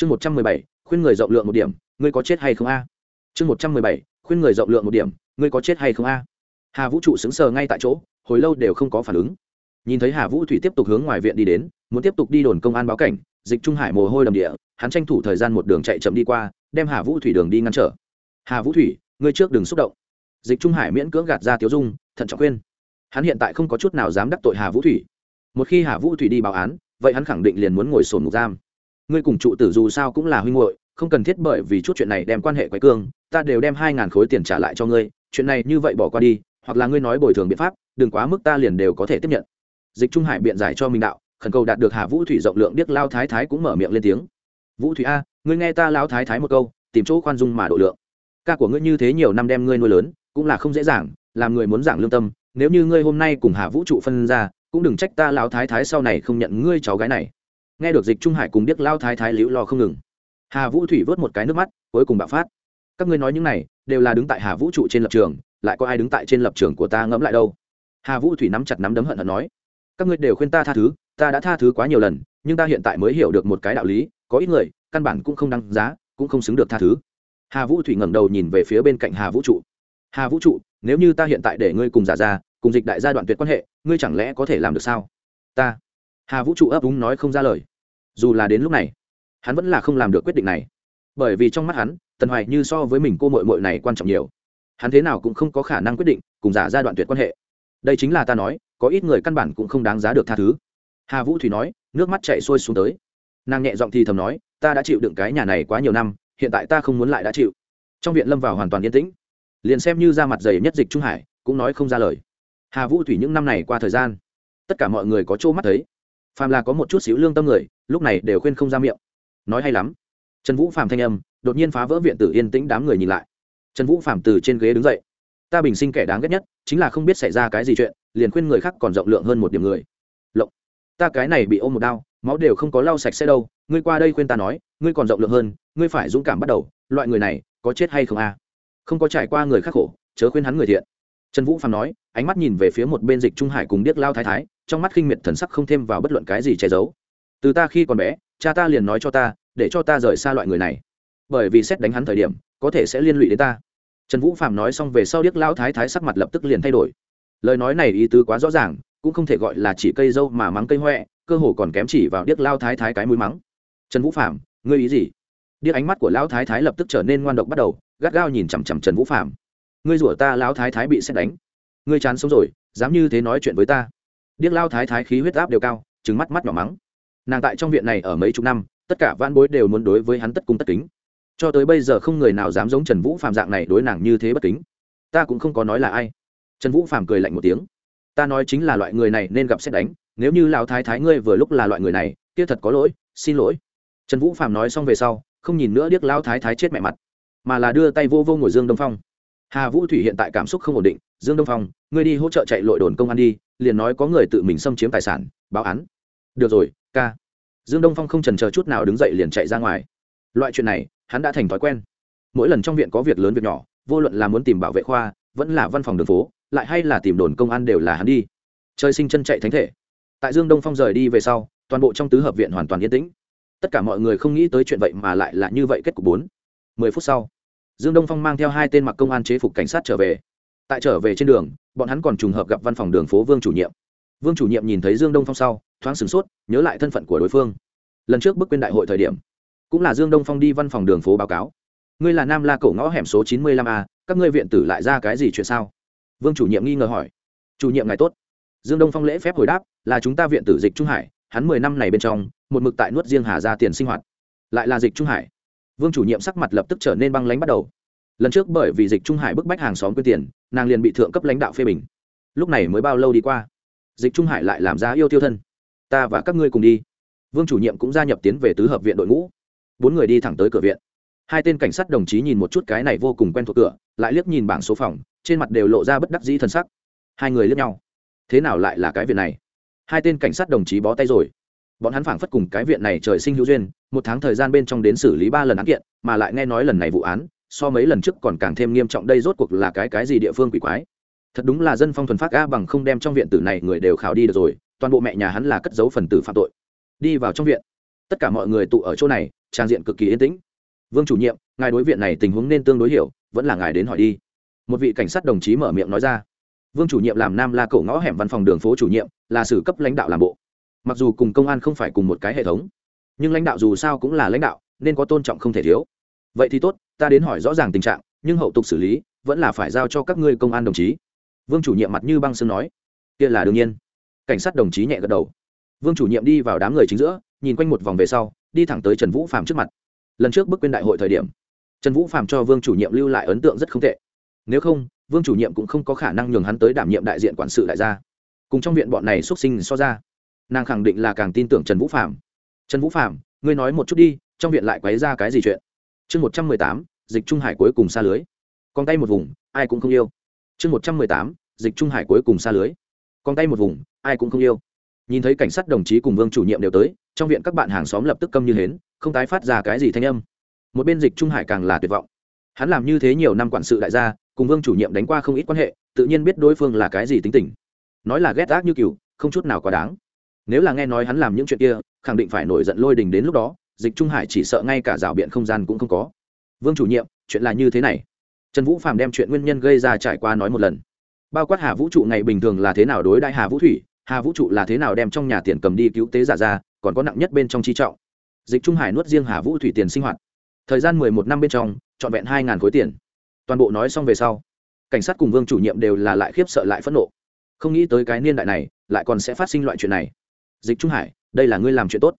chương một trăm mười bảy, khuyên người rộng lượng một điểm, ngươi có chết hay không a? Chương một trăm mười bảy, khuyên người rộng lượng một điểm, ngươi có chết hay không a? Hà vũ trụ xứng sờ ngay tại chỗ, hồi lâu đều không có phản ứng. Nhìn thấy hà vũ thủy tiếp tục hướng ngoài viện đi đến, muốn tiếp tục đi đồn công an báo cảnh, dịch trung hải mồ hôi đầm địa, hắn tranh thủ thời gian một đường chạy chậm đi qua, đem hà vũ thủy đường đi ngăn trở. Hà vũ thủy, ngươi trước đừng xúc động. Dịch trung hải miễn cưỡng gạt ra tiếu dung, thận trọng khuyên. Hắn hiện tại không có chút nào dám đắc tội hà vũ thủy. Một khi hà vũ thủy đi báo án, vậy hắn khẳng định liền muốn ngồi sổn ngục giam ngươi cùng trụ tử dù sao cũng là huynh hội không cần thiết bởi vì chút chuyện này đem quan hệ quái cương, ta đều đem hai ngàn khối tiền trả lại cho ngươi, chuyện này như vậy bỏ qua đi, hoặc là ngươi nói bồi thường biện pháp, đừng quá mức ta liền đều có thể tiếp nhận. Dịch trung hải biện giải cho minh đạo, khẩn cầu đạt được hà vũ thủy rộng lượng biết lao thái thái cũng mở miệng lên tiếng. Vũ thủy a, ngươi nghe ta lao thái thái một câu, tìm chỗ khoan dung mà độ lượng. Ca của ngươi như thế nhiều năm đem ngươi nuôi lớn, cũng là không dễ dàng, làm người muốn giảng lương tâm, nếu như ngươi hôm nay cùng hà vũ trụ phân ra, cũng đừng trách ta lao thái thái sau này không nhận ngươi cháu gái này nghe được dịch trung hải cùng biết lao thái thái liễu lo không ngừng. Hà vũ thủy vớt một cái nước mắt, cuối cùng bạo phát. Các ngươi nói những này, đều là đứng tại hà vũ trụ trên lập trường, lại có ai đứng tại trên lập trường của ta ngẫm lại đâu? Hà vũ thủy nắm chặt nắm đấm hận hận nói. Các ngươi đều khuyên ta tha thứ, ta đã tha thứ quá nhiều lần, nhưng ta hiện tại mới hiểu được một cái đạo lý, có ít người, căn bản cũng không đăng giá, cũng không xứng được tha thứ. Hà vũ thủy ngẩng đầu nhìn về phía bên cạnh hà vũ trụ. Hà vũ trụ, nếu như ta hiện tại để ngươi cùng giả ra, cùng dịch đại gia đoạn tuyệt quan hệ, ngươi chẳng lẽ có thể làm được sao? Ta hà vũ trụ ấp úng nói không ra lời. Dù là đến lúc này, hắn vẫn là không làm được quyết định này. Bởi vì trong mắt hắn, tần hoài như so với mình cô mội mội này quan trọng nhiều. Hắn thế nào cũng không có khả năng quyết định cùng giả ra đoạn tuyệt quan hệ. Đây chính là ta nói, có ít người căn bản cũng không đáng giá được tha thứ. Hà vũ thủy nói, nước mắt chạy xuôi xuống tới. Nàng nhẹ giọng thì thầm nói, ta đã chịu đựng cái nhà này quá nhiều năm, hiện tại ta không muốn lại đã chịu. Trong viện lâm vào hoàn toàn yên tĩnh. Liền xem như ra mặt dày nhất dịch trung hải, cũng nói không ra lời. Hà vũ thủy những năm này qua thời gian, tất cả mọi người có chỗ mắt thấy phàm là có một chút xíu lương tâm người, lúc này đều khuyên không ra miệng. Nói hay lắm. Trần vũ phàm thanh âm đột nhiên phá vỡ viện tử yên tĩnh đám người nhìn lại. Trần vũ phàm từ trên ghế đứng dậy. Ta bình sinh kẻ đáng ghét nhất, chính là không biết xảy ra cái gì chuyện, liền khuyên người khác còn rộng lượng hơn một điểm người. Lộng. Ta cái này bị ôm một đau, máu đều không có lau sạch sẽ đâu, ngươi qua đây khuyên ta nói, ngươi còn rộng lượng hơn, ngươi phải dũng cảm bắt đầu, loại người này có chết hay không a? À? không có trải qua người khác khổ, chớ khuyên hắn người thiện. Trần vũ phàm nói, ánh mắt nhìn về phía một bên dịch trung hải cùng điếc lao thái thái trong mắt khinh miệt thần sắc không thêm vào bất luận cái gì che giấu. Từ ta khi còn bé, cha ta liền nói cho ta, để cho ta rời xa loại người này. Bởi vì xét đánh hắn thời điểm, có thể sẽ liên lụy đến ta. Trần vũ phạm nói xong về sau điếc lão thái thái sắc mặt lập tức liền thay đổi. Lời nói này ý tứ quá rõ ràng, cũng không thể gọi là chỉ cây dâu mà mắng cây huệ cơ hồ còn kém chỉ vào điếc lao thái thái cái mũi mắng. Trần vũ phạm ngươi ý gì? Điếc ánh mắt của lão thái thái lập tức trở nên ngoan độc bắt đầu, gắt gao nhìn chằm chằm trần vũ phạm ngươi rủa ta lão thái thái bị xét đánh. Ngươi chán sống rồi, dám như thế nói chuyện với ta điếc lao thái thái khí huyết áp đều cao trứng mắt mắt nhỏ mắng. Nàng tại trong viện này ở mấy chục năm, tất cả van bối đều muốn đối với hắn tất cung tất kính. Cho tới bây giờ không người nào dám giống trần vũ phạm dạng này đối nàng như thế bất kính. Ta cũng không có nói là ai. Trần vũ phạm cười lạnh một tiếng. Ta nói chính là loại người này nên gặp xét đánh, nếu như lão thái thái ngươi vừa lúc là loại người này, kia thật có lỗi, xin lỗi. Trần vũ phạm nói xong về sau, không nhìn nữa điếc lão thái thái chết mẹ mặt, mà là đưa tay vô vô ngồi dương đông phong. Hà vũ thủy hiện tại cảm xúc không ổn định, dương đông phong, ngươi đi hỗ trợ chạy lội đồn công an đi liền nói có người tự mình xâm chiếm tài sản, báo án. Được rồi, ca. Dương đông phong không trần chờ chút nào đứng dậy liền chạy ra ngoài. Loại chuyện này, hắn đã thành thói quen. Mỗi lần trong viện có việc lớn việc nhỏ, vô luận là muốn tìm bảo vệ khoa, vẫn là văn phòng đường phố, lại hay là tìm đồn công an đều là hắn đi. Chơi sinh chân chạy thánh thể. Tại dương đông phong rời đi về sau, toàn bộ trong tứ hợp viện hoàn toàn yên tĩnh. Tất cả mọi người không nghĩ tới chuyện vậy mà lại là như vậy kết cục bốn. Mười phút sau, dương đông phong mang theo hai tên mặc công an chế phục cảnh sát trở về tại trở về trên đường, bọn hắn còn trùng hợp gặp văn phòng đường phố vương chủ nhiệm. Vương chủ nhiệm nhìn thấy dương đông phong sau, thoáng sửng sốt, nhớ lại thân phận của đối phương. Lần trước bước quên đại hội thời điểm, cũng là dương đông phong đi văn phòng đường phố báo cáo. Ngươi là nam la cổ ngõ hẻm số chín mươi lăm a, các ngươi viện tử lại ra cái gì chuyện sao? Vương chủ nhiệm nghi ngờ hỏi. Chủ nhiệm ngài tốt. Dương đông phong lễ phép hồi đáp, là chúng ta viện tử dịch trung hải, hắn mười năm này bên trong, một mực tại nuốt riêng hà ra tiền sinh hoạt. Lại là dịch trung hải. Vương chủ nhiệm sắc mặt lập tức trở nên băng lánh bắt đầu. Lần trước bởi vì dịch trung hải bức bách hàng xóm quyên tiền nàng liền bị thượng cấp lãnh đạo phê bình. Lúc này mới bao lâu đi qua? Dịch trung hải lại làm ra yêu tiêu thân. Ta và các ngươi cùng đi. Vương chủ nhiệm cũng gia nhập tiến về tứ hợp viện đội ngũ. Bốn người đi thẳng tới cửa viện. Hai tên cảnh sát đồng chí nhìn một chút cái này vô cùng quen thuộc cửa, lại liếc nhìn bảng số phòng, trên mặt đều lộ ra bất đắc dĩ t sắc. Hai người liếc nhau. Thế nào lại là cái viện này? Hai tên cảnh sát đồng chí bó tay rồi. Bọn hắn phảng phất cùng cái viện này trời sinh hữu duyên, một tháng thời gian bên trong đến xử lý ba lần án kiện, mà lại nghe nói lần này vụ án so mấy lần trước còn càng thêm nghiêm trọng đây rốt cuộc là cái cái gì địa phương quỷ quái. Thật đúng là dân phong thuần phát a bằng không đem trong viện tử này người đều khảo đi được rồi, toàn bộ mẹ nhà hắn là cất giấu phần tử phạm tội. Đi vào trong viện. Tất cả mọi người tụ ở chỗ này, trang diện cực kỳ yên tĩnh. Vương chủ nhiệm, ngài đối viện này tình huống nên tương đối hiểu, vẫn là ngài đến hỏi đi. Một vị cảnh sát đồng chí mở miệng nói ra. Vương chủ nhiệm làm nam la cổ ngõ hẻm văn phòng đường phố chủ nhiệm, là sử cấp lãnh đạo làm bộ. Mặc dù cùng công an không phải cùng một cái hệ thống, nhưng lãnh đạo dù sao cũng là lãnh đạo, nên có tôn trọng không thể thiếu vậy thì tốt, ta đến hỏi rõ ràng tình trạng, nhưng hậu tục xử lý vẫn là phải giao cho các ngươi công an đồng chí. Vương chủ nhiệm mặt như băng sơn nói. Kia là đương nhiên. Cảnh sát đồng chí nhẹ gật đầu. Vương chủ nhiệm đi vào đám người chính giữa, nhìn quanh một vòng về sau, đi thẳng tới trần vũ phạm trước mặt. Lần trước bước quên đại hội thời điểm, trần vũ phạm cho vương chủ nhiệm lưu lại ấn tượng rất không tệ. Nếu không, vương chủ nhiệm cũng không có khả năng nhường hắn tới đảm nhiệm đại diện quản sự đại gia. Cùng trong viện bọn này xuất sinh so ra, nàng khẳng định là càng tin tưởng trần vũ phạm trần vũ phạm ngươi nói một chút đi, trong viện lại quấy ra cái gì chuyện? Chương một trăm mười tám, dịch trung hải cuối cùng xa lưới. Con tay một vùng, ai cũng không yêu. Chương một trăm mười tám, dịch trung hải cuối cùng xa lưới. Con tay một vùng, ai cũng không yêu. Nhìn thấy cảnh sát đồng chí cùng vương chủ nhiệm đều tới, trong viện các bạn hàng xóm lập tức câm như hến, không tái phát ra cái gì thanh âm. Một bên dịch trung hải càng là tuyệt vọng. Hắn làm như thế nhiều năm quản sự đại gia, cùng vương chủ nhiệm đánh qua không ít quan hệ, tự nhiên biết đối phương là cái gì tính tình. Nói là ghét ác như cừu, không chút nào quá đáng. Nếu là nghe nói hắn làm những chuyện kia, khẳng định phải nổi giận lôi đình đến lúc đó dịch trung hải chỉ sợ ngay cả rào biện không gian cũng không có. Vương chủ nhiệm, chuyện là như thế này. Trần vũ phàm đem chuyện nguyên nhân gây ra trải qua nói một lần. Bao quát hà vũ trụ ngày bình thường là thế nào đối đại hà vũ thủy, hà vũ trụ là thế nào đem trong nhà tiền cầm đi cứu tế giả ra, còn có nặng nhất bên trong chi trọng. Dịch trung hải nuốt riêng hà vũ thủy tiền sinh hoạt. Thời gian mười một năm bên trong, trọn vẹn hai ngàn khối tiền. Toàn bộ nói xong về sau, cảnh sát cùng vương chủ nhiệm đều là lại khiếp sợ lại phẫn nộ. Không nghĩ tới cái niên đại này, lại còn sẽ phát sinh loại chuyện này. Dịch trung hải, đây là ngươi làm chuyện tốt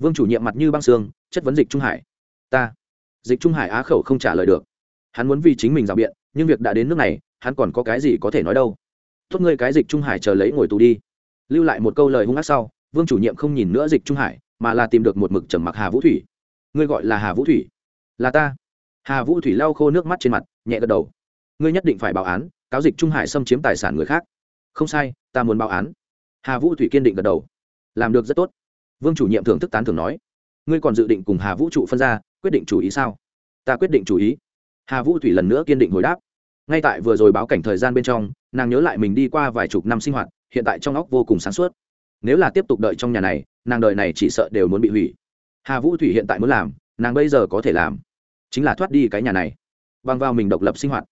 vương chủ nhiệm mặt như băng xương, chất vấn dịch trung hải. Ta. Dịch trung hải á khẩu không trả lời được. Hắn muốn vì chính mình rào biện, nhưng việc đã đến nước này, hắn còn có cái gì có thể nói đâu. Tốt ngươi cái dịch trung hải chờ lấy ngồi tù đi. Lưu lại một câu lời hung ác sau, vương chủ nhiệm không nhìn nữa dịch trung hải, mà là tìm được một mực trầm mặc hà vũ thủy. Ngươi gọi là hà vũ thủy? Là ta. Hà vũ thủy lau khô nước mắt trên mặt, nhẹ gật đầu. Ngươi nhất định phải báo án, cáo dịch trung hải xâm chiếm tài sản người khác. Không sai, ta muốn báo án. Hà vũ thủy kiên định gật đầu. Làm được rất tốt vương chủ nhiệm thưởng thức tán thưởng nói, ngươi còn dự định cùng hà vũ trụ phân ra, quyết định chủ ý sao? Ta quyết định chủ ý. Hà vũ thủy lần nữa kiên định hồi đáp. Ngay tại vừa rồi báo cảnh thời gian bên trong, nàng nhớ lại mình đi qua vài chục năm sinh hoạt, hiện tại trong óc vô cùng sáng suốt. Nếu là tiếp tục đợi trong nhà này, nàng đợi này chỉ sợ đều muốn bị hủy. Hà vũ thủy hiện tại muốn làm, nàng bây giờ có thể làm, chính là thoát đi cái nhà này. Bằng vào mình độc lập sinh hoạt.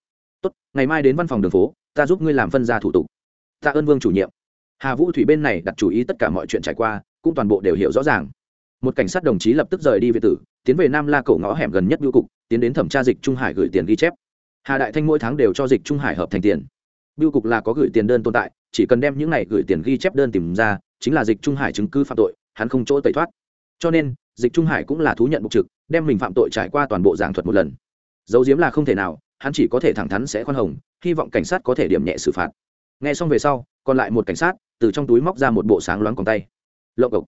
Tốt, ngày mai đến văn phòng đường phố, ta giúp ngươi làm phân ra thủ tục. Tạ ơn vương chủ nhiệm. Hà vũ thủy bên này đặt chủ ý tất cả mọi chuyện trải qua cũng toàn bộ đều hiểu rõ ràng. Một cảnh sát đồng chí lập tức rời đi về tử, tiến về nam la cổ ngõ hẻm gần nhất biêu cục, tiến đến thẩm tra dịch trung hải gửi tiền ghi chép. Hà đại thanh mỗi tháng đều cho dịch trung hải hợp thành tiền. Biêu cục là có gửi tiền đơn tồn tại, chỉ cần đem những này gửi tiền ghi chép đơn tìm ra, chính là dịch trung hải chứng cứ phạm tội, hắn không chỗ tẩy thoát. Cho nên, dịch trung hải cũng là thú nhận mục trực, đem mình phạm tội trải qua toàn bộ giảng thuật một lần. Dấu diếm là không thể nào, hắn chỉ có thể thẳng thắn sẽ khoan hồng, hy vọng cảnh sát có thể điểm nhẹ xử phạt. Nghe xong về sau, còn lại một cảnh sát, từ trong túi móc ra một bộ sáng loáng còn tay lộng cộc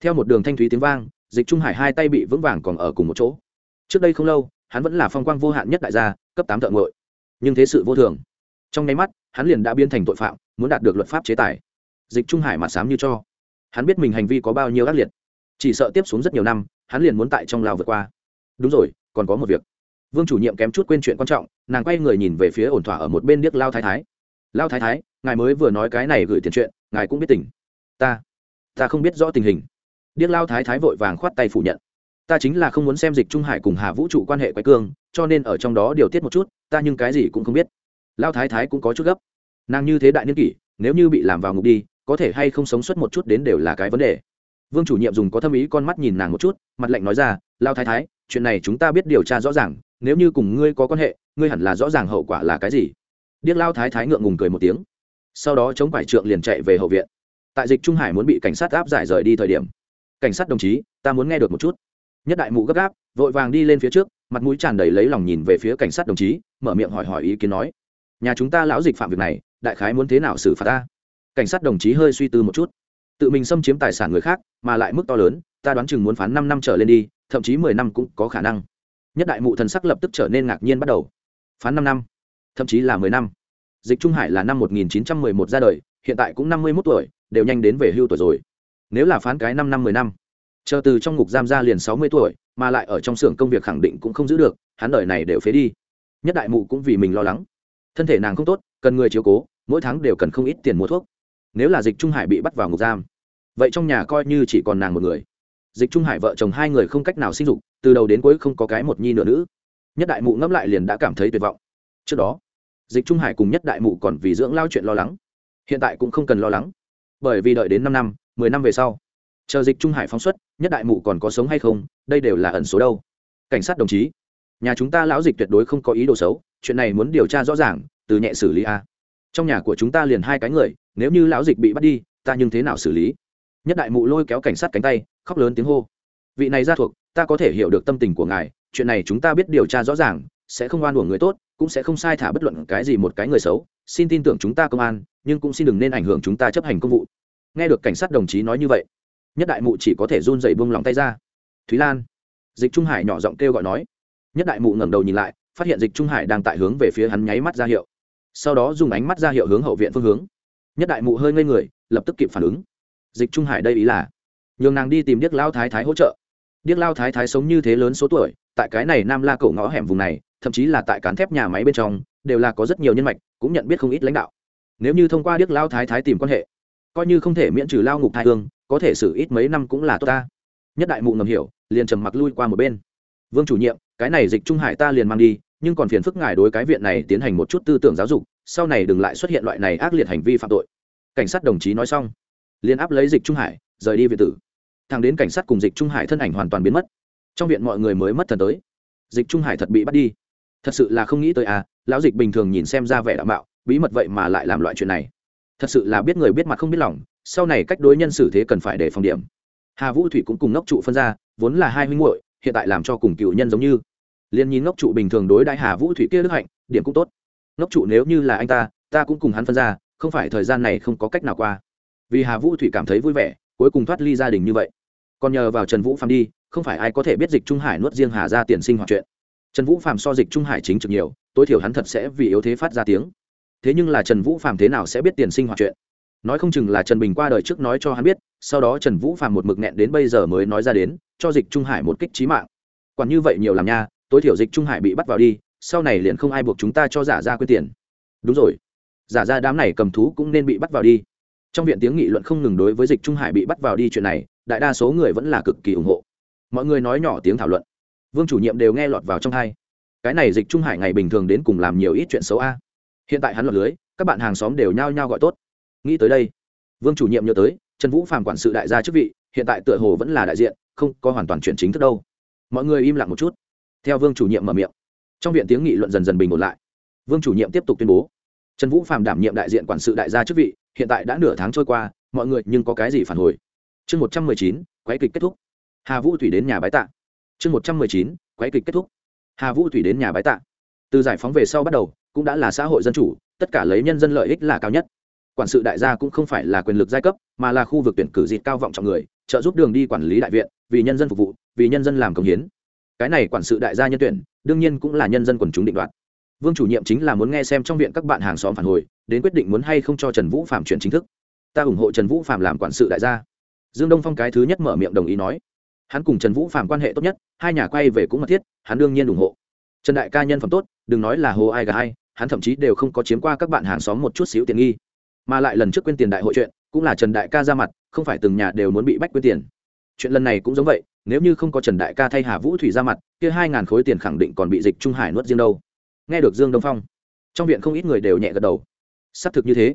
theo một đường thanh thúy tiếng vang, dịch trung hải hai tay bị vững vàng còn ở cùng một chỗ. Trước đây không lâu, hắn vẫn là phong quang vô hạn nhất đại gia, cấp tám thợ ngội nhưng thế sự vô thường. Trong nháy mắt, hắn liền đã biến thành tội phạm, muốn đạt được luật pháp chế tài. Dịch trung hải mặt sám như cho. Hắn biết mình hành vi có bao nhiêu ác liệt. Chỉ sợ tiếp xuống rất nhiều năm, hắn liền muốn tại trong lao vượt qua. Đúng rồi, còn có một việc. Vương chủ nhiệm kém chút quên chuyện quan trọng, nàng quay người nhìn về phía ổn thỏa ở một bên điếc lao thái thái. Lao thái thái, ngài mới vừa nói cái này gửi tiền chuyện, ngài cũng biết tỉnh ta ta không biết rõ tình hình. Điếc lao thái thái vội vàng khoát tay phủ nhận. Ta chính là không muốn xem dịch trung hải cùng hà vũ trụ quan hệ quái cương, cho nên ở trong đó điều tiết một chút, ta nhưng cái gì cũng không biết. Lao thái thái cũng có chút gấp. Nàng như thế đại niên kỷ, nếu như bị làm vào ngục đi, có thể hay không sống suốt một chút đến đều là cái vấn đề. Vương chủ nhiệm dùng có thâm ý con mắt nhìn nàng một chút, mặt lạnh nói ra, lao thái thái, chuyện này chúng ta biết điều tra rõ ràng, nếu như cùng ngươi có quan hệ, ngươi hẳn là rõ ràng hậu quả là cái gì. Điếc lao thái thái ngượng ngùng cười một tiếng. Sau đó chống phải trượng liền chạy về hậu viện tại dịch trung hải muốn bị cảnh sát áp giải rời đi thời điểm. Cảnh sát đồng chí, ta muốn nghe được một chút. Nhất đại mụ gấp gáp, vội vàng đi lên phía trước, mặt mũi tràn đầy lấy lòng nhìn về phía cảnh sát đồng chí, mở miệng hỏi hỏi ý kiến nói. Nhà chúng ta lão dịch phạm việc này, đại khái muốn thế nào xử phạt ta? Cảnh sát đồng chí hơi suy tư một chút. Tự mình xâm chiếm tài sản người khác, mà lại mức to lớn, ta đoán chừng muốn phán năm năm trở lên đi, thậm chí mười năm cũng có khả năng. Nhất đại mụ thần sắc lập tức trở nên ngạc nhiên bắt đầu. Phán năm năm, thậm chí là mười năm. Dịch trung hải là năm một nghìn chín trăm mười một ra đời, hiện tại cũng năm mươi mốt tuổi đều nhanh đến về hưu tuổi rồi. Nếu là phán cái năm năm mười năm, chờ từ trong ngục giam ra liền sáu mươi tuổi, mà lại ở trong xưởng công việc khẳng định cũng không giữ được, hắn đời này đều phế đi. Nhất đại mụ cũng vì mình lo lắng. Thân thể nàng không tốt, cần người chiếu cố, mỗi tháng đều cần không ít tiền mua thuốc. Nếu là dịch trung hải bị bắt vào ngục giam, vậy trong nhà coi như chỉ còn nàng một người. Dịch trung hải vợ chồng hai người không cách nào sinh dục, từ đầu đến cuối không có cái một nhi nửa nữ. Nhất đại mụ ngẫm lại liền đã cảm thấy tuyệt vọng. Trước đó, dịch trung hải cùng nhất đại mụ còn vì dưỡng lao chuyện lo lắng. Hiện tại cũng không cần lo lắng bởi vì đợi đến năm năm, mười năm về sau. Chờ dịch trung hải phóng xuất, nhất đại mụ còn có sống hay không, đây đều là ẩn số đâu. Cảnh sát đồng chí, nhà chúng ta lão dịch tuyệt đối không có ý đồ xấu, chuyện này muốn điều tra rõ ràng, từ nhẹ xử lý a. Trong nhà của chúng ta liền hai cái người, nếu như lão dịch bị bắt đi, ta nhưng thế nào xử lý? Nhất đại mụ lôi kéo cảnh sát cánh tay, khóc lớn tiếng hô. Vị này ra thuộc, ta có thể hiểu được tâm tình của ngài, chuyện này chúng ta biết điều tra rõ ràng, sẽ không oan uổng người tốt, cũng sẽ không sai thả bất luận cái gì một cái người xấu. Xin tin tưởng chúng ta công an nhưng cũng xin đừng nên ảnh hưởng chúng ta chấp hành công vụ. Nghe được cảnh sát đồng chí nói như vậy, nhất đại mụ chỉ có thể run dậy buông lòng tay ra. Thúy lan, dịch trung hải nhỏ giọng kêu gọi nói. Nhất đại mụ ngẩng đầu nhìn lại, phát hiện dịch trung hải đang tại hướng về phía hắn nháy mắt ra hiệu. Sau đó dùng ánh mắt ra hiệu hướng hậu viện phương hướng. Nhất đại mụ hơi ngây người, lập tức kịp phản ứng. Dịch trung hải đây ý là nhường nàng đi tìm điếc lao thái thái hỗ trợ. Điếc lao thái thái sống như thế lớn số tuổi, tại cái này nam la cổ ngõ hẻm vùng này, thậm chí là tại cán thép nhà máy bên trong, đều là có rất nhiều nhân mạch, cũng nhận biết không ít lãnh đạo nếu như thông qua điếc lao thái thái tìm quan hệ, coi như không thể miễn trừ lao ngục thai hương, có thể xử ít mấy năm cũng là tốt ta. Nhất đại mụ ngầm hiểu, liền trầm mặc lui qua một bên. Vương chủ nhiệm, cái này dịch trung hải ta liền mang đi, nhưng còn phiền phức ngài đối cái viện này tiến hành một chút tư tưởng giáo dục, sau này đừng lại xuất hiện loại này ác liệt hành vi phạm tội. Cảnh sát đồng chí nói xong, liền áp lấy dịch trung hải, rời đi viện tử. Thằng đến cảnh sát cùng dịch trung hải thân ảnh hoàn toàn biến mất. Trong viện mọi người mới mất thần tới. Dịch trung hải thật bị bắt đi. Thật sự là không nghĩ tới à lão dịch bình thường nhìn xem ra vẻ đạo mạo bí mật vậy mà lại làm loại chuyện này. Thật sự là biết người biết mặt không biết lòng, sau này cách đối nhân xử thế cần phải để phòng điểm. Hà vũ thủy cũng cùng ngốc trụ phân ra, vốn là hai huynh muội, hiện tại làm cho cùng cựu nhân giống như. Liền nhìn ngốc trụ bình thường đối đại hà vũ thủy kia đức hạnh, điểm cũng tốt. Ngốc trụ nếu như là anh ta ta cũng cùng hắn phân ra, không phải thời gian này không có cách nào qua. Vì hà vũ thủy cảm thấy vui vẻ, cuối cùng thoát ly gia đình như vậy. Còn nhờ vào trần vũ phạm đi, không phải ai có thể biết dịch trung hải nuốt riêng hà ra tiền sinh hoạt chuyện. Trần vũ phạm so dịch trung hải chính trực nhiều, tối thiểu hắn thật sẽ vì yếu thế phát ra tiếng thế nhưng là trần vũ phạm thế nào sẽ biết tiền sinh hoạt chuyện? Nói không chừng là trần bình qua đời trước nói cho hắn biết, sau đó trần vũ phạm một mực nghẹn đến bây giờ mới nói ra đến, cho dịch trung hải một kích trí mạng. Còn như vậy nhiều làm nha, tối thiểu dịch trung hải bị bắt vào đi, sau này liền không ai buộc chúng ta cho giả ra quyên tiền. Đúng rồi. Giả ra đám này cầm thú cũng nên bị bắt vào đi. Trong viện tiếng nghị luận không ngừng đối với dịch trung hải bị bắt vào đi chuyện này, đại đa số người vẫn là cực kỳ ủng hộ. Mọi người nói nhỏ tiếng thảo luận. Vương chủ nhiệm đều nghe lọt vào trong hai cái này dịch trung hải ngày bình thường đến cùng làm nhiều ít chuyện xấu a hiện tại hắn lọt lưới, các bạn hàng xóm đều nhao nhao gọi tốt. Nghĩ tới đây, vương chủ nhiệm nhớ tới, trần vũ phàm quản sự đại gia chức vị, hiện tại tựa hồ vẫn là đại diện, không có hoàn toàn chuyển chính thức đâu. Mọi người im lặng một chút. Theo vương chủ nhiệm mở miệng, trong viện tiếng nghị luận dần dần bình ổn lại. Vương chủ nhiệm tiếp tục tuyên bố, trần vũ phàm đảm nhiệm đại diện quản sự đại gia chức vị, hiện tại đã nửa tháng trôi qua, mọi người nhưng có cái gì phản hồi? Chương một trăm mười chín, quái kịch kết thúc. Hà vũ thủy đến nhà bái tạ. Chương một trăm mười chín, quái kịch kết thúc. Hà vũ thủy đến nhà bái tạ. Từ giải phóng về sau bắt đầu cũng đã là xã hội dân chủ, tất cả lấy nhân dân lợi ích là cao nhất. Quản sự đại gia cũng không phải là quyền lực giai cấp, mà là khu vực tuyển cử dịt cao vọng trọng người, trợ giúp đường đi quản lý đại viện, vì nhân dân phục vụ, vì nhân dân làm công hiến. Cái này quản sự đại gia nhân tuyển, đương nhiên cũng là nhân dân quần chúng định đoạt. Vương chủ nhiệm chính là muốn nghe xem trong viện các bạn hàng xóm phản hồi, đến quyết định muốn hay không cho trần vũ phạm chuyển chính thức. Ta ủng hộ trần vũ phạm làm quản sự đại gia. Dương đông phong cái thứ nhất mở miệng đồng ý nói. Hắn cùng trần vũ phạm quan hệ tốt nhất, hai nhà quay về cũng mật thiết, hắn đương nhiên ủng hộ. Trần đại ca nhân phẩm tốt, đừng nói là hồ ai gà ai hắn thậm chí đều không có chiếm qua các bạn hàng xóm một chút xíu tiền nghi, mà lại lần trước quên tiền đại hội chuyện, cũng là trần đại ca ra mặt, không phải từng nhà đều muốn bị bách quên tiền. Chuyện lần này cũng giống vậy, nếu như không có trần đại ca thay hà vũ thủy ra mặt, kia hai ngàn khối tiền khẳng định còn bị dịch trung hải nuốt riêng đâu. Nghe được dương đông phong, trong viện không ít người đều nhẹ gật đầu. Xác thực như thế.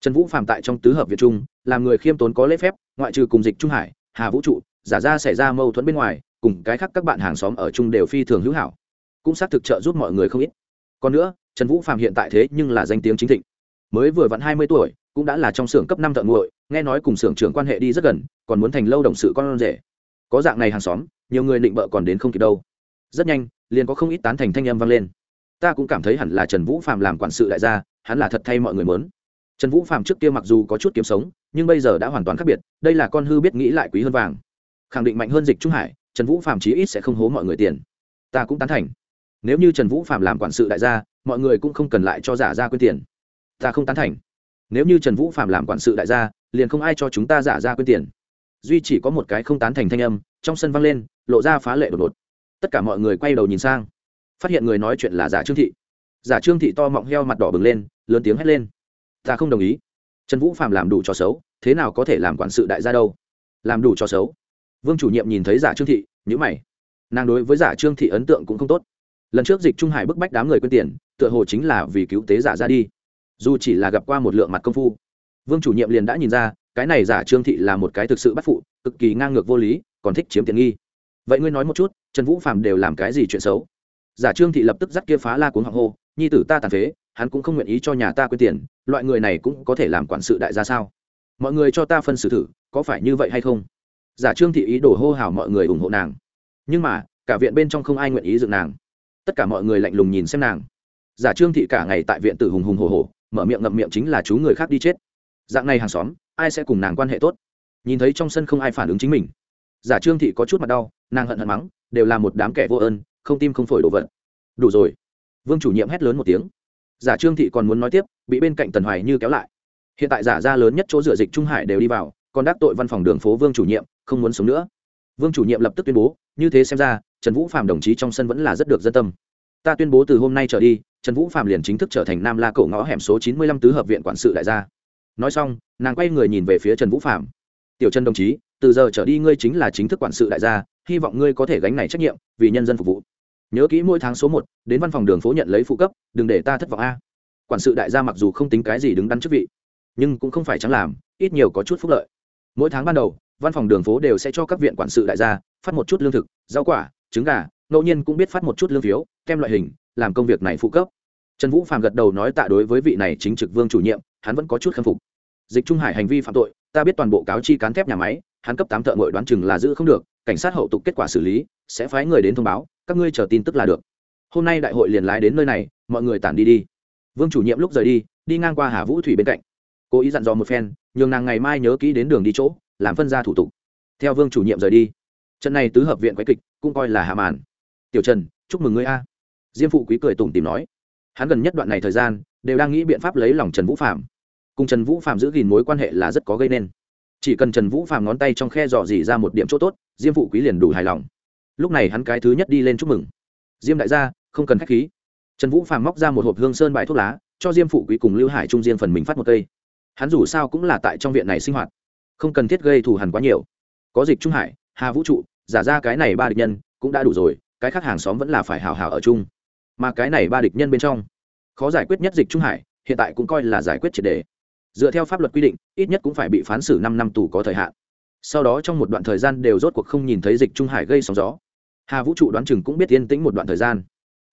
Trần vũ phạm tại trong tứ hợp việt trung làm người khiêm tốn có lễ phép, ngoại trừ cùng dịch trung hải, hà vũ trụ, giả ra xảy ra mâu thuẫn bên ngoài, cùng cái khác các bạn hàng xóm ở chung đều phi thường hữu hảo. Cũng xác thực trợ giúp mọi người không ít còn nữa, trần vũ phạm hiện tại thế nhưng là danh tiếng chính thịnh. Mới vừa vặn hai mươi tuổi, cũng đã là trong xưởng cấp năm thợ nguội, nghe nói cùng xưởng trưởng quan hệ đi rất gần, còn muốn thành lâu đồng sự con rể. Có dạng này hàng xóm, nhiều người định bợ còn đến không kịp đâu. Rất nhanh, liền có không ít tán thành thanh âm vang lên. Ta cũng cảm thấy hẳn là trần vũ phạm làm quản sự đại gia, hắn là thật thay mọi người mớn. Trần vũ phạm trước kia mặc dù có chút kiếm sống, nhưng bây giờ đã hoàn toàn khác biệt, đây là con hư biết nghĩ lại quý hơn vàng. Khẳng định mạnh hơn dịch trung hải, trần vũ phạm chí ít sẽ không hố mọi người tiền. Ta cũng tán thành nếu như trần vũ phạm làm quản sự đại gia, mọi người cũng không cần lại cho giả ra quyên tiền. Ta không tán thành. Nếu như trần vũ phạm làm quản sự đại gia, liền không ai cho chúng ta giả ra quyên tiền. Duy chỉ có một cái không tán thành thanh âm, trong sân vang lên, lộ ra phá lệ đột ngột. Tất cả mọi người quay đầu nhìn sang. Phát hiện người nói chuyện là giả trương thị. Giả trương thị to mọng heo mặt đỏ bừng lên, lớn tiếng hét lên. Ta không đồng ý. Trần vũ phạm làm đủ cho xấu, thế nào có thể làm quản sự đại gia đâu? Làm đủ cho xấu. Vương chủ nhiệm nhìn thấy giả trương thị nhữ mày. Nàng đối với giả trương thị ấn tượng cũng không tốt lần trước dịch trung hải bức bách đám người quyên tiền, tựa hồ chính là vì cứu tế giả ra đi. Dù chỉ là gặp qua một lượng mặt công phu, vương chủ nhiệm liền đã nhìn ra, cái này giả trương thị là một cái thực sự bắt phụ, cực kỳ ngang ngược vô lý, còn thích chiếm tiện nghi. Vậy ngươi nói một chút, trần vũ phạm đều làm cái gì chuyện xấu? Giả trương thị lập tức dắt kia phá la cuốn hoàng hô, nhi tử ta tàn phế, hắn cũng không nguyện ý cho nhà ta quyên tiền, loại người này cũng có thể làm quản sự đại gia sao? Mọi người cho ta phân xử thử, có phải như vậy hay không? Giả trương thị ý đồ hô hào mọi người ủng hộ nàng. Nhưng mà, cả viện bên trong không ai nguyện ý dựng nàng tất cả mọi người lạnh lùng nhìn xem nàng. Giả trương thị cả ngày tại viện tử hùng hùng hồ hồ mở miệng ngậm miệng chính là chú người khác đi chết. Dạng này hàng xóm, ai sẽ cùng nàng quan hệ tốt? Nhìn thấy trong sân không ai phản ứng chính mình. Giả trương thị có chút mặt đau, nàng hận hận mắng, đều là một đám kẻ vô ơn, không tim không phổi đồ vật đủ rồi. Vương chủ nhiệm hét lớn một tiếng. Giả trương thị còn muốn nói tiếp, bị bên cạnh tần hoài như kéo lại. Hiện tại giả ra lớn nhất chỗ dựa dịch trung hải đều đi vào, còn đắc tội văn phòng đường phố vương chủ nhiệm, không muốn sống nữa. Vương chủ nhiệm lập tức tuyên bố, như thế xem ra trần vũ phạm đồng chí trong sân vẫn là rất được dân tâm. Ta tuyên bố từ hôm nay trở đi, trần vũ phạm liền chính thức trở thành nam la cổ ngõ hẻm số chín mươi lăm tứ hợp viện quản sự đại gia. Nói xong, nàng quay người nhìn về phía trần vũ phạm tiểu trần đồng chí, từ giờ trở đi ngươi chính là chính thức quản sự đại gia, hy vọng ngươi có thể gánh này trách nhiệm, vì nhân dân phục vụ. Nhớ kỹ mỗi tháng số một, đến văn phòng đường phố nhận lấy phụ cấp, đừng để ta thất vọng a. Quản sự đại gia mặc dù không tính cái gì đứng đắn chức vị, nhưng cũng không phải chẳng làm, ít nhiều có chút phúc lợi. Mỗi tháng ban đầu, văn phòng đường phố đều sẽ cho các viện quản sự đại gia phát một chút lương thực, rau quả trứng gà, ngẫu nhiên cũng biết phát một chút lương phiếu, kem loại hình, làm công việc này phụ cấp. Trần vũ phàm gật đầu nói tạ đối với vị này chính trực vương chủ nhiệm, hắn vẫn có chút khâm phục. Dịch trung hải hành vi phạm tội, ta biết toàn bộ cáo chi cán thép nhà máy, hắn cấp tám thợ ngội đoán chừng là giữ không được, cảnh sát hậu tục kết quả xử lý, sẽ phái người đến thông báo, các ngươi chờ tin tức là được. Hôm nay đại hội liền lái đến nơi này, mọi người tản đi đi. Vương chủ nhiệm lúc rời đi đi ngang qua hà vũ thủy bên cạnh. Cố ý dặn dò một phen, nhường nàng ngày mai nhớ kỹ đến đường đi chỗ, làm phân ra thủ tục. Theo vương chủ nhiệm rời đi trận này tứ hợp viện quái kịch cũng coi là hạ màn. Tiểu trần, chúc mừng ngươi a. Diêm phụ quý cười tủm tìm nói. Hắn gần nhất đoạn này thời gian đều đang nghĩ biện pháp lấy lòng trần vũ phạm cùng trần vũ phạm giữ gìn mối quan hệ là rất có gây nên. Chỉ cần trần vũ phạm ngón tay trong khe dò dỉ ra một điểm chỗ tốt, diêm phụ quý liền đủ hài lòng. Lúc này hắn cái thứ nhất đi lên chúc mừng. Diêm đại gia, không cần k h á c h khí. Trần vũ phạm móc ra một hộp hương sơn bài thuốc lá, cho diêm phụ quý cùng lưu hải trung diên phần mình phát một cây. Hắn dù sao cũng là tại trong viện này sinh hoạt. Không cần thiết gây thù hằn quá nhiều. Có dịch trung hải hà vũ trụ, giả ra cái này ba địch nhân, cũng đã đủ rồi, cái khác hàng xóm vẫn là phải hào hào ở chung. Mà cái này ba địch nhân bên trong, khó giải quyết nhất dịch trung hải, hiện tại cũng coi là giải quyết triệt đề. Dựa theo pháp luật quy định, ít nhất cũng phải bị phán xử năm năm tù có thời hạn. Sau đó trong một đoạn thời gian đều rốt cuộc không nhìn thấy dịch trung hải gây sóng gió. Hà vũ trụ đoán chừng cũng biết yên tĩnh một đoạn thời gian.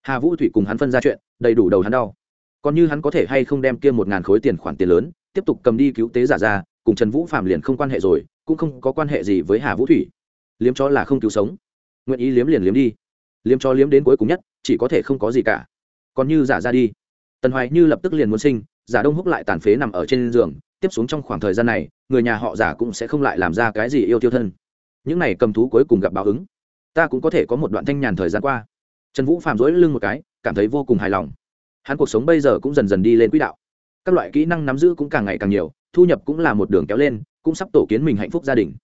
Hà vũ thủy cùng hắn phân ra chuyện, đầy đủ đầu hắn đau. Còn như hắn có thể hay không đem kia một ngàn khối tiền khoản tiền lớn, tiếp tục cầm đi cứu tế giả ra, cùng trần vũ phạm liền không quan hệ rồi, cũng không có quan hệ gì với hà vũ thủy liếm chó là không cứu sống. Nguyện ý liếm liền liếm đi. Liếm chó liếm đến cuối cùng nhất, chỉ có thể không có gì cả. Còn như giả ra đi. Tần hoài như lập tức liền muốn sinh, giả đông húc lại tàn phế nằm ở trên giường, tiếp xuống trong khoảng thời gian này, người nhà họ giả cũng sẽ không lại làm ra cái gì yêu tiêu thân. Những này cầm thú cuối cùng gặp báo ứng. Ta cũng có thể có một đoạn thanh nhàn thời gian qua. Trần vũ phạm rỗi lưng một cái, cảm thấy vô cùng hài lòng. Hắn cuộc sống bây giờ cũng dần dần đi lên quỹ đạo. Các loại kỹ năng nắm giữ cũng càng ngày càng nhiều, thu nhập cũng là một đường kéo lên, cũng sắp tổ kiến mình hạnh phúc gia đình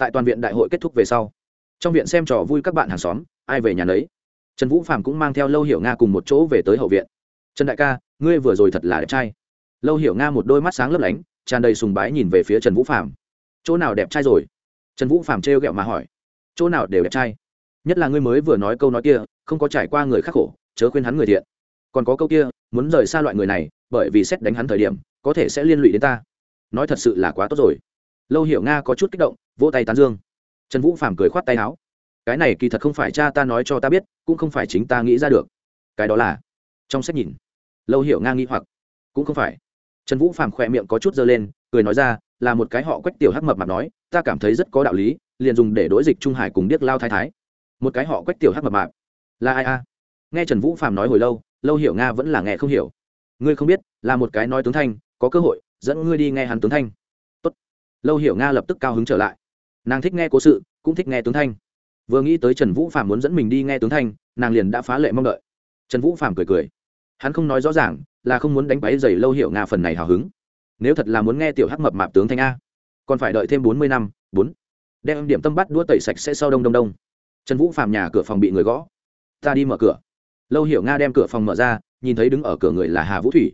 tại toàn viện đại hội kết thúc về sau. Trong viện xem trò vui các bạn hàng xóm, ai về nhà nấy. Trần vũ phạm cũng mang theo lâu hiểu nga cùng một chỗ về tới hậu viện. Trần đại ca, ngươi vừa rồi thật là đẹp trai. Lâu hiểu nga một đôi mắt sáng lấp lánh, tràn đầy sùng bái nhìn về phía trần vũ phạm chỗ nào đẹp trai rồi? Trần vũ phạm trêu ghẹo mà hỏi. Chỗ nào đều đẹp trai. Nhất là ngươi mới vừa nói câu nói kia, không có trải qua người khắc khổ, chớ khuyên hắn người thiện. Còn có câu kia, muốn rời xa loại người này, bởi vì xét đánh hắn thời điểm, có thể sẽ liên lụy đến ta. Nói thật sự là quá tốt rồi lâu hiểu nga có chút kích động, vỗ tay tán dương. Trần vũ phàm cười khoát tay áo. Cái này kỳ thật không phải cha ta nói cho ta biết, cũng không phải chính ta nghĩ ra được. Cái đó là, trong sách nhìn. Lâu hiểu nga nghĩ hoặc. Cũng không phải. Trần vũ phàm khỏe miệng có chút dơ lên, cười nói ra, là một cái họ quách tiểu hắc mập mạp nói, ta cảm thấy rất có đạo lý, liền dùng để đối dịch trung hải cùng điếc lao thái thái. Một cái họ quách tiểu hắc mập mạp. Là ai a? Nghe trần vũ phàm nói hồi lâu lâu hiểu nga vẫn là nghe không hiểu. Ngươi không biết, là một cái nói tướng thanh, có cơ hội, dẫn ngươi đi nghe hắn tướng thanh lâu hiểu nga lập tức cao hứng trở lại. Nàng thích nghe cố sự, cũng thích nghe tướng thanh. Vừa nghĩ tới trần vũ phạm muốn dẫn mình đi nghe tướng thanh, nàng liền đã phá lệ mong đợi. Trần vũ phạm cười cười. Hắn không nói rõ ràng là không muốn đánh báy dày lâu hiểu nga phần này hào hứng. Nếu thật là muốn nghe tiểu hắc mập mạp tướng thanh a, còn phải đợi thêm bốn mươi năm, bốn. Đem điểm tâm bắt đua tẩy sạch sẽ sau đông đông đông. Trần vũ phạm nhà cửa phòng bị người gõ. Ta đi mở cửa. Lâu hiểu nga đem cửa phòng mở ra, nhìn thấy đứng ở cửa người là hà vũ thủy.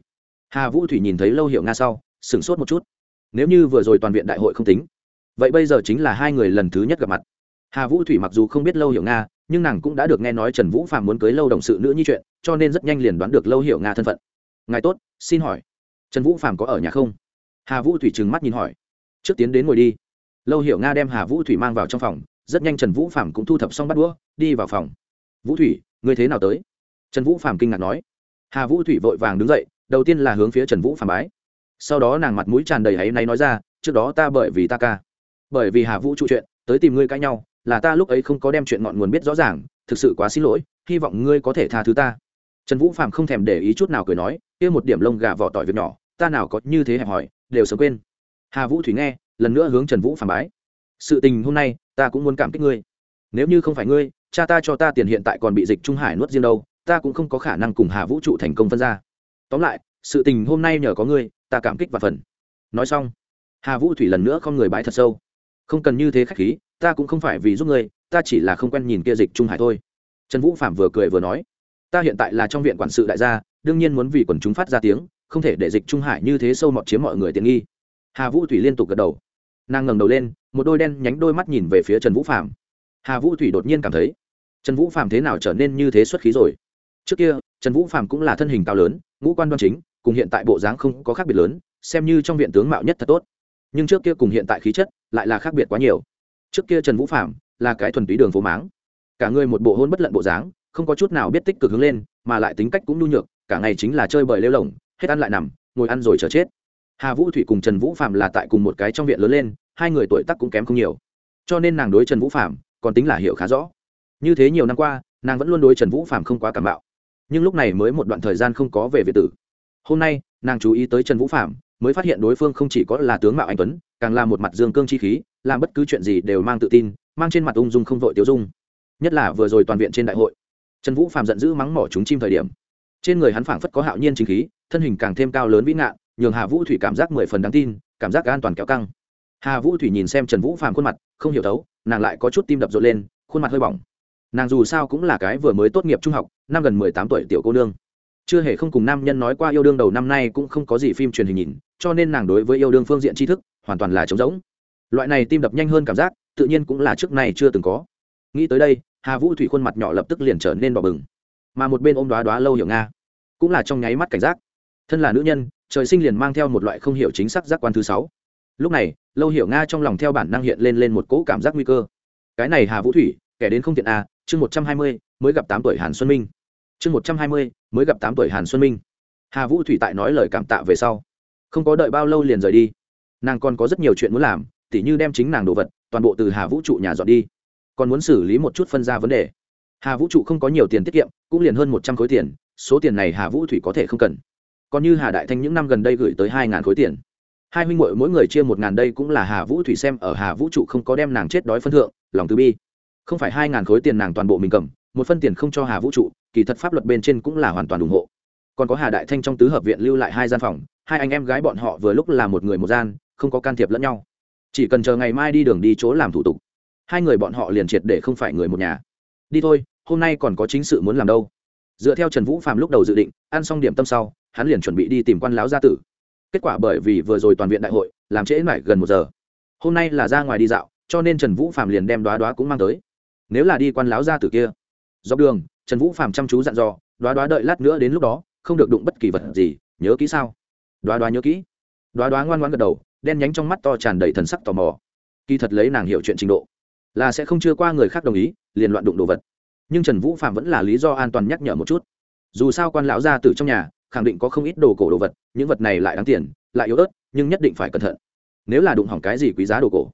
Hà vũ thủy nhìn thấy lâu hiểu nga sau, sửng sốt một chút nếu như vừa rồi toàn viện đại hội không tính. Vậy bây giờ chính là hai người lần thứ nhất gặp mặt. Hà vũ thủy mặc dù không biết lâu hiểu nga, nhưng nàng cũng đã được nghe nói trần vũ phạm muốn cưới lâu đồng sự nữ nhi chuyện, cho nên rất nhanh liền đoán được lâu hiểu nga thân phận. Ngài tốt, xin hỏi, trần vũ phạm có ở nhà không? Hà vũ thủy trừng mắt nhìn hỏi. Trước tiến đến ngồi đi. Lâu hiểu nga đem hà vũ thủy mang vào trong phòng, rất nhanh trần vũ phạm cũng thu thập xong bắt đũa, đi vào phòng. Vũ thủy, ngươi thế nào tới? Trần vũ phạm kinh ngạc nói. Hà vũ thủy vội vàng đứng dậy, đầu tiên là hướng phía trần vũ phạm bái sau đó nàng mặt mũi tràn đầy hãy náy nói ra, trước đó ta bởi vì ta ca, bởi vì hà vũ trụ chuyện, tới tìm ngươi cãi nhau, là ta lúc ấy không có đem chuyện ngọn nguồn biết rõ ràng, thực sự quá xin lỗi, hy vọng ngươi có thể tha thứ ta. Trần vũ phạm không thèm để ý chút nào cười nói, kia một điểm lông gà vỏ tỏi việc nhỏ, ta nào có như thế hẹp hòi, đều sớm quên. Hà vũ thủy nghe, lần nữa hướng trần vũ phản bái, sự tình hôm nay, ta cũng muốn cảm kích ngươi. Nếu như không phải ngươi, cha ta cho ta tiền hiện tại còn bị dịch trung hải nuốt riêng đâu, ta cũng không có khả năng cùng hà vũ trụ thành công phân ra. Tóm lại, sự tình hôm nay nhờ có ngươi ta cảm kích và phần. Nói xong, hà vũ thủy lần nữa không người bái thật sâu. Không cần như thế khách khí, ta cũng không phải vì giúp ngươi, ta chỉ là không quen nhìn kia dịch trung hải thôi. Trần vũ phạm vừa cười vừa nói, ta hiện tại là trong viện quản sự đại gia, đương nhiên muốn vì quần chúng phát ra tiếng, không thể để dịch trung hải như thế sâu mọt chiếm mọi người tiện nghi. Hà vũ thủy liên tục gật đầu. Nàng ngẩng đầu lên, một đôi đen nhánh đôi mắt nhìn về phía trần vũ phạm hà vũ thủy đột nhiên cảm thấy, trần vũ phạm thế nào trở nên như thế xuất khí rồi. Trước kia, trần vũ phạm cũng là thân hình cao lớn, ngũ quan đoan chính cùng hiện tại bộ dáng không có khác biệt lớn, xem như trong viện tướng mạo nhất thật tốt. Nhưng trước kia cùng hiện tại khí chất lại là khác biệt quá nhiều. Trước kia trần vũ phạm là cái thuần túy đường phố máng. Cả người một bộ hôn bất lận bộ dáng, không có chút nào biết tích cực hướng lên, mà lại tính cách cũng nhu nhược, cả ngày chính là chơi bời lêu lỏng hết ăn lại nằm, ngồi ăn rồi chờ chết. Hà vũ thủy cùng trần vũ phạm là tại cùng một cái trong viện lớn lên, hai người tuổi tác cũng kém không nhiều. Cho nên nàng đối trần vũ phạm còn tính là hiểu khá rõ. Như thế nhiều năm qua, nàng vẫn luôn đối trần vũ phạm không quá cảm bạo nhưng lúc này mới một đoạn thời gian không có về việt tử hôm nay, nàng chú ý tới trần vũ phạm mới phát hiện đối phương không chỉ có là tướng mạo anh tuấn, càng là một mặt dương cương chi khí, làm bất cứ chuyện gì đều mang tự tin, mang trên mặt ung dung không vội tiêu dung. Nhất là vừa rồi toàn viện trên đại hội, trần vũ phạm giận dữ mắng mỏ chúng chim thời điểm. Trên người hắn phảng phất có hạo nhiên chính khí, thân hình càng thêm cao lớn vĩ ngạn, nhường hà vũ thủy cảm giác mười phần đáng tin, cảm giác an toàn kéo căng. Hà vũ thủy nhìn xem trần vũ Phạm khuôn mặt, không hiểu thấu, nàng lại có chút tim đập rộn lên, khuôn mặt hơi bỏng. Nàng dù sao cũng là cái vừa mới tốt nghiệp trung học, năm gần mười tám tuổi tiểu cô nương chưa hề không cùng nam nhân nói qua yêu đương đầu năm nay cũng không có gì phim truyền hình nhìn, cho nên nàng đối với yêu đương phương diện tri thức, hoàn toàn là trống rỗng. Loại này tim đập nhanh hơn cảm giác, tự nhiên cũng là trước này chưa từng có. Nghĩ tới đây, hà vũ thủy khuôn mặt nhỏ lập tức liền trở nên đỏ bừng. Mà một bên ôm đoá đoá lâu hiểu nga, cũng là trong nháy mắt cảnh giác. Thân là nữ nhân, trời sinh liền mang theo một loại không hiểu chính xác giác quan thứ sáu. Lúc này, lâu hiểu nga trong lòng theo bản năng hiện lên lên một cỗ cảm giác nguy cơ. Cái này hà vũ thủy, kẻ đến không tiện a chương một trăm hai mươi, mới gặp tám tuổi hàn xuân minh chương một trăm hai mươi, mới gặp tám tuổi hàn xuân minh. Hà vũ thủy tại nói lời cảm tạ về sau. Không có đợi bao lâu liền rời đi. Nàng còn có rất nhiều chuyện muốn làm, tỉ như đem chính nàng đồ vật, toàn bộ từ hà vũ trụ nhà dọn đi. Còn muốn xử lý một chút phân ra vấn đề. Hà vũ trụ không có nhiều tiền tiết kiệm, cũng liền hơn một trăm khối tiền, số tiền này hà vũ thủy có thể không cần. Còn như hà đại thanh những năm gần đây gửi tới hai ngàn khối tiền. Hai huynh muội mỗi người chia một ngàn đây cũng là hà vũ thủy xem ở hà vũ trụ không có đem nàng chết đói phân thượng, lòng từ bi. Không phải hai ngàn khối tiền nàng toàn bộ mình cầm một phân tiền không cho hà vũ trụ, kỳ thật pháp luật bên trên cũng là hoàn toàn ủng hộ. Còn có hà đại thanh trong tứ hợp viện lưu lại hai gian phòng, hai anh em gái bọn họ vừa lúc là một người một gian, không có can thiệp lẫn nhau. Chỉ cần chờ ngày mai đi đường đi chỗ làm thủ tục, hai người bọn họ liền triệt để không phải người một nhà. Đi thôi, hôm nay còn có chính sự muốn làm đâu. Dựa theo trần vũ phạm lúc đầu dự định, ăn xong điểm tâm sau, hắn liền chuẩn bị đi tìm quan lão gia tử. Kết quả bởi vì vừa rồi toàn viện đại hội, làm trễ mãi gần một giờ. Hôm nay là ra ngoài đi dạo, cho nên trần vũ phạm liền đem đoá đoá cũng mang tới. Nếu là đi quan lão gia tử kia dọc đường, trần vũ phàm chăm chú dặn dò, đoá đoá đợi lát nữa đến lúc đó, không được đụng bất kỳ vật gì, nhớ kỹ sao? Đoá đoá nhớ kỹ. Đoá đoá ngoan ngoan gật đầu, đen nhánh trong mắt to tràn đầy thần sắc tò mò. Kỳ thật lấy nàng hiểu chuyện trình độ, là sẽ không chưa qua người khác đồng ý, liền loạn đụng đồ vật. Nhưng trần vũ phạm vẫn là lý do an toàn nhắc nhở một chút. Dù sao quan lão gia tử trong nhà, khẳng định có không ít đồ cổ đồ vật, những vật này lại đáng tiền, lại yếu ớt, nhưng nhất định phải cẩn thận. Nếu là đụng hỏng cái gì quý giá đồ cổ.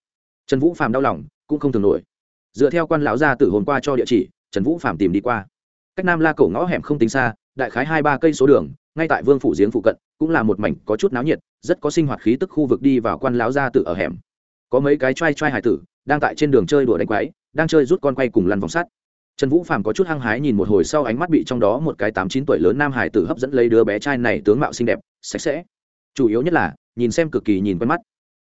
Trần vũ phạm đau lòng, cũng không thường nổi. Dựa theo quan lão gia tử hôm qua cho địa chỉ trần vũ phạm tìm đi qua. Cách nam la cổ ngõ hẻm không tính xa, đại khái hai ba cây số đường, ngay tại vương phủ giếng phụ cận, cũng là một mảnh có chút náo nhiệt, rất có sinh hoạt khí tức khu vực đi vào quan lão gia tử ở hẻm. Có mấy cái t r a i t r a i hải tử, đang tại trên đường chơi đùa đánh quái, đang chơi rút con quay cùng lăn vòng sắt. Trần vũ phàm có chút hăng hái nhìn một hồi sau ánh mắt bị trong đó một cái tám chín tuổi lớn nam hải tử hấp dẫn lấy đứa bé trai này tướng mạo xinh đẹp, sạch sẽ. Chủ yếu nhất là, nhìn xem cực kỳ nhìn quen mắt.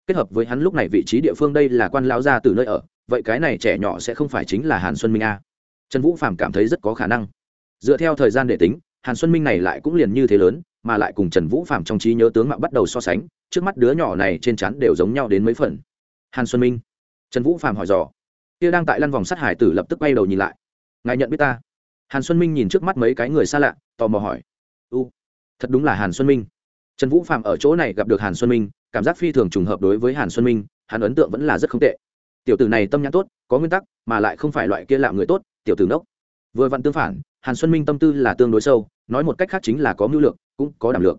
Kết hợp với hắn lúc này vị trí địa phương đây là quan lão gia từ nơi ở, vậy cái này trẻ nhỏ sẽ không phải chính là hàn xuân minh a trần vũ Phạm cảm thấy rất có khả năng. Dựa theo thời gian để tính, hàn xuân minh này lại cũng liền như thế lớn, mà lại cùng trần vũ Phạm trong trí nhớ tướng mạo bắt đầu so sánh, trước mắt đứa nhỏ này trên chắn đều giống nhau đến mấy phần. Hàn xuân minh. Trần vũ Phạm hỏi dò. Kia đang tại lăn vòng sát hải tử lập tức quay đầu nhìn lại. Ngài nhận biết ta? Hàn xuân minh nhìn trước mắt mấy cái người xa lạ, tò mò hỏi. U, thật đúng là hàn xuân minh. Trần vũ phạm ở chỗ này gặp được hàn xuân minh, cảm giác phi thường trùng hợp đối với hàn xuân minh hàn ấn tượng vẫn là rất không tệ. Tiểu tử này tâm nhãn tốt, có nguyên tắc, mà lại không phải loại kia lạ người tốt tiểu tử nốc vừa vặn tương phản, hàn xuân minh tâm tư là tương đối sâu, nói một cách khác chính là có mưu lược, cũng có đảm lược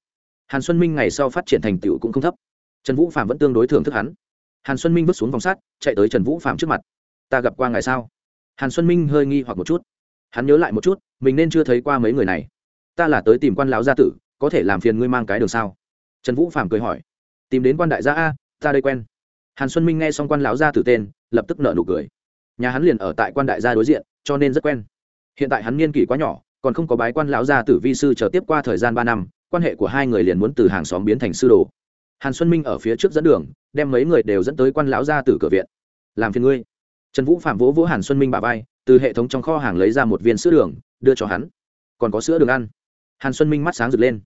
hàn xuân minh ngày sau phát triển thành tựu cũng không thấp. Trần vũ phạm vẫn tương đối thưởng thức hắn. Hàn xuân minh bước xuống vòng sát chạy tới trần vũ phạm trước mặt. Ta gặp qua ngày sao? Hàn xuân minh hơi nghi hoặc một chút. Hắn nhớ lại một chút, mình nên chưa thấy qua mấy người này. Ta là tới tìm quan lão gia tử, có thể làm phiền ngươi mang cái đường sao? Trần vũ phạm cười hỏi. Tìm đến quan đại gia a, ta đây quen. Hàn xuân minh nghe xong quan lão gia tử tên, lập tức nợ nụ cười. Nhà hắn liền ở tại quan đại gia đối diện cho nên rất quen. Hiện tại hắn niên kỷ quá nhỏ, còn không có bái quan lão gia tử vi sư chờ tiếp qua thời gian ba năm, quan hệ của hai người liền muốn từ hàng xóm biến thành sư đồ. Hàn xuân minh ở phía trước dẫn đường, đem mấy người đều dẫn tới quan lão gia tử cửa viện. Làm phiền ngươi. Trần vũ phạm vỗ vỗ hàn xuân minh bà vai, từ hệ thống trong kho hàng lấy ra một viên sữa đường, đưa cho hắn. Còn có sữa đường ăn. Hàn xuân minh mắt sáng rực lên.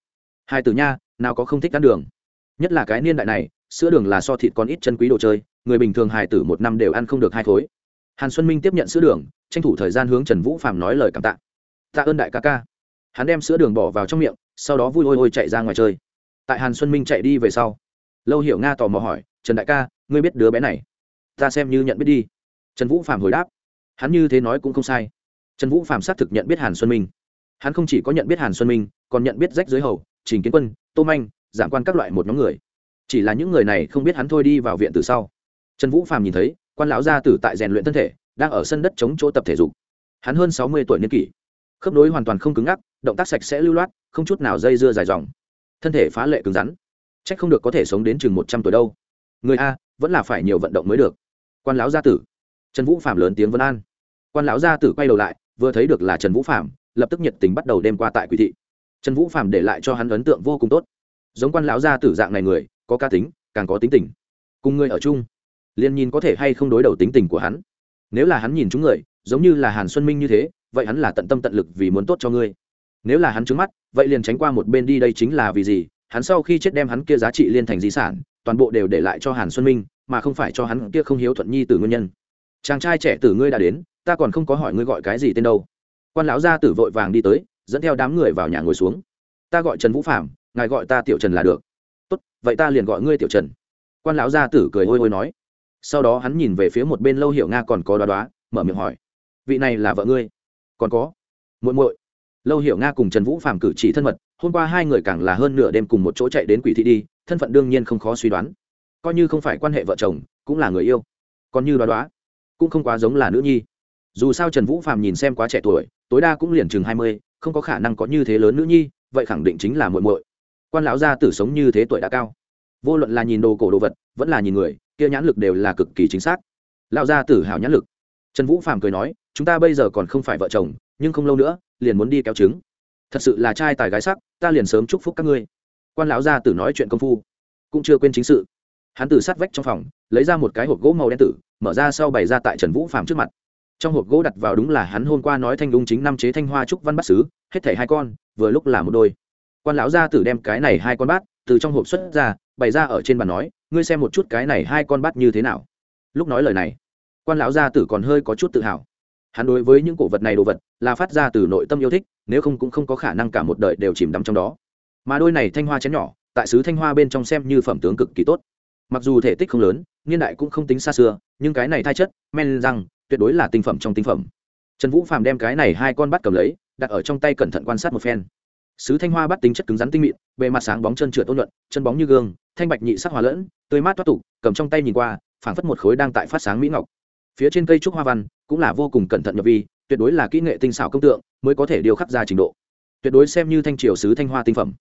Hai từ nha, nào có không thích ăn đường. Nhất là cái niên đại này, sữa đường là so thịt còn ít chân quý đồ chơi, người bình thường hài tử một năm đều ăn không được hai khối hàn xuân minh tiếp nhận sữa đường, tranh thủ thời gian hướng trần vũ phạm nói lời cảm tạ. Tạ ơn đại ca ca. Hắn đem sữa đường bỏ vào trong miệng, sau đó vui ôi ôi chạy ra ngoài chơi. Tại hàn xuân minh chạy đi về sau, lâu hiểu nga tò mò hỏi, trần đại ca, ngươi biết đứa bé này? Ta xem như nhận biết đi. Trần vũ phạm hồi đáp, hắn như thế nói cũng không sai. Trần vũ phạm xác thực nhận biết hàn xuân minh. Hắn không chỉ có nhận biết hàn xuân minh, còn nhận biết rách dưới hầu, trình kiến quân, tô manh giảm quan các loại một nhóm người. Chỉ là những người này không biết hắn thôi đi vào viện từ sau. Trần vũ phạm nhìn thấy quan lão gia tử tại rèn luyện thân thể, đang ở sân đất chống chỗ tập thể dục. Hắn hơn sáu mươi tuổi niên kỷ. Khớp nối hoàn toàn không cứng ngắc, động tác sạch sẽ lưu loát, không chút nào dây dưa dài dòng. Thân thể phá lệ cứng rắn. C h ắ c không được có thể sống đến chừng một trăm tuổi đâu. Người a, vẫn là phải nhiều vận động mới được. Quan lão gia tử. Trần vũ phạm lớn tiếng vân an. Quan lão gia tử quay đầu lại, vừa thấy được là trần vũ phạm lập tức nhiệt tình bắt đầu đêm qua tại quỷ thị. Trần vũ phạm để lại cho hắn ấn tượng vô cùng tốt. Giống quan lão gia tử dạng này người, có ca tính, càng có tính tình. Cùng người ở chung liền nhìn có thể hay không đối đầu tính tình của hắn. Nếu là hắn nhìn chúng người, giống như là hàn xuân minh như thế, vậy hắn là tận tâm tận lực vì muốn tốt cho ngươi. Nếu là hắn trứng mắt, vậy liền tránh qua một bên đi, đây chính là vì gì? Hắn sau khi chết đem hắn kia giá trị liên thành di sản, toàn bộ đều để lại cho hàn xuân minh, mà không phải cho hắn kia không hiếu thuận nhi từ nguyên nhân. Chàng trai trẻ tử ngươi đã đến, ta còn không có hỏi ngươi gọi cái gì tên đâu. Quan lão gia tử vội vàng đi tới, dẫn theo đám người vào nhà ngồi xuống. Ta gọi trần vũ phạm ngài gọi ta tiểu trần là được. Tốt, vậy ta liền gọi ngươi tiểu trần. Quan lão gia tử cười hôi hôi nói sau đó hắn nhìn về phía một bên lâu hiểu nga còn có đoá đoá, mở miệng hỏi, vị này là vợ ngươi? Còn có. Muội muội. Lâu hiểu nga cùng trần vũ phạm cử chỉ thân mật, hôm qua hai người càng là hơn nửa đêm cùng một chỗ chạy đến quỷ thị đi, thân phận đương nhiên không khó suy đoán. Coi như không phải quan hệ vợ chồng, cũng là người yêu. Còn như đoá đoá, cũng không quá giống là nữ nhi. Dù sao trần vũ phạm nhìn xem quá trẻ tuổi, tối đa cũng liền chừng hai mươi, không có khả năng có như thế lớn nữ nhi, vậy khẳng định chính là muội muội. Quan lão gia tử sống như thế tuổi đã cao. Vô luận là nhìn đồ cổ đồ vật, vẫn là nhìn người kia nhãn lực đều là cực kỳ chính xác. Lão gia tử hào nhãn lực. Trần vũ phàm cười nói chúng ta bây giờ còn không phải vợ chồng nhưng không lâu nữa liền muốn đi kéo trứng. Thật sự là trai tài gái sắc ta liền sớm chúc phúc các ngươi. Quan lão gia tử nói chuyện công phu cũng chưa quên chính sự. Hắn từ sát vách trong phòng lấy ra một cái hộp gỗ màu đen tử mở ra sau bày ra tại trần vũ phàm trước mặt. Trong hộp gỗ đặt vào đúng là hắn hôm qua nói thanh đúng chính năm chế thanh hoa trúc văn bát sứ, hết thảy hai con vừa lúc là một đôi. Quan lão gia tử đem cái này hai con bát từ trong hộp xuất ra bày ra ở trên bàn nói ngươi xem một chút cái này hai con bát như thế nào. Lúc nói lời này, quan lão gia tử còn hơi có chút tự hào. Hắn đối với những cổ vật này đồ vật là phát ra từ nội tâm yêu thích, nếu không cũng không có khả năng cả một đời đều chìm đắm trong đó. Mà đôi này thanh hoa chén nhỏ, tại sứ thanh hoa bên trong xem như phẩm tướng cực kỳ tốt. Mặc dù thể tích không lớn, niên đại cũng không tính xa xưa, nhưng cái này thai chất, men răng, tuyệt đối là tinh phẩm trong tinh phẩm. Trần vũ phàm đem cái này hai con bắt cầm lấy, đặt ở trong tay cẩn thận quan sát một phen sứ thanh hoa bắt tính chất cứng rắn tinh mịn, bề mặt sáng bóng chân trượt ôn luận, chân bóng như gương, thanh bạch nhị sắc hòa lẫn, tươi mát toát tục, cầm trong tay nhìn qua, phảng phất một khối đang tại phát sáng mỹ ngọc. Phía trên cây trúc hoa văn cũng là vô cùng cẩn thận nhập vi, tuyệt đối là kỹ nghệ tinh xảo công tượng, mới có thể điều khắc ra trình độ. Tuyệt đối xem như thanh triều sứ thanh hoa tinh phẩm.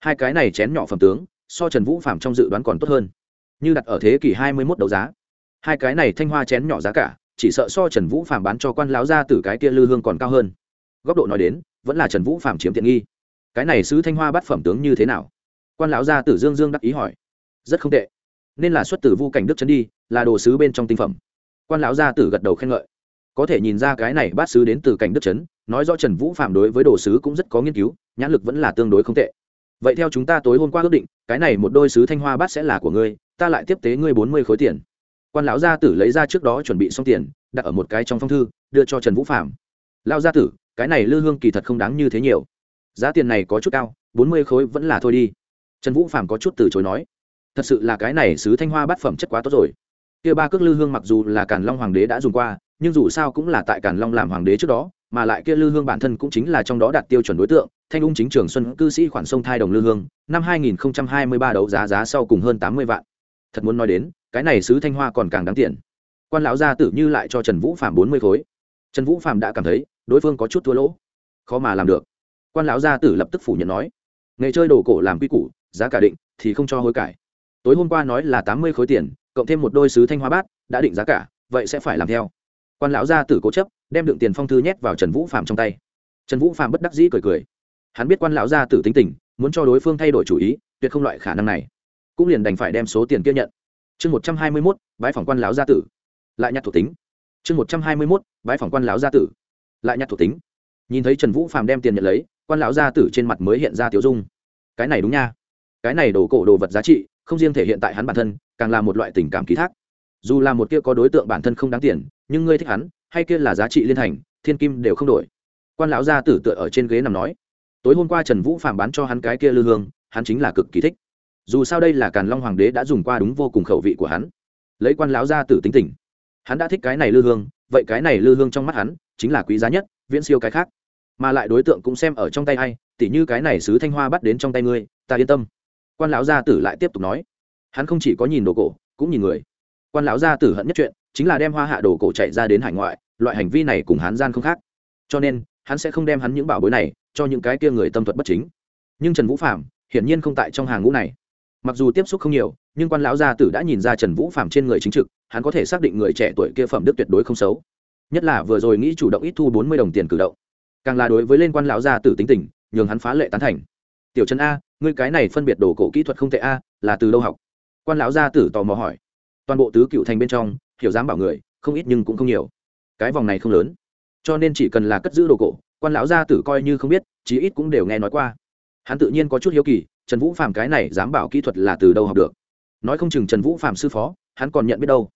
Hai cái này chén nhỏ phẩm tướng, so trần vũ phạm trong dự đoán còn tốt hơn. Như đặt ở thế kỷ hai mươi mốt đấu giá. Hai cái này thanh hoa chén nhỏ giá cả, chỉ sợ so trần vũ phạm bán cho quan láo ra từ cái kia lư hương còn cao hơn. Góc độ nói đến, vẫn là trần vũ phạm chiếm tiện nghi cái này sứ thanh hoa bắt phẩm tướng như thế nào? Quan lão gia tử dương dương đắc ý hỏi. Rất không tệ. Nên là xuất từ vu cảnh đức trấn đi, là đồ sứ bên trong tinh phẩm. Quan lão gia tử gật đầu khen ngợi. Có thể nhìn ra cái này bát sứ đến từ cảnh đức trấn, nói rõ trần vũ phạm đối với đồ sứ cũng rất có nghiên cứu, nhãn lực vẫn là tương đối không tệ. Vậy theo chúng ta tối hôm qua ước định, cái này một đôi sứ thanh hoa bát sẽ là của ngươi, ta lại tiếp tế ngươi bốn mươi khối tiền. Quan lão gia tử lấy ra trước đó chuẩn bị xong tiền, đặt ở một cái trong phong thư, đưa cho trần vũ phạm. Lao gia tử, cái này lư hương kỳ thật không đáng như thế nhiều giá tiền này có chút cao, bốn mươi khối vẫn là thôi đi. Trần vũ phạm có chút từ chối nói, thật sự là cái này sứ thanh hoa bát phẩm chất quá tốt rồi. Kia ba cước lư hương mặc dù là càn long hoàng đế đã dùng qua, nhưng dù sao cũng là tại càn long làm hoàng đế trước đó, mà lại kia lư hương bản thân cũng chính là trong đó đạt tiêu chuẩn đối tượng, thanh ung chính trường xuân cư sĩ khoản sông thai đồng lư hương, năm 2023 đấu giá giá sau cùng hơn 80 vạn. Thật muốn nói đến, cái này sứ thanh hoa còn càng đáng tiền. Quan lão gia tử như lại cho trần vũ phạm 40 khối. Trần vũ phạm đã cảm thấy, đối phương có chút thua lỗ. Khó mà làm được quan lão gia tử lập tức phủ nhận nói, nghề chơi đồ cổ làm quy củ, giá cả định thì không cho hối cải. Tối hôm qua nói là tám mươi khối tiền, cộng thêm một đôi sứ thanh hoa bát, đã định giá cả, vậy sẽ phải làm theo. Quan lão gia tử cố chấp, đem đựng tiền phong thư nhét vào trần vũ phạm trong tay. Trần vũ phạm bất đắc dĩ cười cười. Hắn biết quan lão gia tử tính tình, muốn cho đối phương thay đổi chủ ý, tuyệt không loại khả năng này. Cũng liền đành phải đem số tiền kia nhận. Chương một trăm hai mươi mốt bãi phòng quan lão gia tử. Lại nhặt thuộc tính. Chương một trăm hai mươi mốt bãi phòng quan lão gia tử. Lại nhặt thuộc tính. Nhìn thấy trần vũ phạm đem tiền nhận lấy quan lão gia tử trên mặt mới hiện ra tiểu dung. Cái này đúng nha. Cái này đồ cổ đồ vật giá trị, không riêng thể hiện tại hắn bản thân, càng là một loại tình cảm ký thác. Dù là một kia có đối tượng bản thân không đáng tiền, nhưng ngươi thích hắn, hay kia là giá trị liên thành, thiên kim đều không đổi. Quan lão gia tử tựa ở trên ghế nằm nói, tối hôm qua trần vũ phạm bán cho hắn cái kia lư hương, hắn chính là cực kỳ thích. Dù sao đây là càn long hoàng đế đã dùng qua đúng vô cùng khẩu vị của hắn. Lấy quan lão gia tử tính tình, hắn đã thích cái này lư hương, vậy cái này lư hương trong mắt hắn chính là quý giá nhất, viễn siêu cái khác mà lại đối tượng cũng xem ở trong tay hay tỉ như cái này sứ thanh hoa bắt đến trong tay ngươi, ta yên tâm. Quan lão gia tử lại tiếp tục nói. Hắn không chỉ có nhìn đồ cổ, cũng nhìn người. Quan lão gia tử hận nhất chuyện, chính là đem hoa hạ đồ cổ chạy ra đến hải ngoại, loại hành vi này cùng hắn gian không khác. Cho nên, hắn sẽ không đem hắn những bảo bối này cho những cái kia người tâm thuật bất chính. Nhưng trần vũ phạm hiển nhiên không tại trong hàng ngũ này. Mặc dù tiếp xúc không nhiều, nhưng quan lão gia tử đã nhìn ra trần vũ phạm trên người chính trực, hắn có thể xác định người trẻ tuổi kia phẩm đức tuyệt đối không xấu. Nhất là vừa rồi nghĩ chủ động ít thu bốn mươi đồng tiền cử động càng là đối với lên quan lão gia tử tính tình, nhường hắn phá lệ tán thành. Tiểu trần a, ngươi cái này phân biệt đồ cổ kỹ thuật không tệ a, là từ đâu học? Quan lão gia tử tò mò hỏi. Toàn bộ tứ cựu thành bên trong, hiểu dám bảo người, không ít nhưng cũng không nhiều. Cái vòng này không lớn, cho nên chỉ cần là cất giữ đồ cổ, quan lão gia tử coi như không biết, chí ít cũng đều nghe nói qua. Hắn tự nhiên có chút hiếu kỳ, trần vũ phạm cái này dám bảo kỹ thuật là từ đâu học được? Nói không chừng trần vũ phạm sư phó, hắn còn nhận biết đâu.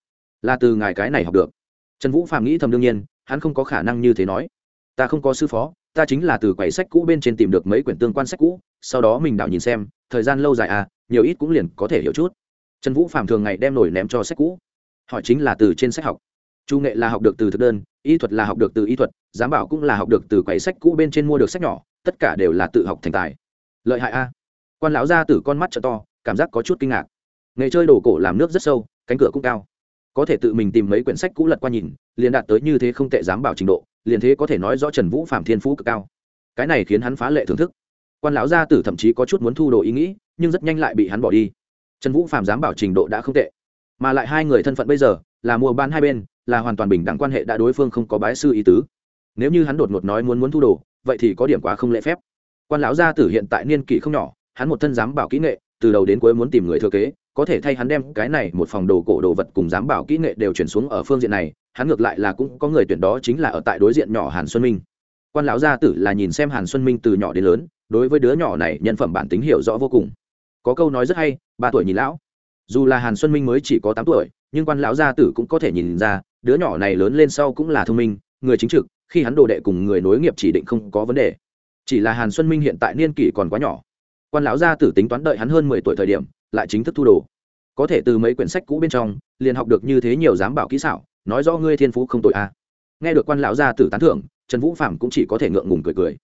Là từ ngài cái này học được. Trần vũ phạm nghĩ thầm đương nhiên, hắn không có khả năng như thế nói ta không có sư phó, ta chính là từ quầy sách cũ bên trên tìm được mấy quyển tương quan sách cũ, sau đó mình đảo nhìn xem, thời gian lâu dài à nhiều ít cũng liền có thể hiểu chút. Trần vũ phạm thường ngày đem nổi ném cho sách cũ. Hỏi chính là từ trên sách học. Chu nghệ là học được từ thực đơn, y thuật là học được từ y thuật, giám bảo cũng là học được từ quầy sách cũ bên trên mua được sách nhỏ, tất cả đều là tự học thành tài. Lợi hại a. Quan lão ra từ con mắt t to, cảm giác có chút kinh ngạc. Nghề chơi đồ cổ làm nước rất sâu, cánh cửa cũng cao. Có thể tự mình tìm mấy quyển sách cũ lật qua nhìn, liền đạt tới như thế không tệ dám bảo trình độ liền thế có thể nói rõ trần vũ phạm thiên phú cực cao. Cái này khiến hắn phá lệ thưởng thức. Quan lão gia tử thậm chí có chút muốn thu đồ ý nghĩ, nhưng rất nhanh lại bị hắn bỏ đi. Trần vũ phạm dám bảo trình độ đã không tệ. Mà lại hai người thân phận bây giờ, là mua bán hai bên, là hoàn toàn bình đẳng quan hệ đã đối phương không có bái sư ý tứ. Nếu như hắn đột ngột nói muốn muốn thu đồ, vậy thì có điểm quá không lễ phép. Quan lão gia tử hiện tại niên kỷ không nhỏ, hắn một thân dám bảo kỹ nghệ, từ đầu đến cuối muốn tìm người thừa kế có thể thay hắn đem cái này một phòng đồ cổ đồ vật cùng giám bảo kỹ nghệ đều chuyển xuống ở phương diện này, hắn ngược lại là cũng có người tuyển đó chính là ở tại đối diện nhỏ hàn xuân minh. Quan lão gia tử là nhìn xem hàn xuân minh từ nhỏ đến lớn, đối với đứa nhỏ này nhân phẩm bản tính hiểu rõ vô cùng. Có câu nói rất hay, ba tuổi nhìn lão. Dù là hàn xuân minh mới chỉ có tám tuổi, nhưng quan lão gia tử cũng có thể nhìn ra, đứa nhỏ này lớn lên sau cũng là thông minh, người chính trực, khi hắn đồ đệ cùng người nối nghiệp chỉ định không có vấn đề. Chỉ là hàn xuân minh hiện tại niên kỷ còn quá nhỏ. Quan lão gia tử tính toán đợi hắn hơn mười tuổi thời điểm lại chính thức thu đồ. Có thể từ mấy quyển sách cũ bên trong, liền học được như thế nhiều dám bảo kỹ xảo, nói rõ ngươi thiên phú không tội a. À. nghe được quan lão gia tử tán thưởng, trần vũ phạm cũng chỉ có thể ngượng ngùng cười cười.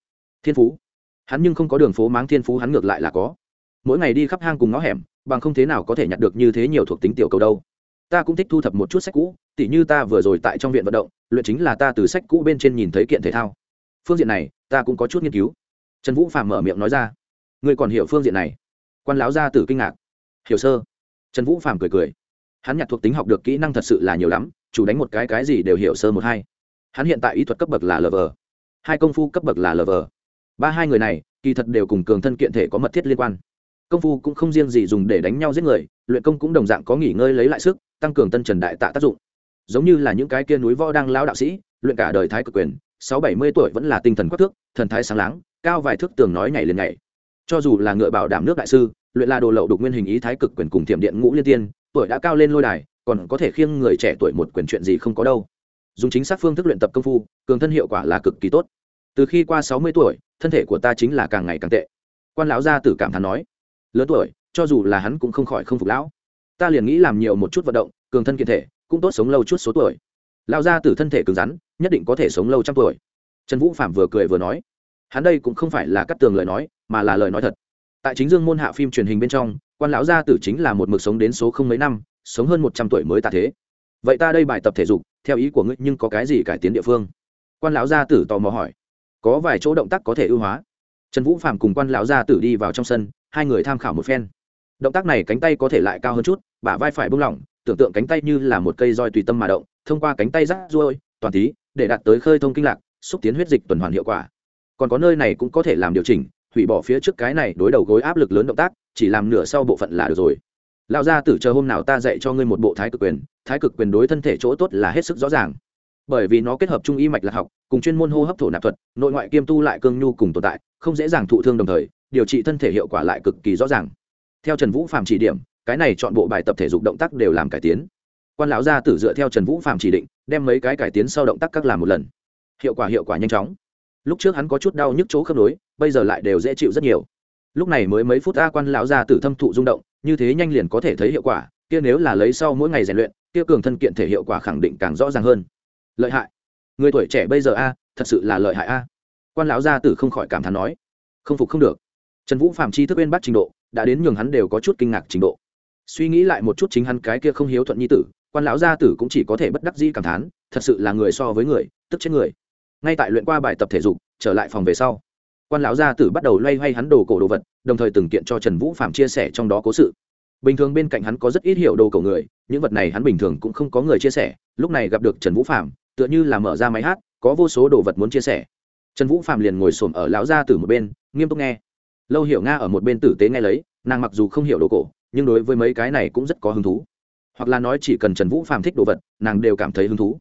Thiên phú? Hắn nhưng không có đường phố máng thiên phú, hắn ngược lại là có. Mỗi ngày đi khắp hang cùng ngõ hẻm, bằng không thế nào có thể nhặt được như thế nhiều thuộc tính tiểu cầu đâu. Ta cũng thích thu thập một chút sách cũ, tỉ như ta vừa rồi tại trong viện vận động, luyện chính là ta từ sách cũ bên trên nhìn thấy kiện thể thao. Phương diện này, ta cũng có chút nghiên cứu. Trần vũ phạm mở miệng nói ra. Ngươi còn hiểu phương diện này? Quan lão gia tử kinh ngạc hiểu sơ. Trần vũ phạm cười cười. Hắn nhặt thuộc tính học được kỹ năng thật sự là nhiều lắm, chủ đánh một cái cái gì đều hiểu sơ một hai. Hắn hiện tại ý thuật cấp bậc là lv hai công phu cấp bậc là lv ba hai người này, kỳ thật đều cùng cường thân kiện thể có mật thiết liên quan. Công phu cũng không riêng gì dùng để đánh nhau giết người, luyện công cũng đồng dạng có nghỉ ngơi lấy lại sức, tăng cường tân trần đại tạ tác dụng. Giống như là những cái kia núi võ đang lao đạo sĩ, luyện cả đời thái cực quyền, sáu bảy mươi tuổi vẫn là tinh thần quắc thước, thần thái sáng láng, cao vài thước tường nói nhảy liền nhảy. Cho dù là ngựa bảo đảm nước đại sư luyện là đồ lậu đục nguyên hình ý thái cực quyền cùng thiểm điện ngũ liên tiên, tuổi đã cao lên lôi đài, còn có thể khiêng người trẻ tuổi một quyền chuyện gì không có đâu. Dùng chính xác phương thức luyện tập công phu, cường thân hiệu quả là cực kỳ tốt. Từ khi qua sáu mươi tuổi, thân thể của ta chính là càng ngày càng tệ. Quan lão gia tử cảm thán nói, lớn tuổi, cho dù là hắn cũng không khỏi không phục lão. Ta liền nghĩ làm nhiều một chút vận động, cường thân kiện thể, cũng tốt sống lâu chút số tuổi. Lão gia tử thân thể cứng rắn, nhất định có thể sống lâu trăm tuổi. Trần vũ phạm vừa cười vừa nói, hắn đây cũng không phải là cắt tường lời nói, mà là lời nói thật tại chính dương môn hạ phim truyền hình bên trong, quan lão gia tử chính là một mực sống đến số không mấy năm, sống hơn một trăm tuổi mới tạ thế. Vậy ta đây bài tập thể dục, theo ý của ngươi nhưng có cái gì cải tiến địa phương? Quan lão gia tử tò mò hỏi. Có vài chỗ động tác có thể ưu hóa. Trần vũ phạm cùng quan lão gia tử đi vào trong sân, hai người tham khảo một phen. Động tác này cánh tay có thể lại cao hơn chút, bả vai phải buông lỏng, tưởng tượng cánh tay như là một cây roi tùy tâm mà động, thông qua cánh tay rác ruôi, toàn tí để đạt tới khơi thông kinh lạc, xúc tiến huyết dịch tuần hoàn hiệu quả. Còn có nơi này cũng có thể làm điều chỉnh hủy bỏ phía trước cái này đối đầu gối áp lực lớn động tác, chỉ làm nửa sau bộ phận là được rồi. Lão gia tử chờ hôm nào ta dạy cho ngươi một bộ thái cực quyền, thái cực quyền đối thân thể chỗ tốt là hết sức rõ ràng. Bởi vì nó kết hợp trung y mạch lạc học, cùng chuyên môn hô hấp thổ nạp thuật, nội ngoại kiêm tu lại cương nhu cùng tồn tại, không dễ dàng thụ thương đồng thời, điều trị thân thể hiệu quả lại cực kỳ rõ ràng. Theo trần vũ phạm chỉ điểm, cái này chọn bộ bài tập thể dục động tác đều làm cải tiến. Quan lão gia tử dựa theo trần vũ phạm chỉ định, đem mấy cái cải tiến sau động tác các làm một lần. Hiệu quả hiệu quả nhanh chóng. Lúc trước hắn có chút đau nhức chỗ khớp nối bây giờ lại đều dễ chịu rất nhiều. Lúc này mới mấy phút a quan lão gia tử thâm thụ rung động, như thế nhanh liền có thể thấy hiệu quả, kia nếu là lấy sau mỗi ngày rèn luyện, kia cường thân kiện thể hiệu quả khẳng định càng rõ ràng hơn. Lợi hại. Người tuổi trẻ bây giờ a, thật sự là lợi hại a. Quan lão gia tử không khỏi cảm thán nói, không phục không được. Trần vũ phạm chi thức bên bắt trình độ, đã đến nhường hắn đều có chút kinh ngạc trình độ. Suy nghĩ lại một chút chính hắn cái kia không hiếu thuận nhi tử, quan lão gia tử cũng chỉ có thể bất đắc dĩ cảm thán, thật sự là người so với người, tức chết người. Ngay tại luyện qua bài tập thể dục, trở lại phòng về sau quan lão gia tử bắt đầu loay hoay hắn đồ cổ đồ vật, đồng thời từng kiện cho trần vũ phạm chia sẻ trong đó cố sự. Bình thường bên cạnh hắn có rất ít hiểu đồ cổ người, những vật này hắn bình thường cũng không có người chia sẻ, lúc này gặp được trần vũ phạm tựa như là mở ra máy hát, có vô số đồ vật muốn chia sẻ. Trần vũ phạm liền ngồi xổm ở lão gia tử một bên, nghiêm túc nghe. Lâu hiểu nga ở một bên tử tế nghe lấy, nàng mặc dù không hiểu đồ cổ, nhưng đối với mấy cái này cũng rất có hứng thú. Hoặc là nói chỉ cần trần vũ phạm thích đồ vật, nàng đều cảm thấy hứng thú.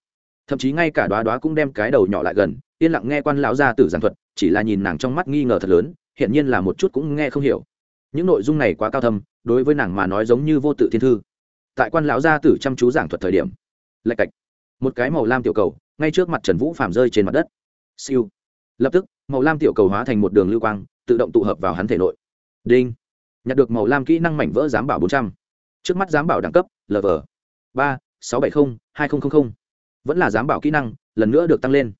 Thậm chí ngay cả đoá đoá cũng đem cái đầu nhỏ lại gần, yên lặng nghe quan lão gia tử giảng thuật chỉ là nhìn nàng trong mắt nghi ngờ thật lớn hiện nhiên là một chút cũng nghe không hiểu. Những nội dung này quá cao thâm, đối với nàng mà nói giống như vô tự thiên thư. Tại quan lão gia tử chăm chú giảng thuật thời điểm, lạch cạch, một cái màu lam tiểu cầu, ngay trước mặt trần vũ phạm rơi trên mặt đất. Siêu. Lập tức, màu lam tiểu cầu hóa thành một đường lưu quang, tự động tụ hợp vào hắn thể nội. Đinh. Nhặt được màu lam kỹ năng mảnh vỡ giám bảo bốn trăm. Trước mắt giám bảo đẳng cấp lv ba, sáu bảy mươi hai nghìn vẫn là giám bảo kỹ năng, lần nữa được tăng lên.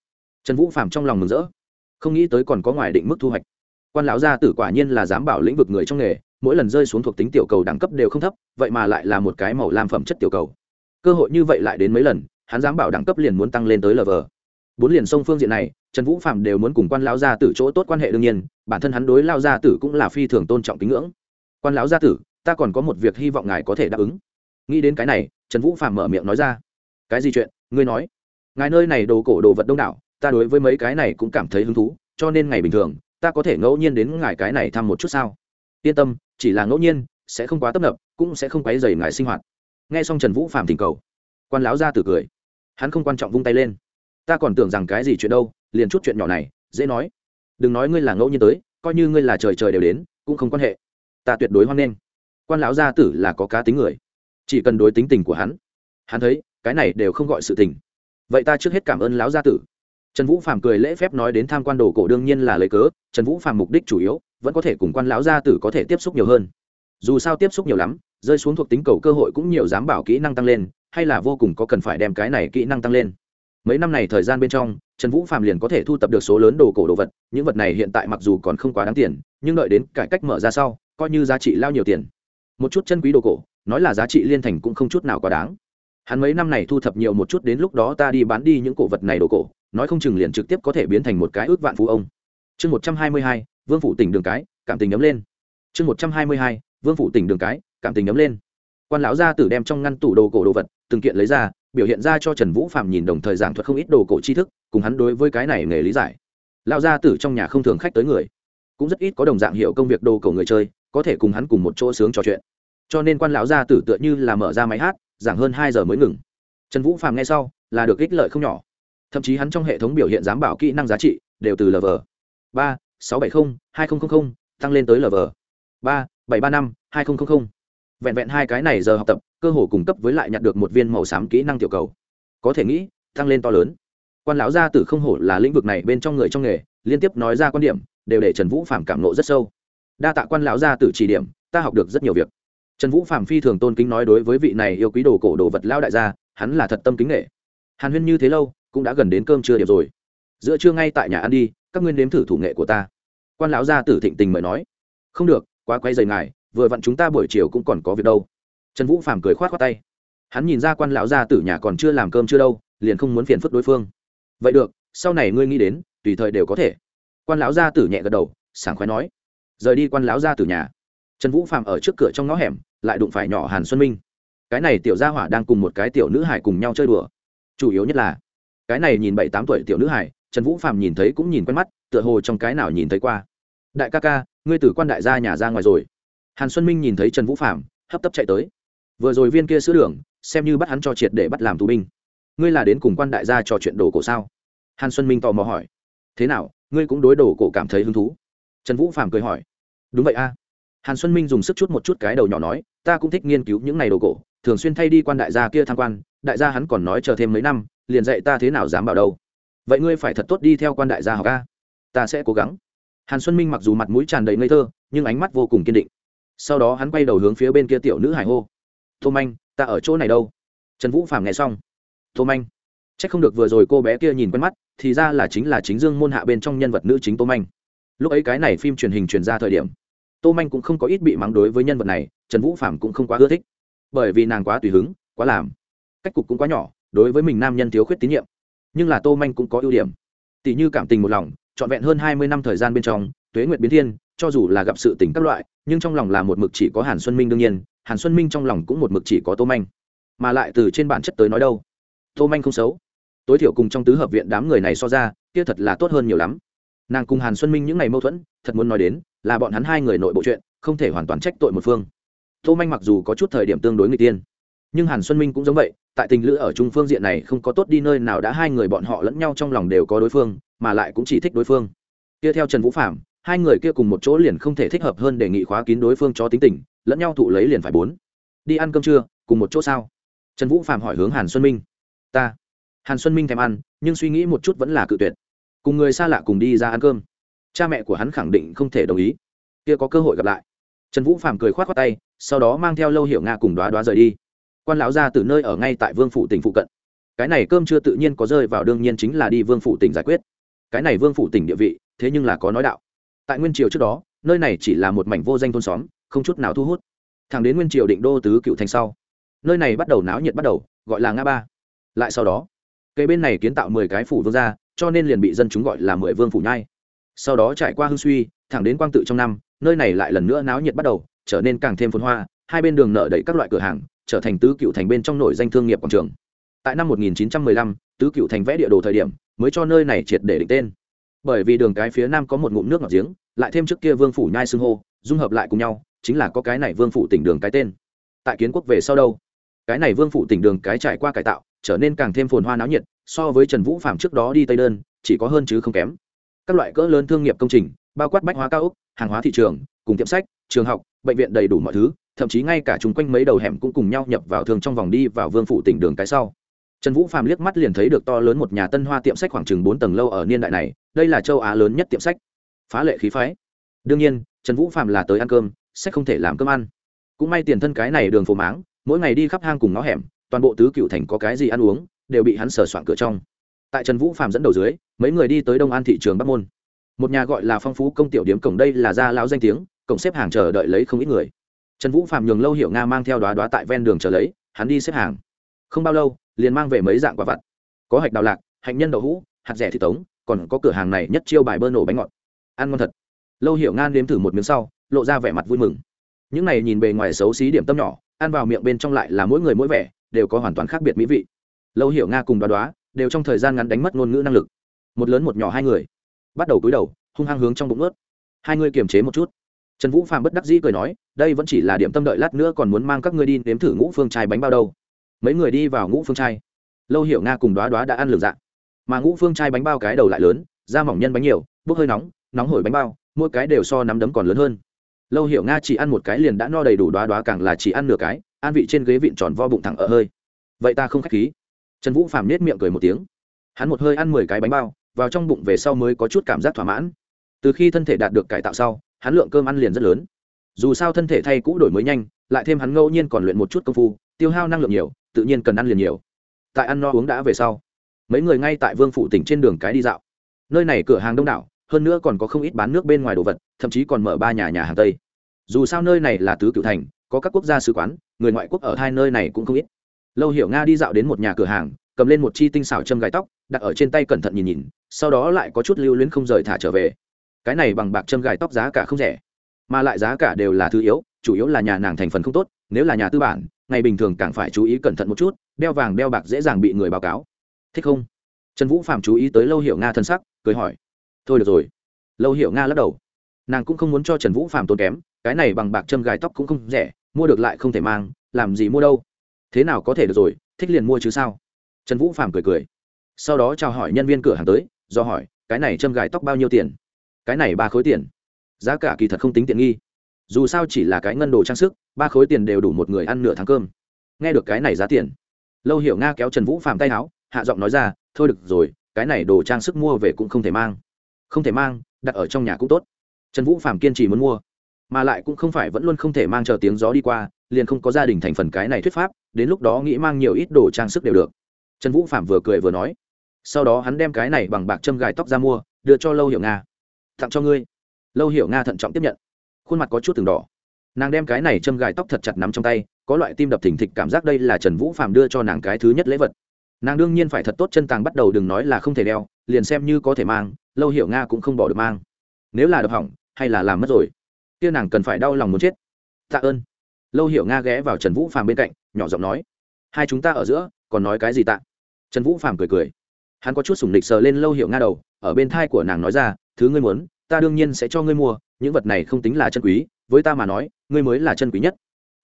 Trần vũ phạm trong lòng mừng rỡ không nghĩ tới còn có ngoài định mức thu hoạch. Quan lão gia tử quả nhiên là giám bảo lĩnh vực người trong nghề, mỗi lần rơi xuống thuộc tính tiểu cầu đẳng cấp đều không thấp, vậy mà lại là một cái màu lam phẩm chất tiểu cầu. Cơ hội như vậy lại đến mấy lần, hắn giám bảo đẳng cấp liền muốn tăng lên tới lv bốn liền sông phương diện này, trần vũ phạm đều muốn cùng quan lão gia tử chỗ tốt quan hệ đương nhiên, bản thân hắn đối lao gia tử cũng là phi thường tôn trọng tín ngưỡng. Quan lão gia tử, ta còn có một việc hy vọng ngài có thể đáp ứng. Nghĩ đến cái này, trần vũ phạm mở miệng nói ra. Cái gì chuyện? Ngươi nói. Ngài nơi này đồ cổ đồ vật đông đảo ta đối với mấy cái này cũng cảm thấy hứng thú, cho nên ngày bình thường, ta có thể ngẫu nhiên đến ngài cái này thăm một chút sao? Yên tâm, chỉ là ngẫu nhiên, sẽ không quá tấp nập, cũng sẽ không quấy dày ngài sinh hoạt. Nghe xong trần vũ phạm thỉnh cầu, quan lão gia tử cười. Hắn không quan trọng vung tay lên. Ta còn tưởng rằng cái gì chuyện đâu, liền chút chuyện nhỏ này, dễ nói. Đừng nói ngươi là ngẫu nhiên tới, coi như ngươi là trời trời đều đến, cũng không quan hệ. Ta tuyệt đối hoan nghênh. Quan lão gia tử là có cá tính người, chỉ cần đối tính tình của hắn hắn thấy, cái này đều không gọi sự tình. Vậy ta trước hết cảm ơn lão gia tử trần vũ phạm cười lễ phép nói đến tham quan đồ cổ đương nhiên là lấy cớ, trần vũ phạm mục đích chủ yếu, vẫn có thể cùng quan lão gia tử có thể tiếp xúc nhiều hơn. Dù sao tiếp xúc nhiều lắm, rơi xuống thuộc tính cầu cơ hội cũng nhiều dám bảo kỹ năng tăng lên, hay là vô cùng có cần phải đem cái này kỹ năng tăng lên. Mấy năm này thời gian bên trong, trần vũ phạm liền có thể thu tập được số lớn đồ cổ đồ vật, những vật này hiện tại mặc dù còn không quá đáng tiền, nhưng đợi đến cải cách mở ra sau, coi như giá trị lao nhiều tiền. Một chút chân quý đồ cổ, nói là giá trị liên thành cũng không chút nào quá đáng. Hắn mấy năm này thu thập nhiều một chút đến lúc đó ta đi bán đi những cổ vật này đồ cổ nói không chừng liền trực tiếp có thể biến thành một cái ước vạn phú ông. Chương một trăm hai mươi hai, vương phủ tỉnh đường cái, cảm tình ấm lên. Chương một trăm hai mươi hai, vương phủ tỉnh đường cái, cảm tình ấm lên. Quan lão gia tử đem trong ngăn tủ đồ cổ đồ vật, từng kiện lấy ra, biểu hiện ra cho trần vũ phạm nhìn đồng thời giảng thuật không ít đồ cổ tri thức, cùng hắn đối với cái này nghề lý giải. Lão gia tử trong nhà không thường khách tới người. Cũng rất ít có đồng dạng hiệu công việc đồ cổ người chơi, có thể cùng hắn cùng một chỗ sướng trò chuyện. Cho nên quan lão gia tử tựa như là mở ra máy hát, giảng hơn hai giờ mới ngừng. Trần vũ phạm nghe sau, là được ích lợi không nhỏ thậm chí hắn trong hệ thống biểu hiện giám bảo kỹ năng giá trị đều từ lv ba, sáu bảy mươi hai nghìn tăng lên tới lv ba, bảy ba năm, hai nghìn vẹn vẹn hai cái này giờ học tập, cơ hồ cung cấp với lại nhặt được một viên màu xám kỹ năng tiểu cầu. Có thể nghĩ, tăng lên to lớn. Quan lão gia tử không hổ là lĩnh vực này bên trong người trong nghề, liên tiếp nói ra quan điểm, đều để trần vũ phạm cảm nộ rất sâu. Đa tạ quan lão gia tử chỉ điểm, ta học được rất nhiều việc. Trần vũ phạm phi thường tôn kính nói đối với vị này yêu quý đồ cổ đồ vật lao đại gia, hắn là thật tâm kính nghệ. Hàn huyên như thế lâu cũng đã gần đến cơm trưa điểm rồi. Giữa trưa ngay tại nhà ăn đi, các nguyên nếm thử thủ nghệ của ta. Quan lão gia tử thịnh tình mời nói. Không được, quá quay dày ngài, vừa vặn chúng ta buổi chiều cũng còn có việc đâu. Trần vũ phàm cười khoát khoát tay. Hắn nhìn ra quan lão gia tử nhà còn chưa làm cơm chưa đâu, liền không muốn phiền phức đối phương. Vậy được, sau này ngươi nghĩ đến, tùy thời đều có thể. Quan lão gia tử nhẹ gật đầu, sảng khoái nói. Rời đi quan lão gia tử nhà. Trần vũ phàm ở trước cửa trong ngõ hẻm, lại đụng phải nhỏ hàn xuân minh. Cái này tiểu gia hỏa đang cùng một cái tiểu nữ hải cùng nhau chơi đùa. Chủ yếu nhất là cái này nhìn bảy tám tuổi tiểu nữ hải trần vũ phạm nhìn thấy cũng nhìn quen mắt, tựa hồ trong cái nào nhìn thấy qua. Đại ca ca, ngươi từ quan đại gia nhà ra ngoài rồi. Hàn xuân minh nhìn thấy trần vũ phạm hấp tấp chạy tới. Vừa rồi viên kia sữa đường, xem như bắt hắn cho triệt để bắt làm tù binh. Ngươi là đến cùng quan đại gia trò chuyện đồ cổ sao? Hàn xuân minh tò mò hỏi. Thế nào, ngươi cũng đối đồ cổ cảm thấy hứng thú? Trần vũ phạm cười hỏi. Đúng vậy a. Hàn xuân minh dùng sức chút một chút cái đầu nhỏ nói, ta cũng thích nghiên cứu những ngày đồ cổ, thường xuyên thay đi quan đại gia kia tham quan, đại gia hắn còn nói chờ thêm mấy năm liền dạy ta thế nào dám bảo đâu. Vậy ngươi phải thật tốt đi theo quan đại gia học a. Ta sẽ cố gắng. Hàn xuân minh mặc dù mặt mũi tràn đầy ngây thơ, nhưng ánh mắt vô cùng kiên định. Sau đó hắn quay đầu hướng phía bên kia tiểu nữ hải hô. Tô manh, ta ở chỗ này đâu? Trần vũ phạm nghe xong. Tô manh. C h ắ c không được vừa rồi cô bé kia nhìn quen mắt, thì ra là chính là chính dương môn hạ bên trong nhân vật nữ chính tô manh. Lúc ấy cái này phim truyền hình truyền ra thời điểm, tô manh cũng không có ít bị mắng đối với nhân vật này, trần vũ phạm cũng không quá ưa thích. Bởi vì nàng quá tùy hứng, quá làm. Cách cục cũng quá nhỏ đối với mình nam nhân thiếu khuyết tín nhiệm. Nhưng là tô manh cũng có ưu điểm. Tỷ như cảm tình một lòng, trọn vẹn hơn hai mươi năm thời gian bên trong, tuế nguyệt biến thiên, cho dù là gặp sự tình các loại, nhưng trong lòng là một mực chỉ có hàn xuân minh đương nhiên, hàn xuân minh trong lòng cũng một mực chỉ có tô manh. Mà lại từ trên bản chất tới nói đâu, tô manh không xấu. Tối thiểu cùng trong tứ hợp viện đám người này so ra, kia thật là tốt hơn nhiều lắm. Nàng cùng hàn xuân minh những ngày mâu thuẫn, thật muốn nói đến, là bọn hắn hai người nội bộ chuyện, không thể hoàn toàn trách tội một phương. Tô manh mặc dù có chút thời điểm tương đối người tiên nhưng hàn xuân minh cũng giống vậy, tại tình lữ ở trung phương diện này không có tốt đi nơi nào đã hai người bọn họ lẫn nhau trong lòng đều có đối phương, mà lại cũng chỉ thích đối phương. Kia theo trần vũ phạm hai người kia cùng một chỗ liền không thể thích hợp hơn đề nghị khóa kín đối phương cho tính tình, lẫn nhau thụ lấy liền phải bốn. Đi ăn cơm trưa, cùng một chỗ sao? Trần vũ phạm hỏi hướng hàn xuân minh. Ta. Hàn xuân minh thèm ăn, nhưng suy nghĩ một chút vẫn là cự tuyệt. Cùng người xa lạ cùng đi ra ăn cơm. Cha mẹ của hắn khẳng định không thể đồng ý. Kia có cơ hội gặp lại. Trần vũ phạm cười k h o á t k tay, sau đó mang theo lâu hiệu nga cùng đoá đoá rời đi quan lão ra từ nơi ở ngay tại vương phủ tỉnh phụ cận. Cái này cơm chưa tự nhiên có rơi vào đương nhiên chính là đi vương phủ tỉnh giải quyết. Cái này vương phủ tỉnh địa vị, thế nhưng là có nói đạo. Tại nguyên triều trước đó, nơi này chỉ là một mảnh vô danh thôn xóm, không chút nào thu hút. Thẳng đến nguyên triều định đô tứ cựu thành sau, nơi này bắt đầu náo nhiệt bắt đầu, gọi là ngã ba. Lại sau đó cây bên này kiến tạo mười cái phủ vương gia, cho nên liền bị dân chúng gọi là mười vương phủ nhai. Sau đó trải qua hưng suy, thẳng đến quang tự trong năm, nơi này lại lần nữa náo nhiệt bắt đầu, trở nên càng thêm phồn hoa, hai bên đường nở đầy các loại cửa hàng trở thành tứ cựu thành bên trong nổi danh thương nghiệp quảng trường. Tại năm 1915, tứ cựu thành vẽ địa đồ thời điểm mới cho nơi này triệt để định tên. Bởi vì đường cái phía nam có một ngụm nước ngọt giếng lại thêm trước kia vương phủ nhai xưng hô dung hợp lại cùng nhau chính là có cái này vương phủ tỉnh đường cái tên. Tại kiến quốc về sau đâu? Cái này vương phủ tỉnh đường cái trải qua cải tạo trở nên càng thêm phồn hoa náo nhiệt so với trần vũ phạm trước đó đi tây đơn chỉ có hơn chứ không kém. Các loại cỡ lớn thương nghiệp công trình bao quát bách hóa cao ốc hàng hóa thị trường cùng tiệm sách trường học bệnh viện đầy đủ mọi thứ thậm chí ngay cả chúng quanh mấy đầu hẻm cũng cùng nhau nhập vào thương trong vòng đi vào vương phủ tỉnh đường cái sau. Trần vũ phạm liếc mắt liền thấy được to lớn một nhà tân hoa tiệm sách khoảng chừng bốn tầng lâu ở niên đại này, đây là châu á lớn nhất tiệm sách. Phá lệ khí phái. Đương nhiên, trần vũ phạm là tới ăn cơm, sách không thể làm cơm ăn. Cũng may tiền thân cái này đường phố máng, mỗi ngày đi khắp hang cùng ngõ hẻm, toàn bộ tứ cựu thành có cái gì ăn uống, đều bị hắn sờ soạn cửa trong. Tại trần vũ phạm dẫn đầu dưới, mấy người đi tới đông an thị trường bắc môn. Một nhà gọi là phong phú công tiểu điếm cổng đây là gia lão danh tiếng, cổng xếp hàng chờ đợi lấy không ít người trần vũ phạm nhường lâu hiểu nga mang theo đoá đoá tại ven đường chờ lấy, hắn đi xếp hàng. Không bao lâu, liền mang về mấy dạng quả vặt. Có hạch đào lạc, hạnh nhân đậu hũ, hạt rẻ thị tống, còn có cửa hàng này nhất chiêu bài bơ nổ bánh ngọt. Ăn ngon thật. Lâu hiểu nga nếm thử một miếng sau, lộ ra vẻ mặt vui mừng. Những này nhìn bề ngoài xấu xí điểm tâm nhỏ, ăn vào miệng bên trong lại là mỗi người mỗi vẻ, đều có hoàn toàn khác biệt mỹ vị. Lâu hiểu nga cùng đoá đoá đều trong thời gian ngắn đánh mất ngôn ngữ năng lực. Một lớn một nhỏ hai người bắt đầu cúi đầu, hung hăng hướng trong bụng ướt hai người kiềm chế một chút trần vũ phạm bất đắc dĩ cười nói, đây vẫn chỉ là điểm tâm đợi lát nữa còn muốn mang các ngươi đi nếm thử ngũ phương trai bánh bao đâu. Mấy người đi vào ngũ phương trai lâu hiểu nga cùng đoá đoá đã ăn lường dạng mà ngũ phương trai bánh bao cái đầu lại lớn, da mỏng nhân bánh nhiều, bốc hơi nóng nóng hổi bánh bao, mỗi cái đều so nắm đấm còn lớn hơn. Lâu hiểu nga chỉ ăn một cái liền đã no đầy đủ, đoá đoá càng là chỉ ăn nửa cái, an vị trên ghế vịn tròn vo bụng thẳng ở hơi. Vậy ta không k h á c h khí. Trần vũ phàm nết miệng cười một tiếng. Hắn một hơi ăn mười cái bánh bao, vào trong bụng về sau mới có chút cảm giác thỏa mãn. Từ khi thân thể đạt được cải tạo sau hắn lượng cơm ăn liền rất lớn. Dù sao thân thể thay cũ đổi mới nhanh, lại thêm hắn ngẫu nhiên còn luyện một chút công phu, tiêu hao năng lượng nhiều, tự nhiên cần ăn liền nhiều. Tại ăn no uống đã về sau, mấy người ngay tại vương phủ tỉnh trên đường cái đi dạo. Nơi này cửa hàng đông đảo, hơn nữa còn có không ít bán nước bên ngoài đồ vật, thậm chí còn mở ba nhà nhà hàng tây. Dù sao nơi này là tứ cựu thành, có các quốc gia sứ quán, người ngoại quốc ở hai nơi này cũng không ít. Lâu hiểu nga đi dạo đến một nhà cửa hàng, cầm lên một chi tinh xảo châm gai tóc, đặt ở trên tay cẩn thận nhìn nhìn, sau đó lại có chút lưu luyến không rời thả trở về cái này bằng bạc châm gài tóc giá cả không rẻ, mà lại giá cả đều là thứ yếu, chủ yếu là nhà nàng thành phần không tốt, nếu là nhà tư bản, ngày bình thường càng phải chú ý cẩn thận một chút, đeo vàng đeo bạc dễ dàng bị người báo cáo. Thích không? Trần vũ phạm chú ý tới lâu hiểu nga thân sắc, cười hỏi. Thôi được rồi. Lâu hiểu nga lắc đầu. Nàng cũng không muốn cho trần vũ phạm tốn kém, cái này bằng bạc châm gài tóc cũng không rẻ, mua được lại không thể mang, làm gì mua đâu. Thế nào có thể được rồi, thích liền mua chứ sao? Trần vũ phạm cười cười. Sau đó chào hỏi nhân viên cửa hàng tới, do hỏi, cái này châm gài tóc bao nhiêu tiền? Cái này ba khối tiền. Giá cả kỳ thật không tính tiện nghi. Dù sao chỉ là cái ngân đồ trang sức, ba khối tiền đều đủ một người ăn nửa tháng cơm. Nghe được cái này giá tiền, lâu hiểu nga kéo trần vũ phạm tay áo, hạ giọng nói ra, thôi được rồi, cái này đồ trang sức mua về cũng không thể mang. Không thể mang, đặt ở trong nhà cũng tốt. Trần vũ phạm kiên trì muốn mua, mà lại cũng không phải vẫn luôn không thể mang chờ tiếng gió đi qua, liền không có gia đình thành phần cái này thuyết pháp, đến lúc đó nghĩ mang nhiều ít đồ trang sức đều được. Trần vũ phạm vừa cười vừa nói, sau đó hắn đem cái này bằng bạc châm gài tóc ra mua, đưa cho lâu hiểu nga tặng cho ngươi. Lâu hiểu nga thận trọng tiếp nhận. Khuôn mặt có chút từng đỏ. Nàng đem cái này châm gài tóc thật chặt nắm trong tay, có loại tim đập thình thịch cảm giác đây là trần vũ phạm đưa cho nàng cái thứ nhất lễ vật. Nàng đương nhiên phải thật tốt chân tàng bắt đầu đừng nói là không thể đeo, liền xem như có thể mang, lâu hiểu nga cũng không bỏ được mang. Nếu là đập hỏng, hay là làm mất rồi. Kia nàng cần phải đau lòng muốn chết. Tạ ơn. Lâu hiểu nga ghé vào trần vũ phàm bên cạnh, nhỏ giọng nói, hai chúng ta ở giữa, còn nói cái gì tạ? Trần vũ phàm cười cười. Hắn có chút sủng lịch sờ lên lâu hiểu nga đầu, ở bên thai của nàng nói ra thứ ngươi muốn, ta đương nhiên sẽ cho ngươi mua, những vật này không tính là chân quý, với ta mà nói, ngươi mới là chân quý nhất.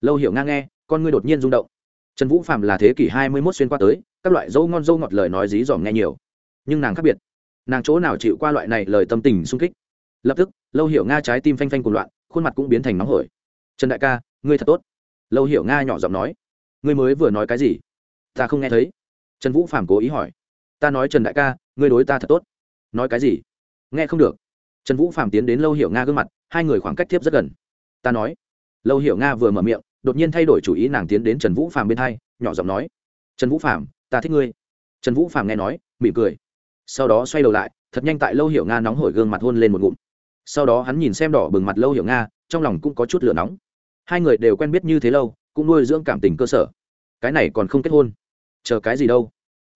Lâu hiểu nga nghe, con ngươi đột nhiên rung động. Trần vũ phạm là thế kỷ hai mươi mốt xuyên qua tới, các loại dâu ngon dâu ngọt lời nói dí dỏm nghe nhiều. Nhưng nàng khác biệt. Nàng chỗ nào chịu qua loại này lời tâm tình sung kích? Lập tức, lâu hiểu nga trái tim phanh phanh cùng loạn, khuôn mặt cũng biến thành nóng hổi. Trần đại ca, ngươi thật tốt. Lâu hiểu nga nhỏ giọng nói. Ngươi mới vừa nói cái gì? Ta không nghe thấy. Trần vũ phạm cố ý hỏi. Ta nói trần đại ca, ngươi đối ta thật tốt. Nói cái gì? Nghe không được. Trần vũ phạm tiến đến lâu hiểu nga gương mặt, hai người khoảng cách tiếp rất gần. Ta nói. Lâu hiểu nga vừa mở miệng, đột nhiên thay đổi chủ ý nàng tiến đến trần vũ phạm bên hai, nhỏ giọng nói. Trần vũ phạm ta thích ngươi. Trần vũ phạm nghe nói, mỉm cười. Sau đó xoay đầu lại, thật nhanh tại lâu hiểu nga nóng hổi gương mặt hôn lên một ngụm. Sau đó hắn nhìn xem đỏ bừng mặt lâu hiểu nga, trong lòng cũng có chút lửa nóng. Hai người đều quen biết như thế lâu, cũng nuôi dưỡng cảm tình cơ sở. Cái này còn không kết hôn. Chờ cái gì đâu.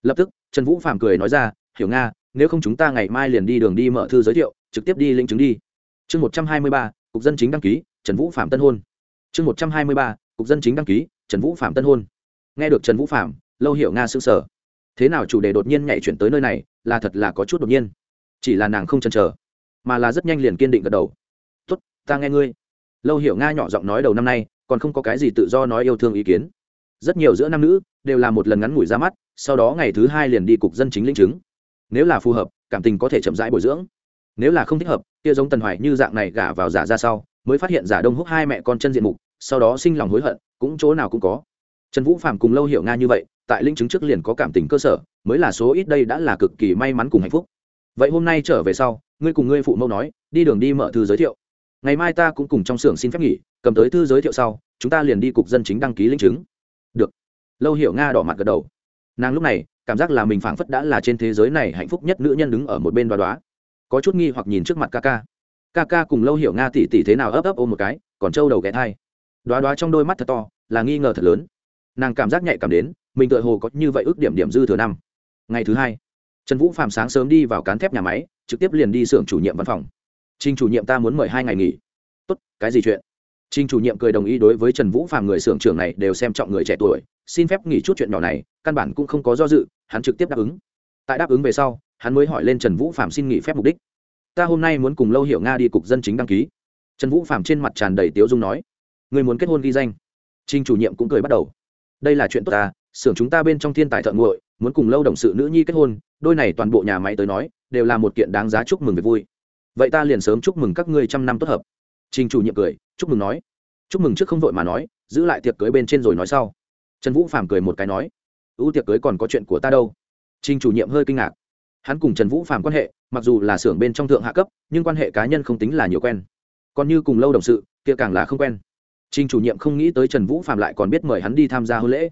Lập tức, trần vũ phạm cười nói ra, hiểu nga nếu không chúng ta ngày mai liền đi đường đi mở thư giới thiệu, trực tiếp đi linh chứng đi. Chương một trăm hai mươi ba, cục dân chính đăng ký, trần vũ phạm tân hôn. Chương một trăm hai mươi ba, cục dân chính đăng ký, trần vũ phạm tân hôn. Nghe được trần vũ phạm lâu hiểu nga s ư n g sở thế nào chủ đề đột nhiên nhảy chuyển tới nơi này, là thật là có chút đột nhiên. Chỉ là nàng không chần chờ, mà là rất nhanh liền kiên định gật đầu. Tốt, ta nghe ngươi. Lâu hiểu nga nhỏ giọng nói đầu năm nay, còn không có cái gì tự do nói yêu thương ý kiến. Rất nhiều giữa nam nữ đều là một lần ngắn ngủi ra mắt, sau đó ngày thứ hai liền đi cục dân chính linh chứng nếu là phù hợp, cảm tình có thể chậm rãi bồi dưỡng. Nếu là không thích hợp, kia giống tần hoài như dạng này gả vào giả ra sau, mới phát hiện giả đông húc hai mẹ con chân diện mục, sau đó sinh lòng hối hận, cũng chỗ nào cũng có. Trần vũ phạm cùng lâu hiểu nga như vậy, tại linh chứng trước liền có cảm tình cơ sở, mới là số ít đây đã là cực kỳ may mắn cùng hạnh phúc. Vậy hôm nay trở về sau, ngươi cùng ngươi phụ mẫu nói, đi đường đi mở thư giới thiệu. Ngày mai ta cũng cùng trong xưởng xin phép nghỉ, cầm tới thư giới thiệu sau, chúng ta liền đi cục dân chính đăng ký linh chứng. Được. Lâu hiểu nga đỏ mặt gật đầu. Nàng lúc này cảm giác là mình phảng phất đã là trên thế giới này hạnh phúc nhất nữ nhân đứng ở một bên đoá đoá. Có chút nghi hoặc nhìn trước mặt ca ca ca ca cùng lâu hiểu nga tỉ tỉ thế nào ấp ấp ôm một cái, còn trâu đầu ghé thai. Đoá đoá trong đôi mắt thật to, là nghi ngờ thật lớn. Nàng cảm giác nhạy cảm đến, mình tựa hồ có như vậy ước điểm điểm dư thừa năm. Ngày thứ hai, trần vũ phạm sáng sớm đi vào cán thép nhà máy, trực tiếp liền đi xưởng chủ nhiệm văn phòng. Trình chủ nhiệm ta muốn mời hai ngày nghỉ. Tốt, cái gì chuyện? Trình chủ nhiệm cười đồng ý đối với trần vũ phạm người xưởng trưởng này đều xem trọng người trẻ tuổi, xin phép nghỉ chút chuyện nhỏ này, căn bản cũng không có do dự hắn trực tiếp đáp ứng. Tại đáp ứng về sau, hắn mới hỏi lên trần vũ phạm xin nghỉ phép mục đích. Ta hôm nay muốn cùng lâu hiểu nga đi cục dân chính đăng ký. Trần vũ phạm trên mặt tràn đầy tiếu dung nói. Người muốn kết hôn ghi danh. Trinh chủ nhiệm cũng cười bắt đầu. Đây là chuyện tốt ta, xưởng chúng ta bên trong thiên tài thợ nguội, muốn cùng lâu đồng sự nữ nhi kết hôn, đôi này toàn bộ nhà máy tới nói, đều là một kiện đáng giá chúc mừng về vui. Vậy ta liền sớm chúc mừng các ngươi trăm năm tốt hợp. Trình chủ nhiệm cười, chúc mừng nói. Chúc mừng trước không vội mà nói, giữ lại tiệc cưới bên trên rồi nói sau. Trần vũ phàm cười một cái nói ưu tiệc cưới còn có chuyện của ta đâu. Trình chủ nhiệm hơi kinh ngạc. Hắn cùng trần vũ Phạm quan hệ, mặc dù là xưởng bên trong thượng hạ cấp, nhưng quan hệ cá nhân không tính là nhiều quen. Còn như cùng lâu đồng sự, kia càng là không quen. Trình chủ nhiệm không nghĩ tới trần vũ Phạm lại còn biết mời hắn đi tham gia hôn lễ.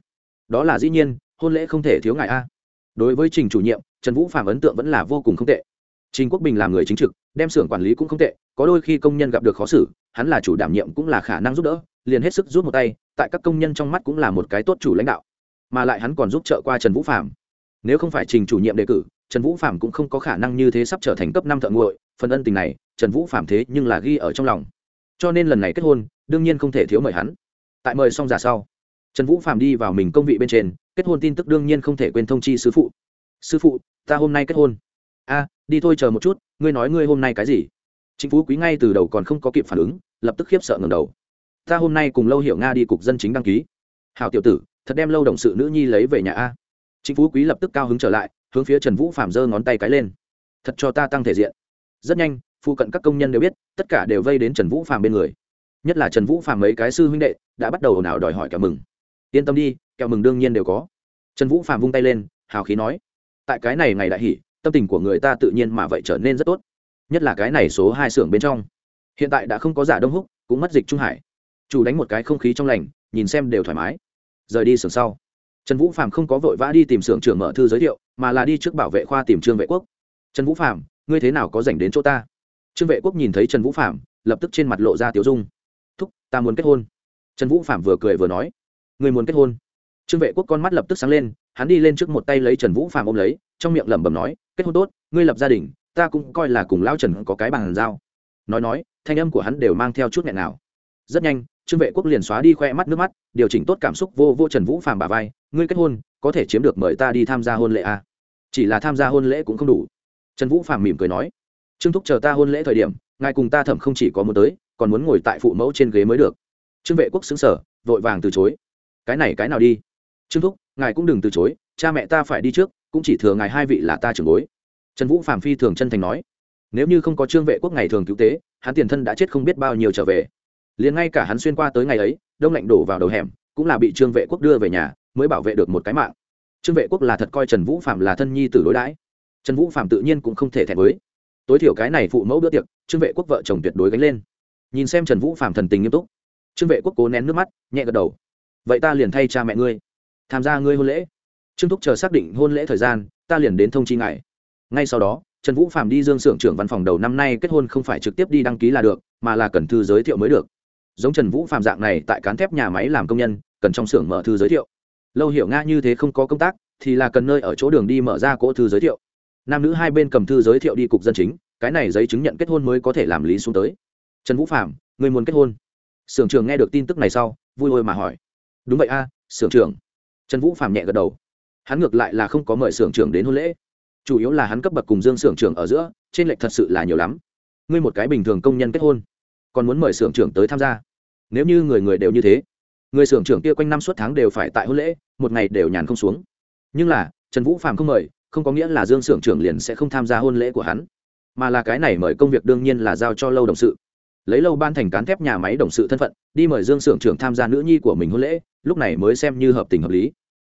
Đó là dĩ nhiên, hôn lễ không thể thiếu ngài a. Đối với trình chủ nhiệm, trần vũ phạm ấn tượng vẫn là vô cùng không tệ. Trình quốc bình làm người chính trực, đem xưởng quản lý cũng không tệ, có đôi khi công nhân gặp được khó xử, hắn là chủ đảm nhiệm cũng là khả năng giúp đỡ, liền hết sức giúp một tay, tại các công nhân trong mắt cũng là một cái tốt chủ lãnh đạo mà lại hắn còn giúp trợ qua trần vũ phạm nếu không phải trình chủ nhiệm đề cử, trần vũ phạm cũng không có khả năng như thế sắp trở thành cấp năm thợ nguội phần ân tình này, trần vũ phạm thế nhưng là ghi ở trong lòng. Cho nên lần này kết hôn, đương nhiên không thể thiếu mời hắn. Tại mời xong giả sau, trần vũ phạm đi vào mình công vị bên trên, kết hôn tin tức đương nhiên không thể quên thông chi sư phụ. Sư phụ, ta hôm nay kết hôn. A, đi thôi chờ một chút, ngươi nói ngươi hôm nay cái gì? Chính phú quý ngay từ đầu còn không có kịp phản ứng, lập tức khiếp sợ ngầm đầu. Ta hôm nay cùng lâu hiểu nga đi cục dân chính đăng ký. Hào tiểu tử thật đem lâu đồng sự nữ nhi lấy về nhà a. Chính phú quý lập tức cao hứng trở lại, hướng phía trần vũ phạm giơ ngón tay cái lên. Thật cho ta tăng thể diện. Rất nhanh, phụ cận các công nhân đều biết, tất cả đều vây đến trần vũ phạm bên người. Nhất là trần vũ phạm mấy cái sư huynh đệ, đã bắt đầu ồn ào đòi hỏi kẹo mừng. Yên tâm đi, kẹo mừng đương nhiên đều có. Trần vũ phạm vung tay lên, hào khí nói, tại cái này ngày đại hỷ, tâm tình của người ta tự nhiên mà vậy trở nên rất tốt. Nhất là cái này số hai xưởng bên trong. Hiện tại đã không có giả đông húc, cũng mất dịch trung hải. Chủ đánh một cái không khí trong lành, nhìn xem đều thoải mái rời đi xưởng sau. Trần vũ phạm không có vội vã đi tìm xưởng trưởng mở thư giới thiệu, mà là đi trước bảo vệ khoa tìm trương vệ quốc. Trần vũ phạm ngươi thế nào có dành đến chỗ ta? Trương vệ quốc nhìn thấy trần vũ phạm lập tức trên mặt lộ ra tiểu dung. Thúc, ta muốn kết hôn. Trần vũ phạm vừa cười vừa nói. Người muốn kết hôn? Trương vệ quốc con mắt lập tức sáng lên, hắn đi lên trước một tay lấy trần vũ phạm ôm lấy, trong miệng lẩm bẩm nói, kết hôn tốt, ngươi lập gia đình, ta cũng coi là cùng lao trần có cái bàn giao nói nói, thanh âm của hắn đều mang theo chút nghẹn nào rất nhanh trương vệ quốc liền xóa đi khoe mắt nước mắt, điều chỉnh tốt cảm xúc vô vô trần vũ phạm bà vai, ngươi kết hôn, có thể chiếm được mời ta đi tham gia hôn lễ à? chỉ là tham gia hôn lễ cũng không đủ. Trần vũ phạm mỉm cười nói, trương thúc chờ ta hôn lễ thời điểm, ngài cùng ta thẩm không chỉ có muốn tới, còn muốn ngồi tại phụ mẫu trên ghế mới được. Trương vệ quốc xứng sở vội vàng từ chối, cái này cái nào đi? Trương thúc, ngài cũng đừng từ chối, cha mẹ ta phải đi trước, cũng chỉ thừa ngài hai vị là ta trưởng bối. Trần vũ phạm phi thường chân thành nói, nếu như không có trương vệ quốc ngày thường cứu tế, hắn tiền thân đã chết không biết bao nhiêu trở về liền ngay cả hắn xuyên qua tới ngày ấy, đông lạnh đổ vào đầu hẻm, cũng là bị trương vệ quốc đưa về nhà, mới bảo vệ được một cái mạng. Trương vệ quốc là thật coi trần vũ phạm là thân nhi t đối đãi. Trần vũ phạm tự nhiên cũng không thể thẹn với. Tối thiểu cái này phụ mẫu bữa tiệc, trương vệ quốc vợ chồng tuyệt đối gánh lên. Nhìn xem trần vũ phạm thần tình nghiêm túc, trương vệ quốc cố nén nước mắt, nhẹ gật đầu. Vậy ta liền thay cha mẹ ngươi, tham gia ngươi hôn lễ. Trương thúc chờ xác định hôn lễ thời gian, ta liền đến thông chi ngài. Ngay sau đó, trần vũ phạm đi dương s ư ở n trưởng văn phòng đầu năm nay kết hôn không phải trực tiếp đi đăng ký là được, mà là cần thư giới thiệu mới được giống trần vũ phạm dạng này tại cán thép nhà máy làm công nhân cần trong xưởng mở thư giới thiệu. Lâu hiểu nga như thế không có công tác thì là cần nơi ở chỗ đường đi mở ra cỗ thư giới thiệu. Nam nữ hai bên cầm thư giới thiệu đi cục dân chính cái này giấy chứng nhận kết hôn mới có thể làm lý xuống tới. Trần vũ phạm người muốn kết hôn? Sưởng trường nghe được tin tức này sau vui ôi mà hỏi. Đúng vậy a à, xưởng trưởng. Trần vũ phạm nhẹ gật đầu. Hắn ngược lại là không có mời sưởng trưởng đến hôn lễ. Chủ yếu là hắn cấp bậc cùng dương sưởng trưởng ở giữa trên lệch thật sự là nhiều lắm. Ngươi một cái bình thường công nhân kết hôn còn muốn mời xưởng trưởng tới tham gia. Nếu như người người đều như thế, người xưởng trưởng kia quanh năm suốt tháng đều phải tại hôn lễ, một ngày đều nhàn không xuống. Nhưng là, trần vũ phạm không mời, không có nghĩa là dương xưởng trưởng liền sẽ không tham gia hôn lễ của hắn, mà là cái này mời công việc đương nhiên là giao cho lâu đồng sự. Lấy lâu ban thành cán thép nhà máy đồng sự thân phận, đi mời dương xưởng trưởng tham gia nữ nhi của mình hôn lễ, lúc này mới xem như hợp tình hợp lý.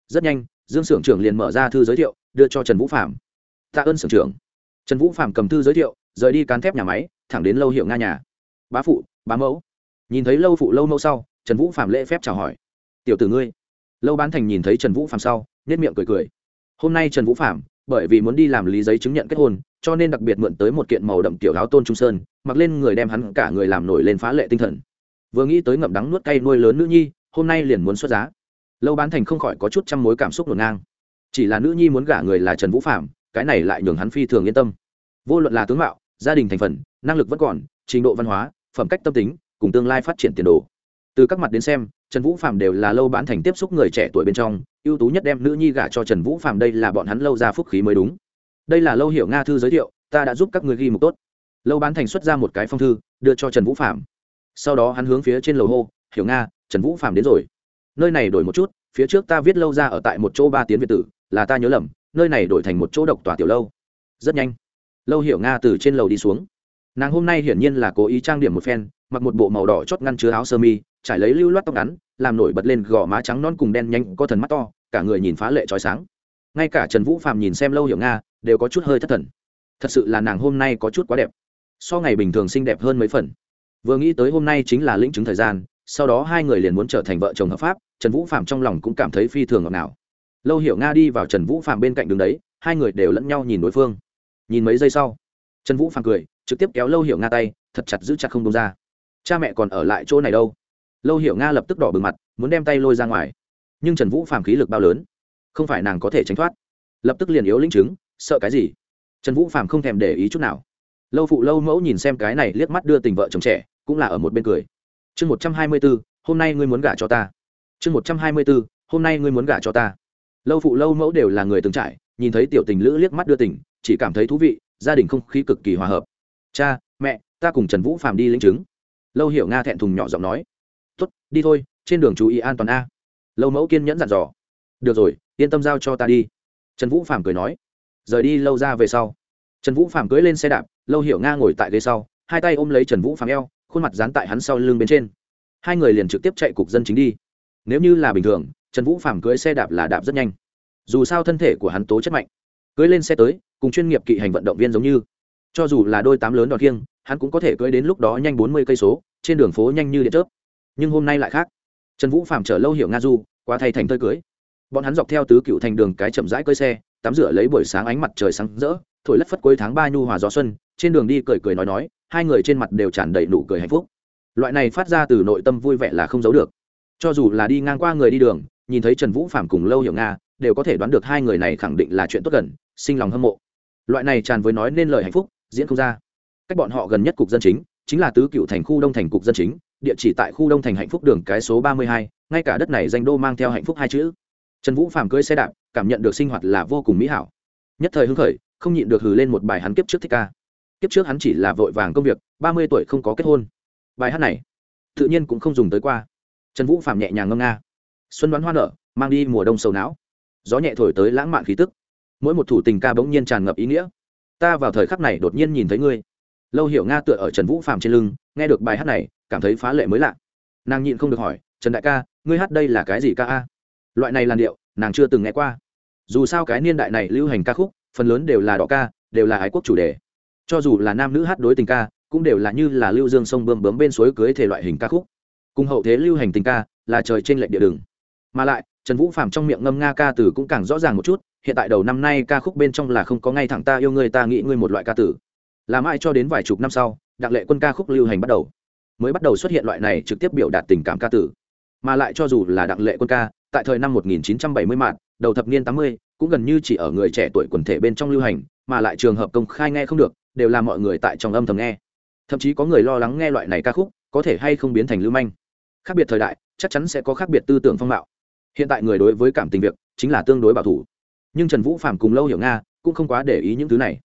Rất nhanh, dương xưởng trưởng liền mở ra thư giới thiệu, đưa cho trần vũ phạm tạ ơn xưởng trưởng. Trần vũ phạm cầm thư giới thiệu, rời đi cán thép nhà máy, thẳng đến lâu hiệu nga nhà bá phụ, bá mẫu. Nhìn thấy lâu phụ lâu mẫu sau, trần vũ phạm lễ phép chào hỏi. Tiểu tử ngươi. Lâu bán thành nhìn thấy trần vũ phạm sau nhất miệng cười cười. Hôm nay trần vũ phạm bởi vì muốn đi làm lý giấy chứng nhận kết hôn, cho nên đặc biệt mượn tới một kiện màu đậm tiểu áo tôn trung sơn, mặc lên người đem hắn cả người làm nổi lên phá lệ tinh thần. Vừa nghĩ tới ngậm đắng nuốt cay nuôi lớn nữ nhi, hôm nay liền muốn xuất giá. Lâu bán thành không khỏi có chút trăm mối cảm xúc ngổn ngang. Chỉ là nữ nhi muốn gả người là trần vũ phạm cái này lại nhường hắn phi thường yên tâm. Vô luận là tướng mạo, gia đình thành phần, năng lực vẫn còn, trình độ văn hóa phẩm cách tâm tính, cùng tương lai phát triển tiền đồ. Từ các mặt đến xem, trần vũ phạm đều là lâu bán thành tiếp xúc người trẻ tuổi bên trong, ưu tú nhất đem nữ nhi gả cho trần vũ phạm đây là bọn hắn lâu ra phúc khí mới đúng. Đây là lâu hiểu nga thư giới thiệu, ta đã giúp các người ghi mục tốt. Lâu bán thành xuất ra một cái phong thư, đưa cho trần vũ phạm sau đó hắn hướng phía trên lầu hô, hiểu nga, trần vũ phạm đến rồi. Nơi này đổi một chút, phía trước ta viết lâu ra ở tại một chỗ ba tiến việt tử, là ta nhớ lầm, nơi này đổi thành một chỗ độc tòa tiểu lâu. Rất nhanh, lâu hiểu nga từ trên lầu đi xuống nàng hôm nay hiển nhiên là cố ý trang điểm một phen, mặc một bộ màu đỏ chót ngăn chứa áo sơ mi, trải lấy lưu loát tóc ngắn, làm nổi bật lên gò má trắng non cùng đen nhanh có thần mắt to, cả người nhìn phá lệ trói sáng. Ngay cả trần vũ phạm nhìn xem lâu hiểu nga, đều có chút hơi thất thần. Thật sự là nàng hôm nay có chút quá đẹp. So ngày bình thường xinh đẹp hơn mấy phần. Vừa nghĩ tới hôm nay chính là lĩnh chứng thời gian, sau đó hai người liền muốn trở thành vợ chồng hợp pháp, trần vũ phạm trong lòng cũng cảm thấy phi thường ngọt ngào. Lâu hiểu nga đi vào trần vũ phạm bên cạnh đường đấy, hai người đều lẫn nhau nhìn đối phương. Nhìn mấy giây sau, trần vũ phạm cười trực tiếp kéo lâu hiểu nga tay, thật chặt giữ chặt không đông ra. Cha mẹ còn ở lại chỗ này đâu? Lâu hiểu nga lập tức đỏ bừng mặt, muốn đem tay lôi ra ngoài. Nhưng trần vũ phàm khí lực bao lớn, không phải nàng có thể tránh thoát. Lập tức liền yếu linh chứng, sợ cái gì? Trần vũ phàm không thèm để ý chút nào. Lâu phụ lâu mẫu nhìn xem cái này liếc mắt đưa tình vợ chồng trẻ, cũng là ở một bên cười. Chương một trăm hai mươi bốn, hôm nay ngươi muốn gả cho ta. Chương một trăm hai mươi bốn, hôm nay ngươi muốn gả cho ta. Lâu phụ lâu mẫu đều là người từng trải, nhìn thấy tiểu tình lữ liếc mắt đưa tình, chỉ cảm thấy thú vị, gia đình không khí cực kỳ hòa hợp cha, mẹ, ta cùng trần vũ phạm đi linh chứng. Lâu hiểu nga thẹn thùng nhỏ giọng nói. Tốt, đi thôi, trên đường chú ý an toàn a. Lâu mẫu kiên nhẫn dặn dò. Được rồi, yên tâm giao cho ta đi. Trần vũ phạm cười nói. Rời đi lâu ra về sau. Trần vũ phạm cưỡi lên xe đạp, lâu hiểu nga ngồi tại ghế sau, hai tay ôm lấy trần vũ phạm eo, khuôn mặt dán tại hắn sau lưng bên trên. Hai người liền trực tiếp chạy cục dân chính đi. Nếu như là bình thường, trần vũ phạm cưỡi xe đạp là đạp rất nhanh. Dù sao thân thể của hắn tố chất mạnh. Cưỡi lên xe tới, cùng chuyên nghiệp kỵ hành vận động viên giống như cho dù là đôi tám lớn đòn kiêng hắn cũng có thể cưỡi đến lúc đó nhanh bốn mươi cây số, trên đường phố nhanh như điện chớp. Nhưng hôm nay lại khác. Trần vũ phạm chở lâu hiểu nga du, qua thay thành tơi cưới. Bọn hắn dọc theo tứ cựu thành đường cái chậm rãi cơi xe, tắm rửa lấy buổi sáng ánh mặt trời sáng rỡ, thổi lất phất cuối tháng ba nhu hòa gió xuân, trên đường đi cười cười nói nói, hai người trên mặt đều tràn đầy nụ cười hạnh phúc. Loại này phát ra từ nội tâm vui vẻ là không giấu được. Cho dù là đi ngang qua người đi đường, nhìn thấy trần vũ phạm cùng lâu hiểu nga, đều có thể đoán được hai người này khẳng định là chuyện tốt gần, sinh lòng hâm mộ. Loại này tràn với nói nên lời hạnh phúc diễn không ra. Cách bọn họ gần nhất cục dân chính chính là tứ cựu thành khu đông thành cục dân chính, địa chỉ tại khu đông thành hạnh phúc đường cái số ba mươi hai, ngay cả đất này danh đô mang theo hạnh phúc hai chữ. Trần vũ phàm cưỡi xe đạp, cảm nhận được sinh hoạt là vô cùng mỹ hảo. Nhất thời hưng khởi, không nhịn được hừ lên một bài hắn kiếp trước thích ca. Kiếp trước hắn chỉ là vội vàng công việc, ba mươi tuổi không có kết hôn. Bài hát này, tự nhiên cũng không dùng tới qua. Trần vũ phàm nhẹ nhàng ngâm nga. Xuân đoán hoa nở, mang đi mùa đông sầu não. Gió nhẹ thổi tới lãng mạn khí tức. Mỗi một thủ tình ca bỗng nhiên tràn ngập ý nghĩa ta vào thời khắc này đột nhiên nhìn thấy ngươi. Lâu hiểu nga tựa ở trần vũ phàm trên lưng, nghe được bài hát này, cảm thấy phá lệ mới lạ. Nàng nhịn không được hỏi, trần đại ca, ngươi hát đây là cái gì ca a? Loại này làn điệu, nàng chưa từng nghe qua. Dù sao cái niên đại này lưu hành ca khúc, phần lớn đều là đỏ ca, đều là ái quốc chủ đề. Cho dù là nam nữ hát đối tình ca, cũng đều là như là lưu dương sông bơm bướm bên suối cưới thể loại hình ca khúc. Cùng hậu thế lưu hành tình ca là trời trên lệnh địa đường. Mà lại trần vũ phạm trong miệng ngâm nga ca từ cũng càng rõ ràng một chút hiện tại đầu năm nay ca khúc bên trong là không có ngay thẳng ta yêu ngươi ta nghĩ ngươi một loại ca tử làm ai cho đến vài chục năm sau đặng lệ quân ca khúc lưu hành bắt đầu mới bắt đầu xuất hiện loại này trực tiếp biểu đạt tình cảm ca tử mà lại cho dù là đặng lệ quân ca tại thời năm 1970 mạn đầu thập niên 80, cũng gần như chỉ ở người trẻ tuổi quần thể bên trong lưu hành mà lại trường hợp công khai nghe không được đều là mọi người tại trong âm thầm nghe. Thậm chí có người lo lắng nghe loại này ca khúc có thể hay không biến thành lưu manh. Khác biệt thời đại chắc chắn sẽ có khác biệt tư tưởng phong mạo hiện tại người đối với cảm tình việc chính là tương đối bảo thủ. Nhưng trần vũ phạm cùng lâu hiểu nga cũng không quá để ý những thứ này.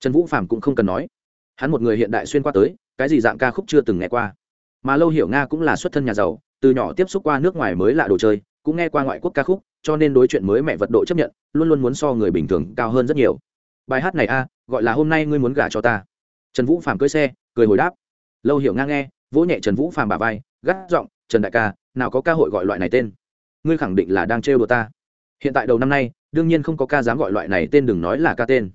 Trần vũ phạm cũng không cần nói. Hắn một người hiện đại xuyên qua tới, cái gì dạng ca khúc chưa từng nghe qua. Mà lâu hiểu nga cũng là xuất thân nhà giàu, từ nhỏ tiếp xúc qua nước ngoài mới lạ đồ chơi, cũng nghe qua ngoại quốc ca khúc, cho nên đối chuyện mới mẹ vật độ chấp nhận, luôn luôn muốn so người bình thường cao hơn rất nhiều. Bài hát này a, gọi là hôm nay ngươi muốn gả cho ta. Trần vũ Phạm cưới xe, cười hồi đáp. Lâu hiểu nga nghe, vỗ nhẹ trần vũ Phạm bà vai, gắt giọng, trần đại ca, nào có ca hội gọi loại này tên? Ngươi khẳng định là đang trêu đùa ta. Hiện tại đầu năm nay, đương nhiên không có ca dám gọi loại này tên đừng nói là ca tên.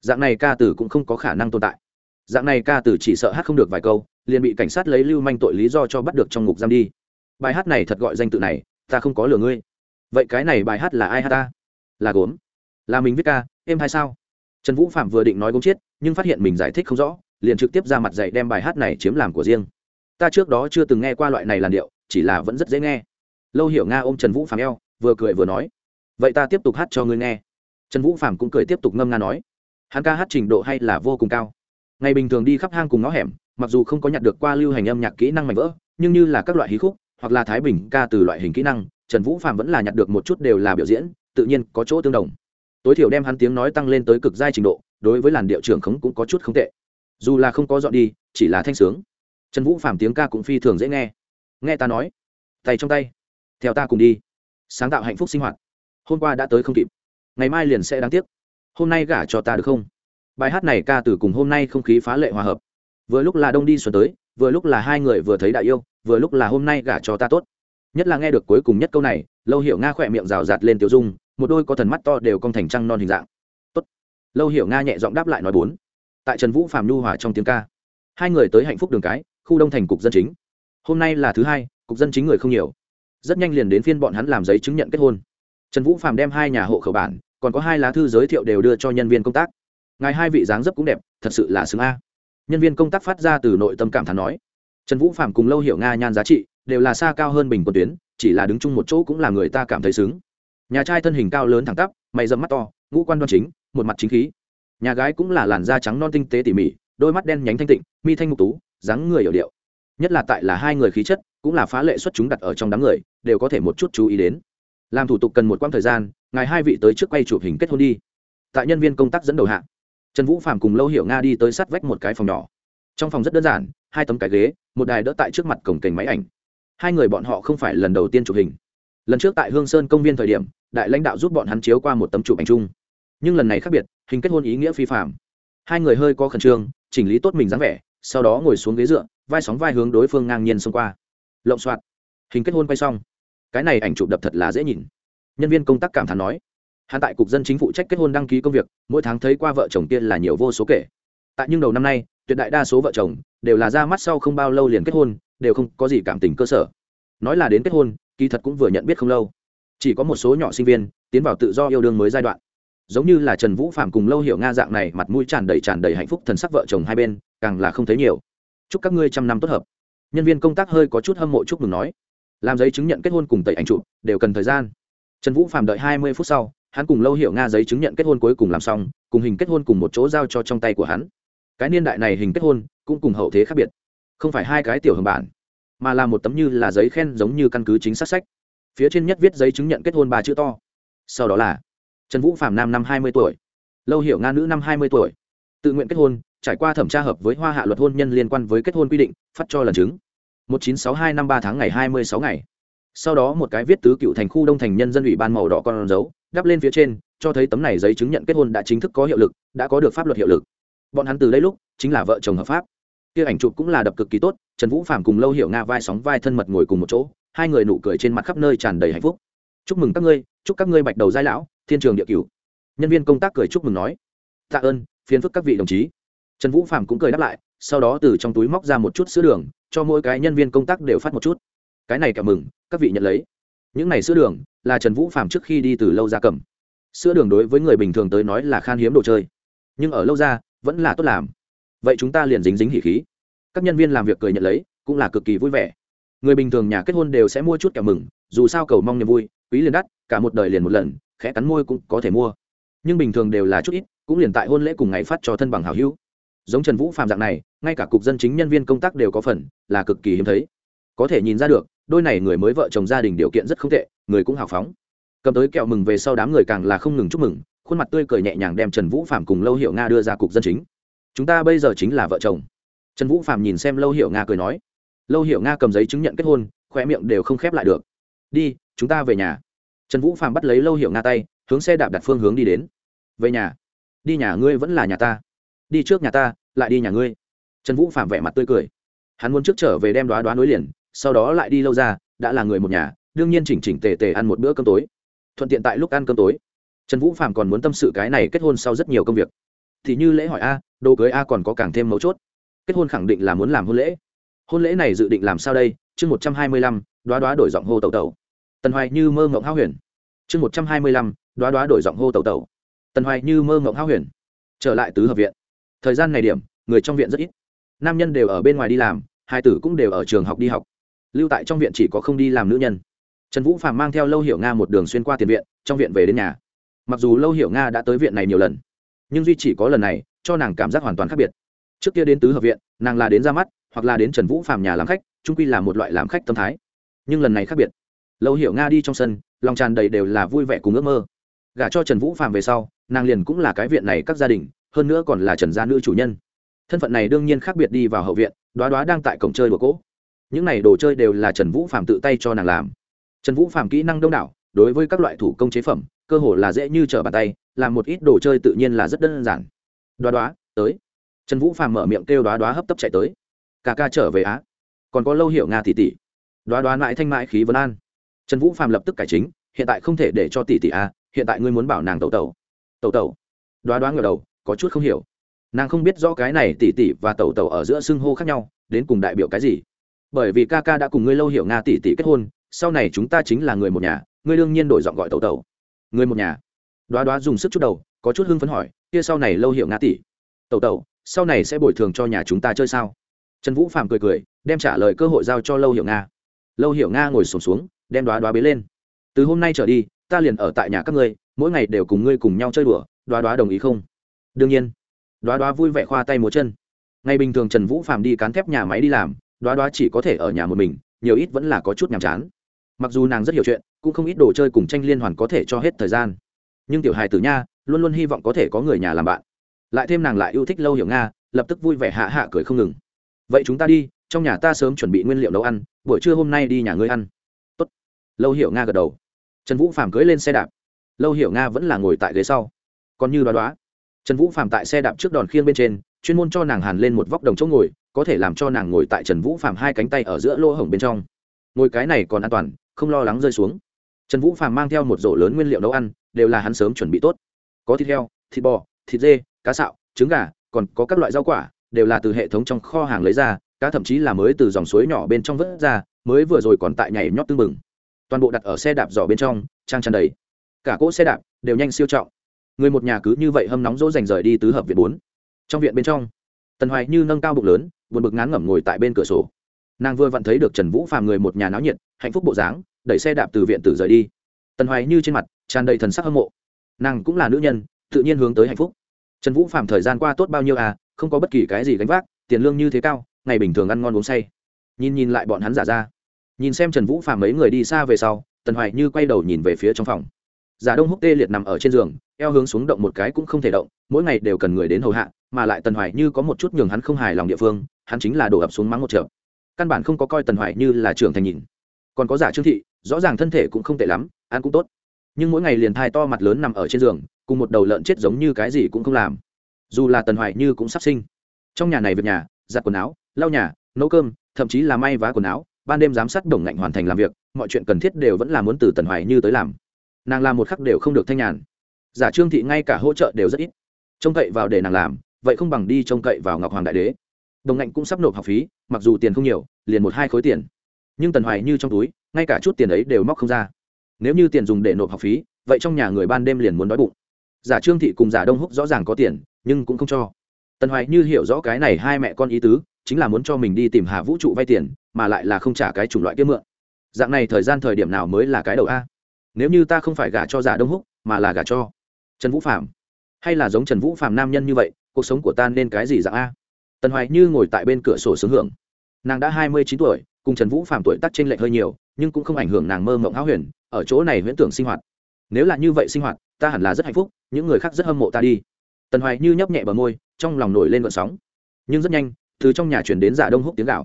Dạng này ca tử cũng không có khả năng tồn tại. Dạng này ca tử chỉ sợ hát không được vài câu, liền bị cảnh sát lấy lưu manh tội lý do cho bắt được trong ngục giam đi. Bài hát này thật gọi danh tự này, ta không có lừa ngươi. Vậy cái này bài hát là ai hát ta? Là gốm. Là mình viết ca, em hay sao? Trần vũ phạm vừa định nói gốm chết nhưng phát hiện mình giải thích không rõ, liền trực tiếp ra mặt dạy đem bài hát này chiếm làm của riêng. Ta trước đó chưa từng nghe qua loại này làn điệu, chỉ là vẫn rất dễ nghe lâu hiểu nga ôm trần vũ phạm eo, vừa cười vừa nói, vậy ta tiếp tục hát cho ngươi nghe. Trần vũ phạm cũng cười tiếp tục ngâm nga nói, hắn ca hát trình độ hay là vô cùng cao. Ngày bình thường đi khắp hang cùng ngõ hẻm, mặc dù không có nhặt được qua lưu hành âm nhạc kỹ năng mạnh vỡ, nhưng như là các loại hí khúc, hoặc là thái bình ca từ loại hình kỹ năng, trần vũ phạm vẫn là nhặt được một chút đều là biểu diễn, tự nhiên có chỗ tương đồng. Tối thiểu đem hắn tiếng nói tăng lên tới cực giai trình độ, đối với làn điệu trưởng khống cũng có chút không tệ. Dù là không có dọn đi, chỉ là thanh sướng. Trần vũ phạm tiếng ca cũng phi thường dễ nghe. Nghe ta nói. Tay trong tay theo ta cùng đi. Sáng tạo hạnh phúc sinh hoạt. Hôm qua đã tới không kịp. Ngày mai liền sẽ đáng tiếc. Hôm nay gả cho ta được không? Bài hát này ca từ cùng hôm nay không khí phá lệ hòa hợp. Vừa lúc là đông đi xuân tới, vừa lúc là hai người vừa thấy đại yêu, vừa lúc là hôm nay gả cho ta tốt. Nhất là nghe được cuối cùng nhất câu này, lâu hiểu nga khỏe miệng rào rạt lên tiểu dung, một đôi có thần mắt to đều cong thành trăng non hình dạng. Tốt. Lâu hiểu nga nhẹ giọng đáp lại nói bốn. Tại trần vũ phạm nhu hòa trong tiếng ca, hai người tới hạnh phúc đường cái, khu đông thành cục dân chính. Hôm nay là thứ hai, cục dân chính người không nhiều rất nhanh liền đến phiên bọn hắn làm giấy chứng nhận kết hôn. Trần vũ phạm đem hai nhà hộ khẩu bản, còn có hai lá thư giới thiệu đều đưa cho nhân viên công tác. Ngài hai vị dáng dấp cũng đẹp, thật sự là xứng a. Nhân viên công tác phát ra từ nội tâm cảm thán nói. Trần vũ phạm cùng lâu hiểu nga nhan giá trị đều là xa cao hơn bình quân tuyến, chỉ là đứng chung một chỗ cũng là người ta cảm thấy xứng. Nhà trai thân hình cao lớn thẳng tắp, mày dẫm mắt to, ngũ quan đoan chính, một mặt chính khí. Nhà gái cũng là làn da trắng non tinh tế tỉ mỉ, đôi mắt đen nhánh thanh tịnh, mi thanh ngục tú, dáng người hiểu điệu. Nhất là tại là hai người khí chất cũng là phá lệ xuất chúng đặt ở trong đám người, đều có thể một chút chú ý đến. Làm thủ tục cần một quãng thời gian, ngài hai vị tới trước quay chụp hình kết hôn đi. Tại nhân viên công tác dẫn đầu hạng trần vũ phạm cùng lâu hiểu nga đi tới sát vách một cái phòng nhỏ. Trong phòng rất đơn giản, hai tấm cái ghế, một đài đỡ tại trước mặt cổng kềnh máy ảnh. Hai người bọn họ không phải lần đầu tiên chụp hình. Lần trước tại hương sơn công viên thời điểm, đại lãnh đạo giúp bọn hắn chiếu qua một tấm chụp ảnh chung. Nhưng lần này khác biệt, hình kết hôn ý nghĩa phi phạm hai người hơi có khẩn trương, chỉnh lý tốt mình dáng vẻ, sau đó ngồi xuống ghế dựa, vai sóng vai hướng đối phương ngang nhiên xông qua lộng soạt. Hình kết hôn quay xong, cái này ảnh chụp đập thật là dễ nhìn. Nhân viên công tác cảm thán nói, hắn tại cục dân chính phụ trách kết hôn đăng ký công việc, mỗi tháng thấy qua vợ chồng kia là nhiều vô số kể. Tại nhưng đầu năm nay, tuyệt đại đa số vợ chồng đều là ra mắt sau không bao lâu liền kết hôn, đều không có gì cảm tình cơ sở. Nói là đến kết hôn, kỳ thật cũng vừa nhận biết không lâu. Chỉ có một số nhỏ sinh viên tiến vào tự do yêu đương mới giai đoạn. Giống như là trần vũ phạm cùng lâu hiểu nga dạng này, mặt mũi tràn đầy tràn đầy hạnh phúc thần sắc vợ chồng hai bên, càng là không thấy nhiều. Chúc các ngươi trăm năm tốt hợp nhân viên công tác hơi có chút hâm mộ chúc mừng nói, làm giấy chứng nhận kết hôn cùng tẩy ảnh chụp đều cần thời gian. Trần vũ phạm đợi hai mươi phút sau, hắn cùng lâu hiểu nga giấy chứng nhận kết hôn cuối cùng làm xong, cùng hình kết hôn cùng một chỗ giao cho trong tay của hắn. Cái niên đại này hình kết hôn cũng cùng hậu thế khác biệt, không phải hai cái tiểu hưởng bản, mà là một tấm như là giấy khen giống như căn cứ chính xác sách. Phía trên nhất viết giấy chứng nhận kết hôn ba chữ to. Sau đó là, trần vũ phạm nam năm hai mươi tuổi, lâu hiểu nga nữ năm hai mươi tuổi, tự nguyện kết hôn trải qua thẩm tra hợp với hoa hạ luật hôn nhân liên quan với kết hôn quy định, phát cho lần chứng. một chín sáu hai năm ba tháng ngày hai mươi sáu ngày. Sau đó một cái viết tứ cựu thành khu đông thành nhân dân ủy ban màu đỏ con dấu, đắp lên phía trên, cho thấy tấm này giấy chứng nhận kết hôn đã chính thức có hiệu lực, đã có được pháp luật hiệu lực. Bọn hắn từ đây lúc, chính là vợ chồng hợp pháp. Kia ảnh chụp cũng là đập cực kỳ tốt, trần vũ phạm cùng lâu hiểu nga vai sóng vai thân mật ngồi cùng một chỗ, hai người nụ cười trên mặt khắp nơi tràn đầy hạnh phúc. Chúc mừng các ngươi, chúc các ngươi bạch đầu giai lão, thiên trường địa cửu. Nhân viên công tác cười chúc mừng nói, tạ ơn, phiền phức các vị đồng chí trần vũ phạm cũng cười đáp lại, sau đó từ trong túi móc ra một chút sữa đường, cho mỗi cái nhân viên công tác đều phát một chút. Cái này cảm mừng, các vị nhận lấy. Những này sữa đường, là trần vũ phạm trước khi đi từ lâu ra cầm. Sữa đường đối với người bình thường tới nói là khan hiếm đồ chơi, nhưng ở lâu ra, vẫn là tốt làm. Vậy chúng ta liền dính dính hỉ khí. Các nhân viên làm việc cười nhận lấy, cũng là cực kỳ vui vẻ. Người bình thường nhà kết hôn đều sẽ mua chút kẹo mừng, dù sao cầu mong niềm vui, quý liền đắt, cả một đời liền một lần, khẽ cắn môi cũng có thể mua. Nhưng bình thường đều là chút ít, cũng liền tại hôn lễ cùng ngày phát cho thân bằng hào hữu giống trần vũ phạm dạng này, ngay cả cục dân chính nhân viên công tác đều có phần, là cực kỳ hiếm thấy. Có thể nhìn ra được, đôi này người mới vợ chồng gia đình điều kiện rất không tệ, người cũng hào phóng. Cầm tới kẹo mừng về sau đám người càng là không ngừng chúc mừng, khuôn mặt tươi cười nhẹ nhàng đem trần vũ phạm cùng lâu hiệu nga đưa ra cục dân chính. Chúng ta bây giờ chính là vợ chồng. Trần vũ phạm nhìn xem lâu hiệu nga cười nói. Lâu hiệu nga cầm giấy chứng nhận kết hôn khoe miệng đều không khép lại được. Đi, chúng ta về nhà. Trần vũ phạm bắt lấy lâu hiệu nga tay, hướng xe đạp đặt phương hướng đi đến. Về nhà. Đi nhà ngươi vẫn là nhà ta đi trước nhà ta, lại đi nhà ngươi. Trần vũ phạm vẻ mặt tươi cười. Hắn muốn trước trở về đem đoá đoá nối liền, sau đó lại đi lâu ra, đã là người một nhà, đương nhiên chỉnh chỉnh tề tề ăn một bữa cơm tối. Thuận tiện tại lúc ăn cơm tối. Trần vũ phạm còn muốn tâm sự cái này kết hôn sau rất nhiều công việc. Thì như lễ hỏi a, đồ cưới a còn có càng thêm mấu chốt. Kết hôn khẳng định là muốn làm hôn lễ. Hôn lễ này dự định làm sao đây? Chương một trăm hai mươi lăm đoá đoá đổi giọng hô tẩu tẩu. Tần hoài như mơ ngộng hao huyền. Chương một trăm hai mươi lăm đoá đoá đổi giọng hô tẩu tẩu. Tần hoài như mơ ngộng hao huyền. Trở lại tứ hợp viện thời gian này điểm, người trong viện rất ít. Nam nhân đều ở bên ngoài đi làm, hai tử cũng đều ở trường học đi học. Lưu tại trong viện chỉ có không đi làm nữ nhân. Trần vũ Phạm mang theo lâu hiểu nga một đường xuyên qua tiền viện, trong viện về đến nhà. Mặc dù lâu hiểu nga đã tới viện này nhiều lần, nhưng duy chỉ có lần này, cho nàng cảm giác hoàn toàn khác biệt. Trước kia đến tứ hợp viện, nàng là đến ra mắt, hoặc là đến trần vũ Phạm nhà làm khách trung quy là một loại làm khách tâm thái. Nhưng lần này khác biệt. Lâu hiểu nga đi trong sân, lòng tràn đầy đều là vui vẻ cùng ước mơ. Gả cho trần vũ Phạm về sau, nàng liền cũng là cái viện này các gia đình hơn nữa còn là trần gia nữ chủ nhân. Thân phận này đương nhiên khác biệt đi vào hậu viện, đoá đoá đang tại cổng chơi đùa cỗ. Những này đồ chơi đều là trần vũ phạm tự tay cho nàng làm. Trần vũ phạm kỹ năng đông đảo, đối với các loại thủ công chế phẩm, cơ hồ là dễ như trở bàn tay, làm một ít đồ chơi tự nhiên là rất đơn giản. Đoá đoá, tới. Trần vũ phạm mở miệng kêu đoá đoá hấp tấp chạy tới. Ca ca trở về á. Còn có lâu hiểu nga tỷ tỷ. Đoá đoá mãi thanh mãi khí vấn an. Trần vũ phạm lập tức cải chính, hiện tại không thể để cho tỷ tỷ a hiện tại ngươi muốn bảo nàng tẩu tẩu. Tẩu tẩu. Đoá đoá ngờ đầu có chút không hiểu. Nàng không biết rõ cái này tỷ tỷ và tẩu tẩu ở giữa xưng hô khác nhau đến cùng đại biểu cái gì. Bởi vì ca ca đã cùng ngươi lâu hiểu nga tỷ tỷ kết hôn sau này chúng ta chính là người một nhà ngươi đương nhiên đổi giọng gọi tẩu tẩu. Người một nhà. Đoá đoá dùng sức chút đầu có chút hưng phấn hỏi kia sau này lâu hiểu nga tỷ. Tẩu tẩu sau này sẽ bồi thường cho nhà chúng ta chơi sao? Trần vũ phạm cười cười đem trả lời cơ hội giao cho lâu hiểu nga. Lâu hiểu nga ngồi sổm xuống, xuống đem đoá đoá bế lên. Từ hôm nay trở đi ta liền ở tại nhà các ngươi mỗi ngày đều cùng ngươi cùng nhau chơi đùa đoá đoá đồng ý không? Đương nhiên, đoá đoá vui vẻ khoa tay múa chân. Ngày bình thường trần vũ phạm đi cán thép nhà máy đi làm, đoá đoá chỉ có thể ở nhà một mình, nhiều ít vẫn là có chút nhàm chán. Mặc dù nàng rất hiểu chuyện, cũng không ít đồ chơi cùng tranh liên hoàn có thể cho hết thời gian. Nhưng tiểu hài tử nha, luôn luôn hy vọng có thể có người nhà làm bạn. Lại thêm nàng lại yêu thích lâu hiểu nga, lập tức vui vẻ hạ hạ cười không ngừng. Vậy chúng ta đi, trong nhà ta sớm chuẩn bị nguyên liệu nấu ăn, buổi trưa hôm nay đi nhà ngươi ăn. Tốt. lâu hiểu nga gật đầu. Trần vũ phàm cưỡi lên xe đạp. Lâu hiểu nga vẫn là ngồi tại ghế sau. Còn như đoá đoá trần vũ Phạm tại xe đạp trước đòn khiêng bên trên, chuyên môn cho nàng hàn lên một vóc đồng chỗ ngồi, có thể làm cho nàng ngồi tại trần vũ Phạm hai cánh tay ở giữa lỗ hổng bên trong. Ngồi cái này còn an toàn, không lo lắng rơi xuống. Trần vũ Phạm mang theo một rổ lớn nguyên liệu nấu ăn, đều là hắn sớm chuẩn bị tốt. Có thịt heo, thịt bò, thịt dê, cá sạo, trứng gà, còn có các loại rau quả, đều là từ hệ thống trong kho hàng lấy ra, cá thậm chí là mới từ dòng suối nhỏ bên trong vớt ra, mới vừa rồi còn tại nhảy nhót tưng bừng. Toàn bộ đặt ở xe đạp giỏ bên trong, trang tràn đầy. Cả cỗ xe đạp đều nhanh siêu trọng người một nhà cứ như vậy hâm nóng dỗ dành rời đi tứ hợp viện bốn. Trong viện bên trong, tần hoài như nâng cao bụng lớn, buồn bực ngán ngẩm ngồi tại bên cửa sổ. Nàng vừa vặn thấy được trần vũ phàm người một nhà náo nhiệt, hạnh phúc bộ dáng, đẩy xe đạp từ viện tử rời đi. Tần hoài như trên mặt tràn đầy thần sắc hâm mộ. Nàng cũng là nữ nhân, tự nhiên hướng tới hạnh phúc. Trần vũ phàm thời gian qua tốt bao nhiêu à không có bất kỳ cái gì gánh vác, tiền lương như thế cao, ngày bình thường ăn ngon uống say. Nhìn nhìn lại bọn hắn giả ra. Nhìn xem trần vũ phàm mấy người đi xa về sau, tần hoài như quay đầu nhìn về phía trong phòng giả đông húc tê liệt nằm ở trên giường, eo hướng xuống động một cái cũng không thể động, mỗi ngày đều cần người đến hầu hạ, mà lại tần hoài như có một chút nhường hắn không hài lòng địa phương, hắn chính là đổ ập xuống mắng một chợ. Căn bản không có coi tần hoài như là trưởng thành nhìn. Còn có giả trương thị, rõ ràng thân thể cũng không tệ lắm, ăn cũng tốt. Nhưng mỗi ngày liền thai to mặt lớn nằm ở trên giường, cùng một đầu lợn chết giống như cái gì cũng không làm. Dù là tần hoài như cũng sắp sinh. Trong nhà này việc nhà, giặt quần áo, lau nhà, nấu cơm, thậm chí là may vá quần áo, ban đêm giám sát đồng ngạnh hoàn thành làm việc, mọi chuyện cần thiết đều vẫn là muốn từ tần hoài như tới làm nàng làm một khắc đều không được thanh nhàn. Giả trương thị ngay cả hỗ trợ đều rất ít. Trông cậy vào để nàng làm, vậy không bằng đi trông cậy vào ngọc hoàng đại đế. Đồng ngạnh cũng sắp nộp học phí, mặc dù tiền không nhiều, liền một hai khối tiền. Nhưng tần hoài như trong túi, ngay cả chút tiền ấy đều móc không ra. Nếu như tiền dùng để nộp học phí, vậy trong nhà người ban đêm liền muốn đói bụng. Giả trương thị cùng giả đông húc rõ ràng có tiền, nhưng cũng không cho. Tần hoài như hiểu rõ cái này hai mẹ con ý tứ, chính là muốn cho mình đi tìm hà vũ trụ vay tiền, mà lại là không trả cái chủng loại kiếm mượn. Dạng này thời gian thời điểm nào mới là cái đầu a? Nếu như ta không phải gả cho giả đông húc, mà là gả cho trần vũ phạm hay là giống trần vũ phạm nam nhân như vậy, cuộc sống của ta nên cái gì dạng a? Tần hoài như ngồi tại bên cửa sổ sướng hưởng. Nàng đã hai mươi chín tuổi, cùng trần vũ phạm tuổi tác t r ê n lệch hơi nhiều, nhưng cũng không ảnh hưởng nàng mơ mộng háo huyền, ở chỗ này huyễn tưởng sinh hoạt. Nếu là như vậy sinh hoạt, ta hẳn là rất hạnh phúc, những người khác rất hâm mộ ta đi. Tần hoài như nhấp nhẹ bờ môi, trong lòng nổi lên vận sóng. Nhưng rất nhanh, từ trong nhà chuyển đến giả đông húc tiếng gạo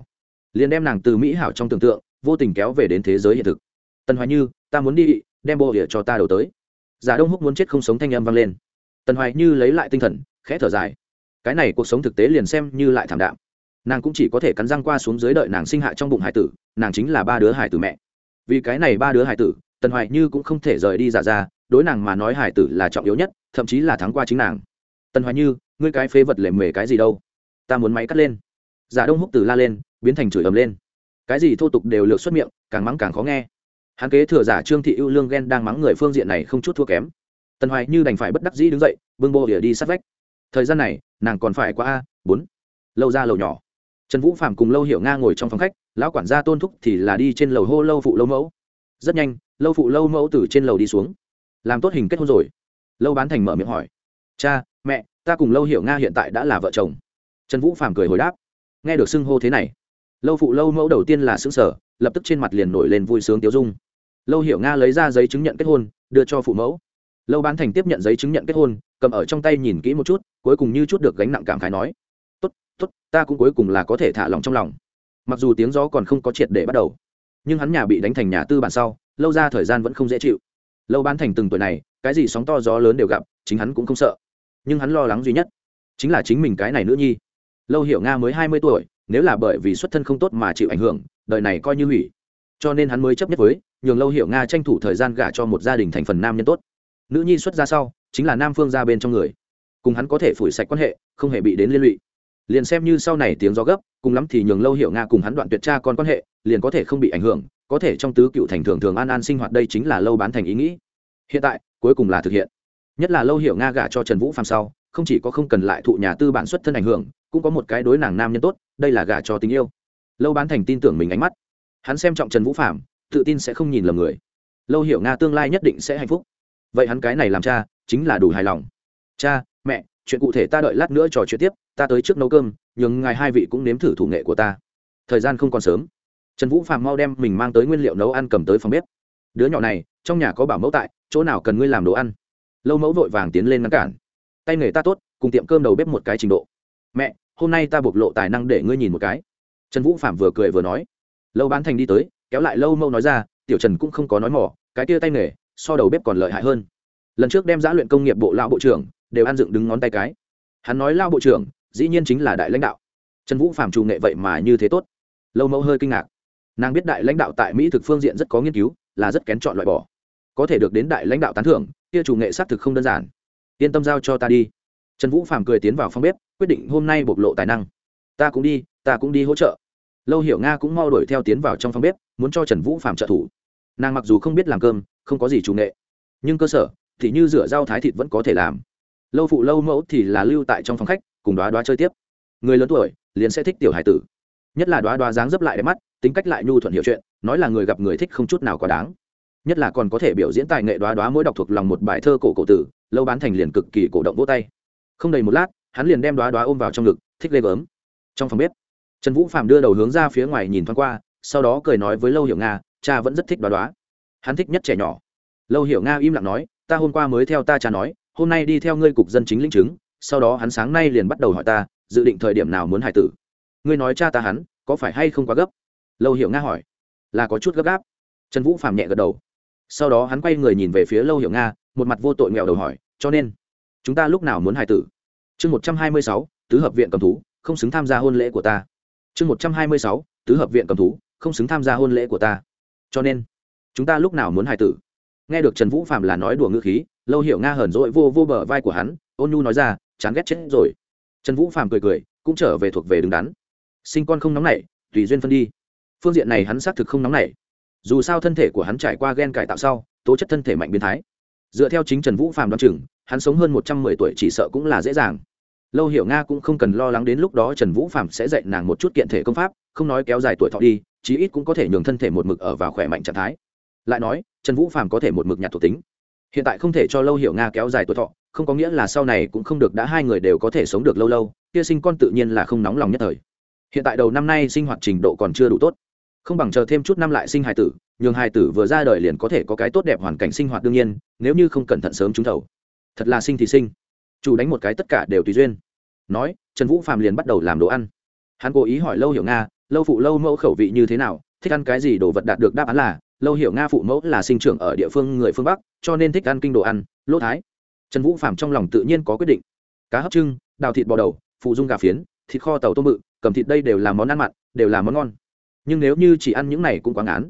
liền đem nàng từ mỹ hảo trong tưởng tượng, vô tình kéo về đến thế giới hiện thực. Tần hoài như, ta muốn đi đem bộ địa cho ta đầu tới. Giả đông húc muốn chết không sống thanh âm vang lên. Tần hoài như lấy lại tinh thần, khẽ thở dài. Cái này cuộc sống thực tế liền xem như lại thảm đạm. Nàng cũng chỉ có thể cắn răng qua xuống dưới đợi nàng sinh hạ trong bụng hải tử, nàng chính là ba đứa hải tử mẹ. Vì cái này ba đứa hải tử, tần hoài như cũng không thể rời đi giả ra đối nàng mà nói hải tử là trọng yếu nhất, thậm chí là thắng qua chính nàng. Tần hoài như, ngươi cái phế vật lề mề cái gì đâu? Ta muốn máy cắt lên. Giả đông húc từ la lên, biến thành chửi ầm lên. Cái gì thô tục đều lược xuất miệng, càng mắng càng khó nghe hắn kế thừa giả trương thị ưu lương ghen đang mắng người phương diện này không chút thua kém. Tần hoài như đành phải bất đắc dĩ đứng dậy, bưng bô ỉa đi sát vách. Thời gian này, nàng còn phải qua a bốn. Lâu ra lầu nhỏ. Trần vũ phạm cùng lâu hiểu nga ngồi trong phòng khách, lão quản gia tôn thúc thì là đi trên lầu hô lâu phụ lâu mẫu. Rất nhanh, lâu phụ lâu mẫu từ trên lầu đi xuống. Làm tốt hình kết hôn rồi. Lâu bán thành mở miệng hỏi. Cha, mẹ, ta cùng lâu hiểu nga hiện tại đã là vợ chồng. Trần vũ phạm cười hồi đáp. Nghe được xưng hô thế này, lâu phụ lâu mẫu đầu tiên là xứng sở lập tức trên mặt liền nổi lên vui sướng tiêu dung lâu hiểu nga lấy ra giấy chứng nhận kết hôn, đưa cho phụ mẫu. Lâu bán thành tiếp nhận giấy chứng nhận kết hôn, cầm ở trong tay nhìn kỹ một chút, cuối cùng như chút được gánh nặng cảm khái nói, tốt tốt, ta cũng cuối cùng là có thể thả lòng trong lòng. Mặc dù tiếng gió còn không có triệt để bắt đầu, nhưng hắn nhà bị đánh thành nhà tư bản sau, lâu ra thời gian vẫn không dễ chịu. Lâu bán thành từng tuổi này, cái gì sóng to gió lớn đều gặp, chính hắn cũng không sợ. Nhưng hắn lo lắng duy nhất, chính là chính mình cái này nữ nhi. Lâu hiểu nga mới hai mươi tuổi, nếu là bởi vì xuất thân không tốt mà chịu ảnh hưởng, đời này coi như hủy. Cho nên hắn mới chấp nhất với nhường lâu hiểu nga tranh thủ thời gian gả cho một gia đình thành phần nam nhân tốt. Nữ nhi xuất ra sau, chính là nam phương ra bên trong người. Cùng hắn có thể phủi sạch quan hệ, không hề bị đến liên lụy. Liền xem như sau này tiếng gió gấp, cùng lắm thì nhường lâu hiểu nga cùng hắn đoạn tuyệt tra con quan hệ, liền có thể không bị ảnh hưởng, có thể trong tứ cựu thành thường thường an an sinh hoạt đây chính là lâu bán thành ý nghĩ. Hiện tại, cuối cùng là thực hiện. Nhất là lâu hiểu nga gả cho trần vũ phàm sau, không chỉ có không cần lại thụ nhà tư bản xuất thân ảnh hưởng, cũng có một cái đối nàng nam nhân tốt, đây là gả cho tình yêu. Lâu bán thành tin tưởng mình ánh mắt. Hắn xem trọng trần vũ phạm tự tin sẽ không nhìn lầm người. Lâu hiểu nga tương lai nhất định sẽ hạnh phúc. Vậy hắn cái này làm cha, chính là đủ hài lòng. Cha, mẹ, chuyện cụ thể ta đợi lát nữa trò chuyện tiếp, ta tới trước nấu cơm nhưng ngài hai vị cũng nếm thử thủ nghệ của ta. Thời gian không còn sớm. Trần vũ phạm mau đem mình mang tới nguyên liệu nấu ăn cầm tới phòng bếp. Đứa nhỏ này, trong nhà có bảo mẫu tại, chỗ nào cần ngươi làm đồ ăn? Lâu mẫu vội vàng tiến lên ngăn cản. Tay nghề ta tốt, cùng tiệm cơm đầu bếp một cái trình độ. Mẹ, hôm nay ta bộc lộ tài năng để ngươi nhìn một cái. Trần vũ phạm vừa cười vừa nói. Lâu bán thành đi tới kéo lại lâu mâu nói ra, tiểu trần cũng không có nói mỏ, cái kia tay nghề, so đầu bếp còn lợi hại hơn. Lần trước đem giã luyện công nghiệp bộ lão bộ trưởng đều ăn dựng đứng ngón tay cái. Hắn nói lao bộ trưởng, dĩ nhiên chính là đại lãnh đạo. Trần vũ phạm trù nghệ vậy mà như thế tốt. Lâu mẫu hơi kinh ngạc. Nàng biết đại lãnh đạo tại mỹ thực phương diện rất có nghiên cứu, là rất kén chọn loại bỏ. Có thể được đến đại lãnh đạo tán thưởng, kia chủ nghệ xác thực không đơn giản. Yên tâm giao cho ta đi. Trần vũ phạm cười tiến vào phòng bếp, quyết định hôm nay bộc lộ tài năng. Ta cũng đi, ta cũng đi hỗ trợ lâu hiểu nga cũng mau đuổi theo tiến vào trong phòng bếp, muốn cho trần vũ phạm trợ thủ. Nàng mặc dù không biết làm cơm, không có gì chủ nghệ, nhưng cơ sở thì như rửa rau thái thịt vẫn có thể làm. Lâu phụ lâu mẫu thì là lưu tại trong phòng khách, cùng đoá đoá chơi tiếp. Người lớn tuổi liền sẽ thích tiểu hải tử. Nhất là đoá đoá dáng dấp lại đẹp mắt, tính cách lại nhu thuận hiểu chuyện, nói là người gặp người thích không chút nào quá đáng. Nhất là còn có thể biểu diễn tài nghệ đoá đoá mỗi đọc thuộc lòng một bài thơ cổ cổ tử, lâu bán thành liền cực kỳ cổ động vỗ tay. Không đầy một lát, hắn liền đem đoá đoá ôm vào trong ngực, thích ghê gớm. Trong phòng bếp trần vũ phạm đưa đầu hướng ra phía ngoài nhìn thoáng qua, sau đó cười nói với lâu hiểu nga, cha vẫn rất thích đoá đoá. Hắn thích nhất trẻ nhỏ. Lâu hiểu nga im lặng nói, ta hôm qua mới theo ta cha nói, hôm nay đi theo ngươi cục dân chính lĩnh chứng, sau đó hắn sáng nay liền bắt đầu hỏi ta, dự định thời điểm nào muốn hải tử. Ngươi nói cha ta hắn, có phải hay không quá gấp? Lâu hiểu nga hỏi. Là có chút gấp gáp. Trần vũ phạm nhẹ gật đầu. Sau đó hắn quay người nhìn về phía lâu hiểu nga, một mặt vô tội nghèo đầu hỏi, cho nên, chúng ta lúc nào muốn hải tử? Chương một trăm hai mươi sáu, tứ hợp viện cầm thú, không xứng tham gia hôn lễ của ta chương một trăm hai mươi sáu, tứ hợp viện cầm thú, không xứng tham gia hôn lễ của ta. Cho nên, chúng ta lúc nào muốn hài tử? Nghe được trần vũ phạm là nói đùa ngữ khí, lâu hiểu nga hờn dỗi vô vô bờ vai của hắn, ôn nhu nói ra, chán ghét chết rồi. Trần vũ phạm cười cười, cũng trở về thuộc về đứng đắn. Sinh con không nóng nảy, tùy duyên phân đi. Phương diện này hắn xác thực không nóng nảy. Dù sao thân thể của hắn trải qua gen cải tạo sau, tố chất thân thể mạnh biến thái. Dựa theo chính trần vũ phạm đoán chừng, hắn sống hơn một trăm mười tuổi chỉ sợ cũng là dễ dàng lâu hiểu nga cũng không cần lo lắng đến lúc đó trần vũ phạm sẽ dạy nàng một chút kiện thể công pháp, không nói kéo dài tuổi thọ đi, chí ít cũng có thể nhường thân thể một mực ở vào khỏe mạnh trạng thái. Lại nói, trần vũ phạm có thể một mực nhặt thuộc tính. Hiện tại không thể cho lâu hiểu nga kéo dài tuổi thọ, không có nghĩa là sau này cũng không được đã hai người đều có thể sống được lâu lâu, kia sinh con tự nhiên là không nóng lòng nhất thời. Hiện tại đầu năm nay sinh hoạt trình độ còn chưa đủ tốt. Không bằng chờ thêm chút năm lại sinh hài tử, nhường hài tử vừa ra đời liền có thể có cái tốt đẹp hoàn cảnh sinh hoạt đương nhiên, nếu như không cẩn thận sớm trúng thầu. Thật là sinh thì sinh chủ đánh một cái tất cả đều tùy duyên. Nói, trần vũ phạm liền bắt đầu làm đồ ăn. Hắn cố ý hỏi lâu hiểu nga, lâu phụ, lâu mẫu khẩu vị như thế nào? Thích ăn cái gì đồ vật đạt được đáp án là, lâu hiểu nga phụ mẫu là sinh trưởng ở địa phương người phương bắc, cho nên thích ăn kinh đồ ăn, lỗ thái. Trần vũ phạm trong lòng tự nhiên có quyết định. Cá hấp trưng, đào thịt bò đầu, phụ dung gà phiến, thịt kho tàu tôm bự, cầm thịt đây đều là món ăn mặn, đều là món ngon. Nhưng nếu như chỉ ăn những này cũng quá ngán.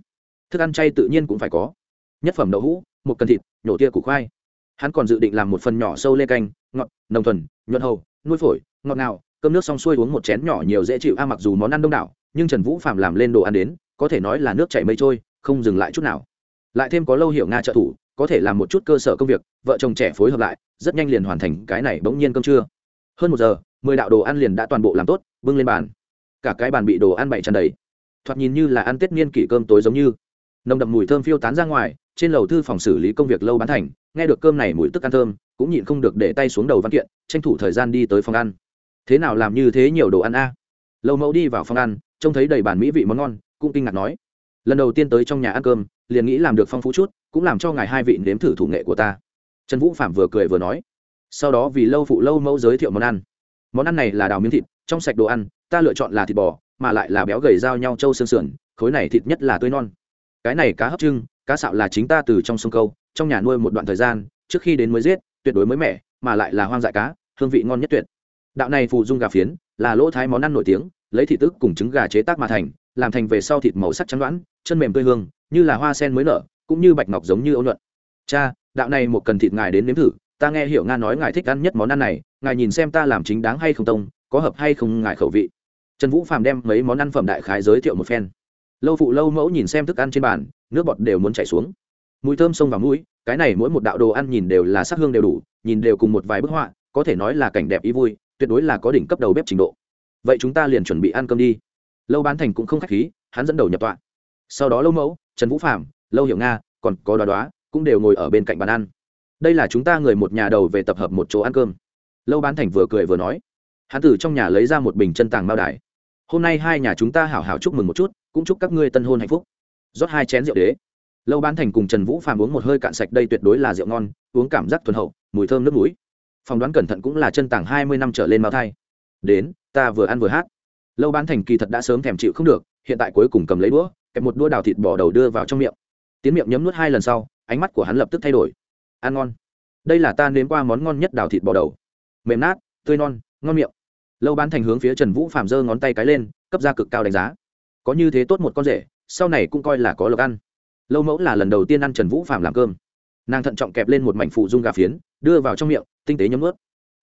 Thức ăn chay tự nhiên cũng phải có. Nhất phẩm đậu hũ, một cần thịt, nhổ tia củ khoai hắn còn dự định làm một phần nhỏ sâu lê canh, ngọt, nồng thuần, nhuận hầu, nuôi phổi, ngọt ngào, cơm nước xong xuôi uống một chén nhỏ nhiều dễ chịu. A, mặc dù món ăn đông đảo, nhưng trần vũ phạm làm lên đồ ăn đến, có thể nói là nước chảy mây trôi, không dừng lại chút nào. Lại thêm có lâu hiểu nga trợ thủ, có thể làm một chút cơ sở công việc, vợ chồng trẻ phối hợp lại, rất nhanh liền hoàn thành cái này bỗng nhiên cơm trưa. Hơn một giờ, mười đạo đồ ăn liền đã toàn bộ làm tốt, bưng lên bàn. Cả cái bàn bị đồ ăn bậy tràn đầy. Thoạt nhìn như là ăn tết niên kỷ cơm tối giống như. Nồng đậm mùi thơm phiêu tán ra ngoài, trên lầu thư phòng xử lý công việc lâu bán thành nghe được cơm này mùi tức ăn thơm, cũng nhịn không được để tay xuống đầu văn kiện, tranh thủ thời gian đi tới phòng ăn. Thế nào làm như thế nhiều đồ ăn a? Lâu mẫu đi vào phòng ăn, trông thấy đầy bàn mỹ vị món ngon, cũng kinh ngạc nói. Lần đầu tiên tới trong nhà ăn cơm, liền nghĩ làm được phong phú chút, cũng làm cho ngài hai vị nếm thử thủ nghệ của ta. Trần vũ phạm vừa cười vừa nói. Sau đó vì lâu phụ lâu mẫu giới thiệu món ăn. Món ăn này là đào miếng thịt, trong sạch đồ ăn, ta lựa chọn là thịt bò, mà lại là béo gầy giao nhau trâu xương sườn, khối này thịt nhất là tươi non. Cái này cá hấp trưng cá sạo là chính ta từ trong sông câu, trong nhà nuôi một đoạn thời gian, trước khi đến mới giết, tuyệt đối mới mẻ, mà lại là hoang dại cá, hương vị ngon nhất tuyệt. Đạo này phù dung gà phiến, là lỗ thái món ăn nổi tiếng, lấy thịt tức cùng trứng gà chế tác mà thành, làm thành về sau thịt màu sắc trắng đoán chân mềm tươi hương, như là hoa sen mới nở, cũng như bạch ngọc giống như ấu nhuận. Cha, đạo này một cần thịt ngài đến nếm thử, ta nghe hiểu nga nói ngài thích ăn nhất món ăn này, ngài nhìn xem ta làm chính đáng hay không tông, có hợp hay không ngài khẩu vị. Trần vũ phàm đem mấy món ăn phẩm đại khái giới thiệu một phen lâu phụ lâu mẫu nhìn xem thức ăn trên bàn, nước bọt đều muốn chảy xuống. Mùi thơm sông vào mũi, cái này mỗi một đạo đồ ăn nhìn đều là sắc hương đều đủ, nhìn đều cùng một vài bức họa, có thể nói là cảnh đẹp ý vui, tuyệt đối là có đỉnh cấp đầu bếp trình độ. Vậy chúng ta liền chuẩn bị ăn cơm đi. Lâu bán thành cũng không khách khí, hắn dẫn đầu nhập tọa. Sau đó lâu mẫu, trần vũ phạm lâu hiểu nga, còn có đoá đoá, cũng đều ngồi ở bên cạnh bàn ăn. Đây là chúng ta người một nhà đầu về tập hợp một chỗ ăn cơm. Lâu bán thành vừa cười vừa nói. Hắn từ trong nhà lấy ra một bình chân tàng mao đài hôm nay hai nhà chúng ta hảo hảo chúc mừng một chút, cũng chúc các ngươi tân hôn hạnh phúc. Rót hai chén rượu đế. Lâu bán thành cùng trần vũ phàm uống một hơi cạn sạch đây tuyệt đối là rượu ngon, uống cảm giác thuần hậu, mùi thơm nước núi phỏng đoán cẩn thận cũng là chân tàng hai mươi năm trở lên mao thai đến, ta vừa ăn vừa hát. Lâu bán thành kỳ thật đã sớm thèm chịu không được, hiện tại cuối cùng cầm lấy đũa, kẹp một đũa đào thịt bò đầu đưa vào trong miệng. Tiến miệng nhấm nuốt hai lần sau, ánh mắt của hắn lập tức thay đổi. Ăn ngon. Đây là ta nếm qua món ngon nhất đào thịt bò đầu. Mềm nát, tươi non, ngon miệng lâu bán thành hướng phía trần vũ phạm giơ ngón tay cái lên, cấp ra cực cao đánh giá. Có như thế tốt một con rể, sau này cũng coi là có lộc ăn. Lâu mẫu là lần đầu tiên ăn trần vũ phạm làm cơm. Nàng thận trọng kẹp lên một mảnh phụ dung gà phiến, đưa vào trong miệng, tinh tế nhấm ướt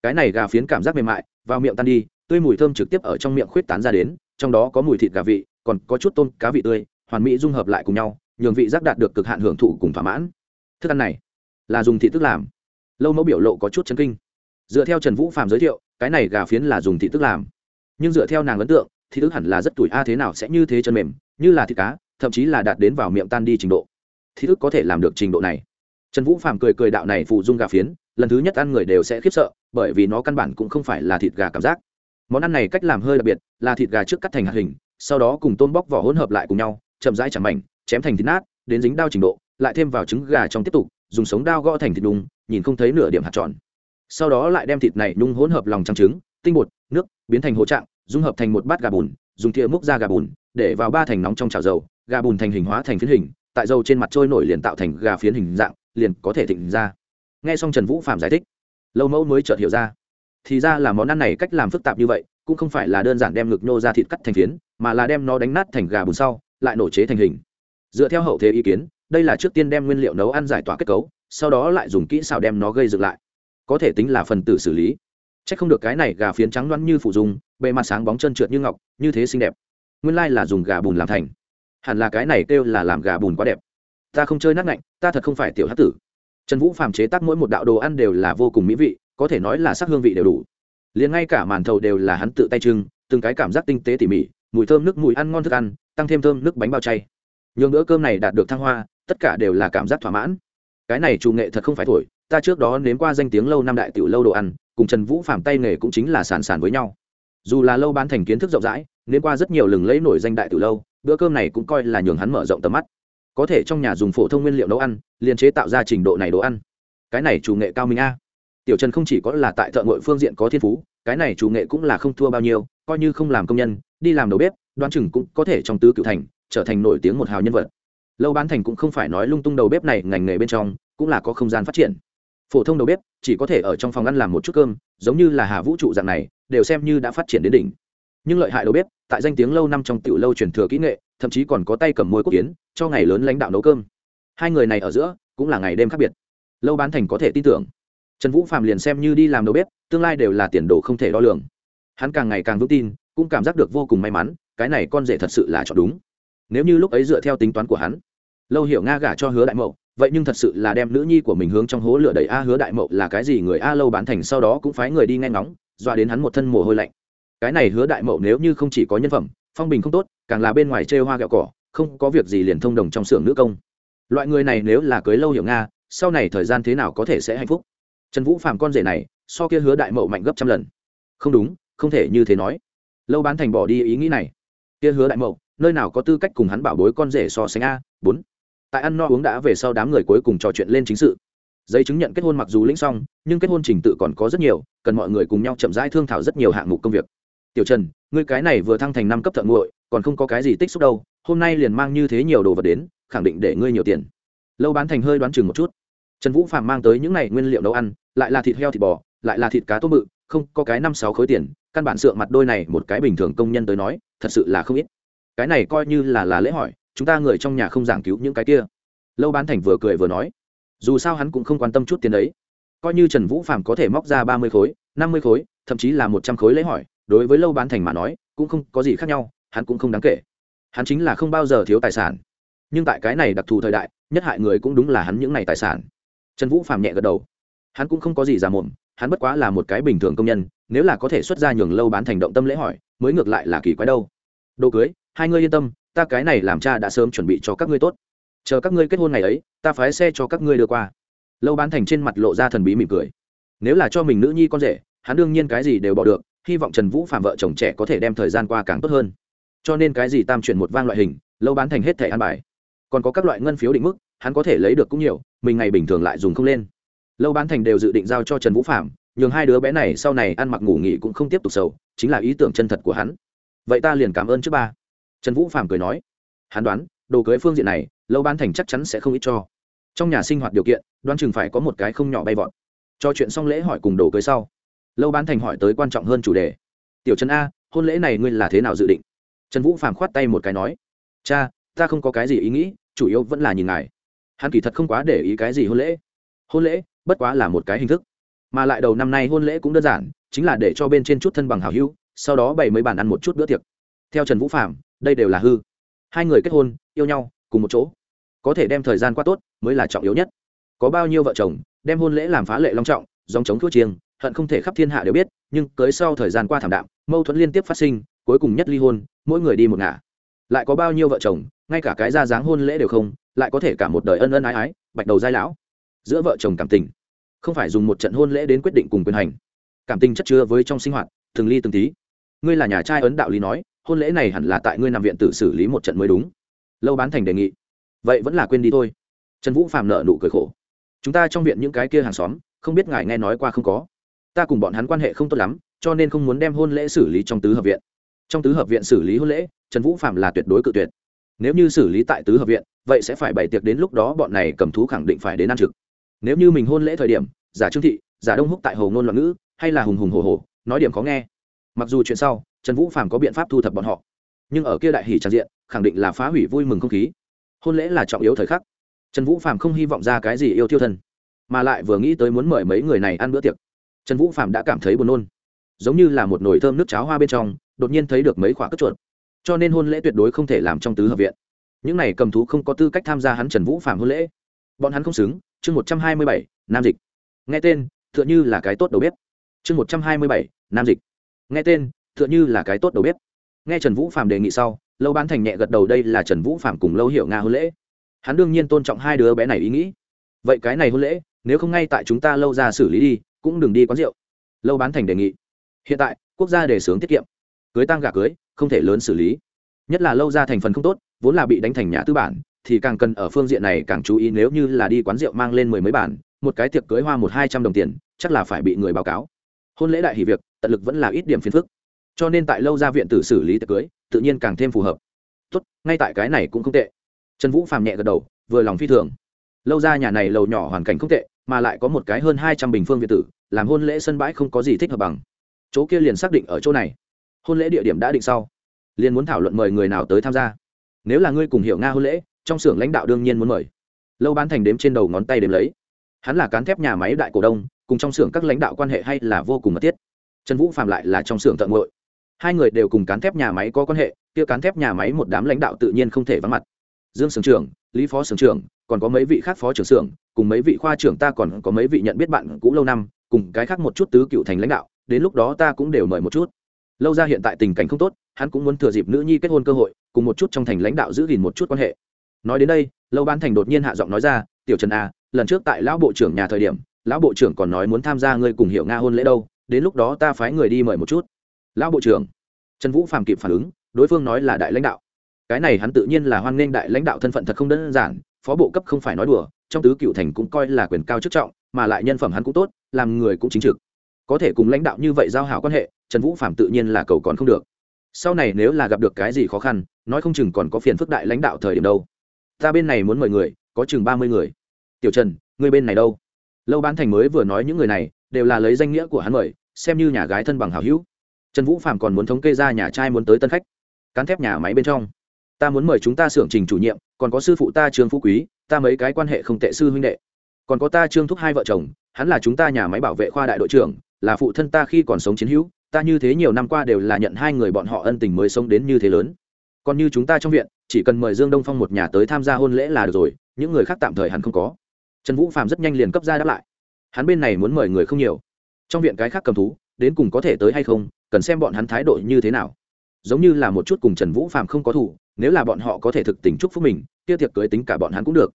cái này gà phiến cảm giác mềm mại, vào miệng tan đi, tươi mùi thơm trực tiếp ở trong miệng khuyết tán ra đến, trong đó có mùi thịt gà vị, còn có chút tôm, cá vị tươi, hoàn mỹ dung hợp lại cùng nhau, nhường vị giác đạt được cực hạn hưởng thụ cùng thỏa mãn. Thức ăn này là dùng thịt tức làm. Lâu mẫu biểu lộ có chút chân kinh. Dựa theo trần vũ phạm giới thiệu cái này gà phiến là dùng thịt tức làm. Nhưng dựa theo nàng ấn tượng thịt tức hẳn là rất tuổi a thế nào sẽ như thế chân mềm, như là thịt cá, thậm chí là đạt đến vào miệng tan đi trình độ. Thịt tức có thể làm được trình độ này. Trần vũ phạm cười cười đạo này phụ dung gà phiến, lần thứ nhất ăn người đều sẽ khiếp sợ, bởi vì nó căn bản cũng không phải là thịt gà cảm giác. Món ăn này cách làm hơi đặc biệt, là thịt gà trước cắt thành hạt hình, sau đó cùng tôm bóc vỏ hỗn hợp lại cùng nhau, chậm rãi chẳng mảnh, chém thành thịt nát, đến dính đao trình độ, lại thêm vào trứng gà trong tiếp tục, dùng sống đao gõ thành thịt đùng, nhìn không thấy nửa điểm hạt tròn sau đó lại đem thịt này nung hỗn hợp lòng trắng trứng, tinh bột, nước, biến thành hỗ trạng, dung hợp thành một bát gà bùn, dùng thìa múc ra gà bùn, để vào ba thành nóng trong chảo dầu, gà bùn thành hình hóa thành phiến hình, tại dầu trên mặt trôi nổi liền tạo thành gà phiến hình dạng, liền có thể thịnh ra. Nghe xong trần vũ phạm giải thích, lâu mẫu mới chợt hiểu ra. Thì ra là món ăn này cách làm phức tạp như vậy, cũng không phải là đơn giản đem ngực nhô ra thịt cắt thành phiến, mà là đem nó đánh nát thành gà bùn sau, lại nổ chế thành hình. Dựa theo hậu thế ý kiến, đây là trước tiên đem nguyên liệu nấu ăn giải tỏa kết cấu, sau đó lại dùng kỹ xào đem nó gây dựng lại có thể tính là phần tử xử lý. C h ắ c không được cái này gà phiến trắng loãng như phụ dùng bề mặt sáng bóng chân trượt như ngọc, như thế xinh đẹp. Nguyên lai là dùng gà bùn làm thành. Hẳn là cái này kêu là làm gà bùn quá đẹp. Ta không chơi nát ngạnh, ta thật không phải tiểu hát tử. Trần vũ phàm chế tác mỗi một đạo đồ ăn đều là vô cùng mỹ vị, có thể nói là sắc hương vị đều đủ. Liền ngay cả màn thầu đều là hắn tự tay trưng, từng cái cảm giác tinh tế tỉ mỉ, mùi thơm nước mùi ăn ngon thức ăn, tăng thêm thơm nước bánh bao chay. Nhường bữa cơm này đạt được thăng hoa, tất cả đều là cảm giác thỏa mãn. Cái này chủ nghệ thật không phải thổi ta trước đó nếm qua danh tiếng lâu năm đại tiểu lâu đồ ăn, cùng trần vũ phạm tay nghề cũng chính là sàn sàn với nhau. Dù là lâu bán thành kiến thức rộng rãi, nếm qua rất nhiều lừng lấy nổi danh đại tiểu lâu, bữa cơm này cũng coi là nhường hắn mở rộng tầm mắt. Có thể trong nhà dùng phổ thông nguyên liệu nấu ăn, liền chế tạo ra trình độ này đồ ăn. Cái này chủ nghệ cao minh a. Tiểu trần không chỉ có là tại thợ ngội phương diện có thiên phú, cái này chủ nghệ cũng là không thua bao nhiêu, coi như không làm công nhân, đi làm đầu bếp, đoán chừng cũng có thể trong tứ cựu thành, trở thành nổi tiếng một hào nhân vật. Lâu bán thành cũng không phải nói lung tung đầu bếp này ngành nghề bên trong, cũng là có không gian phát triển phổ thông đầu bếp chỉ có thể ở trong phòng ăn làm một chút cơm, giống như là hà vũ trụ dạng này, đều xem như đã phát triển đến đỉnh. Nhưng lợi hại đầu bếp, tại danh tiếng lâu năm trong tiểu lâu truyền thừa kỹ nghệ, thậm chí còn có tay cầm môi quốc kiến, cho ngày lớn lãnh đạo nấu cơm. Hai người này ở giữa, cũng là ngày đêm khác biệt. Lâu bán thành có thể tin tưởng. Trần vũ phạm liền xem như đi làm đầu bếp, tương lai đều là tiền đồ không thể đo lường. Hắn càng ngày càng vững tin, cũng cảm giác được vô cùng may mắn, cái này con rể thật sự là chọn đúng. Nếu như lúc ấy dựa theo tính toán của hắn, lâu hiểu nga gả cho hứa đại mậu vậy nhưng thật sự là đem nữ nhi của mình hướng trong hố lửa đầy a hứa đại mậu là cái gì người a lâu bán thành sau đó cũng phái người đi nghe ngóng, dọa đến hắn một thân mồ hôi lạnh. Cái này hứa đại mậu nếu như không chỉ có nhân phẩm, phong bình không tốt, càng là bên ngoài chê hoa gạo cỏ, không có việc gì liền thông đồng trong xưởng nữ công. Loại người này nếu là cưới lâu hiểu nga, sau này thời gian thế nào có thể sẽ hạnh phúc? Trần vũ phạm con rể này, so kia hứa đại mậu mạnh gấp trăm lần. Không đúng, không thể như thế nói. Lâu bán thành bỏ đi ý nghĩ này. Kia hứa đại mậu, nơi nào có tư cách cùng hắn bảo bối con rể so sánh a? Bốn tại ăn no uống đã về sau đám người cuối cùng trò chuyện lên chính sự. Giấy chứng nhận kết hôn mặc dù lĩnh xong, nhưng kết hôn trình tự còn có rất nhiều, cần mọi người cùng nhau chậm rãi thương thảo rất nhiều hạng mục công việc. Tiểu trần, ngươi cái này vừa thăng thành năm cấp thợ nguội còn không có cái gì tích xúc đâu, hôm nay liền mang như thế nhiều đồ vật đến, khẳng định để ngươi nhiều tiền. Lâu bán thành hơi đoán chừng một chút. Trần vũ phạm mang tới những n à y nguyên liệu nấu ăn, lại là thịt heo thịt bò, lại là thịt cá tôm bự, không có cái năm sáu khối tiền, căn bản sượng mặt đôi này một cái bình thường công nhân tới nói, thật sự là không ít. Cái này coi như là là lễ hỏi chúng ta người trong nhà không giảng cứu những cái kia. Lâu bán thành vừa cười vừa nói, dù sao hắn cũng không quan tâm chút tiền đấy coi như trần vũ phạm có thể móc ra ba mươi khối, năm mươi khối, thậm chí là một trăm khối lễ hỏi, đối với lâu bán thành mà nói, cũng không có gì khác nhau, hắn cũng không đáng kể. Hắn chính là không bao giờ thiếu tài sản. Nhưng tại cái này đặc thù thời đại, nhất hại người cũng đúng là hắn những n à y tài sản. Trần vũ phạm nhẹ gật đầu. Hắn cũng không có gì giả mồm, hắn bất quá là một cái bình thường công nhân, nếu là có thể xuất ra nhường lâu bán thành động tâm lễ hỏi, mới ngược lại là kỳ quái đâu. Đồ cưới, hai ngươi yên tâm ta cái này làm cha đã sớm chuẩn bị cho các ngươi tốt. Chờ các ngươi kết hôn ngày ấy, ta phái xe cho các ngươi đưa qua. Lâu bán thành trên mặt lộ ra thần bí mỉm cười. Nếu là cho mình nữ nhi con rể, hắn đương nhiên cái gì đều bỏ được, hy vọng trần vũ phạm vợ chồng trẻ có thể đem thời gian qua càng tốt hơn. Cho nên cái gì tam chuyển một vang loại hình, lâu bán thành hết thẻ ăn bài. Còn có các loại ngân phiếu định mức, hắn có thể lấy được cũng nhiều, mình ngày bình thường lại dùng không lên. Lâu bán thành đều dự định giao cho trần vũ phạm nhường hai đứa bé này sau này ăn mặc ngủ nghỉ cũng không tiếp tục sầu, chính là ý tưởng chân thật của hắn. Vậy ta liền cảm ơn trước ba trần vũ phạm cười nói, hắn đoán, đồ cưới phương diện này, lâu bán thành chắc chắn sẽ không ít cho. Trong nhà sinh hoạt điều kiện, đoán chừng phải có một cái không nhỏ bay vọt. Cho chuyện xong lễ hỏi cùng đồ cưới sau. Lâu bán thành hỏi tới quan trọng hơn chủ đề. Tiểu trần a, hôn lễ này ngươi là thế nào dự định? Trần vũ phàm khoát tay một cái nói, cha, ta không có cái gì ý nghĩ, chủ yếu vẫn là nhìn ngài. Hắn kỳ thật không quá để ý cái gì hôn lễ. Hôn lễ, bất quá là một cái hình thức. Mà lại đầu năm nay hôn lễ cũng đơn giản, chính là để cho bên trên chút thân bằng hào hữu, sau đó bày mấy bàn ăn một chút bữa tiệc. Theo trần vũ phạm đây đều là hư. Hai người kết hôn, yêu nhau, cùng một chỗ. Có thể đem thời gian qua tốt mới là trọng yếu nhất. Có bao nhiêu vợ chồng, đem hôn lễ làm phá lệ long trọng dòng chống thuốc chiêng, hận không thể khắp thiên hạ đều biết, nhưng cưới sau thời gian qua thảm đạm, mâu thuẫn liên tiếp phát sinh, cuối cùng nhất ly hôn, mỗi người đi một ngả. Lại có bao nhiêu vợ chồng, ngay cả cái ra dáng hôn lễ đều không, lại có thể cả một đời ân ân ái ái, bạch đầu giai lão. Giữa vợ chồng cảm tình. Không phải dùng một trận hôn lễ đến quyết định cùng quyền hành. Cảm tình chất chứa với trong sinh hoạt, từng ly từng tí. Ngươi là nhà trai ấn đạo lý nói hôn lễ này hẳn là tại ngươi nằm viện tự xử lý một trận mới đúng. Lâu bán thành đề nghị. Vậy vẫn là quên đi thôi. Trần vũ phạm nợ nụ cười khổ. Chúng ta trong viện những cái kia hàng xóm, không biết ngài nghe nói qua không có. Ta cùng bọn hắn quan hệ không tốt lắm, cho nên không muốn đem hôn lễ xử lý trong tứ hợp viện. Trong tứ hợp viện xử lý hôn lễ, trần vũ phạm là tuyệt đối cự tuyệt. Nếu như xử lý tại tứ hợp viện, vậy sẽ phải bày tiệc đến lúc đó bọn này cầm thú khẳng định phải đến ăn trực. Nếu như mình hôn lễ thời điểm, giả trương thị, giả đông húc tại hồ ngôn loạn ngữ, hay là hùng hùng hồ hồ, nói điểm khó nghe. Mặc dù chuyện sau trần vũ phạm có biện pháp thu thập bọn họ. Nhưng ở kia đại hỷ tràn diện, khẳng định là phá hủy vui mừng không khí. Hôn lễ là trọng yếu thời khắc. Trần vũ phạm không hy vọng ra cái gì yêu thiêu thân, mà lại vừa nghĩ tới muốn mời mấy người này ăn bữa tiệc. Trần vũ phạm đã cảm thấy buồn nôn. Giống như là một nồi thơm nước cháo hoa bên trong, đột nhiên thấy được mấy khoả cất chuột. Cho nên hôn lễ tuyệt đối không thể làm trong tứ hợp viện. Những này cầm thú không có tư cách tham gia hắn trần vũ phạm hôn lễ. Bọn hắn không xứng. Chương một trăm hai mươi bảy, nam dịch. Nghe tên t h ư ợ n h ư là cái tốt đầu bếp. Chương một trăm hai mươi bảy, nam dịch. Nghe tên tựa như là cái tốt đầu bếp. Nghe trần vũ phạm đề nghị sau, lâu bán thành nhẹ gật đầu đây là trần vũ phạm cùng lâu hiểu nga hôn lễ. Hắn đương nhiên tôn trọng hai đứa bé này ý nghĩ. Vậy cái này hôn lễ, nếu không ngay tại chúng ta lâu ra xử lý đi, cũng đừng đi quán rượu. Lâu bán thành đề nghị. Hiện tại, quốc gia đề xướng tiết kiệm. Cưới tăng gà cưới, không thể lớn xử lý. Nhất là lâu ra thành phần không tốt, vốn là bị đánh thành nhà tư bản, thì càng cần ở phương diện này càng chú ý nếu như là đi quán rượu mang lên mười mấy bản, một cái tiệc cưới hoa một hai trăm đồng tiền, chắc là phải bị người báo cáo. Hôn lễ đại hỷ việc, tận lực vẫn là ít điểm phiền phức cho nên tại lâu gia viện tử xử lý tiệc cưới, tự nhiên càng thêm phù hợp. Tốt, ngay tại cái này cũng không tệ. Trần vũ phàm nhẹ gật đầu, vừa lòng phi thường. Lâu ra nhà này lầu nhỏ hoàn cảnh không tệ, mà lại có một cái hơn hai trăm bình phương viện tử, làm hôn lễ sân bãi không có gì thích hợp bằng. Chỗ kia liền xác định ở chỗ này. Hôn lễ địa điểm đã định sau. Liền muốn thảo luận mời người nào tới tham gia. Nếu là ngươi cùng hiểu nga hôn lễ, trong xưởng lãnh đạo đương nhiên muốn mời. Lâu bán thành đếm trên đầu ngón tay đếm lấy. Hắn là cán thép nhà máy đại cổ đông, cùng trong xưởng các lãnh đạo quan hệ hay là vô cùng mật thiết. Trần vũ phạm lại là trong xưởng tận ngội hai người đều cùng cán thép nhà máy có quan hệ, kia cán thép nhà máy một đám lãnh đạo tự nhiên không thể vắng mặt. Dương sưởng trưởng, lý phó sưởng trưởng, còn có mấy vị khác phó trưởng xưởng, cùng mấy vị khoa trưởng ta còn có mấy vị nhận biết bạn cũ lâu năm, cùng cái khác một chút tứ cựu thành lãnh đạo, đến lúc đó ta cũng đều mời một chút. Lâu ra hiện tại tình cảnh không tốt, hắn cũng muốn thừa dịp nữ nhi kết hôn cơ hội, cùng một chút trong thành lãnh đạo giữ gìn một chút quan hệ. Nói đến đây, lâu ban thành đột nhiên hạ giọng nói ra, tiểu trần a lần trước tại lão bộ trưởng nhà thời điểm, lão bộ trưởng còn nói muốn tham gia ngươi cùng hiểu nga hôn lễ đâu, đến lúc đó ta phái người đi mời một chút lão bộ trưởng. Trần vũ phàm kịp phản ứng, đối phương nói là đại lãnh đạo. Cái này hắn tự nhiên là hoan nghênh đại lãnh đạo thân phận thật không đơn giản, phó bộ cấp không phải nói đùa, trong tứ cựu thành cũng coi là quyền cao chức trọng, mà lại nhân phẩm hắn cũng tốt, làm người cũng chính trực. Có thể cùng lãnh đạo như vậy giao hảo quan hệ, trần vũ phạm tự nhiên là cầu còn không được. Sau này nếu là gặp được cái gì khó khăn, nói không chừng còn có phiền phức đại lãnh đạo thời điểm đâu. Ta bên này muốn mời người, có chừng ba mươi người. Tiểu trần, người bên này đâu? Lâu bán thành mới vừa nói những người này, đều là lấy danh nghĩa của hắn mời, xem như nhà gái thân bằng hảo hữu trần vũ phạm còn muốn thống kê ra nhà trai muốn tới tân khách. Cán thép nhà máy bên trong. Ta muốn mời chúng ta xưởng trình chủ nhiệm, còn có sư phụ ta trương phú quý, ta mấy cái quan hệ không tệ sư huynh đệ. Còn có ta trương thúc hai vợ chồng, hắn là chúng ta nhà máy bảo vệ khoa đại đội trưởng, là phụ thân ta khi còn sống chiến hữu, ta như thế nhiều năm qua đều là nhận hai người bọn họ ân tình mới sống đến như thế lớn. Còn như chúng ta trong viện, chỉ cần mời dương đông phong một nhà tới tham gia hôn lễ là được rồi, những người khác tạm thời hắn không có. Trần vũ phạm rất nhanh liền cấp ra đáp lại. Hắn bên này muốn mời người không nhiều. Trong viện cái khác cầm thú, đến cùng có thể tới hay không cần xem bọn hắn thái độ như thế nào. Giống như là một chút cùng trần vũ phạm không có thủ, nếu là bọn họ có thể thực tình chúc phúc mình tiêu tiệc cưới tính cả bọn hắn cũng được.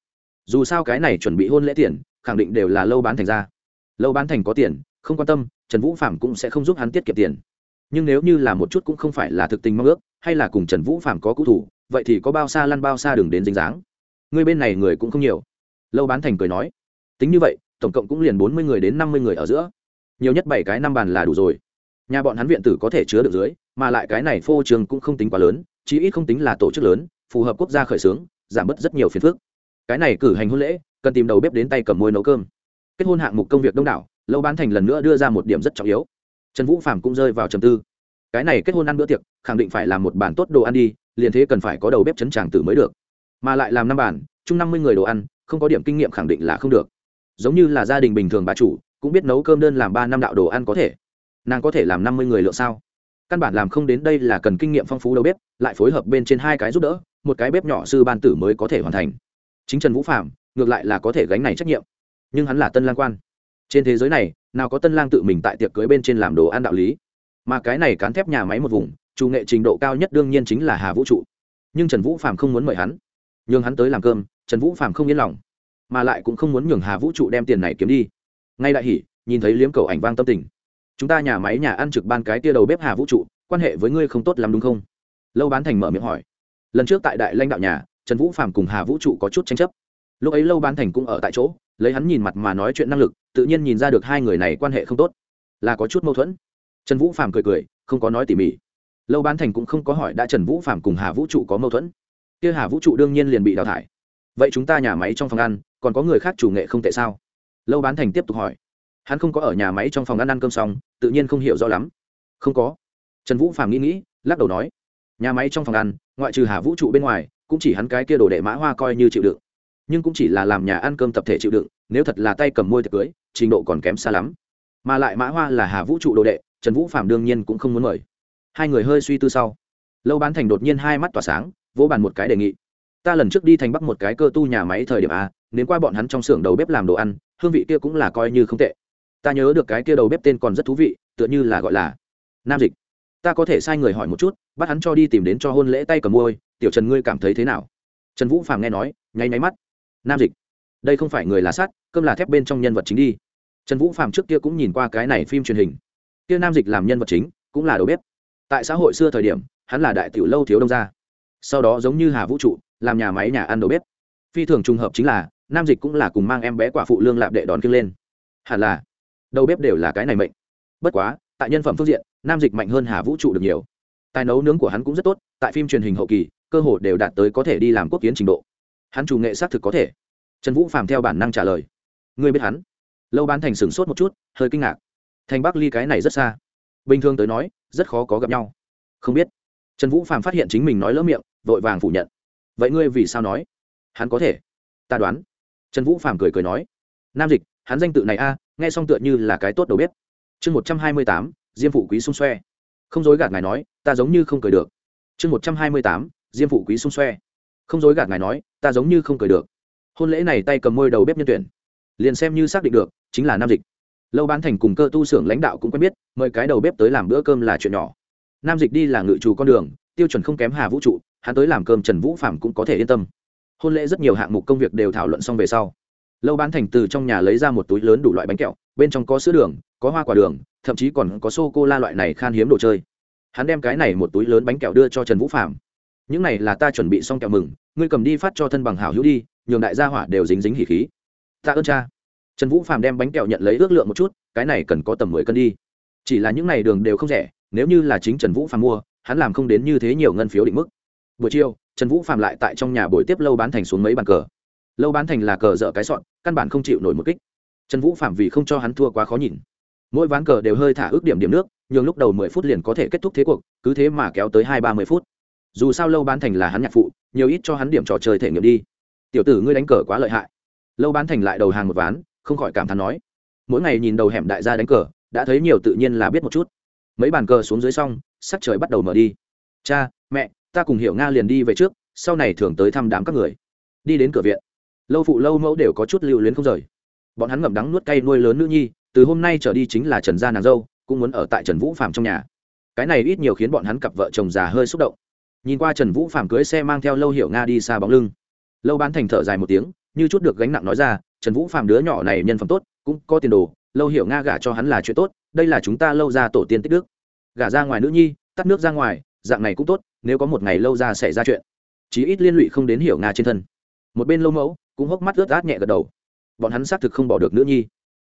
Dù sao cái này chuẩn bị hôn lễ tiền, khẳng định đều là lâu bán thành ra. Lâu bán thành có tiền, không quan tâm, trần vũ phạm cũng sẽ không giúp hắn tiết kiệm tiền. Nhưng nếu như là một chút cũng không phải là thực tình mong ước, hay là cùng trần vũ phạm có cũ thủ, vậy thì có bao xa lăn bao xa đường đến dính dáng. Người bên này người cũng không nhiều. Lâu bán thành cười nói, tính như vậy, tổng cộng cũng liền bốn mươi người đến năm mươi người ở giữa. Nhiều nhất bảy cái năm bàn là đủ rồi nhà bọn hắn viện tử có thể chứa được dưới, mà lại cái này phô trường cũng không tính quá lớn, chí ít không tính là tổ chức lớn, phù hợp quốc gia khởi xướng, giảm bớt rất nhiều phiền phức. Cái này cử hành hôn lễ, cần tìm đầu bếp đến tay cầm môi nấu cơm. Kết hôn hạng mục công việc đông đảo, lâu bán thành lần nữa đưa ra một điểm rất trọng yếu. Trần vũ phạm cũng rơi vào trầm tư. Cái này kết hôn ăn bữa tiệc, khẳng định phải làm một bản tốt đồ ăn đi, liền thế cần phải có đầu bếp chấn tràng tử mới được. Mà lại làm năm bản, chung năm mươi người đồ ăn, không có điểm kinh nghiệm khẳng định là không được. Giống như là gia đình bình thường bà chủ, cũng biết nấu cơm đơn làm ba năm đạo đồ ăn có thể nàng có thể làm năm mươi người lượng sao? Căn bản làm không đến đây là cần kinh nghiệm phong phú đầu bếp, lại phối hợp bên trên hai cái giúp đỡ, một cái bếp nhỏ sư ban tử mới có thể hoàn thành. Chính trần vũ phạm ngược lại là có thể gánh này trách nhiệm. Nhưng hắn là tân lang quan. Trên thế giới này, nào có tân lang tự mình tại tiệc cưới bên trên làm đồ ăn đạo lý. Mà cái này cán thép nhà máy một vùng, chủ nghệ trình độ cao nhất đương nhiên chính là hà vũ trụ. Nhưng trần vũ phạm không muốn mời hắn. Nhường hắn tới làm cơm, trần vũ phạm không yên lòng. Mà lại cũng không muốn nhường hà vũ trụ đem tiền này kiếm đi. Ngay đại hỉ, nhìn thấy liếm cầu ảnh vang tâm tình chúng ta nhà máy nhà ăn trực ban cái tia đầu bếp hà vũ trụ, quan hệ với ngươi không tốt lắm đúng không? Lâu bán thành mở miệng hỏi. Lần trước tại đại lãnh đạo nhà, trần vũ phạm cùng hà vũ trụ có chút tranh chấp. Lúc ấy lâu bán thành cũng ở tại chỗ, lấy hắn nhìn mặt mà nói chuyện năng lực, tự nhiên nhìn ra được hai người này quan hệ không tốt. Là có chút mâu thuẫn. Trần vũ phạm cười cười, không có nói tỉ mỉ. Lâu bán thành cũng không có hỏi đã trần vũ phạm cùng hà vũ trụ có mâu thuẫn. Kia hà vũ trụ đương nhiên liền bị đào thải. Vậy chúng ta nhà máy trong phòng ăn, còn có người khác chủ nghệ không tệ sao? Lâu bán thành tiếp tục hỏi hắn không có ở nhà máy trong phòng ăn ăn cơm xong, tự nhiên không hiểu rõ lắm. Không có. Trần vũ phạm nghĩ nghĩ, lắc đầu nói, nhà máy trong phòng ăn, ngoại trừ hà vũ trụ bên ngoài, cũng chỉ hắn cái kia đồ đệ mã hoa coi như chịu đựng. Nhưng cũng chỉ là làm nhà ăn cơm tập thể chịu đựng, nếu thật là tay cầm môi thật cưới, trình độ còn kém xa lắm. Mà lại mã hoa là hà vũ trụ đồ đệ, trần vũ phạm đương nhiên cũng không muốn mời. Hai người hơi suy tư sau. Lâu bán thành đột nhiên hai mắt tỏa sáng, vỗ bàn một cái đề nghị. Ta lần trước đi thành bắc một cái cơ tu nhà máy thời điểm a nếu qua bọn hắn trong xưởng đầu bếp làm đồ ăn, hương vị kia cũng là coi như không tệ ta nhớ được cái kia đầu bếp tên còn rất thú vị, tựa như là gọi là nam dịch. Ta có thể sai người hỏi một chút, bắt hắn cho đi tìm đến cho hôn lễ tay cầm môi, tiểu trần ngươi cảm thấy thế nào? Trần vũ phàm nghe nói, nháy nháy mắt. Nam dịch. Đây không phải người là sát cơm là thép bên trong nhân vật chính đi. Trần vũ phàm trước kia cũng nhìn qua cái này phim truyền hình. Kia nam dịch làm nhân vật chính, cũng là đầu bếp. Tại xã hội xưa thời điểm, hắn là đại tiểu lâu thiếu đông gia. Sau đó giống như hà vũ trụ, làm nhà máy nhà ăn đầu bếp. Phi thường trùng hợp chính là, nam dịch cũng là cùng mang em bé quả phụ lương lạp đệ đón kiêng lên. Hẳn là đầu bếp đều là cái này mệnh. Bất quá, tại nhân phẩm phương diện, nam dịch mạnh hơn hà vũ trụ được nhiều. Tài nấu nướng của hắn cũng rất tốt, tại phim truyền hình hậu kỳ, cơ hội đều đạt tới có thể đi làm quốc kiến trình độ. Hắn chủ nghệ xác thực có thể. Trần vũ phàm theo bản năng trả lời. Ngươi biết hắn? Lâu bán thành sửng sốt một chút, hơi kinh ngạc. Thành bắc ly cái này rất xa. Bình thường tới nói, rất khó có gặp nhau. Không biết. Trần vũ phàm phát hiện chính mình nói lỡ miệng, vội vàng phủ nhận. Vậy ngươi vì sao nói? Hắn có thể. Ta đoán. Trần vũ phàm cười cười nói. Nam dịch, hắn danh tự này a nghe xong tựa như là cái tốt đầu bếp. Chương một trăm hai mươi tám, diêm phụ quý xung xoe. Không dối gạt ngài nói, ta giống như không cười được. Chương một trăm hai mươi tám, diêm phụ quý xung xoe. Không dối gạt ngài nói, ta giống như không cười được. Hôn lễ này tay cầm môi đầu bếp nhân tuyển. Liền xem như xác định được, chính là nam dịch. Lâu bán thành cùng cơ tu xưởng lãnh đạo cũng quen biết, mời cái đầu bếp tới làm bữa cơm là chuyện nhỏ. Nam dịch đi là ngự trù con đường, tiêu chuẩn không kém hà vũ trụ, hắn tới làm cơm trần vũ phạm cũng có thể yên tâm. Hôn lễ rất nhiều hạng mục công việc đều thảo luận xong về sau lâu bán thành từ trong nhà lấy ra một túi lớn đủ loại bánh kẹo, bên trong có sữa đường, có hoa quả đường, thậm chí còn có sô cô la loại này khan hiếm đồ chơi. Hắn đem cái này một túi lớn bánh kẹo đưa cho trần vũ phạm những này là ta chuẩn bị xong kẹo mừng, ngươi cầm đi phát cho thân bằng hảo hữu đi, nhường đại gia hỏa đều dính dính hỉ khí. Ta ơn cha. Trần vũ phạm đem bánh kẹo nhận lấy ước lượng một chút, cái này cần có tầm mười cân đi. Chỉ là những này đường đều không rẻ, nếu như là chính trần vũ phạm mua, hắn làm không đến như thế nhiều ngân phiếu định mức. Buổi chiều, trần vũ phạm lại tại trong nhà buổi tiếp lâu bán thành xuống mấy bàn cờ lâu bán thành là cờ dở cái sọn, căn bản không chịu nổi một kích. Trần vũ phạm vì không cho hắn thua quá khó nhìn. Mỗi ván cờ đều hơi thả ước điểm điểm nước, nhường lúc đầu mười phút liền có thể kết thúc thế cuộc, cứ thế mà kéo tới hai ba mươi phút. Dù sao lâu bán thành là hắn nhạc phụ, nhiều ít cho hắn điểm trò chơi thể nghiệm đi. Tiểu tử ngươi đánh cờ quá lợi hại. Lâu bán thành lại đầu hàng một ván, không khỏi cảm thán nói. Mỗi ngày nhìn đầu hẻm đại gia đánh cờ, đã thấy nhiều tự nhiên là biết một chút. Mấy bàn cờ xuống dưới xong, sắc trời bắt đầu mở đi. Cha, mẹ, ta cùng hiểu nga liền đi về trước, sau này thường tới thăm đám các người. Đi đến cửa viện lâu phụ lâu mẫu đều có chút lưu luyến không rời. Bọn hắn ngậm đắng nuốt cay nuôi lớn nữ nhi, từ hôm nay trở đi chính là trần gia nàng dâu, cũng muốn ở tại trần vũ phạm trong nhà. Cái này ít nhiều khiến bọn hắn cặp vợ chồng già hơi xúc động. Nhìn qua trần vũ phạm cưới xe mang theo lâu hiểu nga đi xa bóng lưng. Lâu bán thành thở dài một tiếng, như chút được gánh nặng nói ra, trần vũ phạm đứa nhỏ này nhân phẩm tốt, cũng có tiền đồ, lâu hiểu nga gả cho hắn là chuyện tốt, đây là chúng ta lâu ra tổ tiên tích đức. Gả ra ngoài nữ nhi, tắt nước ra ngoài, dạng này cũng tốt, nếu có một ngày lâu ra xảy ra chuyện. Chí ít liên lụy không đến hiểu nga trên thân. Một bên lâu mẫu cũng hốc mắt ướt át nhẹ gật đầu. Bọn hắn xác thực không bỏ được nữ nhi.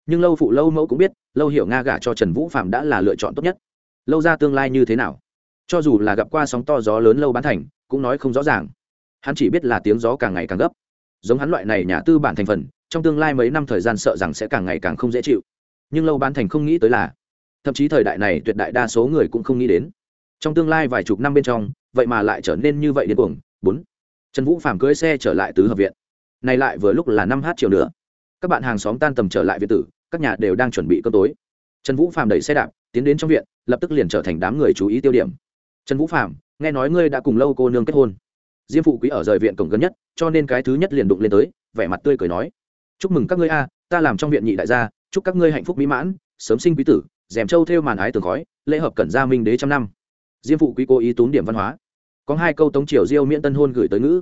Nhưng lâu phụ lâu mẫu cũng biết, lâu hiểu nga gả cho trần vũ phạm đã là lựa chọn tốt nhất. Lâu ra tương lai như thế nào? Cho dù là gặp qua sóng to gió lớn lâu bán thành, cũng nói không rõ ràng. Hắn chỉ biết là tiếng gió càng ngày càng gấp. Giống hắn loại này nhà tư bản thành phần, trong tương lai mấy năm thời gian sợ rằng sẽ càng ngày càng không dễ chịu. Nhưng lâu bán thành không nghĩ tới là, thậm chí thời đại này tuyệt đại đa số người cũng không nghĩ đến. Trong tương lai vài chục năm bên trong, vậy mà lại trở nên như vậy điên cuồng. Bốn. Trần vũ phàm cưới xe trở lại tứ hợp viện này lại vừa lúc là năm h chiều nữa. Các bạn hàng xóm tan tầm trở lại viện tử, các nhà đều đang chuẩn bị cơm tối. Trần vũ phàm đẩy xe đạp, tiến đến trong viện, lập tức liền trở thành đám người chú ý tiêu điểm. Trần vũ phàm, nghe nói ngươi đã cùng lâu cô nương kết hôn. Diêm phụ quý ở rời viện cổng gần nhất, cho nên cái thứ nhất liền đụng lên tới, vẻ mặt tươi cười nói. Chúc mừng các ngươi a, ta làm trong viện nhị đại gia, chúc các ngươi hạnh phúc mỹ mãn, sớm sinh quý tử dèm trâu theo màn ái tường khói, lễ hợp cẩn gia minh đế trăm năm. Diêm phụ quý cố ý tốn điểm văn hóa. Có hai câu tống triều diêu miễn tân hôn gửi tới ngữ.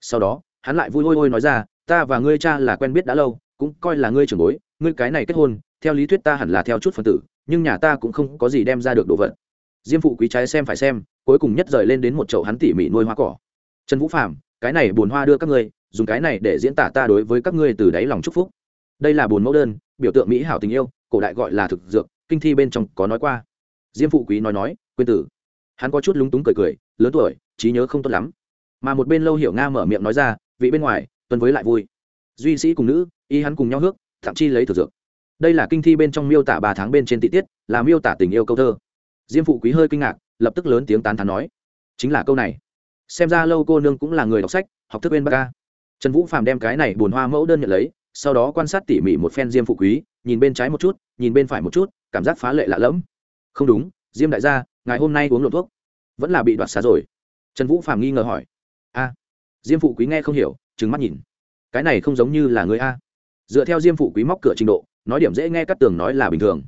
Sau đó hắn lại vui ôi ôi nói ra, ta và ngươi cha là quen biết đã lâu, cũng coi là ngươi trưởng bối, ngươi cái này kết hôn, theo lý thuyết ta hẳn là theo chút phần tử, nhưng nhà ta cũng không có gì đem ra được đồ vật. Diêm phụ quý trái xem phải xem, cuối cùng nhất rời lên đến một chậu hắn tỉ mỉ nuôi hoa cỏ. Trần vũ phạm cái này bồn hoa đưa các ngươi, dùng cái này để diễn tả ta đối với các ngươi từ đáy lòng chúc phúc. Đây là bồn mẫu đơn, biểu tượng mỹ hảo tình yêu, cổ đại gọi là thực dược, kinh thi bên trong có nói qua. Diêm phụ quý nói nói, quên tử. Hắn có chút lúng túng cười cười, lớn tuổi, trí nhớ không tốt lắm. Mà một bên lâu hiểu nga mở miệng nói ra vị bên ngoài tuân với lại vui. Duy sĩ cùng nữ, y hắn cùng nhau hước, thậm chi lấy thực dược. Đây là kinh thi bên trong miêu tả ba tháng bên trên tị tiết, là miêu tả tình yêu câu thơ. Diêm phụ quý hơi kinh ngạc, lập tức lớn tiếng tán thán nói, chính là câu này. Xem ra lâu cô nương cũng là người đọc sách, học thức bên ba ca trần vũ phàm đem cái này bồn hoa mẫu đơn nhận lấy, sau đó quan sát tỉ mỉ một phen diêm phụ quý, nhìn bên trái một chút, nhìn bên phải một chút, cảm giác phá lệ lạ lẫm. Không đúng, diêm đại gia, ngày hôm nay uống lộ thuốc, vẫn là bị đoạt xá rồi. Trần vũ phàm nghi ngờ hỏi, a diêm phụ quý nghe không hiểu, trừng mắt nhìn. Cái này không giống như là người a. Dựa theo diêm phụ quý móc cửa trình độ, nói điểm dễ nghe các tường nói là bình thường.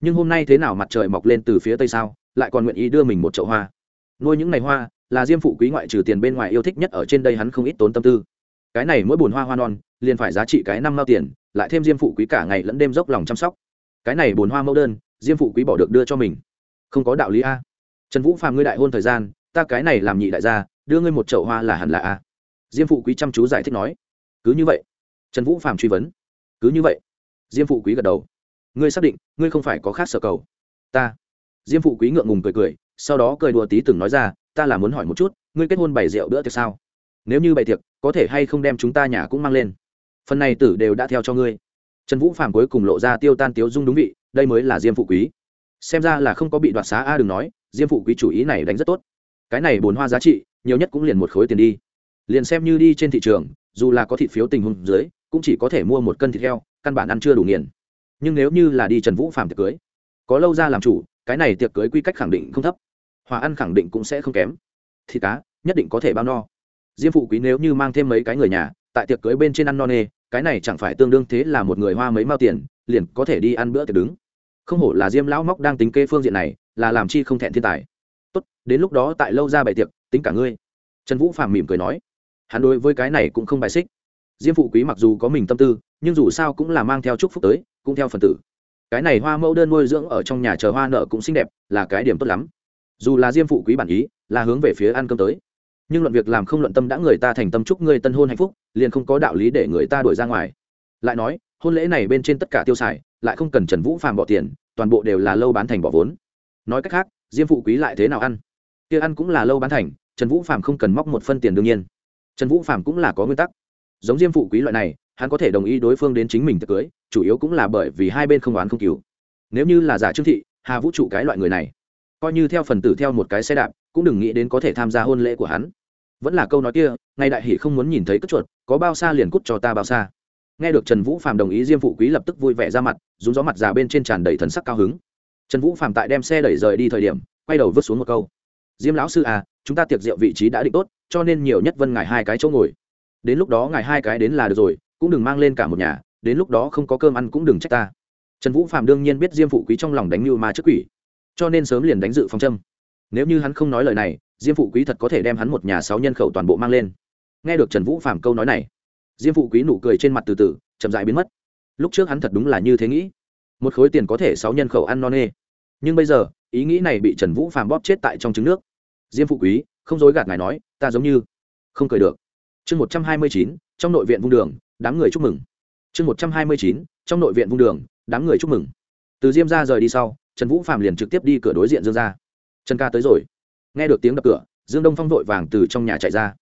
Nhưng hôm nay thế nào mặt trời mọc lên từ phía tây sao, lại còn nguyện ý đưa mình một chậu hoa. Nuôi những ngày hoa, là diêm phụ quý ngoại trừ tiền bên ngoài yêu thích nhất ở trên đây hắn không ít tốn tâm tư. Cái này mỗi bồn hoa hoa non, liền phải giá trị cái năm mao tiền, lại thêm diêm phụ quý cả ngày lẫn đêm dốc lòng chăm sóc. Cái này bồn hoa mẫu đơn, diêm phụ quý bỏ được đưa cho mình. Không có đạo lý a. Trần vũ phàm ngươi đại hôn thời gian, ta cái này làm nhị đại gia, đưa ngươi một chậu hoa là hẳn là a diêm phụ quý chăm chú giải thích nói, cứ như vậy. Trần vũ phạm truy vấn, cứ như vậy. Diêm phụ quý gật đầu, ngươi xác định, ngươi không phải có khác sở cầu. Ta. Diêm phụ quý ngượng ngùng cười cười, sau đó cười đùa tí từng nói ra, ta là muốn hỏi một chút, ngươi kết hôn bày rượu bữa tiệc sao? Nếu như bày tiệc, có thể hay không đem chúng ta nhà cũng mang lên? Phần này tử đều đã theo cho ngươi. Trần vũ phạm cuối cùng lộ ra tiêu tan tiếu dung đúng vị, đây mới là diêm phụ quý. Xem ra là không có bị đoạt xá a đừng nói, diêm phụ quý chủ ý này đánh rất tốt. Cái này bồn hoa giá trị, nhiều nhất cũng liền một khối tiền đi liền xem như đi trên thị trường, dù là có thịt phiếu tình huống dưới, cũng chỉ có thể mua một cân thịt heo, căn bản ăn chưa đủ nghiền. Nhưng nếu như là đi trần vũ phạm tiệc cưới, có lâu ra làm chủ, cái này tiệc cưới quy cách khẳng định không thấp. Hòa ăn khẳng định cũng sẽ không kém. Thịt cá, nhất định có thể bao no. Diêm phụ quý nếu như mang thêm mấy cái người nhà, tại tiệc cưới bên trên ăn no nê, cái này chẳng phải tương đương thế là một người hoa mấy mao tiền, liền có thể đi ăn bữa tiệc đứng. Không hổ là diêm lão móc đang tính kê phương diện này, là làm chi không thẹn thiên tài. Tốt, đến lúc đó tại lâu ra bày tiệc, tính cả ngươi. Trần vũ phàm mỉm cười nói hắn đối với cái này cũng không bài xích. Diêm phụ quý mặc dù có mình tâm tư, nhưng dù sao cũng là mang theo chúc phúc tới, cũng theo phần tử. Cái này hoa mẫu đơn nuôi dưỡng ở trong nhà chờ hoa nợ cũng xinh đẹp, là cái điểm tốt lắm. Dù là diêm phụ quý bản ý, là hướng về phía ăn cơm tới. Nhưng luận việc làm không luận tâm đã người ta thành tâm chúc ngươi tân hôn hạnh phúc, liền không có đạo lý để người ta đuổi ra ngoài. Lại nói, hôn lễ này bên trên tất cả tiêu xài, lại không cần trần vũ phàm bỏ tiền, toàn bộ đều là lâu bán thành bỏ vốn. Nói cách khác, diêm phụ quý lại thế nào ăn? Kia ăn cũng là lâu bán thành, trần vũ phàm không cần móc một phân tiền đương nhiên trần vũ Phạm cũng là có nguyên tắc. Giống diêm phụ quý loại này, hắn có thể đồng ý đối phương đến chính mình tự cưới, chủ yếu cũng là bởi vì hai bên không oán không cứu nếu như là giả trương thị, hà vũ trụ cái loại người này, coi như theo phần tử theo một cái xe đạp, cũng đừng nghĩ đến có thể tham gia hôn lễ của hắn. Vẫn là câu nói kia, ngay đại hỷ không muốn nhìn thấy cất chuột, có bao xa liền cút cho ta bao xa. Nghe được trần vũ phạm đồng ý diêm phụ quý lập tức vui vẻ ra mặt, rúng gió mặt già bên trên tràn đầy thần sắc cao hứng. Trần vũ phạm tại đem xe đẩy rời đi thời điểm, quay đầu vứt xuống một câu. Diêm lão sư à chúng ta tiệc rượu vị trí đã định tốt, cho nên nhiều nhất vân ngài hai cái chỗ ngồi. Đến lúc đó ngài hai cái đến là được rồi, cũng đừng mang lên cả một nhà, đến lúc đó không có cơm ăn cũng đừng trách ta. Trần vũ phạm đương nhiên biết diêm phụ quý trong lòng đánh mưu ma trước quỷ, cho nên sớm liền đánh dự phòng châm. Nếu như hắn không nói lời này, diêm phụ quý thật có thể đem hắn một nhà sáu nhân khẩu toàn bộ mang lên. Nghe được trần vũ phạm câu nói này, diêm phụ quý nụ cười trên mặt từ từ, chậm dại biến mất. Lúc trước hắn thật đúng là như thế nghĩ. Một khối tiền có thể sáu nhân khẩu ăn no nê. Nhưng bây giờ, ý nghĩ này bị trần vũ phạm bóp chết tại trong trứng nước diêm phụ quý, không dối gạt ngài nói, ta giống như không cười được. Chương một trăm hai mươi chín, trong nội viện vung đường, đám người chúc mừng. Chương một trăm hai mươi chín, trong nội viện vung đường, đám người chúc mừng. Từ diêm ra rời đi sau, trần vũ phạm liền trực tiếp đi cửa đối diện dương ra trần ca tới rồi. Nghe được tiếng đập cửa, dương đông phong vội vàng từ trong nhà chạy ra.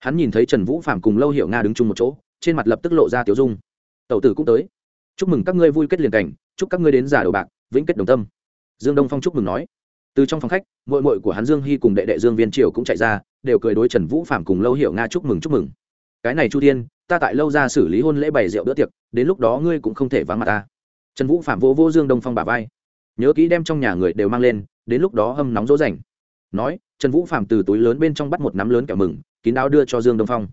Hắn nhìn thấy trần vũ phạm cùng lâu hiệu nga đứng chung một chỗ, trên mặt lập tức lộ ra tiếu dung. Tẩu tử cũng tới. Chúc mừng các ngươi vui kết liền cảnh, chúc các ngươi đến giả đầu bạc, vĩnh kết đồng tâm. Dương đông phong chúc mừng nói từ trong phòng khách mội mội của hắn dương hy cùng đệ đệ dương viên triều cũng chạy ra, đều cười đối trần vũ phạm cùng lâu hiệu nga chúc mừng chúc mừng. Cái này chu thiên, ta tại lâu ra xử lý hôn lễ bày rượu bữa tiệc, đến lúc đó ngươi cũng không thể vắng mặt ta. Trần vũ phạm vô vô dương đông phong bà vai. Nhớ kỹ đem trong nhà người đều mang lên, đến lúc đó hâm nóng dỗ dành. Nói, trần vũ phạm từ túi lớn bên trong bắt một nắm lớn kẹo mừng, kín đáo đưa cho dương đông phong.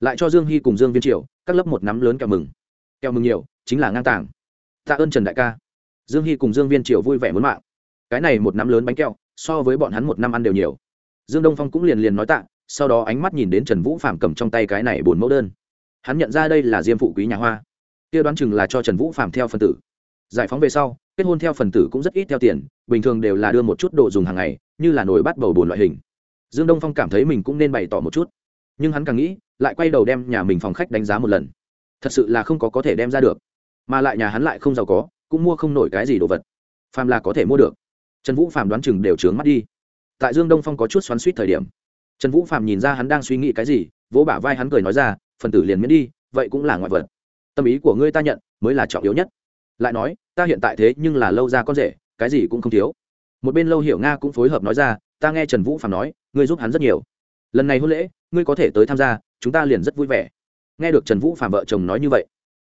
Lại cho dương hy cùng dương viên triều cắt lấp một nắm lớn kẹo mừng. Kẹo mừng nhiều, chính là ngang tàng. Tạ ơn trần đại ca. Dương hy cùng dương viên triều vui vẻ muốn mạng cái này một năm lớn bánh kẹo, so với bọn hắn một năm ăn đều nhiều. Dương đông phong cũng liền liền nói tạ, sau đó ánh mắt nhìn đến trần vũ phạm cầm trong tay cái này bồn mẫu đơn. Hắn nhận ra đây là diêm phụ quý nhà hoa. Kia đoán chừng là cho trần vũ phạm theo phần tử. Giải phóng về sau, kết hôn theo phần tử cũng rất ít theo tiền, bình thường đều là đưa một chút đồ dùng hàng ngày, như là nồi bát bầu bồn loại hình. Dương đông phong cảm thấy mình cũng nên bày tỏ một chút. Nhưng hắn càng nghĩ, lại quay đầu đem nhà mình phòng khách đánh giá một lần. Thật sự là không có có thể đem ra được, mà lại nhà hắn lại không giàu có, cũng mua không nổi cái gì đồ vật. Phàm là có thể mua được trần vũ phàm đoán chừng đều trướng mắt đi. Tại dương đông phong có chút xoắn suýt thời điểm, trần vũ phàm nhìn ra hắn đang suy nghĩ cái gì, vỗ bả vai hắn cười nói ra, phần tử liền miễn đi, vậy cũng là ngoại vật. Tâm ý của ngươi ta nhận, mới là trọng yếu nhất. Lại nói, ta hiện tại thế nhưng là lâu ra con rể, cái gì cũng không thiếu. Một bên lâu hiểu nga cũng phối hợp nói ra, ta nghe trần vũ phàm nói, ngươi giúp hắn rất nhiều. Lần này hôn lễ, ngươi có thể tới tham gia, chúng ta liền rất vui vẻ. Nghe được trần vũ phàm vợ chồng nói như vậy,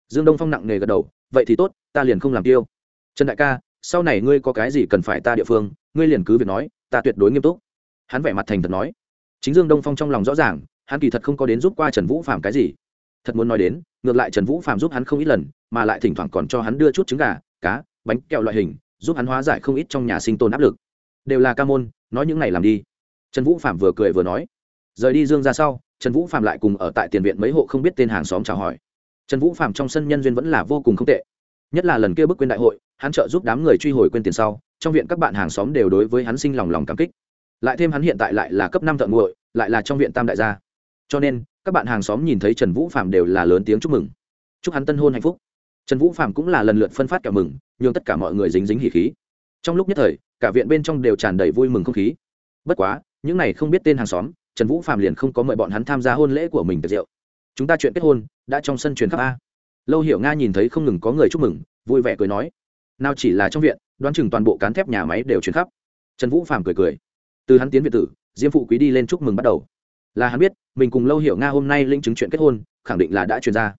dương đông phong nặng nề gật đầu, vậy thì tốt, ta liền không làm tiêu. Trần đại ca sau này ngươi có cái gì cần phải ta địa phương, ngươi liền cứ việc nói, ta tuyệt đối nghiêm túc. Hắn vẻ mặt thành thật nói. Chính dương đông phong trong lòng rõ ràng, hắn kỳ thật không có đến giúp qua trần vũ phạm cái gì. Thật muốn nói đến, ngược lại trần vũ phạm giúp hắn không ít lần, mà lại thỉnh thoảng còn cho hắn đưa chút trứng gà, cá, bánh kẹo loại hình, giúp hắn hóa giải không ít trong nhà sinh tồn áp lực. Đều là ca môn, nói những này làm đi. Trần vũ phạm vừa cười vừa nói. Rời đi dương ra sau, trần vũ phạm lại cùng ở tại tiền viện mấy hộ không biết tên hàng xóm chào hỏi. Trần vũ phạm trong sân nhân duyên vẫn là vô cùng không tệ. Nhất là lần kia bước quên đại hội hắn trợ giúp đám người truy hồi quên tiền sau, trong viện các bạn hàng xóm đều đối với hắn sinh lòng lòng cảm kích. Lại thêm hắn hiện tại lại là cấp năm thợ nguội lại là trong viện tam đại gia. Cho nên, các bạn hàng xóm nhìn thấy trần vũ phạm đều là lớn tiếng chúc mừng. Chúc hắn tân hôn hạnh phúc. Trần vũ phạm cũng là lần lượt phân phát kẹo mừng, nhường tất cả mọi người dính dính hỉ khí. Trong lúc nhất thời, cả viện bên trong đều tràn đầy vui mừng không khí. Bất quá, những này không biết tên hàng xóm, trần vũ phạm liền không có mời bọn hắn tham gia hôn lễ của mình tiệc rượu. Chúng ta chuyện kết hôn đã trong sân truyền khắp a. Lâu hiểu nga nhìn thấy không ngừng có người chúc mừng, vui vẻ cười nói nào chỉ là trong viện, đoán chừng toàn bộ cán thép nhà máy đều chuyển khắp. Trần vũ phàm cười cười. Từ hắn tiến việt tử, diêm phụ quý đi lên chúc mừng bắt đầu. Là hắn biết, mình cùng lâu hiểu nga hôm nay linh chứng chuyện kết hôn, khẳng định là đã truyền ra.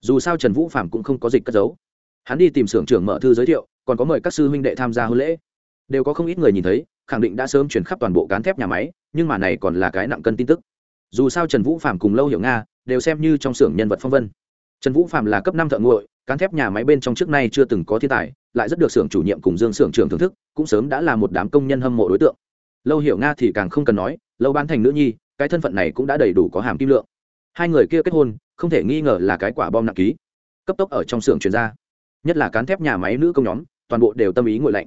Dù sao trần vũ phàm cũng không có dịch cất giấu. Hắn đi tìm xưởng trưởng mở thư giới thiệu, còn có mời các sư huynh đệ tham gia hôn lễ. Đều có không ít người nhìn thấy, khẳng định đã sớm chuyển khắp toàn bộ cán thép nhà máy, nhưng mà này còn là cái nặng cân tin tức. Dù sao trần vũ Phạm cùng lâu hiểu nga đều xem như trong xưởng nhân vật phong vân. Trần vũ phạm là cấp năm thợ nguội cán thép nhà máy bên trong trước nay chưa từng có thiên tài, lại rất được xưởng chủ nhiệm cùng dương xưởng trưởng thưởng thức, cũng sớm đã là một đám công nhân hâm mộ đối tượng. Lâu hiểu nga thì càng không cần nói, lâu ban thành nữ nhi, cái thân phận này cũng đã đầy đủ có hàm kim lượng. Hai người kia kết hôn, không thể nghi ngờ là cái quả bom nặng ký. Cấp tốc ở trong xưởng chuyển ra. Nhất là cán thép nhà máy nữ công nhóm, toàn bộ đều tâm ý ngội lạnh.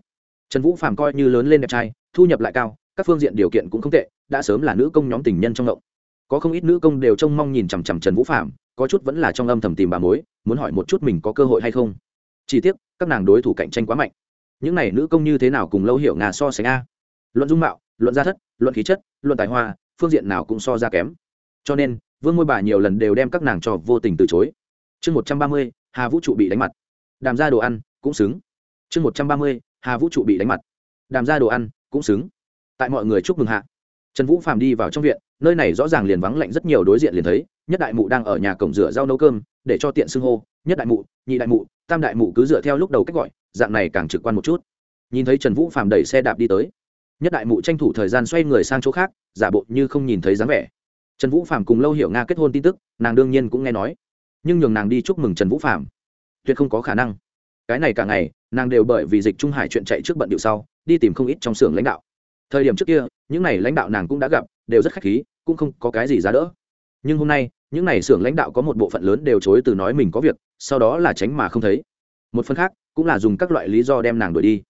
Trần vũ phạm coi như lớn lên đẹp trai, thu nhập lại cao, các phương diện điều kiện cũng không tệ, đã sớm là nữ công nhóm tình nhân trong ngộng. Có không ít nữ công đều trông mong nhìn chằm chằm trần vũ phạm có chút vẫn là trong âm thầm tìm bà mối, muốn hỏi một chút mình có cơ hội hay không. Chỉ tiếc, các nàng đối thủ cạnh tranh quá mạnh. Những n à y nữ công như thế nào cùng lâu hiểu ngà so sánh a? Luận dung mạo, luận gia thất, luận khí chất, luận tài hoa, phương diện nào cũng so ra kém. Cho nên, vương ngôi bà nhiều lần đều đem các nàng cho vô tình từ chối. Chương một trăm ba mươi, hà vũ trụ bị đánh mặt. Đàm ra đồ ăn cũng xứng. Chương một trăm ba mươi, hà vũ trụ bị đánh mặt. Đàm ra đồ ăn cũng xứng. Tại mọi người chúc mừng hạ trần vũ phàm đi vào trong viện, nơi này rõ ràng liền vắng lạnh rất nhiều đối diện liền thấy, nhất đại mụ đang ở nhà cổng rửa rau nấu cơm, để cho tiện xưng hô, nhất đại mụ, nhị đại mụ, tam đại mụ cứ dựa theo lúc đầu cách gọi, dạng này càng trực quan một chút. Nhìn thấy trần vũ phàm đẩy xe đạp đi tới, nhất đại mụ tranh thủ thời gian xoay người sang chỗ khác, giả bộ như không nhìn thấy dáng vẻ. Trần vũ phàm cùng lâu hiểu nga kết hôn tin tức, nàng đương nhiên cũng nghe nói. Nhưng nhường nàng đi chúc mừng trần vũ phàm. Tuyệt không có khả năng. Cái này cả ngày, nàng đều bởi vì dịch trung hải chuyện chạy trước bận điệu sau, đi tìm không ít trong xưởng lãnh đạo thời điểm trước kia, những n à y lãnh đạo nàng cũng đã gặp, đều rất khách khí, cũng không có cái gì giá đỡ. Nhưng hôm nay, những n à y xưởng lãnh đạo có một bộ phận lớn đều chối từ nói mình có việc, sau đó là tránh mà không thấy. Một phần khác, cũng là dùng các loại lý do đem nàng đuổi đi.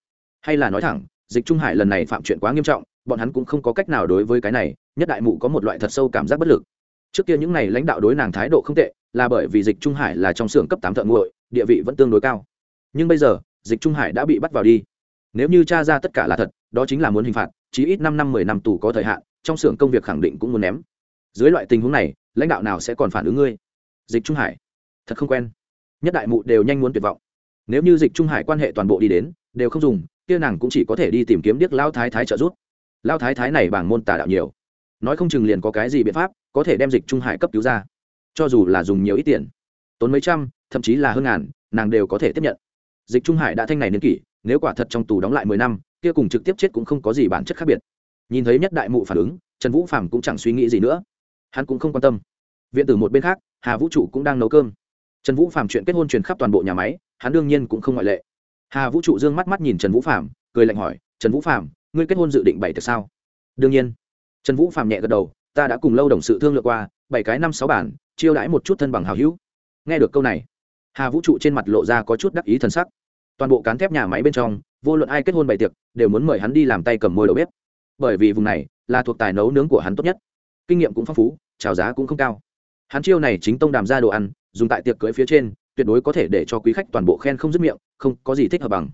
Hay là nói thẳng, dịch trung hải lần này phạm chuyện quá nghiêm trọng, bọn hắn cũng không có cách nào đối với cái này, nhất đại mụ có một loại thật sâu cảm giác bất lực. Trước kia những n à y lãnh đạo đối nàng thái độ không tệ, là bởi vì dịch trung hải là trong xưởng cấp tám thợ nguội, địa vị vẫn tương đối cao. Nhưng bây giờ, dịch trung hải đã bị bắt vào đi. Nếu như t r a ra tất cả là thật, đó chính là muốn hình phạt chí ít năm năm mười năm tù có thời hạn, trong xưởng công việc khẳng định cũng muốn ném. Dưới loại tình huống này, lãnh đạo nào sẽ còn phản ứng ngươi? Dịch trung hải. Thật không quen. Nhất đại mụ đều nhanh muốn tuyệt vọng. Nếu như dịch trung hải quan hệ toàn bộ đi đến, đều không dùng, kia nàng cũng chỉ có thể đi tìm kiếm điếc lao thái thái trợ giúp. Lao thái thái này bảng môn tà đạo nhiều. Nói không chừng liền có cái gì biện pháp, có thể đem dịch trung hải cấp cứu ra. Cho dù là dùng nhiều ít tiền, tốn mấy trăm, thậm chí là hơn ngàn, nàng đều có thể tiếp nhận. Dịch trung hải đã thanh này niên kỷ, nếu quả thật trong tù đóng lại mười năm kia cùng trực tiếp chết cũng không có gì bản chất khác biệt. Nhìn thấy nhất đại mụ phản ứng, trần vũ phạm cũng chẳng suy nghĩ gì nữa. Hắn cũng không quan tâm. Viện tử một bên khác, hà vũ trụ cũng đang nấu cơm. Trần vũ phạm chuyện kết hôn truyền khắp toàn bộ nhà máy, hắn đương nhiên cũng không ngoại lệ. Hà vũ trụ d ư ơ n g mắt mắt nhìn trần vũ phạm cười lạnh hỏi, trần vũ phạm ngươi kết hôn dự định bảy từ sao? Đương nhiên. Trần vũ phạm nhẹ gật đầu, ta đã cùng lâu đồng sự thương lượng qua, bảy cái năm sáu bản, chiêu đãi một chút thân bằng hào hữu. Nghe được câu này, hà vũ trụ trên mặt lộ ra có chút đắc ý t sắc. Toàn bộ cán thép nhà máy bên trong vô luận ai kết hôn bày tiệc, đều muốn mời hắn đi làm tay cầm môi đầu bếp. Bởi vì vùng này là thuộc tài nấu nướng của hắn tốt nhất. Kinh nghiệm cũng phong phú trào giá cũng không cao. Hắn chiêu này chính tông đàm ra đồ ăn, dùng tại tiệc cưới phía trên, tuyệt đối có thể để cho quý khách toàn bộ khen không dứt miệng, không có gì thích hợp bằng.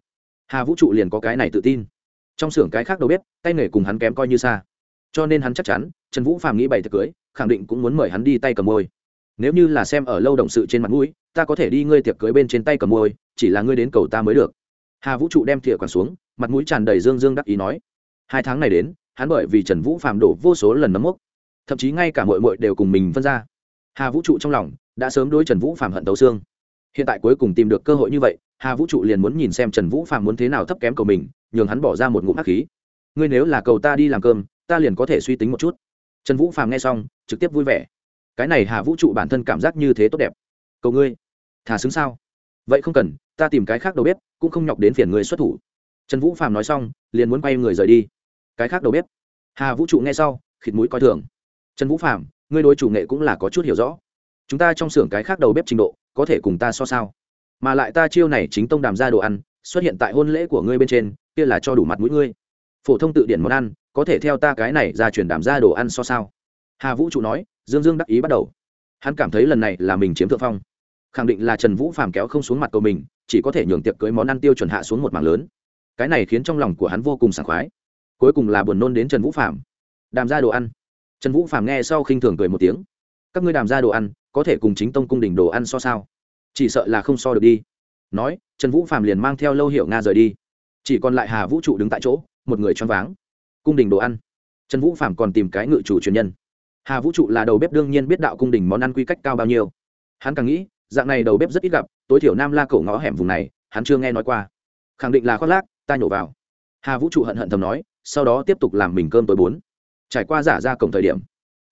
Hà vũ trụ liền có cái này tự tin. Trong xưởng cái khác đầu bếp, tay nghề cùng hắn kém coi như xa. Cho nên hắn chắc chắn, trần vũ phàm nghĩ bày tiệc cưới, khẳng định cũng muốn mời hắn đi tay cầm môi. Nếu như là xem ở lâu đồng sự trên mặt mũi, ta có thể đi ngươi tiệc cưới bên trên tay cầm môi, chỉ là ngươi đến cầu ta mới được hà vũ trụ đem thìa quẳng xuống, mặt mũi tràn đầy dương dương đắc ý nói, hai tháng này đến, hắn bởi vì trần vũ phạm đổ vô số lần nấm mốc, thậm chí ngay cả mội mội đều cùng mình phân ra. Hà vũ trụ trong lòng đã sớm đối trần vũ phạm hận tấu xương. Hiện tại cuối cùng tìm được cơ hội như vậy, hà vũ trụ liền muốn nhìn xem trần vũ phạm muốn thế nào thấp kém cầu mình, nhường hắn bỏ ra một ngụm hắc khí. Ngươi nếu là cầu ta đi làm cơm, ta liền có thể suy tính một chút. Trần vũ phạm nghe xong, trực tiếp vui vẻ. Cái này hà vũ trụ bản thân cảm giác như thế tốt đẹp. Cầu ngươi, thả xứng sao? Vậy không cần, ta tìm cái khác đầu bếp, cũng không nhọc đến phiền người xuất thủ. Trần vũ phàm nói xong, liền muốn quay người rời đi. Cái khác đầu bếp. Hà vũ trụ nghe sau, khịt mũi coi thường. Trần vũ phàm, ngươi đối chủ nghệ cũng là có chút hiểu rõ. Chúng ta trong xưởng cái khác đầu bếp trình độ, có thể cùng ta so sao? Mà lại ta chiêu này chính tông đàm ra đồ ăn, xuất hiện tại hôn lễ của ngươi bên trên, kia là cho đủ mặt mũi ngươi. Phổ thông tự điển món ăn, có thể theo ta cái này ra chuyển đàm ra đồ ăn so sao? Hà vũ trụ nói, dương dương đắc ý bắt đầu. Hắn cảm thấy lần này là mình chiếm thượng phong khẳng định là trần vũ phàm kéo không xuống mặt cầu mình, chỉ có thể nhường tiệc cưới món ăn tiêu chuẩn hạ xuống một mảng lớn. Cái này khiến trong lòng của hắn vô cùng sảng khoái. Cuối cùng là buồn nôn đến trần vũ phàm. Đàm ra đồ ăn. Trần vũ phàm nghe sau khinh thường cười một tiếng. Các ngươi đàm ra đồ ăn, có thể cùng chính tông cung đình đồ ăn so sao? Chỉ sợ là không so được đi. Nói, trần vũ phàm liền mang theo lâu hiệu nga rời đi. Chỉ còn lại hà vũ trụ đứng tại chỗ, một người choáng váng. Cung đình đồ ăn. Trần vũ phàm còn tìm cái ngự chủ truyền nhân. Hà vũ trụ là đầu bếp đương nhiên biết đạo cung đình món ăn quy cách cao bao nhiêu. Hắn càng nghĩ dạng này đầu bếp rất ít gặp tối thiểu nam la cổ ngõ hẻm vùng này hắn chưa nghe nói qua. Khẳng định là khoác lác ta nhổ vào. Hà vũ trụ hận hận thầm nói sau đó tiếp tục làm mình cơm tối bốn. Trải qua giả ra cổng thời điểm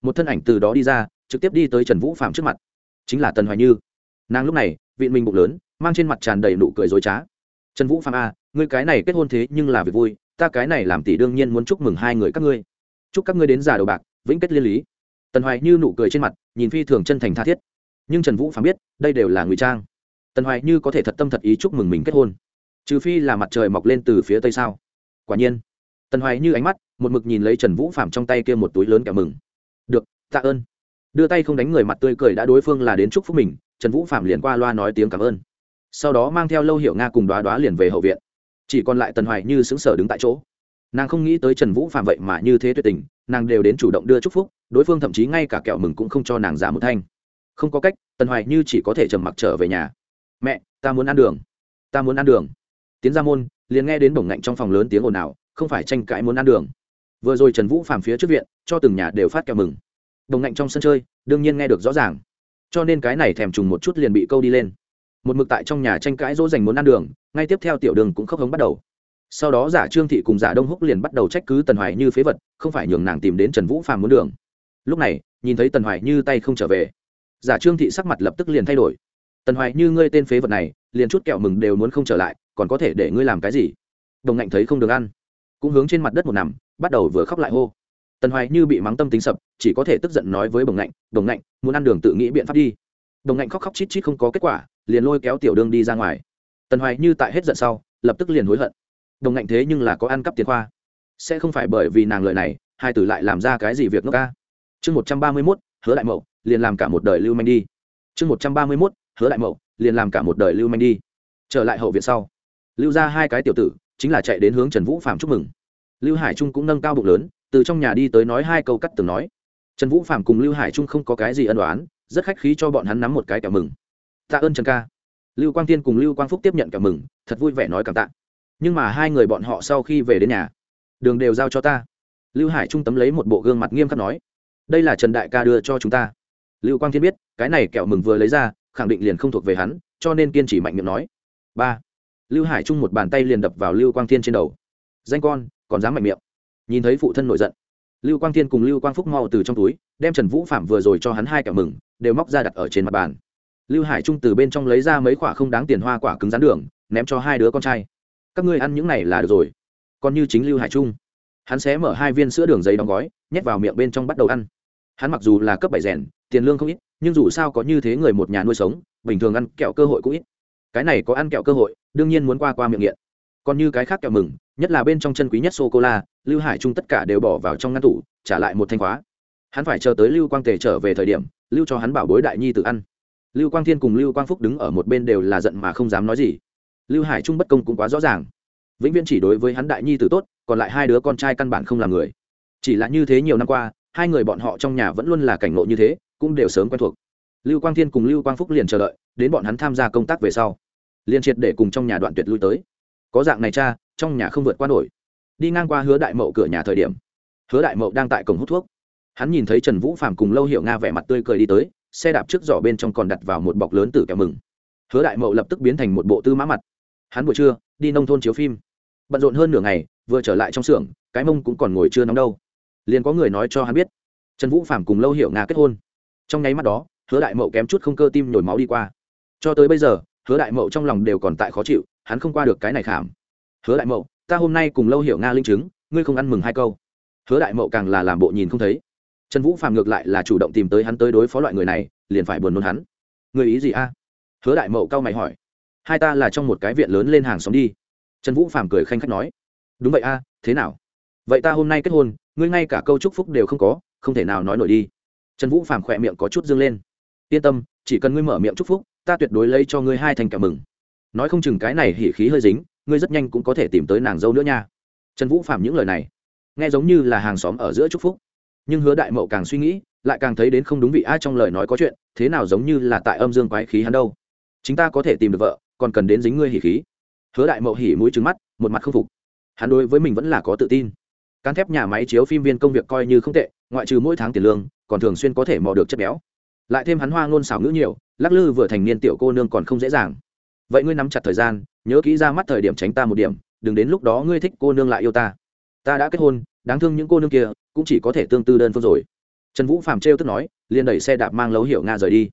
một thân ảnh từ đó đi ra trực tiếp đi tới trần vũ phạm trước mặt. Chính là tần hoài như. Nàng lúc này vị mình bụng lớn mang trên mặt tràn đầy nụ cười dối trá. Trần vũ phạm a à, ngươi cái này kết hôn thế nhưng là việc vui ta cái này làm tỷ đương nhiên muốn chúc mừng hai người các ngươi. Chúc các ngươi đến già đầu bạc vĩnh kết liên lý. Tần hoài như nụ cười trên mặt nhìn phi thường chân thành tha thiết nhưng trần vũ phàm biết đây đều là ngụy trang tần hoài như có thể thật tâm thật ý chúc mừng mình kết hôn trừ phi là mặt trời mọc lên từ phía tây sao quả nhiên tần hoài như ánh mắt một mực nhìn lấy trần vũ phạm trong tay kia một túi lớn kẹo mừng được tạ ơn đưa tay không đánh người mặt tươi cười đã đối phương là đến chúc phúc mình trần vũ phạm liền qua loa nói tiếng cảm ơn sau đó mang theo lâu hiệu nga cùng đoá đoá liền về hậu viện chỉ còn lại tần hoài như xứng sở đứng tại chỗ nàng không nghĩ tới trần vũ phạm vậy mà như thế tuyệt tình nàng đều đến chủ động đưa chúc phúc đối phương thậm chí ngay cả kẹo mừng cũng không cho nàng giả một thanh không có cách, tần hoài như chỉ có thể trầm mặc trở về nhà. Mẹ, ta muốn ăn đường. Ta muốn ăn đường. Tiến ra môn, liền nghe đến bổng ngạnh trong phòng lớn tiếng ồn ào, không phải tranh cãi muốn ăn đường. Vừa rồi trần vũ phàm phía trước viện, cho từng nhà đều phát kẹo mừng. Bổng ngạnh trong sân chơi, đương nhiên nghe được rõ ràng. Cho nên cái này thèm trùng một chút liền bị câu đi lên. Một mực tại trong nhà tranh cãi dỗ dành muốn ăn đường, ngay tiếp theo tiểu đường cũng khóc hống bắt đầu. Sau đó giả trương thị cùng giả đông húc liền bắt đầu trách cứ tần hoài như phế vật, không phải nhường nàng tìm đến trần vũ phàm muốn đường. Lúc này, nhìn thấy tần hoài như tay không trở về giả trương thị sắc mặt lập tức liền thay đổi. Tần hoài, như ngươi tên phế vật này, liền chút kẹo mừng đều muốn không trở lại, còn có thể để ngươi làm cái gì? Đồng ngạnh thấy không được ăn, cũng hướng trên mặt đất một nằm, bắt đầu vừa khóc lại hô. Tần hoài như bị mắng tâm tính sập, chỉ có thể tức giận nói với bồng ngạnh bồng ngạnh, muốn ăn đường tự nghĩ biện pháp đi. Đồng ngạnh khóc khóc chít chít không có kết quả, liền lôi kéo tiểu đương đi ra ngoài. Tần hoài như tại hết giận sau, lập tức liền hối hận. Đồng ngạnh thế nhưng là có ăn cắp tiền khoa. Sẽ không phải bởi vì nàng lợi này, hai tử lại làm ra cái gì việc nước ca? Chương một trăm ba mươi mốt hứa đại mậu, liền làm cả một đời lưu manh đi. Chương một trăm ba mươi mốt, hứa đại mậu, liền làm cả một đời lưu manh đi. Trở lại hậu viện sau, lưu ra hai cái tiểu tử, chính là chạy đến hướng trần vũ phạm chúc mừng. Lưu hải trung cũng nâng cao bụng lớn, từ trong nhà đi tới nói hai câu cắt từng nói. Trần vũ phạm cùng lưu hải trung không có cái gì ân đoán rất khách khí cho bọn hắn nắm một cái kẹo mừng. Tạ ơn trần ca. Lưu quang tiên cùng lưu quang phúc tiếp nhận kẹo mừng, thật vui vẻ nói cảm tạ. Nhưng mà hai người bọn họ sau khi về đến nhà, đường đều giao cho ta. Lưu hải trung tấm lấy một bộ gương mặt nghiêm khắc nói đây là trần đại ca đưa cho chúng ta. Lưu quang thiên biết, cái này kẹo mừng vừa lấy ra, khẳng định liền không thuộc về hắn, cho nên kiên trì mạnh miệng nói. Ba. Lưu hải trung một bàn tay liền đập vào lưu quang thiên trên đầu. Danh con, còn dám mạnh miệng. Nhìn thấy phụ thân nổi giận. Lưu quang thiên cùng lưu quang phúc mau từ trong túi, đem trần vũ phạm vừa rồi cho hắn hai kẹo mừng, đều móc ra đặt ở trên mặt bàn. Lưu hải trung từ bên trong lấy ra mấy quả không đáng tiền hoa quả cứng rắn đường, ném cho hai đứa con trai. Các ngươi ăn những này là được rồi. Còn như chính lưu hải trung. Hắn sẽ mở hai viên sữa đường giấy đóng gói, nhét vào miệng bên trong bắt đầu ăn hắn mặc dù là cấp bảy rèn, tiền lương không ít, nhưng dù sao có như thế người một nhà nuôi sống, bình thường ăn kẹo cơ hội cũng ít. Cái này có ăn kẹo cơ hội, đương nhiên muốn qua qua miệng nghiện. Còn như cái khác kẹo mừng, nhất là bên trong chân quý nhất sô cô la lưu hải trung tất cả đều bỏ vào trong ngăn tủ, trả lại một thanh khóa. Hắn phải chờ tới lưu quang tề trở về thời điểm, lưu cho hắn bảo bối đại nhi tự ăn. Lưu quang thiên cùng lưu quang phúc đứng ở một bên đều là giận mà không dám nói gì. Lưu hải trung bất công cũng quá rõ ràng. Vĩnh viễn chỉ đối với hắn đại nhi tử tốt, còn lại hai đứa con trai căn bản không làm người. Chỉ là như thế nhiều năm qua hai người bọn họ trong nhà vẫn luôn là cảnh ngộ như thế, cũng đều sớm quen thuộc. Lưu quang thiên cùng lưu quang phúc liền chờ đợi, đến bọn hắn tham gia công tác về sau, liền triệt để cùng trong nhà đoạn tuyệt lui tới. Có dạng này cha, trong nhà không vượt qua nổi. Đi ngang qua hứa đại mậu cửa nhà thời điểm, hứa đại mậu đang tại cổng hút thuốc. Hắn nhìn thấy trần vũ phạm cùng lâu hiệu nga vẻ mặt tươi cười đi tới, xe đạp trước giỏ bên trong còn đặt vào một bọc lớn tử kẹo mừng. Hứa đại mậu lập tức biến thành một bộ tư mã mặt. Hắn buổi trưa, đi nông thôn chiếu phim. Bận rộn hơn nửa ngày, vừa trở lại trong xưởng, cái mông cũng còn ngồi chưa nóng đâu liền có người nói cho hắn biết. Trần vũ phạm cùng lâu Hiểu nga kết hôn. Trong nháy mắt đó, hứa đại mậu kém chút không cơ tim nhồi máu đi qua. Cho tới bây giờ, hứa đại mậu trong lòng đều còn tại khó chịu, hắn không qua được cái này khảm. Hứa đại mậu, ta hôm nay cùng lâu hiểu nga linh chứng, ngươi không ăn mừng hai câu? Hứa đại mậu càng là làm bộ nhìn không thấy. Trần vũ Phạm ngược lại là chủ động tìm tới hắn tới đối phó loại người này, liền phải buồn nôn hắn. Người ý gì a? Hứa đại mậu cao mày hỏi. Hai ta là trong một cái viện lớn lên hàng xóm đi. Trần vũ Phạm cười khanh khách nói. Đúng vậy a, thế nào? Vậy ta hôm nay kết hôn, ngươi ngay cả câu chúc phúc đều không có, không thể nào nói nổi đi. Trần vũ phàm khỏe miệng có chút dương lên. Yên tâm, chỉ cần ngươi mở miệng chúc phúc, ta tuyệt đối lấy cho ngươi hai thành cảm mừng. Nói không chừng cái này hỉ khí hơi dính, ngươi rất nhanh cũng có thể tìm tới nàng dâu nữa nha. Trần vũ phạm những lời này, nghe giống như là hàng xóm ở giữa chúc phúc. Nhưng hứa đại mậu càng suy nghĩ, lại càng thấy đến không đúng vị ai trong lời nói có chuyện, thế nào giống như là tại âm dương quái khí hắn đâu. Chính ta có thể tìm được vợ, còn cần đến dính ngươi hỉ khí. Hứa đại mậu hỉ mũi trứng mắt, một mặt không phục. Hắn đối với mình vẫn là có tự tin cán thép nhà máy chiếu phim viên công việc coi như không tệ, ngoại trừ mỗi tháng tiền lương, còn thường xuyên có thể mò được chất béo. Lại thêm hắn hoa ngôn xảo ngữ nhiều, lắc lư vừa thành niên tiểu cô nương còn không dễ dàng. Vậy ngươi nắm chặt thời gian, nhớ kỹ ra mắt thời điểm tránh ta một điểm, đừng đến lúc đó ngươi thích cô nương lại yêu ta. Ta đã kết hôn, đáng thương những cô nương kia, cũng chỉ có thể tương tư đơn phương rồi. Trần vũ phàm trêu tức nói, liền đẩy xe đạp mang lấu hiệu nga rời đi.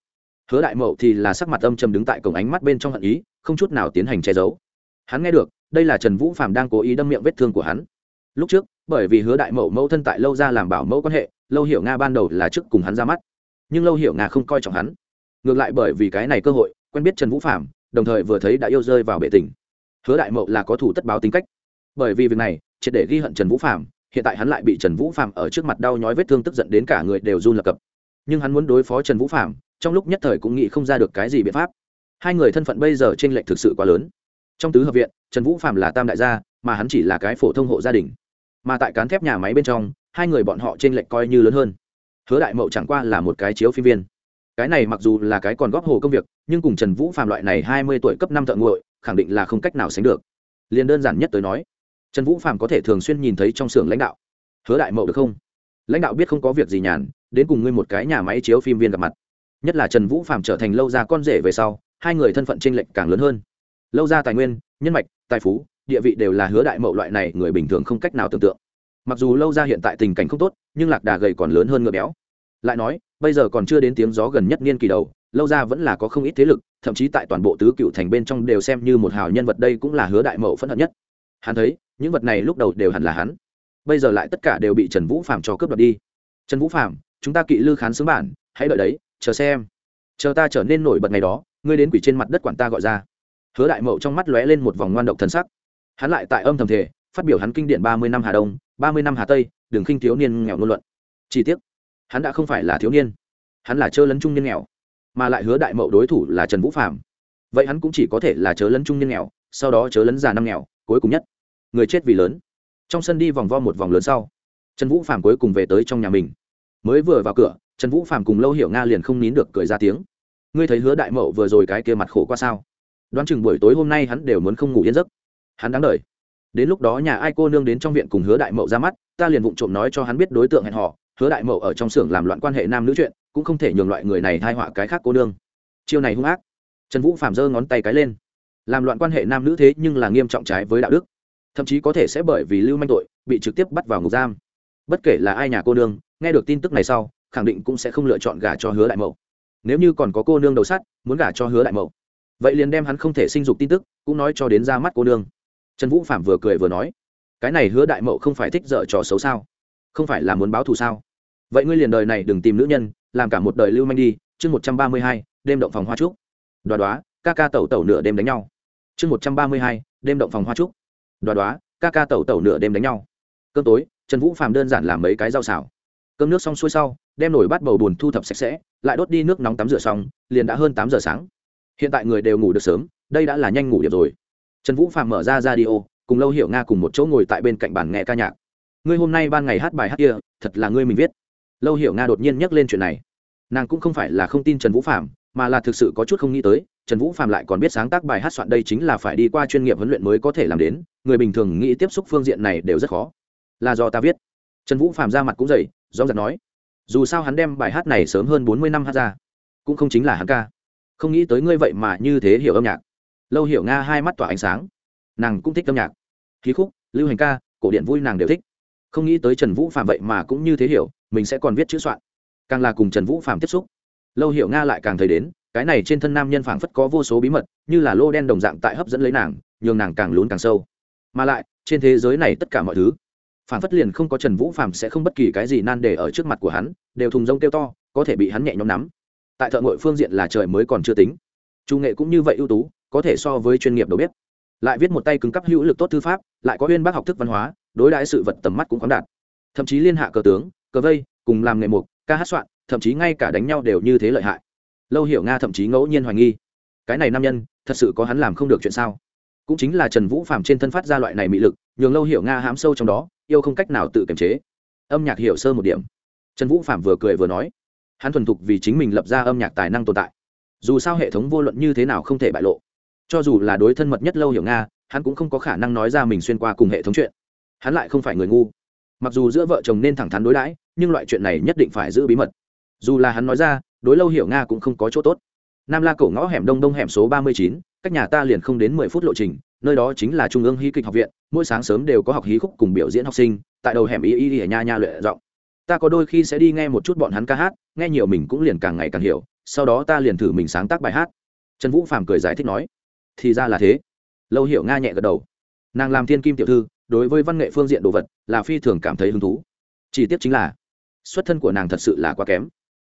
Hứa đại mậu thì là sắc mặt âm trầm đứng tại cổng ánh mắt bên trong hận ý, không chút nào tiến hành che giấu. Hắn nghe được, đây là trần vũ phàm đang cố ý đâm miệng vết thương của hắn. Lúc trước bởi vì hứa đại mậu mẫu thân tại lâu ra làm bảo mẫu quan hệ, lâu hiểu nga ban đầu là trước cùng hắn ra mắt. Nhưng lâu hiểu nga không coi trọng hắn. Ngược lại bởi vì cái này cơ hội, quen biết trần vũ phạm đồng thời vừa thấy đã yêu rơi vào bệ tình. Hứa đại mậu là có thủ tất báo tính cách. Bởi vì việc này, triệt để ghi hận trần vũ phạm hiện tại hắn lại bị trần vũ phạm ở trước mặt đau nhói vết thương tức giận đến cả người đều run lập cập. Nhưng hắn muốn đối phó trần vũ phạm trong lúc nhất thời cũng nghĩ không ra được cái gì biện pháp. Hai người thân phận bây giờ t r ê n lệch thực sự quá lớn. Trong tứ hợp viện, trần vũ phạm là tam đại gia, mà hắn chỉ là cái phổ thông hộ gia đình mà tại cán thép nhà máy bên trong, hai người bọn họ t r ê n lệch coi như lớn hơn. Hứa đại mậu chẳng qua là một cái chiếu phim viên. Cái này mặc dù là cái còn góp hồ công việc, nhưng cùng trần vũ phạm loại này hai mươi tuổi cấp năm thợ nguội khẳng định là không cách nào sánh được. Liền đơn giản nhất tới nói, trần vũ phạm có thể thường xuyên nhìn thấy trong xưởng lãnh đạo. Hứa đại mậu được không? Lãnh đạo biết không có việc gì nhàn, đến cùng ngươi một cái nhà máy chiếu phim viên gặp mặt. Nhất là trần vũ phạm trở thành lâu ra con rể về sau, hai người thân phận tranh lệch càng lớn hơn. Lâu ra tài nguyên, nhân mạch, tài phú địa vị đều là hứa đại mậu loại này người bình thường không cách nào tưởng tượng. Mặc dù lâu ra hiện tại tình cảnh không tốt, nhưng lạc đà gầy còn lớn hơn ngựa béo. Lại nói, bây giờ còn chưa đến tiếng gió gần nhất niên kỳ đầu, lâu ra vẫn là có không ít thế lực, thậm chí tại toàn bộ tứ cựu thành bên trong đều xem như một hào nhân vật đây cũng là hứa đại mậu phẫn hận nhất. Hắn thấy, những vật này lúc đầu đều hẳn là hắn. Bây giờ lại tất cả đều bị trần vũ phạm cho cướp đoạt đi. Trần vũ phạm chúng ta kỵ lư khán xướng bản, hãy đợi đấy, chờ xem. Chờ ta trở nên nổi bật ngày đó, ngươi đến quỷ trên mặt đất quản ta gọi ra. Hứa đại mậu trong mắt lóe lên một vòng ngoan độc thân sắc hắn lại tại âm thầm thể phát biểu hắn kinh điển ba mươi năm hà đông, ba mươi năm hà tây, đừng khinh thiếu niên nghèo ngôn luận. Chi tiết hắn đã không phải là thiếu niên. Hắn là chớ lấn trung niên nghèo, mà lại hứa đại mậu đối thủ là trần vũ phạm vậy hắn cũng chỉ có thể là chớ lấn trung niên nghèo, sau đó chớ lấn già năm nghèo, cuối cùng nhất, người chết vì lớn. Trong sân đi vòng vo một vòng lớn sau, trần vũ phạm cuối cùng về tới trong nhà mình. Mới vừa vào cửa, trần vũ phạm cùng lâu hiểu nga liền không nín được cười ra tiếng. Ngươi thấy hứa đại mậu vừa rồi cái kia mặt khổ qua sao? Đoán chừng buổi tối hôm nay hắn đều muốn không ngủ yên giấc hắn đáng đời. đến lúc đó nhà ai cô nương đến trong viện cùng hứa đại mậu ra mắt, ta liền vụng trộm nói cho hắn biết đối tượng hẹn họ hứa đại mậu ở trong xưởng làm loạn quan hệ nam nữ chuyện, cũng không thể nhường loại người này thai họa cái khác cô nương. Chiêu này hung ác. Trần vũ phạm giơ ngón tay cái lên. Làm loạn quan hệ nam nữ thế nhưng là nghiêm trọng trái với đạo đức. Thậm chí có thể sẽ bởi vì lưu manh tội, bị trực tiếp bắt vào ngục giam. Bất kể là ai nhà cô nương, nghe được tin tức này sau, khẳng định cũng sẽ không lựa chọn gả cho hứa đại mậu. Nếu như còn có cô nương đầu sắt, muốn gả cho hứa đại mậu. Vậy liền đem hắn không thể sinh dục tin tức, cũng nói cho đến ra mắt cô nương trần vũ phạm vừa cười vừa nói, cái này hứa đại mậu không phải thích dở trò xấu sao? Không phải là muốn báo thù sao? Vậy ngươi liền đời này đừng tìm nữ nhân, làm cả một đời lưu manh đi. Chương một trăm ba mươi hai, đêm động phòng hoa trúc. Đoá đoá, ca ca tẩu tẩu nửa đêm đánh nhau. Chương một trăm ba mươi hai, đêm động phòng hoa trúc. Đoá đoá, ca ca tẩu tẩu nửa đêm đánh nhau. Cơm tối, trần vũ phạm đơn giản làm mấy cái rau xào. Cơm nước xong xuôi sau, đem nổi bát bầu bùn thu thập sạch sẽ, lại đốt đi nước nóng tắm rửa xong, liền đã hơn tám giờ sáng. Hiện tại người đều ngủ được sớm, đây đã là nhanh ngủ điểm rồi trần vũ phạm mở ra ra đi ô cùng lâu hiểu nga cùng một chỗ ngồi tại bên cạnh bàn nghe ca nhạc. Ngươi hôm nay ban ngày hát bài hát kia, thật là ngươi mình viết. Lâu hiểu nga đột nhiên nhắc lên chuyện này. Nàng cũng không phải là không tin trần vũ phạm mà là thực sự có chút không nghĩ tới, trần vũ phạm lại còn biết sáng tác bài hát soạn đây chính là phải đi qua chuyên nghiệp huấn luyện mới có thể làm đến, người bình thường nghĩ tiếp xúc phương diện này đều rất khó. Là do ta viết. Trần vũ phạm ra mặt cũng dày do giật nói. Dù sao hắn đem bài hát này sớm hơn bốn mươi năm hát ra, cũng không chính là hắn ca. Không nghĩ tới ngươi vậy mà như thế hiểu âm nhạc lâu hiểu nga hai mắt tỏa ánh sáng. Nàng cũng thích âm nhạc. Khí khúc, lưu hành ca, cổ điện vui nàng đều thích. Không nghĩ tới trần vũ phạm vậy mà cũng như thế hiểu, mình sẽ còn viết chữ soạn. Càng là cùng trần vũ phạm tiếp xúc. Lâu hiểu nga lại càng thấy đến, cái này trên thân nam nhân phảng phất có vô số bí mật, như là lô đen đồng dạng tại hấp dẫn lấy nàng, nhường nàng càng lún càng sâu. Mà lại, trên thế giới này tất cả mọi thứ, phảng phất liền không có trần vũ phạm sẽ không bất kỳ cái gì nan đề ở trước mặt của hắn, đều thùng rông kêu to, có thể bị hắn nhẹ nhõm nắm. Tại thợ ngội phương diện là trời mới còn chưa tính. Chủ nghệ cũng như vậy ưu tú có thể so với chuyên nghiệp đầu bếp. Lại viết một tay cứng cấp hữu lực tốt thư pháp, lại có uyên bác học thức văn hóa, đối đãi sự vật tầm mắt cũng khoáng đạt. Thậm chí liên hạ cờ tướng, cờ vây, cùng làm nghề mục, ca hát soạn, thậm chí ngay cả đánh nhau đều như thế lợi hại. Lâu hiểu nga thậm chí ngẫu nhiên hoài nghi. Cái này nam nhân, thật sự có hắn làm không được chuyện sao? Cũng chính là trần vũ phạm trên thân phát ra loại này mị lực, nhường lâu hiểu nga hám sâu trong đó, yêu không cách nào tự kiềm chế. Âm nhạc hiểu sơ một điểm. Trần vũ phạm vừa cười vừa nói, hắn thuần thục vì chính mình lập ra âm nhạc tài năng tồn tại. Dù sao hệ thống vô luận như thế nào không thể bại lộ cho dù là đối thân mật nhất lâu hiểu nga, hắn cũng không có khả năng nói ra mình xuyên qua cùng hệ thống chuyện. Hắn lại không phải người ngu. Mặc dù giữa vợ chồng nên thẳng thắn đối đãi, nhưng loại chuyện này nhất định phải giữ bí mật. Dù là hắn nói ra, đối lâu hiểu nga cũng không có chỗ tốt. Nam la cổ ngõ hẻm đông đông hẻm số ba mươi chín, cách nhà ta liền không đến mười phút lộ trình, nơi đó chính là trung ương hí kịch học viện, mỗi sáng sớm đều có học hí khúc cùng biểu diễn học sinh, tại đầu hẻm y y y nha nha luyện giọng. Ta có đôi khi sẽ đi nghe một chút bọn hắn ca hát, nghe nhiều mình cũng liền càng ngày càng hiểu, sau đó ta liền thử mình sáng tác bài hát. Trần vũ phàm cười giải thích nói thì ra là thế. Lâu hiểu nga nhẹ gật đầu. Nàng làm thiên kim tiểu thư, đối với văn nghệ phương diện đồ vật là phi thường cảm thấy hứng thú. Chỉ tiếc chính là, xuất thân của nàng thật sự là quá kém.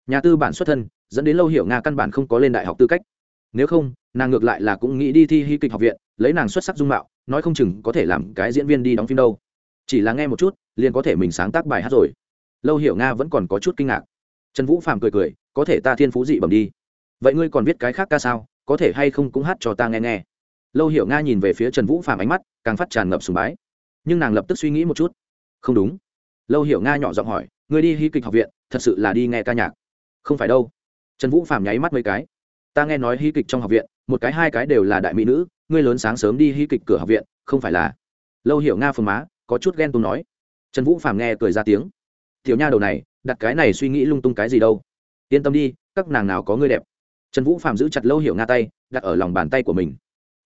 Nhà tư bản xuất thân, dẫn đến lâu hiểu nga căn bản không có lên đại học tư cách. Nếu không, nàng ngược lại là cũng nghĩ đi thi hy kịch học viện, lấy nàng xuất sắc dung mạo, nói không chừng có thể làm cái diễn viên đi đóng phim đâu. Chỉ là nghe một chút, liền có thể mình sáng tác bài hát rồi. Lâu hiểu nga vẫn còn có chút kinh ngạc. Trần vũ phàm cười cười, có thể ta thiên phú dị bẩm đi. Vậy ngươi còn viết cái khác ca sao? Có thể hay không cũng hát cho ta nghe nghe. Lâu hiểu nga nhìn về phía trần vũ phàm ánh mắt, càng phát tràn ngập sùng bái. Nhưng nàng lập tức suy nghĩ một chút. Không đúng. Lâu hiểu nga nhỏ giọng hỏi người đi hy kịch học viện, thật sự là đi nghe ca nhạc? Không phải đâu. Trần vũ phàm nháy mắt mấy cái. Ta nghe nói hy kịch trong học viện, một cái hai cái đều là đại mỹ nữ, ngươi lớn sáng sớm đi hy kịch cửa học viện, không phải là? Lâu hiểu nga phường má, có chút ghen tuông nói. Trần vũ phàm nghe cười ra tiếng. Tiểu nha đầu này, đặt cái này suy nghĩ lung tung cái gì đâu? Yên tâm đi, các nàng nào có người đẹp trần vũ Phạm giữ chặt lâu hiểu nga tay, đặt ở lòng bàn tay của mình.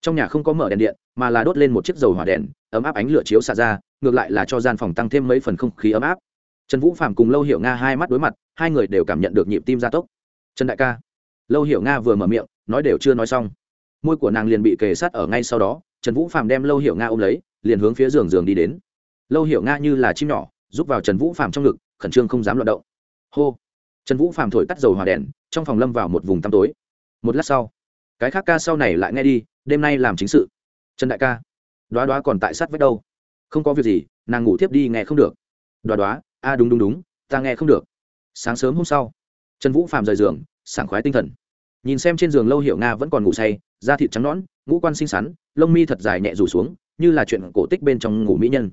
Trong nhà không có mở đèn điện, mà là đốt lên một chiếc dầu hỏa đèn, ấm áp ánh lửa chiếu xạ ra, ngược lại là cho gian phòng tăng thêm mấy phần không khí ấm áp. Trần vũ phạm cùng lâu hiểu nga hai mắt đối mặt, hai người đều cảm nhận được nhịp tim gia tốc. Trần đại ca, lâu hiểu nga vừa mở miệng, nói đều chưa nói xong. Môi của nàng liền bị kề sát ở ngay sau đó, trần vũ phạm đem lâu hiểu nga ôm lấy, liền hướng phía giường giường đi đến. Lâu hiểu nga như là chim nhỏ, rút vào trần vũ phạm trong ngực, khẩn trương không dám loạt động. Hô trần vũ phạm thổi tắt dầu hòa đèn, trong phòng lâm vào một vùng tăm tối. Một lát sau, cái khác ca sau này lại nghe đi, đêm nay làm chính sự. Trần đại ca, đoá đoá còn tại sát vách đâu? Không có việc gì, nàng ngủ tiếp đi nghe không được. Đoá đoá, a, đúng đúng đúng, ta nghe không được. Sáng sớm hôm sau, trần vũ phạm rời giường, sảng khoái tinh thần. Nhìn xem trên giường lâu hiệu nga vẫn còn ngủ say, da thịt trắng nõn, ngũ quan xinh xắn, lông mi thật dài nhẹ rủ xuống, như là chuyện cổ tích bên trong ngủ mỹ nhân.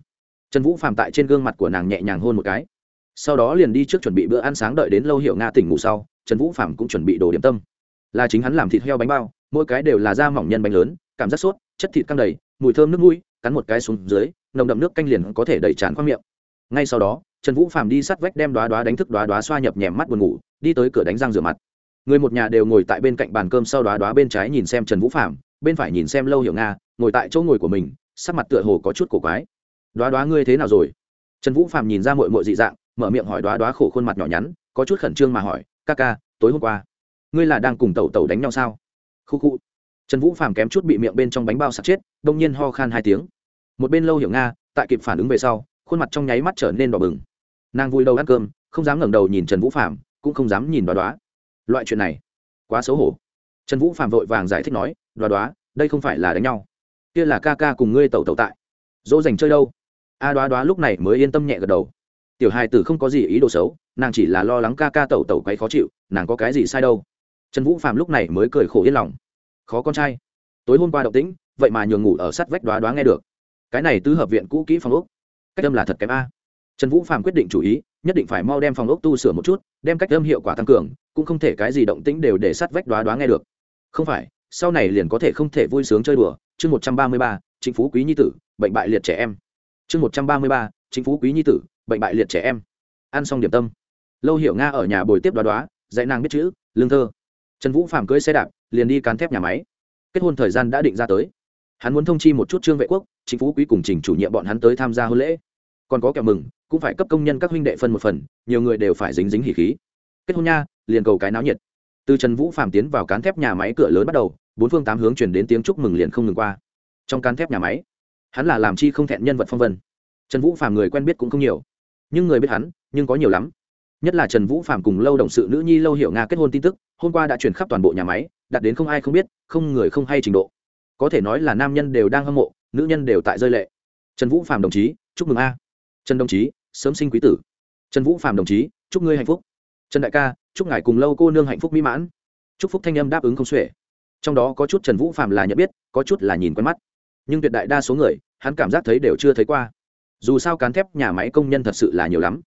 Trần vũ phạm tại trên gương mặt của nàng nhẹ nhàng hôn một cái sau đó liền đi trước chuẩn bị bữa ăn sáng đợi đến lâu hiệu nga tỉnh ngủ sau, trần vũ phạm cũng chuẩn bị đồ điểm tâm. Là chính hắn làm thịt heo bánh bao, mỗi cái đều là da mỏng nhân bánh lớn, cảm giác sốt, chất thịt căng đầy, mùi thơm nước mũi, cắn một cái xuống dưới, nồng đậm nước canh liền có thể đẩy tràn khoang miệng. Ngay sau đó, trần vũ phạm đi sát vách đem đoá đoá đánh thức đoá đoá xoa nhập nhèm mắt buồn ngủ, đi tới cửa đánh răng rửa mặt. Người một nhà đều ngồi tại bên cạnh bàn cơm sau đoá đoá bên trái nhìn xem trần vũ phạm bên phải nhìn xem lâu hiểu nga, ngồi tại chỗ ngồi của mình, sắc mặt tựa hồ có chút cổ quái. Đoá đoá ngươi thế nào rồi? Trần vũ phạm nhìn ra mội mội dị dạng mở miệng hỏi đoá đoá khổ khuôn mặt nhỏ nhắn, có chút khẩn trương mà hỏi, ca ca, tối hôm qua, ngươi là đang cùng tẩu tẩu đánh nhau sao? Khu khu trần vũ phàm kém chút bị miệng bên trong bánh bao sặc chết, đông nhiên ho khan hai tiếng. Một bên lâu hiểu nga, tại kịp phản ứng về sau, khuôn mặt trong nháy mắt trở nên đỏ bừng. Nàng vui đầu ăn cơm, không dám ngẩng đầu nhìn trần vũ phạm cũng không dám nhìn đoá đoá. Loại chuyện này, quá xấu hổ. Trần vũ phạm vội vàng giải thích nói, đoá đoá, đây không phải là đánh nhau. Kia là ca ca cùng ngươi tẩu tẩu tại. Dỗ dành chơi đâu? A đoá đoá lúc này mới yên tâm nhẹ gật đầu tiểu hài tử không có gì ý đồ xấu, nàng chỉ là lo lắng ca ca tẩu tẩu quấy khó chịu, nàng có cái gì sai đâu. Trần vũ phạm lúc này mới cười khổ yên lòng. Khó con trai. Tối hôm qua động tĩnh, vậy mà nhường ngủ ở sắt vách đoá đoá nghe được. Cái này tứ hợp viện cũ kỹ phòng ốc. Cách âm là thật kém a. Trần vũ phạm quyết định chủ ý, nhất định phải mau đem phòng ốc tu sửa một chút, đem cách âm hiệu quả tăng cường, cũng không thể cái gì động tĩnh đều để sắt vách đoá đoá nghe được. Không phải, sau này liền có thể không thể vui sướng chơi đùa. Chương một trăm ba mươi ba, chính phú quý nhi tử, bệnh bại liệt trẻ em. Chương một trăm ba mươi ba, chính phú quý nhi tử bệnh bại liệt trẻ em. Ăn xong điểm tâm. Lâu hiểu nga ở nhà bồi tiếp đoá đoá, dạy nàng biết chữ, lương thơ. Trần vũ phạm cưới xe đạp, liền đi cán thép nhà máy. Kết hôn thời gian đã định ra tới. Hắn muốn thông chi một chút trương vệ quốc, chính phú quý cùng trình chủ nhiệm bọn hắn tới tham gia hôn lễ. Còn có kẹo mừng, cũng phải cấp công nhân các huynh đệ phân một phần, nhiều người đều phải dính dính hỉ khí. Kết hôn nha, liền cầu cái náo nhiệt. Từ trần vũ phạm tiến vào cán thép nhà máy cửa lớn bắt đầu, bốn phương tám hướng chuyển đến tiếng chúc mừng liền không ngừng qua. Trong cán thép nhà máy, hắn là làm chi không thẹn nhân vật phong vân. Trần vũ phạm người quen biết cũng không nhiều nhưng người biết hắn, nhưng có nhiều lắm. Nhất là trần vũ phạm cùng lâu đồng sự nữ nhi lâu hiểu nga kết hôn tin tức, hôm qua đã chuyển khắp toàn bộ nhà máy, đặt đến không ai không biết, không người không hay trình độ. Có thể nói là nam nhân đều đang hâm mộ, nữ nhân đều tại rơi lệ. Trần vũ phạm đồng chí, chúc mừng a. Trần đồng chí, sớm sinh quý tử. Trần vũ phạm đồng chí, chúc ngươi hạnh phúc. Trần đại ca, chúc ngài cùng lâu cô nương hạnh phúc mỹ mãn. Chúc phúc thanh âm đáp ứng không xuể. Trong đó có chút trần vũ phạm là nhận biết, có chút là nhìn quen mắt. Nhưng tuyệt đại đa số người, hắn cảm giác thấy đều chưa thấy qua dù sao cán thép nhà máy công nhân thật sự là nhiều lắm.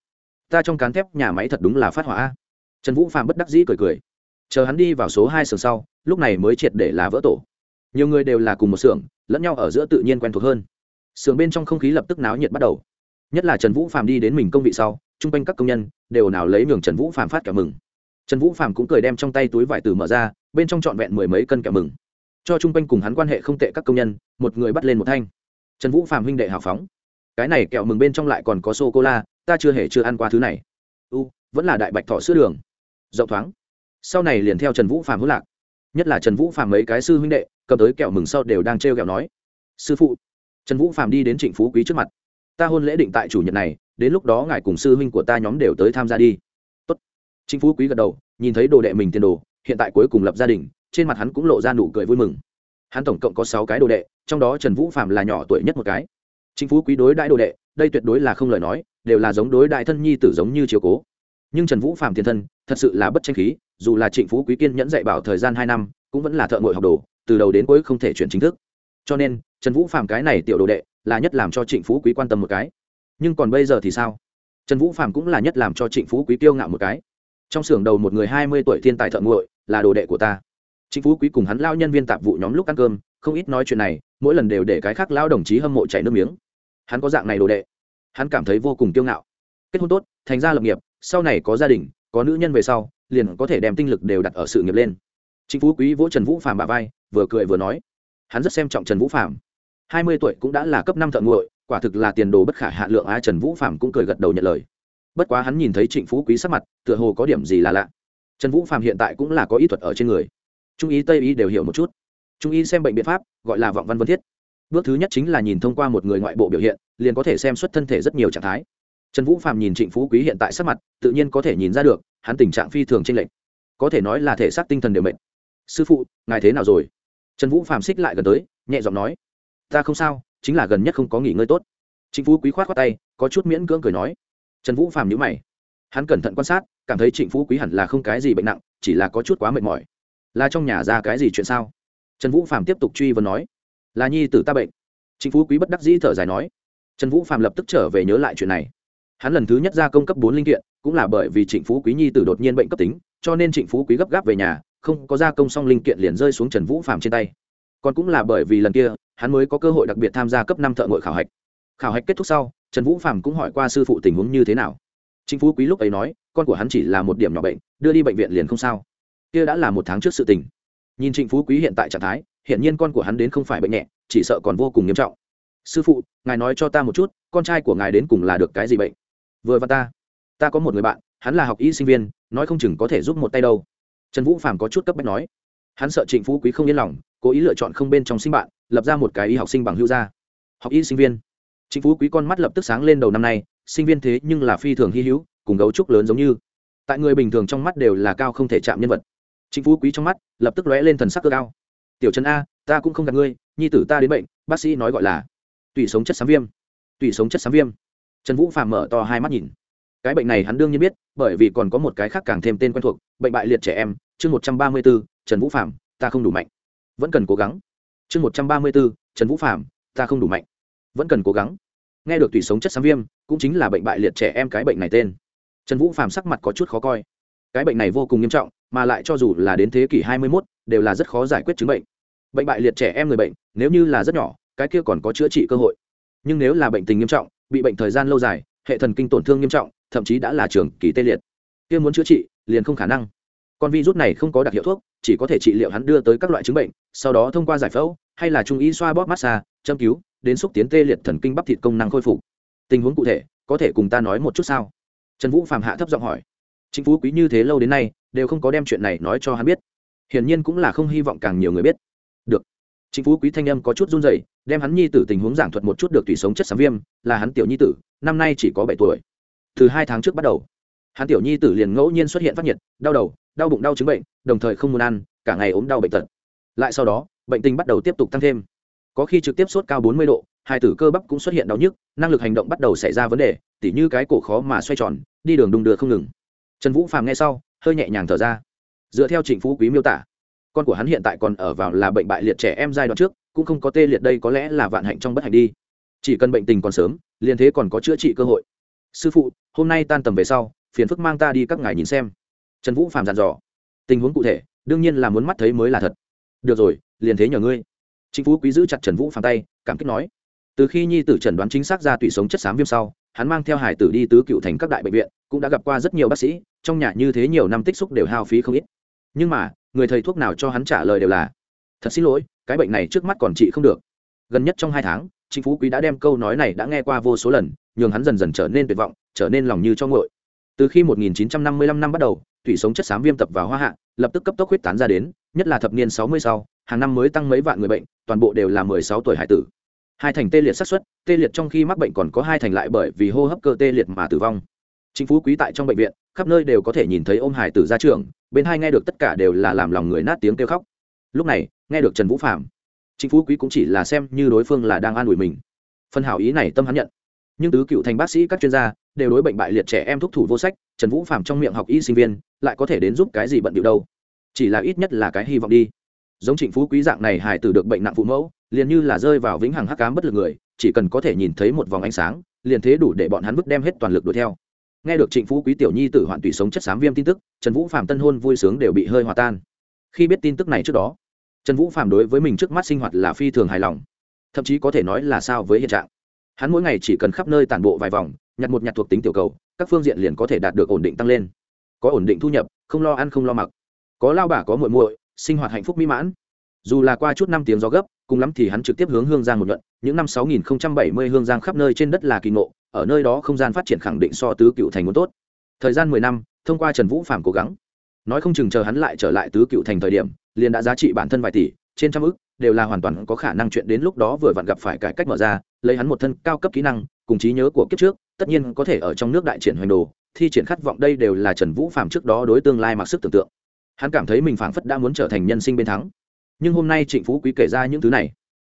Ta trong cán thép nhà máy thật đúng là phát hỏa trần vũ phạm bất đắc dĩ cười cười. Chờ hắn đi vào số hai sườn sau, lúc này mới triệt để là vỡ tổ. Nhiều người đều là cùng một xưởng, lẫn nhau ở giữa tự nhiên quen thuộc hơn. Xưởng bên trong không khí lập tức náo nhiệt bắt đầu. Nhất là trần vũ phạm đi đến mình công vị sau, chung quanh các công nhân đều nào lấy nhường trần vũ phạm phát kẹo mừng. Trần vũ phạm cũng cười đem trong tay túi vải từ mở ra, bên trong trọn vẹn mười mấy cân kẹo mừng. Cho chung quanh cùng hắn quan hệ không tệ các công nhân, một người bắt lên một thanh. Trần vũ phạm huynh đệ hào phóng cái này kẹo mừng bên trong lại còn có sô cô la ta chưa hề chưa ăn qua thứ này. U, vẫn là đại bạch thọ sữa đường. Rộng thoáng. Sau này liền theo trần vũ phạm hữu lạc. Nhất là trần vũ phạm mấy cái sư huynh đệ, cầm tới kẹo mừng sau đều đang t r kẹo nói, sư phụ. Trần vũ phạm đi đến trịnh phú quý trước mặt. Ta hôn lễ định tại chủ nhật này, đến lúc đó ngài cùng sư huynh của ta nhóm đều tới tham gia đi. Tốt. trịnh phú quý gật đầu, nhìn thấy đồ đệ mình tiền đồ, hiện tại cuối cùng lập gia đình, trên mặt hắn cũng lộ ra nụ cười vui mừng. Hắn tổng cộng có sáu cái đồ đệ, trong đó trần vũ phạm là nhỏ tuổi nhất một cái. Chính phú quý đối đại đồ đệ, đây tuyệt đối là không lời nói, đều là giống đối đại thân nhi tử giống như chiều cố. Nhưng trần vũ phạm tiền thân, thật sự là bất tranh khí, dù là trịnh phú quý kiên nhẫn dạy bảo thời gian hai năm, cũng vẫn là thợ ngội học đồ, từ đầu đến cuối không thể chuyển chính thức. Cho nên, trần vũ phạm cái này tiểu đồ đệ, là nhất làm cho trịnh phú quý quan tâm một cái. Nhưng còn bây giờ thì sao? Trần vũ phạm cũng là nhất làm cho trịnh phú quý kiêu ngạo một cái. Trong xưởng đầu một người hai mươi tuổi thiên tài thợ nguội là đồ đệ của ta. Trịnh phú quý cùng hắn lao nhân viên tạp vụ nhóm lúc ăn cơm, không ít nói chuyện này, mỗi lần đều để cái khác lao đồng chí hâm mộ chảy nước miếng hắn có dạng này đồ đệ. Hắn cảm thấy vô cùng kiêu ngạo. Kết hôn tốt, thành ra lập nghiệp, sau này có gia đình, có nữ nhân về sau, liền có thể đem tinh lực đều đặt ở sự nghiệp lên. Chính phú quý vỗ trần vũ phạm bà vai, vừa cười vừa nói, hắn rất xem trọng trần vũ phạm hai mươi tuổi cũng đã là cấp năm thợ nguội quả thực là tiền đồ bất khả hạ lượng a trần vũ phạm cũng cười gật đầu nhận lời. Bất quá hắn nhìn thấy trịnh phú quý sắc mặt, tựa hồ có điểm gì là lạ. Trần vũ phạm hiện tại cũng là có ý thuật ở trên người. Trung ý tây ý đều hiểu một chút. Trung ý xem bệnh biện pháp, gọi là vọng văn vân thiết bước thứ nhất chính là nhìn thông qua một người ngoại bộ biểu hiện, liền có thể xem xuất thân thể rất nhiều trạng thái. Trần vũ phạm nhìn trịnh phú quý hiện tại sắc mặt, tự nhiên có thể nhìn ra được, hắn tình trạng phi thường t r ê n lệch. Có thể nói là thể xác tinh thần đều mệt. sư phụ, ngài thế nào rồi? Trần vũ phạm xích lại gần tới, nhẹ giọng nói, ta không sao, chính là gần nhất không có nghỉ ngơi tốt. Trịnh phú quý k h o á t k tay, có chút miễn cưỡng cười nói. Trần vũ phạm nhữ mày. Hắn cẩn thận quan sát, cảm thấy trịnh phú quý hẳn là không cái gì bệnh nặng, chỉ là có chút quá mệt mỏi. Là trong nhà ra cái gì chuyện sao? Trần vũ phạm tiếp tục truy vấn nói là nhi tử ta bệnh. Trịnh phú quý bất đắc dĩ thở dài nói. Trần vũ phạm lập tức trở về nhớ lại chuyện này. Hắn lần thứ nhất ra công cấp bốn linh kiện, cũng là bởi vì trịnh phú quý nhi tử đột nhiên bệnh cấp tính, cho nên trịnh phú quý gấp gáp về nhà, không có gia công xong linh kiện liền rơi xuống trần vũ phạm trên tay. Còn cũng là bởi vì lần kia, hắn mới có cơ hội đặc biệt tham gia cấp năm thợ ngội khảo hạch. Khảo hạch kết thúc sau, trần vũ phạm cũng hỏi qua sư phụ tình huống như thế nào. Chính phú quý lúc ấy nói, con của hắn chỉ là một điểm nhỏ bệnh, đưa đi bệnh viện liền không sao. Kia đã là một tháng trước sự tình. Nhìn trịnh phú quý hiện tại trạng thái hiện nhiên con của hắn đến không phải bệnh nhẹ, chỉ sợ còn vô cùng nghiêm trọng. Sư phụ, ngài nói cho ta một chút, con trai của ngài đến cùng là được cái gì bệnh? Vừa và ta ta có một người bạn, hắn là học y sinh viên, nói không chừng có thể giúp một tay đâu. Trần vũ phàm có chút cấp bách nói. Hắn sợ trịnh phú quý không yên lòng, cố ý lựa chọn không bên trong sinh bạn, lập ra một cái y học sinh bằng hữu gia. Học y sinh viên. Trịnh phú quý con mắt lập tức sáng lên đầu năm nay, sinh viên thế nhưng là phi thường hy hữu, cùng gấu trúc lớn giống như. Tại người bình thường trong mắt đều là cao không thể chạm nhân vật. Trịnh phú quý trong mắt lập tức lóe lên thần sắc cơ cao tiểu trần a, ta cũng không gặp ngươi, nhi tử ta đến bệnh, bác sĩ nói gọi là tủy sống chất xám viêm. Tủy sống chất xám viêm. Trần vũ phàm mở to hai mắt nhìn. Cái bệnh này hắn đương nhiên biết, bởi vì còn có một cái khác càng thêm tên quen thuộc, bệnh bại liệt trẻ em, chương một trăm ba mươi b ố trần vũ phạm ta không đủ mạnh. Vẫn cần cố gắng. Chương một trăm ba mươi b ố trần vũ phạm ta không đủ mạnh. Vẫn cần cố gắng. Nghe được tùy sống chất xám viêm, cũng chính là bệnh bại liệt trẻ em cái bệnh này tên. Trần vũ phạm sắc mặt có chút khó coi. Cái bệnh này vô cùng nghiêm trọng mà lại cho dù là đến thế kỷ hai mươi mốt, đều là rất khó giải quyết chứng bệnh. Bệnh bại liệt trẻ em người bệnh, nếu như là rất nhỏ, cái kia còn có chữa trị cơ hội. Nhưng nếu là bệnh tình nghiêm trọng, bị bệnh thời gian lâu dài, hệ thần kinh tổn thương nghiêm trọng, thậm chí đã là trường kỳ tê liệt, kia muốn chữa trị, liền không khả năng. Con virus này không có đặc hiệu thuốc, chỉ có thể trị liệu hắn đưa tới các loại chứng bệnh, sau đó thông qua giải phẫu, hay là trung ý xoa bóp massage, châm cứu, đến xúc tiến tê liệt thần kinh bắp thịt công năng khôi phục. Tình huống cụ thể, có thể cùng ta nói một chút sao? Trần vũ phạm hạ thấp giọng hỏi chính phú quý như thế lâu đến nay, đều không có đem chuyện này nói cho hắn biết. Hiển nhiên cũng là không hy vọng càng nhiều người biết. Được. Chính phú quý thanh âm có chút run rẩy, đem hắn nhi tử tình huống giảng thuật một chút được tùy sống chất xám viêm, là hắn tiểu nhi tử, năm nay chỉ có bảy tuổi. Từ hai tháng trước bắt đầu, hắn tiểu nhi tử liền ngẫu nhiên xuất hiện phát nhiệt, đau đầu, đau bụng đau chứng bệnh, đồng thời không muốn ăn, cả ngày ốm đau bệnh tật. Lại sau đó, bệnh tình bắt đầu tiếp tục tăng thêm. Có khi trực tiếp sốt cao bốn mươi độ, hai tử cơ bắp cũng xuất hiện đau nhức, năng lực hành động bắt đầu xảy ra vấn đề, tỉ như cái cổ khó mà xoay tròn, đi đường đùng đưa không ngừng trần vũ phàm nghe sau, hơi nhẹ nhàng thở ra. Dựa theo trịnh phú quý miêu tả, con của hắn hiện tại còn ở vào là bệnh bại liệt trẻ em giai đoạn trước, cũng không có tê liệt đây có lẽ là vạn hạnh trong bất hạnh đi. Chỉ cần bệnh tình còn sớm, liền thế còn có chữa trị cơ hội. Sư phụ, hôm nay tan tầm về sau, phiền phức mang ta đi các ngài nhìn xem. Trần vũ Phàm dặn dò. Tình huống cụ thể, đương nhiên là muốn mắt thấy mới là thật. Được rồi, liền thế nhờ ngươi. Chính phú quý giữ chặt trần vũ Phàm tay, cảm kích nói. Từ khi nhi tử trần đoán chính xác ra tùy sống chất xám viêm sau, hắn mang theo hải tử đi tứ cựu thành các đại bệnh viện, cũng đã gặp qua rất nhiều bác sĩ trong nhà như thế nhiều năm tích xúc đều hao phí không ít. Nhưng mà, người thầy thuốc nào cho hắn trả lời đều là, thật xin lỗi, cái bệnh này trước mắt còn trị không được. Gần nhất trong hai tháng, chính phú quý đã đem câu nói này đã nghe qua vô số lần, nhường hắn dần dần trở nên tuyệt vọng, trở nên lòng như cho ngội từ khi 1955 năm bắt đầu, thủy sống chất xám viêm tập vào hoa hạ, lập tức cấp tốc huyết tán ra đến, nhất là thập niên 60 sau, hàng năm mới tăng mấy vạn người bệnh, toàn bộ đều là 16 tuổi hải tử. Hai thành tê liệt xác suất, tê liệt trong khi mắc bệnh còn có hai thành lại bởi vì hô hấp cơ tê liệt mà tử vong chính phú quý tại trong bệnh viện, khắp nơi đều có thể nhìn thấy ôm hải tử ra trường, bên hai nghe được tất cả đều là làm lòng người nát tiếng kêu khóc. Lúc này, nghe được trần vũ phạm chính phú quý cũng chỉ là xem như đối phương là đang an ủi mình. Phần hảo ý này tâm hắn nhận. Nhưng tứ cựu thành bác sĩ các chuyên gia đều đối bệnh bại liệt trẻ em thúc thủ vô sách, trần vũ phạm trong miệng học y sinh viên lại có thể đến giúp cái gì bận điệu đâu. Chỉ là ít nhất là cái hy vọng đi. Giống trịnh phú quý dạng này hài tử được bệnh nặng phụ mẫu, liền như là rơi vào vĩnh hằng hắc cám bất lực người, chỉ cần có thể nhìn thấy một vòng ánh sáng, liền thế đủ để bọn hắn vứt đem hết toàn lực đuổi theo nghe được trịnh phú quý tiểu nhi tử hoạn tủy sống chất xám viêm tin tức, trần vũ phạm tân hôn vui sướng đều bị hơi hòa tan. Khi biết tin tức này trước đó, trần vũ phạm đối với mình trước mắt sinh hoạt là phi thường hài lòng. Thậm chí có thể nói là sao với hiện trạng. Hắn mỗi ngày chỉ cần khắp nơi tản bộ vài vòng, nhặt một nhặt thuộc tính tiểu cầu, các phương diện liền có thể đạt được ổn định tăng lên. Có ổn định thu nhập, không lo ăn không lo mặc. Có lao bà có muội muội, sinh hoạt hạnh phúc mỹ mãn. Dù là qua chút năm tiếng gió gấp, cùng lắm thì hắn trực tiếp hướng hương giang một nhuận, những năm 6070 hương giang khắp nơi trên đất là kỳ ngộ ở nơi đó không gian phát triển khẳng định so tứ cựu thành muốn tốt. Thời gian mười năm, thông qua trần vũ phạm cố gắng. Nói không chừng chờ hắn lại trở lại tứ cựu thành thời điểm, liền đã giá trị bản thân vài tỷ, trên trăm ức, đều là hoàn toàn có khả năng chuyện đến lúc đó vừa vặn gặp phải cải cách mở ra, lấy hắn một thân cao cấp kỹ năng, cùng trí nhớ của kiếp trước, tất nhiên có thể ở trong nước đại triển hoành đồ, thi triển khát vọng đây đều là trần vũ phạm trước đó đối tương lai mặc sức tưởng tượng. Hắn cảm thấy mình phảng phất đã muốn trở thành nhân sinh bên thắng. Nhưng hôm nay trịnh phú quý kể ra những thứ này,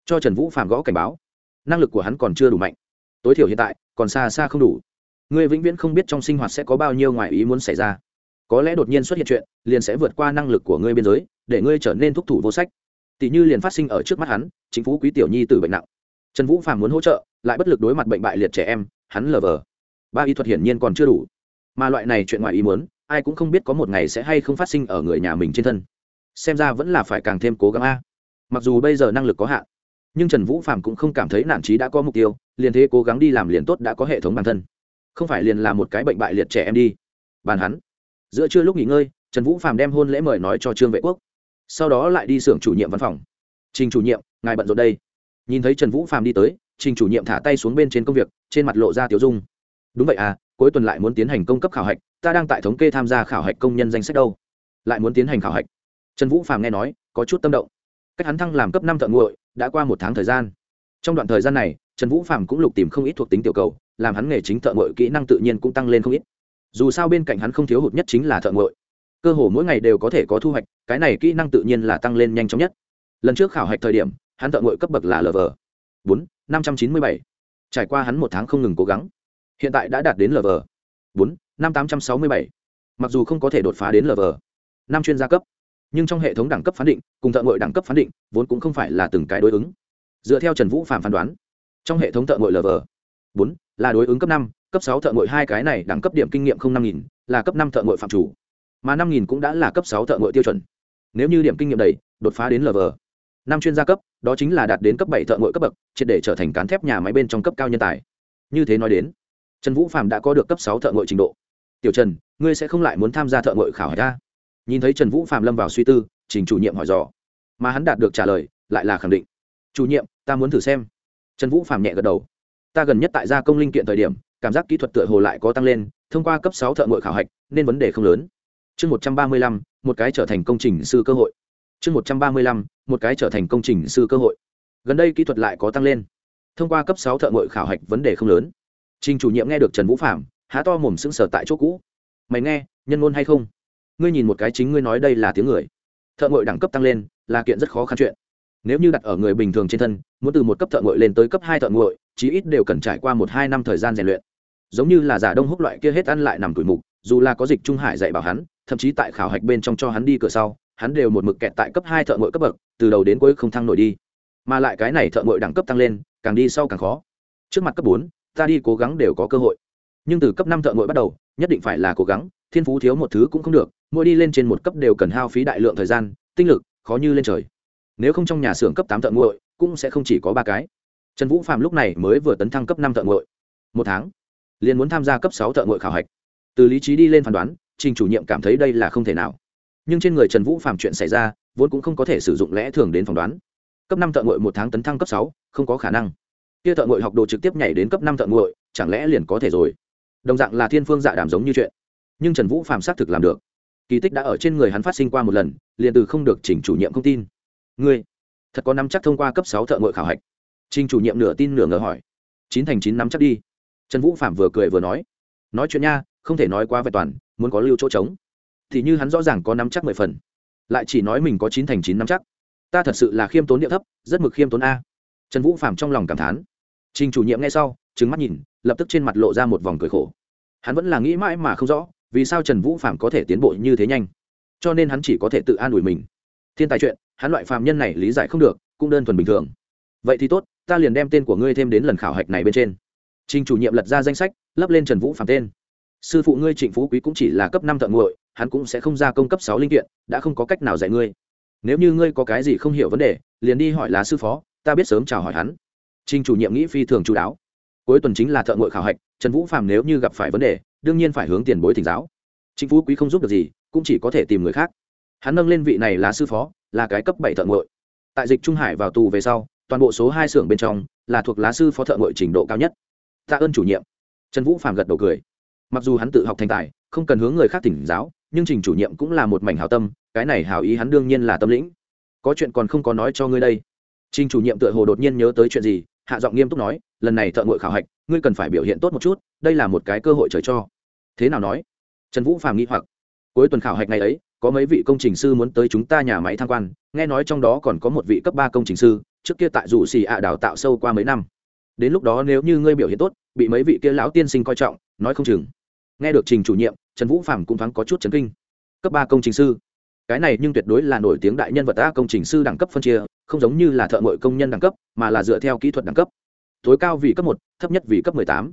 cho trần vũ phạm gõ cảnh báo. Năng lực của hắn còn chưa đủ mạnh. Tối thiểu hiện tại còn xa xa không đủ. Ngươi vĩnh viễn không biết trong sinh hoạt sẽ có bao nhiêu ngoài ý muốn xảy ra. Có lẽ đột nhiên xuất hiện chuyện, liền sẽ vượt qua năng lực của ngươi biên giới, để ngươi trở nên thúc thủ vô sách. Tỷ như liền phát sinh ở trước mắt hắn, chính phú quý tiểu nhi từ bệnh nặng. Trần vũ phàm muốn hỗ trợ, lại bất lực đối mặt bệnh bại liệt trẻ em, hắn lờ vờ. Ba y thuật hiển nhiên còn chưa đủ. Mà loại này chuyện ngoài ý muốn, ai cũng không biết có một ngày sẽ hay không phát sinh ở người nhà mình trên thân. Xem ra vẫn là phải càng thêm cố gắng a. Mặc dù bây giờ năng lực có hạn nhưng trần vũ phạm cũng không cảm thấy nản trí đã có mục tiêu, liền thế cố gắng đi làm liền tốt đã có hệ thống bản thân. Không phải liền là một cái bệnh bại liệt trẻ em đi. Bàn hắn. Giữa trưa lúc nghỉ ngơi, trần vũ phạm đem hôn lễ mời nói cho trương vệ quốc. Sau đó lại đi xưởng chủ nhiệm văn phòng. Trình chủ nhiệm, ngài bận rộn đây. Nhìn thấy trần vũ phạm đi tới, trình chủ nhiệm thả tay xuống bên trên công việc, trên mặt lộ ra tiểu dung. Đúng vậy à cuối tuần lại muốn tiến hành công cấp khảo hạch, ta đang tại thống kê tham gia khảo hạch công nhân danh sách đâu. Lại muốn tiến hành khảo hạch? Trần vũ phạm nghe nói, có chút tâm động cách hắn thăng làm cấp năm thợ nguội, đã qua một tháng thời gian. Trong đoạn thời gian này, trần vũ phạm cũng lục tìm không ít thuộc tính tiểu cầu, làm hắn nghề chính thợ nguội kỹ năng tự nhiên cũng tăng lên không ít. Dù sao bên cạnh hắn không thiếu hụt nhất chính là thợ nguội. Cơ hồ mỗi ngày đều có thể có thu hoạch, cái này kỹ năng tự nhiên là tăng lên nhanh chóng nhất. Lần trước khảo hạch thời điểm, hắn thợ nguội cấp bậc là lv bốn, năm trăm chín mươi bảy. Trải qua hắn một tháng không ngừng cố gắng, hiện tại đã đạt đến lv bốn, năm tám trăm sáu mươi bảy. Mặc dù không có thể đột phá đến lv năm chuyên gia cấp nhưng trong hệ thống đẳng cấp phán định, cùng thợ ngội đẳng cấp phán định, vốn cũng không phải là từng cái đối ứng. Dựa theo trần vũ phạm phán đoán, trong hệ thống thợ ngội lv bốn là đối ứng cấp năm, cấp sáu thợ ngội hai cái này đẳng cấp điểm kinh nghiệm không năm nghìn, là cấp năm thợ ngội phạm chủ. Mà năm nghìn cũng đã là cấp sáu thợ ngội tiêu chuẩn. Nếu như điểm kinh nghiệm đầy, đột phá đến lv năm chuyên gia cấp, đó chính là đạt đến cấp bảy thợ ngội cấp bậc, triệt để trở thành cán thép nhà máy bên trong cấp cao nhân tài. Như thế nói đến, trần vũ phạm đã có được cấp sáu thợ ngội trình độ. Tiểu trần, ngươi sẽ không lại muốn tham gia thợ ngội khảo hỏi ta? Nhìn thấy trần vũ phạm lâm vào suy tư, trình chủ nhiệm hỏi dò. Mà hắn đạt được trả lời, lại là khẳng định. Chủ nhiệm, ta muốn thử xem. Trần vũ phạm nhẹ gật đầu. Ta gần nhất tại gia công linh kiện thời điểm, cảm giác kỹ thuật tựa hồ lại có tăng lên, thông qua cấp sáu thợ ngội khảo hạch, nên vấn đề không lớn. Chương một trăm ba mươi lăm, một cái trở thành công trình sư cơ hội. Chương một trăm ba mươi lăm, một cái trở thành công trình sư cơ hội. Gần đây kỹ thuật lại có tăng lên, thông qua cấp sáu thợ ngội khảo hạch vấn đề không lớn. Trình chủ nhiệm nghe được trần vũ phạm há to mồm sững sờ tại chỗ cũ. Mày nghe, nhân ngôn hay không? Ngươi nhìn một cái chính ngươi nói đây là tiếng người. Thợ ngội đẳng cấp tăng lên, là kiện rất khó khăn chuyện. Nếu như đặt ở người bình thường trên thân, muốn từ một cấp thợ ngội lên tới cấp hai thợ ngội, chí ít đều cần trải qua một hai năm thời gian rèn luyện. Giống như là giả đông húc loại kia hết ăn lại nằm tuổi mục, dù là có dịch trung hải dạy bảo hắn, thậm chí tại khảo hạch bên trong cho hắn đi cửa sau, hắn đều một mực kẹt tại cấp hai thợ ngội cấp bậc, từ đầu đến cuối không thăng nổi đi. Mà lại cái này thợ ngội đẳng cấp tăng lên, càng đi sau càng khó. Trước mặt cấp bốn, ta đi cố gắng đều có cơ hội. Nhưng từ cấp năm thợ ngội bắt đầu, nhất định phải là cố gắng, thiên phú thiếu một thứ cũng không được mỗi đi lên trên một cấp đều cần hao phí đại lượng thời gian, tinh lực, khó như lên trời. Nếu không trong nhà xưởng cấp tám thợ nguội, cũng sẽ không chỉ có ba cái. Trần vũ phạm lúc này mới vừa tấn thăng cấp năm thợ nguội. Một tháng, liền muốn tham gia cấp sáu thợ nguội khảo hạch. Từ lý trí đi lên phán đoán, trình chủ nhiệm cảm thấy đây là không thể nào. Nhưng trên người trần vũ phạm chuyện xảy ra, vốn cũng không có thể sử dụng lẽ thường đến phỏng đoán. Cấp năm thợ nguội một tháng tấn thăng cấp sáu, không có khả năng. Kia thợ nguội học đồ trực tiếp nhảy đến cấp năm thợ nguội, chẳng lẽ liền có thể rồi? Đồng dạng là thiên phương dạ đàm giống như chuyện. Nhưng trần vũ phạm xác thực làm được kỳ tích đã ở trên người hắn phát sinh qua một lần, liền từ không được chỉnh chủ nhiệm không tin. Ngươi, thật có năm chắc thông qua cấp sáu thợ ngội khảo hạch? Trình chủ nhiệm nửa tin nửa ngờ hỏi. Chín thành chín năm chắc đi. Trần vũ phạm vừa cười vừa nói. Nói chuyện nha, không thể nói quá vẹn toàn, muốn có lưu chỗ trống. Thì như hắn rõ ràng có năm chắc mười phần, lại chỉ nói mình có chín thành chín năm chắc. Ta thật sự là khiêm tốn địa thấp, rất mực khiêm tốn a. Trần vũ phạm trong lòng cảm thán. Trình chủ nhiệm nghe sau trứng mắt nhìn, lập tức trên mặt lộ ra một vòng cười khổ. Hắn vẫn là nghĩ mãi mà không rõ vì sao trần vũ phạm có thể tiến bộ như thế nhanh? Cho nên hắn chỉ có thể tự an ủi mình. Thiên tài chuyện, hắn loại phạm nhân này lý giải không được, cũng đơn thuần bình thường. Vậy thì tốt, ta liền đem tên của ngươi thêm đến lần khảo hạch này bên trên. Trình chủ nhiệm lật ra danh sách, lấp lên trần vũ phạm tên. Sư phụ ngươi trịnh phú quý cũng chỉ là cấp năm thợ nguội hắn cũng sẽ không ra công cấp sáu linh kiện, đã không có cách nào dạy ngươi. Nếu như ngươi có cái gì không hiểu vấn đề, liền đi hỏi lá sư phó, ta biết sớm chào hỏi hắn. Trình chủ nhiệm nghĩ phi thường chú đáo. Cuối tuần chính là thợ ngội khảo hạch, trần vũ phạm nếu như gặp phải vấn đề đương nhiên phải hướng tiền bối thỉnh giáo. Chính phú quý không giúp được gì, cũng chỉ có thể tìm người khác. Hắn nâng lên vị này là sư phó, là cái cấp bảy thợ ngội. Tại dịch trung hải vào tù về sau, toàn bộ số hai xưởng bên trong là thuộc lá sư phó thợ ngội trình độ cao nhất. Tạ ơn chủ nhiệm. Trần vũ phàm gật đầu cười. Mặc dù hắn tự học thành tài, không cần hướng người khác tỉnh giáo, nhưng trình chủ nhiệm cũng là một mảnh hào tâm, cái này hào ý hắn đương nhiên là tâm lĩnh. Có chuyện còn không có nói cho ngươi đây. Trình chủ nhiệm tựa hồ đột nhiên nhớ tới chuyện gì hạ giọng nghiêm túc nói, lần này thợ ngội khảo hạch, ngươi cần phải biểu hiện tốt một chút, đây là một cái cơ hội trời cho. Thế nào nói? Trần vũ phàm nghĩ hoặc. Cuối tuần khảo hạch ngày ấy, có mấy vị công trình sư muốn tới chúng ta nhà máy tham quan, nghe nói trong đó còn có một vị cấp ba công trình sư, trước kia tại rủ xì ạ đào tạo sâu qua mấy năm. Đến lúc đó nếu như ngươi biểu hiện tốt, bị mấy vị kia lão tiên sinh coi trọng, nói không chừng. Nghe được trình chủ nhiệm, trần vũ phạm cũng thoáng có chút chấn kinh. Cấp ba công trình sư cái này nhưng tuyệt đối là nổi tiếng đại nhân vật ta công trình sư đẳng cấp phân chia không giống như là thợ mội công nhân đẳng cấp mà là dựa theo kỹ thuật đẳng cấp. Tối cao vì cấp một thấp nhất vì cấp tám.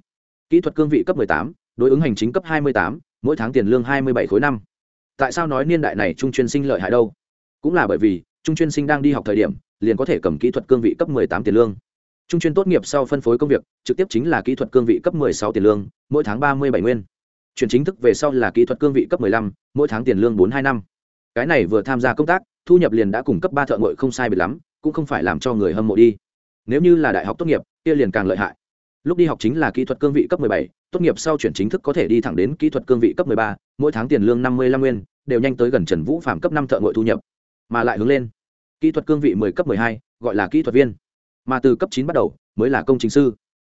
Kỹ thuật cương vị cấp tám đối ứng hành chính cấp hai mươi tám mỗi tháng tiền lương hai mươi bảy khối năm. Tại sao nói niên đại này trung chuyên sinh lợi hại đâu? Cũng là bởi vì trung chuyên sinh đang đi học thời điểm liền có thể cầm kỹ thuật cương vị cấp tám tiền lương. Trung chuyên tốt nghiệp sau phân phối công việc trực tiếp chính là kỹ thuật cương vị cấp sáu tiền lương mỗi tháng ba mươi bảy nguyên. Chuyển chính thức về sau là kỹ thuật cương vị cấp 15, mỗi tháng tiền lương bốn hai năm cái này vừa tham gia công tác thu nhập liền đã cung cấp ba thợ ngội không sai biệt lắm cũng không phải làm cho người hâm mộ đi. Nếu như là đại học tốt nghiệp kia liền càng lợi hại. Lúc đi học chính là kỹ thuật cương vị cấp 17, tốt nghiệp sau chuyển chính thức có thể đi thẳng đến kỹ thuật cương vị cấp 13, mỗi tháng tiền lương năm mươi lăm nguyên đều nhanh tới gần trần vũ phạm cấp năm thợ ngội thu nhập mà lại hướng lên. Kỹ thuật cương vị 10 cấp 12, gọi là kỹ thuật viên. Mà từ cấp chín bắt đầu mới là công trình sư.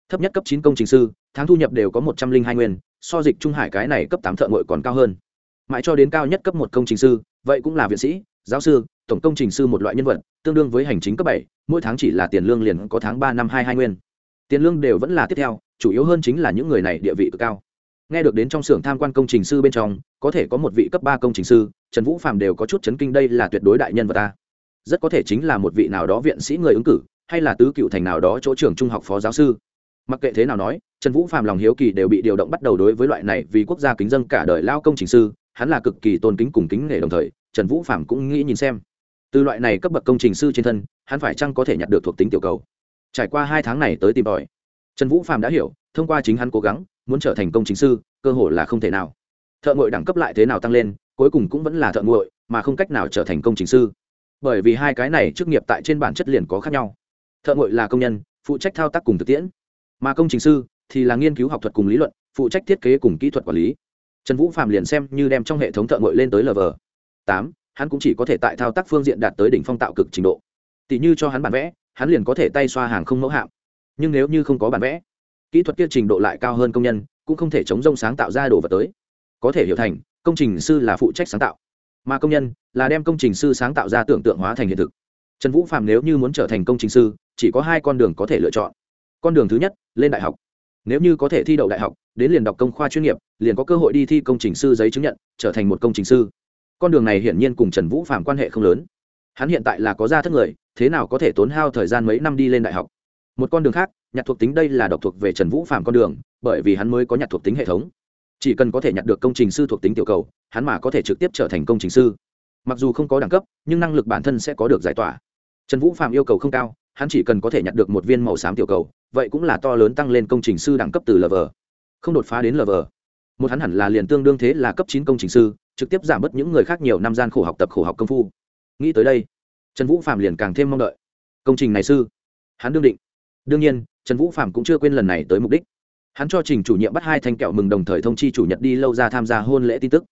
Thấp nhất cấp chín công trình sư tháng thu nhập đều có một trăm linh hai nguyên so dịch trung hải cái này cấp tám thợ ngội còn cao hơn mãi cho đến cao nhất cấp một công trình sư, vậy cũng là viện sĩ, giáo sư, tổng công trình sư một loại nhân vật, tương đương với hành chính cấp bảy, mỗi tháng chỉ là tiền lương liền có tháng ba năm hai hai nguyên. Tiền lương đều vẫn là tiếp theo, chủ yếu hơn chính là những người này địa vị cực cao. Nghe được đến trong xưởng tham quan công trình sư bên trong, có thể có một vị cấp ba công trình sư, trần vũ phạm đều có chút chấn kinh đây là tuyệt đối đại nhân vật ta. Rất có thể chính là một vị nào đó viện sĩ người ứng cử, hay là tứ cựu thành nào đó chỗ trưởng trung học phó giáo sư. Mặc kệ thế nào nói, trần vũ phạm lòng hiếu kỳ đều bị điều động bắt đầu đối với loại này vì quốc gia kính dân cả đời lao công trình sư hắn là cực kỳ tôn kính cùng kính nể đồng thời, trần vũ phạm cũng nghĩ nhìn xem. Từ loại này cấp bậc công trình sư trên thân, hắn phải chăng có thể nhặt được thuộc tính tiểu cầu? Trải qua hai tháng này tới tìm tòi, trần vũ phạm đã hiểu, thông qua chính hắn cố gắng, muốn trở thành công trình sư, cơ hội là không thể nào. Thợ ngội đẳng cấp lại thế nào tăng lên, cuối cùng cũng vẫn là thợ ngội mà không cách nào trở thành công trình sư. Bởi vì hai cái này chức nghiệp tại trên bản chất liền có khác nhau. Thợ ngội là công nhân, phụ trách thao tác cùng thực tiễn. Mà công trình sư thì là nghiên cứu học thuật cùng lý luận, phụ trách thiết kế cùng kỹ thuật quản lý trần vũ phạm liền xem như đem trong hệ thống thợ ngội lên tới lv tám, hắn cũng chỉ có thể tại thao tác phương diện đạt tới đỉnh phong tạo cực trình độ. Tỷ như cho hắn bản vẽ, hắn liền có thể tay xoa hàng không mẫu hạm. Nhưng nếu như không có bản vẽ, kỹ thuật kia trình độ lại cao hơn công nhân, cũng không thể chống rông sáng tạo ra đồ vật tới. Có thể hiểu thành, công trình sư là phụ trách sáng tạo. Mà công nhân là đem công trình sư sáng tạo ra tưởng tượng hóa thành hiện thực. Trần vũ phạm nếu như muốn trở thành công trình sư, chỉ có hai con đường có thể lựa chọn. Con đường thứ nhất, lên đại học. Nếu như có thể thi đậu đại học đến liền đọc công khoa chuyên nghiệp, liền có cơ hội đi thi công trình sư giấy chứng nhận, trở thành một công trình sư. Con đường này hiển nhiên cùng trần vũ phạm quan hệ không lớn. Hắn hiện tại là có gia thất người, thế nào có thể tốn hao thời gian mấy năm đi lên đại học? Một con đường khác, nhặt thuộc tính đây là độc thuộc về trần vũ phạm con đường, bởi vì hắn mới có nhặt thuộc tính hệ thống. Chỉ cần có thể nhặt được công trình sư thuộc tính tiểu cầu, hắn mà có thể trực tiếp trở thành công trình sư. Mặc dù không có đẳng cấp, nhưng năng lực bản thân sẽ có được giải tỏa. Trần vũ phạm yêu cầu không cao, hắn chỉ cần có thể nhặt được một viên màu xám tiểu cầu, vậy cũng là to lớn tăng lên công trình sư đẳng cấp từ lv không đột phá đến lv một hắn hẳn là liền tương đương thế là cấp chín công trình sư, trực tiếp giảm bớt những người khác nhiều năm gian khổ học tập khổ học công phu. Nghĩ tới đây, trần vũ phạm liền càng thêm mong đợi. Công trình này sư, hắn đương định. Đương nhiên, trần vũ phạm cũng chưa quên lần này tới mục đích. Hắn cho trình chủ nhiệm bắt hai thanh kẹo mừng đồng thời thông chi chủ nhật đi lâu ra tham gia hôn lễ tin tức.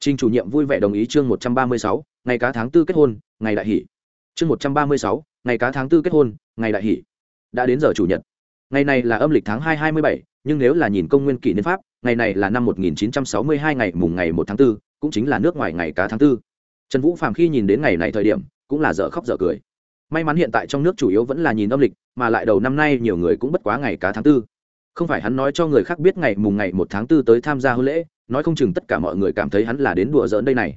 Trình chủ nhiệm vui vẻ đồng ý chương một trăm ba mươi sáu, ngày cá tháng tư kết hôn, ngày đại hỷ. Chương một trăm ba mươi sáu, ngày cá tháng tư kết hôn, ngày đại hỷ. Đã đến giờ chủ nhật ngày này là âm lịch tháng hai hai mươi bảy nhưng nếu là nhìn công nguyên kỷ niên pháp ngày này là năm một nghìn chín trăm sáu mươi hai ngày mùng ngày một tháng 4, cũng chính là nước ngoài ngày cá tháng 4. trần vũ phàm khi nhìn đến ngày này thời điểm cũng là dở khóc dở cười may mắn hiện tại trong nước chủ yếu vẫn là nhìn âm lịch mà lại đầu năm nay nhiều người cũng bất quá ngày cá tháng 4. không phải hắn nói cho người khác biết ngày mùng ngày một tháng 4 tới tham gia hôn lễ nói không chừng tất cả mọi người cảm thấy hắn là đến đùa giỡn đây này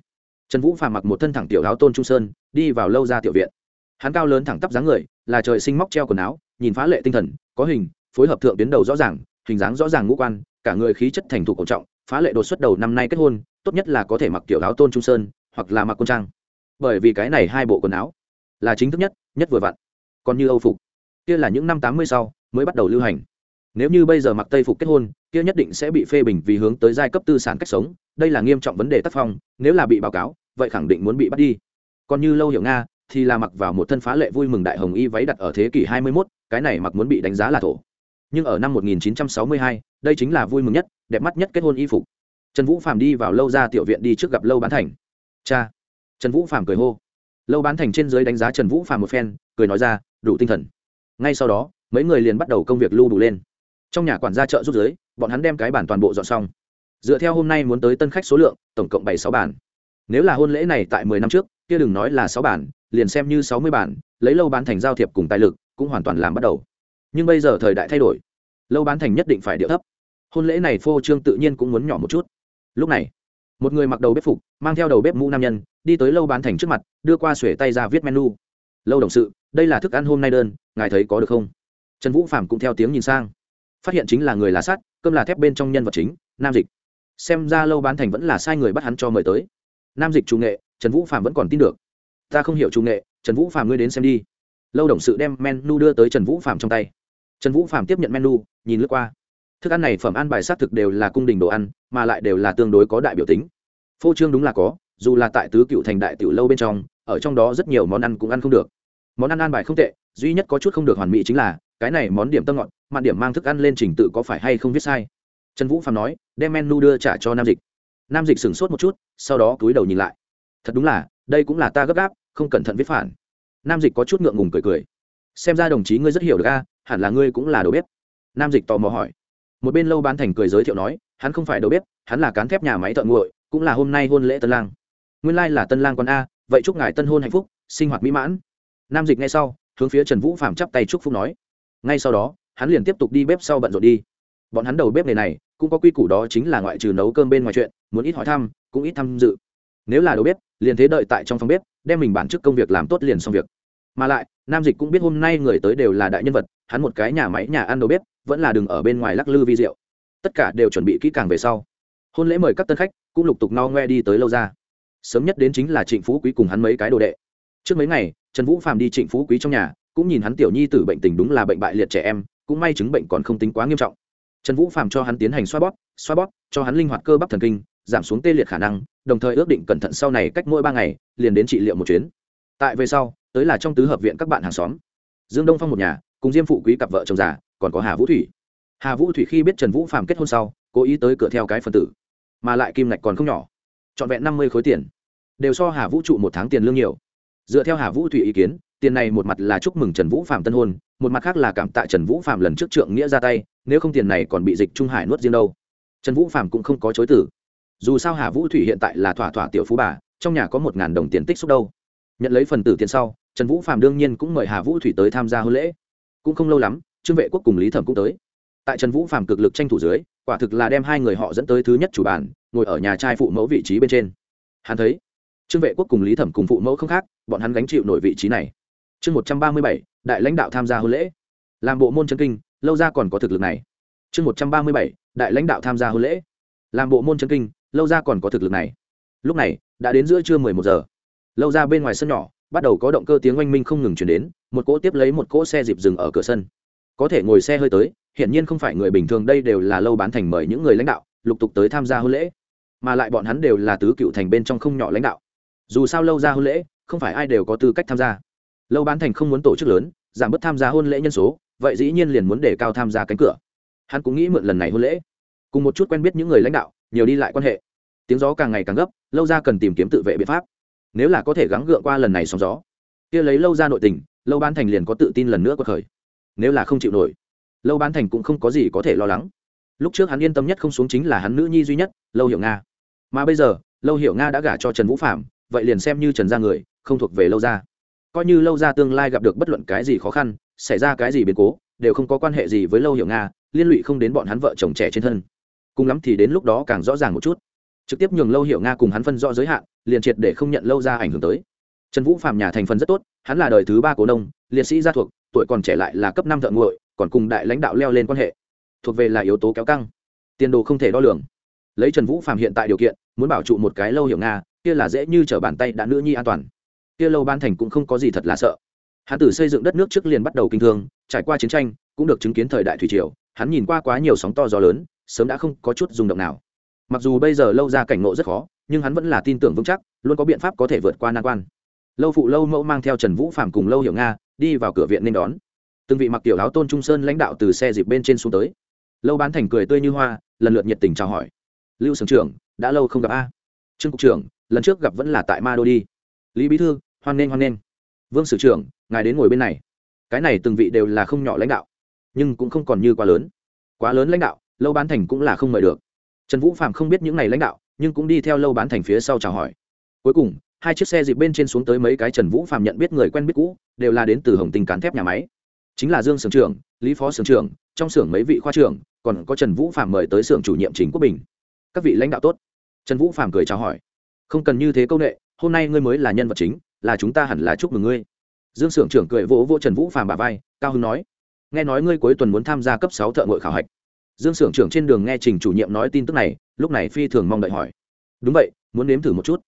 trần vũ phàm mặc một thân thẳng tiểu áo tôn trung sơn đi vào lâu ra tiểu viện hắn cao lớn thẳng tắp dáng người là trời sinh móc treo quần áo nhìn phá lệ tinh thần, có hình, phối hợp thượng tuyến đầu rõ ràng, hình dáng rõ ràng ngũ quan, cả người khí chất thành thục cổ trọng, phá lệ đột xuất đầu năm nay kết hôn, tốt nhất là có thể mặc kiểu áo tôn trung sơn, hoặc là mặc quân trang. Bởi vì cái này hai bộ quần áo là chính thức nhất nhất vừa vặn. Còn như âu phục, kia là những năm tám mươi sau mới bắt đầu lưu hành. Nếu như bây giờ mặc tây phục kết hôn, kia nhất định sẽ bị phê bình vì hướng tới giai cấp tư sản cách sống, đây là nghiêm trọng vấn đề tác phong, nếu là bị báo cáo, vậy khẳng định muốn bị bắt đi. Còn như lâu hiểu nga thì là mặc vào một thân phá lệ vui mừng đại hồng y váy đặt ở thế kỷ 21, cái này mặc muốn bị đánh giá là thổ. Nhưng ở năm 1962, đây chính là vui mừng nhất đẹp mắt nhất kết hôn y phục. Trần vũ phạm đi vào lâu ra tiểu viện đi trước gặp lâu bán thành. Cha. Trần vũ phạm cười hô. Lâu bán thành trên dưới đánh giá trần vũ phạm một phen cười nói ra đủ tinh thần. Ngay sau đó mấy người liền bắt đầu công việc lưu đủ lên. Trong nhà quản gia chợ rút dưới, bọn hắn đem cái bản toàn bộ dọn xong. Dựa theo hôm nay muốn tới tân khách số lượng tổng cộng bảy sáu bản. Nếu là hôn lễ này tại mười năm trước kia đừng nói là sáu bản liền xem như sáu mươi bản, lấy lâu bán thành giao thiệp cùng tài lực, cũng hoàn toàn làm bắt đầu. Nhưng bây giờ thời đại thay đổi, lâu bán thành nhất định phải điệu thấp. Hôn lễ này phô trương tự nhiên cũng muốn nhỏ một chút. Lúc này, một người mặc đầu bếp phục, mang theo đầu bếp mũ nam nhân, đi tới lâu bán thành trước mặt, đưa qua xuể tay ra viết menu. Lâu đồng sự, đây là thức ăn hôm nay đơn, ngài thấy có được không? Trần vũ phạm cũng theo tiếng nhìn sang. Phát hiện chính là người lá sắt, cơm là thép bên trong nhân vật chính, nam dịch. Xem ra lâu bán thành vẫn là sai người bắt hắn cho mời tới. Nam dịch chủ nghệ, trần vũ phạm vẫn còn tin được ta không hiểu trung nghệ, trần vũ phạm ngươi đến xem đi. Lâu đồng sự đem menu đưa tới trần vũ phạm trong tay. Trần vũ phạm tiếp nhận menu, nhìn lướt qua. Thức ăn này phẩm ăn bài xác thực đều là cung đình đồ ăn, mà lại đều là tương đối có đại biểu tính. Phô trương đúng là có, dù là tại tứ cựu thành đại tiểu lâu bên trong, ở trong đó rất nhiều món ăn cũng ăn không được. Món ăn ăn bài không tệ, duy nhất có chút không được hoàn mỹ chính là, cái này món điểm tâm ngọt mặn điểm mang thức ăn lên trình tự có phải hay không viết sai. Trần vũ phạm nói, đem menu đưa trả cho nam dịch. Nam dịch sửng sốt một chút, sau đó cúi đầu nhìn lại. Thật đúng là, đây cũng là ta gấp gáp không cẩn thận viết phản. Nam dịch có chút ngượng ngùng cười cười. Xem ra đồng chí ngươi rất hiểu được a, hẳn là ngươi cũng là đầu bếp. Nam dịch tò mò hỏi. Một bên lâu bán thành cười giới thiệu nói, hắn không phải đầu bếp, hắn là cán thép nhà máy thợ nguội, cũng là hôm nay hôn lễ tân lang. Nguyên lai là tân lang con a, vậy chúc ngài tân hôn hạnh phúc, sinh hoạt mỹ mãn. Nam dịch ngay sau, hướng phía trần vũ phạm chắp tay chúc phúc nói. Ngay sau đó, hắn liền tiếp tục đi bếp sau bận rộn đi. Bọn hắn đầu bếp này này, cũng có quy củ đó chính là ngoại trừ nấu cơm bên ngoài chuyện, muốn ít hỏi thăm, cũng ít tham dự. Nếu là đầu bếp, liền thế đợi tại trong phòng bếp đem mình bản chức công việc làm tốt liền xong việc. Mà lại, nam dịch cũng biết hôm nay người tới đều là đại nhân vật, hắn một cái nhà máy, nhà ăn đầu bếp, vẫn là đừng ở bên ngoài lắc lư vi rượu. Tất cả đều chuẩn bị kỹ càng về sau. Hôn lễ mời các tân khách, cũng lục tục no ngoe đi tới lâu ra. Sớm nhất đến chính là trịnh phú quý cùng hắn mấy cái đồ đệ. Trước mấy ngày, trần vũ phàm đi trịnh phú quý trong nhà, cũng nhìn hắn tiểu nhi tử bệnh tình đúng là bệnh bại liệt trẻ em, cũng may chứng bệnh còn không tính quá nghiêm trọng. Trần vũ phàm cho hắn tiến hành xoa bóp xoa bóp, cho hắn linh hoạt cơ bắp thần kinh giảm xuống tê liệt khả năng, đồng thời ước định cẩn thận sau này cách mỗi ba ngày, liền đến trị liệu một chuyến. Tại về sau, tới là trong tứ hợp viện các bạn hàng xóm. Dương đông phong một nhà, cùng diêm phụ quý cặp vợ chồng già, còn có hà vũ thủy. Hà vũ thủy khi biết trần vũ Phạm kết hôn sau, cố ý tới cửa theo cái phần tử, mà lại kim ngạch còn không nhỏ, trọn vẹn năm mươi khối tiền. Đều so hà vũ trụ một tháng tiền lương nhiều. Dựa theo hà vũ thủy ý kiến, tiền này một mặt là chúc mừng trần vũ phạm tân hôn, một mặt khác là cảm tạ trần vũ phạm lần trước trượng nghĩa ra tay, nếu không tiền này còn bị dịch trung hải nuốt riêng đâu. Trần vũ phạm cũng không có chối tử dù sao hà vũ thủy hiện tại là thỏa thỏa tiểu phú bà, trong nhà có một ngàn đồng tiền tích xúc đâu. Nhận lấy phần tử tiền sau, trần vũ phạm đương nhiên cũng mời hà vũ thủy tới tham gia hôn lễ. Cũng không lâu lắm, trương vệ quốc cùng lý thẩm cũng tới. Tại trần vũ phạm cực lực tranh thủ dưới, quả thực là đem hai người họ dẫn tới thứ nhất chủ bàn, ngồi ở nhà trai phụ mẫu vị trí bên trên. Hắn thấy, trương vệ quốc cùng lý thẩm cùng phụ mẫu không khác, bọn hắn gánh chịu nổi vị trí này. Chương một trăm ba mươi bảy, đại lãnh đạo tham gia hôn lễ. Làm bộ môn chân kinh, lâu ra còn có thực lực này. Chương một trăm ba mươi bảy, đại lãnh đạo tham gia hôn lễ. Làm bộ môn chân kinh lâu ra còn có thực lực này. Lúc này, đã đến giữa trưa mười một giờ. Lâu ra bên ngoài sân nhỏ, bắt đầu có động cơ tiếng oanh minh không ngừng chuyển đến, một cỗ tiếp lấy một cỗ xe dịp dừng ở cửa sân. Có thể ngồi xe hơi tới, hiển nhiên không phải người bình thường đây đều là lâu bán thành mời những người lãnh đạo, lục tục tới tham gia hôn lễ. Mà lại bọn hắn đều là tứ cựu thành bên trong không nhỏ lãnh đạo. Dù sao lâu ra hôn lễ, không phải ai đều có tư cách tham gia. Lâu bán thành không muốn tổ chức lớn, giảm bớt tham gia hôn lễ nhân số, vậy dĩ nhiên liền muốn để cao tham gia cánh cửa. Hắn cũng nghĩ mượn lần này hôn lễ, cùng một chút quen biết những người lãnh đạo nhiều đi lại quan hệ. Tiếng gió càng ngày càng gấp, lâu ra cần tìm kiếm tự vệ biện pháp. Nếu là có thể gắng gượng qua lần này sóng gió, kia lấy lâu ra nội tình, lâu bán thành liền có tự tin lần nữa có khởi. Nếu là không chịu nổi, lâu bán thành cũng không có gì có thể lo lắng. Lúc trước hắn yên tâm nhất không xuống chính là hắn nữ nhi duy nhất, lâu hiệu nga. Mà bây giờ, lâu hiệu nga đã gả cho trần vũ phạm vậy liền xem như trần gia người, không thuộc về lâu gia. Coi như lâu gia tương lai gặp được bất luận cái gì khó khăn, xảy ra cái gì biến cố, đều không có quan hệ gì với lâu hiệu nga, liên lụy không đến bọn hắn vợ chồng trẻ trên thân cùng lắm thì đến lúc đó càng rõ ràng một chút. Trực tiếp nhường lâu hiệu nga cùng hắn phân rõ giới hạn, liền triệt để không nhận lâu ra ảnh hưởng tới. Trần vũ phạm nhà thành phần rất tốt, hắn là đời thứ ba cố nông liệt sĩ gia thuộc, tuổi còn trẻ lại là cấp năm thợ nguội, còn cùng đại lãnh đạo leo lên quan hệ. Thuộc về là yếu tố kéo căng. Tiền đồ không thể đo lường. Lấy trần vũ phạm hiện tại điều kiện, muốn bảo trụ một cái lâu hiệu nga, kia là dễ như t r ở bàn tay đã nữ nhi an toàn. Kia lâu ban thành cũng không có gì thật là sợ. Hắn tử xây dựng đất nước trước liền bắt đầu kinh thương, trải qua chiến tranh, cũng được chứng kiến thời đại thủy triều, hắn nhìn qua quá nhiều sóng to gió lớn sớm đã không có chút rung động nào. Mặc dù bây giờ lâu ra cảnh ngộ rất khó, nhưng hắn vẫn là tin tưởng vững chắc, luôn có biện pháp có thể vượt qua nan quan. Lâu phụ lâu mẫu mang theo trần vũ phạm cùng lâu hiểu nga, đi vào cửa viện nên đón. Từng vị mặc tiểu áo tôn trung sơn lãnh đạo từ xe dịp bên trên xuống tới. Lâu bán thành cười tươi như hoa, lần lượt nhiệt tình chào hỏi. Lưu sưởng trưởng, đã lâu không gặp a. Trương cục trưởng, lần trước gặp vẫn là tại ma đô đi. Lý bí thư, hoan nghênh hoan nghênh. Vương sử trưởng, ngài đến ngồi bên này. Cái này từng vị đều là không nhỏ lãnh đạo, nhưng cũng không còn như quá lớn. Quá lớn lãnh đạo lâu bán thành cũng là không mời được. Trần vũ phạm không biết những n à y lãnh đạo, nhưng cũng đi theo lâu bán thành phía sau chào hỏi. Cuối cùng, hai chiếc xe dịp bên trên xuống tới mấy cái trần vũ phạm nhận biết người quen biết cũ, đều là đến từ hồng tình cán thép nhà máy. Chính là dương sưởng trưởng, lý phó sưởng trưởng, trong xưởng mấy vị khoa trưởng, còn có trần vũ phạm mời tới xưởng chủ nhiệm chính quốc bình các vị lãnh đạo tốt. Trần vũ phạm cười chào hỏi. Không cần như thế công nghệ hôm nay ngươi mới là nhân vật chính, là chúng ta hẳn là chúc mừng ngươi. Dương Sưởng trưởng cười vỗ vỗ trần vũ phàm bà vai, cao hưng nói. Nghe nói ngươi cuối tuần muốn tham gia cấp sáu thợ ngội khảo hạch dương s ư ở n g trưởng trên đường nghe trình chủ nhiệm nói tin tức này, lúc này phi thường mong đợi hỏi. Đúng vậy, muốn nếm thử một chút.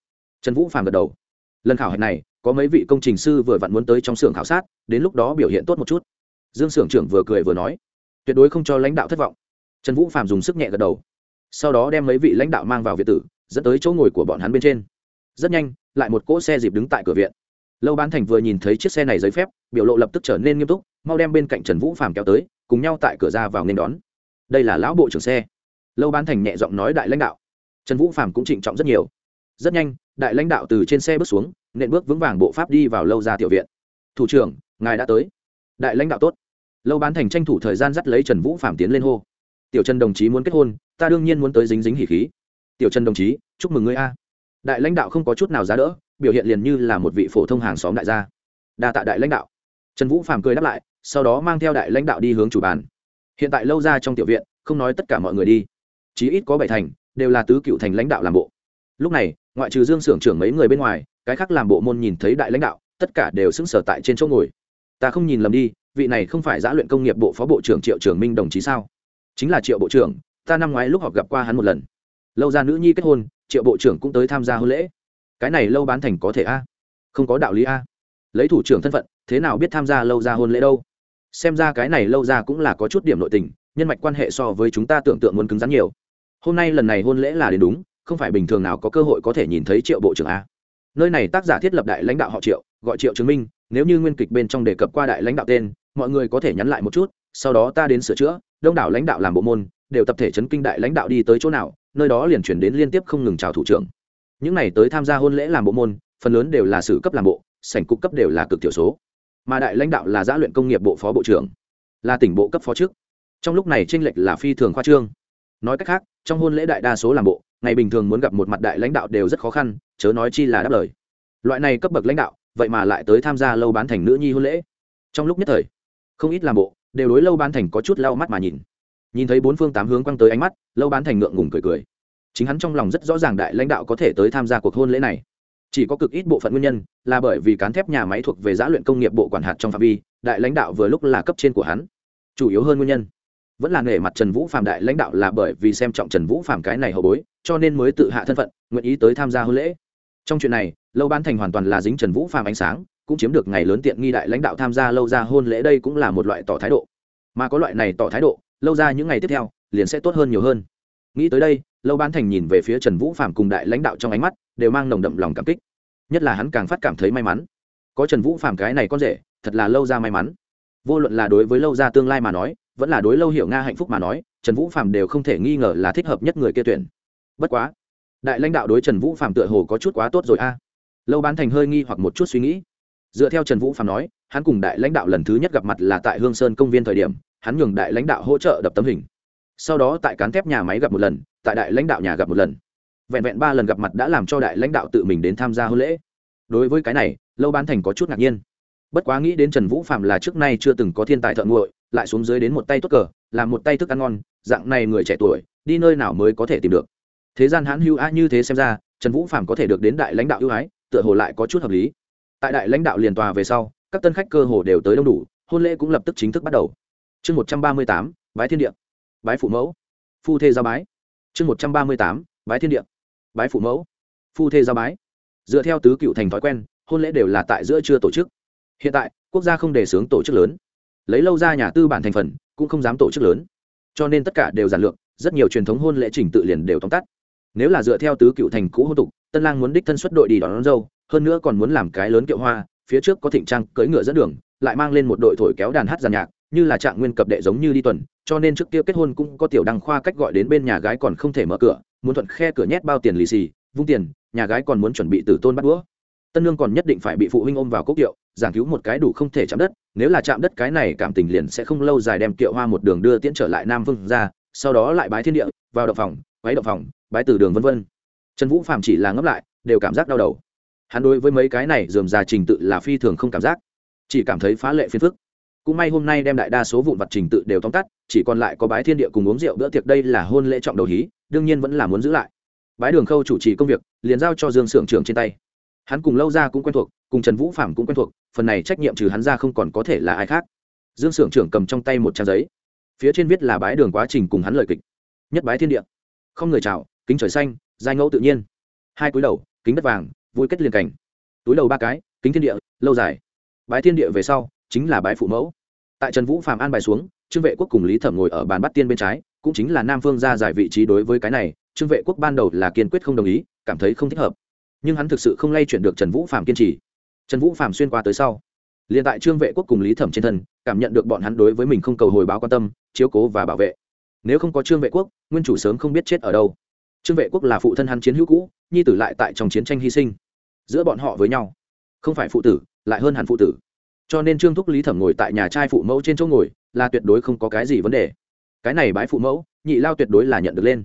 Trần vũ phàm gật đầu. Lần khảo hạch này, có mấy vị công trình sư vừa vặn muốn tới trong xưởng khảo sát, đến lúc đó biểu hiện tốt một chút. Dương s ư ở n g trưởng vừa cười vừa nói. Tuyệt đối không cho lãnh đạo thất vọng. Trần vũ phàm dùng sức nhẹ gật đầu. Sau đó đem mấy vị lãnh đạo mang vào việt tử, dẫn tới chỗ ngồi của bọn hắn bên trên. Rất nhanh, lại một cỗ xe dịp đứng tại cửa viện. Lâu bán thành vừa nhìn thấy chiếc xe này giấy phép, biểu lộ lập tức trở nên nghiêm túc, mau đem bên cạnh trần vũ phàm kéo tới, cùng nhau tại cửa ra vào nên đón đây là lão bộ trưởng xe. Lâu bán thành nhẹ giọng nói đại lãnh đạo. Trần vũ phạm cũng trịnh trọng rất nhiều. Rất nhanh, đại lãnh đạo từ trên xe bước xuống, nện bước vững vàng bộ pháp đi vào lâu ra tiểu viện. Thủ trưởng, ngài đã tới. Đại lãnh đạo tốt. Lâu bán thành tranh thủ thời gian dắt lấy trần vũ phạm tiến lên hô. Tiểu trần đồng chí muốn kết hôn, ta đương nhiên muốn tới dính dính hỉ khí. Tiểu trần đồng chí, chúc mừng ngươi a. Đại lãnh đạo không có chút nào giá đỡ, biểu hiện liền như là một vị phổ thông hàng xóm đại gia. Đa tạ đại lãnh đạo. Trần vũ phạm cười đáp lại, sau đó mang theo đại lãnh đạo đi hướng chủ bàn hiện tại lâu ra trong tiểu viện, không nói tất cả mọi người đi. Chí ít có bảy thành, đều là tứ cựu thành lãnh đạo làm bộ. Lúc này, ngoại trừ dương s ư ở n trưởng mấy người bên ngoài, cái khác làm bộ môn nhìn thấy đại lãnh đạo, tất cả đều xứng sở tại trên chỗ ngồi. Ta không nhìn lầm đi, vị này không phải giã luyện công nghiệp bộ phó bộ trưởng triệu trường minh đồng chí sao? Chính là triệu bộ trưởng, ta năm ngoái lúc họp gặp qua hắn một lần. Lâu ra nữ nhi kết hôn, triệu bộ trưởng cũng tới tham gia hôn lễ. Cái này lâu bán thành có thể a? Không có đạo lý a. Lấy thủ trưởng thân phận, thế nào biết tham gia lâu ra hôn lễ đâu? Xem ra cái này lâu ra cũng là có chút điểm nội tình, nhân mạch quan hệ so với chúng ta tưởng tượng muốn cứng rắn nhiều. Hôm nay lần này hôn lễ là đến đúng, không phải bình thường nào có cơ hội có thể nhìn thấy triệu bộ trưởng a. Nơi này tác giả thiết lập đại lãnh đạo họ triệu, gọi triệu chứng minh, nếu như nguyên kịch bên trong đề cập qua đại lãnh đạo tên, mọi người có thể nhắn lại một chút, sau đó ta đến sửa chữa, đông đảo lãnh đạo làm bộ môn, đều tập thể chấn kinh đại lãnh đạo đi tới chỗ nào, nơi đó liền chuyển đến liên tiếp không ngừng chào thủ trưởng. Những này tới tham gia hôn lễ làm bộ môn, phần lớn đều là sử cấp làm bộ, sảnh cục cấp đều là cực thiểu số mà đại lãnh đạo là giã luyện công nghiệp bộ phó bộ trưởng, là tỉnh bộ cấp phó trước. Trong lúc này tranh lệch là phi thường khoa trương. Nói cách khác, trong hôn lễ đại đa số làm bộ, ngày bình thường muốn gặp một mặt đại lãnh đạo đều rất khó khăn, chớ nói chi là đáp lời. Loại này cấp bậc lãnh đạo, vậy mà lại tới tham gia lâu bán thành nữ nhi hôn lễ. Trong lúc nhất thời, không ít làm bộ, đều đối lâu bán thành có chút lau mắt mà nhìn. Nhìn thấy bốn phương tám hướng quăng tới ánh mắt, lâu bán thành ngượng ngùng cười cười. Chính hắn trong lòng rất rõ ràng đại lãnh đạo có thể tới tham gia cuộc hôn lễ này chỉ có cực ít bộ phận nguyên nhân là bởi vì cán thép nhà máy thuộc về giã luyện công nghiệp bộ quản hạt trong phạm vi, đại lãnh đạo vừa lúc là cấp trên của hắn. Chủ yếu hơn nguyên nhân. Vẫn là nể mặt trần vũ phạm đại lãnh đạo là bởi vì xem trọng trần vũ phạm cái này hậu bối, cho nên mới tự hạ thân phận, nguyện ý tới tham gia hôn lễ. Trong chuyện này, lâu ban thành hoàn toàn là dính trần vũ phạm ánh sáng, cũng chiếm được ngày lớn tiện nghi đại lãnh đạo tham gia lâu ra hôn lễ đây cũng là một loại tỏ thái độ. Mà có loại này tỏ thái độ, lâu ra những ngày tiếp theo, liền sẽ tốt hơn nhiều hơn. Nghĩ tới đây, lâu ban thành nhìn về phía trần vũ phạm cùng đại lãnh đạo trong ánh mắt đều mang nồng đậm lòng cảm kích. Nhất là hắn càng phát cảm thấy may mắn. Có trần vũ phạm cái này con rể, thật là lâu ra may mắn. Vô luận là đối với lâu ra tương lai mà nói, vẫn là đối lâu hiểu nga hạnh phúc mà nói, trần vũ phạm đều không thể nghi ngờ là thích hợp nhất người kia tuyển. Bất quá, đại lãnh đạo đối trần vũ phạm tựa hồ có chút quá tốt rồi a. Lâu bán thành hơi nghi hoặc một chút suy nghĩ. Dựa theo trần vũ phạm nói, hắn cùng đại lãnh đạo lần thứ nhất gặp mặt là tại hương sơn công viên thời điểm, hắn nhường đại lãnh đạo hỗ trợ đập tấm hình. Sau đó tại cán thép nhà máy gặp một lần, tại đại lãnh đạo nhà gặp một lần vẹn vẹn ba lần gặp mặt đã làm cho đại lãnh đạo tự mình đến tham gia hôn lễ. Đối với cái này, lâu bán thành có chút ngạc nhiên. Bất quá nghĩ đến trần vũ phạm là trước nay chưa từng có thiên tài thợ nguội, lại xuống dưới đến một tay tốt cờ, làm một tay thức ăn ngon, dạng này người trẻ tuổi, đi nơi nào mới có thể tìm được? Thế gian hãn hưu a như thế xem ra, trần vũ phạm có thể được đến đại lãnh đạo ưu ái, tựa hồ lại có chút hợp lý. Tại đại lãnh đạo liền tòa về sau, các tân khách cơ hồ đều tới đông đủ, hôn lễ cũng lập tức chính thức bắt đầu. Chương một trăm ba mươi tám, bái thiên địa. Bái phụ mẫu. Phu thê gia bái. Chương một trăm ba mươi tám, bái thiên địa bái phụ mẫu phu thê giao bái. Dựa theo tứ cựu thành thói quen hôn lễ đều là tại giữa trưa tổ chức. Hiện tại quốc gia không đề xướng tổ chức lớn. Lấy lâu ra nhà tư bản thành phần cũng không dám tổ chức lớn. Cho nên tất cả đều giản lược rất nhiều truyền thống hôn lễ trình tự liền đều tóm tắt. Nếu là dựa theo tứ cựu thành cũ hôn tục tân lang muốn đích thân xuất đội đi đón, đón dâu hơn nữa còn muốn làm cái lớn kiệu hoa phía trước có thịnh trang cưỡi ngựa dẫn đường lại mang lên một đội thổi kéo đàn hát giàn nhạc như là trạng nguyên cập đệ giống như đi tuần cho nên trước kia kết hôn cũng có tiểu đăng khoa cách gọi đến bên nhà gái còn không thể mở cửa muốn thuận khe cửa nhét bao tiền lì xì, vung tiền, nhà gái còn muốn chuẩn bị từ tôn bắt đũa. Tân lương còn nhất định phải bị phụ huynh ôm vào cốc kiệu, giảng cứu một cái đủ không thể chạm đất, nếu là chạm đất cái này cảm tình liền sẽ không lâu dài đem kiệu hoa một đường đưa tiễn trở lại nam vương ra, sau đó lại bái thiên địa, vào động phòng váy động phòng, bái từ đường vân vân. Trần vũ phạm chỉ là ngấp lại, đều cảm giác đau đầu. Hắn đối với mấy cái này dườm già trình tự là phi thường không cảm giác, chỉ cảm thấy phá lệ phiền phức cũng may hôm nay đem đại đa số vụn vặt trình tự đều tóm tắt, chỉ còn lại có bái thiên địa cùng uống rượu bữa tiệc đây là hôn lễ trọng đầu hí, đương nhiên vẫn là muốn giữ lại. Bái đường khâu chủ trì công việc, liền giao cho dương Sưởng trưởng trường trên tay. Hắn cùng lâu ra cũng quen thuộc, cùng trần vũ phạm cũng quen thuộc, phần này trách nhiệm trừ hắn ra không còn có thể là ai khác. Dương Sưởng trưởng cầm trong tay một trang giấy. Phía trên viết là bái đường quá trình cùng hắn lời kịch. Nhất bái thiên địa. Không người chào, kính trời xanh, giai ngẫu tự nhiên. Hai cúi đầu, kính đất vàng, vui kết liền cảnh. Túi đầu ba cái, kính thiên địa, lâu dài. Bái thiên địa về sau chính là bái phụ mẫu. Tại trần vũ phạm an bài xuống, trương vệ quốc cùng lý thẩm ngồi ở bàn bắt tiên bên trái, cũng chính là nam phương ra giải vị trí đối với cái này, trương vệ quốc ban đầu là kiên quyết không đồng ý, cảm thấy không thích hợp. Nhưng hắn thực sự không lay chuyển được trần vũ phạm kiên trì. Trần vũ phạm xuyên qua tới sau, liền tại trương vệ quốc cùng lý thẩm trên thân, cảm nhận được bọn hắn đối với mình không cầu hồi báo quan tâm, chiếu cố và bảo vệ. Nếu không có trương vệ quốc, nguyên chủ sớm không biết chết ở đâu. Trương vệ quốc là phụ thân hắn chiến hữu cũ, nhi tử lại tại trong chiến tranh hy sinh. Giữa bọn họ với nhau. Không phải phụ tử, lại hơn hẳn phụ tử cho nên trương thúc lý thẩm ngồi tại nhà trai phụ mẫu trên chỗ ngồi là tuyệt đối không có cái gì vấn đề. Cái này bái phụ mẫu, nhị lao tuyệt đối là nhận được lên.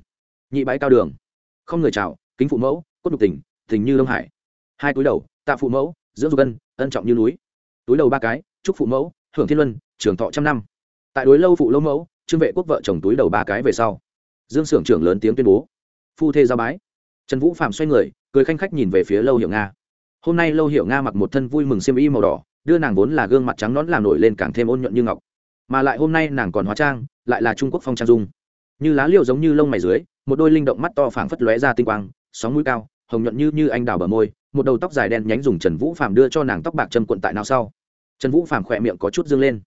Nhị bái cao đường. Không người chào, kính phụ mẫu, cốt đục tình tình như đông hải. Hai túi đầu, tạ phụ mẫu, dưỡng dục ân ân trọng như núi. Túi đầu ba cái, chúc phụ mẫu, hưởng thiên luân, trường thọ trăm năm. Tại đối lâu phụ lâu mẫu, trương vệ quốc vợ chồng túi đầu ba cái về sau. Dương s ư ở n g trưởng lớn tiếng tuyên bố. Phu thê giao bái. Trần vũ phạm xoay người, cười khanh khách nhìn về phía lâu hiệu nga. Hôm nay lâu hiệu nga mặc một thân vui mừng xiêm y màu đỏ đưa nàng vốn là gương mặt trắng nón làm nổi lên càng thêm ôn nhuận như ngọc. Mà lại hôm nay nàng còn hóa trang, lại là trung quốc phong trang dung. Như lá liệu giống như lông mày dưới, một đôi linh động mắt to phảng phất lóe ra tinh quang, sóng mũi cao, hồng nhuận như như anh đào bờ môi, một đầu tóc dài đen nhánh dùng trần vũ phạm đưa cho nàng tóc bạc châm cuộn tại nào sau. Trần vũ phạm khỏe miệng có chút dương lên.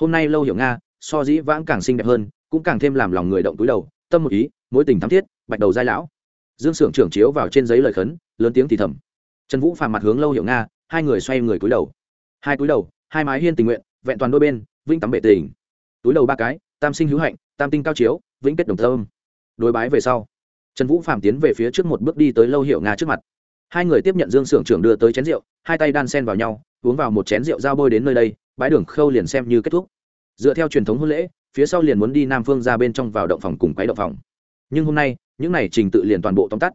Hôm nay lâu hiểu nga, so dĩ vãng càng xinh đẹp hơn, cũng càng thêm làm lòng người động túi đầu, tâm một ý, mối tình thắm thiết, bạch đầu giai lão. Dương s trưởng chiếu vào trên giấy lời khấn, lớn tiếng thì thầm. Trần vũ phàm mặt hướng lâu Hiểu nga, hai người xoay người cúi đầu hai túi đầu, hai mái hiên tình nguyện, vẹn toàn đôi bên, vĩnh tắm bệ tình. Túi đầu ba cái, tam sinh hữu hạnh, tam tinh cao chiếu, vĩnh kết đồng thơm đối bái về sau, trần vũ phàm tiến về phía trước một bước đi tới lâu hiệu nga trước mặt. Hai người tiếp nhận dương s ư ở n g trưởng đưa tới chén rượu, hai tay đan sen vào nhau, uống vào một chén rượu dao bôi đến nơi đây, bái đường khâu liền xem như kết thúc. Dựa theo truyền thống hôn lễ, phía sau liền muốn đi nam phương ra bên trong vào động phòng cùng quái động phòng. Nhưng hôm nay, những này trình tự liền toàn bộ tóm tắt.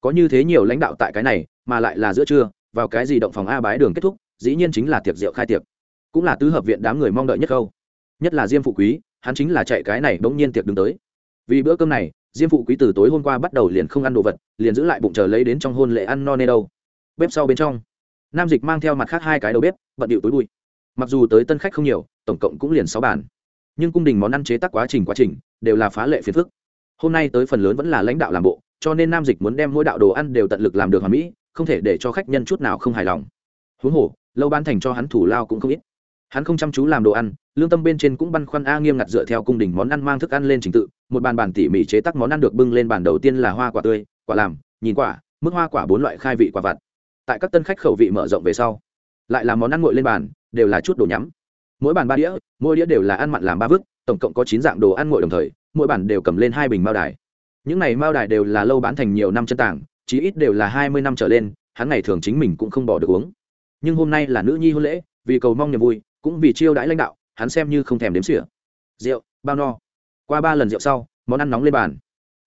Có như thế nhiều lãnh đạo tại cái này, mà lại là giữa trưa, vào cái gì động phòng a bái đường kết thúc dĩ nhiên chính là tiệc rượu khai tiệc. Cũng là tứ hợp viện đám người mong đợi nhất câu nhất là diêm phụ quý, hắn chính là chạy cái này bỗng nhiên tiệc đứng tới. Vì bữa cơm này, diêm phụ quý từ tối hôm qua bắt đầu liền không ăn đồ vật, liền giữ lại bụng chờ lấy đến trong hôn lễ ăn no nê đâu. Bếp sau bên trong, nam dịch mang theo mặt khác hai cái đầu bếp, bận điệu túi bụi. Mặc dù tới tân khách không nhiều, tổng cộng cũng liền sáu bàn. Nhưng cung đình món ăn chế tác quá trình quá trình, đều là phá lệ phiền phức. Hôm nay tới phần lớn vẫn là lãnh đạo làm bộ, cho nên nam dịch muốn đem mỗi đạo đồ ăn đều tận lực làm được hoàn mỹ, không thể để cho khách nhân chút nào không hài lòng. Huống hồ lâu ban thành cho hắn thủ lao cũng không ít. Hắn không chăm chú làm đồ ăn, lương tâm bên trên cũng băn khoăn a nghiêm ngặt dựa theo cung đình món ăn mang thức ăn lên trình tự, một bàn bàn tỉ mỉ chế tác món ăn được bưng lên bàn đầu tiên là hoa quả tươi, quả làm, nhìn quả, mức hoa quả bốn loại khai vị quả vặt. Tại các tân khách khẩu vị mở rộng về sau, lại là món ăn nguội lên bàn, đều là chút đồ nhắm. Mỗi bàn ba đĩa, mỗi đĩa đều là ăn mặn làm ba vức, tổng cộng có chín dạng đồ ăn nguội đồng thời, mỗi bản đều cầm lên hai bình mao đài. Những này mao đài đều là lâu bán thành nhiều năm chân tảng, chí ít đều là hai mươi năm trở lên, hắn ngày thường chính mình cũng không bỏ được uống nhưng hôm nay là nữ nhi hôn lễ, vì cầu mong niềm vui, cũng vì chiêu đãi lãnh đạo, hắn xem như không thèm đếm xỉa. Rượu, bao no. Qua ba lần rượu sau, món ăn nóng lên bàn.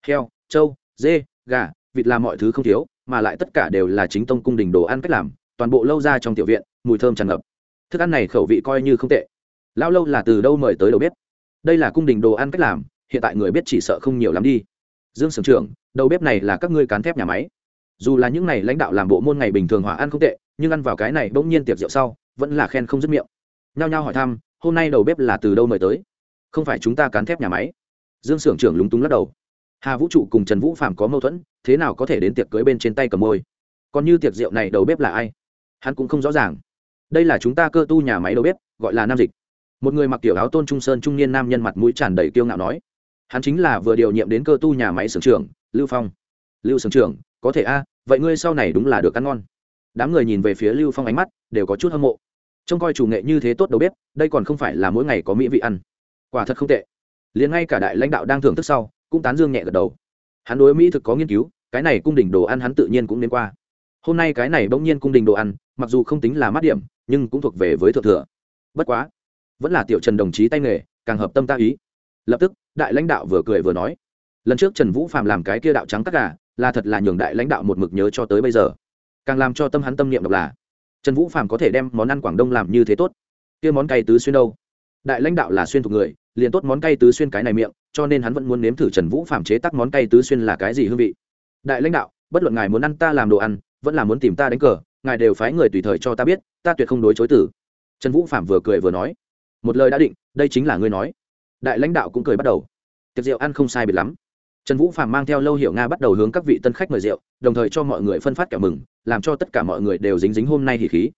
Heo, trâu, dê, gà, vịt làm mọi thứ không thiếu, mà lại tất cả đều là chính tông cung đình đồ ăn cách làm, toàn bộ lâu ra trong tiểu viện, mùi thơm tràn ngập. Thức ăn này khẩu vị coi như không tệ. Lão lâu là từ đâu mời tới đầu bếp? Đây là cung đình đồ ăn cách làm, hiện tại người biết chỉ sợ không nhiều lắm đi. Dương sưởng trưởng, đầu bếp này là các ngươi cán thép nhà máy dù là những này lãnh đạo làm bộ môn ngày bình thường hỏa ăn không tệ, nhưng ăn vào cái này bỗng nhiên tiệc rượu sau, vẫn là khen không dứt miệng. Nhao nhao hỏi thăm, hôm nay đầu bếp là từ đâu mời tới? Không phải chúng ta cán thép nhà máy? Dương sưởng trưởng lúng túng lắc đầu. Hà vũ trụ cùng trần vũ phạm có mâu thuẫn, thế nào có thể đến tiệc cưới bên trên tay cầm môi? Còn như tiệc rượu này đầu bếp là ai? Hắn cũng không rõ ràng. Đây là chúng ta cơ tu nhà máy đầu bếp, gọi là nam dịch. Một người mặc kiểu áo tôn trung sơn trung niên nam nhân mặt mũi tràn đầy kiêu ngạo nói, hắn chính là vừa điều nhiệm đến cơ tu nhà máy sưởng trưởng, lưu phong. Lưu sưởng trưởng, có thể a vậy ngươi sau này đúng là được ăn ngon. Đám người nhìn về phía lưu phong ánh mắt, đều có chút hâm mộ. Trông coi chủ nghệ như thế tốt đầu bếp, đây còn không phải là mỗi ngày có mỹ vị ăn. Quả thật không tệ. Liền ngay cả đại lãnh đạo đang thưởng thức sau, cũng tán dương nhẹ gật đầu. Hắn đối mỹ thực có nghiên cứu, cái này cung đình đồ ăn hắn tự nhiên cũng đến qua. Hôm nay cái này bỗng nhiên cung đình đồ ăn, mặc dù không tính là mát điểm, nhưng cũng thuộc về với thượng thừa. Bất quá, vẫn là tiểu trần đồng chí tay nghề, càng hợp tâm ta ý. Lập tức, đại lãnh đạo vừa cười vừa nói, lần trước trần vũ phạm làm cái kia đạo trắng tất cả là thật là nhường đại lãnh đạo một mực nhớ cho tới bây giờ. Càng làm cho tâm hắn tâm niệm độc là, trần vũ phạm có thể đem món ăn quảng đông làm như thế tốt. Kia món cay tứ xuyên đâu? Đại lãnh đạo là xuyên thuộc người, liền tốt món cay tứ xuyên cái này miệng, cho nên hắn vẫn muốn nếm thử trần vũ phạm chế tác món cay tứ xuyên là cái gì hương vị. Đại lãnh đạo, bất luận ngài muốn ăn ta làm đồ ăn, vẫn là muốn tìm ta đánh cờ, ngài đều phái người tùy thời cho ta biết, ta tuyệt không đối chối tử trần vũ phạm vừa cười vừa nói, một lời đã định, đây chính là ngươi nói. Đại lãnh đạo cũng cười bắt đầu. Tiệc rượu ăn không sai biệt lắm trần vũ Phàm mang theo lâu hiểu nga bắt đầu hướng các vị tân khách mời rượu, đồng thời cho mọi người phân phát kẹo mừng, làm cho tất cả mọi người đều dính dính hôm nay thì khí.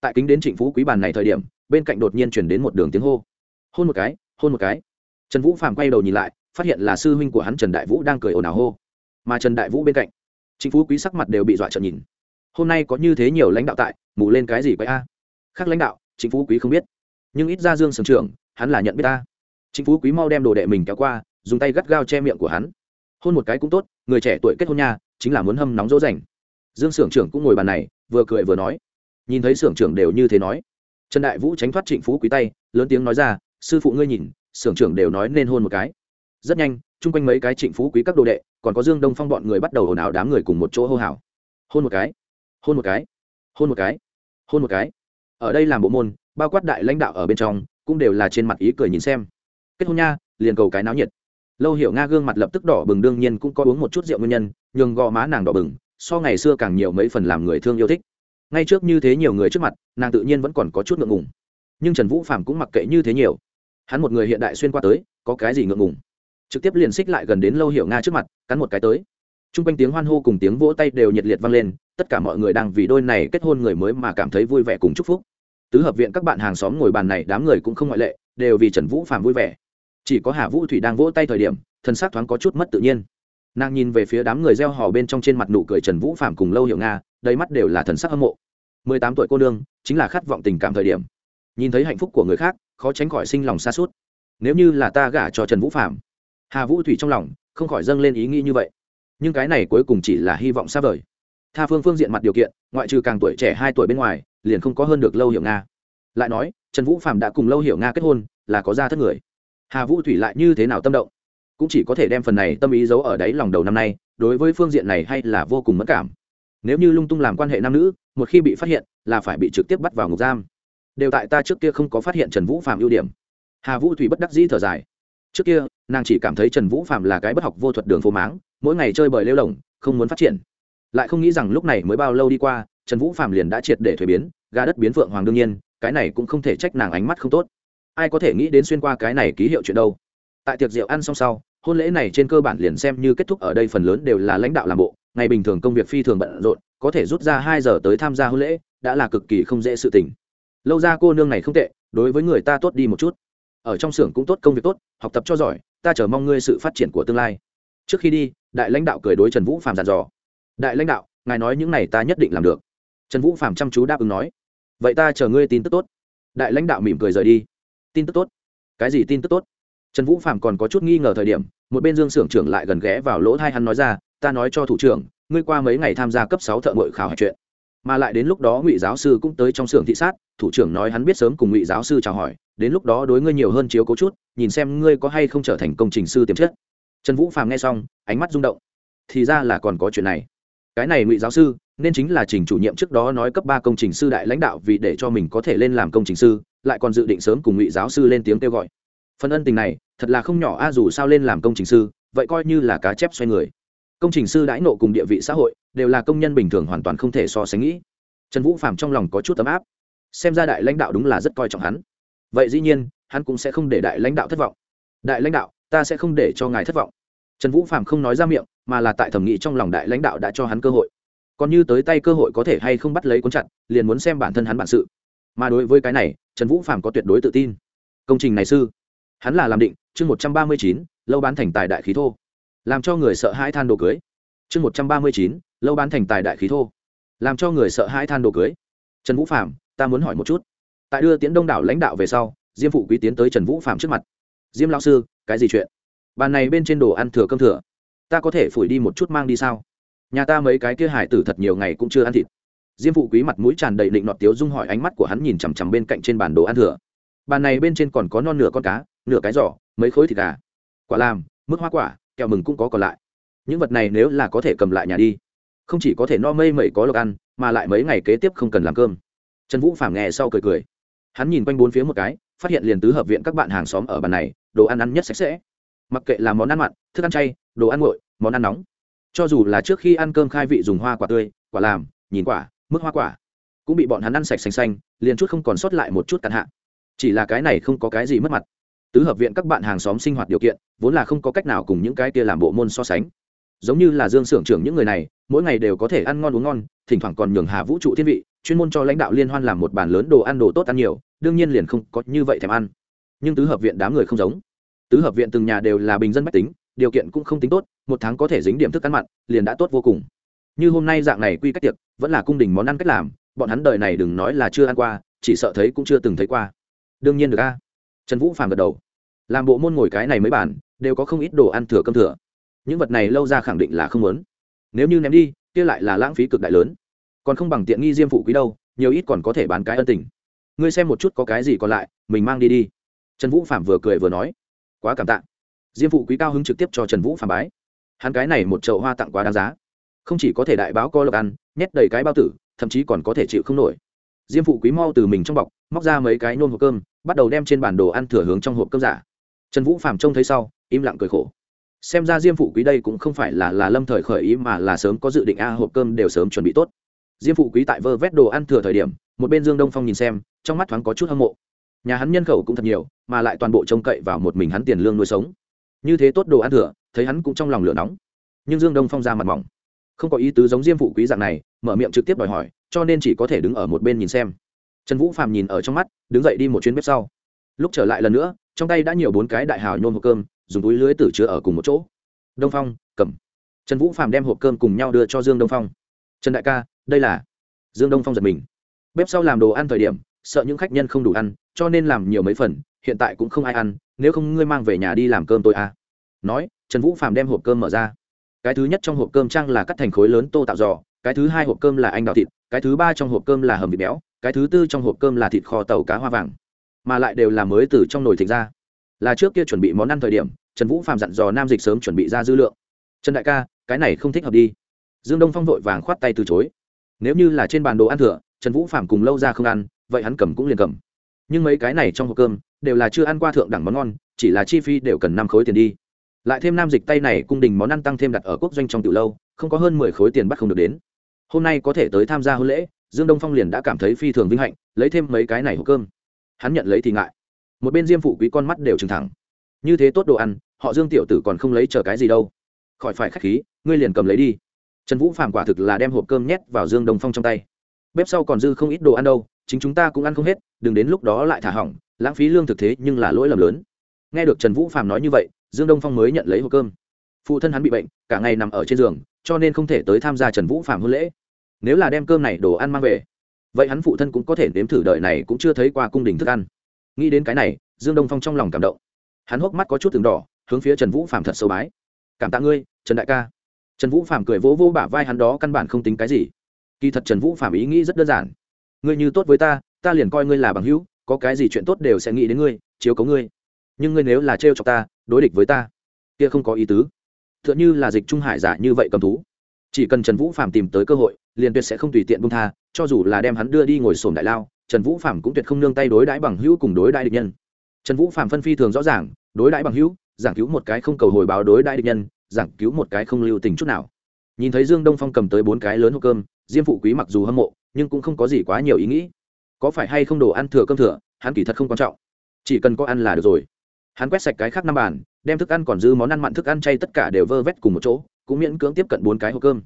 Tại kính đến trịnh phú quý bàn này thời điểm, bên cạnh đột nhiên chuyển đến một đường tiếng hô. Hôn một cái, hôn một cái. Trần vũ Phàm quay đầu nhìn lại, phát hiện là sư huynh của hắn trần đại vũ đang cười ồn ào hô. Mà trần đại vũ bên cạnh, trịnh phú quý sắc mặt đều bị dọa trợn nhìn. Hôm nay có như thế nhiều lãnh đạo tại, mù lên cái gì vậy a? Khác lãnh đạo, trịnh phú quý không biết. Nhưng ít ra dương sưởng trưởng, hắn là nhận biết ta. Trịnh phú quý mau đem đồ đệ mình kéo qua, dùng tay gắt gao che miệng của hắn hôn một cái cũng tốt, người trẻ tuổi kết hôn nha, chính là muốn hâm nóng dỗ dành. Dương s trưởng cũng ngồi bàn này, vừa cười vừa nói. Nhìn thấy s trưởng đều như thế nói, trần đại vũ tránh thoát trịnh phú quý tay, lớn tiếng nói ra, sư phụ ngươi nhìn s trưởng đều nói nên hôn một cái. Rất nhanh, chung quanh mấy cái trịnh phú quý các đồ đệ, còn có dương đông phong bọn người bắt đầu ồn ào đám người cùng một chỗ hô hào. Hôn một cái, hôn một cái, hôn một cái, hôn một cái. Ở đây làm bộ môn, bao quát đại lãnh đạo ở bên trong, cũng đều là trên mặt ý cười nhìn xem. Kết hôn nha, liền cầu cái náo nhiệt lâu hiểu nga gương mặt lập tức đỏ bừng, đương nhiên cũng có uống một chút rượu nguyên nhân, nhường gò má nàng đỏ bừng, so ngày xưa càng nhiều mấy phần làm người thương yêu thích. Ngay trước như thế nhiều người trước mặt, nàng tự nhiên vẫn còn có chút ngượng ngùng. Nhưng trần vũ phạm cũng mặc kệ như thế nhiều. Hắn một người hiện đại xuyên qua tới, có cái gì ngượng ngùng? Trực tiếp liền xích lại gần đến lâu hiểu nga trước mặt, cắn một cái tới. T r u n g quanh tiếng hoan hô cùng tiếng vỗ tay đều nhiệt liệt vang lên, tất cả mọi người đang vì đôi này kết hôn người mới mà cảm thấy vui vẻ cùng chúc phúc. Tứ hợp viện các bạn hàng xóm ngồi bàn này đám người cũng không ngoại lệ, đều vì trần vũ phạm vui vẻ chỉ có hà vũ thủy đang vỗ tay thời điểm, thân xác thoáng có chút mất tự nhiên. Nàng nhìn về phía đám người gieo hò bên trong trên mặt nụ cười trần vũ phạm cùng lâu hiểu nga, đầy mắt đều là thần sắc hâm mộ. Mười tám tuổi cô nương, chính là khát vọng tình cảm thời điểm. Nhìn thấy hạnh phúc của người khác, khó tránh khỏi sinh lòng xa suốt nếu như là ta gả cho trần vũ phạm hà vũ thủy trong lòng không khỏi dâng lên ý nghĩ như vậy. Nhưng cái này cuối cùng chỉ là hy vọng xa vời. Tha phương phương diện mặt điều kiện, ngoại trừ càng tuổi trẻ hai tuổi bên ngoài, liền không có hơn được lâu hiểu nga. Lại nói, trần vũ phạm đã cùng lâu hiểu nga kết hôn, là có ra thất người hà vũ thủy lại như thế nào tâm động? Cũng chỉ có thể đem phần này tâm ý giấu ở đáy lòng đầu năm nay, đối với phương diện này hay là vô cùng mất cảm. Nếu như lung tung làm quan hệ nam nữ, một khi bị phát hiện, là phải bị trực tiếp bắt vào ngục giam. Đều tại ta trước kia không có phát hiện trần vũ phạm ưu điểm. Hà vũ thủy bất đắc dĩ thở dài. Trước kia, nàng chỉ cảm thấy trần vũ phạm là cái bất học vô thuật đường phố máng, mỗi ngày chơi bời lêu lồng, không muốn phát triển. Lại không nghĩ rằng lúc này mới bao lâu đi qua, trần vũ phạm liền đã triệt để thuế biến ga đất biến phượng hoàng đương nhiên, cái này cũng không thể trách nàng ánh mắt không tốt ai có thể nghĩ đến xuyên qua cái này ký hiệu chuyện đâu. Tại tiệc rượu ăn xong sau, hôn lễ này trên cơ bản liền xem như kết thúc ở đây phần lớn đều là lãnh đạo làm bộ, ngày bình thường công việc phi thường bận rộn, có thể rút ra hai giờ tới tham gia hôn lễ, đã là cực kỳ không dễ sự tình. Lâu ra cô nương này không tệ, đối với người ta tốt đi một chút. Ở trong xưởng cũng tốt, công việc tốt, học tập cho giỏi, ta chờ mong ngươi sự phát triển của tương lai. Trước khi đi, đại lãnh đạo cười đối trần vũ phạm dàn dò. Đại lãnh đạo, ngài nói những này ta nhất định làm được. Trần vũ phạm chăm chú đáp ứng nói. Vậy ta chờ ngươi tin tức tốt. Đại lãnh đạo mỉm cười rời đi tin tức tốt. Cái gì tin tức tốt? Trần vũ phạm còn có chút nghi ngờ thời điểm, một bên dương s ư ở n g trưởng lại gần ghé vào lỗ thai hắn nói ra, ta nói cho thủ trưởng, ngươi qua mấy ngày tham gia cấp sáu thợ ngội khảo hạch chuyện. Mà lại đến lúc đó ngụy giáo sư cũng tới trong xưởng thị sát, thủ trưởng nói hắn biết sớm cùng ngụy giáo sư chào hỏi, đến lúc đó đối ngươi nhiều hơn chiếu cố chút, nhìn xem ngươi có hay không trở thành công trình sư tiềm chất. Trần vũ phàm nghe xong, ánh mắt rung động. Thì ra là còn có chuyện này. Cái này ngụy giáo sư nên chính là trình chủ nhiệm trước đó nói cấp ba công trình sư đại lãnh đạo vì để cho mình có thể lên làm công trình sư, lại còn dự định sớm cùng ngụy giáo sư lên tiếng kêu gọi. Phần ân tình này, thật là không nhỏ a, dù sao lên làm công trình sư, vậy coi như là cá chép xoay người. Công trình sư đãi nộ cùng địa vị xã hội, đều là công nhân bình thường hoàn toàn không thể so sánh nghĩ. Trần vũ phạm trong lòng có chút ấm áp. Xem ra đại lãnh đạo đúng là rất coi trọng hắn. Vậy dĩ nhiên, hắn cũng sẽ không để đại lãnh đạo thất vọng. Đại lãnh đạo, ta sẽ không để cho ngài thất vọng. Trần vũ phạm không nói ra miệng, mà là tại thẩm nghị trong lòng đại lãnh đạo đã cho hắn cơ hội còn như tới tay cơ hội có thể hay không bắt lấy cuốn chặt, liền muốn xem bản thân hắn bản sự. Mà đối với cái này, trần vũ phạm có tuyệt đối tự tin. Công trình này sư, hắn là làm định, chương một trăm ba mươi chín, lâu bán thành tài đại khí thô. Làm cho người sợ hãi than đồ cưới. Chương một trăm ba mươi chín, lâu bán thành tài đại khí thô. Làm cho người sợ hãi than đồ cưới. Trần vũ phạm ta muốn hỏi một chút. Tại đưa tiến đông đảo lãnh đạo về sau, diêm phụ quý tiến tới trần vũ phạm trước mặt. Diêm lao sư, cái gì chuyện? Bàn này bên trên đồ ăn thừa cơm thừa. Ta có thể phủi đi một chút mang đi sao? Nhà ta mấy cái kia hải tử thật nhiều ngày cũng chưa ăn thịt. Diêm phụ quý mặt mũi tràn đầy định nọt tiếu dung hỏi ánh mắt của hắn nhìn chằm chằm bên cạnh trên bản đồ ăn thừa. Bàn này bên trên còn có non nửa con cá, nửa cái giỏ, mấy khối thịt gà. Quả làm, mức hoa quả, kẹo mừng cũng có còn lại. Những vật này nếu là có thể cầm lại nhà đi, không chỉ có thể no mây mẩy có lộc ăn, mà lại mấy ngày kế tiếp không cần làm cơm. Trần vũ phàm nghe sau cười cười. Hắn nhìn quanh bốn phía một cái, phát hiện liền tứ hợp viện các bạn hàng xóm ở bàn này, đồ ăn ăn nhất sạch sẽ. Mặc kệ là món ăn mặn, thức ăn chay, đồ ăn nguội, món ăn nóng cho dù là trước khi ăn cơm khai vị dùng hoa quả tươi, quả làm, nhìn quả, mức hoa quả, cũng bị bọn hắn ăn sạch xanh xanh, liền chút không còn sót lại một chút tàn hạ. Chỉ là cái này không có cái gì mất mặt. Tứ hợp viện các bạn hàng xóm sinh hoạt điều kiện, vốn là không có cách nào cùng những cái kia làm bộ môn so sánh. Giống như là dương s ư ở n g trưởng những người này, mỗi ngày đều có thể ăn ngon uống ngon, thỉnh thoảng còn nhường hà vũ trụ thiên vị, chuyên môn cho lãnh đạo liên hoan làm một bàn lớn đồ ăn đồ tốt ăn nhiều, đương nhiên liền không có như vậy thèm ăn. Nhưng tứ hợp viện đám người không giống. Tứ hợp viện từng nhà đều là bình dân bách tính điều kiện cũng không tính tốt, một tháng có thể dính điểm thức ăn mặn, liền đã tốt vô cùng. Như hôm nay dạng này quy cách tiệc, vẫn là cung đình món ăn cách làm, bọn hắn đời này đừng nói là chưa ăn qua, chỉ sợ thấy cũng chưa từng thấy qua. Đương nhiên được a. Trần vũ phàm gật đầu. Làm bộ môn ngồi cái này mấy bản đều có không ít đồ ăn thừa cơm thừa. Những vật này lâu ra khẳng định là không muốn. Nếu như ném đi, kia lại là lãng phí cực đại lớn. Còn không bằng tiện nghi diêm phụ quý đâu, nhiều ít còn có thể bán cái ân tình. Ngươi xem một chút có cái gì còn lại, mình mang đi đi. Trần vũ phạm vừa cười vừa nói. Quá cảm tạ diêm phụ quý cao hứng trực tiếp cho trần vũ phản bái. Hắn cái này một chậu hoa tặng quá đáng giá. Không chỉ có thể đại báo co lộc ăn, nhét đầy cái bao tử, thậm chí còn có thể chịu không nổi. Diêm phụ quý mau từ mình trong bọc, móc ra mấy cái nôn hộp cơm, bắt đầu đem trên bản đồ ăn thừa hướng trong hộp cơm giả. Trần vũ phàm trông thấy sau, im lặng cười khổ. Xem ra diêm phụ quý đây cũng không phải là là lâm thời khởi ý mà là sớm có dự định, a, hộp cơm đều sớm chuẩn bị tốt. Diêm phụ quý tại vơ vét đồ ăn thừa thời điểm, một bên dương đông phong nhìn xem, trong mắt thoáng có chút hâm mộ. Nhà hắn nhân khẩu cũng thật nhiều, mà lại toàn bộ trông cậy vào một mình hắn tiền lương nuôi sống như thế tốt đồ ăn thừa, thấy hắn cũng trong lòng lửa nóng. Nhưng dương đông phong ra mặt mỏng. Không có ý tứ giống diêm phụ quý dạng này, mở miệng trực tiếp đòi hỏi, cho nên chỉ có thể đứng ở một bên nhìn xem. Trần vũ phàm nhìn ở trong mắt, đứng dậy đi một chuyến bếp sau. Lúc trở lại lần nữa, trong tay đã nhiều bốn cái đại hào nhôm hộp cơm, dùng túi lưới tử chứa ở cùng một chỗ. Đông phong, cầm. Trần vũ phàm đem hộp cơm cùng nhau đưa cho dương đông phong. Trần đại ca, đây là dương đông phong giật mình. Bếp sau làm đồ ăn thời điểm, sợ những khách nhân không đủ ăn, cho nên làm nhiều mấy phần, hiện tại cũng không ai ăn nếu không ngươi mang về nhà đi làm cơm tôi à. nói, trần vũ Phạm đem hộp cơm mở ra. Cái thứ nhất trong hộp cơm trang là cắt thành khối lớn tô tạo giò, cái thứ hai hộp cơm là anh đào thịt, cái thứ ba trong hộp cơm là hầm vịt béo, cái thứ tư trong hộp cơm là thịt kho tàu cá hoa vàng. Mà lại đều là mới từ trong nồi thịt ra. Là trước kia chuẩn bị món ăn thời điểm, trần vũ phạm dặn dò nam dịch sớm chuẩn bị ra dư lượng. Trần đại ca, cái này không thích hợp đi. Dương đông phong vội vàng khoát tay từ chối. Nếu như là trên bàn đồ ăn thừa, trần vũ phạm cùng lâu ra không ăn, vậy hắn cầm cũng liền cầm nhưng mấy cái này trong hộp cơm đều là chưa ăn qua thượng đẳng món ngon, chỉ là chi phí đều cần năm khối tiền đi. Lại thêm nam dịch tay này cung đình món ăn tăng thêm đặt ở quốc doanh trong từ lâu, không có hơn mười khối tiền bắt không được đến. Hôm nay có thể tới tham gia hôn lễ, dương đông phong liền đã cảm thấy phi thường vinh hạnh, lấy thêm mấy cái này hộp cơm. Hắn nhận lấy thì ngại. Một bên diêm phụ quý con mắt đều trừng thẳng. Như thế tốt đồ ăn, họ dương tiểu tử còn không lấy chờ cái gì đâu. Khỏi phải k h á c h khí, ngươi liền cầm lấy đi. Trần vũ phạm quả thực là đem hộp cơm nhét vào dương đông phong trong tay. Bếp sau còn dư không ít đồ ăn đâu chính chúng ta cũng ăn không hết, đừng đến lúc đó lại thả hỏng, lãng phí lương thực thế nhưng là lỗi lầm lớn. Nghe được trần vũ phạm nói như vậy, dương đông phong mới nhận lấy hộp cơm. Phụ thân hắn bị bệnh, cả ngày nằm ở trên giường, cho nên không thể tới tham gia trần vũ phạm hôn lễ. Nếu là đem cơm này đồ ăn mang về, vậy hắn phụ thân cũng có thể nếm thử đợi này cũng chưa thấy qua cung đình thức ăn. Nghĩ đến cái này, dương đông phong trong lòng cảm động. Hắn hốc mắt có chút từng đỏ, hướng phía trần vũ phạm thật sâu bái. Cảm tạ ngươi, trần đại ca. Trần vũ phạm cười vỗ vỗ bả vai hắn đó căn bản không tính cái gì. Kỳ thật trần vũ phạm ý nghĩ rất đơn giản ngươi như tốt với ta ta liền coi ngươi là bằng hữu, có cái gì chuyện tốt đều sẽ nghĩ đến ngươi, chiếu cấu ngươi. Nhưng ngươi nếu là trêu cho ta, đối địch với ta, kia không có ý tứ. T h ư ợ n h ư là dịch trung hải giả như vậy cầm thú. Chỉ cần trần vũ phạm tìm tới cơ hội, liền tuyệt sẽ không tùy tiện bung tha, cho dù là đem hắn đưa đi ngồi sồn đại lao, trần vũ phạm cũng tuyệt không nương tay đối đãi bằng hữu cùng đối đãi địch nhân. Trần vũ phạm phân phi thường rõ ràng, đối đãi bằng hữu, giảng cứu một cái không cầu hồi báo đối đãi địch nhân, giảng cứu một cái không lưu tình chút nào. Nhìn thấy dương đông phong cầm tới bốn cái lớn hộp cơm, diêm phụ quý mặc dù hâm mộ nhưng cũng không có gì quá nhiều ý nghĩ. Có phải hay không đồ ăn thừa cơm thừa, hắn kỳ thật không quan trọng. Chỉ cần có ăn là được rồi. Hắn quét sạch cái khác năm bàn, đem thức ăn còn dư món ăn mặn thức ăn chay tất cả đều vơ vét cùng một chỗ, cũng miễn cưỡng tiếp cận bốn cái hộp cơm.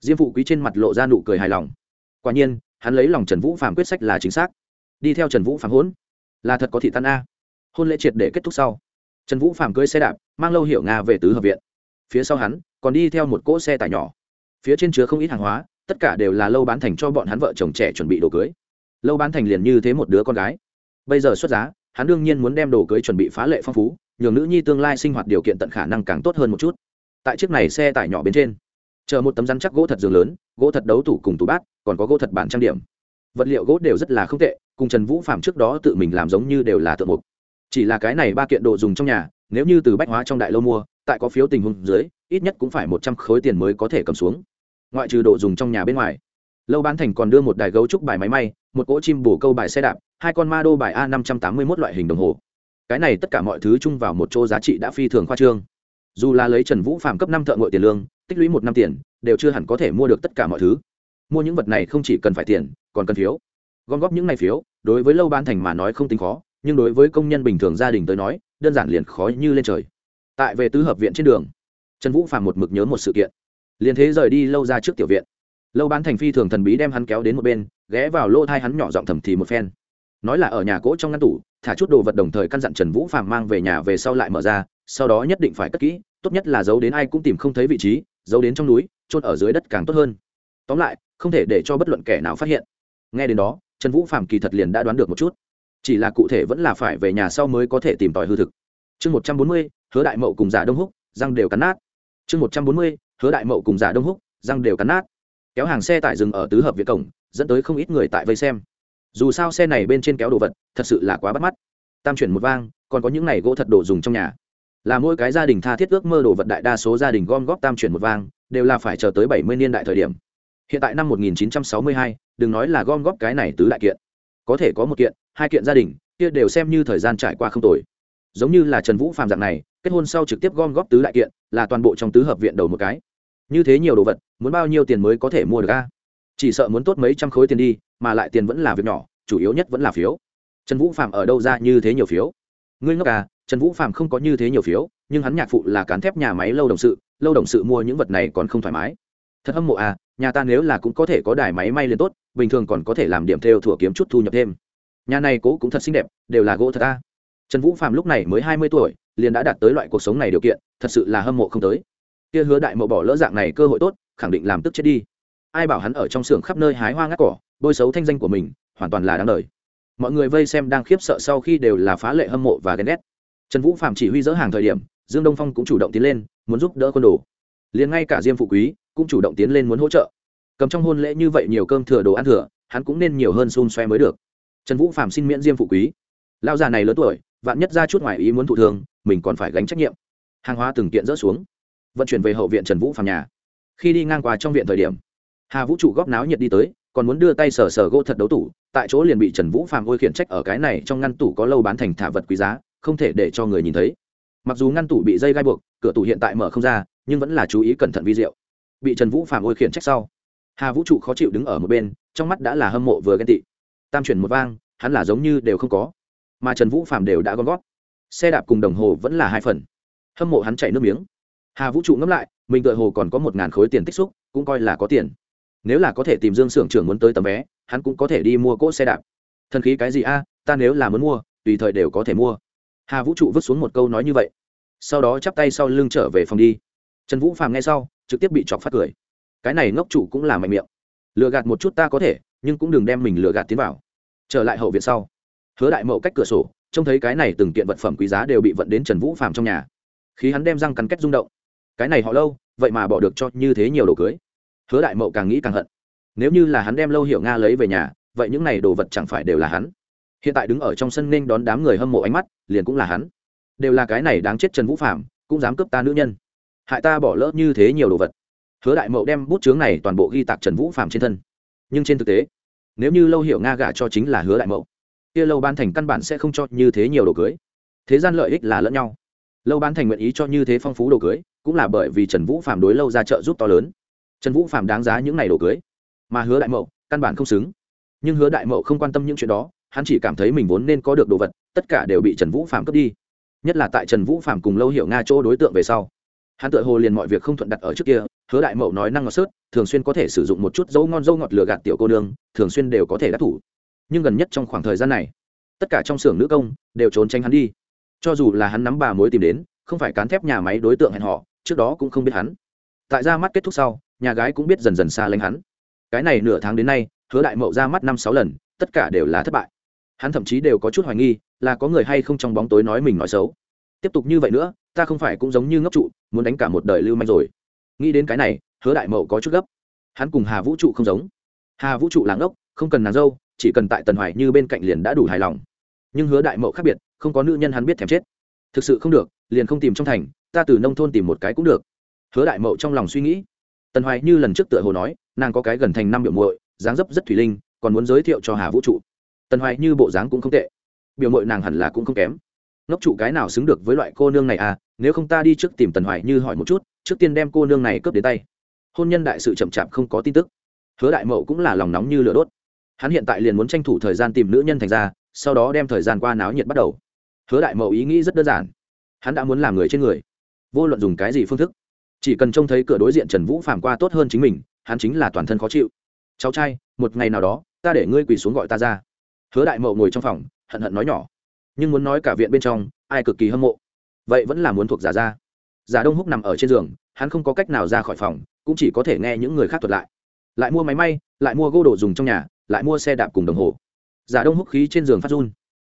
Diêm phụ quý trên mặt lộ ra nụ cười hài lòng. Quả nhiên, hắn lấy lòng trần vũ phạm quyết sách là chính xác. Đi theo trần vũ phạm hỗn, là thật có thị tan a. Hôn lễ triệt để kết thúc sau, trần vũ phạm cưới xe đạp, mang lâu hiệu nga về tứ hợp viện. Phía sau hắn, còn đi theo một cỗ xe tải nhỏ. Phía trên chứa không ít hàng hóa tất cả đều là lâu bán thành cho bọn hắn vợ chồng trẻ chuẩn bị đồ cưới. Lâu bán thành liền như thế một đứa con gái. Bây giờ xuất giá, hắn đương nhiên muốn đem đồ cưới chuẩn bị phá lệ phong phú, nhường nữ nhi tương lai sinh hoạt điều kiện tận khả năng càng tốt hơn một chút. Tại chiếc này xe tải nhỏ bên trên, chờ một tấm rắn chắc gỗ thật giường lớn, gỗ thật đấu tủ cùng tủ bát, còn có gỗ thật bản trang điểm. Vật liệu gỗ đều rất là không tệ, cùng trần vũ phạm trước đó tự mình làm giống như đều là tượng mục. Chỉ là cái này ba kiện đồ dùng trong nhà, nếu như từ bách hóa trong đại lâu mua, tại có phiếu tình huống dưới, ít nhất cũng phải một trăm khối tiền mới có thể cầm xuống ngoại trừ đồ dùng trong nhà bên ngoài. Lâu bán thành còn đưa một đài gấu trúc bài máy may, một cỗ chim bổ câu bài xe đạp, hai con ma đô bài a năm trăm tám mươi mốt loại hình đồng hồ. Cái này tất cả mọi thứ chung vào một chỗ giá trị đã phi thường khoa trương. Dù là lấy trần vũ phạm cấp năm thợ ngội tiền lương, tích lũy một năm tiền, đều chưa hẳn có thể mua được tất cả mọi thứ. Mua những vật này không chỉ cần phải tiền, còn cần phiếu. Gom góp những này phiếu, đối với lâu ban thành mà nói không tính khó, nhưng đối với công nhân bình thường gia đình tới nói, đơn giản liền khó như lên trời. Tại về tứ hợp viện trên đường, trần vũ phạm một mực nhớ một sự kiện liền thế rời đi lâu ra trước tiểu viện. Lâu bán thành phi thường thần bí đem hắn kéo đến một bên, ghé vào lô thai hắn nhỏ giọng thầm thì một phen. Nói là ở nhà cỗ trong ngăn tủ, thả chút đồ vật đồng thời căn dặn trần vũ phạm mang về nhà về sau lại mở ra, sau đó nhất định phải cất kỹ, tốt nhất là giấu đến ai cũng tìm không thấy vị trí, giấu đến trong núi trôn ở dưới đất càng tốt hơn. Tóm lại, không thể để cho bất luận kẻ nào phát hiện. Nghe đến đó, trần vũ phạm kỳ thật liền đã đoán được một chút. Chỉ là cụ thể vẫn là phải về nhà sau mới có thể tìm tòi hư thực. Chương một trăm bốn mươi, hứa đại mậu cùng giả đông húc, răng đều cắn nát. Chương một trăm bốn mươi hứa đại mậu cùng giả đông húc răng đều cắn nát. Kéo hàng xe tải dừng ở tứ hợp viện cổng dẫn tới không ít người tại vây xem. Dù sao xe này bên trên kéo đồ vật thật sự là quá bắt mắt. Tam chuyển một vang còn có những này gỗ thật đồ dùng trong nhà. Là mỗi cái gia đình tha thiết ước mơ đồ vật đại đa số gia đình gom góp tam chuyển một vang đều là phải chờ tới bảy mươi niên đại thời điểm. Hiện tại năm 1962, đừng nói là gom góp cái này tứ đại kiện. Có thể có một kiện hai kiện gia đình kia đều xem như thời gian trải qua không tồi. Giống như là trần vũ phạm dạng này kết hôn sau trực tiếp gom góp tứ đại kiện là toàn bộ trong tứ hợp viện đầu một cái như thế nhiều đồ vật, muốn bao nhiêu tiền mới có thể mua được a? Chỉ sợ muốn tốt mấy trăm khối tiền đi, mà lại tiền vẫn là việc nhỏ, chủ yếu nhất vẫn là phiếu. Trần vũ phạm ở đâu ra như thế nhiều phiếu? Ngươi ngốc à trần vũ phạm không có như thế nhiều phiếu, nhưng hắn nhạc phụ là cán thép nhà máy lâu đồng sự, lâu đồng sự mua những vật này còn không thoải mái. Thật hâm mộ à nhà ta nếu là cũng có thể có đài máy may liền tốt, bình thường còn có thể làm điểm theo thủa kiếm chút thu nhập thêm. Nhà này cố cũng thật xinh đẹp, đều là gỗ thật à. trần vũ phạm lúc này mới hai mươi tuổi, liền đã đạt tới loại cuộc sống này điều kiện, thật sự là hâm mộ không tới kia hứa đại mậu bỏ lỡ dạng này cơ hội tốt, khẳng định làm tức chết đi. Ai bảo hắn ở trong xưởng khắp nơi hái hoa ngắt cỏ, bôi xấu thanh danh của mình, hoàn toàn là đáng đời. Mọi người vây xem đang khiếp sợ sau khi đều là phá lệ hâm mộ và ghen ghét. Trần vũ phạm chỉ huy dỡ hàng thời điểm, dương đông phong cũng chủ động tiến lên, muốn giúp đỡ quân đồ. Liền ngay cả diêm phụ quý cũng chủ động tiến lên muốn hỗ trợ. Cầm trong hôn lễ như vậy nhiều cơm thừa đồ ăn thừa, hắn cũng nên nhiều hơn xun xoe mới được. Trần vũ phạm xin miễn diêm phụ quý. Lao già này lớn tuổi, vạn nhất ra chút ngoài ý muốn thụ thường, mình còn phải gánh trách nhiệm. Hàng hóa từng kiện rỡ xuống vận chuyển về hậu viện trần vũ phàm nhà. Khi đi ngang qua trong viện thời điểm, hà vũ trụ góp náo nhiệt đi tới, còn muốn đưa tay sờ sờ gỗ thật đấu tủ, tại chỗ liền bị trần vũ phàm ôi khiển trách ở cái này trong ngăn tủ có lâu bán thành thả vật quý giá, không thể để cho người nhìn thấy. Mặc dù ngăn tủ bị dây gai buộc, cửa tủ hiện tại mở không ra, nhưng vẫn là chú ý cẩn thận vi diệu. Bị trần vũ phàm ôi khiển trách sau, hà vũ trụ khó chịu đứng ở một bên, trong mắt đã là hâm mộ vừa ghen tị. Tam chuyển một vang, hắn là giống như đều không có, mà trần vũ phàm đều đã gom gót xe đạp cùng đồng hồ vẫn là hai phần. Hâm mộ hắn chạy nước miếng hà vũ trụ ngẫm lại, mình tự hồ còn có một ngàn khối tiền tích xúc, cũng coi là có tiền. Nếu là có thể tìm dương sưởng trưởng muốn tới tấm vé, hắn cũng có thể đi mua cỗ xe đạp. Thần khí cái gì a, ta nếu là muốn mua, tùy thời đều có thể mua. Hà vũ trụ vứt xuống một câu nói như vậy. Sau đó chắp tay sau lưng trở về phòng đi. Trần vũ phàm nghe sau, trực tiếp bị chọc phát cười. Cái này ngốc chủ cũng là mạnh miệng. Lừa gạt một chút ta có thể, nhưng cũng đừng đem mình lừa gạt tiến vào. Trở lại hậu viện sau, hứa đại mậu cách cửa sổ, trông thấy cái này từng kiện vật phẩm quý giá đều bị vận đến trần vũ phàm trong nhà. Khi hắn đem răng cắn kết rung động cái này họ lâu, vậy mà bỏ được cho như thế nhiều đồ cưới. Hứa đại mậu càng nghĩ càng hận. Nếu như là hắn đem lâu hiệu nga lấy về nhà, vậy những này đồ vật chẳng phải đều là hắn. Hiện tại đứng ở trong sân nên đón đám người hâm mộ ánh mắt, liền cũng là hắn. Đều là cái này đáng chết trần vũ phạm cũng dám cướp ta nữ nhân. Hại ta bỏ lỡ như thế nhiều đồ vật. Hứa đại mậu đem bút chướng này toàn bộ ghi tạc trần vũ phạm trên thân. Nhưng trên thực tế, nếu như lâu hiệu nga gả cho chính là hứa đại mậu, kia lâu ban thành căn bản sẽ không cho như thế nhiều đồ cưới. Thế gian lợi ích là lẫn nhau. Lâu ban thành nguyện ý cho như thế phong phú đồ cưới cũng là bởi vì trần vũ phạm đối lâu ra trợ giúp to lớn. Trần vũ phạm đáng giá những n à y đồ cưới, mà hứa đại mậu căn bản không xứng. Nhưng hứa đại mậu không quan tâm những chuyện đó, hắn chỉ cảm thấy mình vốn nên có được đồ vật, tất cả đều bị trần vũ phạm cướp đi. Nhất là tại trần vũ phạm cùng lâu hiểu nga chỗ đối tượng về sau. Hắn tự hồ liền mọi việc không thuận đặt ở trước kia, hứa đại mậu nói năng ngọt sớt, thường xuyên có thể sử dụng một chút dấu ngon dâu ngọt lừa gạt tiểu cô nương, thường xuyên đều có thể đắc thủ. Nhưng gần nhất trong khoảng thời gian này, tất cả trong xưởng nữ công đều trốn tránh hắn đi. Cho dù là hắn nắm bà mối tìm đến, không phải cán thép nhà máy đối tượng hẹn họ trước đó cũng không biết hắn. Tại ra mắt kết thúc sau, nhà gái cũng biết dần dần xa lánh hắn. Cái này nửa tháng đến nay, hứa đại mậu ra mắt năm sáu lần, tất cả đều là thất bại. Hắn thậm chí đều có chút hoài nghi, là có người hay không trong bóng tối nói mình nói xấu. Tiếp tục như vậy nữa, ta không phải cũng giống như ngốc trụ, muốn đánh cả một đời lưu manh rồi. Nghĩ đến cái này, hứa đại mậu có chút gấp. Hắn cùng hà vũ trụ không giống. Hà vũ trụ là ngốc, không cần nàng dâu, chỉ cần tại tần hoài như bên cạnh liền đã đủ hài lòng. Nhưng hứa đại mậu khác biệt, không có nữ nhân hắn biết thèm chết. Thực sự không được, liền không tìm trong thành ta từ nông thôn tìm một cái cũng được. Hứa đại mậu trong lòng suy nghĩ. Tần hoài như lần trước tựa hồ nói, nàng có cái gần thành năm biểu muội, dáng dấp rất thủy linh, còn muốn giới thiệu cho hà vũ trụ. Tần hoài như bộ dáng cũng không tệ. Biểu muội nàng hẳn là cũng không kém. Ngốc trụ cái nào xứng được với loại cô nương này à nếu không ta đi trước tìm tần hoài như hỏi một chút, trước tiên đem cô nương này cướp đến tay. Hôn nhân đại sự chậm chạp không có tin tức. Hứa đại mậu cũng là lòng nóng như lửa đốt. Hắn hiện tại liền muốn tranh thủ thời gian tìm nữ nhân thành ra, sau đó đem thời gian qua náo nhiệt bắt đầu. Hứa đại mậu ý nghĩ rất đơn giản. Hắn đã muốn làm người trên người vô luận dùng cái gì phương thức, chỉ cần trông thấy cửa đối diện trần vũ phàm qua tốt hơn chính mình, hắn chính là toàn thân khó chịu. Cháu trai, một ngày nào đó, ta để ngươi quỳ xuống gọi ta ra. Hứa đại mậu ngồi trong phòng, hận hận nói nhỏ, nhưng muốn nói cả viện bên trong, ai cực kỳ hâm mộ. Vậy vẫn là muốn thuộc giả ra. Giả đông húc nằm ở trên giường, hắn không có cách nào ra khỏi phòng, cũng chỉ có thể nghe những người khác thuật lại. Lại mua máy may, lại mua gô đồ dùng trong nhà, lại mua xe đạp cùng đồng hồ. Giả đông húc khí trên giường phát run.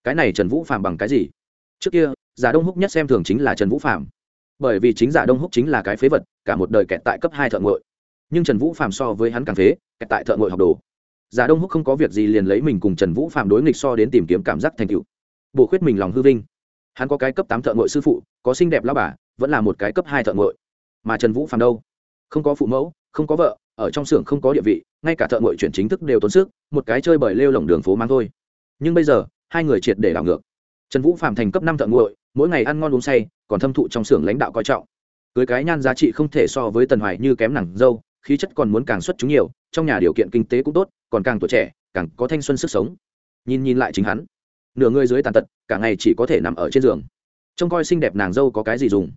Cái này trần vũ phạm bằng cái gì? Trước kia, giả đông húc nhất xem thường chính là trần vũ phạm bởi vì chính giả đông húc chính là cái phế vật, cả một đời kẹt tại cấp hai thợ ngội. Nhưng trần vũ phạm so với hắn càng phế, kẹt tại thợ ngội học đồ. Giả đông húc không có việc gì liền lấy mình cùng trần vũ phạm đối nghịch so đến tìm kiếm cảm giác thành tựu. Bổ khuyết mình lòng hư vinh. Hắn có cái cấp tám thợ ngội sư phụ, có xinh đẹp lao bà, vẫn là một cái cấp hai thợ ngội. Mà trần vũ phạm đâu? Không có phụ mẫu, không có vợ, ở trong xưởng không có địa vị, ngay cả thợ ngội chuyển chính thức đều tốn sức, một cái chơi bời lêu lồng đường phố mang thôi. Nhưng bây giờ, hai người triệt để đảo ngược. Trần vũ phạm thành cấp năm thợ ngội mỗi ngày ăn ngon uống say, còn thâm thụ trong xưởng lãnh đạo coi trọng. Cưới cái nhan giá trị không thể so với tần hoài như kém nặng dâu, khí chất còn muốn càng xuất chúng nhiều, trong nhà điều kiện kinh tế cũng tốt, còn càng tuổi trẻ, càng có thanh xuân sức sống. Nhìn nhìn lại chính hắn, nửa người dưới tàn tật, cả ngày chỉ có thể nằm ở trên giường. Trông coi xinh đẹp nàng dâu có cái gì dùng.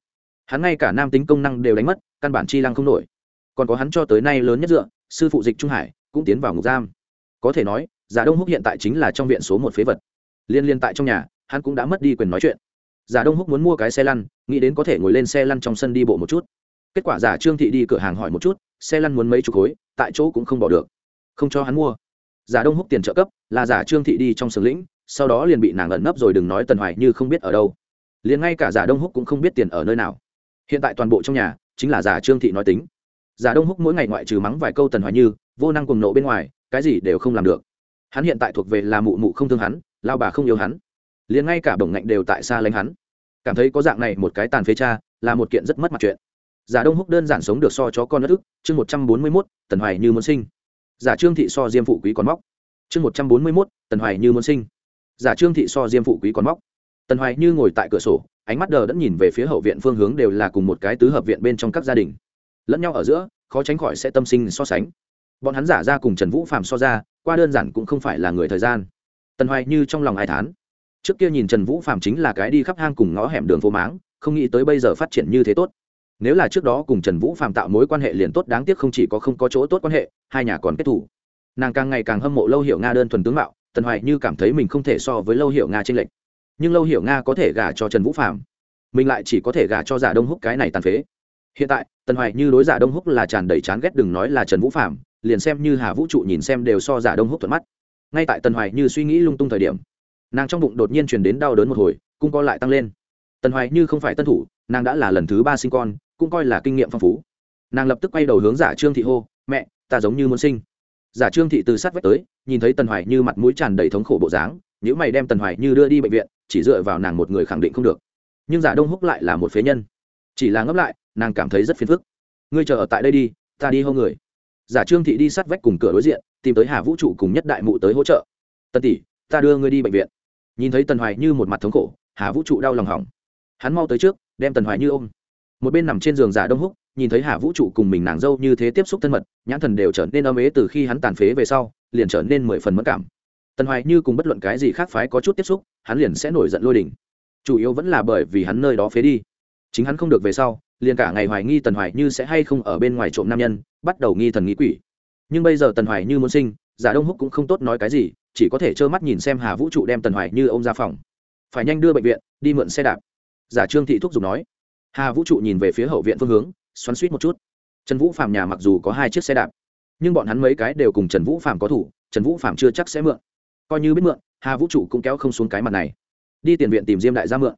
Hắn ngay cả nam tính công năng đều đánh mất, căn bản chi lăng không nổi. Còn có hắn cho tới nay lớn nhất dựa, sư phụ dịch trung hải, cũng tiến vào ngục giam. Có thể nói, giả đông húc hiện tại chính là trong viện số một phế vật. Liên liên tại trong nhà, hắn cũng đã mất đi quyền nói chuyện giả đông húc muốn mua cái xe lăn, nghĩ đến có thể ngồi lên xe lăn trong sân đi bộ một chút. Kết quả giả trương thị đi cửa hàng hỏi một chút, xe lăn muốn mấy chục khối, tại chỗ cũng không bỏ được. Không cho hắn mua. Giả đông húc tiền trợ cấp, là giả trương thị đi trong sừng lĩnh, sau đó liền bị nàng ẩn nấp rồi đừng nói tần hoài như không biết ở đâu. Liền ngay cả giả đông húc cũng không biết tiền ở nơi nào. Hiện tại toàn bộ trong nhà, chính là giả trương thị nói tính. Giả đông húc mỗi ngày ngoại trừ mắng vài câu tần hoài như, vô năng cùng nộ bên ngoài, cái gì đều không làm được. Hắn hiện tại thuộc về là mụ mụ không thương hắn, lao bà không yêu hắn liền ngay cả bổng ngạnh đều tại xa lánh hắn. Cảm thấy có dạng này một cái tàn phế cha, là một kiện rất mất mặt chuyện. Giả đông húc đơn giản sống được so chó con đất ức, chương một trăm bốn mươi mốt, tần hoài như muốn sinh. Giả trương thị so diêm phụ quý còn móc. Chương một trăm bốn mươi mốt, tần hoài như muốn sinh. Giả trương thị so diêm phụ quý còn móc. Tần hoài như ngồi tại cửa sổ, ánh mắt đờ đẫn nhìn về phía hậu viện phương hướng đều là cùng một cái tứ hợp viện bên trong các gia đình. Lẫn nhau ở giữa, khó tránh khỏi sẽ tâm sinh so sánh. Bọn hắn giả ra cùng trần vũ phạm so ra, qua đơn giản cũng không phải là người thời gian. Tần hoài như trong lòng ai thán trước kia nhìn trần vũ phạm chính là cái đi khắp hang cùng ngõ hẻm đường phố máng, không nghĩ tới bây giờ phát triển như thế tốt. Nếu là trước đó cùng trần vũ phạm tạo mối quan hệ liền tốt, đáng tiếc không chỉ có không có chỗ tốt quan hệ, hai nhà còn kết thủ. Nàng càng ngày càng hâm mộ lâu hiệu nga đơn thuần tướng mạo, tần hoài như cảm thấy mình không thể so với lâu hiệu nga tranh lệch. Nhưng lâu hiệu nga có thể gả cho trần vũ phạm mình lại chỉ có thể gả cho giả đông húc cái này tàn phế. Hiện tại, tần hoài như đối giả đông húc là tràn đầy chán ghét đừng nói là trần vũ phạm liền xem như hà vũ trụ nhìn xem đều so giả đông húc thuận mắt. Ngay tại tần hoài như suy nghĩ lung tung thời điểm nàng trong bụng đột nhiên chuyển đến đau đớn một hồi, cung co lại tăng lên. Tần hoài như không phải tân thủ, nàng đã là lần thứ ba sinh con, cũng coi là kinh nghiệm phong phú. Nàng lập tức quay đầu hướng giả trương thị hô, mẹ, ta giống như muốn sinh. Giả trương thị từ sát vách tới, nhìn thấy tần hoài như mặt mũi tràn đầy thống khổ bộ dáng những mày đem tần hoài như đưa đi bệnh viện, chỉ dựa vào nàng một người khẳng định không được. Nhưng giả đông húc lại là một phế nhân. Chỉ là ngấp lại, nàng cảm thấy rất phiền phức. Ngươi chờ ở tại đây đi, ta đi hô người. Giả trương thị đi sát vách cùng cửa đối diện, tìm tới hà vũ trụ cùng nhất đại mụ tới hỗ trợ. Tần tỷ, ta đưa ngươi đi bệnh viện nhìn thấy tần hoài như một mặt thống khổ, hà vũ trụ đau lòng hỏng. Hắn mau tới trước, đem tần hoài như ôm. Một bên nằm trên giường giả đông húc, nhìn thấy hà vũ trụ cùng mình nàng dâu như thế tiếp xúc thân mật, nhãn thần đều trở nên âm ế từ khi hắn tàn phế về sau, liền trở nên mười phần mất cảm. Tần hoài như cùng bất luận cái gì khác phái có chút tiếp xúc, hắn liền sẽ nổi giận lôi đỉnh chủ yếu vẫn là bởi vì hắn nơi đó phế đi. Chính hắn không được về sau, liền cả ngày hoài nghi tần hoài như sẽ hay không ở bên ngoài trộm nam nhân, bắt đầu nghi thần nghĩ quỷ. Nhưng bây giờ tần hoài như muốn sinh, giả đông húc cũng không tốt nói cái gì chỉ có thể trơ mắt nhìn xem hà vũ trụ đem tần hoài như ô m ra phòng. Phải nhanh đưa bệnh viện, đi mượn xe đạp. Giả trương thị thúc giục nói. Hà vũ trụ nhìn về phía hậu viện phương hướng, xoắn suýt một chút. Trần vũ phạm nhà mặc dù có hai chiếc xe đạp, nhưng bọn hắn mấy cái đều cùng trần vũ phạm có thủ, trần vũ phạm chưa chắc sẽ mượn. Coi như biết mượn, hà vũ trụ cũng kéo không xuống cái mặt này. Đi tiền viện tìm diêm đại gia mượn.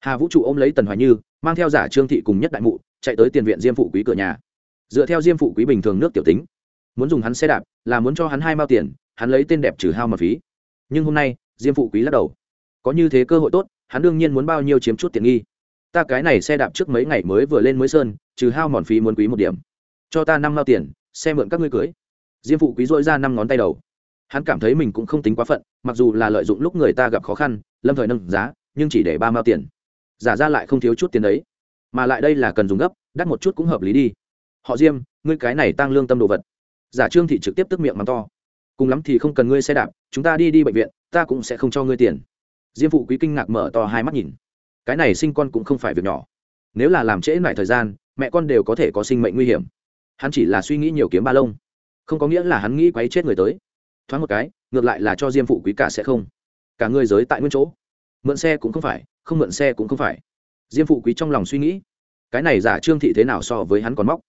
Hà vũ trụ ôm lấy tần hoài như, mang theo giả trương thị cùng nhất đại mụ, chạy tới tiền viện diêm phụ quý cửa nhà. Dựa theo diêm phụ quý bình thường nước tiểu tính, muốn dùng hắn xe đạp là muốn cho hắn hai mao tiền hắn lấy tên đẹp trừ hao mà phí. Nhưng hôm nay, diêm phụ quý lắc đầu. Có như thế cơ hội tốt, hắn đương nhiên muốn bao nhiêu chiếm chút tiện nghi. Ta cái này xe đạp trước mấy ngày mới vừa lên mới sơn, trừ hao mòn phí muốn quý một điểm. Cho ta năm mao tiền, xe mượn các ngươi cưới. Diêm phụ quý dội ra năm ngón tay đầu. Hắn cảm thấy mình cũng không tính quá phận, mặc dù là lợi dụng lúc người ta gặp khó khăn, lâm thời nâng giá, nhưng chỉ để ba mao tiền. Giả ra lại không thiếu chút tiền đấy. Mà lại đây là cần dùng gấp, đắt một chút cũng hợp lý đi. Họ diêm, ngươi cái này tăng lương tâm đồ vật. Giả trương thị trực tiếp tức miệng mắng to cùng lắm thì không cần ngươi xe đạp, chúng ta đi đi bệnh viện, ta cũng sẽ không cho ngươi tiền. Diêm phụ quý kinh ngạc mở to hai mắt nhìn. Cái này sinh con cũng không phải việc nhỏ. Nếu là làm trễ lại thời gian, mẹ con đều có thể có sinh mệnh nguy hiểm. Hắn chỉ là suy nghĩ nhiều kiếm ba lông. Không có nghĩa là hắn nghĩ quấy chết người tới. Thoáng một cái, ngược lại là cho diêm phụ quý cả sẽ không. Cả người giới tại nguyên chỗ. Mượn xe cũng không phải, không mượn xe cũng không phải. Diêm phụ quý trong lòng suy nghĩ. Cái này giả trương thị thế nào so với hắn còn móc?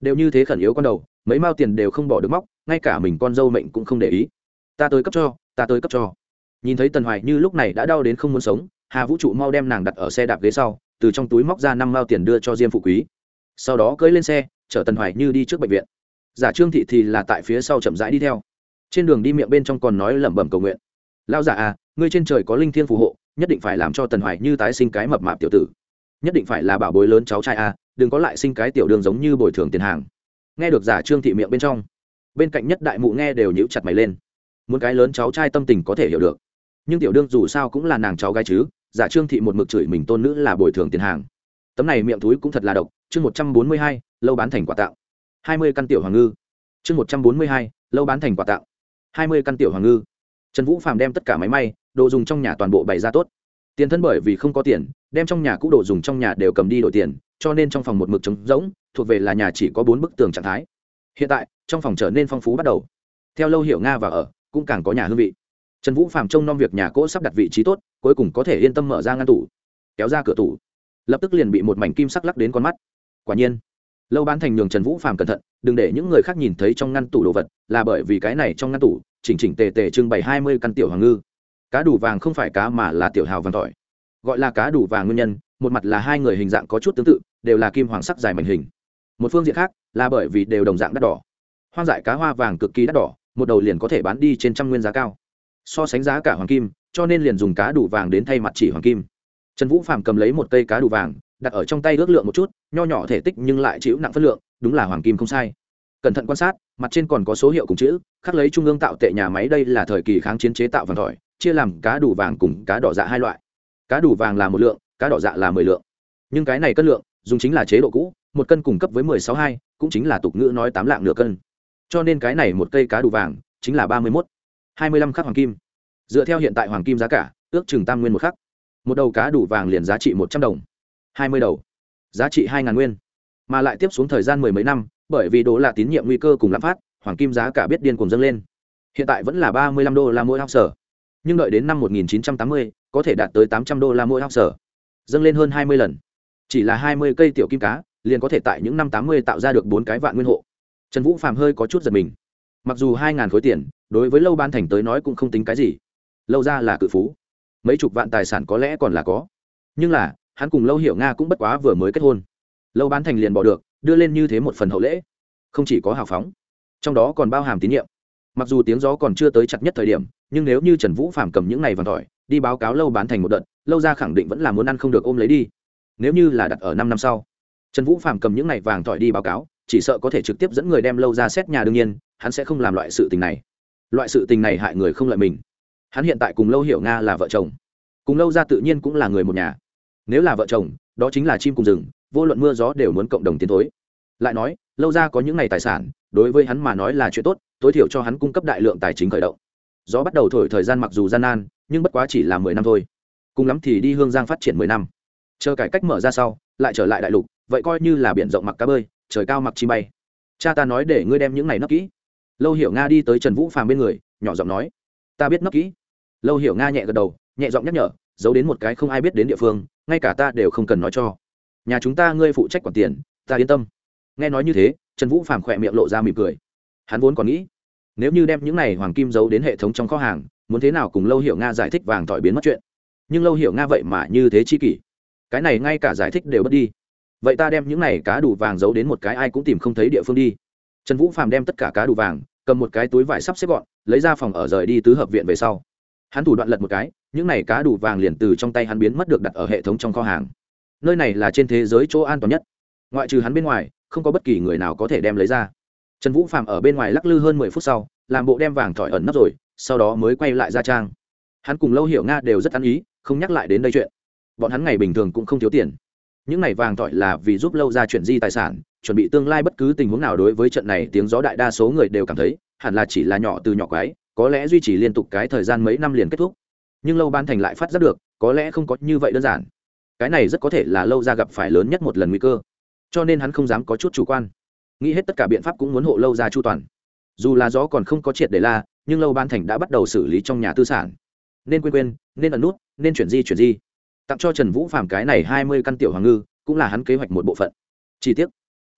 Đều như thế khẩn yếu con đầu, mấy mao tiền đều không bỏ được móc ngay cả mình con dâu mệnh cũng không để ý. Ta tới cấp cho ta tới cấp cho. Nhìn thấy tần hoài như lúc này đã đau đến không muốn sống hà vũ trụ mau đem nàng đặt ở xe đạp ghế sau từ trong túi móc ra năm mao tiền đưa cho diêm phụ quý. Sau đó cưỡi lên xe chở tần hoài như đi trước bệnh viện. Giả trương thị thì là tại phía sau chậm rãi đi theo. Trên đường đi miệng bên trong còn nói lẩm bẩm cầu nguyện. Lao giả à ngươi trên trời có linh thiên phù hộ nhất định phải làm cho tần hoài như tái sinh cái mập mạp tiểu tử. Nhất định phải là bảo bối lớn cháu trai à, đừng có lại sinh cái tiểu đường giống như bồi thường tiền hàng. Nghe được giả trương thị miệng bên trong bên cạnh nhất đại mụ nghe đều nhíu chặt mày lên. Muốn cái lớn cháu trai tâm tình có thể hiểu được. Nhưng tiểu đương dù sao cũng là nàng cháu gái chứ, giả trương thị một mực chửi mình tôn nữ là bồi thường tiền hàng. Tấm này miệng túi cũng thật là độc, chương một trăm bốn mươi hai, lâu bán thành quả tạo. Hai mươi căn tiểu hoàng ngư. Chương một trăm bốn mươi hai, lâu bán thành quả tạo. Hai mươi căn tiểu hoàng ngư. Trần vũ phàm đem tất cả máy may, đồ dùng trong nhà toàn bộ bày ra tốt. Tiền thân bởi vì không có tiền, đem trong nhà cũ đồ dùng trong nhà đều cầm đi đổi tiền, cho nên trong phòng một mực trống rỗng, thuộc về là nhà chỉ có bốn bức tường trạng thái hiện tại, trong phòng trở nên phong phú bắt đầu. Theo lâu hiểu nga và ở, cũng càng có nhà hương vị. Trần vũ phàm trông nom việc nhà cỗ sắp đặt vị trí tốt, cuối cùng có thể yên tâm mở ra ngăn tủ. Kéo ra cửa tủ. Lập tức liền bị một mảnh kim sắc lắc đến con mắt. Quả nhiên, lâu bán thành nhường trần vũ phàm cẩn thận, đừng để những người khác nhìn thấy trong ngăn tủ đồ vật, là bởi vì cái này trong ngăn tủ, chỉnh chỉnh tề tề trưng bày hai mươi căn tiểu hoàng ngư. Cá đủ vàng không phải cá mà là tiểu hào vàng tỏi. Gọi là cá đủ vàng nguyên nhân, một mặt là hai người hình dạng có chút tương tự, đều là kim hoàng sắc dài mảnh hình. Một phương diện khác là bởi vì đều đồng dạng đắt đỏ. Hoang dại cá hoa vàng cực kỳ đắt đỏ, một đầu liền có thể bán đi trên trăm nguyên giá cao. So sánh giá cả hoàng kim, cho nên liền dùng cá đủ vàng đến thay mặt chỉ hoàng kim. Trần vũ phạm cầm lấy một cây cá đủ vàng, đặt ở trong tay ước lượng một chút, nho nhỏ thể tích nhưng lại chịu nặng phân lượng, đúng là hoàng kim không sai. Cẩn thận quan sát, mặt trên còn có số hiệu cùng chữ, khắc lấy trung ương tạo tệ nhà máy đây là thời kỳ kháng chiến chế tạo vàng tỏi chia làm cá đủ vàng cùng cá đỏ dạ hai loại. Cá đủ vàng là một lượng, cá đỏ dạ là mười lượng. Nhưng cái này cân lượng, dùng chính là chế độ cũ một cân cung cấp với mười sáu hai cũng chính là tục ngữ nói tám lạng nửa cân. Cho nên cái này một cây cá đủ vàng chính là ba mươi mốt. Hai mươi lăm khắc hoàng kim. Dựa theo hiện tại hoàng kim giá cả ước chừng tam nguyên một khắc. Một đầu cá đủ vàng liền giá trị một trăm đồng. Hai mươi đầu. Giá trị hai ngàn nguyên. Mà lại tiếp xuống thời gian mười mấy năm bởi vì đồ là tín nhiệm nguy cơ cùng lạm phát hoàng kim giá cả biết điên cùng dâng lên. Hiện tại vẫn là ba mươi lăm đô la mỗi ounce. Sở nhưng đợi đến năm 1980, có thể đạt tới 800 đô la mỗi ounce. Sở dâng lên hơn 20 lần. Chỉ là 20 cây tiểu kim cá liền có thể tại những năm 80 tạo ra được bốn cái vạn nguyên hộ. Trần vũ phàm hơi có chút giật mình. Mặc dù hai ngàn khối tiền, đối với lâu ban thành tới nói cũng không tính cái gì. Lâu ra là cự phú. Mấy chục vạn tài sản có lẽ còn là có. Nhưng là, hắn cùng lâu hiểu nga cũng bất quá vừa mới kết hôn. Lâu bán thành liền bỏ được, đưa lên như thế một phần hậu lễ. Không chỉ có hào phóng, trong đó còn bao hàm tín nhiệm. Mặc dù tiếng gió còn chưa tới chặt nhất thời điểm, nhưng nếu như trần vũ phạm cầm những này vàng tỏi đi báo cáo lâu bán thành một đợt, lâu ra khẳng định vẫn là muốn ăn không được ôm lấy đi. Nếu như là đặt ở năm năm sau trần vũ phạm cầm những này vàng tỏi đi báo cáo, chỉ sợ có thể trực tiếp dẫn người đem lâu ra xét nhà đương nhiên, hắn sẽ không làm loại sự tình này. Loại sự tình này hại người không lợi mình. Hắn hiện tại cùng lâu hiểu nga là vợ chồng. Cùng lâu ra tự nhiên cũng là người một nhà. Nếu là vợ chồng, đó chính là chim cùng rừng, vô luận mưa gió đều muốn cộng đồng tiến thối. Lại nói, lâu ra có những ngày tài sản, đối với hắn mà nói là chuyện tốt, tối thiểu cho hắn cung cấp đại lượng tài chính khởi động. Gió bắt đầu thổi thời gian mặc dù gian nan, nhưng bất quá chỉ là mười năm thôi. Cùng lắm thì đi hương giang phát triển mười năm. Chờ cải cách mở ra sau lại trở lại đại lục, vậy coi như là biển rộng mặc cá bơi, trời cao mặc chi bay. Cha ta nói để ngươi đem những này nấp kỹ. Lâu hiểu nga đi tới trần vũ phàm bên người, nhỏ giọng nói, ta biết nấp kỹ. Lâu hiểu nga nhẹ gật đầu, nhẹ giọng nhắc nhở, giấu đến một cái không ai biết đến địa phương, ngay cả ta đều không cần nói cho. Nhà chúng ta ngươi phụ trách quản tiền, ta yên tâm. Nghe nói như thế, trần vũ phàm khỏe miệng lộ ra mỉm cười. Hắn vốn còn nghĩ, nếu như đem những này hoàng kim giấu đến hệ thống trong kho hàng, muốn thế nào cùng lâu hiểu nga giải thích vàng tỏi biến mất chuyện. Nhưng lâu hiểu nga vậy mà như thế chi kỷ cái này ngay cả giải thích đều bất đi. Vậy ta đem những này cá đủ vàng giấu đến một cái ai cũng tìm không thấy địa phương đi. Trần vũ phàm đem tất cả cá đủ vàng, cầm một cái túi vải sắp xếp gọn, lấy ra phòng ở rời đi tứ hợp viện về sau. Hắn thủ đoạn lật một cái, những này cá đủ vàng liền từ trong tay hắn biến mất được đặt ở hệ thống trong kho hàng. Nơi này là trên thế giới chỗ an toàn nhất. Ngoại trừ hắn bên ngoài, không có bất kỳ người nào có thể đem lấy ra. Trần vũ phạm ở bên ngoài lắc lư hơn mười phút sau, làm bộ đem vàng thỏi ẩn nấp rồi, sau đó mới quay lại ra trang. Hắn cùng lâu hiểu nga đều rất ăn ý, không nhắc lại đến đây chuyện bọn hắn ngày bình thường cũng không thiếu tiền. Những này vàng thỏi là vì giúp lâu ra chuyển di tài sản, chuẩn bị tương lai bất cứ tình huống nào đối với trận này tiếng gió đại đa số người đều cảm thấy, hẳn là chỉ là nhỏ từ nhỏ quái, có lẽ duy trì liên tục cái thời gian mấy năm liền kết thúc. Nhưng lâu ban thành lại phát giác được, có lẽ không có như vậy đơn giản. Cái này rất có thể là lâu ra gặp phải lớn nhất một lần nguy cơ. Cho nên hắn không dám có chút chủ quan. Nghĩ hết tất cả biện pháp cũng muốn hộ lâu ra chu toàn. Dù là gió còn không có triệt để la, nhưng lâu ban thành đã bắt đầu xử lý trong nhà tư sản. Nên quên quên, nên ẩn nút, nên chuyển di chuyển di tặng cho trần vũ phàm cái này hai mươi căn tiểu hoàng ngư, cũng là hắn kế hoạch một bộ phận. Chi tiết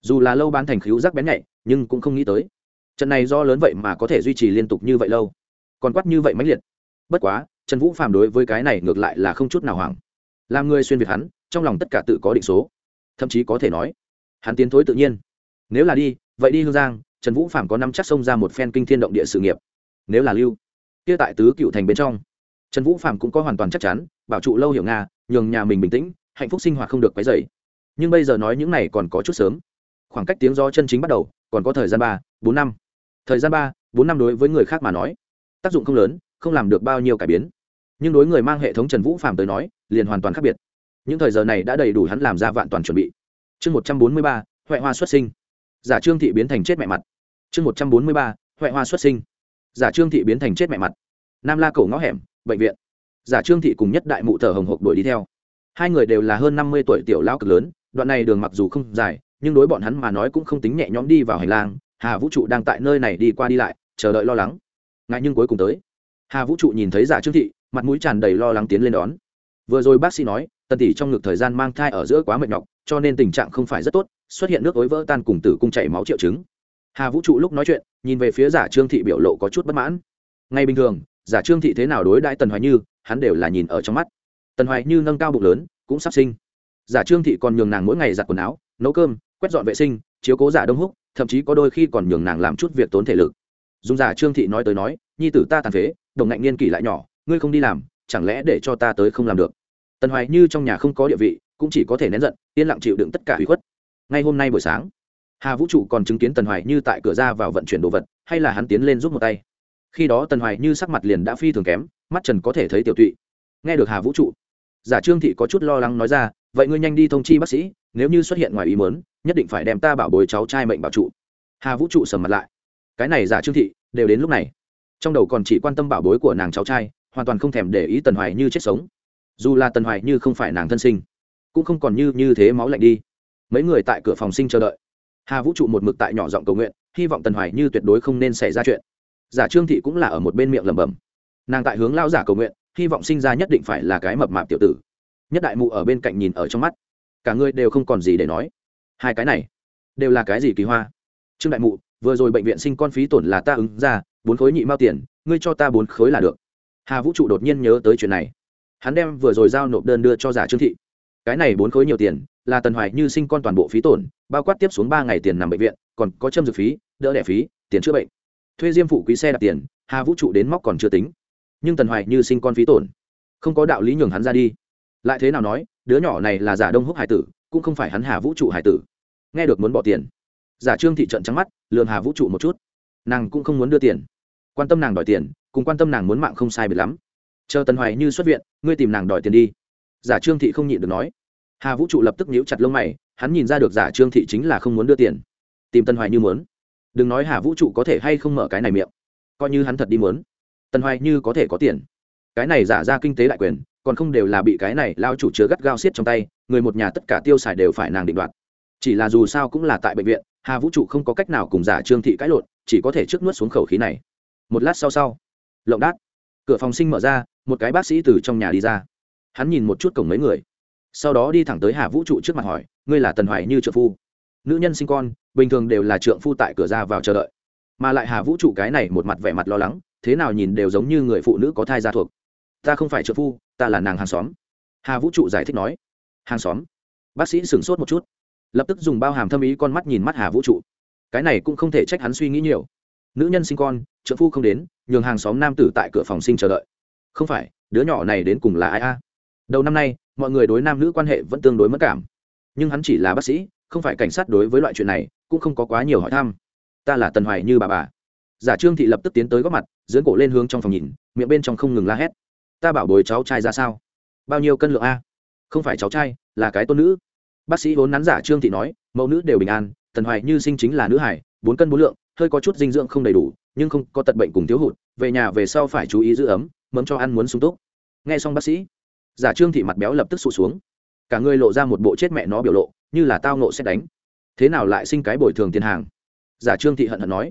dù là lâu bán thành khíu rắc bén nhạy, nhưng cũng không nghĩ tới. Trận này do lớn vậy mà có thể duy trì liên tục như vậy lâu. Còn quát như vậy mãnh liệt. Bất quá, trần vũ phàm đối với cái này ngược lại là không chút nào hoảng. Làm người xuyên việt hắn, trong lòng tất cả tự có định số. Thậm chí có thể nói, hắn tiến thối tự nhiên. Nếu là đi, vậy đi hương giang, trần vũ phạm có năm chắc xông ra một phen kinh thiên động địa sự nghiệp. Nếu là lưu, kia tại tứ cựu thành bên trong, trần vũ phạm cũng có hoàn toàn chắc chắn, bảo trụ lâu hiểu nga nhường nhà mình bình tĩnh, hạnh phúc sinh hoạt không được quấy dày nhưng bây giờ nói những này còn có chút sớm. Khoảng cách tiếng do chân chính bắt đầu, còn có thời gian ba, bốn năm. Thời gian ba, bốn năm đối với người khác mà nói, tác dụng không lớn, không làm được bao nhiêu cải biến. Nhưng đối người mang hệ thống trần vũ phạm tới nói, liền hoàn toàn khác biệt. Những thời giờ này đã đầy đủ hắn làm ra vạn toàn chuẩn bị. Chương một trăm bốn mươi ba, huệ hoa xuất sinh. Giả trương thị biến thành chết mẹ mặt. Chương một trăm bốn mươi ba, huệ hoa xuất sinh. Giả trương thị biến thành chết mẹ mặt. Nam la cổ ngõ hẻm, bệnh viện giả trương thị cùng nhất đại mụ thờ hồng hộc đuổi đi theo. Hai người đều là hơn năm mươi tuổi tiểu lao cực lớn, đoạn này đường mặc dù không dài, nhưng đối bọn hắn mà nói cũng không tính nhẹ nhõm đi vào hành lang. Hà vũ trụ đang tại nơi này đi qua đi lại, chờ đợi lo lắng. Ngại nhưng cuối cùng tới. Hà vũ trụ nhìn thấy giả trương thị, mặt mũi tràn đầy lo lắng tiến lên đón. Vừa rồi bác sĩ nói, tần tỷ trong ngực thời gian mang thai ở giữa quá mệt nhọc, cho nên tình trạng không phải rất tốt, xuất hiện nước ối vỡ tan cùng tử cung chảy máu triệu chứng. Hà vũ trụ lúc nói chuyện, nhìn về phía giả trương thị biểu lộ có chút bất mãn. Ngay bình thường, giả trương thị thế nào đối đãi tần hoài như? Hắn đều là nhìn ở trong mắt. Tần hoài như nâng cao bụng lớn, cũng sắp sinh. Giả trương thị còn nhường nàng mỗi ngày giặt quần áo, nấu cơm, quét dọn vệ sinh, chiếu cố giả đông húc, thậm chí có đôi khi còn nhường nàng làm chút việc tốn thể lực. Dùng giả trương thị nói tới nói, nhi tử ta tàn phế, đồng ngạnh niên kỷ lại nhỏ, ngươi không đi làm, chẳng lẽ để cho ta tới không làm được? Tần hoài như trong nhà không có địa vị, cũng chỉ có thể nén giận, yên lặng chịu đựng tất cả hủy khuất. Ngay hôm nay buổi sáng, hà vũ trụ còn chứng kiến tần hoài như tại cửa ra vào vận chuyển đồ vật, hay là hắn tiến lên giúp một tay? Khi đó tần hoài như sắc mặt liền đã phi thường kém, mắt trần có thể thấy tiểu tụy. Nghe được hà vũ trụ, giả trương thị có chút lo lắng nói ra, vậy ngươi nhanh đi thông chi bác sĩ, nếu như xuất hiện ngoài ý mớn nhất định phải đem ta bảo bồi cháu trai mệnh bảo trụ. Hà vũ trụ sầm mặt lại. Cái này giả trương thị đều đến lúc này. Trong đầu còn chỉ quan tâm bảo bối của nàng cháu trai, hoàn toàn không thèm để ý tần hoài như chết sống. Dù là tần hoài như không phải nàng thân sinh, cũng không còn như như thế máu lạnh đi. Mấy người tại cửa phòng sinh chờ đợi. Hà vũ trụ một mực tại nhỏ giọng cầu nguyện, hy vọng tần hoài như tuyệt đối không nên xảy ra chuyện giả trương thị cũng là ở một bên miệng lẩm bẩm. Nàng tại hướng lao giả cầu nguyện, hy vọng sinh ra nhất định phải là cái mập mạp tiểu tử. Nhất đại mụ ở bên cạnh nhìn ở trong mắt. Cả người đều không còn gì để nói. Hai cái này, đều là cái gì kỳ hoa? Trương đại mụ, vừa rồi bệnh viện sinh con phí tổn là ta ứng ra, bốn khối nhị mao tiền, ngươi cho ta bốn khối là được. Hà vũ trụ đột nhiên nhớ tới chuyện này. Hắn đem vừa rồi giao nộp đơn đưa cho giả trương thị. Cái này bốn khối nhiều tiền, là tần hoài như sinh con toàn bộ phí tổn, bao quát tiếp xuống ba ngày tiền nằm bệnh viện, còn có châm dược phí, đỡ đẻ phí, tiền chữa bệnh thuê diêm phụ quý xe đặt tiền, hà vũ trụ đến móc còn chưa tính. Nhưng tần hoài như sinh con phí tổn. Không có đạo lý nhường hắn ra đi. Lại thế nào nói, đứa nhỏ này là giả đông húc hải tử, cũng không phải hắn hà vũ trụ hải tử. Nghe được muốn bỏ tiền. Giả trương thị trận trắng mắt lường hà vũ trụ một chút. Nàng cũng không muốn đưa tiền. Quan tâm nàng đòi tiền, cùng quan tâm nàng muốn mạng không sai biệt lắm. Chờ tần hoài như xuất viện, ngươi tìm nàng đòi tiền đi. Giả trương thị không nhịn được nói. Hà vũ trụ lập tức nhíu chặt lông mày, hắn nhìn ra được giả trương thị chính là không muốn đưa tiền. Tìm tần hoài như muốn đừng nói hà vũ trụ có thể hay không mở cái này miệng. Coi như hắn thật đi muốn. Tần hoài như có thể có tiền. Cái này giả ra kinh tế đại quyền, còn không đều là bị cái này lao chủ chứa gắt gao xiết trong tay, người một nhà tất cả tiêu xài đều phải nàng định đoạt. Chỉ là dù sao cũng là tại bệnh viện, hà vũ trụ không có cách nào cùng giả trương thị cãi lộn, chỉ có thể trước nuốt xuống khẩu khí này. Một lát sau sau, lộng đát, cửa phòng sinh mở ra, một cái bác sĩ từ trong nhà đi ra. Hắn nhìn một chút cổng mấy người. Sau đó đi thẳng tới hà vũ trụ trước mặt hỏi, ngươi là tần hoài như trợ phu? Nữ nhân sinh con, bình thường đều là trượng phu tại cửa ra vào chờ đợi. Mà lại hà vũ trụ cái này một mặt vẻ mặt lo lắng, thế nào nhìn đều giống như người phụ nữ có thai gia thuộc. Ta không phải trợ phu, ta là nàng hàng xóm. Hà vũ trụ giải thích nói. Hàng xóm? Bác sĩ sửng sốt một chút. Lập tức dùng bao hàm thâm ý con mắt nhìn mắt hà vũ trụ. Cái này cũng không thể trách hắn suy nghĩ nhiều. Nữ nhân sinh con trợ phu không đến, nhường hàng xóm nam tử tại cửa phòng sinh chờ đợi. Không phải, đứa nhỏ này đến cùng là ai a? Đầu năm nay, mọi người đối nam nữ quan hệ vẫn tương đối mất cảm. Nhưng hắn chỉ là bác sĩ không phải cảnh sát đối với loại chuyện này, cũng không có quá nhiều hỏi thăm. Ta là tần hoài như bà bà. Giả trương thị lập tức tiến tới góp mặt, dưỡng cổ lên hướng trong phòng nhìn, miệng bên trong không ngừng la hét. Ta bảo bồi cháu trai ra sao? Bao nhiêu cân lượng a? Không phải cháu trai, là cái tôn nữ. Bác sĩ vốn nắn giả trương thị nói, mẫu nữ đều bình an, tần hoài như sinh chính là nữ hải, bốn cân bốn lượng, hơi có chút dinh dưỡng không đầy đủ, nhưng không có tật bệnh cùng thiếu hụt, về nhà về sau phải chú ý giữ ấm, mấm cho ăn muốn sung túc. Nghe xong bác sĩ, giả trương thị mặt béo lập tức sụt xuống. Cả người lộ ra một bộ chết mẹ nó biểu lộ như là tao nộ xét đánh. Thế nào lại sinh cái bồi thường tiền hàng? Giả trương thị hận hận nói.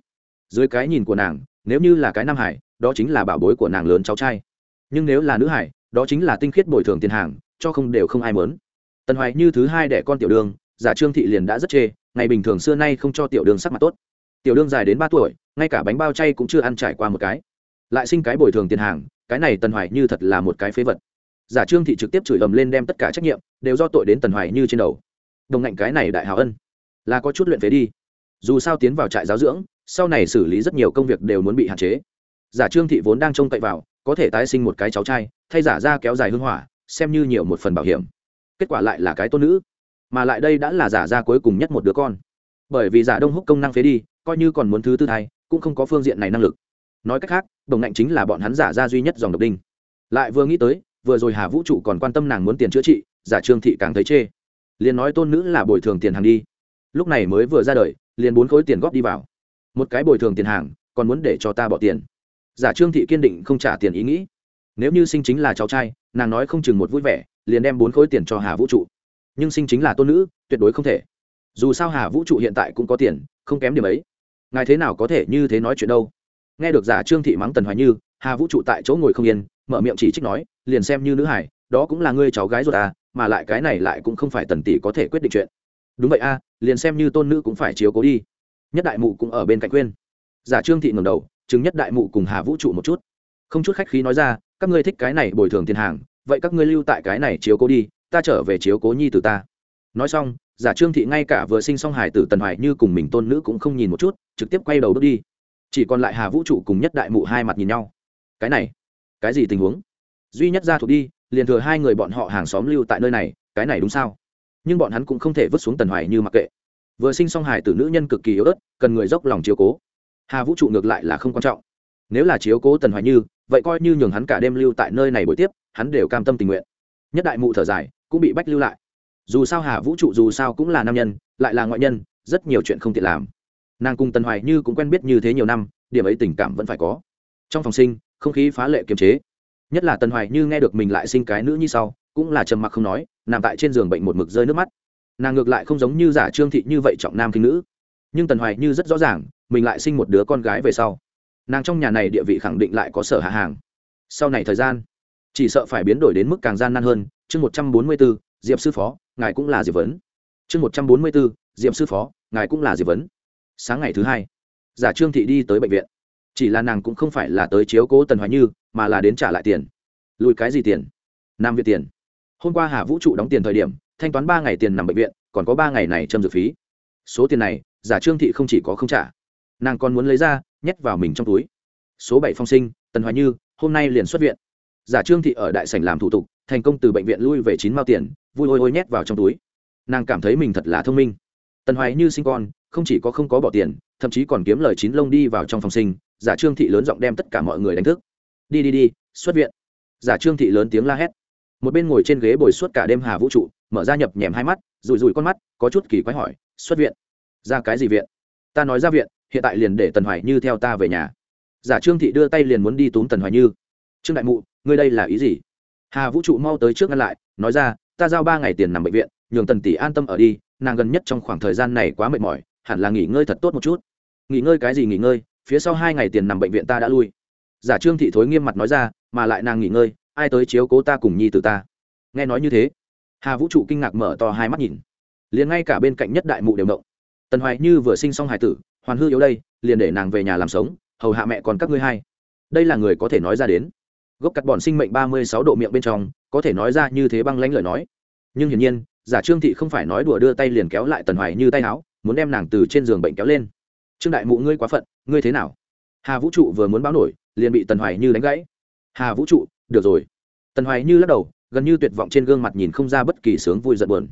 Dưới cái nhìn của nàng, nếu như là cái nam hải, đó chính là bảo bối của nàng lớn cháu trai. Nhưng nếu là nữ hải, đó chính là tinh khiết bồi thường tiền hàng, cho không đều không ai mớn tần hoài như thứ hai đẻ con tiểu đường, giả trương thị liền đã rất chê, ngày bình thường xưa nay không cho tiểu đường sắc mặt tốt. Tiểu đường dài đến ba tuổi, ngay cả bánh bao chay cũng chưa ăn trải qua một cái. Lại sinh cái bồi thường tiền hàng, cái này tần hoài như thật là một cái phế vật. Giả trương thị trực tiếp chửi ầm lên đem tất cả trách nhiệm, đều do tội đến tần hoài như trên đầu đồng ngạnh cái này đại hào ân. Là có chút luyện phế đi. Dù sao tiến vào trại giáo dưỡng, sau này xử lý rất nhiều công việc đều muốn bị hạn chế. Giả trương thị vốn đang trông cậy vào, có thể tái sinh một cái cháu trai, thay giả ra kéo dài hưng hỏa, xem như nhiều một phần bảo hiểm. Kết quả lại là cái tôn nữ, mà lại đây đã là giả ra cuối cùng nhất một đứa con. Bởi vì giả đông húc công năng phế đi, coi như còn muốn thứ tư thai, cũng không có phương diện này năng lực. Nói cách khác, đồng ngạnh chính là bọn hắn giả ra duy nhất dòng độc đinh. Lại vừa nghĩ tới, vừa rồi hà vũ trụ còn quan tâm nàng muốn tiền chữa trị, giả trương thị càng thấy chê liền nói tôn nữ là bồi thường tiền hàng đi. Lúc này mới vừa ra đời, liền bốn khối tiền góp đi vào. Một cái bồi thường tiền hàng, còn muốn để cho ta bỏ tiền. Giả trương thị kiên định không trả tiền ý nghĩ. Nếu như sinh chính là cháu trai, nàng nói không chừng một vui vẻ, liền đem bốn khối tiền cho hà vũ trụ. Nhưng sinh chính là tôn nữ, tuyệt đối không thể. Dù sao hà vũ trụ hiện tại cũng có tiền, không kém điểm ấy. Ngài thế nào có thể như thế nói chuyện đâu? Nghe được giả trương thị mắng tần hoài như, hà vũ trụ tại chỗ ngồi không yên, mở miệng chỉ trích nói, liền xem như nữ hải đó cũng là ngươi cháu gái ruột à mà lại cái này lại cũng không phải tần tỷ có thể quyết định chuyện. Đúng vậy a à, liền xem như tôn nữ cũng phải chiếu cố đi. Nhất đại mụ cũng ở bên cạnh khuyên. Giả trương thị ngầm đầu chứng nhất đại mụ cùng hà vũ trụ một chút. Không chút khách khí nói ra các ngươi thích cái này bồi thường tiền hàng vậy các ngươi lưu tại cái này chiếu cố đi ta trở về chiếu cố nhi từ ta. Nói xong giả trương thị ngay cả vừa sinh xong hải tử tần hoài như cùng mình tôn nữ cũng không nhìn một chút trực tiếp quay đầu bước đi. Chỉ còn lại hà vũ trụ cùng nhất đại mụ hai mặt nhìn nhau. Cái này cái gì tình huống? Duy nhất ra thuộc đi liền thừa hai người bọn họ hàng xóm lưu tại nơi này, cái này đúng sao? Nhưng bọn hắn cũng không thể vứt xuống tần hoài như mặc kệ. Vừa sinh xong hài tử nữ nhân cực kỳ yếu ớt, cần người dốc lòng chiếu cố. Hà vũ trụ ngược lại là không quan trọng. Nếu là chiếu cố tần hoài như, vậy coi như nhường hắn cả đêm lưu tại nơi này buổi tiếp, hắn đều cam tâm tình nguyện. Nhất đại mụ thở dài, cũng bị bách lưu lại. Dù sao hà vũ trụ dù sao cũng là nam nhân, lại là ngoại nhân, rất nhiều chuyện không tiện làm. Nàng cùng tần hoài như cũng quen biết như thế nhiều năm, điểm ấy tình cảm vẫn phải có. Trong phòng sinh, không khí phá lệ kiềm chế nhất là tần hoài như nghe được mình lại sinh cái nữ như sau, cũng là trầm mặc không nói, nằm tại trên giường bệnh một mực rơi nước mắt. Nàng ngược lại không giống như giả trương thị như vậy trọng nam kinh nữ. Nhưng tần hoài như rất rõ ràng, mình lại sinh một đứa con gái về sau. Nàng trong nhà này địa vị khẳng định lại có sở hạ hàng. Sau này thời gian, chỉ sợ phải biến đổi đến mức càng gian nan hơn, chương một trăm bốn mươi b ố diệp sư phó, ngài cũng là diệp vấn. Chương một trăm bốn mươi b ố diệp sư phó, ngài cũng là diệp vấn. Sáng ngày thứ hai, giả trương thị đi tới bệnh viện. Chỉ là nàng cũng không phải là tới chiếu cố tần hoài như mà là đến trả lại tiền. Lùi cái gì tiền? Nam việt tiền. Hôm qua hà vũ trụ đóng tiền thời điểm, thanh toán ba ngày tiền nằm bệnh viện, còn có ba ngày này châm dược phí. Số tiền này, giả trương thị không chỉ có không trả, nàng còn muốn lấy ra, nhét vào mình trong túi. Số bảy phong sinh, tần hoài như, hôm nay liền xuất viện. Giả trương thị ở đại sảnh làm thủ tục, thành công từ bệnh viện lui về chín mao tiền, vui ôi ôi nhét vào trong túi. Nàng cảm thấy mình thật là thông minh. Tần hoài như sinh con, không chỉ có không có bỏ tiền, thậm chí còn kiếm lời chín lông đi vào trong phòng sinh, giả trương thị lớn giọng đem tất cả mọi người đánh thức đi đi đi, xuất viện. Giả trương thị lớn tiếng la hét. Một bên ngồi trên ghế bồi suốt cả đêm hà vũ trụ, mở ra nhập nhèm hai mắt rùi rùi con mắt, có chút kỳ quái hỏi, xuất viện? Ra cái gì viện? Ta nói ra viện, hiện tại liền để tần hoài như theo ta về nhà. Giả trương thị đưa tay liền muốn đi túm tần hoài như. Trương đại mụ, ngươi đây là ý gì? Hà vũ trụ mau tới trước ngăn lại, nói ra, ta giao ba ngày tiền nằm bệnh viện, nhường tần tỷ an tâm ở đi, nàng gần nhất trong khoảng thời gian này quá mệt mỏi, hẳn là nghỉ ngơi thật tốt một chút. Nghỉ ngơi cái gì nghỉ ngơi? Phía sau hai ngày tiền nằm bệnh viện ta đã lui giả trương thị thối nghiêm mặt nói ra, mà lại nàng nghỉ ngơi, ai tới chiếu cố ta cùng nhi từ ta? Nghe nói như thế, hà vũ trụ kinh ngạc mở to hai mắt nhìn. Liền ngay cả bên cạnh nhất đại mụ đều động. Tần hoài như vừa sinh xong hài tử, hoàn hư yếu đây, liền để nàng về nhà làm sống, hầu hạ mẹ còn các ngươi hai. Đây là người có thể nói ra đến. Gốc cắt bọn sinh mệnh ba mươi sáu độ miệng bên trong, có thể nói ra như thế băng lánh lời nói. Nhưng hiển nhiên, giả trương thị không phải nói đùa đưa tay liền kéo lại tần hoài như tay áo, muốn đem nàng từ trên giường bệnh kéo lên. Trương đại mụ ngươi quá phận, ngươi thế nào? Hà vũ trụ vừa muốn báo nổi liền bị tần hoài như đánh gãy. Hà vũ trụ, được rồi. Tần hoài như lắc đầu, gần như tuyệt vọng trên gương mặt nhìn không ra bất kỳ sướng vui giận buồn.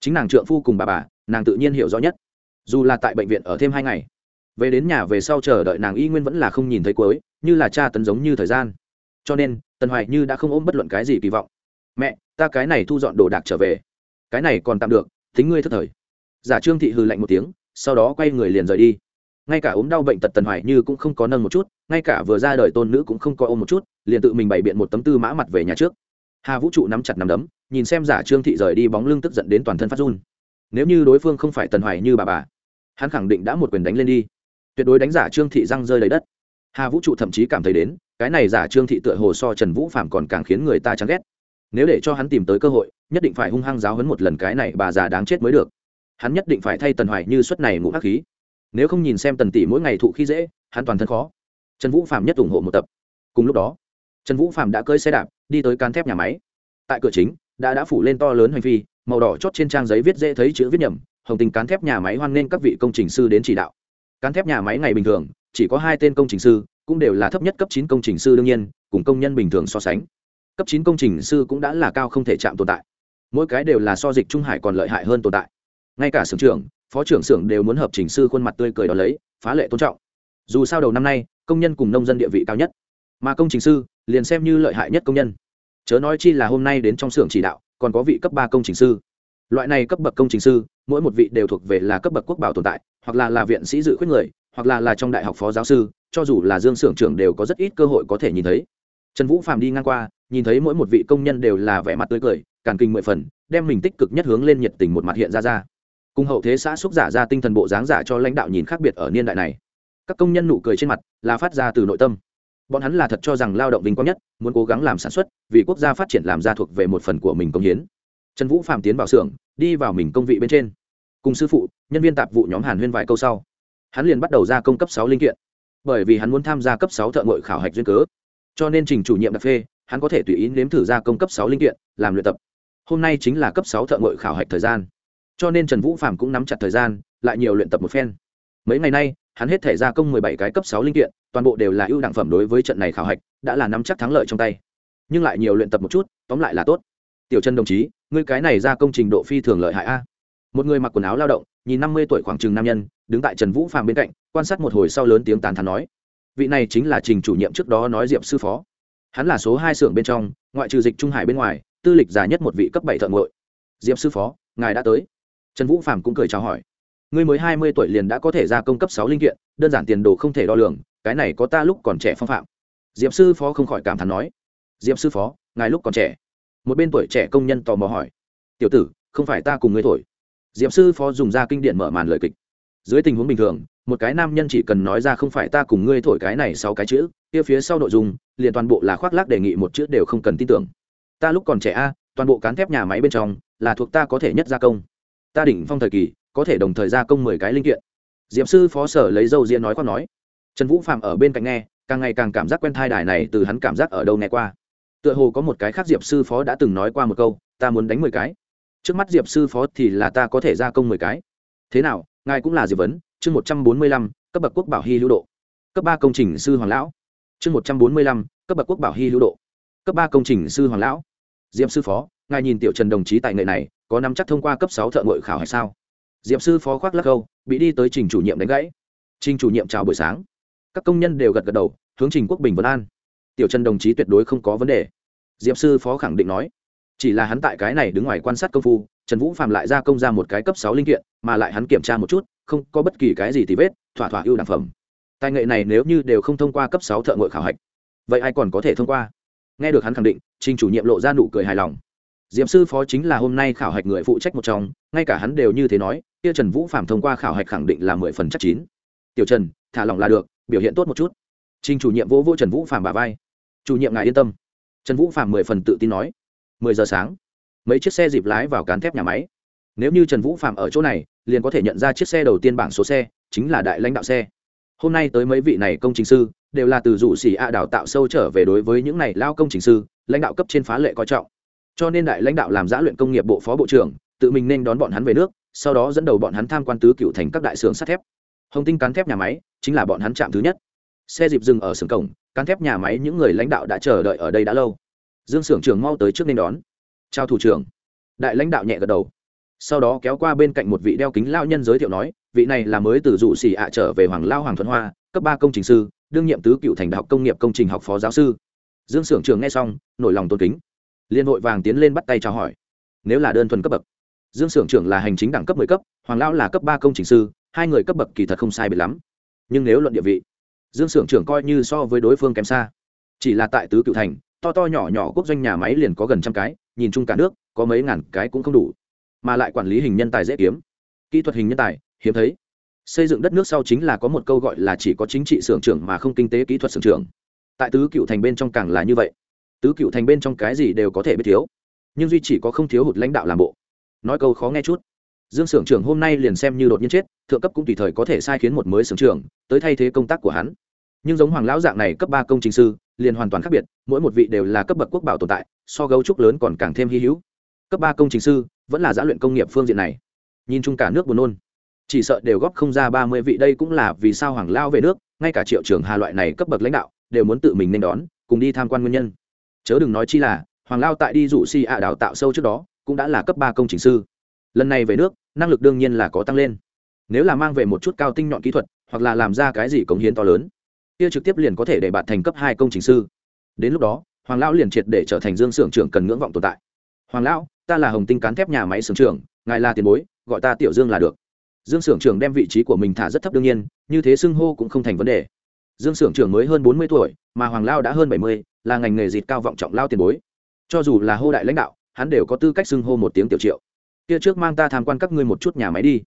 Chính nàng trượng phu cùng bà bà, nàng tự nhiên hiểu rõ nhất. Dù là tại bệnh viện ở thêm hai ngày, về đến nhà về sau chờ đợi nàng y nguyên vẫn là không nhìn thấy cuối như là cha tấn giống như thời gian. Cho nên, tần hoài như đã không ôm bất luận cái gì kỳ vọng. Mẹ, ta cái này thu dọn đồ đạc trở về. Cái này còn tạm được, tính ngươi thất thời. Giả trương thị hừ lạnh một tiếng, sau đó quay người liền rời đi ngay cả ốm đau bệnh tật tần hoài như cũng không có nâng một chút, ngay cả vừa ra đời tôn nữ cũng không có ôm một chút, liền tự mình bày biện một tấm tư mã mặt về nhà trước. Hà vũ trụ nắm chặt nắm đấm, nhìn xem giả trương thị rời đi bóng lưng tức giận đến toàn thân phát run. Nếu như đối phương không phải tần hoài như bà bà, hắn khẳng định đã một quyền đánh lên đi. Tuyệt đối đánh giả trương thị răng rơi lấy đất. Hà vũ trụ thậm chí cảm thấy đến, cái này giả trương thị tựa hồ so trần vũ phạm còn càng khiến người ta chán ghét. Nếu để cho hắn tìm tới cơ hội, nhất định phải hung hăng giáo hấn một lần cái này bà già đáng chết mới được. Hắn nhất định phải thay tần hoài như suất này ngủ hắc khí nếu không nhìn xem tần tỷ mỗi ngày thụ khi dễ, hắn toàn thân khó. Trần vũ phạm nhất ủng hộ một tập. Cùng lúc đó, trần vũ phạm đã cơi xe đạp, đi tới can thép nhà máy. Tại cửa chính, đã đã phủ lên to lớn hành phi màu đỏ chót trên trang giấy viết dễ thấy chữ viết nhầm, hồng tình cán thép nhà máy hoan nghênh các vị công trình sư đến chỉ đạo. Cán thép nhà máy ngày bình thường, chỉ có hai tên công trình sư, cũng đều là thấp nhất cấp chín công trình sư đương nhiên, cùng công nhân bình thường so sánh. Cấp chín công trình sư cũng đã là cao không thể chạm tồn tại. Mỗi cái đều là so dịch trung hải còn lợi hại hơn tồn tại ngay cả xưởng trưởng, phó trưởng xưởng đều muốn hợp trình sư khuôn mặt tươi cười đó lấy, phá lệ tôn trọng. Dù sao đầu năm nay, công nhân cùng nông dân địa vị cao nhất. Mà công trình sư, liền xem như lợi hại nhất công nhân. Chớ nói chi là hôm nay đến trong xưởng chỉ đạo, còn có vị cấp ba công trình sư. Loại này cấp bậc công trình sư, mỗi một vị đều thuộc về là cấp bậc quốc bảo tồn tại, hoặc là là viện sĩ dự khuyết người, hoặc là là trong đại học phó giáo sư, cho dù là dương xưởng trưởng đều có rất ít cơ hội có thể nhìn thấy. Trần vũ phàm đi ngang qua, nhìn thấy mỗi một vị công nhân đều là vẻ mặt tươi cười càn kinh mười phần, đem mình tích cực nhất hướng lên nhiệt tình một mặt hiện ra ra cùng hậu thế xã xúc giả ra tinh thần bộ dáng giả cho lãnh đạo nhìn khác biệt ở niên đại này. Các công nhân nụ cười trên mặt là phát ra từ nội tâm. Bọn hắn là thật cho rằng lao động vinh quang nhất, muốn cố gắng làm sản xuất, vì quốc gia phát triển làm ra thuộc về một phần của mình công hiến. Trần vũ phạm tiến vào xưởng, đi vào mình công vị bên trên. Cùng sư phụ, nhân viên tạp vụ nhóm hàn huyên vài câu sau, hắn liền bắt đầu ra công cấp sáu linh kiện. Bởi vì hắn muốn tham gia cấp sáu thợ ngội khảo hạch duyên cớ, cho nên trình chủ nhiệm đặc phê, hắn có thể tùy ý nếm thử ra công cấp sáu linh kiện, làm luyện tập. Hôm nay chính là cấp sáu thợ ngội khảo hạch thời gian cho nên trần vũ phạm cũng nắm chặt thời gian, lại nhiều luyện tập một phen. Mấy ngày nay, hắn hết thể gia công mười bảy cái cấp sáu linh kiện, toàn bộ đều là ưu đẳng phẩm đối với trận này khảo hạch, đã là nắm chắc thắng lợi trong tay. Nhưng lại nhiều luyện tập một chút, tóm lại là tốt. Tiểu trần đồng chí, ngươi cái này ra công trình độ phi thường lợi hại a. Một người mặc quần áo lao động, nhìn năm mươi tuổi khoảng chừng nam nhân, đứng tại trần vũ phàm bên cạnh, quan sát một hồi sau lớn tiếng tán thán nói. Vị này chính là trình chủ nhiệm trước đó nói diệp sư phó. Hắn là số hai xưởng bên trong, ngoại trừ dịch trung hải bên ngoài, tư lịch già nhất một vị cấp bảy thợ ngội diệp sư phó, ngài đã tới trần vũ phàm cũng cười chào hỏi. Ngươi mới hai mươi tuổi liền đã có thể ra công cấp sáu linh kiện, đơn giản tiền đồ không thể đo lường, cái này có ta lúc còn trẻ phong phạm. Diệp sư phó không khỏi cảm thán nói. Diệp sư phó, ngài lúc còn trẻ. Một bên tuổi trẻ công nhân tò mò hỏi. Tiểu tử, không phải ta cùng ngươi thổi. Diệp sư phó dùng ra kinh điển mở màn lời kịch. Dưới tình huống bình thường, một cái nam nhân chỉ cần nói ra không phải ta cùng ngươi thổi cái này sáu cái chữ, kia phía sau nội dung, liền toàn bộ là khoác lác đề nghị một chữ đều không cần tin tưởng. Ta lúc còn trẻ a, toàn bộ cán thép nhà máy bên trong là thuộc ta có thể nhất gia công ta đỉnh phong thời kỳ, có thể đồng thời gia công mười cái linh kiện. Diệp sư phó sở lấy dâu diễn nói qua nói. Trần vũ phạm ở bên cạnh nghe, càng ngày càng cảm giác quen thai đài này từ hắn cảm giác ở đâu nghe qua. Tựa hồ có một cái khác diệp sư phó đã từng nói qua một câu, ta muốn đánh mười cái. Trước mắt diệp sư phó thì là ta có thể gia công mười cái. Thế nào, ngài cũng là diệp vấn, chương một trăm bốn mươi lăm, cấp bậc quốc bảo hy lưu độ. Cấp ba công trình sư hoàng lão. Chương một trăm bốn mươi lăm, cấp bậc quốc bảo hy lưu độ. Cấp ba công trình sư hoàng lão. Diệp sư phó, ngài nhìn tiểu trần đồng chí tại nghệ này có nắm chắc thông qua cấp sáu thợ ngội khảo hay sao? Diệp sư phó khoác lắc câu, bị đi tới trình chủ nhiệm đánh gãy. Trình chủ nhiệm chào buổi sáng. Các công nhân đều gật gật đầu, hướng trình quốc bình vấn an. Tiểu trần đồng chí tuyệt đối không có vấn đề. Diệp sư phó khẳng định nói. Chỉ là hắn tại cái này đứng ngoài quan sát công phu, trần vũ phạm lại ra công ra một cái cấp sáu linh kiện, mà lại hắn kiểm tra một chút, không có bất kỳ cái gì thì vết, thỏa thỏa ưu đẳng phẩm. Tài nghệ này nếu như đều không thông qua cấp sáu thợ ngội khảo hạch, vậy ai còn có thể thông qua? Nghe được hắn khẳng định, trình chủ nhiệm lộ ra nụ cười hài lòng diệm sư phó chính là hôm nay khảo hạch người phụ trách một trong, ngay cả hắn đều như thế nói, kia trần vũ phạm thông qua khảo hạch khẳng định là mười phần chắc chín. Tiểu trần, thả lỏng là được, biểu hiện tốt một chút. Trình chủ nhiệm vỗ vỗ trần vũ phạm bà vai. Chủ nhiệm ngài yên tâm. Trần vũ phạm mười phần tự tin nói. Mười giờ sáng, mấy chiếc xe dịp lái vào cán thép nhà máy. Nếu như trần vũ phạm ở chỗ này, liền có thể nhận ra chiếc xe đầu tiên bảng số xe, chính là đại lãnh đạo xe. Hôm nay tới mấy vị này công trình sư, đều là từ rủ xỉ a đào tạo sâu trở về đối với những này lao công trình sư, lãnh đạo cấp trên phá lệ coi trọng cho nên đại lãnh đạo làm giã luyện công nghiệp bộ phó bộ trưởng, tự mình nên đón bọn hắn về nước, sau đó dẫn đầu bọn hắn tham quan tứ cựu thành các đại xưởng sắt thép. Hồng tinh cán thép nhà máy chính là bọn hắn chạm thứ nhất. Xe dịp dừng ở xưởng cổng, cán thép nhà máy những người lãnh đạo đã chờ đợi ở đây đã lâu. Dương xưởng trưởng mau tới trước nên đón. Chào thủ trưởng. Đại lãnh đạo nhẹ gật đầu. Sau đó kéo qua bên cạnh một vị đeo kính lao nhân giới thiệu nói, vị này là mới từ dụ xỉ ạ trở về hoàng lao hoàng thuận hoa, cấp ba công trình sư, đương nhiệm tứ cựu thành đại học công nghiệp công trình học phó giáo sư. Dương xưởng trưởng trường nghe xong, nổi lòng tôn kính liên hội vàng tiến lên bắt tay chào hỏi. Nếu là đơn thuần cấp bậc, dương s ư ở n g trưởng là hành chính đẳng cấp mười cấp, hoàng Lão là cấp ba công trình sư, hai người cấp bậc kỳ thật không sai biệt lắm. Nhưng nếu luận địa vị, dương s ư ở n g trưởng coi như so với đối phương kém xa. Chỉ là tại tứ cựu thành, to to nhỏ nhỏ quốc doanh nhà máy liền có gần trăm cái, nhìn chung cả nước, có mấy ngàn cái cũng không đủ. Mà lại quản lý hình nhân tài dễ kiếm. Kỹ thuật hình nhân tài, hiếm thấy. Xây dựng đất nước sau chính là có một câu gọi là chỉ có chính trị xưởng trưởng mà không kinh tế kỹ thuật xưởng trưởng. Tại tứ cựu thành bên trong càng là như vậy tứ cựu thành bên trong cái gì đều có thể biết thiếu, nhưng duy chỉ có không thiếu hụt lãnh đạo làm bộ. Nói câu khó nghe chút, dương Sưởng trưởng hôm nay liền xem như đột nhiên chết, thượng cấp cũng tùy thời có thể sai khiến một mới sưởng trưởng, tới thay thế công tác của hắn. Nhưng giống hoàng lão dạng này cấp ba công trình sư, liền hoàn toàn khác biệt, mỗi một vị đều là cấp bậc quốc bảo tồn tại, so gấu trúc lớn còn càng thêm hy hữu. Cấp ba công trình sư, vẫn là giã luyện công nghiệp phương diện này. Nhìn chung cả nước buồn nôn, chỉ sợ đều góp không ra ba mươi vị, đây cũng là vì sao hoàng lao về nước, ngay cả triệu trưởng hà loại này cấp bậc lãnh đạo, đều muốn tự mình nên đón, cùng đi tham quan nguyên nhân chớ đừng nói chi là, hoàng lao tại đi dụ si ạ đào tạo sâu trước đó, cũng đã là cấp ba công trình sư. Lần này về nước, năng lực đương nhiên là có tăng lên. Nếu là mang về một chút cao tinh nhọn kỹ thuật, hoặc là làm ra cái gì cống hiến to lớn, kia trực tiếp liền có thể để bạn thành cấp hai công trình sư. Đến lúc đó, hoàng lão liền triệt để trở thành dương xưởng trưởng cần ngưỡng vọng tồn tại. Hoàng lão ta là hồng tinh cán thép nhà máy xưởng trưởng, ngài là tiền bối, gọi ta tiểu dương là được. Dương xưởng trưởng đem vị trí của mình thả rất thấp đương nhiên, như thế xưng hô cũng không thành vấn đề dương s ư ở n g trưởng mới hơn bốn mươi tuổi, mà hoàng lao đã hơn bảy mươi, là ngành nghề dịt cao vọng trọng lao tiền bối. Cho dù là hô đại lãnh đạo, hắn đều có tư cách xưng hô một tiếng tiểu triệu. Kia trước mang ta tham quan các ngươi một chút nhà máy đi.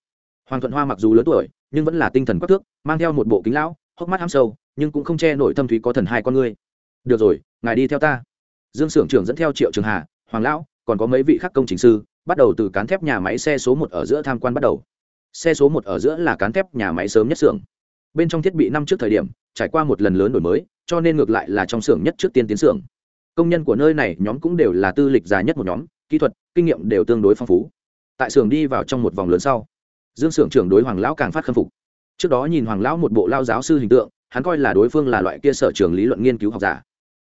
Hoàng thuận hoa mặc dù lớn tuổi, nhưng vẫn là tinh thần quắc thước, mang theo một bộ kính lão, hốc mắt ham sâu, nhưng cũng không che nổi thâm thúy có thần hai con ngươi. Được rồi, ngài đi theo ta. Dương s ư ở n g trưởng dẫn theo triệu trường hà, hoàng lão, còn có mấy vị khác công trình sư, bắt đầu từ cán thép nhà máy xe số một ở giữa tham quan bắt đầu. Xe số một ở giữa là cán thép nhà máy sớm nhất xưởng bên trong thiết bị năm trước thời điểm, trải qua một lần lớn đổi mới, cho nên ngược lại là trong xưởng nhất trước tiên tiến xưởng. Công nhân của nơi này nhóm cũng đều là tư lịch dài nhất một nhóm, kỹ thuật, kinh nghiệm đều tương đối phong phú. Tại xưởng đi vào trong một vòng lớn sau, dương xưởng trưởng đối hoàng lão càng phát khâm phục. Trước đó nhìn hoàng lão một bộ lao giáo sư hình tượng, hắn coi là đối phương là loại kia sở trường lý luận nghiên cứu học giả.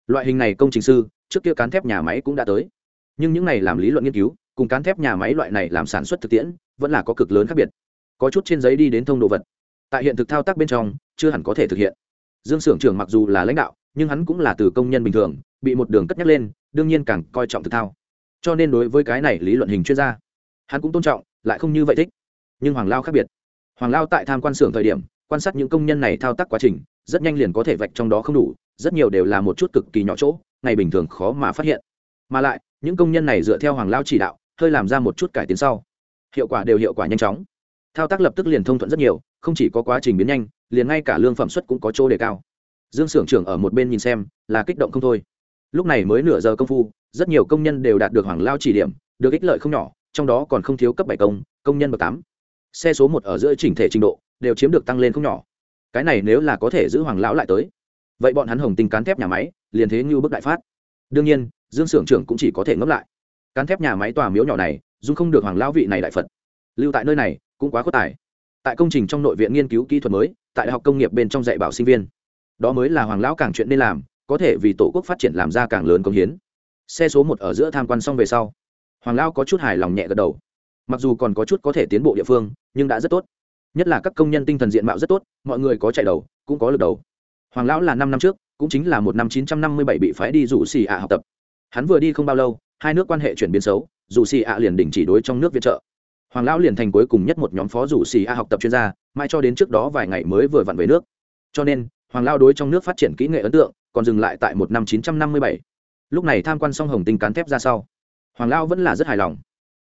Loại hình này công trình sư, trước kia cán thép nhà máy cũng đã tới. Nhưng những này làm lý luận nghiên cứu, cùng cán thép nhà máy loại này làm sản xuất thực tiễn, vẫn là có cực lớn khác biệt. Có chút trên giấy đi đến thông đồ vật tại hiện thực thao tác bên trong, chưa hẳn có thể thực hiện. Dương s ư ở n g trưởng mặc dù là lãnh đạo, nhưng hắn cũng là từ công nhân bình thường, bị một đường cất nhắc lên, đương nhiên càng coi trọng thực thao. Cho nên đối với cái này lý luận hình chuyên gia, hắn cũng tôn trọng, lại không như vậy thích. Nhưng hoàng lao khác biệt. Hoàng lao tại tham quan xưởng thời điểm, quan sát những công nhân này thao tác quá trình, rất nhanh liền có thể vạch trong đó không đủ, rất nhiều đều là một chút cực kỳ nhỏ chỗ, ngày bình thường khó mà phát hiện. Mà lại, những công nhân này dựa theo hoàng lao chỉ đạo, hơi làm ra một chút cải tiến sau. Hiệu quả đều hiệu quả nhanh chóng thao tác lập tức liền thông thuận rất nhiều, không chỉ có quá trình biến nhanh, liền ngay cả lương phẩm suất cũng có chỗ đề cao. Dương s ư ở n g trưởng ở một bên nhìn xem, là kích động không thôi. Lúc này mới nửa giờ công phu, rất nhiều công nhân đều đạt được hoàng lao chỉ điểm, được ích lợi không nhỏ, trong đó còn không thiếu cấp bảy công công nhân bậc tám. Xe số một ở giữa chỉnh thể trình độ, đều chiếm được tăng lên không nhỏ. Cái này nếu là có thể giữ hoàng lão lại tới, vậy bọn hắn hồng tình cán thép nhà máy, liền thế như bức đại phát. Đương nhiên, dương s ư ở n g trưởng cũng chỉ có thể ngẫm lại. Cán thép nhà máy tòa miếu nhỏ này dung không được hoàng lão vị này đại phật. Lưu tại nơi này cũng quá có tài. Tại công trình trong nội viện nghiên cứu kỹ thuật mới, tại đại học công nghiệp bên trong dạy bảo sinh viên. Đó mới là hoàng lão càng chuyện nên làm, có thể vì tổ quốc phát triển làm ra càng lớn công hiến. Xe số một ở giữa tham quan xong về sau, hoàng lão có chút hài lòng nhẹ gật đầu. Mặc dù còn có chút có thể tiến bộ địa phương, nhưng đã rất tốt. Nhất là các công nhân tinh thần diện mạo rất tốt, mọi người có chạy đầu, cũng có lực đầu. Hoàng lão là năm năm trước, cũng chính là một năm chín trăm năm mươi bảy bị phái đi rủ xì ạ học tập. Hắn vừa đi không bao lâu, hai nước quan hệ chuyển biến xấu dù xì ạ liền đình chỉ đối trong nước viện trợ hoàng lão liền thành cuối cùng nhất một nhóm phó rủ xì a học tập chuyên gia mai cho đến trước đó vài ngày mới vừa vặn về nước. Cho nên, hoàng lao đối trong nước phát triển kỹ nghệ ấn tượng còn dừng lại tại một năm chín trăm năm mươi bảy. Lúc này tham quan xong hồng tinh cán thép ra sau, hoàng lao vẫn là rất hài lòng.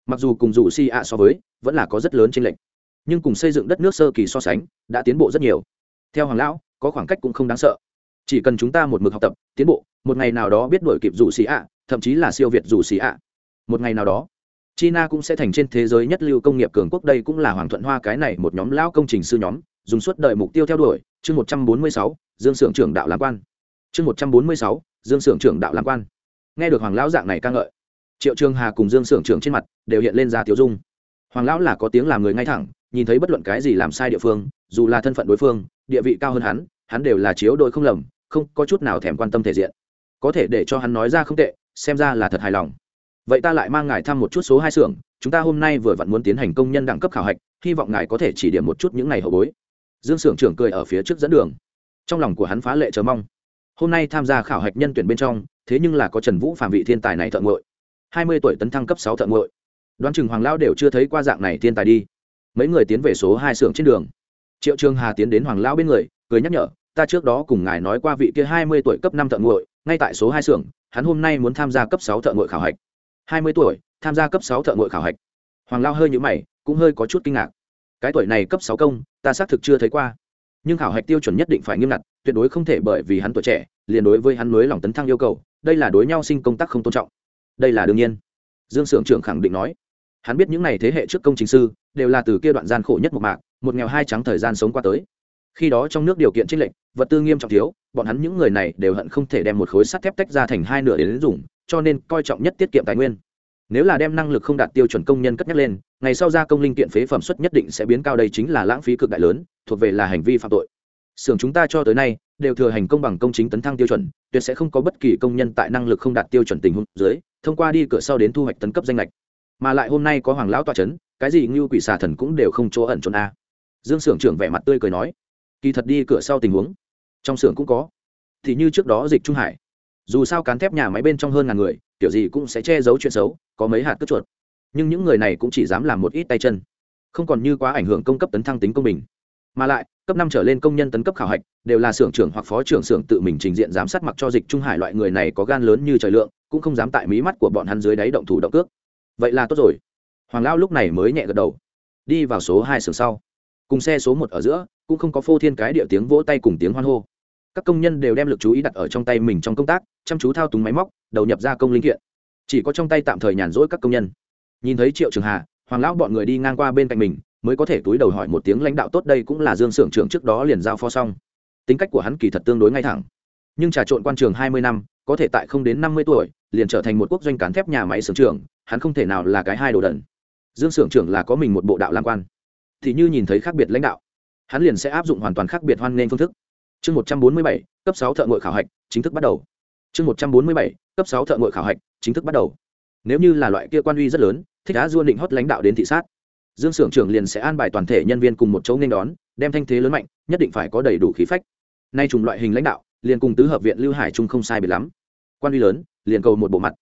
Mặc dù cùng rủ xì a so với, vẫn là có rất lớn trên lệnh nhưng cùng xây dựng đất nước sơ kỳ so sánh, đã tiến bộ rất nhiều. Theo hoàng lão, có khoảng cách cũng không đáng sợ. Chỉ cần chúng ta một mực học tập, tiến bộ, một ngày nào đó biết đuổi kịp rủ xì ạ thậm chí là siêu việt rủ xì ạ một ngày nào đó china cũng sẽ thành trên thế giới nhất lưu công nghiệp cường quốc, đây cũng là hoàng thuận hoa cái này một nhóm lão công trình sư nhóm, dùng suốt đời mục tiêu theo đuổi. Chương một trăm bốn mươi sáu, dương Sưởng trưởng đạo làm quan. Chương một trăm bốn mươi sáu, dương Sưởng trưởng đạo làm quan. Nghe được hoàng lão dạng này ca ngợi, triệu trường hà cùng dương Sưởng trưởng trên mặt đều hiện lên ra tiêu dung. Hoàng lão là có tiếng làm người ngay thẳng, nhìn thấy bất luận cái gì làm sai địa phương, dù là thân phận đối phương, địa vị cao hơn hắn hắn đều là chiếu đội không lầm, không có chút nào thèm quan tâm thể diện. Có thể để cho hắn nói ra không tệ, xem ra là thật hài lòng vậy ta lại mang ngài thăm một chút số hai xưởng, chúng ta hôm nay vừa vặn muốn tiến hành công nhân đẳng cấp khảo hạch, hy vọng ngài có thể chỉ điểm một chút những ngày hậu bối. Dương xưởng trưởng cười ở phía trước dẫn đường. Trong lòng của hắn phá lệ chờ mong. Hôm nay tham gia khảo hạch nhân tuyển bên trong, thế nhưng là có trần vũ phạm vị thiên tài này thợ ngội hai mươi tuổi tấn thăng cấp sáu thợ ngội đoán chừng hoàng lao đều chưa thấy qua dạng này thiên tài đi. Mấy người tiến về số hai xưởng trên đường. Triệu trường hà tiến đến hoàng lao bên người, cười nhắc nhở, ta trước đó cùng ngài nói qua vị kia hai mươi tuổi cấp năm thợ ngội ngay tại số hai xưởng, hắn hôm nay muốn tham gia cấp sáu thợ ngội khảo hạch hai mươi tuổi, tham gia cấp sáu thợ ngội khảo hạch. Hoàng lao hơi nhũ mày, cũng hơi có chút kinh ngạc. Cái tuổi này cấp sáu công, ta xác thực chưa thấy qua. Nhưng khảo hạch tiêu chuẩn nhất định phải nghiêm ngặt, tuyệt đối không thể bởi vì hắn tuổi trẻ, liền đối với hắn nối lòng tấn thăng yêu cầu, đây là đối nhau sinh công tác không tôn trọng. Đây là đương nhiên. Dương Sưởng trưởng khẳng định nói. Hắn biết những n à y thế hệ trước công chính sư, đều là từ kia đoạn gian khổ nhất một mạc, một nghèo hai trắng thời gian sống qua tới. Khi đó trong nước điều kiện trích lệnh vật tư nghiêm trọng thiếu, bọn hắn những người này đều hận không thể đem một khối sắt thép tách ra thành hai nửa đến dùng cho nên coi trọng nhất tiết kiệm tài nguyên. Nếu là đem năng lực không đạt tiêu chuẩn công nhân cất nhắc lên, ngày sau ra công linh kiện phế phẩm suất nhất định sẽ biến cao đây chính là lãng phí cực đại lớn, thuộc về là hành vi phạm tội. Xưởng chúng ta cho tới nay, đều thừa hành công bằng công chính tấn thăng tiêu chuẩn, tuyệt sẽ không có bất kỳ công nhân tại năng lực không đạt tiêu chuẩn tình huống dưới, thông qua đi cửa sau đến thu hoạch tấn cấp danh lệch mà lại hôm nay có hoàng lão tọa chấn, cái gì như quỷ xà thần cũng đều không chỗ ẩn trốn a. Dương sưởng trưởng vẻ mặt tươi cười nói, kỳ thật đi cửa sau tình huống, trong xưởng cũng có. Thì như trước đó dịch trung hải dù sao cán thép nhà máy bên trong hơn ngàn người, kiểu gì cũng sẽ che giấu chuyện xấu, có mấy hạt cất chuột. Nhưng những người này cũng chỉ dám làm một ít tay chân, không còn như quá ảnh hưởng công cấp tấn thăng tính công bình. Mà lại, cấp năm trở lên công nhân tấn cấp khảo hạch, đều là xưởng trưởng hoặc phó trưởng xưởng tự mình trình diện giám sát mặc cho dịch trung hải loại người này có gan lớn như trời lượng, cũng không dám tại mí mắt của bọn hắn dưới đáy động thủ động cước. Vậy là tốt rồi. Hoàng Lão lúc này mới nhẹ gật đầu. Đi vào số hai xưởng sau. Cùng xe số một ở giữa, cũng không có phô thiên cái địa tiếng vỗ tay cùng tiếng hoan hô các công nhân đều đem lực chú ý đặt ở trong tay mình trong công tác, chăm chú thao túng máy móc, đầu nhập gia công linh kiện. Chỉ có trong tay tạm thời nhàn rỗi các công nhân. Nhìn thấy triệu trường hà, hoàng lão bọn người đi ngang qua bên cạnh mình, mới có thể túi đầu hỏi một tiếng lãnh đạo tốt đây cũng là dương s ư ở n trưởng trước đó liền giao pho xong. Tính cách của hắn kỳ thật tương đối ngay thẳng. Nhưng trà trộn quan trường hai mươi năm, có thể tại không đến năm mươi tuổi, liền trở thành một quốc doanh cán thép nhà máy xưởng trưởng, hắn không thể nào là cái hai đồ đần. Dương s ư ở n trưởng là có mình một bộ đạo lan quan. Thì như nhìn thấy khác biệt lãnh đạo, hắn liền sẽ áp dụng hoàn toàn khác biệt hoan nghênh phương thức chương một trăm bốn mươi bảy, cấp sáu thợ ngội khảo hạch, chính thức bắt đầu. Chương một trăm bốn mươi bảy, cấp sáu thợ ngội khảo hạch, chính thức bắt đầu. Nếu như là loại kia quan uy rất lớn, thích đã duôn định hót lãnh đạo đến thị sát. Dương s ư ở n trưởng liền sẽ an bài toàn thể nhân viên cùng một chỗ nên đón, đem thanh thế lớn mạnh, nhất định phải có đầy đủ khí phách. Nay trùng loại hình lãnh đạo, liền cùng tứ hợp viện lưu hải trung không sai biệt lắm. Quan uy lớn, liền cầu một bộ mặt.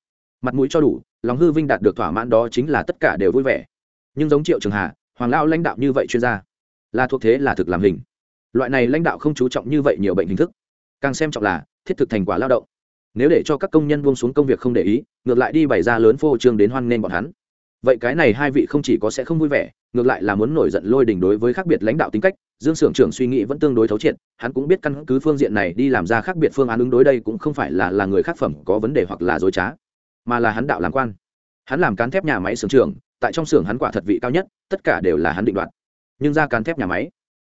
Mặt mũi cho đủ, lòng hư vinh đạt được thỏa mãn đó chính là tất cả đều vui vẻ. Nhưng giống triệu trường hà, hoàng lao lãnh đạo như vậy chuyên gia, là thuộc thế là thực làm hình loại này lãnh đạo không chú trọng như vậy nhiều bệnh hình thức. Càng xem trọng là, thiết thực thành quả lao động. Nếu để cho các công nhân buông xuống công việc không để ý, ngược lại đi bày ra lớn phô trương đến hoan nghênh bọn hắn. Vậy cái này hai vị không chỉ có sẽ không vui vẻ, ngược lại là muốn nổi giận lôi đình đối với khác biệt lãnh đạo tính cách, dương s ư ở n trưởng suy nghĩ vẫn tương đối thấu triệt, hắn cũng biết căn cứ phương diện này đi làm ra khác biệt phương án ứng đối đây cũng không phải là là người khác phẩm có vấn đề hoặc là dối trá, mà là hắn đạo làm quan. Hắn làm cán thép nhà máy xưởng trường tại trong xưởng hắn quả thật vị cao nhất, tất cả đều là hắn định đoạt. Nhưng ra cán thép nhà máy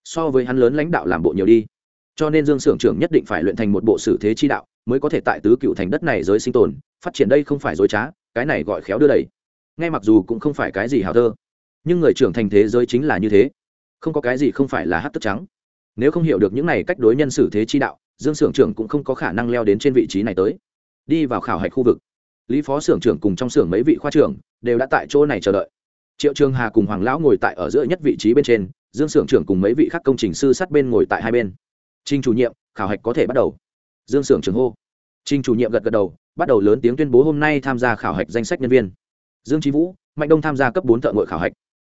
so với hắn lớn lãnh đạo làm bộ nhiều đi. Cho nên dương s ư ở n trưởng nhất định phải luyện thành một bộ xử thế chi đạo, mới có thể tại tứ cựu thành đất này giới sinh tồn, phát triển đây không phải dối trá, cái này gọi khéo đưa đẩy. Ngay mặc dù cũng không phải cái gì hào thơ, nhưng người trưởng thành thế giới chính là như thế. Không có cái gì không phải là hát tức trắng. Nếu không hiểu được những này cách đối nhân xử thế chi đạo, dương s ư ở n trưởng cũng không có khả năng leo đến trên vị trí này tới. Đi vào khảo hạch khu vực. Lý phó s ư ở n trưởng cùng trong sưởng mấy vị khoa trưởng đều đã tại chỗ này chờ đợi. Triệu trường hà cùng hoàng lão ngồi tại ở giữa nhất vị trí bên trên dương s ư ở n trưởng cùng mấy vị khác công trình sư sát bên ngồi tại hai bên Trình chủ nhiệm, khảo hạch có thể bắt đầu. Dương Sưởng trưởng hô. Trình chủ nhiệm gật gật đầu, bắt đầu lớn tiếng tuyên bố hôm nay tham gia khảo hạch danh sách nhân viên. Dương Chí Vũ, Mạnh Đông tham gia cấp bốn thợ ngội khảo hạch.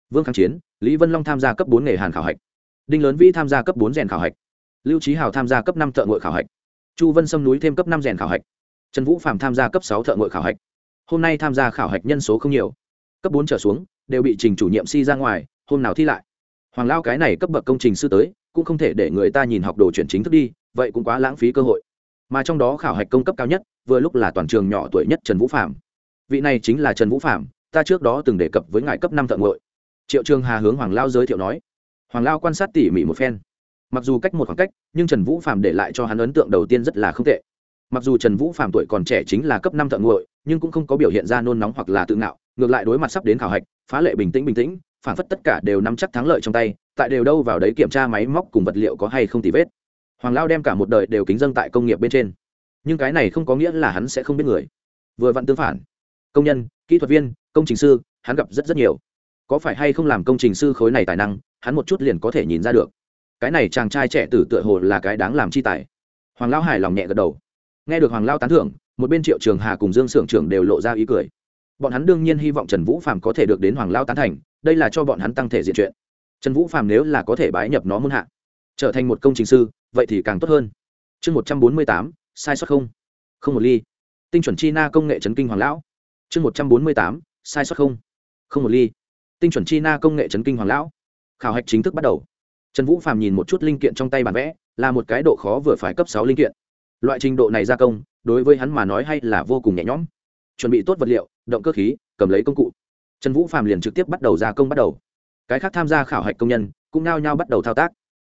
Vương Kháng Chiến, Lý Vân Long tham gia cấp bốn nghề hàn khảo hạch. Đinh Lớn Vĩ tham gia cấp bốn rèn khảo hạch. Lưu Chí Hào tham gia cấp năm thợ ngội khảo hạch. Chu Vân Sâm núi thêm cấp năm rèn khảo hạch. trần vũ phạm tham gia cấp sáu thợ ngội khảo hạch hôm nay tham gia khảo hạch nhân số không nhiều cấp bốn trở xuống đều bị trình chủ nhiệm si ra ngoài hôm nào thi lại hoàng lao cái này cấp bậc công trình sư tới, cũng không thể để người ta nhìn học đồ chuyển chính thức đi, vậy cũng quá lãng phí cơ hội. Mà trong đó khảo hạch công cấp cao nhất, vừa lúc là toàn trường nhỏ tuổi nhất trần vũ phạm vị này chính là trần vũ phạm ta trước đó từng đề cập với ngài cấp năm thợ ngội. Triệu trường hà hướng hoàng lao giới thiệu nói. Hoàng lao quan sát tỉ mỉ một phen. Mặc dù cách một khoảng cách, nhưng trần vũ phạm để lại cho hắn ấn tượng đầu tiên rất là không tệ. Mặc dù trần vũ phạm tuổi còn trẻ chính là cấp năm thợ nguội nhưng cũng không có biểu hiện ra nôn nóng hoặc là tự ngạo, ngược lại đối mặt sắp đến khảo hạch, phá lệ bình tĩnh bình tĩnh phản phất tất cả đều nắm chắc thắng lợi trong tay, tại đều đâu vào đấy kiểm tra máy móc cùng vật liệu có hay không tì vết. Hoàng lao đem cả một đời đều kính dân tại công nghiệp bên trên. Nhưng cái này không có nghĩa là hắn sẽ không biết người. Vừa vặn tương phản. Công nhân, kỹ thuật viên, công trình sư, hắn gặp rất rất nhiều. Có phải hay không làm công trình sư khối này tài năng, hắn một chút liền có thể nhìn ra được. Cái này chàng trai trẻ tử tựa hồ là cái đáng làm chi tài. Hoàng lao hài lòng nhẹ gật đầu. Nghe được hoàng lao tán thưởng, một bên triệu trường hà cùng dương s ư ở n g trưởng đều lộ ra ý cười bọn hắn đương nhiên hy vọng trần vũ phạm có thể được đến hoàng lao tán thành, đây là cho bọn hắn tăng thể diện chuyện. Trần vũ phạm nếu là có thể bái nhập nó muôn hạ, trở thành một công trình sư, vậy thì càng tốt hơn. Chương một trăm bốn mươi tám, sai sót không? Không một ly. Tinh chuẩn chi na công nghệ trấn kinh hoàng lão. Chương một trăm bốn mươi tám, sai sót không? Không một ly. Tinh chuẩn chi na công nghệ trấn kinh hoàng lão. Khảo hạch chính thức bắt đầu. Trần vũ phạm nhìn một chút linh kiện trong tay bản vẽ, là một cái độ khó vừa phải cấp sáu linh kiện. Loại trình độ này gia công, đối với hắn mà nói hay là vô cùng nhẹ nhõm chuẩn bị tốt vật liệu, động cơ khí, cầm lấy công cụ. Trần vũ phạm liền trực tiếp bắt đầu gia công bắt đầu. Cái khác tham gia khảo hạch công nhân cũng nao nhao bắt đầu thao tác.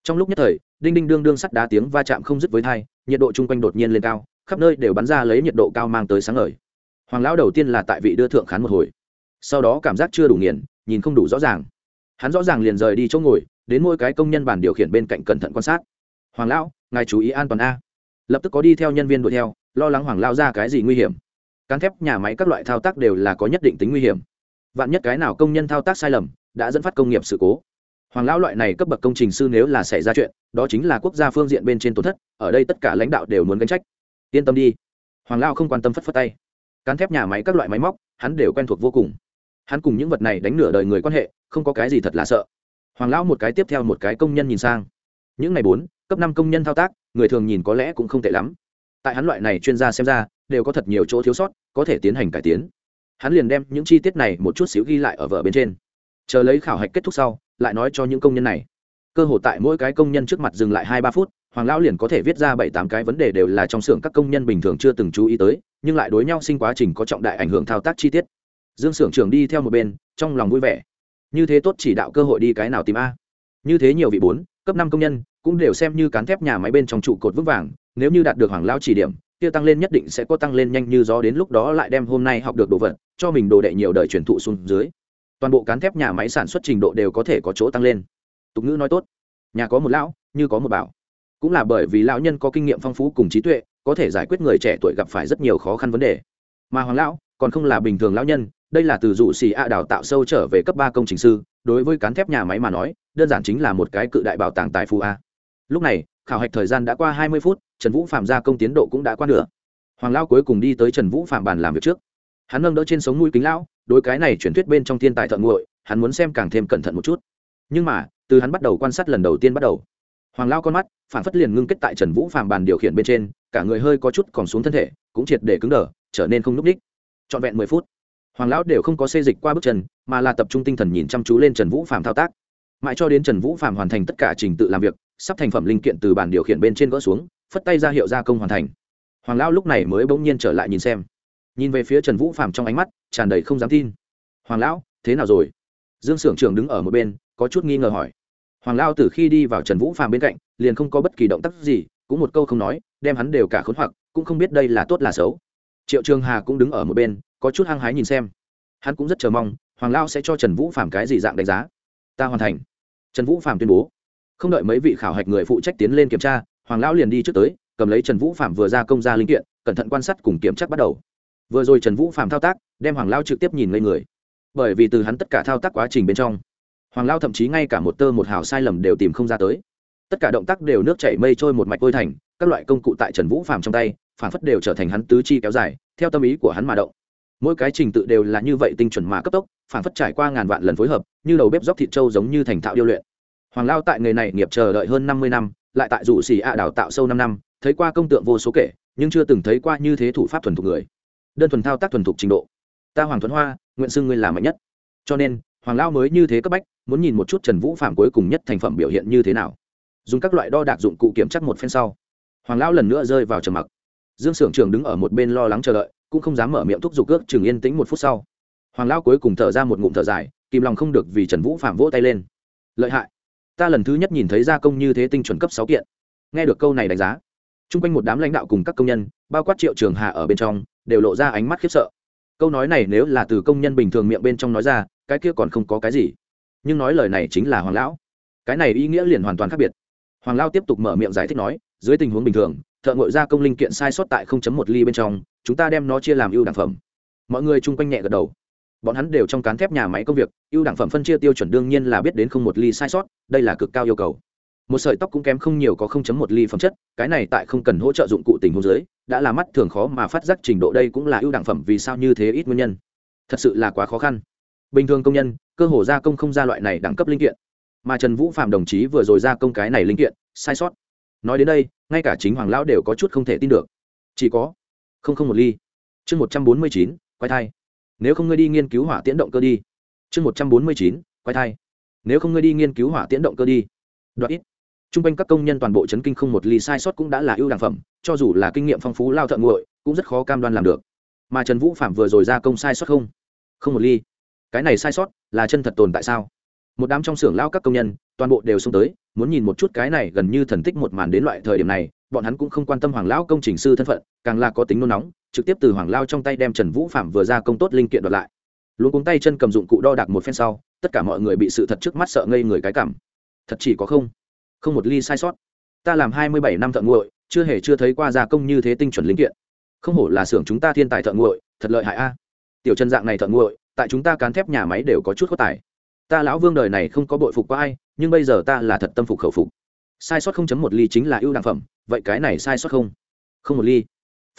Trong lúc nhất thời, đinh đinh đương đương sắt đá tiếng va chạm không dứt với thai, nhiệt độ chung quanh đột nhiên lên cao, khắp nơi đều bắn ra lấy nhiệt độ cao mang tới sáng ngời. Hoàng lão đầu tiên là tại vị đưa thượng khán một hồi. Sau đó cảm giác chưa đủ nghiền, nhìn không đủ rõ ràng. Hắn rõ ràng liền rời đi chỗ ngồi, đến mỗi cái công nhân bàn điều khiển bên cạnh cẩn thận quan sát. Hoàng lão, ngài chú ý an toàn a. Lập tức có đi theo nhân viên đuổi theo, lo lắng hoàng lao ra cái gì nguy hiểm cán thép, nhà máy các loại thao tác đều là có nhất định tính nguy hiểm. Vạn nhất cái nào công nhân thao tác sai lầm, đã dẫn phát công nghiệp sự cố. Hoàng lão loại này cấp bậc công trình sư nếu là xảy ra chuyện, đó chính là quốc gia phương diện bên trên tổn thất, ở đây tất cả lãnh đạo đều muốn gánh trách. Yên tâm đi. Hoàng lao không quan tâm phất phất tay. Cán thép, nhà máy các loại máy móc, hắn đều quen thuộc vô cùng. Hắn cùng những vật này đánh nửa đời người quan hệ, không có cái gì thật là sợ. Hoàng lão một cái tiếp theo một cái công nhân nhìn sang. Những ngày bốn, cấp năm công nhân thao tác, người thường nhìn có lẽ cũng không tệ lắm. Tại hắn loại này chuyên gia xem ra đều có thật nhiều chỗ thiếu sót, có thể tiến hành cải tiến. Hắn liền đem những chi tiết này một chút xíu ghi lại ở vở bên trên. Chờ lấy khảo hạch kết thúc sau, lại nói cho những công nhân này. Cơ hội tại mỗi cái công nhân trước mặt dừng lại hai ba phút, hoàng lão liền có thể viết ra bảy tám cái vấn đề đều là trong xưởng các công nhân bình thường chưa từng chú ý tới, nhưng lại đối nhau sinh quá trình có trọng đại ảnh hưởng thao tác chi tiết. Dương xưởng trưởng đi theo một bên, trong lòng vui vẻ. Như thế tốt chỉ đạo cơ hội đi cái nào tìm a? Như thế nhiều vị bốn, cấp năm công nhân, cũng đều xem như cán thép nhà máy bên trong trụ cột vững vàng, nếu như đạt được hoàng lao chỉ điểm kia tăng lên nhất định sẽ có tăng lên nhanh như gió đến lúc đó lại đem hôm nay học được đồ vật, cho mình đồ đệ nhiều đời truyền thụ xuống dưới. Toàn bộ cán thép nhà máy sản xuất trình độ đều có thể có chỗ tăng lên. Tục ngữ nói tốt, nhà có một lão, như có một bảo. Cũng là bởi vì lão nhân có kinh nghiệm phong phú cùng trí tuệ, có thể giải quyết người trẻ tuổi gặp phải rất nhiều khó khăn vấn đề. Mà hoàng lão còn không là bình thường lão nhân, đây là từ dụ xì a đào tạo sâu trở về cấp ba công trình sư, đối với cán thép nhà máy mà nói, đơn giản chính là một cái cự đại bảo tàng tài phú a. Lúc này khảo hạch thời gian đã qua hai mươi phút, trần vũ phạm gia công tiến độ cũng đã qua nửa. Hoàng lão cuối cùng đi tới trần vũ phạm bàn làm việc trước. Hắn nâng đỡ trên sống mũi kính lão, đối cái này chuyển thuyết bên trong thiên tài thợ nguội hắn muốn xem càng thêm cẩn thận một chút. Nhưng mà, từ hắn bắt đầu quan sát lần đầu tiên bắt đầu, hoàng lao con mắt phản phất liền ngưng kết tại trần vũ Phạm bàn điều khiển bên trên, cả người hơi có chút còn xuống thân thể, cũng triệt để cứng đờ, trở nên không n ú c ních. Trọn vẹn mười phút, hoàng lão đều không có xê dịch qua bước chân, mà là tập trung tinh thần nhìn chăm chú lên trần vũ Phạm thao tác. Mãi cho đến trần vũ Phạm hoàn thành tất cả trình tự làm việc sắp thành phẩm linh kiện từ bàn điều khiển bên trên gỡ xuống, phất tay ra hiệu gia công hoàn thành. Hoàng lão lúc này mới bỗng nhiên trở lại nhìn xem. Nhìn về phía trần vũ phàm trong ánh mắt tràn đầy không dám tin. Hoàng lão, thế nào rồi? Dương s ư ở n g trưởng đứng ở một bên, có chút nghi ngờ hỏi. Hoàng lao từ khi đi vào trần vũ phàm bên cạnh, liền không có bất kỳ động tác gì, cũng một câu không nói, đem hắn đều cả khốn hoặc, cũng không biết đây là tốt là xấu. Triệu trường hà cũng đứng ở một bên, có chút hăng hái nhìn xem. Hắn cũng rất chờ mong, hoàng lao sẽ cho trần vũ phàm cái gì dạng đánh giá. Ta hoàn thành. Trần vũ phàm tuyên bố không đợi mấy vị khảo hạch người phụ trách tiến lên kiểm tra, hoàng lão liền đi trước tới, cầm lấy trần vũ phạm vừa ra công ra linh kiện, cẩn thận quan sát cùng kiểm tra bắt đầu. Vừa rồi trần vũ phạm thao tác, đem hoàng lao trực tiếp nhìn ngây người. Bởi vì từ hắn tất cả thao tác quá trình bên trong, hoàng lao thậm chí ngay cả một tơ một hào sai lầm đều tìm không ra tới. Tất cả động tác đều nước chảy mây trôi một mạch vôi thành, các loại công cụ tại trần vũ phàm trong tay, phản phất đều trở thành hắn tứ chi kéo dài, theo tâm ý của hắn mà động. Mỗi cái trình tự đều là như vậy tinh chuẩn mà cấp tốc, phản phất trải qua ngàn vạn lần phối hợp, như đầu bếp dóc thịt trâu giống như thành thạo điêu luyện hoàng lao tại nghề này nghiệp chờ đợi hơn năm mươi năm, lại tại rủ xì ạ đào tạo sâu năm năm, thấy qua công tượng vô số kể, nhưng chưa từng thấy qua như thế thủ pháp thuần thục người. Đơn thuần thao tác thuần thục trình độ. Ta hoàng thuấn hoa, nguyện xưng ngươi là mạnh nhất. Cho nên, hoàng lao mới như thế cấp bách, muốn nhìn một chút trần vũ phạm cuối cùng nhất thành phẩm biểu hiện như thế nào. Dùng các loại đo đạc dụng cụ kiểm chắc một phen sau, hoàng lão lần nữa rơi vào trầm mặc. Dương s ư ở n g trường đứng ở một bên lo lắng chờ đợi, cũng không dám mở miệng thúc giục ước chừng yên tĩnh một phút sau. Hoàng lão cuối cùng thở ra một ngụm thở dài, kìm lòng không được vì trần vũ phạm vỗ tay lên. Lợi hại ta lần thứ nhất nhìn thấy gia công như thế tinh chuẩn cấp sáu kiện. Nghe được câu này đánh giá, chung quanh một đám lãnh đạo cùng các công nhân, bao quát triệu trường hà ở bên trong, đều lộ ra ánh mắt khiếp sợ. Câu nói này nếu là từ công nhân bình thường miệng bên trong nói ra, cái kia còn không có cái gì. Nhưng nói lời này chính là hoàng lão. Cái này ý nghĩa liền hoàn toàn khác biệt. Hoàng lao tiếp tục mở miệng giải thích nói, dưới tình huống bình thường, thợ ngội gia công linh kiện sai sót tại 0.1 ly bên trong, chúng ta đem nó chia làm ưu đẳng phẩm. Mọi người chung quanh nhẹ gật đầu bọn hắn đều trong cán thép nhà máy công việc, ưu đẳng phẩm phân chia tiêu chuẩn đương nhiên là biết đến không một ly sai sót, đây là cực cao yêu cầu. Một sợi tóc cũng kém không nhiều có 0.1 ly phẩm chất, cái này tại không cần hỗ trợ dụng cụ tình huống dưới, đã là mắt thường khó mà phát giác trình độ đây cũng là ưu đẳng phẩm vì sao như thế ít nguyên nhân. Thật sự là quá khó khăn. Bình thường công nhân, cơ hồ gia công không ra loại này đẳng cấp linh kiện. Mà trần vũ phạm đồng chí vừa rồi ra công cái này linh kiện, sai sót. Nói đến đây, ngay cả chính hoàng lão đều có chút không thể tin được. Chỉ có không không một ly. Chương một trăm bốn mươi chín, quay thai nếu không ngươi đi nghiên cứu hỏa tiễn động cơ đi. Chương một trăm bốn mươi chín, quay thai. Nếu không ngươi đi nghiên cứu hỏa tiễn động cơ đi. Đoạn ít. T r u n g quanh các công nhân toàn bộ chấn kinh không một ly sai sót cũng đã là ưu đẳng phẩm, cho dù là kinh nghiệm phong phú lao thợ nguội cũng rất khó cam đoan làm được. Mà trần vũ phạm vừa rồi ra công sai sót không? Không một ly. Cái này sai sót là chân thật tồn tại sao? Một đám trong xưởng lao các công nhân, toàn bộ đều xông tới, muốn nhìn một chút cái này gần như thần tích một màn đến loại thời điểm này, bọn hắn cũng không quan tâm hoàng lão công trình sư thân phận, càng là có tính nôn nóng trực tiếp từ hoàng lao trong tay đem trần vũ phạm vừa ra công tốt linh kiện đoạt lại. Luôn cuống tay chân cầm dụng cụ đo đạc một phen sau, tất cả mọi người bị sự thật trước mắt sợ ngây người cái cảm. Thật chỉ có không không một ly sai sót. Ta làm hai mươi bảy năm thợ nguội, chưa hề chưa thấy qua gia công như thế tinh chuẩn linh kiện. Không hổ là xưởng chúng ta thiên tài thợ nguội, thật lợi hại a. Tiểu chân dạng này thợ nguội, tại chúng ta cán thép nhà máy đều có chút có tài. Ta lão vương đời này không có bội phục qua ai, nhưng bây giờ ta là thật tâm phục khẩu phục. Sai sót không chấm một ly chính là ưu đẳng phẩm, vậy cái này sai sót không? Không một ly.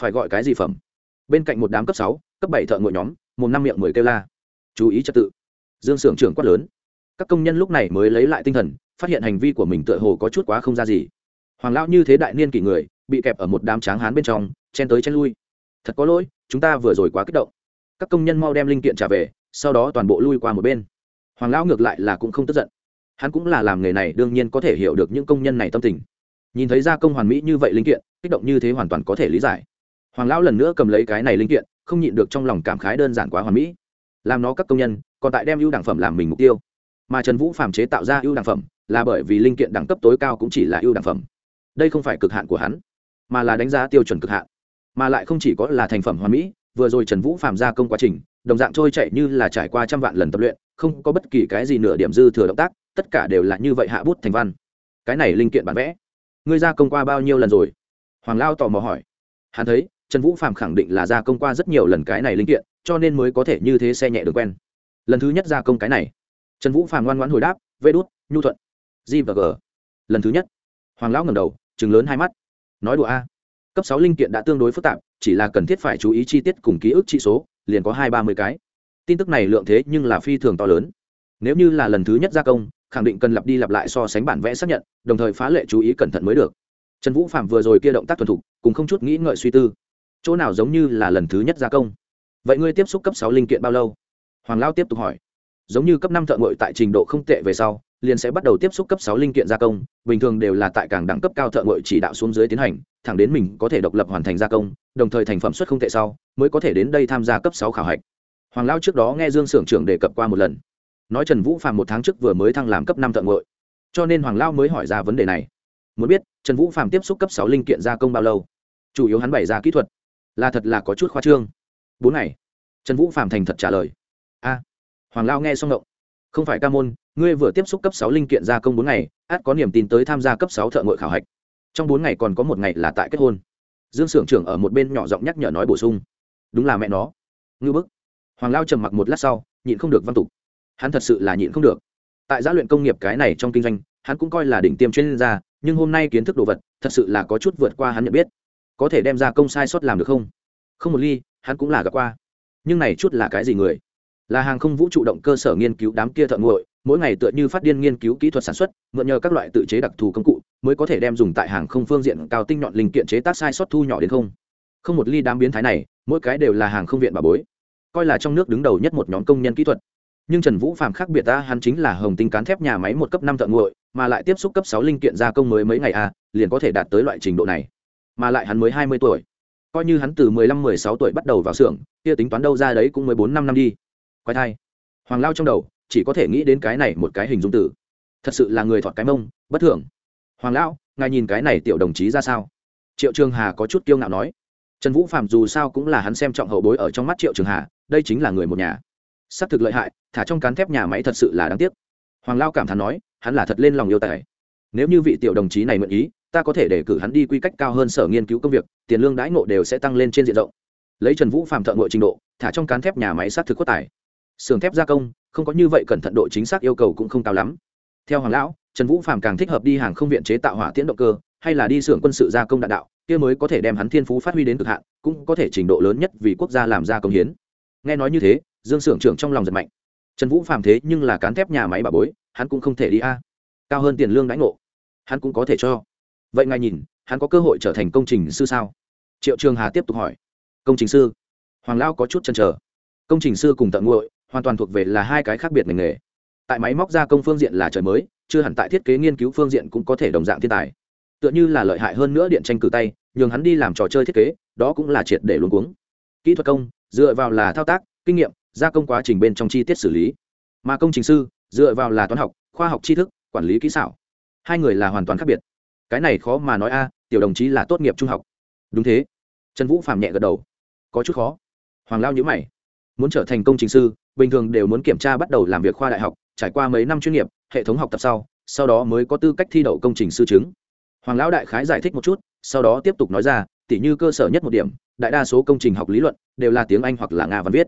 Phải gọi cái gì phẩm? Bên cạnh một đám cấp sáu, cấp bảy thợ ngội nhóm một năm miệng mười kêu la. Chú ý trật tự. Dương s ư ở n trưởng quát lớn. Các công nhân lúc này mới lấy lại tinh thần, phát hiện hành vi của mình tựa hồ có chút quá không ra gì. Hoàng lão như thế đại niên kỷ người, bị kẹp ở một đám tráng hán bên trong, chen tới chen lui. Thật có lỗi, chúng ta vừa rồi quá kích động. Các công nhân mau đem linh kiện trả về, sau đó toàn bộ lui qua một bên. Hoàng lão ngược lại là cũng không tức giận. Hắn cũng là làm nghề này đương nhiên có thể hiểu được những công nhân này tâm tình. Nhìn thấy gia công hoàn mỹ như vậy linh kiện, kích động như thế hoàn toàn có thể lý giải hoàng lão lần nữa cầm lấy cái này linh kiện, không nhịn được trong lòng cảm khái đơn giản quá hoàn mỹ. Làm nó các công nhân, còn tại đem ưu đẳng phẩm làm mình mục tiêu. Mà trần vũ phàm chế tạo ra ưu đẳng phẩm, là bởi vì linh kiện đẳng cấp tối cao cũng chỉ là ưu đẳng phẩm. Đây không phải cực hạn của hắn, mà là đánh giá tiêu chuẩn cực hạn. Mà lại không chỉ có là thành phẩm hoàn mỹ, vừa rồi trần vũ phàm gia công quá trình, đồng dạng trôi chạy như là trải qua trăm vạn lần tập luyện, không có bất kỳ cái gì nửa điểm dư thừa động tác, tất cả đều là như vậy hạ bút thành văn. Cái này linh kiện bản vẽ, ngươi gia công qua bao nhiêu lần rồi? Hoàng lao tò mò hỏi. Hắn thấy trần vũ phạm khẳng định là gia công qua rất nhiều lần cái này linh kiện, cho nên mới có thể như thế xe nhẹ được quen. Lần thứ nhất gia công cái này. Trần vũ phạm ngoan ngoãn hồi đáp, vê đút, nhu thuận. G và g. Lần thứ nhất. Hoàng lão ngầm đầu chừng lớn hai mắt. Nói đùa a. Cấp sáu linh kiện đã tương đối phức tạp, chỉ là cần thiết phải chú ý chi tiết cùng ký ức trị số, liền có hai ba mươi cái. Tin tức này lượng thế nhưng là phi thường to lớn. Nếu như là lần thứ nhất gia công, khẳng định cần lặp đi lặp lại so sánh bản vẽ xác nhận, đồng thời phá lệ chú ý cẩn thận mới được. Trần vũ phạm vừa rồi kia động tác thuần thục, cùng không chút nghĩ ngợi suy tư chỗ nào giống như là lần thứ nhất gia công. Vậy ngươi tiếp xúc cấp sáu linh kiện bao lâu? Hoàng lao tiếp tục hỏi. Giống như cấp năm thợ ngội tại trình độ không tệ về sau, liền sẽ bắt đầu tiếp xúc cấp sáu linh kiện gia công, bình thường đều là tại cảng đẳng cấp cao thợ ngội chỉ đạo xuống dưới tiến hành, thẳng đến mình có thể độc lập hoàn thành gia công, đồng thời thành phẩm xuất không tệ sau, mới có thể đến đây tham gia cấp sáu khảo hạch. Hoàng lao trước đó nghe dương s ư ở n g trưởng đề cập qua một lần. Nói trần vũ phạm một tháng trước vừa mới thăng làm cấp năm thợ ngội cho nên hoàng lao mới hỏi ra vấn đề này. Muốn biết, trần vũ phạm tiếp xúc cấp sáu linh kiện gia công bao lâu? Chủ yếu hắn bày ra kỹ thuật là thật là có chút khoa trương. Bốn ngày, trần vũ phạm thành thật trả lời. A, hoàng lao nghe xong động không phải ca môn, ngươi vừa tiếp xúc cấp sáu linh kiện gia công bốn ngày át có niềm tin tới tham gia cấp sáu thợ ngội khảo hạch. Trong bốn ngày còn có một ngày là tại kết hôn. Dương s ư ở n g trưởng ở một bên nhỏ giọng nhắc nhở nói bổ sung. Đúng là mẹ nó. Ngư bức. Hoàng lao trầm mặc một lát sau, nhịn không được văn tục. Hắn thật sự là nhịn không được. Tại giã luyện công nghiệp cái này trong kinh doanh, hắn cũng coi là đỉnh tiêm chuyên gia, nhưng hôm nay kiến thức đồ vật, thật sự là có chút vượt qua hắn nhận biết có thể đem ra công sai sót làm được không? Không một ly, hắn cũng là gặp qua. Nhưng này chút là cái gì người? Là hàng không vũ trụ động cơ sở nghiên cứu đám kia thợ nguội, mỗi ngày tựa như phát điên nghiên cứu kỹ thuật sản xuất, mượn nhờ các loại tự chế đặc thù công cụ, mới có thể đem dùng tại hàng không phương diện cao tinh nhọn linh kiện chế tác sai sót thu nhỏ đến không. Không một ly đám biến thái này, mỗi cái đều là hàng không viện bà bối. Coi là trong nước đứng đầu nhất một nhóm công nhân kỹ thuật. Nhưng trần vũ phạm khác biệt ta hắn chính là hồng tinh cán thép nhà máy một cấp năm thợ nguội, mà lại tiếp xúc cấp sáu linh kiện gia công mới mấy ngày a liền có thể đạt tới loại trình độ này mà lại hắn mới hai mươi tuổi. Coi như hắn từ mười lăm, mười sáu tuổi bắt đầu vào xưởng, kia tính toán đâu ra đấy cũng mới bốn, năm năm đi. Quay thai. Hoàng lao trong đầu, chỉ có thể nghĩ đến cái này một cái hình dung tử. Thật sự là người thọt cái mông, bất thường. Hoàng lão, ngài nhìn cái này tiểu đồng chí ra sao? Triệu trường hà có chút kiêu ngạo nói. Trần vũ phạm dù sao cũng là hắn xem trọng hậu bối ở trong mắt triệu trường hà, đây chính là người một nhà. S ắ c thực lợi hại, thả trong cán thép nhà máy thật sự là đáng tiếc. Hoàng lao cảm thán nói, hắn là thật lên lòng yêu tài nếu như vị tiểu đồng chí này mượn ý, ta có thể để cử hắn đi quy cách cao hơn sở nghiên cứu công việc, tiền lương đãi ngộ đều sẽ tăng lên trên diện rộng. Lấy trần vũ phạm thợ ngội trình độ, thả trong cán thép nhà máy sát thực quất tài. Sườn thép gia công, không có như vậy cẩn thận độ chính xác yêu cầu cũng không cao lắm. Theo hoàng lão, trần vũ phạm càng thích hợp đi hàng không viện chế tạo hỏa tiễn động cơ, hay là đi xưởng quân sự gia công đạn đạo, kia mới có thể đem hắn thiên phú phát huy đến cực hạn, cũng có thể trình độ lớn nhất vì quốc gia làm ra công hiến. Nghe nói như thế, dương xưởng trưởng trong lòng giật mạnh. Trần vũ phạm thế nhưng là cán thép nhà máy bà bối, hắn cũng không thể đi a cao hơn tiền lương đãi ngộ. Hắn cũng có thể cho. Vậy ngài nhìn, hắn có cơ hội trở thành công trình sư sao? Triệu trường hà tiếp tục hỏi. Công trình sư? Hoàng lao có chút chăn trở công trình sư cùng tận nguội, hoàn toàn thuộc về là hai cái khác biệt ngành nghề. Tại máy móc gia công phương diện là trời mới, chưa hẳn tại thiết kế nghiên cứu phương diện cũng có thể đồng dạng thiên tài. Tựa như là lợi hại hơn nữa điện tranh cử tay, nhường hắn đi làm trò chơi thiết kế, đó cũng là triệt để luống cuống. Kỹ thuật công, dựa vào là thao tác, kinh nghiệm, gia công quá trình bên trong chi tiết xử lý. Mà công trình sư, dựa vào là toán học, khoa học tri thức quản lý kỹ xảo. Hai người là hoàn toàn khác biệt. Cái này khó mà nói a, tiểu đồng chí là tốt nghiệp trung học. Đúng thế. Trần vũ phạm nhẹ gật đầu. Có chút khó. Hoàng lao nhữ mày. Muốn trở thành công trình sư, bình thường đều muốn kiểm tra bắt đầu làm việc khoa đại học, trải qua mấy năm chuyên nghiệp, hệ thống học tập sau sau đó mới có tư cách thi đậu công trình sư chứng. Hoàng lão đại khái giải thích một chút, sau đó tiếp tục nói ra, tỉ như cơ sở nhất một điểm, đại đa số công trình học lý luận, đều là tiếng anh hoặc là nga văn viết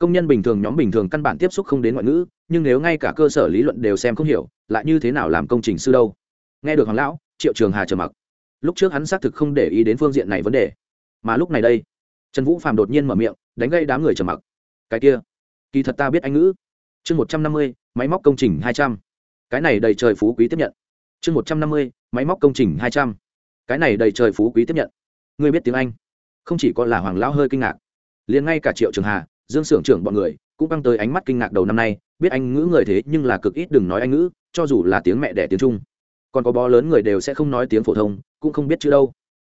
công nhân bình thường nhóm bình thường căn bản tiếp xúc không đến ngoại ngữ, nhưng nếu ngay cả cơ sở lý luận đều xem không hiểu, lại như thế nào làm công trình sư đâu? Nghe được hoàng lão, triệu trường hà trầm mặc. Lúc trước hắn xác thực không để ý đến phương diện này vấn đề. Mà lúc này đây, trần vũ phạm đột nhiên mở miệng, đánh gây đám người trầm mặc. Cái kia, kỳ thật ta biết anh ngữ. Chương một trăm năm mươi, máy móc công trình hai trăm. Cái này đầy trời phú quý tiếp nhận. Chương một trăm năm mươi, máy móc công trình hai trăm. Cái này đầy trời phú quý tiếp nhận. Ngươi biết tiếng anh. Không chỉ có là hoàng lão hơi kinh ngạc, liền ngay cả triệu trường hà dương s ư ở n g trưởng bọn người cũng băng tới ánh mắt kinh ngạc đầu năm nay, biết anh ngữ người thế nhưng là cực ít đừng nói anh ngữ, cho dù là tiếng mẹ đẻ tiếng trung. Còn có bó lớn người đều sẽ không nói tiếng phổ thông, cũng không biết chữ đâu.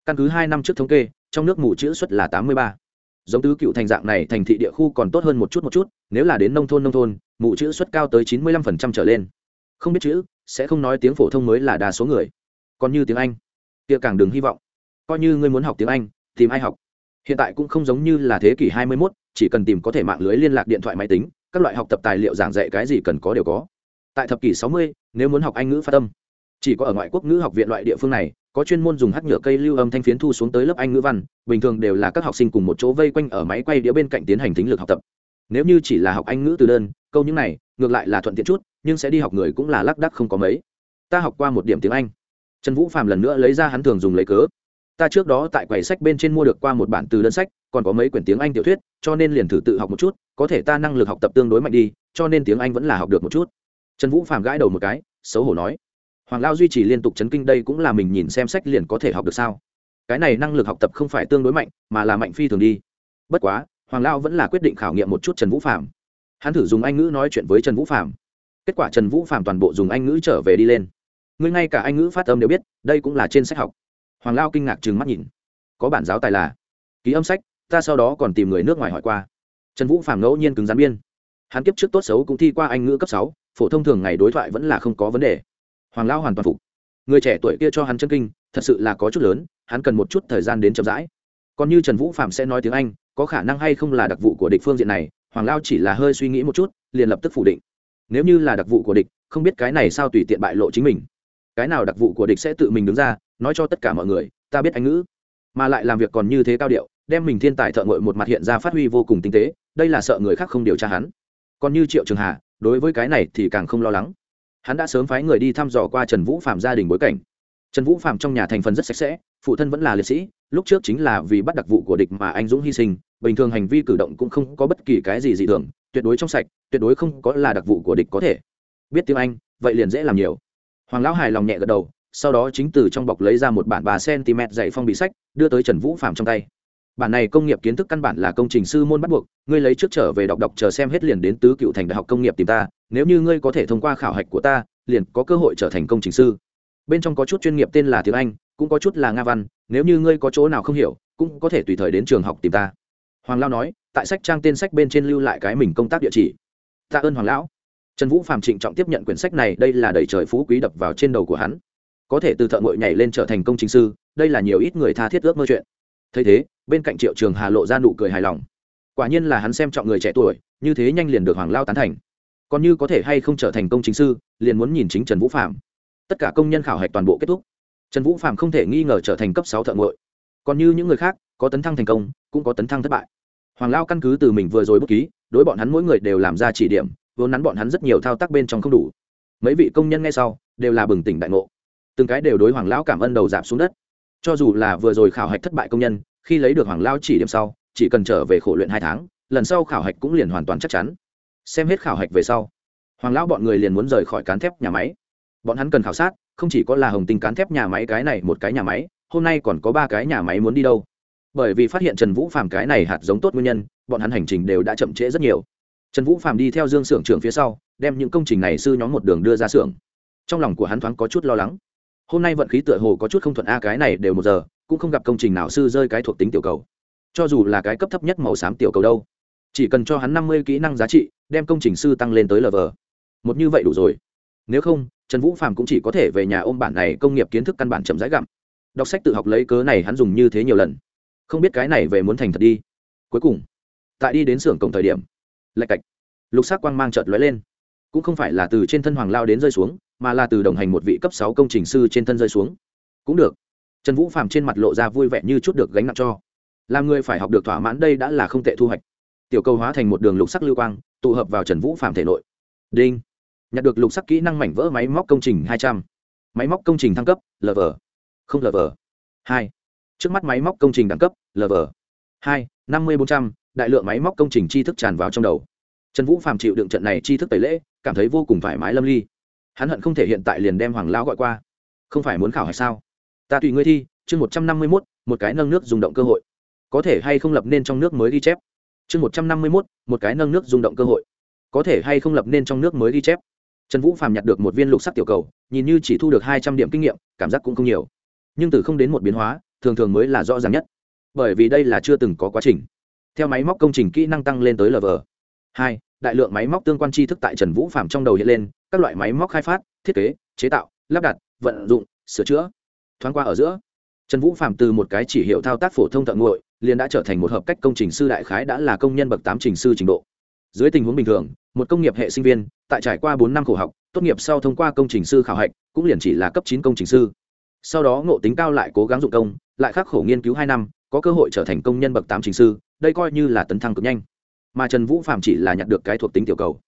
Căn cứ hai năm trước thống kê, trong nước mù chữ xuất là tám mươi ba. Giống tứ cựu thành dạng này, thành thị địa khu còn tốt hơn một chút một chút, nếu là đến nông thôn nông thôn, mù chữ xuất cao tới chín mươi lăm phần trăm trở lên. Không biết chữ, sẽ không nói tiếng phổ thông mới là đa số người. Còn như tiếng anh, kia càng đừng hy vọng. Coi như ngươi muốn học tiếng anh, tìm ai học? Hiện tại cũng không giống như là thế kỷ 21, chỉ cần tìm có thể mạng lưới liên lạc điện thoại máy tính các loại học tập tài liệu giảng dạy cái gì cần có đều có. Tại thập kỷ 60, nếu muốn học anh ngữ phát âm chỉ có ở ngoại quốc ngữ học viện loại địa phương này có chuyên môn dùng hắc nhựa cây lưu âm thanh phiến thu xuống tới lớp anh ngữ văn bình thường đều là các học sinh cùng một chỗ vây quanh ở máy quay đĩa bên cạnh tiến hành tính lực học tập. Nếu như chỉ là học anh ngữ từ đơn câu những này ngược lại là thuận tiện chút nhưng sẽ đi học người cũng là lác đắc không có mấy. Ta học qua một điểm tiếng anh. Trần vũ phạm lần nữa lấy ra hắn thường dùng lấy cớ ta trước đó tại quầy sách bên trên mua được qua một bản từ đơn sách, còn có mấy quyển tiếng anh tiểu thuyết, cho nên liền thử tự học một chút, có thể ta năng lực học tập tương đối mạnh đi, cho nên tiếng anh vẫn là học được một chút. Trần vũ phạm gãi đầu một cái, xấu hổ nói, hoàng lao duy trì liên tục chấn kinh đây cũng là mình nhìn xem sách liền có thể học được sao? Cái này năng lực học tập không phải tương đối mạnh, mà là mạnh phi thường đi. Bất quá, hoàng lao vẫn là quyết định khảo nghiệm một chút trần vũ phạm hắn thử dùng anh ngữ nói chuyện với trần vũ phạm kết quả trần vũ phạm toàn bộ dùng anh ngữ trở về đi lên. Ngươi ngay cả anh ngữ phát âm đều biết, đây cũng là trên sách học hoàng lao kinh ngạc trừng mắt nhìn. Có bản giáo tài là? Ký âm sách, ta sau đó còn tìm người nước ngoài hỏi qua. Trần vũ phạm ngẫu nhiên cứng rắn biên. Hắn kiếp trước tốt xấu cũng thi qua anh ngữ cấp sáu, phổ thông thường ngày đối thoại vẫn là không có vấn đề. Hoàng lao hoàn toàn phục. Người trẻ tuổi kia cho hắn chân kinh, thật sự là có chút lớn, hắn cần một chút thời gian đến chậm rãi. Còn như trần vũ phạm sẽ nói tiếng anh, có khả năng hay không là đặc vụ của địch phương diện này, hoàng lao chỉ là hơi suy nghĩ một chút, liền lập tức phủ định. Nếu như là đặc vụ của địch, không biết cái này sao tùy tiện bại lộ chính mình. Cái nào đặc vụ của địch sẽ tự mình đứng ra nói cho tất cả mọi người, ta biết anh ngữ. Mà lại làm việc còn như thế cao điệu, đem mình thiên tài thợ ngội một mặt hiện ra phát huy vô cùng tinh tế, đây là sợ người khác không điều tra hắn. Còn như triệu trường hà, đối với cái này thì càng không lo lắng. Hắn đã sớm phái người đi thăm dò qua trần vũ phạm gia đình bối cảnh. Trần vũ phạm trong nhà thành phần rất sạch sẽ, phụ thân vẫn là liệt sĩ, lúc trước chính là vì bắt đặc vụ của địch mà anh dũng hy sinh, bình thường hành vi cử động cũng không có bất kỳ cái gì dị thường, tuyệt đối trong sạch, tuyệt đối không có là đặc vụ của địch có thể. Biết tiếng anh, vậy liền dễ làm nhiều. Hoàng lão hài lòng nhẹ gật đầu sau đó chính từ trong bọc lấy ra một bản ba cm dày phong bì sách, đưa tới trần vũ phạm trong tay. Bản này công nghiệp kiến thức căn bản là công trình sư môn bắt buộc, ngươi lấy trước trở về đọc đọc chờ xem hết liền đến tứ cựu thành đại học công nghiệp tìm ta, nếu như ngươi có thể thông qua khảo hạch của ta, liền có cơ hội trở thành công trình sư. Bên trong có chút chuyên nghiệp tên là tiếng anh, cũng có chút là nga văn, nếu như ngươi có chỗ nào không hiểu, cũng có thể tùy thời đến trường học tìm ta. Hoàng lao nói, tại sách trang tên sách bên trên lưu lại cái mình công tác địa chỉ. Tạ ơn hoàng lão. Trần vũ phạm trịnh trọng tiếp nhận quyển sách này, đây là đầy trời phú quý đập vào trên đầu của hắn có thể từ thợ ngội nhảy lên trở thành công chính sư, đây là nhiều ít người tha thiết ước mơ chuyện. Thấy thế, bên cạnh triệu trường hà lộ ra nụ cười hài lòng. Quả nhiên là hắn xem trọng người trẻ tuổi, như thế nhanh liền được hoàng lao tán thành. Còn như có thể hay không trở thành công chính sư, liền muốn nhìn chính trần vũ phạm tất cả công nhân khảo hạch toàn bộ kết thúc. Trần vũ phạm không thể nghi ngờ trở thành cấp sáu thợ ngội còn như những người khác, có tấn thăng thành công, cũng có tấn thăng thất bại. Hoàng lao căn cứ từ mình vừa rồi bút ký, đối bọn hắn mỗi người đều làm ra chỉ điểm, vốn nắn bọn hắn rất nhiều thao tác bên trong không đủ. Mấy vị công nhân ngay sau, đều là bừng tỉnh đại ngộ từng cái đều đối hoàng lão cảm ơn đầu giảm xuống đất. Cho dù là vừa rồi khảo hạch thất bại công nhân, khi lấy được hoàng lao chỉ điểm sau, chỉ cần trở về khổ luyện hai tháng, lần sau khảo hạch cũng liền hoàn toàn chắc chắn. Xem hết khảo hạch về sau, hoàng lão bọn người liền muốn rời khỏi cán thép nhà máy. Bọn hắn cần khảo sát, không chỉ có là hồng tinh cán thép nhà máy cái này một cái nhà máy, hôm nay còn có ba cái nhà máy muốn đi đâu. Bởi vì phát hiện trần vũ phàm cái này hạt giống tốt nguyên nhân, bọn hắn hành trình đều đã chậm trễ rất nhiều. Trần vũ phàm đi theo dương s ư ở n g trưởng phía sau, đem những công trình này sư nhóm một đường đưa ra xưởng. Trong lòng của hắn thoáng có chút lo lắng hôm nay vận khí tựa hồ có chút không thuận a, cái này đều một giờ, cũng không gặp công trình nào sư rơi cái thuộc tính tiểu cầu. Cho dù là cái cấp thấp nhất màu xám tiểu cầu đâu, chỉ cần cho hắn năm mươi kỹ năng giá trị, đem công trình sư tăng lên tới lv một như vậy đủ rồi. Nếu không, trần vũ phạm cũng chỉ có thể về nhà ôm bản này công nghiệp kiến thức căn bản chậm rãi gặm. Đọc sách tự học lấy cớ này hắn dùng như thế nhiều lần. Không biết cái này về muốn thành thật đi. Cuối cùng, tại đi đến xưởng cổng thời điểm, lạch cạch, lục sắc quang mang trợt lóe lên. Cũng không phải là từ trên thân hoàng lao đến rơi xuống mà là từ đồng hành một vị cấp sáu công trình sư trên thân rơi xuống. Cũng được. Trần vũ phạm trên mặt lộ ra vui vẻ như chút được gánh nặng cho. Làm người phải học được thỏa mãn đây đã là không tệ thu hoạch. Tiểu cầu hóa thành một đường lục sắc lưu quang, tụ hợp vào trần vũ phạm thể nội. Đinh. Nhặt được lục sắc kỹ năng mảnh vỡ máy móc công trình hai trăm. Máy móc công trình thăng cấp lv không lv hai. Trước mắt máy móc công trình đẳng cấp lv hai, năm mươi bốn trăm, đại lượng máy móc công trình tri thức tràn vào trong đầu. Trần vũ phạm chịu đựng trận này tri thức tẩy lễ, cảm thấy vô cùng thoải mái lâm ly hắn hận không thể hiện tại liền đem hoàng lão gọi qua. Không phải muốn khảo hay sao? Ta tùy ngươi thi, chương một trăm năm mươi mốt, một cái nâng nước dùng động cơ hội. Có thể hay không lập nên trong nước mới ghi chép? Chương một trăm năm mươi mốt, một cái nâng nước dùng động cơ hội. Có thể hay không lập nên trong nước mới ghi chép? Trần vũ phàm nhặt được một viên lục sắc tiểu cầu, nhìn như chỉ thu được hai trăm điểm kinh nghiệm, cảm giác cũng không nhiều. Nhưng từ không đến một biến hóa, thường thường mới là rõ ràng nhất. Bởi vì đây là chưa từng có quá trình. Theo máy móc công trình kỹ năng tăng lên tới lv hai, đại lượng máy móc tương quan tri thức tại trần vũ phạm trong đầu hiện lên các loại máy móc khai phát, thiết kế, chế tạo, lắp đặt, vận dụng, sửa chữa. Thoáng qua ở giữa, trần vũ phạm từ một cái chỉ hiệu thao tác phổ thông thợ nguội, liền đã trở thành một hợp cách công trình sư đại khái đã là công nhân bậc tám trình sư trình độ. Dưới tình huống bình thường, một công nghiệp hệ sinh viên, tại trải qua bốn năm khổ học, tốt nghiệp sau thông qua công trình sư khảo hạch, cũng liền chỉ là cấp chín công trình sư. Sau đó ngộ tính cao lại cố gắng dụng công, lại khắc khổ nghiên cứu hai năm, có cơ hội trở thành công nhân bậc tám trình sư, đây coi như là tấn thăng cực nhanh. Mà trần vũ phạm chỉ là nhặt được cái thuộc tính tiểu cầu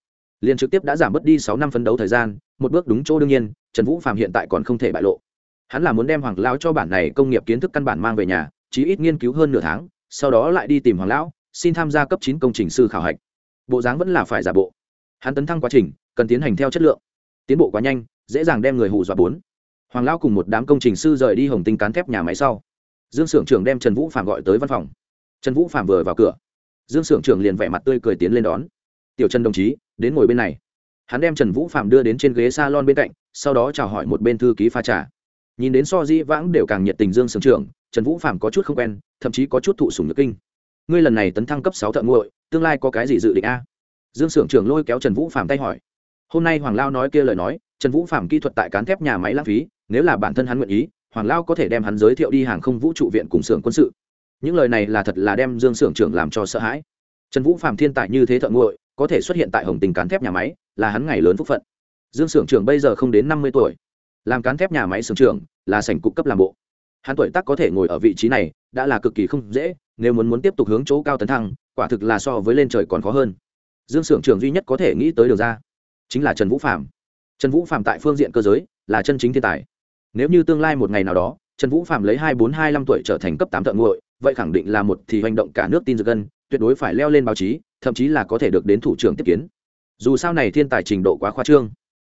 liền trực tiếp đã giảm bớt đi sáu năm phấn đấu thời gian, một bước đúng chỗ đương nhiên, trần vũ phạm hiện tại còn không thể bại lộ. Hắn là muốn đem hoàng lão cho bản này công nghiệp kiến thức căn bản mang về nhà, chí ít nghiên cứu hơn nửa tháng, sau đó lại đi tìm hoàng lão, xin tham gia cấp chín công trình sư khảo hạch. Bộ dáng vẫn là phải giả bộ. Hắn tấn thăng quá trình, cần tiến hành theo chất lượng. Tiến bộ quá nhanh, dễ dàng đem người hù dọa bốn. Hoàng lão cùng một đám công trình sư rời đi hồng tinh cán thép nhà máy sau. Dương Sưởng trưởng đem trần vũ phạm gọi tới văn phòng. Trần vũ phạm vừa vào cửa. Dương Sưởng trưởng liền vẻ mặt tươi cười tiến lên đón. Tiểu trần đồng chí đến ngồi bên này. Hắn đem trần vũ phạm đưa đến trên ghế s a lon bên cạnh, sau đó chào hỏi một bên thư ký pha trà. Nhìn đến so di vãng đều càng nhiệt tình dương sưởng trưởng, trần vũ phạm có chút không quen, thậm chí có chút thụ sùng nhược kinh. Ngươi lần này tấn thăng cấp sáu thợ nguội tương lai có cái gì dự định a? Dương sưởng trưởng lôi kéo trần vũ phạm tay hỏi. Hôm nay hoàng lao nói kia lời nói, trần vũ phạm kỹ thuật tại cán thép nhà máy lãng phí, nếu là bản thân hắn nguyện ý, hoàng lao có thể đem hắn giới thiệu đi hàng không vũ trụ viện cùng xưởng quân sự. Những lời này là thật là đem dương sưởng trưởng làm cho sợ hãi. Trần vũ phạm thiên tài như thế thợ nguội có thể xuất hiện tại hồng tình cán thép nhà máy, là hắn ngày lớn phúc phận. Dương sưởng trưởng bây giờ không đến năm mươi tuổi. Làm cán thép nhà máy sưởng trưởng là sảnh cục cấp làm bộ. Hắn tuổi tác có thể ngồi ở vị trí này đã là cực kỳ không dễ, nếu muốn muốn tiếp tục hướng chỗ cao tấn thăng, quả thực là so với lên trời còn khó hơn. Dương s ư ở n g trưởng duy nhất có thể nghĩ tới được ra chính là trần vũ phạm trần vũ phạm tại phương diện cơ giới là chân chính thiên tài. Nếu như tương lai một ngày nào đó, trần vũ phạm lấy hai bốn hai năm tuổi trở thành cấp tám thợ nguội, vậy khẳng định là một thì hành động cả nước tin dược gân tuyệt đối phải leo lên báo chí, thậm chí là có thể được đến thủ trưởng tiếp kiến. Dù sao này thiên tài trình độ quá khoa trương.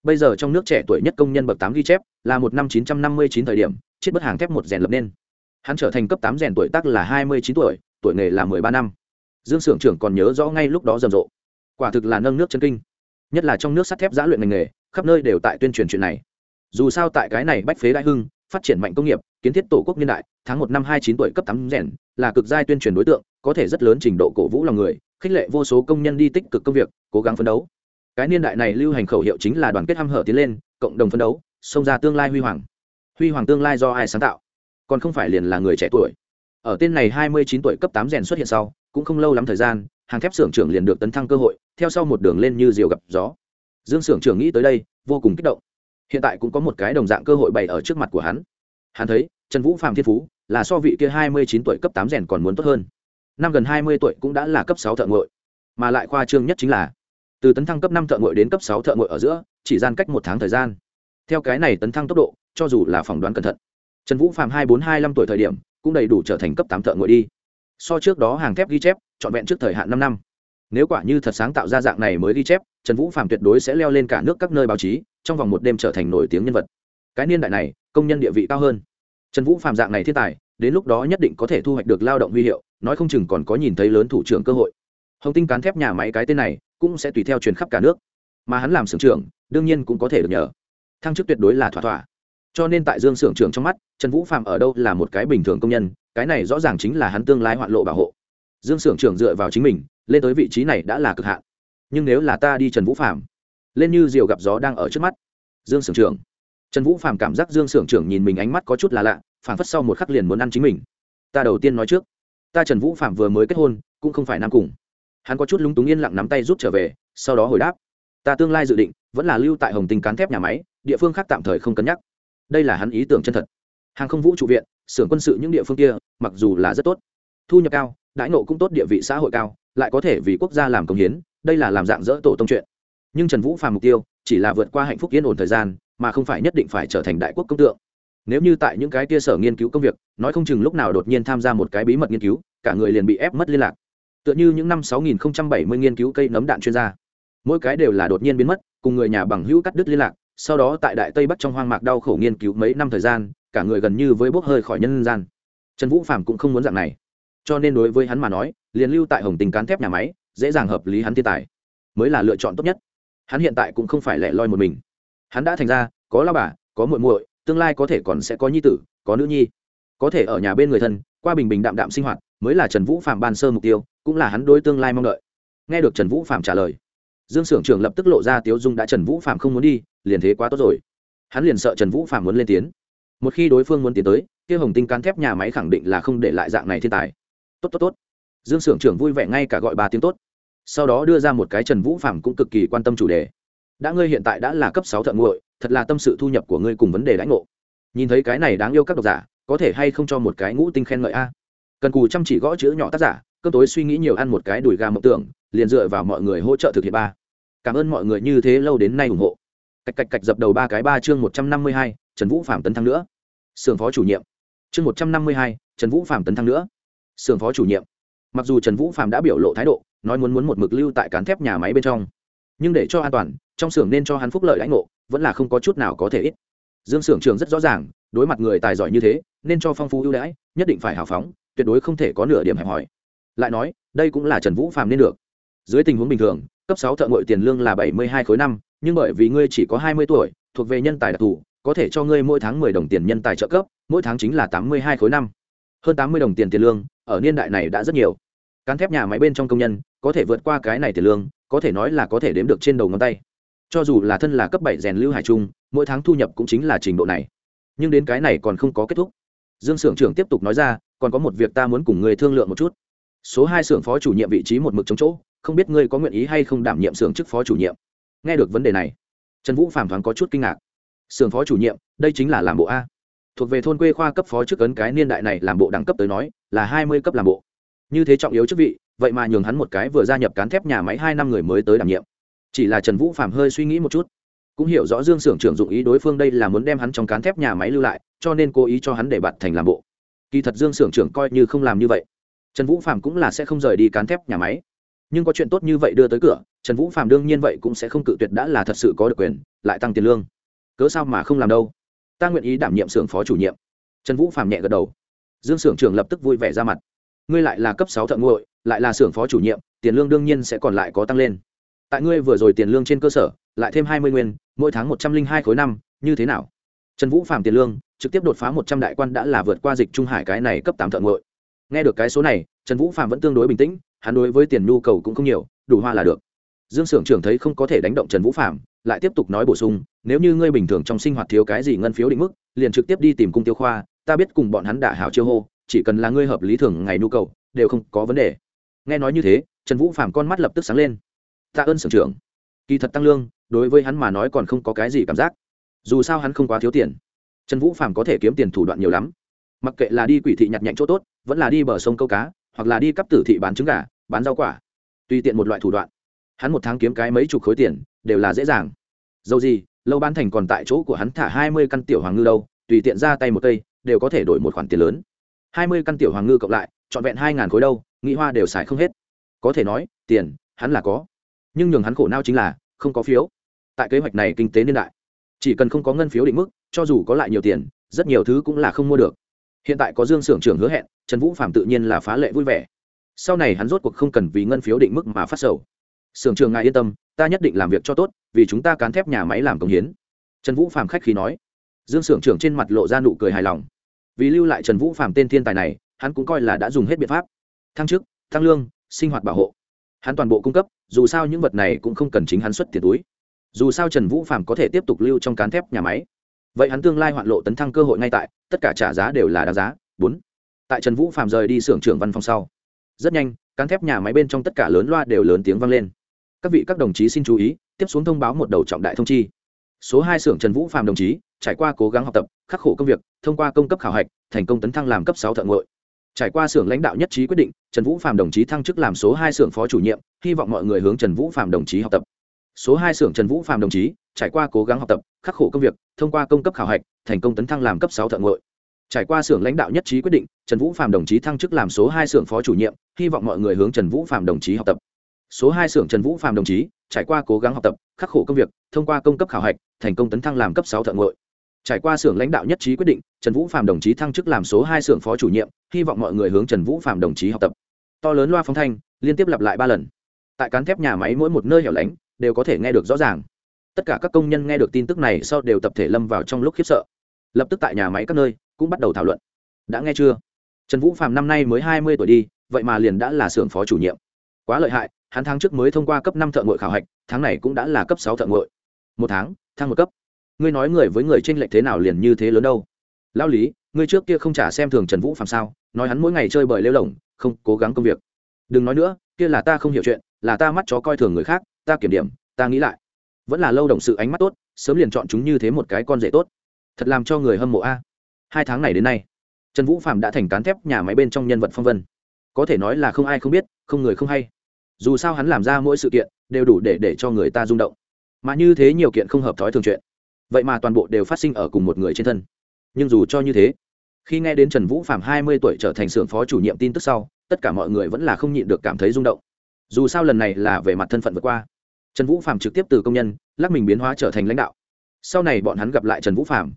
Bây giờ trong nước trẻ tuổi nhất công nhân bậc tám ghi chép, là một năm chín trăm năm mươi chín thời điểm chiết bất hàng thép một rèn lập nên. Hắn trở thành cấp tám rèn tuổi tác là hai mươi chín tuổi tuổi nghề là mười ba năm. Dương s ư ở n g trưởng còn nhớ rõ ngay lúc đó rầm rộ. Quả thực là nâng nước chân kinh. Nhất là trong nước sắt thép giã luyện ngành nghề, khắp nơi đều tại tuyên truyền chuyện này. Dù sao tại cái này bách phế đại hưng, phát triển mạnh công nghiệp, kiến thiết tổ quốc niên đại, tháng một năm hai chín tuổi cấp tám rèn là cực giai tuyên truyền đối tượng, có thể rất lớn trình độ cổ vũ lòng người, khích lệ vô số công nhân đi tích cực công việc, cố gắng phấn đấu. Cái niên đại này lưu hành khẩu hiệu chính là đoàn kết hăm hở tiến lên, cộng đồng phấn đấu, xông ra tương lai huy hoàng. Huy hoàng tương lai do ai sáng tạo? Còn không phải liền là người trẻ tuổi. Ở tên này hai mươi chín tuổi cấp tám rèn xuất hiện sau, cũng không lâu lắm thời gian, hàng thép xưởng trưởng liền được tấn thăng cơ hội, theo sau một đường lên như diều gặp gió. Dương xưởng trưởng nghĩ tới đây, vô cùng kích động. Hiện tại cũng có một cái đồng dạng cơ hội bày ở trước mặt của hắn. Hắn thấy, trần vũ phạm thiên phú là so vị kia hai mươi chín tuổi cấp tám rèn còn muốn tốt hơn. Năm gần hai mươi tuổi cũng đã là cấp sáu thợ ngội. Mà lại khoa trương nhất chính là, từ tấn thăng cấp năm thợ ngội đến cấp sáu thợ ngội ở giữa, chỉ gian cách một tháng thời gian. Theo cái này tấn thăng tốc độ, cho dù là phỏng đoán cẩn thận, trần vũ phạm hai bốn hai năm tuổi thời điểm, cũng đầy đủ trở thành cấp tám thợ ngội đi. So trước đó hàng thép ghi chép, trọn vẹn trước thời hạn năm năm. Nếu quả như thật sáng tạo ra dạng này mới ghi chép, trần vũ phạm tuyệt đối sẽ leo lên cả nước các nơi báo chí, trong vòng một đêm trở thành nổi tiếng nhân vật. Cái niên đại này, công nhân địa vị cao hơn trần vũ phạm dạng này thiên tài, đến lúc đó nhất định có thể thu hoạch được lao động huy hiệu, nói không chừng còn có nhìn thấy lớn thủ trưởng cơ hội. Hồng tinh cán thép nhà máy cái tên này cũng sẽ tùy theo truyền khắp cả nước. Mà hắn làm xưởng trưởng, đương nhiên cũng có thể được nhờ. Thăng chức tuyệt đối là thỏa thỏa. Cho nên tại dương xưởng trưởng trong mắt, trần vũ phạm ở đâu là một cái bình thường công nhân, cái này rõ ràng chính là hắn tương lai hoạn lộ bảo hộ. Dương xưởng trưởng dựa vào chính mình, lên tới vị trí này đã là cực hạn. Nhưng nếu là ta đi trần vũ phạm lên như diều gặp gió đang ở trước mắt. Dương xưởng trưởng trần vũ phạm cảm giác dương xưởng trưởng nhìn mình ánh mắt có chút là lạ phản phất sau một khắc liền muốn ăn chính mình. Ta đầu tiên nói trước, ta trần vũ phạm vừa mới kết hôn, cũng không phải nam cùng. Hắn có chút lúng túng yên lặng nắm tay rút trở về, sau đó hồi đáp, ta tương lai dự định, vẫn là lưu tại hồng tinh cán thép nhà máy, địa phương khác tạm thời không cân nhắc. Đây là hắn ý tưởng chân thật. Hàng không vũ trụ viện, xưởng quân sự những địa phương kia, mặc dù là rất tốt, thu nhập cao, đãi nộ cũng tốt, địa vị xã hội cao, lại có thể vì quốc gia làm công hiến, đây là làm dạng dỡ tổ tông chuyện. Nhưng trần vũ phàm mục tiêu, chỉ là vượt qua hạnh phúc yên ổn thời gian mà không phải nhất định phải trở thành đại quốc công tượng. Nếu như tại những cái kia sở nghiên cứu công việc, nói không chừng lúc nào đột nhiên tham gia một cái bí mật nghiên cứu, cả người liền bị ép mất liên lạc. Tựa như những năm 6070 nghiên cứu cây nấm đạn chuyên gia, mỗi cái đều là đột nhiên biến mất, cùng người nhà bằng hữu cắt đứt liên lạc, sau đó tại đại tây bắc trong hoang mạc đau khổ nghiên cứu mấy năm thời gian, cả người gần như với bốc hơi khỏi nhân gian. Trần vũ phạm cũng không muốn dạng này. Cho nên đối với hắn mà nói, liền lưu tại hồng tình cán thép nhà máy, dễ dàng hợp lý hắn thiên tài, mới là lựa chọn tốt nhất. Hắn hiện tại cũng không phải lẻ loi một mình hắn đã thành ra, có lao bà, có muội muội, tương lai có thể còn sẽ có nhi tử, có nữ nhi. Có thể ở nhà bên người thân, qua bình bình đạm đạm sinh hoạt, mới là trần vũ phạm ban sơ mục tiêu, cũng là hắn đối tương lai mong đợi. Nghe được trần vũ phạm trả lời, dương s ư ở n g trưởng lập tức lộ ra tiếu dung đã trần vũ phạm không muốn đi, liền thế quá tốt rồi. Hắn liền sợ trần vũ phạm muốn lên tiến một khi đối phương muốn tiến tới, kia hồng tinh cán thép nhà máy khẳng định là không để lại dạng này thiên tài. Tốt tốt tốt. Dương s ư ở n g trưởng vui vẻ ngay cả gọi ba tiếng tốt. Sau đó đưa ra một cái trần vũ phạm cũng cực kỳ quan tâm chủ đề đã ngươi hiện tại đã là cấp sáu thợ nguội thật là tâm sự thu nhập của ngươi cùng vấn đề lãnh ngộ. Nhìn thấy cái này đáng yêu các độc giả, có thể hay không cho một cái ngũ tinh khen ngợi a? Cần cù chăm chỉ gõ chữ nhỏ tác giả, cơm tối suy nghĩ nhiều ăn một cái đùi gà mộng tưởng, liền dựa vào mọi người hỗ trợ thực hiện ba. Cảm ơn mọi người như thế lâu đến nay ủng hộ. Cạch cạch cạch dập đầu ba cái ba chương một trăm năm mươi hai, trần vũ phạm tấn thăng nữa. Sưởng phó chủ nhiệm. Chương một trăm năm mươi hai, trần vũ phạm tấn thăng nữa. Sưởng phó chủ nhiệm. Mặc dù trần vũ phạm đã biểu lộ thái độ, nói muốn muốn một mực lưu tại cán thép nhà máy bên trong, nhưng để cho an toàn trong xưởng nên cho hắn phúc lợi lãnh ngộ, vẫn là không có chút nào có thể ít. Dương xưởng trường rất rõ ràng, đối mặt người tài giỏi như thế, nên cho phong phú ưu đãi, nhất định phải hào phóng, tuyệt đối không thể có nửa điểm hẹp hòi. Lại nói, đây cũng là trần vũ phạm nên được. Dưới tình huống bình thường, cấp sáu thợ ngội tiền lương là bảy mươi hai khối năm, nhưng bởi vì ngươi chỉ có hai mươi tuổi, thuộc về nhân tài đặc thù, có thể cho ngươi mỗi tháng mười đồng tiền nhân tài trợ cấp, mỗi tháng chính là tám mươi hai khối năm. Hơn tám mươi đồng tiền tiền lương, ở niên đại này đã rất nhiều. Cán thép nhà máy bên trong công nhân, có thể vượt qua cái này tiền lương, có thể nói là có thể đếm được trên đầu ngón tay cho dù là thân là cấp bảy rèn lưu hải trung, mỗi tháng thu nhập cũng chính là trình độ này. Nhưng đến cái này còn không có kết thúc. Dương s ư ở n g trưởng tiếp tục nói ra, còn có một việc ta muốn cùng người thương lượng một chút. Số hai xưởng phó chủ nhiệm vị trí một mực chống chỗ, không biết ngươi có nguyện ý hay không đảm nhiệm xưởng chức phó chủ nhiệm. Nghe được vấn đề này, trần vũ phàm thoáng có chút kinh ngạc. Xưởng phó chủ nhiệm, đây chính là làm bộ a. Thuộc về thôn quê khoa cấp phó chức ấn cái niên đại này làm bộ đẳng cấp tới nói, là hai mươi cấp làm bộ. Như thế trọng yếu chức vị, vậy mà nhường hắn một cái vừa gia nhập cán thép nhà máy hai năm người mới tới đảm nhiệm chỉ là trần vũ phạm hơi suy nghĩ một chút, cũng hiểu rõ dương xưởng trưởng dụng ý đối phương đây là muốn đem hắn trong cán thép nhà máy lưu lại, cho nên cố ý cho hắn để bạt thành làm bộ. Kỳ thật dương xưởng trưởng coi như không làm như vậy, trần vũ phạm cũng là sẽ không rời đi cán thép nhà máy. Nhưng có chuyện tốt như vậy đưa tới cửa, trần vũ phạm đương nhiên vậy cũng sẽ không cự tuyệt đã là thật sự có được quyền, lại tăng tiền lương. Cớ sao mà không làm đâu? Ta nguyện ý đảm nhiệm xưởng phó chủ nhiệm. Trần vũ phạm nhẹ gật đầu. Dương xưởng trưởng lập tức vui vẻ ra mặt. Ngươi lại là cấp sáu thợ nguội, lại là xưởng phó chủ nhiệm, tiền lương đương nhiên sẽ còn lại có tăng lên tại ngươi vừa rồi tiền lương trên cơ sở, lại thêm hai mươi nguyên, mỗi tháng một trăm linh hai khối năm, như thế nào? Trần vũ phạm tiền lương, trực tiếp đột phá một trăm đại quan đã là vượt qua dịch trung hải cái này cấp tám thợ nguội nghe được cái số này, trần vũ phạm vẫn tương đối bình tĩnh, hắn đối với tiền nhu cầu cũng không nhiều, đủ hoa là được. Dương s ư ở n g trưởng thấy không có thể đánh động trần vũ phạm lại tiếp tục nói bổ sung, nếu như ngươi bình thường trong sinh hoạt thiếu cái gì ngân phiếu định mức, liền trực tiếp đi tìm cung tiêu khoa, ta biết cùng bọn hắn đả hảo chiêu hô, chỉ cần là ngươi hợp lý thường ngày nhu cầu, đều không có vấn đề. Nghe nói như thế, trần vũ phạm con mắt lập tức sáng lên tạ ơn sưởng trưởng. Kỳ thật tăng lương, đối với hắn mà nói còn không có cái gì cảm giác. Dù sao hắn không quá thiếu tiền. Trần vũ phạm có thể kiếm tiền thủ đoạn nhiều lắm. Mặc kệ là đi quỷ thị nhặt nhạnh chỗ tốt, vẫn là đi bờ sông câu cá, hoặc là đi cắp tử thị bán trứng gà, bán rau quả. Tùy tiện một loại thủ đoạn. Hắn một tháng kiếm cái mấy chục khối tiền, đều là dễ dàng. Dầu gì, lâu ban thành còn tại chỗ của hắn thả hai mươi căn tiểu hoàng ngư đâu, tùy tiện ra tay một cây, đều có thể đổi một khoản tiền lớn. Hai mươi căn tiểu hoàng ngư cộng lại, trọn vẹn hai ngàn khối đâu, nghĩ hoa đều xài không hết. Có thể nói, tiền, hắn là có nhưng nhường hắn khổ não chính là không có phiếu. Tại kế hoạch này kinh tế niên đại, chỉ cần không có ngân phiếu định mức, cho dù có lại nhiều tiền, rất nhiều thứ cũng là không mua được. Hiện tại có dương s ư ở n g trưởng hứa hẹn, trần vũ phạm tự nhiên là phá lệ vui vẻ. Sau này hắn rốt cuộc không cần vì ngân phiếu định mức mà phát sầu. S ư ở n g trưởng ngài yên tâm, ta nhất định làm việc cho tốt, vì chúng ta cán thép nhà máy làm công hiến. Trần vũ phạm khách khí nói. Dương s ư ở n g trưởng trên mặt lộ ra nụ cười hài lòng. Vì lưu lại trần vũ phạm tên thiên tài này, hắn cũng coi là đã dùng hết biện pháp. Thăng chức tăng lương, sinh hoạt bảo hộ hắn toàn bộ cung cấp, dù sao những vật này cũng không cần chính hắn xuất tiền túi. Dù sao trần vũ phạm có thể tiếp tục lưu trong cán thép nhà máy. Vậy hắn tương lai hoạn lộ tấn thăng cơ hội ngay tại, tất cả trả giá đều là đáng giá. Bốn, tại trần vũ phạm rời đi xưởng trưởng văn phòng sau, rất nhanh, cán thép nhà máy bên trong tất cả lớn loa đều lớn tiếng vang lên. Các vị các đồng chí xin chú ý, tiếp xuống thông báo một đầu trọng đại thông chi. Số hai xưởng trần vũ phạm đồng chí, trải qua cố gắng học tập, khắc khổ công việc, thông qua công cấp khảo hạch, thành công tấn thăng làm cấp sáu thợ ngội trải qua xưởng lãnh đạo nhất trí quyết định, trần vũ phạm đồng chí thăng chức làm số hai xưởng phó chủ nhiệm, hy vọng mọi người hướng trần vũ phạm đồng chí học tập. Số hai xưởng trần vũ phạm đồng chí, trải qua cố gắng học tập, khắc khổ công việc, thông qua công cấp khảo hạch, thành công tấn thăng làm cấp sáu thợ ngội. Trải qua xưởng lãnh đạo nhất trí quyết định, trần vũ phạm đồng chí thăng chức làm số hai xưởng phó chủ nhiệm, hy vọng mọi người hướng trần vũ phạm đồng chí học tập. Số hai xưởng trần vũ phạm đồng chí, trải qua cố gắng học tập, khắc khổ công việc, thông qua công cấp khảo hạch, thành công tấn thăng làm cấp sáu thợ ngội trải qua xưởng lãnh đạo nhất trí quyết định, trần vũ phạm đồng chí thăng chức làm số hai xưởng phó chủ nhiệm, hy vọng mọi người hướng trần vũ phạm đồng chí học tập. To lớn loa phóng thanh, liên tiếp lặp lại ba lần. Tại cán thép nhà máy mỗi một nơi hẻo lánh, đều có thể nghe được rõ ràng. Tất cả các công nhân nghe được tin tức này sau đều tập thể lâm vào trong lúc khiếp sợ. Lập tức tại nhà máy các nơi, cũng bắt đầu thảo luận. Đã nghe chưa? Trần vũ phạm năm nay mới hai mươi tuổi đi, vậy mà liền đã là xưởng phó chủ nhiệm. Quá lợi hại, hắn tháng trước mới thông qua cấp năm thợ ngội khảo hạch, tháng này cũng đã là cấp sáu thợ ngội. Một tháng, thăng một cấp ngươi nói người với người tranh lệch thế nào liền như thế lớn đâu? Lao lý, ngươi trước kia không trả xem thường trần vũ phạm sao? Nói hắn mỗi ngày chơi bời lêu lỏng, không, cố gắng công việc. Đừng nói nữa, kia là ta không hiểu chuyện, là ta mắt chó coi thường người khác, ta kiểm điểm, ta nghĩ lại. Vẫn là lâu đồng sự ánh mắt tốt, sớm liền chọn chúng như thế một cái con rể tốt. Thật làm cho người hâm mộ a. Hai tháng này đến nay, trần vũ phạm đã thành cán thép nhà máy bên trong nhân vật phong vân. Có thể nói là không ai không biết, không người không hay. Dù sao hắn làm ra mỗi sự kiện, đều đủ để để cho người ta rung động. Mà như thế nhiều kiện không hợp thói thường chuyện vậy mà toàn bộ đều phát sinh ở cùng một người trên thân. Nhưng dù cho như thế, khi nghe đến trần vũ phạm hai mươi tuổi trở thành xưởng phó chủ nhiệm tin tức sau, tất cả mọi người vẫn là không nhịn được cảm thấy rung động. Dù sao lần này là về mặt thân phận vượt qua. Trần vũ phạm trực tiếp từ công nhân, lắc mình biến hóa trở thành lãnh đạo. Sau này bọn hắn gặp lại trần vũ phạm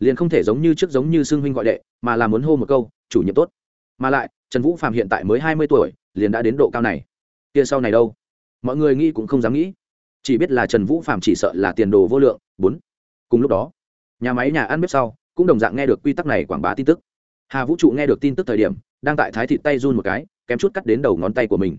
liền không thể giống như trước giống như xương huynh gọi đệ, mà là muốn hô một câu, chủ nhiệm tốt. Mà lại, trần vũ phạm hiện tại mới hai mươi tuổi, liền đã đến độ cao này. Kia sau này đâu? Mọi người nghĩ cũng không dám nghĩ. Chỉ biết là trần vũ phạm chỉ sợ là tiền đồ vô lượng. Bốn cùng lúc đó, nhà máy nhà ăn bếp sau cũng đồng dạng nghe được quy tắc này quảng bá tin tức. Hà vũ trụ nghe được tin tức thời điểm, đang tại thái thịt tay run một cái, kém chút cắt đến đầu ngón tay của mình.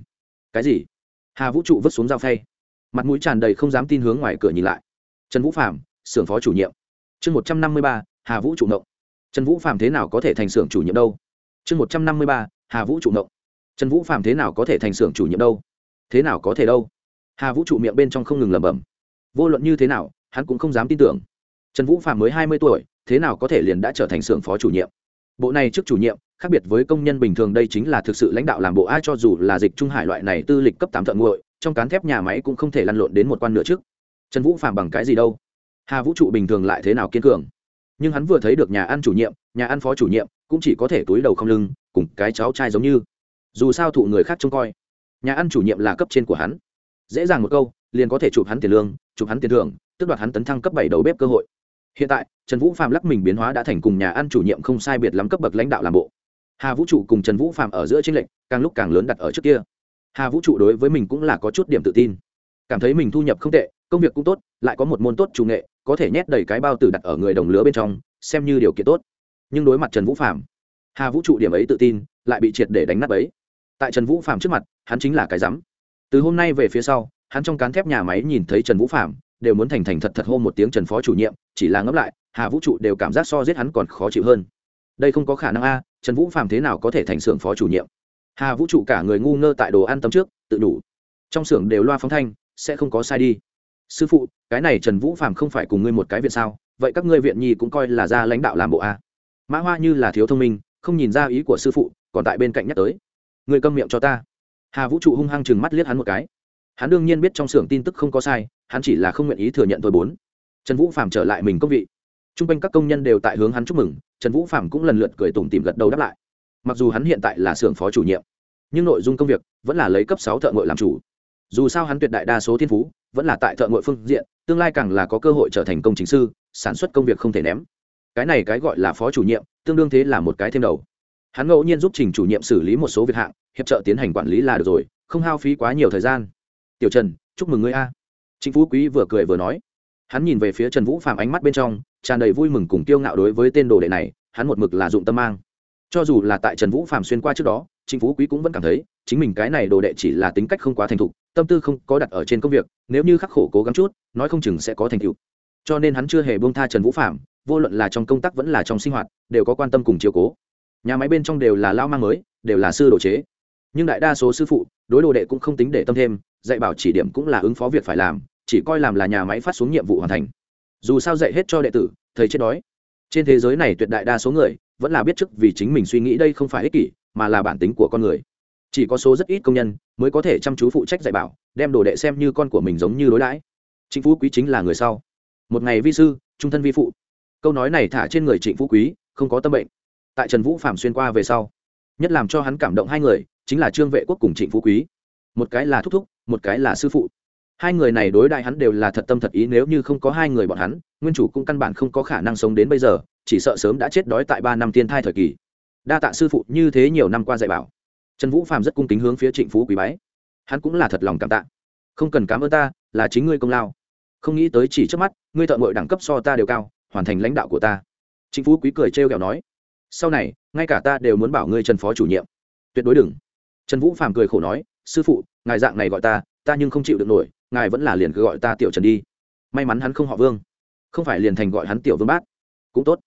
Cái gì? Hà vũ trụ vứt xuống dao phay. Mặt mũi tràn đầy không dám tin hướng ngoài cửa nhìn lại. Trần vũ phạm xưởng phó chủ nhiệm. Chương một trăm năm mươi ba, hà vũ trụ nộng trần vũ phạm thế nào có thể thành xưởng chủ nhiệm đâu? Chương một trăm năm mươi ba, hà vũ trụ nộng trần vũ phạm thế nào có thể thành xưởng chủ nhiệm đâu? Thế nào có thể đâu? Hà vũ trụ miệng bên trong không ngừng lẩm bẩm. Vô luận như thế nào, hắn cũng không dám tin tưởng trần vũ phạm mới hai mươi tuổi, thế nào có thể liền đã trở thành xưởng phó chủ nhiệm? Bộ này trước chủ nhiệm, khác biệt với công nhân bình thường đây chính là thực sự lãnh đạo làm bộ ai cho dù là dịch trung hải loại này tư lịch cấp tám thợ nguội trong cán thép nhà máy cũng không thể lăn lộn đến một quan nữa trước. Trần vũ phạm bằng cái gì đâu? Hà vũ trụ bình thường lại thế nào kiên cường? Nhưng hắn vừa thấy được nhà ăn chủ nhiệm, nhà ăn phó chủ nhiệm, cũng chỉ có thể túi đầu không lưng, cùng cái cháu trai giống như. Dù sao thụ người khác trông coi, nhà ăn chủ nhiệm là cấp trên của hắn. Dễ dàng một câu, liền có thể chụp hắn tiền lương, chụp hắn tiền thưởng tức đoạt hắn tấn thăng cấp bảy đầu bếp cơ hội hiện tại, trần vũ phạm lắc mình biến hóa đã thành cùng nhà ăn chủ nhiệm không sai biệt lắm cấp bậc lãnh đạo làm bộ. Hà vũ trụ cùng trần vũ phạm ở giữa tranh lệch, càng lúc càng lớn đặt ở trước kia. Hà vũ trụ đối với mình cũng là có chút điểm tự tin. Cảm thấy mình thu nhập không tệ, công việc cũng tốt, lại có một môn tốt chủ nghệ, có thể nhét đầy cái bao tử đặt ở người đồng lứa bên trong, xem như điều kiện tốt. Nhưng đối mặt trần vũ phạm hà vũ trụ điểm ấy tự tin, lại bị triệt để đánh nát ấy tại trần vũ phạm trước mặt, hắn chính là cái rắm. Từ hôm nay về phía sau, hắn trong cán thép nhà máy nhìn thấy trần vũ phạm đều muốn thành thành thật thật hô một tiếng trần phó chủ nhiệm, chỉ là ngẫm lại, hà vũ trụ đều cảm giác so giết hắn còn khó chịu hơn. Đây không có khả năng a, trần vũ phạm thế nào có thể thành xưởng phó chủ nhiệm? Hà vũ trụ cả người ngu ngơ tại đồ ăn tấm trước, tự đủ. Trong xưởng đều loa phóng thanh, sẽ không có sai đi. Sư phụ, cái này trần vũ phạm không phải cùng ngươi một cái viện sao? Vậy các ngươi viện nhi cũng coi là ra lãnh đạo làm bộ a. Mã hoa như là thiếu thông minh, không nhìn ra ý của sư phụ, còn tại bên cạnh nhắc tới. Người câm miệng cho ta. Hà vũ trụ hung hăng chừng mắt liếc hắn một cái. Hắn đương nhiên biết trong xưởng tin tức không có sai hắn chỉ là không nguyện ý thừa nhận thôi bốn. Trần vũ phạm trở lại mình công vị. T r u n g quanh các công nhân đều tại hướng hắn chúc mừng, trần vũ phạm cũng lần lượt cười tủm tìm gật đầu đáp lại. Mặc dù hắn hiện tại là xưởng phó chủ nhiệm, nhưng nội dung công việc vẫn là lấy cấp sáu thợ ngội làm chủ. Dù sao hắn tuyệt đại đa số thiên phú vẫn là tại thợ ngội phương diện, tương lai càng là có cơ hội trở thành công chính sư, sản xuất công việc không thể ném. Cái này cái gọi là phó chủ nhiệm, tương đương thế là một cái thêm đầu. Hắn ngẫu nhiên giúp trình chủ nhiệm xử lý một số việc hạng, hiệp trợ tiến hành quản lý là được rồi, không hao phí quá nhiều thời gian. Tiểu trần, chúc mừng ngươi a. Trịnh phú quý vừa cười vừa nói. Hắn nhìn về phía trần vũ phạm ánh mắt bên trong, tràn đầy vui mừng cùng kiêu ngạo đối với tên đồ đệ này, hắn một mực là dụng tâm mang. Cho dù là tại trần vũ phạm xuyên qua trước đó, Trịnh phú quý cũng vẫn cảm thấy, chính mình cái này đồ đệ chỉ là tính cách không quá thành thục, tâm tư không có đặt ở trên công việc, nếu như khắc khổ cố gắng chút, nói không chừng sẽ có thành tựu. Cho nên hắn chưa hề buông tha trần vũ phạm vô luận là trong công tác vẫn là trong sinh hoạt, đều có quan tâm cùng chiều cố. Nhà máy bên trong đều là lao mang mới, đều là sư đồ chế. Nhưng đại đa số sư phụ, đối đồ đệ cũng không tính để tâm thêm, dạy bảo chỉ điểm cũng là ứng phó việc phải làm chỉ coi làm là nhà máy phát xuống nhiệm vụ hoàn thành. Dù sao dạy hết cho đệ tử, thầy chết đói. Trên thế giới này tuyệt đại đa số người vẫn là biết trước vì chính mình suy nghĩ đây không phải ích kỷ, mà là bản tính của con người. Chỉ có số rất ít công nhân mới có thể chăm chú phụ trách dạy bảo, đem đồ đệ xem như con của mình giống như đối đãi. Trịnh phú quý chính là người sau. Một ngày vi sư, trung thân vi phụ. Câu nói này thả trên người trịnh phú quý, không có tâm bệnh. Tại trần vũ phạm xuyên qua về sau, nhất làm cho hắn cảm động hai người chính là trương vệ quốc cùng trịnh phú quý. Một cái là thúc thúc, một cái là sư phụ hai người này đối đại hắn đều là thật tâm thật ý, nếu như không có hai người bọn hắn, nguyên chủ cũng căn bản không có khả năng sống đến bây giờ, chỉ sợ sớm đã chết đói tại ba năm tiên thai thời kỳ. Đa tạ sư phụ như thế nhiều năm qua dạy bảo. Trần vũ phạm rất cung kính hướng phía trịnh phú quý bái. Hắn cũng là thật lòng cảm tạ. Không cần cảm ơn ta, là chính ngươi công lao. Không nghĩ tới chỉ trước mắt, ngươi thợ ngội đẳng cấp so ta đều cao, hoàn thành lãnh đạo của ta. Trịnh phú quý cười trêu ghẹo nói, sau này, ngay cả ta đều muốn bảo ngươi trần phó chủ nhiệm. Tuyệt đối đừng. Trần vũ phàm cười khổ nói, sư phụ, ngài dạng này gọi ta ta nhưng không chịu được nổi ngài vẫn là liền cứ gọi ta tiểu trần đi. May mắn hắn không họ vương. Không phải liền thành gọi hắn tiểu vương bát. Cũng tốt.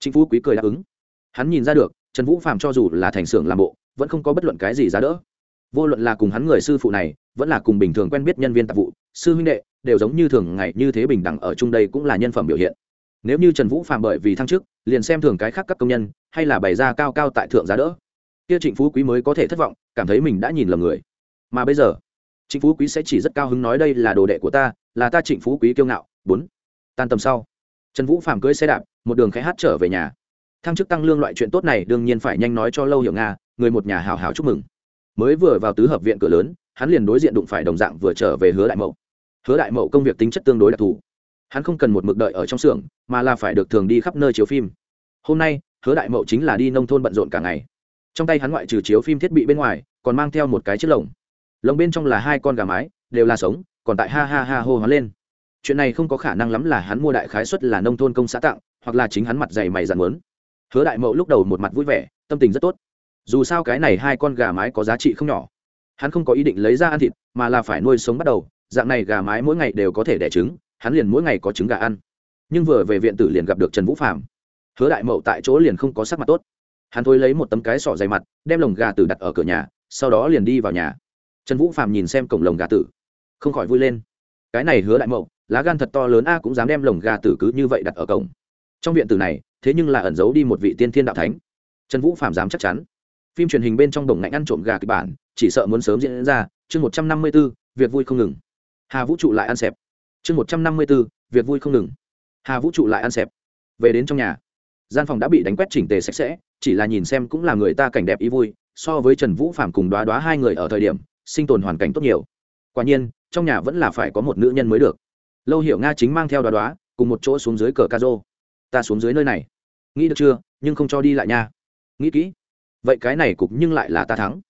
Chính phú quý cười đáp ứng. Hắn nhìn ra được, trần vũ phàm cho dù là thành xưởng làm bộ, vẫn không có bất luận cái gì giá đỡ. Vô luận là cùng hắn người sư phụ này, vẫn là cùng bình thường quen biết nhân viên tạp vụ, sư huynh đệ, đều giống như thường ngày như thế bình đẳng ở chung đây cũng là nhân phẩm biểu hiện. Nếu như trần vũ phàm bởi vì thăng chức, liền xem thường cái khác các công nhân, hay là bày ra cao cao tại thượng giá đỡ, kia trịnh phú quý mới có thể thất vọng, cảm thấy mình đã nhìn lầm người. Mà bây giờ trịnh phú quý sẽ chỉ rất cao hứng nói đây là đồ đệ của ta, là ta trịnh phú quý kiêu ngạo. Bốn, tan tầm sau. Trần vũ phàm cưới xe đạp, một đường khẽ hát trở về nhà. Thăng chức tăng lương loại chuyện tốt này đương nhiên phải nhanh nói cho lâu hiểu nga, người một nhà hào hào chúc mừng. Mới vừa vào tứ hợp viện cửa lớn, hắn liền đối diện đụng phải đồng dạng vừa trở về hứa đại mậu. Hứa đại mậu công việc tính chất tương đối đặc thù. Hắn không cần một mực đợi ở trong xưởng, mà là phải được thường đi khắp nơi chiếu phim. Hôm nay, hứa đại mậu chính là đi nông thôn bận rộn cả ngày. Trong tay hắn ngoại trừ chiếu phim thiết bị bên ngoài, còn mang theo một cái chiếc lồng lồng bên trong là hai con gà mái, đều là sống, còn tại ha ha ha hô hoán lên. Chuyện này không có khả năng lắm là hắn mua đại khái xuất là nông thôn công xã tặng, hoặc là chính hắn mặt dày mày dặn mớn hứa đại mậu lúc đầu một mặt vui vẻ, tâm tình rất tốt. Dù sao cái này hai con gà mái có giá trị không nhỏ. Hắn không có ý định lấy ra ăn thịt, mà là phải nuôi sống bắt đầu, dạng này gà mái mỗi ngày đều có thể đẻ trứng, hắn liền mỗi ngày có trứng gà ăn. Nhưng vừa về viện tử liền gặp được trần vũ phạm hứa đại mậu tại chỗ liền không có sắc mặt tốt. Hắn thôi lấy một tấm cái sỏ dày mặt, đem lồng gà tử đặt ở cửa nhà, sau đó liền đi vào nhà trần vũ phạm nhìn xem cổng lồng gà tử, không khỏi vui lên. Cái này hứa đại mậu, lá gan thật to lớn a cũng dám đem lồng gà tử cứ như vậy đặt ở cổng. Trong viện tử này, thế nhưng là ẩn giấu đi một vị tiên thiên đạo thánh. Trần vũ phạm dám chắc chắn. Phim truyền hình bên trong đồng ngạnh ăn trộm gà kịch bản, chỉ sợ muốn sớm diễn ra, chương một trăm năm mươi b ố việc vui không ngừng. Hà vũ trụ lại ăn xẹp. Chương một trăm năm mươi b ố việc vui không ngừng. Hà vũ trụ lại ăn xẹp. Về đến trong nhà, gian phòng đã bị đánh quét chỉnh tề sạch sẽ, chỉ là nhìn xem cũng là người ta cảnh đẹp ý vui, so với trần vũ phạm cùng đoá đoá hai người ở thời điểm sinh tồn hoàn cảnh tốt nhiều. Quả nhiên, trong nhà vẫn là phải có một nữ nhân mới được. Lâu hiểu nga chính mang theo đoá đoá cùng một chỗ xuống dưới cờ ca rô. Ta xuống dưới nơi này. Nghĩ được chưa, nhưng không cho đi lại nha. Nghĩ kỹ. Vậy cái này cục nhưng lại là ta thắng.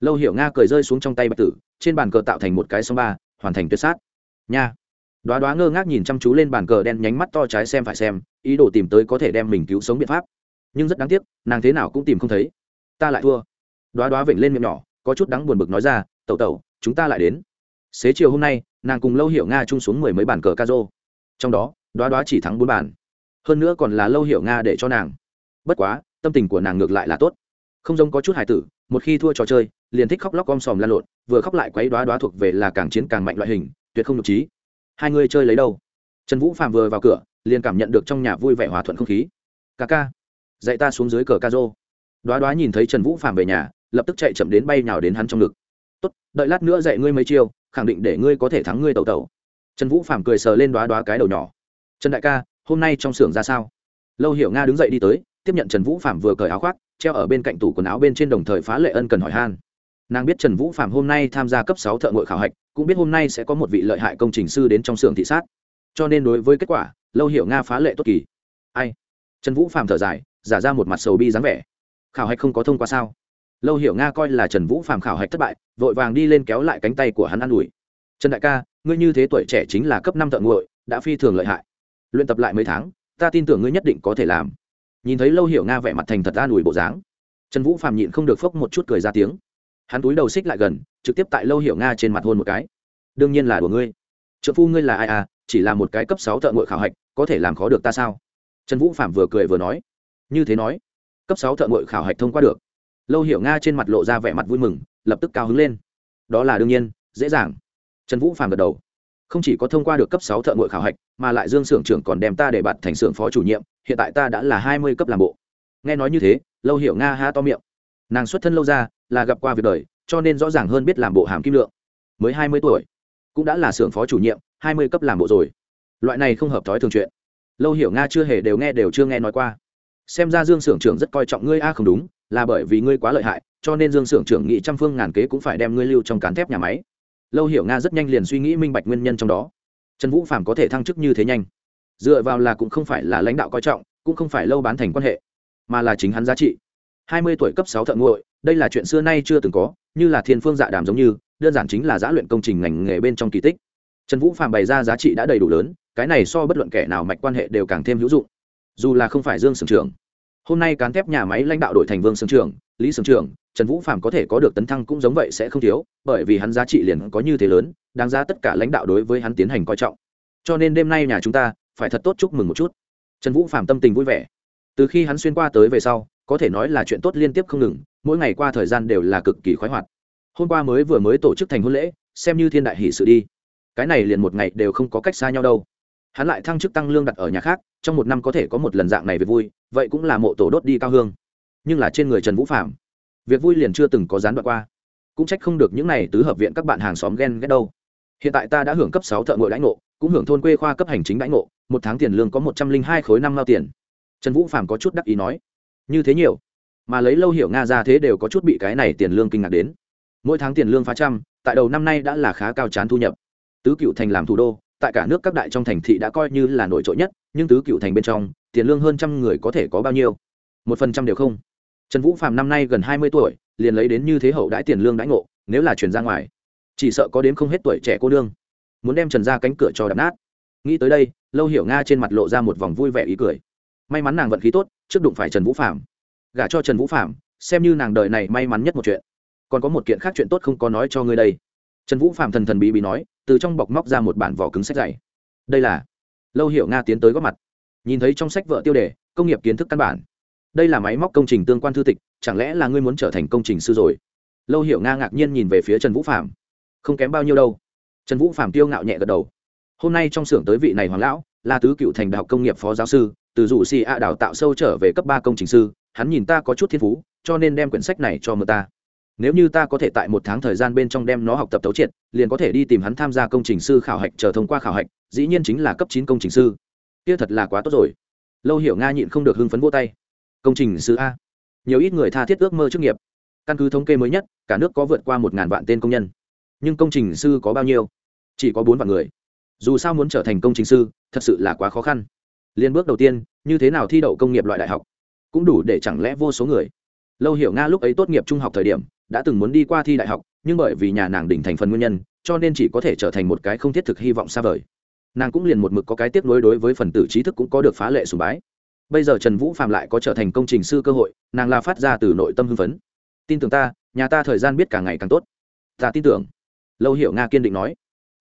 Lâu hiểu nga cười rơi xuống trong tay bạch tử, trên bàn cờ tạo thành một cái sông ba, hoàn thành tuyệt sát. Nha. Đoá đoá ngơ ngác nhìn chăm chú lên bàn cờ đen nhánh mắt to trái xem phải xem, ý đồ tìm tới có thể đem mình cứu sống biện pháp. Nhưng rất đáng tiếc, nàng thế nào cũng tìm không thấy. Ta lại thua. Đoá đoá vểnh lên miệng nhỏ có chút đáng buồn bực nói ra, tẩu tẩu, chúng ta lại đến. Xế chiều hôm nay, nàng cùng lâu hiểu nga chung xuống mười mấy bàn cờ ca rô. Trong đó, đoá đoá chỉ thắng bốn bàn. Hơn nữa còn là lâu hiểu nga để cho nàng. Bất quá, tâm tình của nàng ngược lại là tốt. Không giống có chút hài tử, một khi thua trò chơi, liền thích khóc lóc om sòm lan lộn, vừa khóc lại quấy đoá đoá thuộc về là càng chiến càng mạnh loại hình, tuyệt không nhục trí. Hai người chơi lấy đâu? Trần vũ phạm vừa vào cửa, liền cảm nhận được trong nhà vui vẻ hòa thuận không khí. Ca ca, dạy ta xuống dưới cờ ca rô. Đoá đoá nhìn thấy trần vũ phạm về nhà lập tức chạy chậm đến bay nhào đến hắn trong ngực. Tốt, đợi lát nữa dạy ngươi mấy chiêu, khẳng định để ngươi có thể thắng ngươi tẩu tẩu. Trần vũ phạm cười sờ lên đoá đoá cái đầu nhỏ. Trần đại ca, hôm nay trong xưởng ra sao? Lâu hiểu nga đứng dậy đi tới, tiếp nhận trần vũ phạm vừa cởi áo khoác, treo ở bên cạnh tủ quần áo bên trên đồng thời phá lệ ân cần hỏi han. Nàng biết trần vũ phạm hôm nay tham gia cấp sáu thợ ngội khảo hạch, cũng biết hôm nay sẽ có một vị lợi hại công trình sư đến trong xưởng thị sát. Cho nên đối với kết quả, lâu hiểu nga phá lệ tốt kỳ. Ai? Trần vũ phạm thở dài, giả ra một mặt sầu bi dáng vẻ. Khảo hạch không có thông qua sao? Lâu hiểu nga coi là trần vũ phạm khảo hạch thất bại, vội vàng đi lên kéo lại cánh tay của hắn ă n ủi. Trần đại ca, ngươi như thế tuổi trẻ chính là cấp năm thợ nguội đã phi thường lợi hại. Luyện tập lại mấy tháng, ta tin tưởng ngươi nhất định có thể làm. Nhìn thấy lâu hiểu nga vẻ mặt thành thật an ủi bộ dáng, trần vũ phạm nhịn không được phốc một chút cười ra tiếng. Hắn túi đầu xích lại gần, trực tiếp tại lâu hiểu nga trên mặt hôn một cái. Đương nhiên là của ngươi. Trợ phu ngươi là ai à? Chỉ là một cái cấp sáu thợ ngội khảo hạch, có thể làm khó được ta sao? Trần vũ phạm vừa cười vừa nói. Như thế nói, cấp sáu thợ ngội khảo hạch thông qua được lâu hiểu nga trên mặt lộ ra vẻ mặt vui mừng, lập tức cao hứng lên. Đó là đương nhiên, dễ dàng. Trần vũ phàm gật đầu. Không chỉ có thông qua được cấp sáu thợ ngội khảo hạch, mà lại dương s ư ở n g trưởng còn đem ta để bạt thành xưởng phó chủ nhiệm, hiện tại ta đã là hai mươi cấp làm bộ. Nghe nói như thế, lâu hiểu nga ha to miệng. Nàng xuất thân lâu ra, là gặp qua việc đời, cho nên rõ ràng hơn biết làm bộ hàm kim lượng. Mới hai mươi tuổi, cũng đã là xưởng phó chủ nhiệm, hai mươi cấp làm bộ rồi. Loại này không hợp thói thường chuyện. Lâu hiểu nga chưa hề đều nghe đều chưa nghe nói qua. Xem ra dương s ư ở n trưởng rất coi trọng ngươi a, không đúng là bởi vì ngươi quá lợi hại, cho nên dương s ư ở n trưởng nghị trăm phương ngàn kế cũng phải đem ngươi lưu trong cán thép nhà máy. Lâu hiểu nga rất nhanh liền suy nghĩ minh bạch nguyên nhân trong đó. Trần vũ phạm có thể thăng chức như thế nhanh, dựa vào là cũng không phải là lãnh đạo coi trọng, cũng không phải lâu bán thành quan hệ, mà là chính hắn giá trị. Hai mươi tuổi cấp sáu thợ nguội đây là chuyện xưa nay chưa từng có, như là thiên phương dạ đàm giống như, đơn giản chính là giã luyện công trình ngành nghề bên trong kỳ tích. Trần vũ phạm bày ra giá trị đã đầy đủ lớn, cái này so bất luận kẻ nào mạch quan hệ đều càng thêm hữu dụng. Dù là không phải dương sưởng trưởng hôm nay cán thép nhà máy lãnh đạo đội thành vương sưởng trưởng lý sưởng trưởng trần vũ phạm có thể có được tấn thăng cũng giống vậy sẽ không thiếu, bởi vì hắn giá trị liền có như thế lớn, đáng ra tất cả lãnh đạo đối với hắn tiến hành coi trọng. Cho nên đêm nay nhà chúng ta, phải thật tốt chúc mừng một chút. Trần vũ phạm tâm tình vui vẻ. Từ khi hắn xuyên qua tới về sau, có thể nói là chuyện tốt liên tiếp không ngừng, mỗi ngày qua thời gian đều là cực kỳ khoái hoạt. Hôm qua mới vừa mới tổ chức thành hôn lễ, xem như thiên đại hỷ sự đi. Cái này liền một ngày đều không có cách xa nhau đâu hắn lại thăng chức tăng lương đặt ở nhà khác, trong một năm có thể có một lần dạng này về vui, vậy cũng là mộ tổ đốt đi cao hương. Nhưng là trên người trần vũ phạm việc vui liền chưa từng có gián đoạn qua. Cũng trách không được những n à y tứ hợp viện các bạn hàng xóm ghen ghét đâu. Hiện tại ta đã hưởng cấp sáu thợ ngội đãi ngộ, cũng hưởng thôn quê khoa cấp hành chính đãi ngộ, một tháng tiền lương có một trăm linh hai khối năm lao tiền. Trần vũ phạm có chút đắc ý nói, như thế nhiều, mà lấy lâu hiểu nga ra thế đều có chút bị cái này tiền lương kinh ngạc đến. Mỗi tháng tiền lương phá trăm, tại đầu năm nay đã là khá cao chán thu nhập. Tứ cựu thành làm thủ đô tại cả nước các đại trong thành thị đã coi như là nổi trội nhất, nhưng tứ cựu thành bên trong, tiền lương hơn trăm người có thể có bao nhiêu? Một phần trăm đều không. Trần vũ phạm năm nay gần hai mươi tuổi, liền lấy đến như thế hậu đãi tiền lương đãi ngộ, nếu là chuyển ra ngoài, chỉ sợ có đến không hết tuổi trẻ cô nương. Muốn đem trần ra cánh cửa cho đập nát. Nghĩ tới đây, lâu hiểu nga trên mặt lộ ra một vòng vui vẻ ý cười. May mắn nàng vận khí tốt, trước đụng phải trần vũ phạm gả cho trần vũ phạm xem như nàng đời này may mắn nhất một chuyện. Còn có một kiện khác chuyện tốt không có nói cho ngươi đây. Trần vũ phạm thần thần bí bí nói từ trong bọc móc ra một bản vỏ cứng sách dày. Đây là lâu hiểu nga tiến tới góp mặt. Nhìn thấy trong sách vợ tiêu đề, công nghiệp kiến thức căn bản. Đây là máy móc công trình tương quan thư tịch, chẳng lẽ là ngươi muốn trở thành công trình sư rồi? Lâu hiểu nga ngạc nhiên nhìn về phía trần vũ phạm không kém bao nhiêu đâu. Trần vũ phạm tiêu ngạo nhẹ gật đầu. Hôm nay trong xưởng tới vị này hoàng lão, là tứ cựu thành đại học công nghiệp phó giáo sư, từ dù si a đào tạo sâu trở về cấp ba công trình sư, hắn nhìn ta có chút thiên phú, cho nên đem quyển sách này cho mơ ta nếu như ta có thể tại một tháng thời gian bên trong đem nó học tập tấu triệt, liền có thể đi tìm hắn tham gia công trình sư khảo hạch chờ thông qua khảo hạch, dĩ nhiên chính là cấp chín công trình sư. Kia thật là quá tốt rồi. Lâu hiểu nga nhịn không được hưng phấn vô tay. Công trình sư a. Nhiều ít người tha thiết ước mơ chức nghiệp. Căn cứ thống kê mới nhất, cả nước có vượt qua một ngàn vạn tên công nhân. Nhưng công trình sư có bao nhiêu? Chỉ có bốn vạn người. Dù sao muốn trở thành công trình sư, thật sự là quá khó khăn. Liên bước đầu tiên, như thế nào thi đậu công nghiệp loại đại học? Cũng đủ để chẳng lẽ vô số người. Lâu hiểu nga lúc ấy tốt nghiệp trung học thời điểm đã từng muốn đi qua thi đại học, nhưng bởi vì nhà nàng đỉnh thành phần nguyên nhân, cho nên chỉ có thể trở thành một cái không thiết thực hy vọng xa vời. Nàng cũng liền một mực có cái tiếp nối đối với phần tử trí thức cũng có được phá lệ sùng bái. Bây giờ trần vũ phạm lại có trở thành công trình sư cơ hội, nàng là phát ra từ nội tâm hưng phấn. Tin tưởng ta, nhà ta thời gian biết càng ngày càng tốt. Ta tin tưởng. Lâu hiểu nga kiên định nói.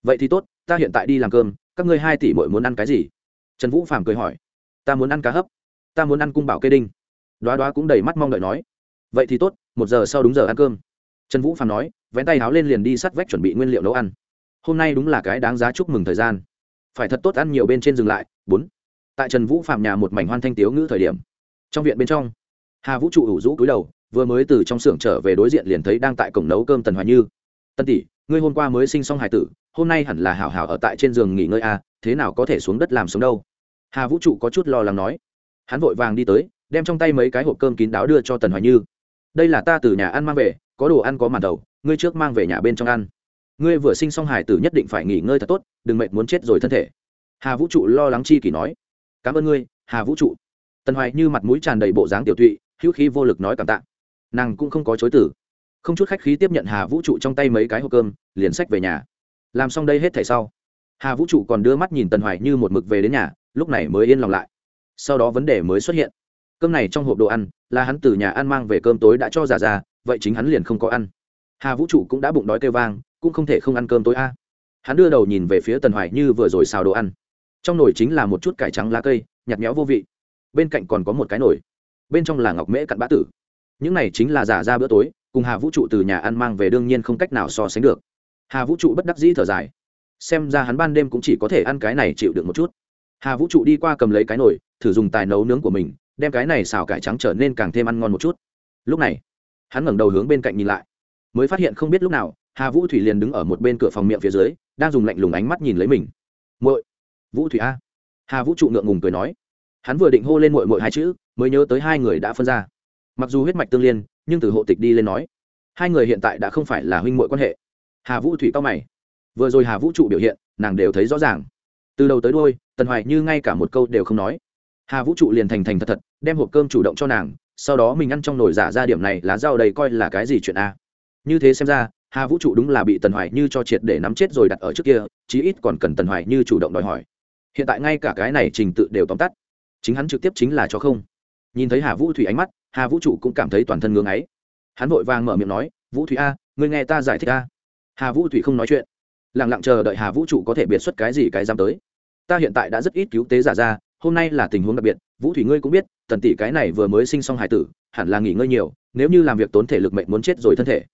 Vậy thì tốt, ta hiện tại đi làm cơm, các ngươi hai tỷ mội muốn ăn cái gì? Trần vũ phạm cười hỏi. Ta muốn ăn cá hấp. Ta muốn ăn cung bảo kê đinh. Đoá đoá cũng đầy mắt mong đợi nói. Vậy thì tốt một giờ sau đúng giờ ăn cơm. Trần vũ phạm nói, vén tay háo lên liền đi sắt vách chuẩn bị nguyên liệu nấu ăn. Hôm nay đúng là cái đáng giá chúc mừng thời gian. Phải thật tốt ăn nhiều bên trên dừng lại. Bốn. Tại trần vũ phạm nhà một mảnh hoan thanh tiếu ngữ thời điểm, trong viện bên trong, hà vũ trụ ủ rũ cúi đầu, vừa mới từ trong xưởng trở về đối diện liền thấy đang tại cổng nấu cơm tần hoài như. Tân tỷ, ngươi hôm qua mới sinh xong hải tử, hôm nay hẳn là hảo hảo ở tại trên giường nghỉ ngơi a thế nào có thể xuống đất làm sống đâu? Hà vũ trụ có chút lo lắng nói. Hắn vội vàng đi tới, đem trong tay mấy cái hộp cơm kín đáo đưa cho tần hoài như đây là ta từ nhà ăn mang về có đồ ăn có màn đầu ngươi trước mang về nhà bên trong ăn. Ngươi vừa sinh xong hải tử nhất định phải nghỉ ngơi thật tốt đừng mệt muốn chết rồi thân thể. Hà vũ trụ lo lắng chi kỷ nói. Cảm ơn ngươi hà vũ trụ. Tần hoài như mặt mũi tràn đầy bộ dáng tiểu thụy, hữu khí vô lực nói cảm tạ. Nàng cũng không có chối tử không chút khách khí tiếp nhận hà vũ trụ trong tay mấy cái hộp cơm liền sách về nhà. Làm xong đây hết thảy sau hà vũ trụ còn đưa mắt nhìn tần hoài như một mực về đến nhà lúc này mới yên lòng lại. Sau đó vấn đề mới xuất hiện cơm này trong hộp đồ ăn, là hắn từ nhà ăn mang về cơm tối đã cho giả ra, vậy chính hắn liền không có ăn. Hà vũ trụ cũng đã bụng đói kêu vang, cũng không thể không ăn cơm tối a. Hắn đưa đầu nhìn về phía tần hoài như vừa rồi xào đồ ăn. Trong nồi chính là một chút cải trắng lá cây, nhạt méo vô vị. Bên cạnh còn có một cái nồi. Bên trong là ngọc mễ cặn bã tử. Những này chính là giả ra bữa tối, cùng hà vũ trụ từ nhà ăn mang về đương nhiên không cách nào so sánh được. Hà vũ trụ bất đắc dĩ thở dài. Xem ra hắn ban đêm cũng chỉ có thể ăn cái này chịu được một chút. Hà vũ trụ đi qua cầm lấy cái nồi, thử dùng tài nấu nướng của mình đem cái này xào cải trắng trở nên càng thêm ăn ngon một chút. Lúc này, hắn ngẩng đầu hướng bên cạnh nhìn lại, mới phát hiện không biết lúc nào, hà vũ thủy liền đứng ở một bên cửa phòng miệng phía dưới, đang dùng lạnh lùng ánh mắt nhìn lấy mình. Muội, vũ thủy a? Hà vũ trụ ngượng ngùng cười nói. Hắn vừa định hô lên muội muội hai chữ, mới nhớ tới hai người đã phân ra. Mặc dù huyết mạch tương liên, nhưng từ hộ tịch đi lên nói, hai người hiện tại đã không phải là huynh muội quan hệ. Hà vũ thủy cao mày. Vừa rồi hà vũ trụ biểu hiện, nàng đều thấy rõ ràng. Từ đầu tới đôi tần hoài như ngay cả một câu đều không nói hà vũ trụ liền thành thành thật thật, đem hộp cơm chủ động cho nàng, sau đó mình ăn trong nồi giả ra điểm này lá rau đầy coi là cái gì chuyện a. Như thế xem ra, hà vũ trụ đúng là bị tần hoài như cho triệt để nắm chết rồi đặt ở trước kia, chí ít còn cần tần hoài như chủ động đòi hỏi. Hiện tại ngay cả cái này trình tự đều tóm tắt. Chính hắn trực tiếp chính là cho không. Nhìn thấy hà vũ thủy ánh mắt, hà vũ trụ cũng cảm thấy toàn thân ngưng ấy hắn vội vàng mở miệng nói, vũ thủy a người nghe ta giải thích a. Hà vũ thủy không nói chuyện. Lẳng lặng chờ đợi hà vũ trụ có thể biệt xuất cái gì cái dám tới. Ta hiện tại đã rất ít cứu tế giả ra hôm nay là tình huống đặc biệt, vũ thủy ngươi cũng biết, tần tỷ cái này vừa mới sinh xong hải tử, hẳn là nghỉ ngơi nhiều, nếu như làm việc tốn thể lực mệnh muốn chết rồi thân thể.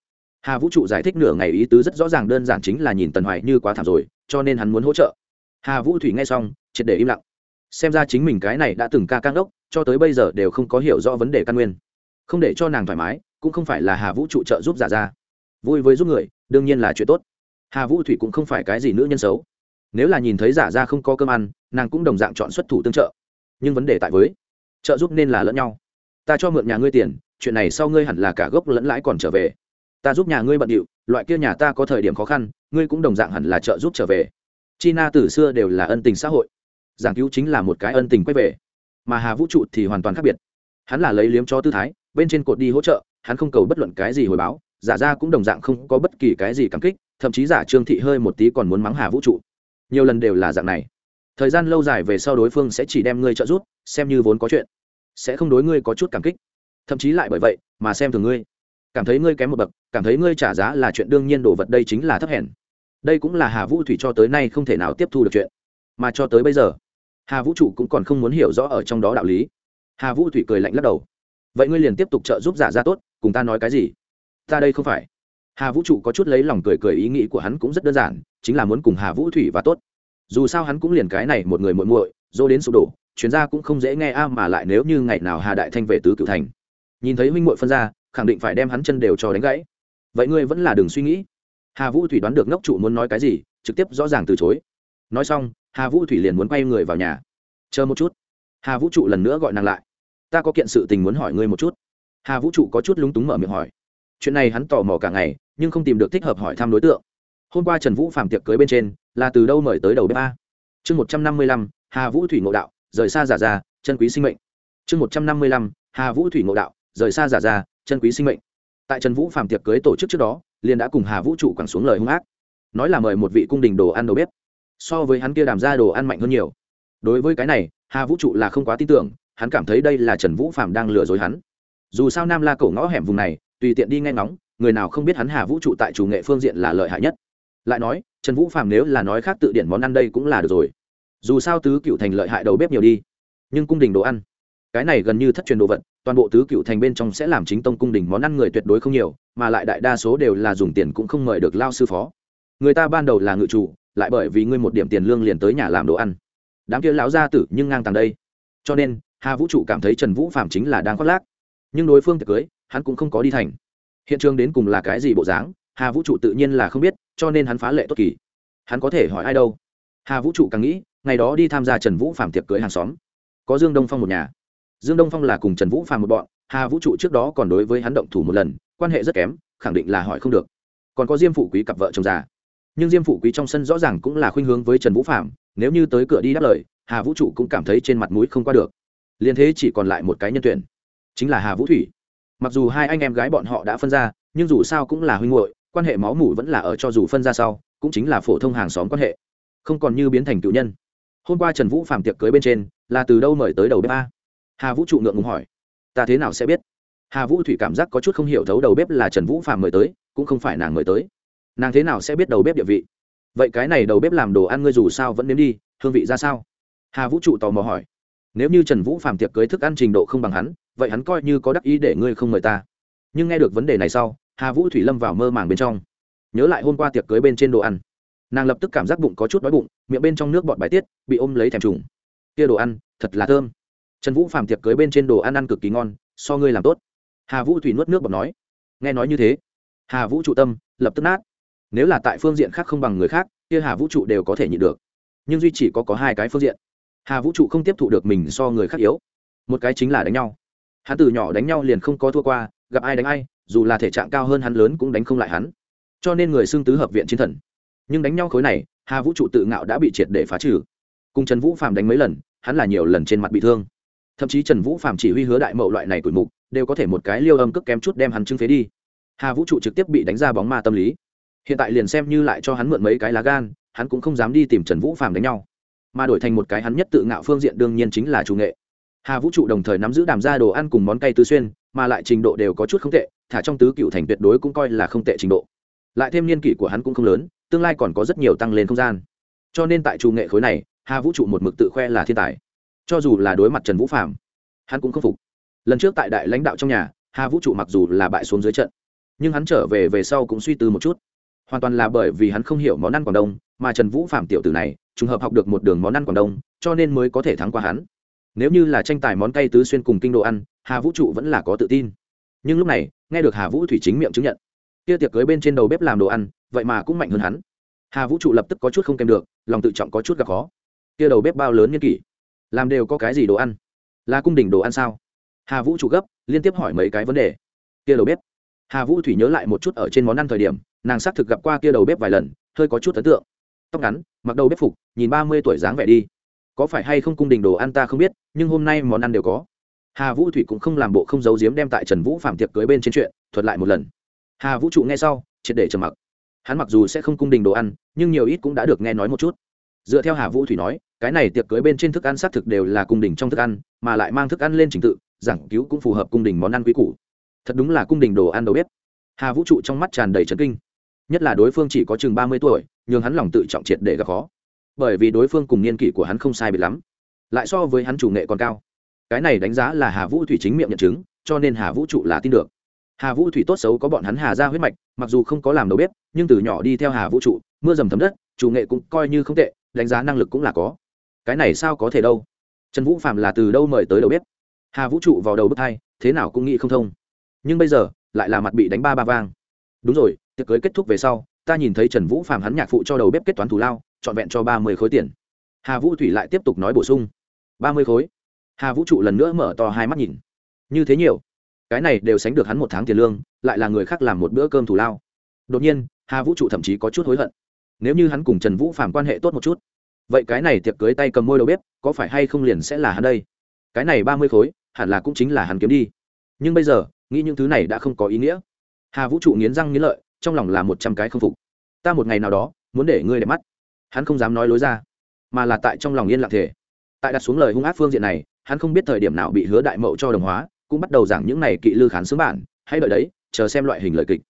Hà vũ trụ giải thích nửa ngày ý tứ rất rõ ràng đơn giản chính là nhìn tần hoài như quá thảm rồi, cho nên hắn muốn hỗ trợ. Hà vũ thủy nghe xong, triệt để im lặng. Xem ra chính mình cái này đã từng ca căng đốc cho tới bây giờ đều không có hiểu rõ vấn đề căn nguyên. Không để cho nàng thoải mái, cũng không phải là hà vũ trụ trợ giúp giả ra. Vui với giúp người, đương nhiên là chuyện tốt. Hà vũ thủy cũng không phải cái gì nữ nhân xấu nếu là nhìn thấy giả ra không có cơm ăn, nàng cũng đồng dạng chọn xuất thủ tương trợ. Nhưng vấn đề tại với, trợ giúp nên là lẫn nhau. Ta cho mượn nhà ngươi tiền, chuyện này sau ngươi hẳn là cả gốc lẫn lãi còn trở về. Ta giúp nhà ngươi bận điệu, loại kia nhà ta có thời điểm khó khăn, ngươi cũng đồng dạng hẳn là trợ giúp trở về. Chi na từ xưa đều là ân tình xã hội. Giảng cứu chính là một cái ân tình quay về. Mà hà vũ trụ thì hoàn toàn khác biệt. Hắn là lấy liếm cho tư thái, bên trên cột đi hỗ trợ, hắn không cầu bất luận cái gì hồi báo, giả ra cũng đồng dạng không có bất kỳ cái gì cảm kích, thậm chí giả trương thị hơi một tí còn muốn mắng hà vũ trụ nhiều lần đều là dạng này. Thời gian lâu dài về sau đối phương sẽ chỉ đem ngươi trợ giúp, xem như vốn có chuyện, sẽ không đối ngươi có chút cảm kích. Thậm chí lại bởi vậy mà xem thường ngươi. Cảm thấy ngươi kém một bậc, cảm thấy ngươi trả giá là chuyện đương nhiên, đồ vật đây chính là thấp hèn. Đây cũng là hà vũ thủy cho tới nay không thể nào tiếp thu được chuyện. Mà cho tới bây giờ, hà vũ trụ cũng còn không muốn hiểu rõ ở trong đó đạo lý. Hà vũ thủy cười lạnh lắc đầu. Vậy ngươi liền tiếp tục trợ giúp giả ra tốt, cùng ta nói cái gì? Ta đây không phải hà vũ trụ có chút lấy lòng cười cười, ý nghĩ của hắn cũng rất đơn giản, chính là muốn cùng hà vũ thủy và tốt. Dù sao hắn cũng liền cái này một người muội muội dô đến sụp đổ, chuyên gia cũng không dễ nghe a, mà lại nếu như ngày nào hà đại thanh về tứ cửu thành. Nhìn thấy huynh muội phân ra, khẳng định phải đem hắn chân đều cho đánh gãy. Vậy ngươi vẫn là đừng suy nghĩ. Hà vũ thủy đoán được ngốc trụ muốn nói cái gì, trực tiếp rõ ràng từ chối. Nói xong, hà vũ thủy liền muốn quay người vào nhà. Chờ một chút. Hà vũ trụ lần nữa gọi nàng lại. Ta có kiện sự tình muốn hỏi ngươi một chút. Hà vũ trụ có chút lúng túng mở miệng hỏi chuyện này hắn tò mò cả ngày, nhưng không tìm được thích hợp hỏi thăm đối tượng. Hôm qua trần vũ phạm tiệc cưới bên trên, là từ đâu mời tới đầu bếp a? Chương một trăm năm mươi lăm, hà vũ thủy ngộ đạo, rời xa giả ra, chân quý sinh mệnh. Chương một trăm năm mươi lăm, hà vũ thủy ngộ đạo, rời xa giả ra, chân quý sinh mệnh. Tại trần vũ phạm tiệc cưới tổ chức trước đó, liền đã cùng hà vũ trụ quẳng xuống lời hung ác. Nói là mời một vị cung đình đồ ăn đầu bếp. So với hắn kia đàm ra đồ ăn mạnh hơn nhiều. Đối với cái này, hà vũ trụ là không quá tin tưởng, hắn cảm thấy đây là trần vũ phạm đang lừa dối hắn. Dù sao nam la cổ ngõ hẻm vùng này tùy tiện đi nghe ngóng, người nào không biết hắn hà vũ trụ tại chủ nghệ phương diện là lợi hại nhất. Lại nói, trần vũ phạm nếu là nói khác tự điển món ăn đây cũng là được rồi. Dù sao tứ cựu thành lợi hại đầu bếp nhiều đi, nhưng cung đình đồ ăn, cái này gần như thất truyền đồ vật, toàn bộ tứ cựu thành bên trong sẽ làm chính tông cung đình món ăn người tuyệt đối không nhiều, mà lại đại đa số đều là dùng tiền cũng không mời được lao sư phó. Người ta ban đầu là ngự chủ, lại bởi vì ngươi một điểm tiền lương liền tới nhà làm đồ ăn. Đám kia lão gia tử nhưng ngang tàng đây. Cho nên, hà vũ trụ cảm thấy trần vũ phạm chính là đang khoác lác. Nhưng đối phương tiệc cưới hắn cũng không có đi thành. Hiện trường đến cùng là cái gì bộ dáng, hà vũ trụ tự nhiên là không biết, cho nên hắn phá lệ tốt kỳ. Hắn có thể hỏi ai đâu? Hà vũ trụ càng nghĩ, ngày đó đi tham gia trần vũ phạm tiệc cưới hàng xóm. Có dương đông phong một nhà. Dương đông phong là cùng trần vũ phạm một bọn, hà vũ trụ trước đó còn đối với hắn động thủ một lần, quan hệ rất kém, khẳng định là hỏi không được. Còn có diêm phụ quý cặp vợ chồng già. Nhưng diêm phụ quý trong sân rõ ràng cũng là khuynh hướng với trần vũ phạm nếu như tới cửa đi đáp lời, hà vũ trụ cũng cảm thấy trên mặt mũi không qua được. Liền thế chỉ còn lại một cái nhân tuyển, chính là hà vũ thủy mặc dù hai anh em gái bọn họ đã phân ra, nhưng dù sao cũng là huynh hội quan hệ máu mủ vẫn là ở cho dù phân ra sau, cũng chính là phổ thông hàng xóm quan hệ. Không còn như biến thành cựu nhân. Hôm qua trần vũ phạm tiệc cưới bên trên, là từ đâu mời tới đầu bếp a? Hà vũ trụ ngượng ngùng hỏi. Ta thế nào sẽ biết? Hà vũ thủy cảm giác có chút không hiểu thấu đầu bếp là trần vũ phạm mời tới, cũng không phải nàng mời tới. Nàng thế nào sẽ biết đầu bếp địa vị? Vậy cái này đầu bếp làm đồ ăn ngươi dù sao vẫn nếm đi, hương vị ra sao? Hà vũ trụ tò mò hỏi. Nếu như trần vũ phạm tiệc cưới thức ăn trình độ không bằng hắn vậy hắn coi như có đắc ý để ngươi không mời ta. Nhưng nghe được vấn đề này sau, hà vũ thủy lâm vào mơ màng bên trong. Nhớ lại hôm qua tiệc cưới bên trên đồ ăn. Nàng lập tức cảm giác bụng có chút đói bụng, miệng bên trong nước bọt bài tiết, bị ôm lấy thèm trùng. Kia đồ ăn, thật là thơm. Trần vũ phàm tiệc cưới bên trên đồ ăn ăn cực kỳ ngon, so ngươi làm tốt. Hà vũ thủy nuốt nước bọt nói. Nghe nói như thế, hà vũ trụ tâm, lập tức nát. Nếu là tại phương diện khác không bằng người khác, kia hà vũ trụ đều có thể nhịn được. Nhưng duy chỉ có có hai cái phương diện. Hà vũ trụ không tiếp thụ được mình so người khác yếu. Một cái chính là đánh nhau hắn từ nhỏ đánh nhau liền không có thua qua, gặp ai đánh ai, dù là thể trạng cao hơn hắn lớn cũng đánh không lại hắn. Cho nên người xưng tứ hợp viện chiến thần. Nhưng đánh nhau khối này, hà vũ trụ tự ngạo đã bị triệt để phá trừ. Cùng trần vũ phạm đánh mấy lần, hắn là nhiều lần trên mặt bị thương. Thậm chí trần vũ phạm chỉ huy hứa đại mậu loại này tuổi mục, đều có thể một cái liêu âm cước kém chút đem hắn trưng phế đi. Hà vũ trụ trực tiếp bị đánh ra bóng ma tâm lý. Hiện tại liền xem như lại cho hắn mượn mấy cái lá gan, hắn cũng không dám đi tìm trần vũ phạm đánh nhau. Mà đổi thành một cái hắn nhất tự ngạo phương diện đương nhiên chính là chủ nghệ hà vũ trụ đồng thời nắm giữ đàm ra đồ ăn cùng món cay tứ xuyên, mà lại trình độ đều có chút không tệ, thả trong tứ cựu thành tuyệt đối cũng coi là không tệ trình độ. Lại thêm niên kỷ của hắn cũng không lớn, tương lai còn có rất nhiều tăng lên không gian. Cho nên tại chủ nghệ khối này, hà vũ trụ một mực tự khoe là thiên tài. Cho dù là đối mặt trần vũ phạm hắn cũng không phục. Lần trước tại đại lãnh đạo trong nhà, hà vũ trụ mặc dù là bại xuống dưới trận, nhưng hắn trở về về sau cũng suy tư một chút. Hoàn toàn là bởi vì hắn không hiểu món ăn quảng đông, mà trần vũ phạm tiểu tử này, trùng hợp học được một đường món ăn quảng đông, cho nên mới có thể thắng qua hắn nếu như là tranh tài món cay tứ xuyên cùng kinh đồ ăn, hà vũ trụ vẫn là có tự tin. Nhưng lúc này, nghe được hà vũ thủy chính miệng chứng nhận. Kia tiệc cưới bên trên đầu bếp làm đồ ăn, vậy mà cũng mạnh hơn hắn. Hà vũ trụ lập tức có chút không kèm được, lòng tự trọng có chút gặp khó. Kia đầu bếp bao lớn nhân kỷ? Làm đều có cái gì đồ ăn? Là cung đình đồ ăn sao? Hà vũ trụ gấp, liên tiếp hỏi mấy cái vấn đề. Kia đầu bếp. Hà vũ thủy nhớ lại một chút ở trên món ăn thời điểm, nàng xác thực gặp qua kia đầu bếp vài lần, hơi có chút ấn tượng. Tóc ngắn, mặc đầu bếp phục, nhìn ba mươi tuổi dáng vẻ đi có phải hay không cung đình đồ ăn ta không biết, nhưng hôm nay món ăn đều có. Hà vũ thủy cũng không làm bộ không giấu giếm đem tại trần vũ phạm tiệc cưới bên trên chuyện, thuật lại một lần. Hà vũ trụ nghe sau, triệt để trầm mặc. Hắn mặc dù sẽ không cung đình đồ ăn, nhưng nhiều ít cũng đã được nghe nói một chút. Dựa theo hà vũ thủy nói, cái này tiệc cưới bên trên thức ăn xác thực đều là cung đình trong thức ăn, mà lại mang thức ăn lên trình tự, giảng cứu cũng phù hợp cung đình món ăn quý cũ thật đúng là cung đình đồ ăn đầu bếp. Hà vũ trụ trong mắt tràn đầy trấn kinh. Nhất là đối phương chỉ có chừng ba mươi tuổi, nhường hắn lòng tự trọng triệt để gặp khó bởi vì đối phương cùng niên kỷ của hắn không sai biệt lắm lại so với hắn chủ nghệ còn cao. Cái này đánh giá là hà vũ thủy chính miệng nhận chứng cho nên hà vũ trụ là tin được. Hà vũ thủy tốt xấu có bọn hắn hà ra huyết mạch mặc dù không có làm đầu bếp nhưng từ nhỏ đi theo hà vũ trụ mưa dầm thấm đất chủ nghệ cũng coi như không tệ đánh giá năng lực cũng là có. Cái này sao có thể đâu? Trần vũ phạm là từ đâu mời tới đầu bếp? Hà vũ trụ vào đầu bức thay, thế nào cũng nghĩ không thông. Nhưng bây giờ lại là mặt bị đánh ba ba vang. Đúng rồi tiệc cưới kết thúc về sau ta nhìn thấy trần vũ phạm hắn nhạc phụ cho đầu bếp kết toán thù lao trọn vẹn cho ba mươi khối tiền. Hà vũ thủy lại tiếp tục nói bổ sung. Ba mươi khối. Hà vũ trụ lần nữa mở to hai mắt nhìn. Như thế nhiều. Cái này đều sánh được hắn một tháng tiền lương, lại là người khác làm một bữa cơm thủ lao. Đột nhiên, hà vũ trụ thậm chí có chút hối hận. Nếu như hắn cùng trần vũ phạm quan hệ tốt một chút, vậy cái này tiệc cưới tay cầm môi đầu bếp, có phải hay không liền sẽ là hắn đây? Cái này ba mươi khối, hẳn là cũng chính là hắn kiếm đi. Nhưng bây giờ, nghĩ những thứ này đã không có ý nghĩa. Hà vũ trụ nghiến răng nghiến lợi, trong lòng là một trăm cái không phục. Ta một ngày nào đó, muốn để ngươi đẹp mắt hắn không dám nói lối ra, mà là tại trong lòng yên lặng thể tại đặt xuống lời hung ác phương diện này, hắn không biết thời điểm nào bị hứa đại mậu cho đồng hóa, cũng bắt đầu giảng những này kỵ lư khán xướng bản hay đợi đấy, chờ xem loại hình lời kịch.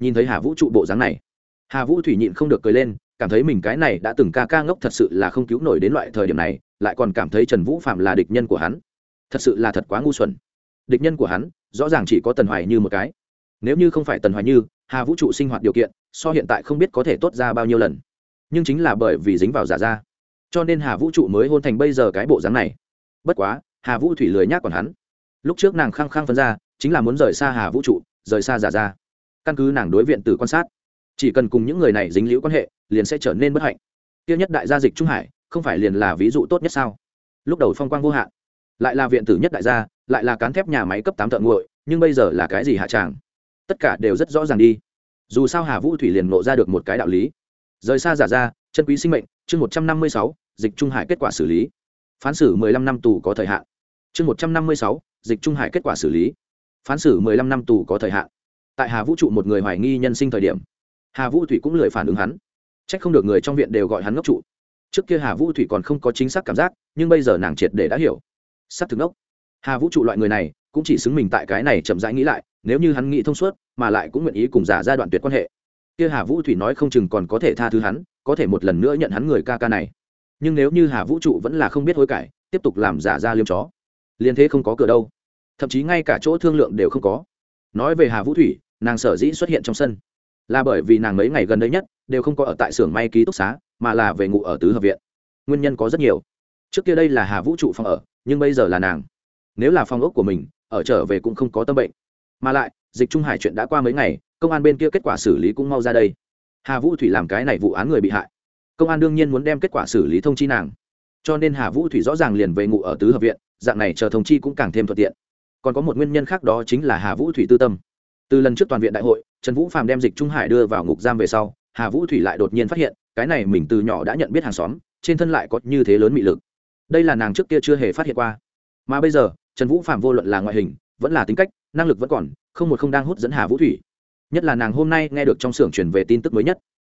Nhìn thấy hà vũ trụ bộ dáng này, hà vũ thủy nhịn không được cười lên, cảm thấy mình cái này đã từng ca ca ngốc thật sự là không cứu nổi đến loại thời điểm này, lại còn cảm thấy trần vũ phạm là địch nhân của hắn. Thật sự là thật quá ngu xuẩn. Địch nhân của hắn, rõ ràng chỉ có tần hoài như một cái. Nếu như không phải tần hoài như, hà vũ trụ sinh hoạt điều kiện, so hiện tại không biết có thể tốt ra bao nhiêu lần nhưng chính là bởi vì dính vào giả ra. Cho nên hà vũ trụ mới hôn thành bây giờ cái bộ dáng này. Bất quá, hà vũ thủy lười nhác còn hắn. Lúc trước nàng khăng khăng phân ra, chính là muốn rời xa hà vũ trụ, rời xa giả ra. Căn cứ nàng đối viện từ quan sát, chỉ cần cùng những người này dính liễu quan hệ, liền sẽ trở nên bất hạnh. Tiêu nhất đại gia dịch trung hải, không phải liền là ví dụ tốt nhất sao? Lúc đầu phong quang vô hạn, lại là viện tử nhất đại gia, lại là cán thép nhà máy cấp tám thợ nguội nhưng bây giờ là cái gì hạ tràng? Tất cả đều rất rõ ràng đi. Dù sao hà vũ thủy liền nộ ra được một cái đạo lý rời xa giả ra, chân quý sinh mệnh, chương một trăm năm mươi sáu, dịch trung hải kết quả xử lý. Phán xử mười lăm năm tù có thời hạn. Chương một trăm năm mươi sáu, dịch trung hải kết quả xử lý. Phán xử mười lăm năm tù có thời hạn. Tại hà vũ trụ một người hoài nghi nhân sinh thời điểm, hà vũ thủy cũng lười phản ứng hắn. C h ắ c không được người trong viện đều gọi hắn ngốc trụ. Trước kia hà vũ thủy còn không có chính xác cảm giác, nhưng bây giờ nàng triệt để đã hiểu. S ắ c thực ngốc. Hà vũ trụ loại người này cũng chỉ xứng mình tại cái này chậm rãi nghĩ lại, nếu như hắn nghĩ thông suốt, mà lại cũng nguyện ý cùng giả giai đoạn tuyệt quan hệ kia hà vũ thủy nói không chừng còn có thể tha thứ hắn, có thể một lần nữa nhận hắn người ca ca này. Nhưng nếu như hà vũ trụ vẫn là không biết hối cải, tiếp tục làm giả ra liêm chó liên thế không có cửa đâu. Thậm chí ngay cả chỗ thương lượng đều không có. Nói về hà vũ thủy, nàng sở dĩ xuất hiện trong sân, là bởi vì nàng mấy ngày gần đây nhất đều không có ở tại xưởng may ký túc xá, mà là về ngụ ở tứ hợp viện. Nguyên nhân có rất nhiều. Trước kia đây là hà vũ trụ phòng ở, nhưng bây giờ là nàng. Nếu là phòng ốc của mình, ở trở về cũng không có tâm bệnh. Mà lại, dịch trung hải chuyện đã qua mấy ngày công an bên kia kết quả xử lý cũng mau ra đây. Hà vũ thủy làm cái này vụ án người bị hại. Công an đương nhiên muốn đem kết quả xử lý thông chi nàng. Cho nên hà vũ thủy rõ ràng liền về ngụ ở tứ hợp viện, dạng này chờ thông chi cũng càng thêm thuận tiện. Còn có một nguyên nhân khác đó chính là hà vũ thủy tư tâm. Từ lần trước toàn viện đại hội, trần vũ Phạm đem dịch trung hải đưa vào ngục giam về sau, hà vũ thủy lại đột nhiên phát hiện, cái này mình từ nhỏ đã nhận biết hàng xóm, trên thân lại có như thế lớn mị lực. Đây là nàng trước kia chưa hề phát hiện qua. Mà bây giờ, trần vũ phạm vô luận là ngoại hình, vẫn là tính cách, năng lực vẫn còn, không một không đang hút dẫn hà vũ thủy nhất là nàng hôm nay nghe được trong xưởng truyền về tin tức mới nhất.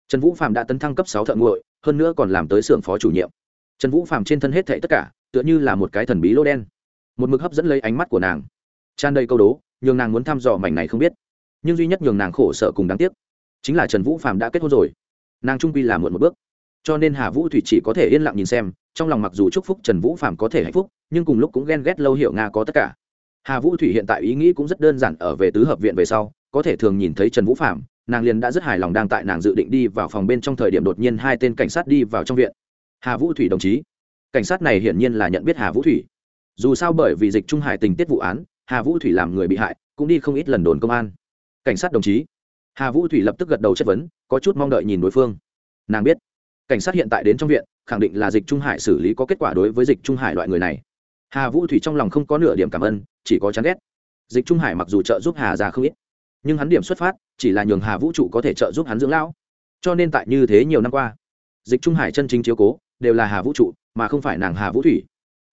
Trần vũ phạm đã tấn thăng cấp sáu thợ nguội hơn nữa còn làm tới xưởng phó chủ nhiệm. Trần vũ phạm trên thân hết thệ tất cả, tựa như là một cái thần bí lô đen. Một mực hấp dẫn lấy ánh mắt của nàng. Tràn đầy câu đố, nhường nàng muốn thăm dò mảnh này không biết. Nhưng duy nhất nhường nàng khổ sở cùng đáng tiếc, chính là trần vũ phạm đã kết hôn rồi. Nàng trung quy là muộn một bước. Cho nên hà vũ thủy chỉ có thể yên lặng nhìn xem, trong lòng mặc dù chúc phúc trần vũ phạm có thể hạnh phúc, nhưng cùng lúc cũng ghen ghét lâu hiểu nga có tất cả. Hà vũ thủy hiện tại ý nghĩ cũng rất đơn giản ở về tứ hợp viện về sau có thể thường nhìn thấy trần vũ phạm nàng liền đã rất hài lòng đang tại nàng dự định đi vào phòng bên trong thời điểm đột nhiên hai tên cảnh sát đi vào trong viện. Hà vũ thủy đồng chí. Cảnh sát này hiển nhiên là nhận biết hà vũ thủy. Dù sao bởi vì dịch trung hải tình tiết vụ án, hà vũ thủy làm người bị hại, cũng đi không ít lần đồn công an. Cảnh sát đồng chí. Hà vũ thủy lập tức gật đầu chất vấn, có chút mong đợi nhìn đối phương. Nàng biết, cảnh sát hiện tại đến trong viện, khẳng định là dịch trung hải xử lý có kết quả đối với dịch trung hải loại người này. Hà vũ thủy trong lòng không có nửa điểm cảm ơn, chỉ có chán ghét. Dịch trung hải mặc dù trợ giúp hà ra không ít nhưng hắn điểm xuất phát chỉ là nhường hà vũ trụ có thể trợ giúp hắn dưỡng lão. Cho nên tại như thế nhiều năm qua, dịch trung hải chân chính chiếu cố đều là hà vũ trụ, mà không phải nàng hà vũ thủy.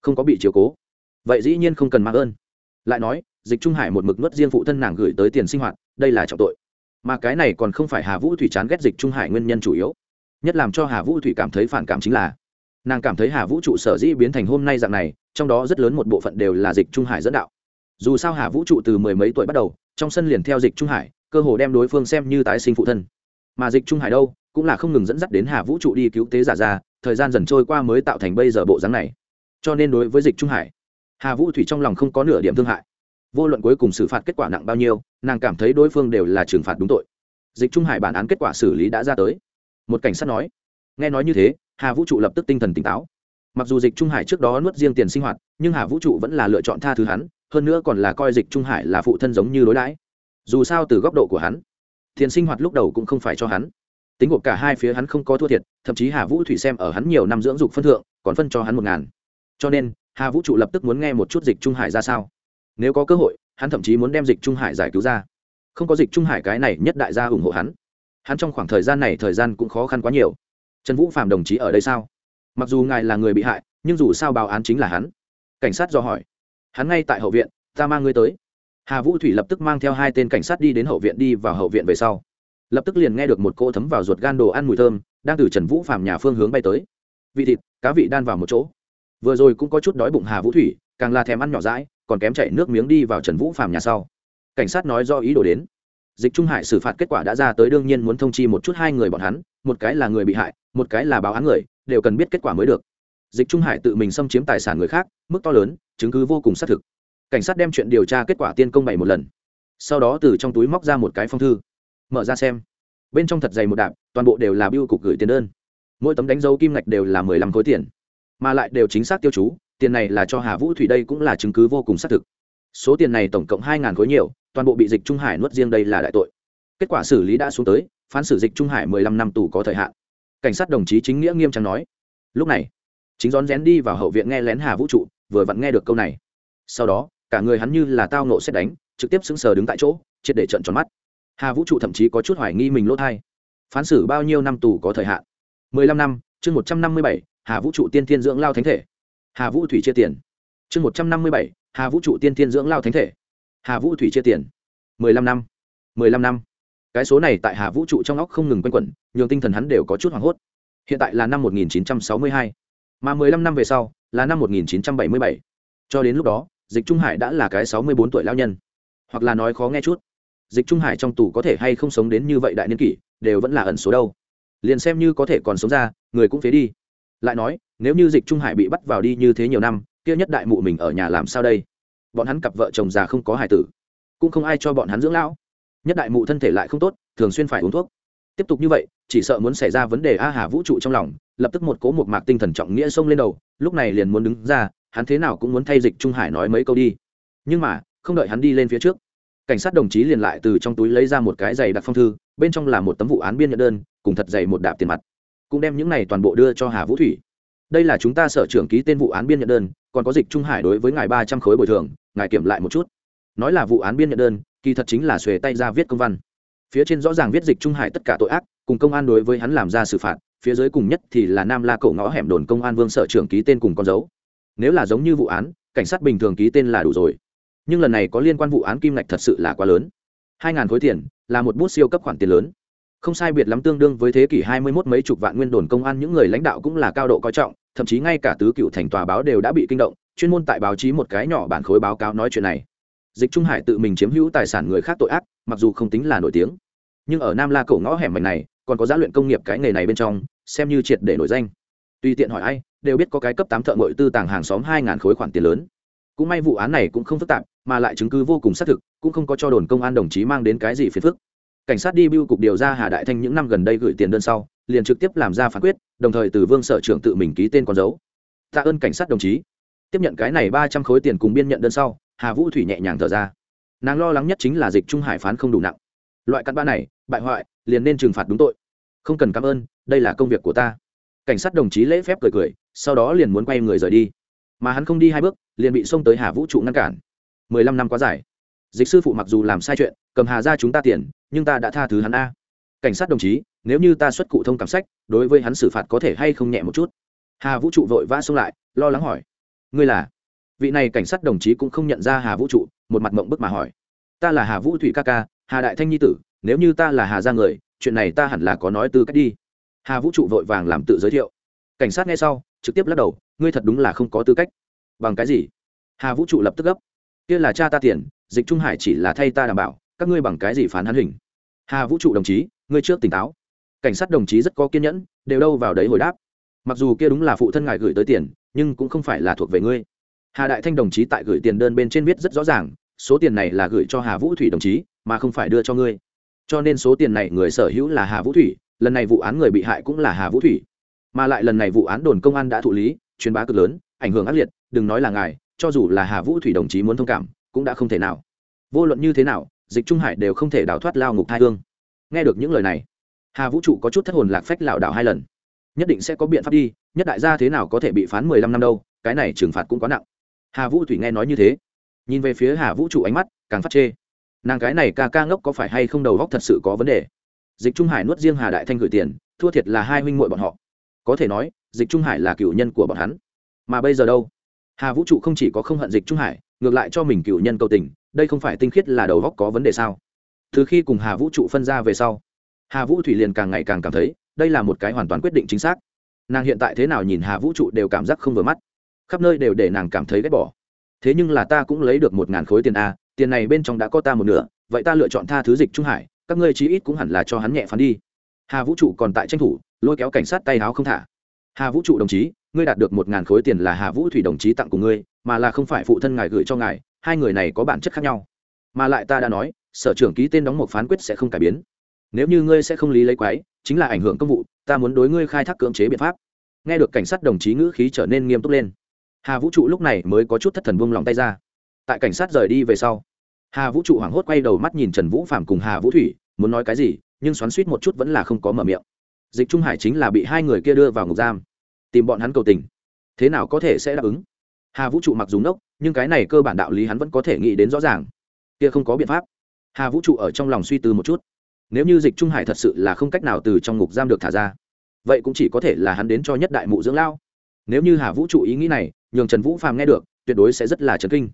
Không có bị chiếu cố. Vậy dĩ nhiên không cần mạng ơn. Lại nói, dịch trung hải một mực nuốt riêng phụ thân nàng gửi tới tiền sinh hoạt, đây là trọng tội. Mà cái này còn không phải hà vũ thủy chán ghét dịch trung hải nguyên nhân chủ yếu. Nhất làm cho hà vũ thủy cảm thấy phản cảm chính là, nàng cảm thấy hà vũ trụ sở dĩ biến thành hôm nay dạng này, trong đó rất lớn một bộ phận đều là dịch trung hải dẫn đạo. Dù sao hà vũ trụ từ mười mấy tuổi bắt đầu trong sân liền theo dịch trung hải, cơ hồ đem đối phương xem như tái sinh phụ thân. Mà dịch trung hải đâu, cũng là không ngừng dẫn dắt đến hà vũ trụ đi cứu tế giả ra, thời gian dần trôi qua mới tạo thành bây giờ bộ dáng này. Cho nên đối với dịch trung hải, hà vũ thủy trong lòng không có nửa điểm thương hại. Vô luận cuối cùng xử phạt kết quả nặng bao nhiêu, nàng cảm thấy đối phương đều là trừng phạt đúng tội. Dịch trung hải bản án kết quả xử lý đã ra tới. Một cảnh sát nói, nghe nói như thế, hà vũ trụ lập tức tinh thần tỉnh táo mặc dù dịch trung hải trước đó nuốt riêng tiền sinh hoạt, nhưng hà vũ trụ vẫn là lựa chọn tha thứ hắn, hơn nữa còn là coi dịch trung hải là phụ thân giống như đối đãi. Dù sao từ góc độ của hắn, tiền sinh hoạt lúc đầu cũng không phải cho hắn. Tính của cả hai phía hắn không có thua thiệt, thậm chí hà vũ thủy xem ở hắn nhiều năm dưỡng dục phân thượng, còn phân cho hắn một ngàn. Cho nên, hà vũ trụ lập tức muốn nghe một chút dịch trung hải ra sao. Nếu có cơ hội, hắn thậm chí muốn đem dịch trung hải giải cứu ra. Không có dịch trung hải cái này nhất đại gia ủng hộ hắn. Hắn trong khoảng thời gian này thời gian cũng khó khăn quá nhiều. Trần vũ phạm đồng chí ở đây sao? Mặc dù ngài là người bị hại, nhưng dù sao báo án chính là hắn. Cảnh sát do hỏi. Hắn ngay tại hậu viện, ta mang ngươi tới. Hà vũ thủy lập tức mang theo hai tên cảnh sát đi đến hậu viện đi vào hậu viện về sau. Lập tức liền nghe được một cô thấm vào ruột gan đồ ăn mùi thơm, đang từ trần vũ phàm nhà phương hướng bay tới. Vị thịt, cá vị đan vào một chỗ. Vừa rồi cũng có chút đói bụng hà vũ thủy, càng là thèm ăn nhỏ rãi còn kém chạy nước miếng đi vào trần vũ phàm nhà sau. Cảnh sát nói do ý đồ đến. Dịch trung hải xử phạt kết quả đã ra tới đương nhiên muốn thông chi một chút hai người bọn hắn, một cái là người bị hại, một cái là báo án người đều cần biết kết quả mới được. Dịch trung hải tự mình xâm chiếm tài sản người khác, mức to lớn, chứng cứ vô cùng xác thực. Cảnh sát đem chuyện điều tra kết quả tiên công bày một lần. Sau đó từ trong túi móc ra một cái phong thư. Mở ra xem. Bên trong thật dày một đạp, toàn bộ đều là biêu cục gửi tiền đơn. Mỗi tấm đánh dấu kim ngạch đều là mười lăm khối tiền. Mà lại đều chính xác tiêu chú, tiền này là cho hà vũ thủy đây cũng là chứng cứ vô cùng xác thực. Số tiền này tổng cộng hai ngàn khối nhiều, toàn bộ bị dịch trung hải nuốt riêng đây là đại tội. Kết quả xử lý đã xuống tới, phán xử dịch trung hải mười lăm năm tù có thời hạn cảnh sát đồng chí chính nghĩa nghiêm trang nói. Lúc này, chính rón rén đi vào hậu viện nghe lén hà vũ trụ, vừa vặn nghe được câu này. Sau đó, cả người hắn như là tao nộ xét đánh, trực tiếp sững sờ đứng tại chỗ, triệt để trận tròn mắt. Hà vũ trụ thậm chí có chút hoài nghi mình lỗ thai. Phán xử bao nhiêu năm tù có thời hạn? Mười lăm năm, chương một trăm năm mươi bảy, hà vũ trụ tiên thiên dưỡng lao thánh thể. Hà vũ thủy chia tiền. Chương một trăm năm mươi bảy, hà vũ trụ tiên thiên dưỡng lao thánh thể. Hà vũ thủy chia tiền. Mười lăm năm. Mười lăm năm cái số này tại hà vũ trụ trong óc không ngừng quanh quẩn, nhường tinh thần hắn đều có chút hoảng hốt. Hiện tại là năm một nghìn chín trăm sáu mươi hai, mà mười lăm năm về sau là năm một nghìn chín trăm bảy mươi bảy. Cho đến lúc đó, dịch trung hải đã là cái sáu mươi bốn tuổi lao nhân. Hoặc là nói khó nghe chút, dịch trung hải trong tù có thể hay không sống đến như vậy đại niên kỷ, đều vẫn là ẩn số đâu. Liền xem như có thể còn sống ra, người cũng phế đi. Lại nói, nếu như dịch trung hải bị bắt vào đi như thế nhiều năm, kia nhất đại mụ mình ở nhà làm sao đây? Bọn hắn cặp vợ chồng già không có hải tử, cũng không ai cho bọn hắn dưỡng lão nhất đại mụ thân thể lại không tốt, thường xuyên phải uống thuốc. Tiếp tục như vậy, chỉ sợ muốn xảy ra vấn đề a hà vũ trụ trong lòng, lập tức một cố một mạc tinh thần trọng nghĩa xông lên đầu, lúc này liền muốn đứng ra, hắn thế nào cũng muốn thay dịch trung hải nói mấy câu đi. Nhưng mà, không đợi hắn đi lên phía trước, cảnh sát đồng chí liền lại từ trong túi lấy ra một cái giày đặc phong thư, bên trong là một tấm vụ án biên nhận đơn, cùng thật dày một đạp tiền mặt. Cũng đem những này toàn bộ đưa cho hà vũ thủy. Đây là chúng ta sở trưởng ký tên vụ án biên nhận đơn, còn có dịch trung hải đối với ngài ba trăm khối bồi thường, ngài kiểm lại một chút. Nói là vụ án biên nhận đơn kỳ thật chính là xuề tay ra viết công văn. Phía trên rõ ràng viết dịch trung hải tất cả tội ác, cùng công an đối với hắn làm ra xử phạt, phía dưới cùng nhất thì là nam la cổ ngõ hẻm đồn công an vương sở trưởng ký tên cùng con dấu. Nếu là giống như vụ án, cảnh sát bình thường ký tên là đủ rồi. Nhưng lần này có liên quan vụ án kim ngạch thật sự là quá lớn. Hai ngàn khối tiền, là một bút siêu cấp khoản tiền lớn. Không sai biệt lắm tương đương với thế kỷ hai mươi 21 mấy chục vạn nguyên đồn công an, những người lãnh đạo cũng là cao độ coi trọng, thậm chí ngay cả tứ cựu thành tòa báo đều đã bị kinh động. Chuyên môn tại báo chí một cái nhỏ bản khối báo cáo nói chuyện này dịch trung hải tự mình chiếm hữu tài sản người khác tội ác, mặc dù không tính là nổi tiếng. Nhưng ở nam la cổ ngõ hẻm mảnh này, còn có giá luyện công nghiệp cái nghề này bên trong, xem như triệt để nổi danh. Tùy tiện hỏi ai, đều biết có cái cấp tám thợ ngội tư tàng hàng xóm hai ngàn khối khoản tiền lớn. Cũng may vụ án này cũng không phức tạp, mà lại chứng cứ vô cùng xác thực, cũng không có cho đồn công an đồng chí mang đến cái gì phiền phức. Cảnh sát đi bưu cục điều ra hà đại thanh những năm gần đây gửi tiền đơn sau, liền trực tiếp làm ra phán quyết, đồng thời từ vương sở trưởng tự mình ký tên con dấu. Tạ ơn cảnh sát đồng chí. Tiếp nhận cái này ba trăm khối tiền cùng biên nhận đơn sau hà vũ thủy nhẹ nhàng thở ra. Nàng lo lắng nhất chính là dịch trung hải phán không đủ nặng. Loại cặn bã này, bại hoại, liền nên trừng phạt đúng tội. Không cần cảm ơn, đây là công việc của ta. Cảnh sát đồng chí lễ phép cười cười, sau đó liền muốn quay người rời đi. Mà hắn không đi hai bước, liền bị xông tới hà vũ trụ ngăn cản. Mười lăm năm quá dài. Dịch sư phụ mặc dù làm sai chuyện, cầm hà ra chúng ta tiền, nhưng ta đã tha thứ hắn a. Cảnh sát đồng chí, nếu như ta xuất cụ thông cảm sách, đối với hắn xử phạt có thể hay không nhẹ một chút? Hà vũ trụ vội vã xông lại, lo lắng hỏi. Ngươi là? Vị này cảnh sát đồng chí cũng không nhận ra hà vũ trụ, một mặt mộng bức mà hỏi. Ta là hà vũ thủy ca ca, hà đại thanh nhi tử, nếu như ta là hà ra người, chuyện này ta hẳn là có nói tư cách đi. Hà vũ trụ vội vàng làm tự giới thiệu. Cảnh sát nghe sau, trực tiếp lắc đầu, ngươi thật đúng là không có tư cách. Bằng cái gì? Hà vũ trụ lập tức gấp. Kia là cha ta tiền, dịch trung hải chỉ là thay ta đảm bảo, các ngươi bằng cái gì phán hắn hình? Hà vũ trụ đồng chí, ngươi trước tỉnh táo. Cảnh sát đồng chí rất có kiên nhẫn, đều đâu vào đấy hồi đáp. Mặc dù kia đúng là phụ thân ngài gửi tới tiền, nhưng cũng không phải là thuộc về ngươi hà đại thanh đồng chí tại gửi tiền đơn bên trên viết rất rõ ràng, số tiền này là gửi cho hà vũ thủy đồng chí, mà không phải đưa cho ngươi. Cho nên số tiền này người sở hữu là hà vũ thủy, lần này vụ án người bị hại cũng là hà vũ thủy. Mà lại lần này vụ án đồn công an đã thụ lý, truyền bá cực lớn, ảnh hưởng ác liệt, đừng nói là ngài, cho dù là hà vũ thủy đồng chí muốn thông cảm, cũng đã không thể nào. Vô luận như thế nào, dịch trung hải đều không thể đào thoát lao ngục thai hương. Nghe được những lời này, hà vũ trụ có chút thất hồn lạc phách lảo đảo hai lần. Nhất định sẽ có biện pháp đi, nhất đại gia thế nào có thể bị phán mười lăm năm đâu, cái này trừng phạt cũng quá nặng hà vũ thủy nghe nói như thế, nhìn về phía hà vũ trụ ánh mắt càng phát chê. Nàng cái này ca ca ngốc có phải hay không đầu góc thật sự có vấn đề? Dịch trung hải nuốt riêng hà đại thanh gửi tiền, thua thiệt là hai huynh muội bọn họ. Có thể nói, dịch trung hải là cựu nhân của bọn hắn. Mà bây giờ đâu? Hà vũ trụ không chỉ có không hận dịch trung hải, ngược lại cho mình cựu nhân cầu tình, đây không phải tinh khiết là đầu góc có vấn đề sao? Từ khi cùng hà vũ trụ phân ra về sau, hà vũ thủy liền càng ngày càng cảm thấy đây là một cái hoàn toàn quyết định chính xác. Nàng hiện tại thế nào nhìn hà vũ trụ đều cảm giác không vừa mắt khắp nơi đều để nàng cảm thấy ghét bỏ. Thế nhưng là ta cũng lấy được một ngàn khối tiền a, tiền này bên trong đã có ta một nửa, vậy ta lựa chọn tha thứ dịch trung hải, các ngươi chí ít cũng hẳn là cho hắn nhẹ phán đi. Hà vũ trụ còn tại tranh thủ, lôi kéo cảnh sát tay háo không thả. Hà vũ trụ đồng chí, ngươi đạt được một ngàn khối tiền là hà vũ thủy đồng chí tặng của ngươi, mà là không phải phụ thân ngài gửi cho ngài, hai người này có bản chất khác nhau. Mà lại ta đã nói, sở trưởng ký tên đóng một phán quyết sẽ không cải biến. Nếu như ngươi sẽ không lý lấy quái, chính là ảnh hưởng công vụ, ta muốn đối ngươi khai thác cưỡng chế biện pháp. Nghe được cảnh sát đồng chí ngữ khí trở nên nghiêm túc lên hà vũ trụ lúc này mới có chút thất thần buông lòng tay ra tại cảnh sát rời đi về sau hà vũ trụ hoảng hốt quay đầu mắt nhìn trần vũ phạm cùng hà vũ thủy muốn nói cái gì nhưng xoắn suýt một chút vẫn là không có mở miệng dịch trung hải chính là bị hai người kia đưa vào ngục giam tìm bọn hắn cầu tình thế nào có thể sẽ đáp ứng hà vũ trụ mặc dù nốc nhưng cái này cơ bản đạo lý hắn vẫn có thể nghĩ đến rõ ràng kia không có biện pháp hà vũ trụ ở trong lòng suy tư một chút nếu như dịch trung hải thật sự là không cách nào từ trong ngục giam được thả ra vậy cũng chỉ có thể là hắn đến cho nhất đại mụ dưỡng lao nếu như hà vũ trụ ý nghĩ này nhường trần vũ phàm nghe được, tuyệt đối sẽ rất là chấn kinh.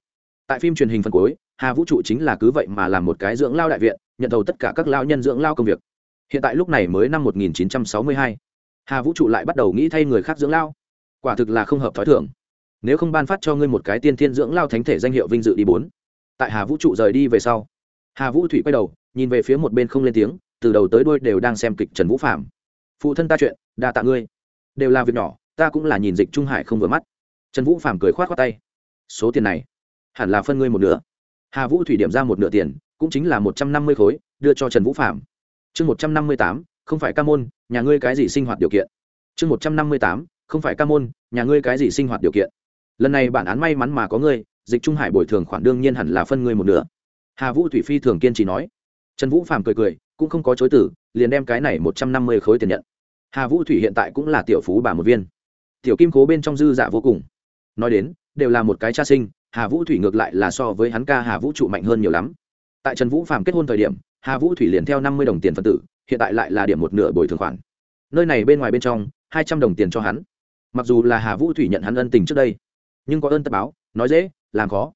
Tại phim truyền hình phần cuối, hà vũ trụ chính là cứ vậy mà làm một cái dưỡng lao đại viện, nhận thầu tất cả các lao nhân dưỡng lao công việc. Hiện tại lúc này mới năm 1962. hà vũ trụ lại bắt đầu nghĩ thay người khác dưỡng lao. Quả thực là không hợp thói thường. nếu không ban phát cho ngươi một cái tiên thiên dưỡng lao thánh thể danh hiệu vinh dự đi bốn. Tại hà vũ trụ rời đi về sau, hà vũ thủy quay đầu, nhìn về phía một bên không lên tiếng, từ đầu tới đuôi đều đang xem kịch trần vũ phạm phụ thân ta chuyện, đa tạ ngươi. Đều là việc nhỏ, ta cũng là nhìn dịch trung hải không vừa mắt trần vũ phạm cười khoát khoát tay. Số tiền này, hẳn là phân ngươi một nửa. Hà vũ thủy điểm ra một nửa tiền, cũng chính là một trăm năm mươi khối, đưa cho trần vũ phạm chương một trăm năm mươi tám, không phải ca môn, nhà ngươi cái gì sinh hoạt điều kiện? Chương một trăm năm mươi tám, không phải ca môn, nhà ngươi cái gì sinh hoạt điều kiện? Lần này bản án may mắn mà có ngươi, dịch trung hải bồi thường khoản đương nhiên hẳn là phân ngươi một nửa. Hà vũ thủy phi thường kiên trì nói. Trần vũ phạm cười cười, cũng không có chối tử liền đem cái này một trăm năm mươi khối tiền nhận. Hà vũ thủy hiện tại cũng là tiểu phú bà một viên. Tiểu kim cố bên trong dư dạ vô cùng nói đến, đều là một cái cha sinh, hà vũ thủy ngược lại là so với hắn ca hà vũ trụ mạnh hơn nhiều lắm. Tại trần vũ phạm kết hôn thời điểm, hà vũ thủy liền theo năm mươi đồng tiền phân tử, hiện tại lại là điểm một nửa bồi thường khoản. Nơi này bên ngoài bên trong, hai trăm đồng tiền cho hắn. Mặc dù là hà vũ thủy nhận hắn ân tình trước đây, nhưng có ơn tập báo, nói dễ, làm khó.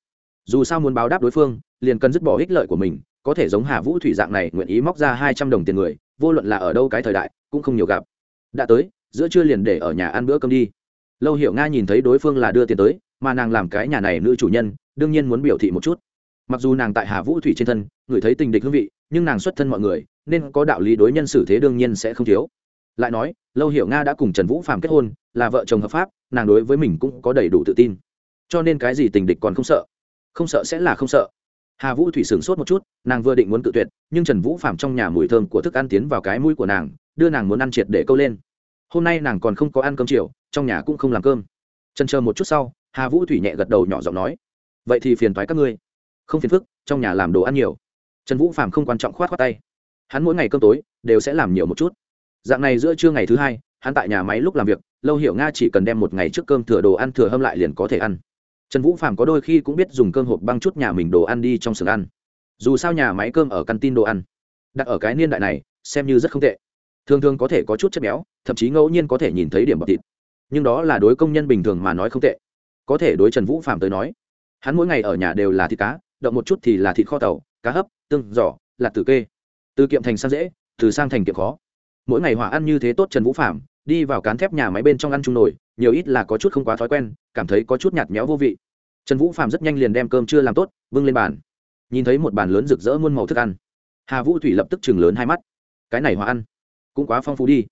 Dù sao muốn báo đáp đối phương, liền cần dứt bỏ ích lợi của mình, có thể giống hà vũ thủy dạng này nguyện ý móc ra hai trăm đồng tiền người, vô luận là ở đâu cái thời đại, cũng không nhiều gặp. Đã tới, giữa trưa liền để ở nhà ăn bữa cơm đi lâu hiểu nga nhìn thấy đối phương là đưa tiền tới, mà nàng làm cái nhà này nữ chủ nhân, đương nhiên muốn biểu thị một chút. Mặc dù nàng tại hà vũ thủy trên thân ngửi thấy tình địch hương vị, nhưng nàng xuất thân mọi người, nên có đạo lý đối nhân xử thế đương nhiên sẽ không thiếu. Lại nói, lâu hiểu nga đã cùng trần vũ phạm kết hôn, là vợ chồng hợp pháp, nàng đối với mình cũng có đầy đủ tự tin. Cho nên cái gì tình địch còn không sợ. Không sợ sẽ là không sợ. Hà vũ thủy sửng sốt một chút, nàng vừa định muốn tự tuyệt, nhưng trần vũ phạm trong nhà mùi thơm của thức ăn tiến vào cái mũi của nàng, đưa nàng muốn ăn triệt để câu lên. Hôm nay nàng còn không có ăn cơm chiều trong nhà cũng không làm cơm. Trần chờ một chút sau, hà vũ thủy nhẹ gật đầu nhỏ giọng nói, vậy thì phiền thoái các ngươi. Không phiền phức, trong nhà làm đồ ăn nhiều. Trần vũ phạm không quan trọng khoát khoát tay. Hắn mỗi ngày cơm tối đều sẽ làm nhiều một chút. Dạng này giữa trưa ngày thứ hai, hắn tại nhà máy lúc làm việc, lâu hiểu nga chỉ cần đem một ngày trước cơm thừa đồ ăn thừa hâm lại liền có thể ăn. Trần vũ phạm có đôi khi cũng biết dùng cơm hộp băng chút nhà mình đồ ăn đi trong xưởng ăn. Dù sao nhà máy cơm ở căn tin đồ ăn, đặt ở cái niên đại này, xem như rất không tệ. Thường thường có thể có chút chất béo, thậm chí ngẫu nhiên có thể nhìn thấy điểm bọc thịt nhưng đó là đối công nhân bình thường mà nói không tệ. Có thể đối trần vũ phạm tới nói, hắn mỗi ngày ở nhà đều là thịt cá, động một chút thì là thịt kho tàu, cá hấp, tương giỏ là tử kê. Từ kiệm thành sang dễ, từ sang thành kiệm khó. Mỗi ngày hỏa ăn như thế tốt trần vũ phạm đi vào cán thép nhà máy bên trong ăn chung nổi nhiều ít là có chút không quá thói quen, cảm thấy có chút nhạt nhẽo vô vị. Trần vũ phạm rất nhanh liền đem cơm chưa làm tốt vâng lên bàn. Nhìn thấy một bàn lớn rực rỡ muôn màu thức ăn. Hà vũ thủy lập tức chừng lớn hai mắt. Cái này hòa ăn cũng quá phong phú đi.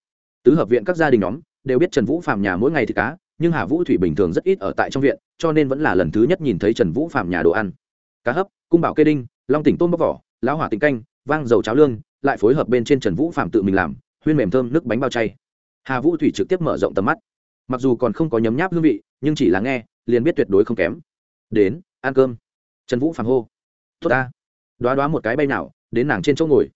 Tứ hợp viện các gia đình nhóm đều biết trần vũ phạm nhà mỗi ngày thì cá, nhưng hà vũ thủy bình thường rất ít ở tại trong viện, cho nên vẫn là lần thứ nhất nhìn thấy trần vũ phạm nhà đồ ăn. Cá hấp, cung bảo kê đinh, long tỉnh tôm bóc vỏ, lão hỏa tỉnh canh, vang dầu cháo lương, lại phối hợp bên trên trần vũ phạm tự mình làm, huyên mềm thơm nước bánh bao chay. Hà vũ thủy trực tiếp mở rộng tầm mắt. Mặc dù còn không có nhấm nháp hương vị, nhưng chỉ là nghe, liền biết tuyệt đối không kém. Đến, ăn cơm. Trần vũ phạm hô. Tốt ta. Đoá đoá một cái bay nào, đến nàng trên chỗ ngồi.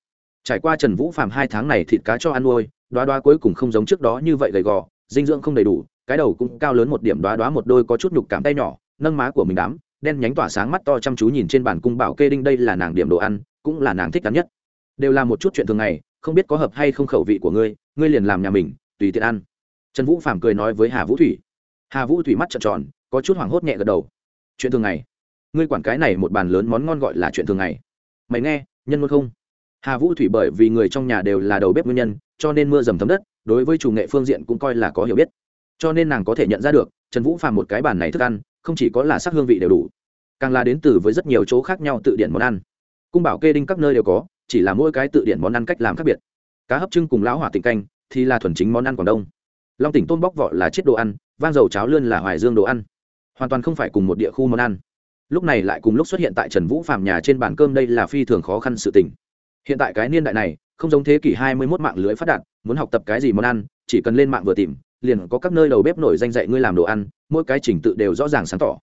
Trải qua trần vũ phạm hai tháng này thịt cá cho ăn nuôi đoá đoá cuối cùng không giống trước đó như vậy gầy gò, dinh dưỡng không đầy đủ, cái đầu cũng cao lớn một điểm, đoá đoá một đôi có chút nhục cảm tay nhỏ, nâng má của mình đám đen nhánh tỏa sáng mắt to chăm chú nhìn trên bàn cung bảo kê đinh đây là nàng điểm đồ ăn, cũng là nàng thích đắn nhất. Đều là một chút chuyện thường ngày, không biết có hợp hay không khẩu vị của ngươi ngươi liền làm nhà mình, tùy tiện ăn. Trần vũ Phàm cười nói với hà vũ thủy. Hà vũ thủy mắt trợn tròn, có chút hoảng hốt nhẹ gật đầu. Chuyện thường ngày. Ngươi quản cái này một bàn lớn món ngon gọi là chuyện thường ngày. Mày nghe, nhân luôn không? Hà vũ thủy bởi vì người trong nhà đều là đầu bếp nguyên nhân cho nên mưa dầm thấm đất, đối với chủ nghệ phương diện cũng coi là có hiểu biết. Cho nên nàng có thể nhận ra được, trần vũ phàm một cái bàn này thức ăn, không chỉ có là sắc hương vị đều đủ, càng là đến từ với rất nhiều chỗ khác nhau tự điển món ăn. Cung bảo kê đinh các nơi đều có, chỉ là mỗi cái tự điển món ăn cách làm khác biệt. Cá hấp trưng cùng lão hỏa tịnh canh, thì là thuần chính món ăn quảng đông. Long tỉnh tôm bóc vỏ là chiết đồ ăn, vang dầu cháo lươn là hoài dương đồ ăn. Hoàn toàn không phải cùng một địa khu món ăn. Lúc này lại cùng lúc xuất hiện tại trần vũ phàm nhà trên bàn cơm đây là phi thường khó khăn sự tình. Hiện tại cái niên đại này không giống thế kỷ hai mươi 21 mạng lưới phát đạt, muốn học tập cái gì món ăn, chỉ cần lên mạng vừa tìm, liền có các nơi đầu bếp nổi danh dạy ngươi làm đồ ăn, mỗi cái trình tự đều rõ ràng sáng tỏ.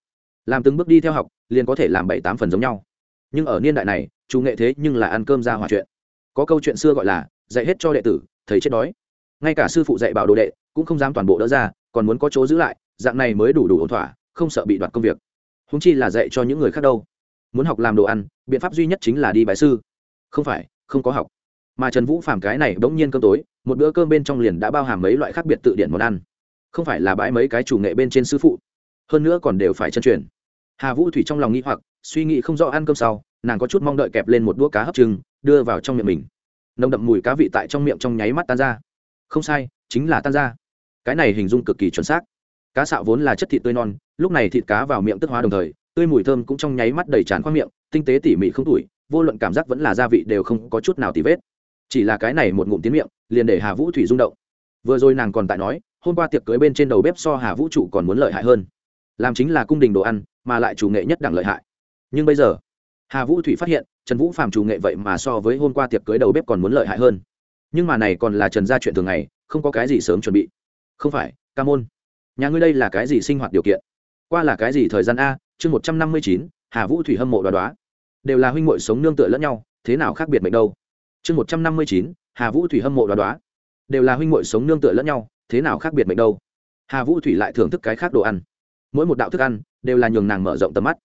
Làm từng bước đi theo học, liền có thể làm bảy tám phần giống nhau. Nhưng ở niên đại này, chủ nghệ thế nhưng là ăn cơm ra hòa chuyện. Có câu chuyện xưa gọi là, dạy hết cho đệ tử, thầy chết đói. Ngay cả sư phụ dạy bảo đồ đệ, cũng không dám toàn bộ đỡ ra, còn muốn có chỗ giữ lại, dạng này mới đủ đủ ổn thỏa, không sợ bị đoạt công việc. Huống chi là dạy cho những người khác đâu. Muốn học làm đồ ăn, biện pháp duy nhất chính là đi bài sư. Không phải, không có học mà trần vũ phàm cái này bỗng nhiên cơm tối, một bữa cơm bên trong liền đã bao hàm mấy loại khác biệt tự điển món ăn. Không phải là bãi mấy cái chủ nghệ bên trên sư phụ, hơn nữa còn đều phải chân truyền. Hà vũ thủy trong lòng nghĩ hoặc, suy nghĩ không rõ ăn cơm sau, nàng có chút mong đợi kẹp lên một đũa cá hấp trưng, đưa vào trong miệng mình. Nồng đậm mùi cá vị tại trong miệng trong nháy mắt tan ra. Không sai, chính là tan ra. Cái này hình dung cực kỳ chuẩn xác. Cá xạo vốn là chất thịt tươi non, lúc này thịt cá vào miệng tức hóa đồng thời, tươi mùi thơm cũng trong nháy mắt đầy tràn qua miệng, tinh tế tỉ mỉ không tuổi vô luận cảm giác vẫn là gia vị đều không có chút nào tì vết chỉ là cái này một ngụm tiến miệng, liền để hà vũ thủy rung động. Vừa rồi nàng còn tại nói, hôm qua tiệc cưới bên trên đầu bếp so hà vũ trụ còn muốn lợi hại hơn. Làm chính là cung đình đồ ăn, mà lại chủ nghệ nhất đẳng lợi hại. Nhưng bây giờ, hà vũ thủy phát hiện, trần vũ Phạm chủ nghệ vậy mà so với hôm qua tiệc cưới đầu bếp còn muốn lợi hại hơn. Nhưng mà này còn là trần gia chuyện thường ngày, không có cái gì sớm chuẩn bị. Không phải, ca môn. Nhà ngươi đây là cái gì sinh hoạt điều kiện? Qua là cái gì thời gian a, chương một trăm năm mươi chín, hà vũ thủy hâm mộ đoá đoá. Đều là huynh m sống nương tựa lẫn nhau, thế nào khác biệt mệnh đâu? Chương một trăm năm mươi chín, hà vũ thủy hâm mộ đoá đoá. Đều là huynh m sống nương tựa lẫn nhau, thế nào khác biệt mệnh đâu? Hà vũ thủy lại thưởng thức cái khác đồ ăn. Mỗi một đạo thức ăn, đều là nhường nàng mở rộng tầm mắt.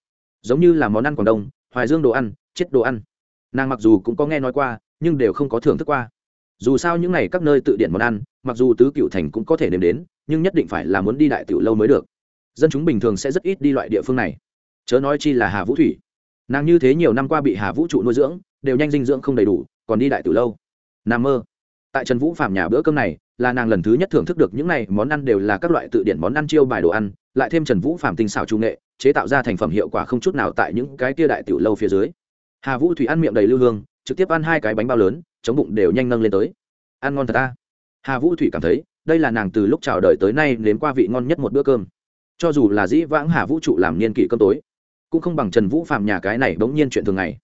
Giống như là món ăn quảng đông, hoài dương đồ ăn, chết đồ ăn. Nàng mặc dù cũng có nghe nói qua, nhưng đều không có thưởng thức qua. Dù sao những n à y các nơi tự điển món ăn, mặc dù tứ cựu thành cũng có thể nếm đến, nhưng nhất định phải là muốn đi đại tiểu lâu mới được. Dân chúng bình thường sẽ rất ít đi loại địa phương này. Chớ nói chi là hà vũ thủy. Nàng như thế nhiều năm qua bị hà vũ trụ nuôi dưỡng, đều nhanh dinh dưỡng không đầy đủ còn đi đại tiểu lâu. Nam mơ. Tại trần vũ phạm nhà bữa cơm này, là nàng lần thứ nhất thưởng thức được những này món ăn đều là các loại tự điển món ăn chiêu bài đồ ăn, lại thêm trần vũ phạm tinh xảo trung nghệ, chế tạo ra thành phẩm hiệu quả không chút nào tại những cái kia đại tiểu lâu phía dưới. Hà vũ thủy ăn miệng đầy lưu hương, trực tiếp ăn hai cái bánh bao lớn, chống bụng đều nhanh nâng lên tới. Ăn ngon thật ta hà vũ thủy cảm thấy, đây là nàng từ lúc chào đời tới nay đến qua vị ngon nhất một bữa cơm. Cho dù là dĩ vãng hà vũ trụ làm niên kỷ cơm tối, cũng không bằng trần vũ phạm nhà cái này bỗng nhiên chuyện thường ngày.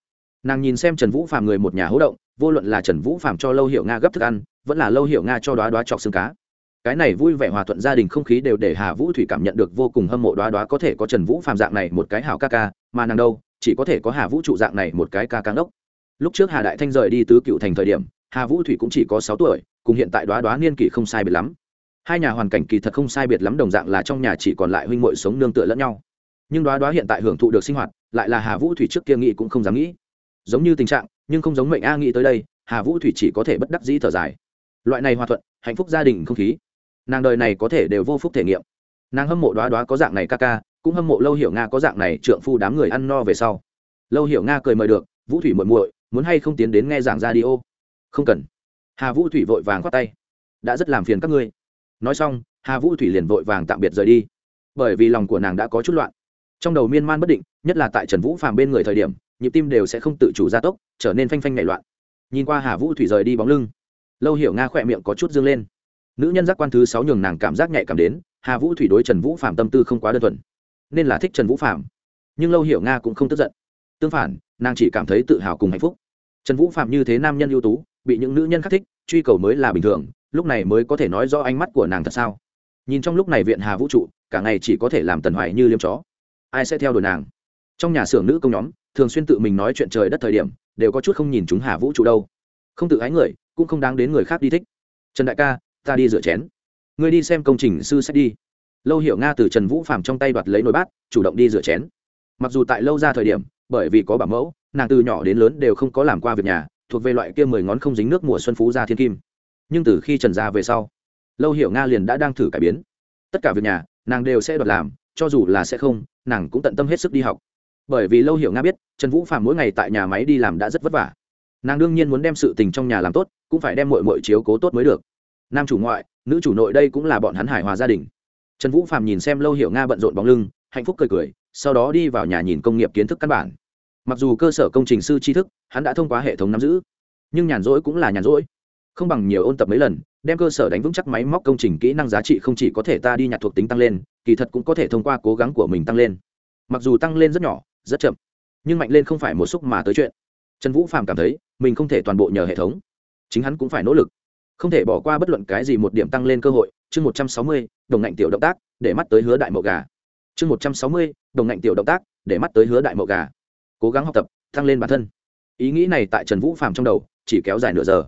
Nàng nhìn xem trần vũ phạm người một nhà hỗ động vô luận là trần vũ phạm cho lâu hiệu nga gấp thức ăn, vẫn là lâu hiệu nga cho đoá đoá chọc xương cá. Cái này vui vẻ hòa thuận gia đình không khí đều để hà vũ thủy cảm nhận được vô cùng hâm mộ đoá đoá có thể có trần vũ phạm dạng này một cái hảo ca ca, mà nàng đâu, chỉ có thể có hà vũ trụ dạng này một cái ca ca ngốc. Lúc trước hà đại thanh rời đi tứ cựu thành thời điểm, hà vũ thủy cũng chỉ có sáu tuổi, cùng hiện tại đoá đoá niên kỷ không sai biệt lắm. Hai nhà hoàn cảnh kỳ thật không sai biệt lắm đồng dạng là trong nhà chỉ còn lại huynh muội sống nương tựa lẫn nhau. Nhưng đoá đoá hiện tại hưởng thụ được sinh hoạt, lại là hà vũ thủy trước kia nghĩ cũng không dám nghĩ. Giống như tình trạng nhưng không giống mệnh a nghĩ tới đây, hà vũ thủy chỉ có thể bất đắc dĩ thở dài. Loại này hòa thuận, hạnh phúc gia đình không khí. Nàng đời này có thể đều vô phúc thể nghiệm. Nàng hâm mộ đoá đoá có dạng này ca ca, cũng hâm mộ lâu hiểu nga có dạng này trượng phu đám người ăn no về sau. Lâu hiểu nga cười mời được, vũ thủy muội muội, muốn hay không tiến đến nghe giảng ra đi ô không cần. Hà vũ thủy vội vàng khoát tay. Đã rất làm phiền các ngươi. Nói xong, hà vũ thủy liền vội vàng tạm biệt rời đi. Bởi vì lòng của nàng đã có chút loạn. Trong đầu miên man bất định, nhất là tại trần vũ phàm bên người thời điểm nhịp tim đều sẽ không tự chủ gia tốc, trở nên phanh phanh nảy loạn. Nhìn qua hà vũ thủy rời đi bóng lưng, lâu hiểu nga khỏe miệng có chút dương lên. Nữ nhân giác quan thứ sáu nhường nàng cảm giác nhạy cảm đến, hà vũ thủy đối trần vũ phạm tâm tư không quá đơn thuần, nên là thích trần vũ phạm nhưng lâu hiểu nga cũng không tức giận. Tương phản, nàng chỉ cảm thấy tự hào cùng hạnh phúc. Trần vũ phạm như thế nam nhân ưu tú, bị những nữ nhân khác thích, truy cầu mới là bình thường, lúc này mới có thể nói do ánh mắt của nàng thật sao? Nhìn trong lúc này viện hà vũ trụ, cả ngày chỉ có thể làm tần hoài như liêm chó. Ai sẽ theo đuổi nàng? Trong nhà xưởng nữ công nhóm thường xuyên tự mình nói chuyện trời đất thời điểm, đều có chút không nhìn chúng hà vũ trụ đâu. Không tự ái người, cũng không đáng đến người khác đi thích. Trần đại ca, ta đi rửa chén. Ngươi đi xem công trình sư sẽ đi. Lâu hiểu nga từ trần vũ phàm trong tay đoạt lấy nồi bát, chủ động đi rửa chén. Mặc dù tại lâu ra thời điểm, bởi vì có bảo mẫu, nàng từ nhỏ đến lớn đều không có làm qua việc nhà, thuộc về loại kia mười ngón không dính nước mùa xuân phú ra thiên kim. Nhưng từ khi trần ra về sau, lâu hiểu nga liền đã đang thử cải biến. Tất cả việc nhà, nàng đều sẽ đoạt làm, cho dù là sẽ không, nàng cũng tận tâm hết sức đi học bởi vì lâu hiểu nga biết, trần vũ phạm mỗi ngày tại nhà máy đi làm đã rất vất vả. Nàng đương nhiên muốn đem sự tình trong nhà làm tốt, cũng phải đem mội mội chiếu cố tốt mới được. Nam chủ ngoại, nữ chủ nội đây cũng là bọn hắn hài hòa gia đình. Trần vũ phạm nhìn xem lâu hiểu nga bận rộn bóng lưng, hạnh phúc cười cười, sau đó đi vào nhà nhìn công nghiệp kiến thức căn bản. Mặc dù cơ sở công trình sư tri thức, hắn đã thông qua hệ thống nắm giữ, nhưng nhàn rỗi cũng là nhàn rỗi. Không bằng nhiều ôn tập mấy lần, đem cơ sở đánh vững chắc máy móc công trình kỹ năng giá trị không chỉ có thể ta đi nhặt thuộc tính tăng lên, kỳ thật cũng có thể thông qua cố gắng của mình tăng lên. Mặc dù tăng lên rất nhỏ rất chậm. Nhưng mạnh lên không phải một xúc mà tới chuyện. Trần vũ phạm cảm thấy, mình không thể toàn bộ nhờ hệ thống. Chính hắn cũng phải nỗ lực. Không thể bỏ qua bất luận cái gì một điểm tăng lên cơ hội. Chương một trăm sáu mươi, đồng ngạnh tiểu động tác, để mắt tới hứa đại mậu gà. Chương một trăm sáu mươi, đồng ngạnh tiểu động tác, để mắt tới hứa đại mậu gà. Cố gắng học tập, tăng lên bản thân. Ý nghĩ này tại trần vũ phạm trong đầu, chỉ kéo dài nửa giờ.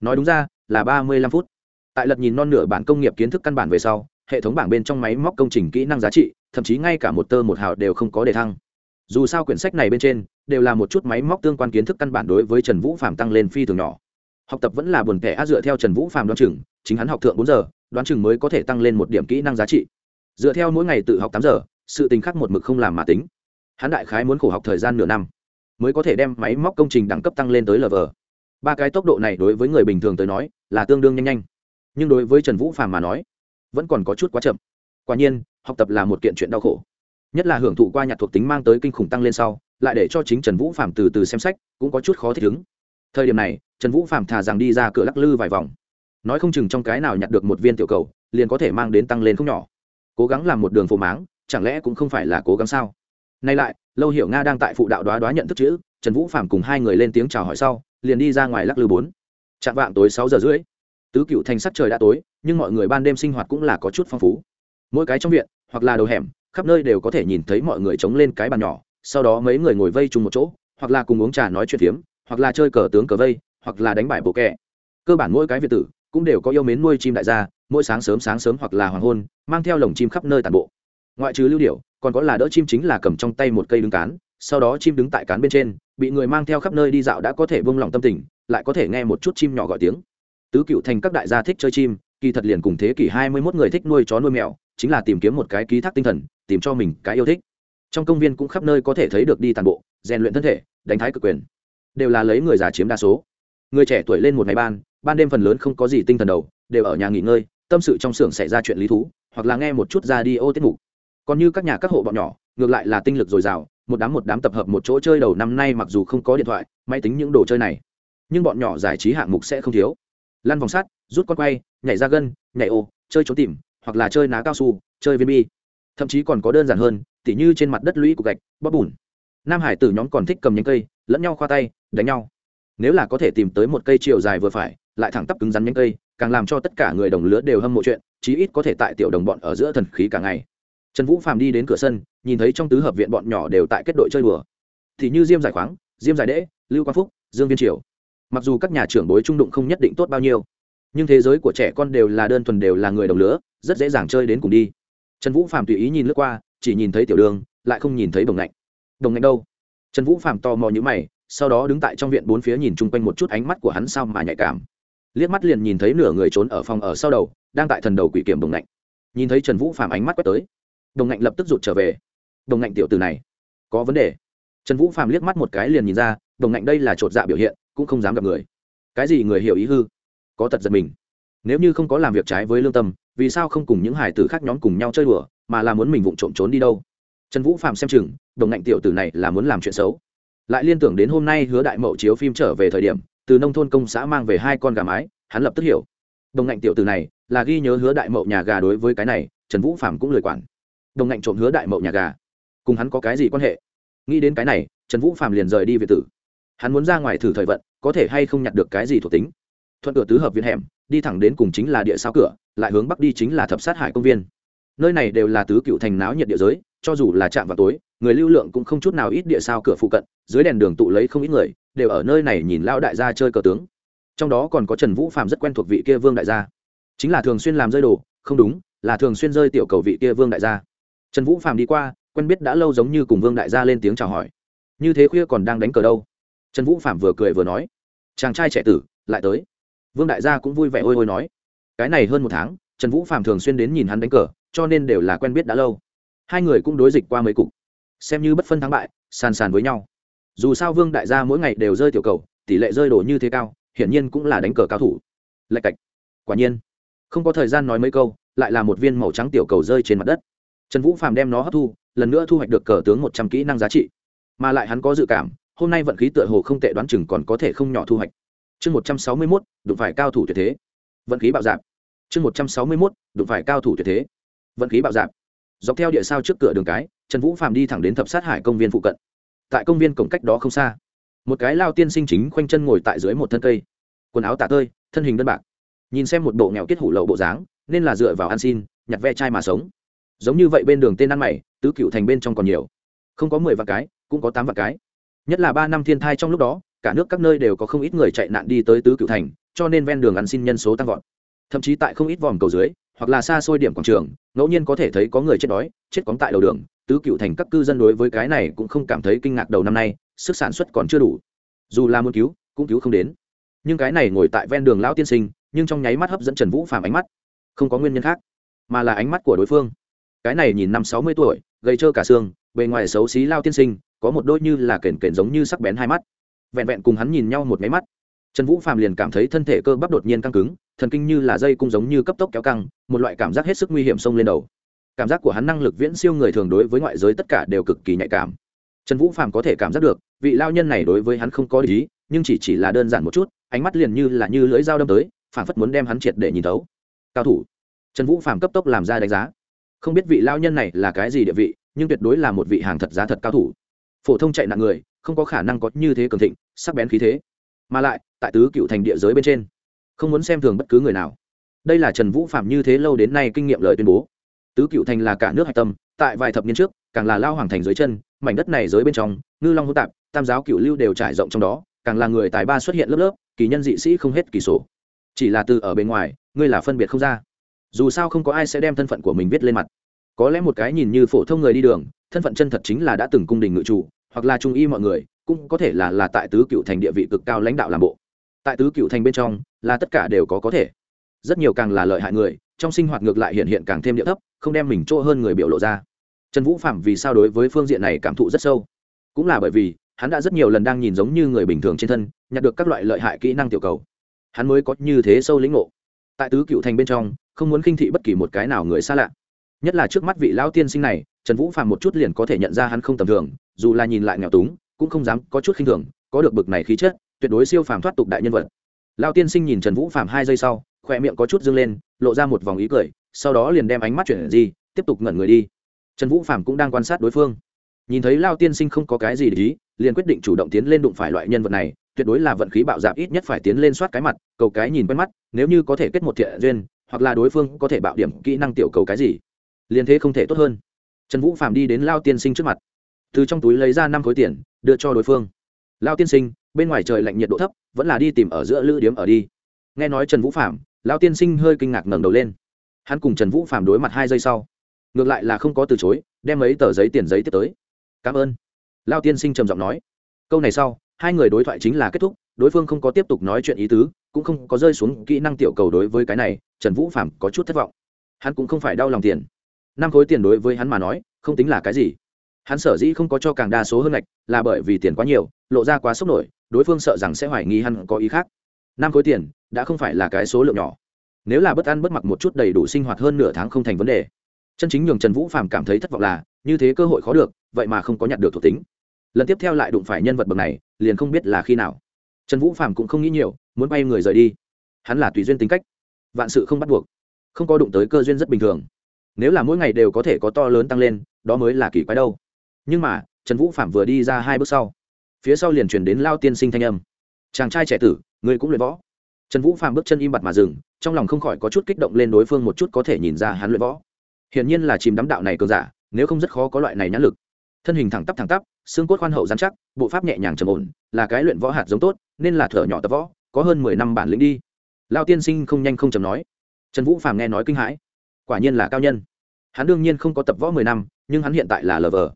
Nói đúng ra, là ba mươi lăm phút. Tại lật nhìn non nửa bản công nghiệp kiến thức căn bản về sau, hệ thống bảng bên trong máy móc công trình kỹ năng giá trị, thậm chí ngay cả một tơ một hào đều không có đề thăng dù sao quyển sách này bên trên đều là một chút máy móc tương quan kiến thức căn bản đối với trần vũ phạm tăng lên phi thường nhỏ. Học tập vẫn là buồn tẻ á dựa theo trần vũ phạm đoán chừng, chính hắn học thượng bốn giờ, đoán chừng mới có thể tăng lên một điểm kỹ năng giá trị. Dựa theo mỗi ngày tự học tám giờ, sự tình khắc một mực không làm mà tính. Hắn đại khái muốn khổ học thời gian nửa năm, mới có thể đem máy móc công trình đẳng cấp tăng lên tới lv ba cái tốc độ này đối với người bình thường tới nói là tương đương nhanh nhanh. Nhưng đối với trần vũ phàm mà nói, vẫn còn có chút quá chậm. Quả nhiên, học tập là một kiện chuyện đau khổ nhất là hưởng thụ qua nhạc thuộc tính mang tới kinh khủng tăng lên sau, lại để cho chính trần vũ Phạm từ từ xem sách, cũng có chút khó thích ứng. Thời điểm này, trần vũ Phạm thà rằng đi ra cửa lắc lư vài vòng. Nói không chừng trong cái nào nhặt được một viên tiểu cầu, liền có thể mang đến tăng lên không nhỏ. Cố gắng làm một đường phổ máng, chẳng lẽ cũng không phải là cố gắng sao? Nay lại, lâu hiểu nga đang tại phụ đạo đoá đoá nhận thức chữ, trần vũ Phạm cùng hai người lên tiếng chào hỏi sau, liền đi ra ngoài lắc lư bốn. Chạm vạng tối sáu giờ rưỡi. Tứ cựu thành sắc trời đã tối, nhưng mọi người ban đêm sinh hoạt cũng là có chút phong phú. Mỗi cái trong viện, hoặc là đầu hẻm khắp nơi đều có thể nhìn thấy mọi người chống lên cái bàn nhỏ, sau đó mấy người ngồi vây chung một chỗ, hoặc là cùng uống trà nói chuyện phiếm, hoặc là chơi cờ tướng cờ vây, hoặc là đánh bài bộ kẹ. Cơ bản mỗi cái việt tử cũng đều có yêu mến nuôi chim đại gia, mỗi sáng sớm sáng sớm hoặc là hoàng hôn, mang theo lồng chim khắp nơi tàn bộ. Ngoại trừ lưu điệu còn có là đỡ chim chính là cầm trong tay một cây đứng cán, sau đó chim đứng tại cán bên trên, bị người mang theo khắp nơi đi dạo đã có thể bông lòng tâm tình, lại có thể nghe một chút chim nhỏ gọi tiếng. Tứ cựu thành các đại gia thích chơi chim, kỳ thật liền cùng thế kỷ hai mươi 21 người thích nuôi chó nuôi mèo chính là tìm kiếm một cái ký thác tinh thần, tìm cho mình cái yêu thích. Trong công viên cũng khắp nơi có thể thấy được đi tàn bộ, rèn luyện thân thể, đánh thái cực quyền. Đều là lấy người già chiếm đa số. Người trẻ tuổi lên một ngày ban ban đêm phần lớn không có gì tinh thần đầu, đều ở nhà nghỉ ngơi, tâm sự trong xưởng xảy ra chuyện lý thú, hoặc là nghe một chút ra đi ô tiết mục. Còn như các nhà các hộ bọn nhỏ, ngược lại là tinh lực dồi dào, một đám một đám tập hợp một chỗ chơi đầu năm nay mặc dù không có điện thoại, máy tính những đồ chơi này, nhưng bọn nhỏ giải trí hạng mục sẽ không thiếu. Lăn vòng sắt, rút con quay, nhảy ra gân, nhảy ô, chơi trốn tìm hoặc là chơi ná cao su, chơi viên bi. Thậm chí còn có đơn giản hơn, tỉ như trên mặt đất lũy cục gạch, bóp bùn. Nam hải tử nhóm còn thích cầm nhánh cây, lẫn nhau khoa tay, đánh nhau. Nếu là có thể tìm tới một cây chiều dài vừa phải, lại thẳng tắp cứng rắn nhánh cây, càng làm cho tất cả người đồng lứa đều hâm mộ chuyện, chí ít có thể tại tiểu đồng bọn ở giữa thần khí cả ngày. Trần vũ phàm đi đến cửa sân, nhìn thấy trong tứ hợp viện bọn nhỏ đều tại kết đội chơi đùa. Thì như diêm giải khoáng, diêm giải đễ, lưu quang phúc, dương viên triều. Mặc dù các nhà trưởng bối trung đụng không nhất định tốt bao nhiêu, nhưng thế giới của trẻ con đều là đơn thuần đều là người đồng lứa rất dễ dàng chơi đến cùng đi. Trần vũ phạm tùy ý nhìn lướt qua, chỉ nhìn thấy tiểu đường, lại không nhìn thấy đồng ngạnh. Đồng ngạnh đâu? Trần vũ phạm tò mò như mày, sau đó đứng tại trong viện bốn phía nhìn chung quanh một chút ánh mắt của hắn sao mà nhạy cảm. Liếc mắt liền nhìn thấy nửa người trốn ở phòng ở sau đầu, đang tại thần đầu quỷ kiểm đồng ngạnh. Nhìn thấy trần vũ phạm ánh mắt quét tới đồng ngạnh lập tức rụt trở về. Đồng ngạnh tiểu từ này, có vấn đề. Trần vũ phạm liếc mắt một cái liền nhìn ra đồng ngạnh đây là chột dạ biểu hiện, cũng không dám gặp người. Cái gì người hiểu ý hư? Có tật giật mình. Nếu như không có làm việc trái với lương tâm vì sao không cùng những hải tử khác nhóm cùng nhau chơi đùa, mà là muốn mình vụng trộm trốn đi đâu? Trần vũ phạm xem chừng, đồng ngạnh tiểu tử này là muốn làm chuyện xấu. Lại liên tưởng đến hôm nay hứa đại mậu chiếu phim trở về thời điểm, từ nông thôn công xã mang về hai con gà mái, hắn lập tức hiểu. Đồng ngạnh tiểu tử này là ghi nhớ hứa đại mậu nhà gà đối với cái này, trần vũ phạm cũng lời quản. Đồng ngạnh trộm hứa đại mậu nhà gà. Cùng hắn có cái gì quan hệ? Nghĩ đến cái này, trần vũ phạm liền rời đi về tử. Hắn muốn ra ngoài thử thời vận, có thể hay không nhặt được cái gì thuộc tính? Thuận cửa tứ hợp viên hẻm, đi thẳng đến cùng chính là địa sao cửa lại hướng bắc đi chính là thập sát hải công viên. Nơi này đều là tứ cựu thành náo nhiệt địa giới, cho dù là chạm vào tối, người lưu lượng cũng không chút nào ít địa sao cửa phụ cận, dưới đèn đường tụ lấy không ít người, đều ở nơi này nhìn lão đại gia chơi cờ tướng. Trong đó còn có trần vũ phạm rất quen thuộc vị kia vương đại gia. Chính là thường xuyên làm rơi đồ, không đúng, là thường xuyên rơi tiểu cầu vị kia vương đại gia. Trần vũ phạm đi qua, quen biết đã lâu giống như cùng vương đại gia lên tiếng chào hỏi. Như thế khuya còn đang đánh cờ đâu? Trần vũ phạm vừa cười vừa nói. Chàng trai trẻ tử, lại tới. Vương đại gia cũng vui vẻ ôi ôi nói cái này hơn một tháng, trần vũ phạm thường xuyên đến nhìn hắn đánh cờ, cho nên đều là quen biết đã lâu. Hai người cũng đối dịch qua mấy cục. Xem như bất phân thắng bại, sàn sàn với nhau. Dù sao vương đại gia mỗi ngày đều rơi tiểu cầu, tỷ lệ rơi đổ như thế cao, hiển nhiên cũng là đánh cờ cao thủ. Lạch cạch. Quả nhiên, không có thời gian nói mấy câu, lại là một viên màu trắng tiểu cầu rơi trên mặt đất. Trần vũ phàm đem nó hấp thu, lần nữa thu hoạch được cờ tướng một trăm kỹ năng giá trị. Mà lại hắn có dự cảm, hôm nay vận khí tựa hồ không tệ đoán chừng còn có thể không nhỏ thu hoạch. Chương một trăm sáu mươi mốt, đụng phải cao thủ tuyệt thế vận khí bạo dạp. Chương một trăm sáu mươi mốt, đụng phải cao thủ tuyệt thế. Vận khí bạo dạp. Dọc theo địa sao trước cửa đường cái, trần vũ phàm đi thẳng đến thập sát hải công viên phụ cận. Tại công viên cổng cách đó không xa, một cái lao tiên sinh chính khoanh chân ngồi tại dưới một thân cây. Quần áo tả tơi, thân hình đơn bạc. Nhìn xem một bộ nghèo kết hủ lậu bộ dáng, nên là dựa vào ăn xin, nhặt ve chai mà sống. Giống như vậy bên đường tên ăn mày, tứ cựu thành bên trong còn nhiều. Không có mười vạn cái, cũng có tám vạn cái. Nhất là ba năm thiên thai trong lúc đó, cả nước các nơi đều có không ít người chạy nạn đi tới tứ cựu thành cho nên ven đường ăn xin nhân số tăng vọt. Thậm chí tại không ít vòm cầu dưới, hoặc là xa xôi điểm quảng trường, ngẫu nhiên có thể thấy có người chết đói, chết cóng tại đầu đường, tứ cựu thành các cư dân đối với cái này cũng không cảm thấy kinh ngạc đầu năm nay, sức sản xuất còn chưa đủ. Dù là muốn cứu, cũng cứu không đến. Nhưng cái này ngồi tại ven đường lão tiên sinh, nhưng trong nháy mắt hấp dẫn trần vũ phàm ánh mắt. Không có nguyên nhân khác, mà là ánh mắt của đối phương. Cái này nhìn năm sáu mươi tuổi gây trơ cả xương, bề ngoài xấu xí lao tiên sinh, có một đôi như là kền kền giống như sắc bén hai mắt. Vẹn vẹn cùng hắn nhìn nhau một máy mắt trần vũ phàm liền cảm thấy thân thể cơ bắp đột nhiên căng cứng, thần kinh như là dây cung giống như cấp tốc kéo căng, một loại cảm giác hết sức nguy hiểm xông lên đầu. Cảm giác của hắn năng lực viễn siêu người thường đối với ngoại giới tất cả đều cực kỳ nhạy cảm. Trần vũ phàm có thể cảm giác được, vị lao nhân này đối với hắn không có lý nhưng chỉ chỉ là đơn giản một chút, ánh mắt liền như là như lưỡi dao đâm tới phản phất muốn đem hắn triệt để nhìn thấu. Cao thủ. Trần vũ phàm cấp tốc làm ra đánh giá. Không biết vị lao nhân này là cái gì địa vị, nhưng tuyệt đối là một vị hàng thật giá thật cao thủ. Phổ thông chạy nạn người, không có khả năng có như thế cường thịnh, sắc bén khí thế mà lại, tại tứ cựu thành địa giới bên trên, không muốn xem thường bất cứ người nào. Đây là trần vũ phạm như thế lâu đến nay kinh nghiệm lời tuyên bố. Tứ cựu thành là cả nước hạch tâm, tại vài thập niên trước, càng là lao hoàng thành dưới chân, mảnh đất này dưới bên trong, ngư long hô tạp, tam giáo cựu lưu đều trải rộng trong đó, càng là người tài ba xuất hiện lớp lớp, kỳ nhân dị sĩ không hết kỳ sổ. Chỉ là từ ở bên ngoài, ngươi là phân biệt không ra. Dù sao không có ai sẽ đem thân phận của mình viết lên mặt. Có lẽ một cái nhìn như phổ thông người đi đường, thân phận chân thật chính là đã từng cung đình ngự chủ, hoặc là trung y mọi người cũng có thể là là tại tứ cựu thành địa vị cực cao lãnh đạo làm bộ. Tại tứ cựu thành bên trong, là tất cả đều có có thể. Rất nhiều càng là lợi hại người, trong sinh hoạt ngược lại hiện hiện càng thêm địa thấp, không đem mình chỗ hơn người biểu lộ ra. Trần vũ phạm vì sao đối với phương diện này cảm thụ rất sâu? Cũng là bởi vì, hắn đã rất nhiều lần đang nhìn giống như người bình thường trên thân, nhặt được các loại lợi hại kỹ năng tiểu cầu. Hắn mới có như thế sâu lĩnh ngộ. Tại tứ cựu thành bên trong, không muốn khinh thị bất kỳ một cái nào người xa lạ. Nhất là trước mắt vị lão tiên sinh này, trần vũ phạm một chút liền có thể nhận ra hắn không tầm thường, dù là nhìn lại nghèo túng cũng không dám có chút khinh thường có được bực này khí chất tuyệt đối siêu phàm thoát tục đại nhân vật. Lao tiên sinh nhìn trần vũ phạm hai giây sau khoe miệng có chút dâng lên lộ ra một vòng ý cười sau đó liền đem ánh mắt chuyển đi, tiếp tục ngẩn người đi. Trần vũ phạm cũng đang quan sát đối phương. Nhìn thấy lao tiên sinh không có cái gì để ý liền quyết định chủ động tiến lên đụng phải loại nhân vật này tuyệt đối là vận khí bạo dạp ít nhất phải tiến lên soát cái mặt cầu cái nhìn quen mắt nếu như có thể kết một thiện duyên hoặc là đối phương có thể bạo điểm kỹ năng tiểu cầu cái gì liền thế không thể tốt hơn. Trần vũ phạm đi đến lao tiên sinh trước mặt từ trong túi lấy ra năm khối tiền, đưa cho đối phương. Lao tiên sinh, bên ngoài trời lạnh nhiệt độ thấp, vẫn là đi tìm ở giữa lữ điếm ở đi. Nghe nói trần vũ phạm lao tiên sinh hơi kinh ngạc ngẩng đầu lên. Hắn cùng trần vũ phạm đối mặt hai giây sau, ngược lại là không có từ chối, đem mấy tờ giấy tiền giấy tiếp tới. Cảm ơn. Lao tiên sinh trầm giọng nói. Câu này sau, hai người đối thoại chính là kết thúc, đối phương không có tiếp tục nói chuyện ý tứ, cũng không có rơi xuống kỹ năng tiểu cầu đối với cái này, trần vũ phạm có chút thất vọng. Hắn cũng không phải đau lòng tiền. Năm khối tiền đối với hắn mà nói, không tính là cái gì hắn sở dĩ không có cho càng đa số hơn ngạch, là bởi vì tiền quá nhiều, lộ ra quá sốc nổi, đối phương sợ rằng sẽ hoài nghi hắn có ý khác. Năm khối tiền, đã không phải là cái số lượng nhỏ. Nếu là bất ăn bất mặc một chút đầy đủ sinh hoạt hơn nửa tháng không thành vấn đề. Chân chính nhường trần vũ phàm cảm thấy thất vọng là, như thế cơ hội khó được, vậy mà không có nhặt được thuộc tính. Lần tiếp theo lại đụng phải nhân vật bậc này, liền không biết là khi nào. Trần vũ phàm cũng không nghĩ nhiều, muốn bay người rời đi. Hắn là tùy duyên tính cách. Vạn sự không bắt buộc. Không có đụng tới cơ duyên rất bình thường. Nếu là mỗi ngày đều có thể có to lớn tăng lên, đó mới là kỳ quái đâu nhưng mà, trần vũ phạm vừa đi ra hai bước sau. Phía sau liền chuyển đến lao tiên sinh thanh âm. Chàng trai trẻ tử người cũng luyện võ. Trần vũ phạm bước chân im bặt mà dừng, trong lòng không khỏi có chút kích động lên đối phương một chút có thể nhìn ra hắn luyện võ. Hiển nhiên là chìm đắm đạo này cường giả, nếu không rất khó có loại này nhãn lực. Thân hình thẳng tắp thẳng tắp, xương cốt khoan hậu dán chắc, bộ pháp nhẹ nhàng trầm ổn, là cái luyện võ hạt giống tốt, nên là thở nhỏ tập võ, có hơn mười năm bản lĩnh đi. Lao tiên sinh không nhanh không chầm nói. Trần vũ phàm nghe nói kinh hãi. Quả nhiên là cao nhân. Hắn đương nhiên không có tập võ mười năm, nhưng hắn hiện tại là lờ vờ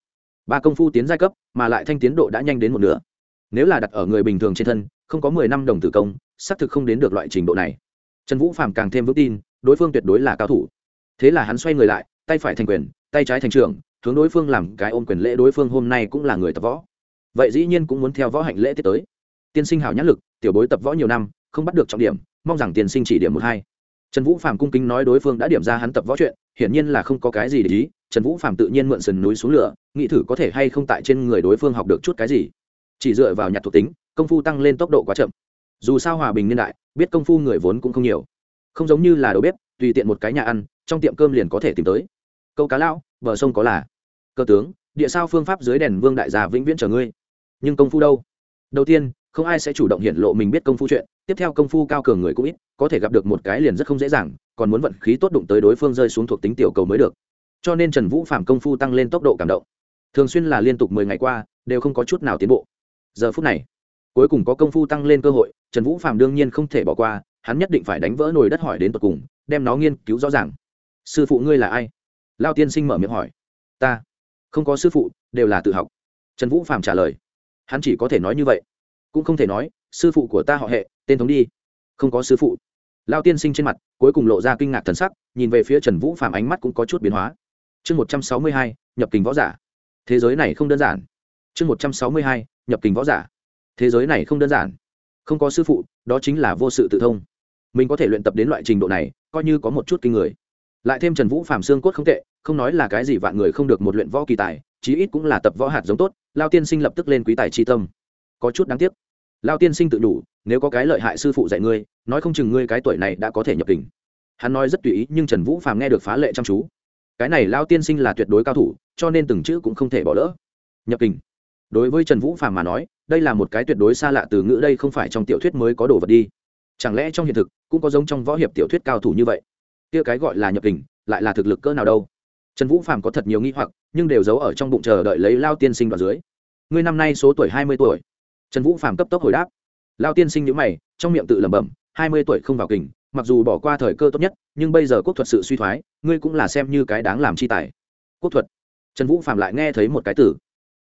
ba công phu tiến giai cấp, mà lại thanh tiến độ đã nhanh đến một nửa. Nếu là đặt ở người bình thường trên thân, không có mười năm đồng tử công, xác thực không đến được loại trình độ này. Trần vũ Phạm càng thêm vững tin, đối phương tuyệt đối là cao thủ. Thế là hắn xoay người lại, tay phải thành quyền, tay trái thành trường hướng đối phương làm cái ôm quyền lễ đối phương hôm nay cũng là người tập võ. Vậy dĩ nhiên cũng muốn theo võ hạnh lễ tiết tới. Tiên sinh hảo nhãn lực, tiểu bối tập võ nhiều năm, không bắt được trọng điểm, mong rằng tiên sinh chỉ điểm một hai. Trần vũ phạm cung kính nói đối phương đã điểm ra hắn tập võ chuyện, hiển nhiên là không có cái gì để ý trần vũ phạm tự nhiên mượn sườn núi xuống lửa, nghĩ thử có thể hay không tại trên người đối phương học được chút cái gì. Chỉ dựa vào nhặt thuộc tính, công phu tăng lên tốc độ quá chậm. Dù sao hòa bình niên đại, biết công phu người vốn cũng không nhiều. Không giống như là đầu bếp, tùy tiện một cái nhà ăn, trong tiệm cơm liền có thể tìm tới. Câu cá lão, bờ sông có là. Cơ tướng, địa sao phương pháp dưới đèn vương đại gia vĩnh viễn chờ ngươi. Nhưng công phu đâu? Đầu tiên, không ai sẽ chủ động hiện lộ mình biết công phu chuyện, tiếp theo công phu cao cường người cũng ít, có thể gặp được một cái liền rất không dễ dàng, còn muốn vận khí tốt đụng tới đối phương rơi xuống thuộc tính tiểu cầu mới được cho nên trần vũ phạm công phu tăng lên tốc độ cảm động. Thường xuyên là liên tục mười ngày qua, đều không có chút nào tiến bộ. Giờ phút này, cuối cùng có công phu tăng lên cơ hội, trần vũ phạm đương nhiên không thể bỏ qua, hắn nhất định phải đánh vỡ nồi đất hỏi đến tột cùng, đem nó nghiên cứu rõ ràng. Sư phụ ngươi là ai? Lao tiên sinh mở miệng hỏi. Ta, không có sư phụ, đều là tự học. Trần vũ phạm trả lời. Hắn chỉ có thể nói như vậy. Cũng không thể nói, sư phụ của ta họ hệ, tên thống đi. Không có sư phụ. Lao tiên sinh trên mặt, cuối cùng lộ ra kinh ngạc thần sắc, nhìn về phía trần vũ phạm ánh mắt cũng có chút biến hóa chương một trăm sáu mươi hai, nhập kình võ giả. Thế giới này không đơn giản. Chương một trăm sáu mươi hai, nhập kình võ giả. Thế giới này không đơn giản. Không có sư phụ, đó chính là vô sự tự thông. Mình có thể luyện tập đến loại trình độ này, coi như có một chút kinh người. Lại thêm trần vũ phạm xương cốt không tệ, không nói là cái gì vạn người không được một luyện võ kỳ tài, chí ít cũng là tập võ hạt giống tốt, lao tiên sinh lập tức lên quý tài tri tâm. Có chút đáng tiếc. Lao tiên sinh tự đủ, nếu có cái lợi hại sư phụ dạy ngươi, nói không chừng ngươi cái tuổi này đã có thể nhập kình. Hắn nói rất tùy ý, nhưng trần vũ Phạm nghe được phá lệ chăm chú cái này lao tiên sinh là tuyệt đối cao thủ, cho nên từng chữ cũng không thể bỏ lỡ. Nhập kình. Đối với trần vũ phàm mà nói, đây là một cái tuyệt đối xa lạ từ ngữ, đây không phải trong tiểu thuyết mới có đồ vật đi. Chẳng lẽ trong hiện thực cũng có giống trong võ hiệp tiểu thuyết cao thủ như vậy? Kia cái gọi là nhập kình, lại là thực lực cỡ nào đâu? Trần vũ phàm có thật nhiều nghi hoặc, nhưng đều giấu ở trong bụng chờ đợi lấy lao tiên sinh vào dưới. Ngươi năm nay số tuổi hai mươi tuổi. Trần vũ phàm cấp tốc hồi đáp. Lao tiên sinh nhữ mày, trong miệng tự lẩm bẩm, hai mươi tuổi không vào kình mặc dù bỏ qua thời cơ tốt nhất, nhưng bây giờ quốc thuật sự suy thoái, ngươi cũng là xem như cái đáng làm chi tài. Quốc thuật. Trần vũ phạm lại nghe thấy một cái từ.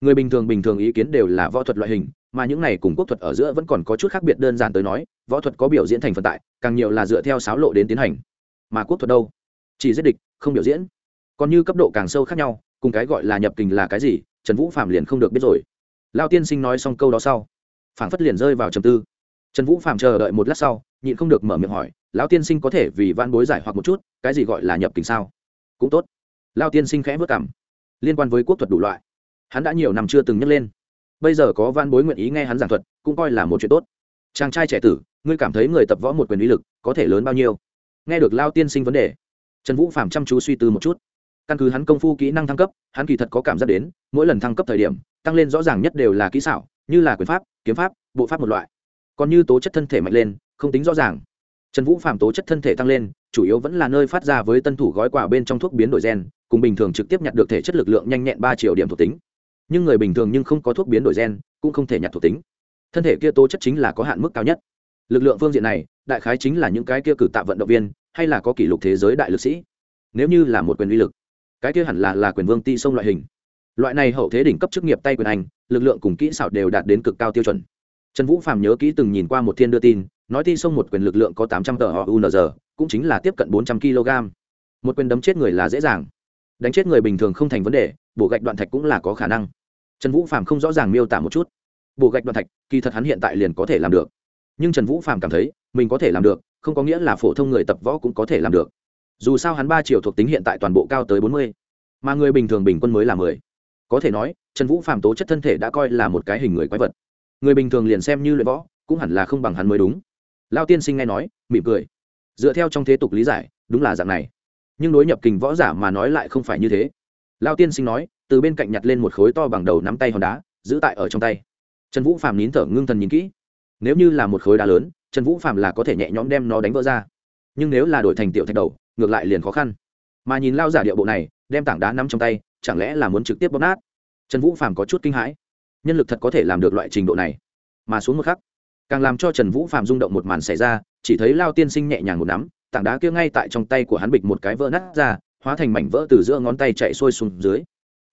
Người bình thường bình thường ý kiến đều là võ thuật loại hình, mà những này cùng quốc thuật ở giữa vẫn còn có chút khác biệt đơn giản tới nói, võ thuật có biểu diễn thành phần tại, càng nhiều là dựa theo sáo lộ đến tiến hành. Mà quốc thuật đâu? Chỉ giết địch, không biểu diễn. Còn như cấp độ càng sâu khác nhau, cùng cái gọi là nhập kình là cái gì, trần vũ phạm liền không được biết rồi. Lao tiên sinh nói xong câu đó sau, phảng phất liền rơi vào trầm tư trần vũ phạm chờ đợi một lát sau, nhịn không được mở miệng hỏi, lão tiên sinh có thể vì van bối giải hoặc một chút, cái gì gọi là nhập kình sao? Cũng tốt. Lao tiên sinh khẽ vất cảm liên quan với quốc thuật đủ loại, hắn đã nhiều năm chưa từng nhắc lên. Bây giờ có van bối nguyện ý nghe hắn giảng thuật, cũng coi là một chuyện tốt. Chàng trai trẻ tử, ngươi cảm thấy người tập võ một quyền uy lực có thể lớn bao nhiêu? Nghe được lao tiên sinh vấn đề, trần vũ phạm chăm chú suy tư một chút. Căn cứ hắn công phu kỹ năng thăng cấp, hắn kỳ thật có cảm giác đến, mỗi lần thăng cấp thời điểm, tăng lên rõ ràng nhất đều là kỹ xảo, như là quyền pháp, kiếm pháp, bộ pháp một loại còn như tố chất thân thể mạnh lên, không tính rõ ràng. Trần vũ phạm tố chất thân thể tăng lên, chủ yếu vẫn là nơi phát ra với tân thủ gói quà bên trong thuốc biến đổi gen, cùng bình thường trực tiếp nhặt được thể chất lực lượng nhanh nhẹn ba triệu điểm thuộc tính. Nhưng người bình thường nhưng không có thuốc biến đổi gen, cũng không thể nhặt thuộc tính. Thân thể kia tố chất chính là có hạn mức cao nhất. Lực lượng phương diện này, đại khái chính là những cái kia cử tạ vận động viên, hay là có kỷ lục thế giới đại lực sĩ. Nếu như là một quyền uy lực, cái kia hẳn là là quyền vương ti sông loại hình. Loại này hậu thế đỉnh cấp chức nghiệp tay quyền anh, lực lượng cùng kỹ xảo đều đạt đến cực cao tiêu chuẩn trần vũ phạm nhớ kỹ từng nhìn qua một thiên đưa tin, nói thi sông một quyền lực lượng có tám trăm tờ họ unz cũng chính là tiếp cận bốn trăm kg. Một quyền đấm chết người là dễ dàng. Đánh chết người bình thường không thành vấn đề, bổ gạch đoạn thạch cũng là có khả năng. Trần vũ phạm không rõ ràng miêu tả một chút. Bổ gạch đoạn thạch, kỳ thật hắn hiện tại liền có thể làm được. Nhưng trần vũ phạm cảm thấy, mình có thể làm được, không có nghĩa là phổ thông người tập võ cũng có thể làm được. Dù sao hắn ba triệu thuộc tính hiện tại toàn bộ cao tới bốn mươi, mà người bình thường bình quân mới là mười. Có thể nói, trần vũ phạm tố chất thân thể đã coi là một cái hình người quái vật người bình thường liền xem như luyện võ, cũng hẳn là không bằng hắn mới đúng. Lao tiên sinh nghe nói, mỉm cười. Dựa theo trong thế tục lý giải, đúng là dạng này. Nhưng đối nhập kình võ giả mà nói lại không phải như thế. Lao tiên sinh nói, từ bên cạnh nhặt lên một khối to bằng đầu nắm tay hòn đá, giữ tại ở trong tay. Trần vũ phạm nín thở ngưng thần nhìn kỹ. Nếu như là một khối đá lớn, trần vũ phạm là có thể nhẹ nhõm đem nó đánh vỡ ra. Nhưng nếu là đổi thành tiểu thạch đầu, ngược lại liền khó khăn. Mà nhìn lao giả điệu bộ này, đem tảng đá nắm trong tay, chẳng lẽ là muốn trực tiếp bóp nát? Trần vũ phàm có chút kinh hãi nhân lực thật có thể làm được loại trình độ này. Mà xuống một khắc, càng làm cho trần vũ Phạm rung động một màn xảy ra, chỉ thấy lao tiên sinh nhẹ nhàng một nắm, tảng đá kia ngay tại trong tay của hắn bịch một cái vỡ nát ra, hóa thành mảnh vỡ từ giữa ngón tay chạy sôi xuống dưới.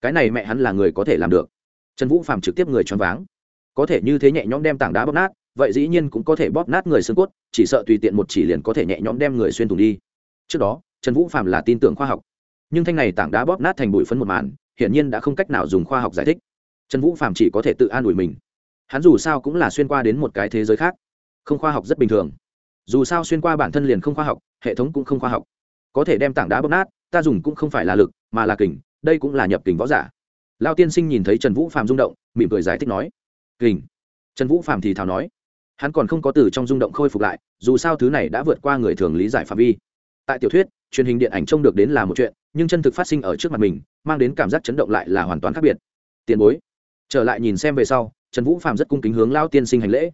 Cái này mẹ hắn là người có thể làm được. Trần vũ Phạm trực tiếp người choáng váng. Có thể như thế nhẹ nhõm đem tảng đá bóp nát, vậy dĩ nhiên cũng có thể bóp nát người xương cốt, chỉ sợ tùy tiện một chỉ liền có thể nhẹ nhõm đem người xuyên thủng đi. Trước đó, trần vũ Phạm là tin tưởng khoa học, nhưng thanh này tảng đá bóp nát thành bụi phấn một màn, hiển nhiên đã không cách nào dùng khoa học giải thích trần vũ phạm chỉ có thể tự an ủi mình. Hắn dù sao cũng là xuyên qua đến một cái thế giới khác. Không khoa học rất bình thường. Dù sao xuyên qua bản thân liền không khoa học, hệ thống cũng không khoa học. Có thể đem tảng đá bóp nát, ta dùng cũng không phải là lực, mà là kình, đây cũng là nhập kình võ giả. Lao tiên sinh nhìn thấy trần vũ phạm rung động, mỉm cười giải thích nói, kình. Trần vũ phạm thì thào nói, hắn còn không có từ trong rung động khôi phục lại, dù sao thứ này đã vượt qua người thường lý giải phạm vi. Tại tiểu thuyết, truyền hình điện ảnh trông được đến là một chuyện, nhưng chân thực phát sinh ở trước mặt mình, mang đến cảm giác chấn động lại là hoàn toàn khác biệt. Tiền bối trở lại nhìn xem về sau, trần vũ phạm rất cung kính hướng lao tiên sinh hành lễ.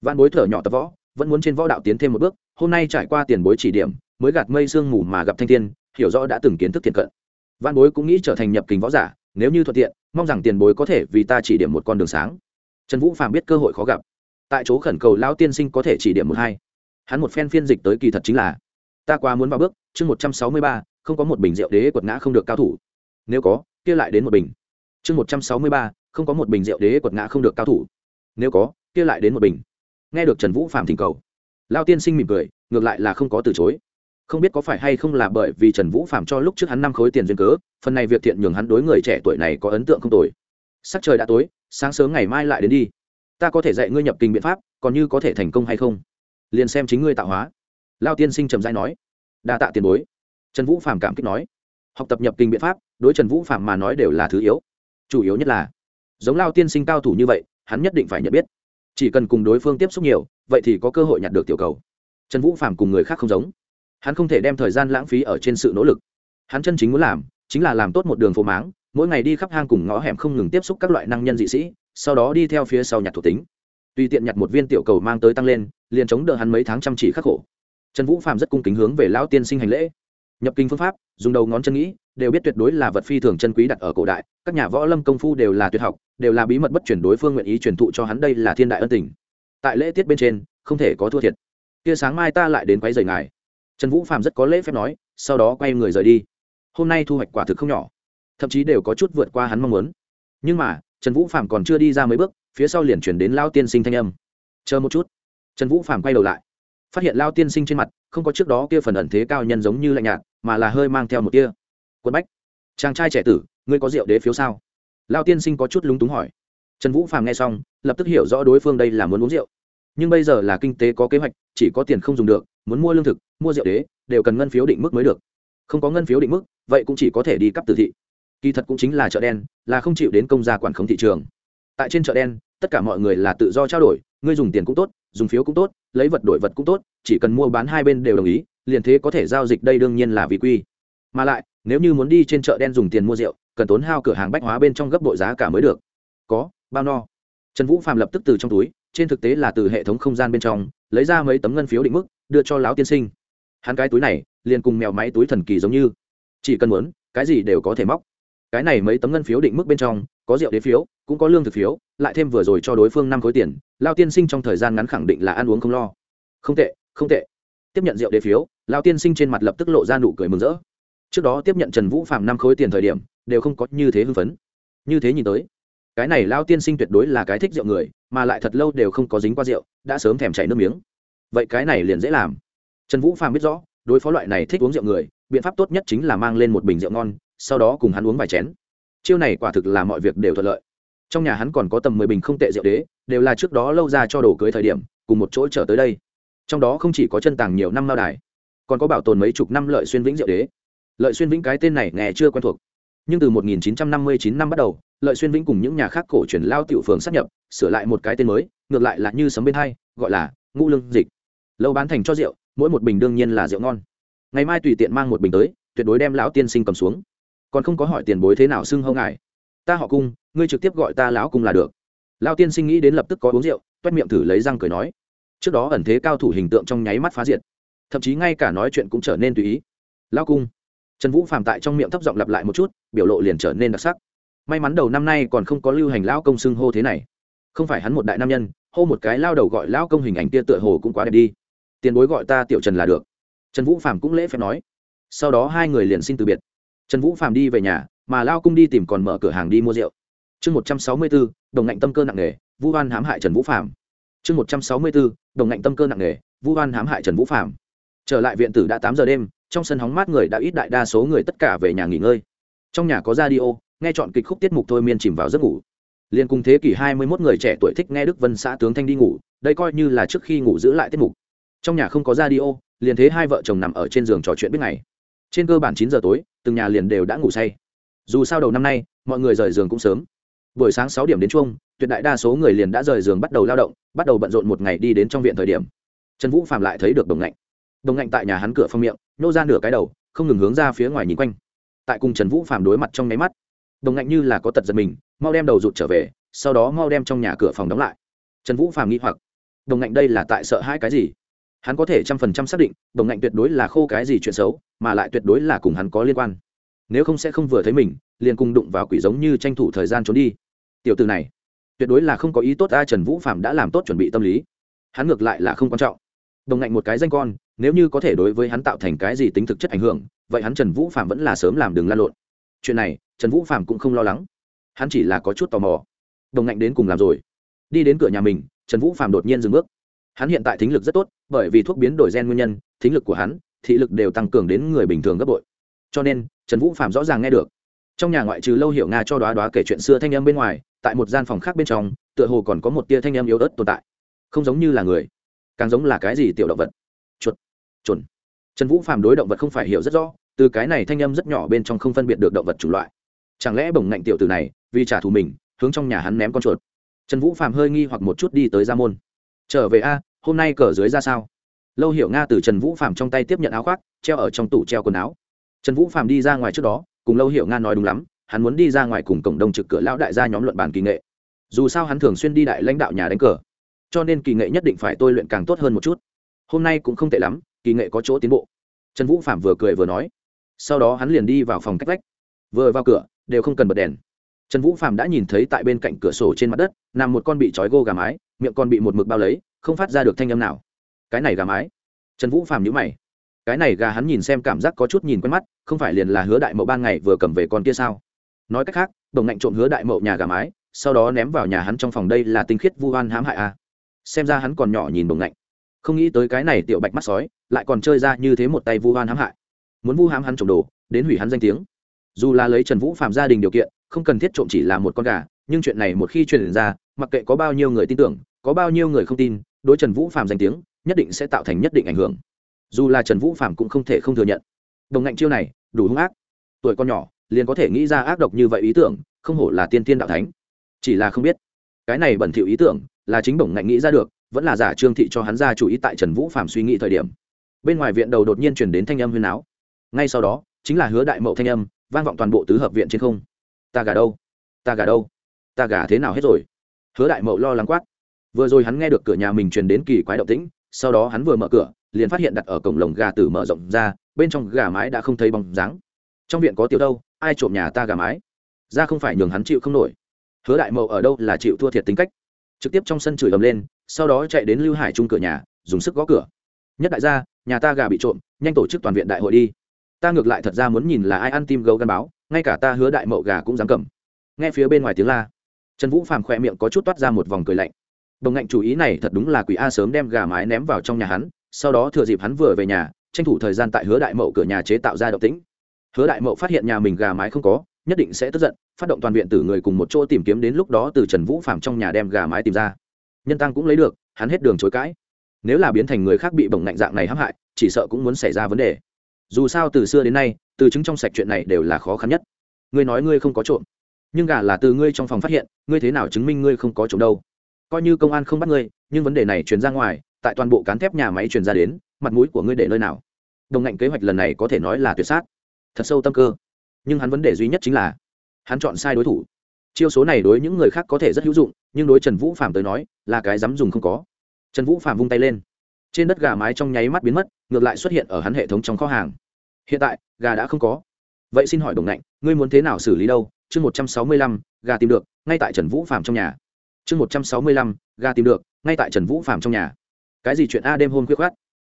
Văn bối thở nhỏ tập võ, vẫn muốn trên võ đạo tiến thêm một bước, hôm nay trải qua tiền bối chỉ điểm, mới gạt mây sương mù mà gặp thanh thiên, hiểu rõ đã từng kiến thức thiện cận. Văn bối cũng nghĩ trở thành nhập kính võ giả, nếu như thuận tiện, mong rằng tiền bối có thể vì ta chỉ điểm một con đường sáng. Trần vũ phạm biết cơ hội khó gặp. Tại chỗ khẩn cầu lao tiên sinh có thể chỉ điểm một hai. Hắn một phen phiên dịch tới kỳ thật chính là, ta quá muốn vào bước, chương một trăm sáu mươi ba, không có một bình rượu đế quật ngã không được cao thủ. Nếu có, kia lại đến một bình. Chương một trăm sáu mươi ba không có một bình rượu đế quật ngã không được cao thủ. Nếu có, kia lại đến một bình. Nghe được trần vũ phạm thỉnh cầu, lao tiên sinh mỉm cười, ngược lại là không có từ chối. Không biết có phải hay không là bởi vì trần vũ phạm cho lúc trước hắn năm khối tiền duyên cớ, phần này việc thiện nhường hắn đối người trẻ tuổi này có ấn tượng không tồi. Sắc trời đã tối, sáng sớm ngày mai lại đến đi. Ta có thể dạy ngươi nhập kinh biện pháp, còn như có thể thành công hay không? Liền xem chính ngươi tạo hóa. Lao tiên sinh trầm dai nói. Đa tạ tiền bối. Trần vũ phạm cảm kích nói. Học tập nhập kinh biện pháp, đối trần vũ phạm mà nói đều là thứ yếu. Chủ yếu nhất là giống lao tiên sinh cao thủ như vậy, hắn nhất định phải nhận biết. Chỉ cần cùng đối phương tiếp xúc nhiều, vậy thì có cơ hội nhặt được tiểu cầu. Trần vũ phạm cùng người khác không giống. Hắn không thể đem thời gian lãng phí ở trên sự nỗ lực. Hắn chân chính muốn làm, chính là làm tốt một đường phố máng, mỗi ngày đi khắp hang cùng ngõ hẻm không ngừng tiếp xúc các loại năng nhân dị sĩ, sau đó đi theo phía sau nhặt thuộc tính. Tùy tiện nhặt một viên tiểu cầu mang tới tăng lên, liền chống đỡ hắn mấy tháng chăm chỉ khắc khổ. Trần vũ phạm rất cung kính hướng về lão tiên sinh hành lễ. Nhập kinh phương pháp, dùng đầu ngón chân nghĩ đều biết tuyệt đối là vật phi thường chân quý đặt ở cổ đại, các nhà võ lâm công phu đều là tuyệt học, đều là bí mật bất chuyển đối phương nguyện ý truyền thụ cho hắn đây là thiên đại ân tình. Tại lễ tiết bên trên, không thể có thua thiệt. Kia sáng mai ta lại đến quấy rầy ngài. Trần vũ phạm rất có lễ phép nói, sau đó quay người rời đi. Hôm nay thu hoạch quả thực không nhỏ, thậm chí đều có chút vượt qua hắn mong muốn. Nhưng mà, trần vũ phạm còn chưa đi ra mấy bước, phía sau liền chuyển đến lao tiên sinh thanh âm. Chờ một chút. Trần vũ phạm quay đầu lại. Phát hiện lao tiên sinh trên mặt, không có trước đó kia phần ẩn thế cao nhân giống như lạnh nhạt, mà là hơi mang theo một kia quân bách. Chàng trai trẻ tử, ngươi có rượu đế phiếu sao? Lao tiên sinh có chút lúng túng hỏi. Trần vũ phàm nghe xong, lập tức hiểu rõ đối phương đây là muốn uống rượu. Nhưng bây giờ là kinh tế có kế hoạch, chỉ có tiền không dùng được, muốn mua lương thực, mua rượu đế, đều cần ngân phiếu định mức mới được. Không có ngân phiếu định mức, vậy cũng chỉ có thể đi cấp từ thị. Kỳ thật cũng chính là chợ đen, là không chịu đến công gia quản khống thị trường. Tại trên chợ đen, tất cả mọi người là tự do trao đổi, ngươi dùng tiền cũng tốt, dùng phiếu cũng tốt, lấy vật đổi vật cũng tốt, chỉ cần mua bán hai bên đều đồng ý, liền thế có thể giao dịch đây đương nhiên là vì quy. Mà lại nếu như muốn đi trên chợ đen dùng tiền mua rượu, cần tốn hao cửa hàng bách hóa bên trong gấp bội giá cả mới được. Có, bao no. Trần vũ phạm lập tức từ trong túi, trên thực tế là từ hệ thống không gian bên trong, lấy ra mấy tấm ngân phiếu định mức, đưa cho lão tiên sinh. Hắn cái túi này, liền cùng mèo máy túi thần kỳ giống như. Chỉ cần muốn, cái gì đều có thể móc. Cái này mấy tấm ngân phiếu định mức bên trong, có rượu đế phiếu, cũng có lương thực phiếu, lại thêm vừa rồi cho đối phương năm khối tiền lao tiên sinh trong thời gian ngắn khẳng định là ăn uống không lo. Không tệ không tệ. Tiếp nhận rượu đế phiếu lao tiên sinh trên mặt lập tức lộ ra nụ cười mừng rỡ trước đó tiếp nhận trần vũ phạm năm khối tiền thời điểm, đều không có như thế hưng phấn. Như thế nhìn tới, cái này lao tiên sinh tuyệt đối là cái thích rượu người, mà lại thật lâu đều không có dính qua rượu, đã sớm thèm chảy nước miếng. Vậy cái này liền dễ làm. Trần vũ phạm biết rõ, đối phó loại này thích uống rượu người, biện pháp tốt nhất chính là mang lên một bình rượu ngon, sau đó cùng hắn uống vài chén. Chiêu này quả thực là mọi việc đều thuận lợi. Trong nhà hắn còn có tầm mười bình không tệ rượu đế, đều là trước đó lâu ra cho đồ cưới thời điểm, cùng một chỗ trở tới đây. Trong đó không chỉ có chân tàng nhiều năm lao đài, còn có bảo tồn mấy chục năm lợi xuyên vĩnh rượu đế lợi xuyên vĩnh cái tên này nghe chưa quen thuộc. Nhưng từ 1959 năm bắt đầu, lợi xuyên vĩnh cùng những nhà khác cổ truyền lao tiểu phường sát nhập, sửa lại một cái tên mới, ngược lại là như sấm bên hai, gọi là ngũ lương dịch. Lâu bán thành cho rượu, mỗi một bình đương nhiên là rượu ngon. Ngày mai tùy tiện mang một bình tới, tuyệt đối đem lão tiên sinh cầm xuống. Còn không có hỏi tiền bối thế nào xưng hâu ngài. Ta họ cung, ngươi trực tiếp gọi ta lão cung là được. Lao tiên sinh nghĩ đến lập tức có uống rượu, toét miệng thử lấy răng cười nói. Trước đó ẩn thế cao thủ hình tượng trong nháy mắt phá diệt. Thậm chí ngay cả nói chuyện cũng trở nên tùy ý. Lao cung trần vũ Phạm tại trong miệng thấp giọng lặp lại một chút, biểu lộ liền trở nên đặc sắc. May mắn đầu năm nay còn không có lưu hành lão công xưng hô thế này. Không phải hắn một đại nam nhân, hô một cái lao đầu gọi lão công hình ảnh tia tựa hồ cũng quá đẹp đi. Tiền bối gọi ta tiểu trần là được. Trần vũ Phạm cũng lễ phép nói. Sau đó hai người liền xin từ biệt. Trần vũ Phạm đi về nhà, mà lao cung đi tìm còn mở cửa hàng đi mua rượu. Chương một trăm sáu mươi bốn, đồng ngạnh tâm cơ nặng nề, vu oan hãm hại trần vũ Phạm. chương một trăm sáu mươi bốn, đồng ngạnh tâm cơ nặng nề, vu oan hãm hại trần vũ Phạm. trở lại viện tử đã tám giờ đêm trong sân hóng mát người đã ít đại đa số người tất cả về nhà nghỉ ngơi. Trong nhà có radio, nghe chọn kịch khúc tiết mục thôi miên chìm vào giấc ngủ. Liên cùng thế kỷ hai mươi 21 người trẻ tuổi thích nghe đức vân xã tướng thanh đi ngủ, đây coi như là trước khi ngủ giữ lại tiết mục. Trong nhà không có radio, liền thế hai vợ chồng nằm ở trên giường trò chuyện biết ngày. Trên cơ bản chín giờ tối, từng nhà liền đều đã ngủ say. Dù sao đầu năm nay, mọi người rời giường cũng sớm. Buổi sáng sáu điểm đến chung tuyệt đại đa số người liền đã rời giường bắt đầu lao động, bắt đầu bận rộn một ngày đi đến trong viện thời điểm. Trần vũ phạm lại thấy được đồng ngạnh đồng ngạnh tại nhà hắn cửa phong miệng, nhô ra nửa cái đầu, không ngừng hướng ra phía ngoài nhìn quanh. Tại cùng trần vũ phạm đối mặt trong nháy mắt, đồng ngạnh như là có tật giật mình, mau đem đầu rụt trở về, sau đó mau đem trong nhà cửa phòng đóng lại. Trần vũ phạm nghĩ hoặc, đồng ngạnh đây là tại sợ hai cái gì? Hắn có thể trăm phần trăm xác định, đồng ngạnh tuyệt đối là khô cái gì chuyện xấu, mà lại tuyệt đối là cùng hắn có liên quan. Nếu không sẽ không vừa thấy mình, liền cùng đụng vào quỷ giống như tranh thủ thời gian trốn đi. Tiểu từ này, tuyệt đối là không có ý tốt ai trần vũ phạm đã làm tốt chuẩn bị tâm lý. Hắn ngược lại là không quan trọng đồng ngạnh một cái danh con, nếu như có thể đối với hắn tạo thành cái gì tính thực chất ảnh hưởng, vậy hắn trần vũ phạm vẫn là sớm làm đường lan lộn. Chuyện này, trần vũ phạm cũng không lo lắng. Hắn chỉ là có chút tò mò. Đồng ngạnh đến cùng làm rồi. Đi đến cửa nhà mình, trần vũ phạm đột nhiên dừng bước. Hắn hiện tại thính lực rất tốt, bởi vì thuốc biến đổi gen nguyên nhân, thính lực của hắn, thị lực đều tăng cường đến người bình thường gấp bội. Cho nên, trần vũ phạm rõ ràng nghe được. Trong nhà ngoại trừ lâu hiểu nga cho đoá đoá kể chuyện xưa thanh âm bên ngoài, tại một gian phòng khác bên trong, tựa hồ còn có một tia thanh âm yếu ớt tồn tại. Không giống như là người càng giống là cái gì tiểu động vật? Chuột. Chuồn. Trần vũ phạm đối động vật không phải hiểu rất rõ, từ cái này thanh âm rất nhỏ bên trong không phân biệt được động vật chủng loại. Chẳng lẽ bổng ngạnh tiểu từ này, vì trả thù mình, hướng trong nhà hắn ném con chuột? Trần vũ phạm hơi nghi hoặc một chút đi tới ra môn. Trở về a, hôm nay cờ dưới ra sao? Lâu hiểu nga từ trần vũ phạm trong tay tiếp nhận áo khoác, treo ở trong tủ treo quần áo. Trần vũ phạm đi ra ngoài trước đó, cùng lâu hiểu nga nói đúng lắm, hắn muốn đi ra ngoài cùng cộng đồng trực cửa lão đại gia nhóm luận bàn kỳ nghệ. Dù sao hắn thường xuyên đi đại lãnh đạo nhà đánh cờ cho nên kỳ nghệ nhất định phải tôi luyện càng tốt hơn một chút. Hôm nay cũng không tệ lắm, kỳ nghệ có chỗ tiến bộ. Trần vũ phạm vừa cười vừa nói. Sau đó hắn liền đi vào phòng cách vách. Vừa vào cửa, đều không cần bật đèn. Trần vũ phạm đã nhìn thấy tại bên cạnh cửa sổ trên mặt đất, nằm một con bị trói gô gà mái, miệng con bị một mực bao lấy, không phát ra được thanh âm nào. Cái này gà mái. Trần vũ phạm nhữ mày. Cái này gà hắn nhìn xem cảm giác có chút nhìn quen mắt, không phải liền là hứa đại mậu ban ngày vừa cầm về con kia sao? Nói cách khác, đồng ngạnh trộm hứa đại mậu nhà gà mái, sau đó ném vào nhà hắn trong phòng đây là tinh khiết vu oan hãm hại à xem ra hắn còn nhỏ nhìn bồng ngạnh. Không nghĩ tới cái này tiểu bạch mắt sói lại còn chơi ra như thế một tay vu hoan hãm hại. Muốn vu hãm hắn trộm đồ, đến hủy hắn danh tiếng. Dù là lấy trần vũ phạm gia đình điều kiện, không cần thiết trộm chỉ là một con gà, nhưng chuyện này một khi truyền ra, mặc kệ có bao nhiêu người tin tưởng, có bao nhiêu người không tin, đối trần vũ phạm danh tiếng, nhất định sẽ tạo thành nhất định ảnh hưởng. Dù là trần vũ phạm cũng không thể không thừa nhận. Đồng ngạnh chiêu này, đủ hung ác. Tuổi con nhỏ, liền có thể nghĩ ra ác độc như vậy ý tưởng, không hổ là tiên tiên đạo thánh. Chỉ là không biết. Cái này bẩn thỉu ý tưởng là chính bổng ngạnh nghĩ ra được, vẫn là giả trương thị cho hắn ra chủ ý tại trần vũ phạm suy nghĩ thời điểm. Bên ngoài viện đầu đột nhiên chuyển đến thanh âm huyền áo ngay sau đó, chính là hứa đại mậu thanh âm, vang vọng toàn bộ tứ hợp viện trên không. Ta gà đâu? Ta gà đâu? Ta gà thế nào hết rồi? Hứa đại mậu lo lắng quát. Vừa rồi hắn nghe được cửa nhà mình truyền đến kỳ quái động tĩnh, sau đó hắn vừa mở cửa, liền phát hiện đặt ở cổng lồng gà tử mở rộng ra, bên trong gà mái đã không thấy bóng dáng. Trong viện có tiểu đâu, ai trộm nhà ta gà mái? Ra không phải nhường hắn chịu không nổi. Hứa đại mậu ở đâu là chịu thua thiệt tính cách trực tiếp trong sân chửi ầm lên, sau đó chạy đến lưu hải trung cửa nhà, dùng sức gõ cửa. Nhất đại gia, nhà ta gà bị trộm, nhanh tổ chức toàn viện đại hội đi. Ta ngược lại thật ra muốn nhìn là ai ăn tim gấu gắn báo, ngay cả ta hứa đại mậu gà cũng dám cầm. Nghe phía bên ngoài tiếng la, trần vũ phàm khỏe miệng có chút toát ra một vòng cười lạnh. Đồng ngạnh chủ ý này thật đúng là quỷ a sớm đem gà mái ném vào trong nhà hắn, sau đó thừa dịp hắn vừa về nhà, tranh thủ thời gian tại hứa đại mậu cửa nhà chế tạo ra động tĩnh. Hứa đại mậu phát hiện nhà mình gà mái không có nhất định sẽ tức giận, phát động toàn viện tử người cùng một chỗ tìm kiếm đến lúc đó từ trần vũ phạm trong nhà đem gà mái tìm ra. Nhân tăng cũng lấy được, hắn hết đường chối cãi. Nếu là biến thành người khác bị bổng nạnh dạng này hãm hại, chỉ sợ cũng muốn xảy ra vấn đề. Dù sao từ xưa đến nay, từ chứng trong sạch chuyện này đều là khó khăn nhất. Ngươi nói ngươi không có trộm, nhưng gà là từ ngươi trong phòng phát hiện, ngươi thế nào chứng minh ngươi không có trộm đâu? Coi như công an không bắt ngươi, nhưng vấn đề này truyền ra ngoài, tại toàn bộ cán thép nhà máy truyền ra đến, mặt mũi của ngươi để nơi nào? Đồng ngạnh kế hoạch lần này có thể nói là tuyệt sát. Thật sâu tâm cơ nhưng hắn vấn đề duy nhất chính là hắn chọn sai đối thủ. Chiêu số này đối những người khác có thể rất hữu dụng, nhưng đối trần vũ phạm tới nói, là cái dám dùng không có. Trần vũ phạm vung tay lên. Trên đất gà mái trong nháy mắt biến mất, ngược lại xuất hiện ở hắn hệ thống trong kho hàng. Hiện tại, gà đã không có. Vậy xin hỏi đồng ngạnh ngươi muốn thế nào xử lý đâu? Chương một trăm sáu mươi lăm, gà tìm được, ngay tại trần vũ phạm trong nhà. Chương một trăm sáu mươi lăm, gà tìm được, ngay tại trần vũ phạm trong nhà. Cái gì chuyện a đêm hôm khuyết khát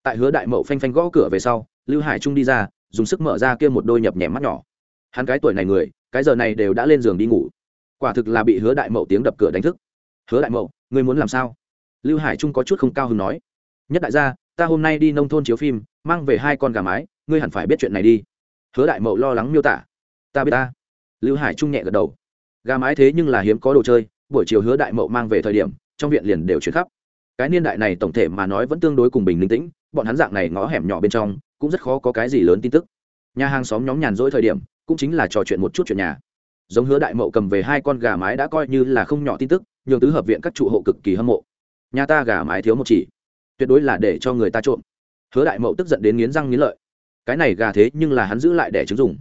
tại hứa đại mậu phanh phanh gõ cửa về sau, lưu hải trung đi ra, dùng sức mở ra kia một đôi nhập nhèm mắt nhỏ hắn cái tuổi này người, cái giờ này đều đã lên giường đi ngủ. Quả thực là bị hứa đại mậu tiếng đập cửa đánh thức. Hứa đại mậu, ngươi muốn làm sao? Lưu hải trung có chút không cao hứng nói. Nhất đại gia, ta hôm nay đi nông thôn chiếu phim, mang về hai con gà mái, ngươi hẳn phải biết chuyện này đi. Hứa đại mậu lo lắng miêu tả. Ta biết ta. Lưu hải trung nhẹ gật đầu. Gà mái thế nhưng là hiếm có đồ chơi, buổi chiều hứa đại mậu mang về thời điểm, trong viện liền đều chuyển khắp. Cái niên đại này tổng thể mà nói vẫn tương đối cùng bình linh tĩnh, bọn hắn dạng này ngõ hẻm nhỏ bên trong, cũng rất khó có cái gì lớn tin tức. Nhà hàng xóm nhóm nhàn rỗi thời điểm cũng chính là trò chuyện một chút chuyện nhà. Giống hứa đại mậu cầm về hai con gà mái đã coi như là không nhỏ tin tức, nhường tứ hợp viện các trụ hộ cực kỳ hâm mộ. Nhà ta gà mái thiếu một chỉ. Tuyệt đối là để cho người ta trộm. Hứa đại mậu tức giận đến nghiến răng nghiến lợi. Cái này gà thế nhưng là hắn giữ lại để chứng dùng.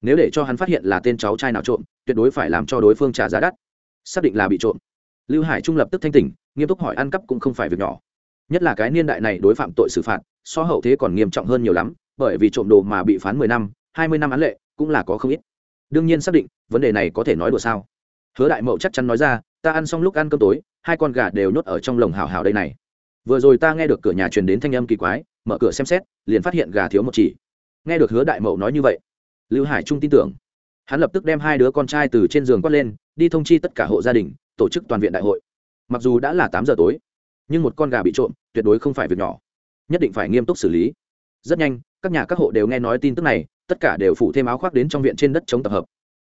Nếu để cho hắn phát hiện là tên cháu trai nào trộm, tuyệt đối phải làm cho đối phương trả giá đắt. Xác định là bị trộm. Lưu hải trung lập tức thanh tỉnh, nghiêm túc hỏi ăn cắp cũng không phải việc nhỏ. Nhất là cái niên đại này đối phạm tội xử phạt, so hậu thế còn nghiêm trọng hơn nhiều lắm, bởi vì trộm đồ mà bị phán mười năm, hai mươi năm án lệ cũng là có không ít. Đương nhiên xác định, vấn đề này có thể nói đùa sao? Hứa đại mậu chắc chắn nói ra, ta ăn xong lúc ăn cơm tối, hai con gà đều nhốt ở trong lồng hào hào đây này. Vừa rồi ta nghe được cửa nhà truyền đến thanh âm kỳ quái, mở cửa xem xét, liền phát hiện gà thiếu một chỉ. Nghe được hứa đại mậu nói như vậy, lưu hải trung tin tưởng. Hắn lập tức đem hai đứa con trai từ trên giường quát lên, đi thông chi tất cả hộ gia đình, tổ chức toàn viện đại hội. Mặc dù đã là tám giờ tối, nhưng một con gà bị trộm, tuyệt đối không phải việc nhỏ, nhất định phải nghiêm túc xử lý. Rất nhanh, các nhà các hộ đều nghe nói tin tức này tất cả đều phủ thêm áo khoác đến trong viện trên đất chống tập hợp.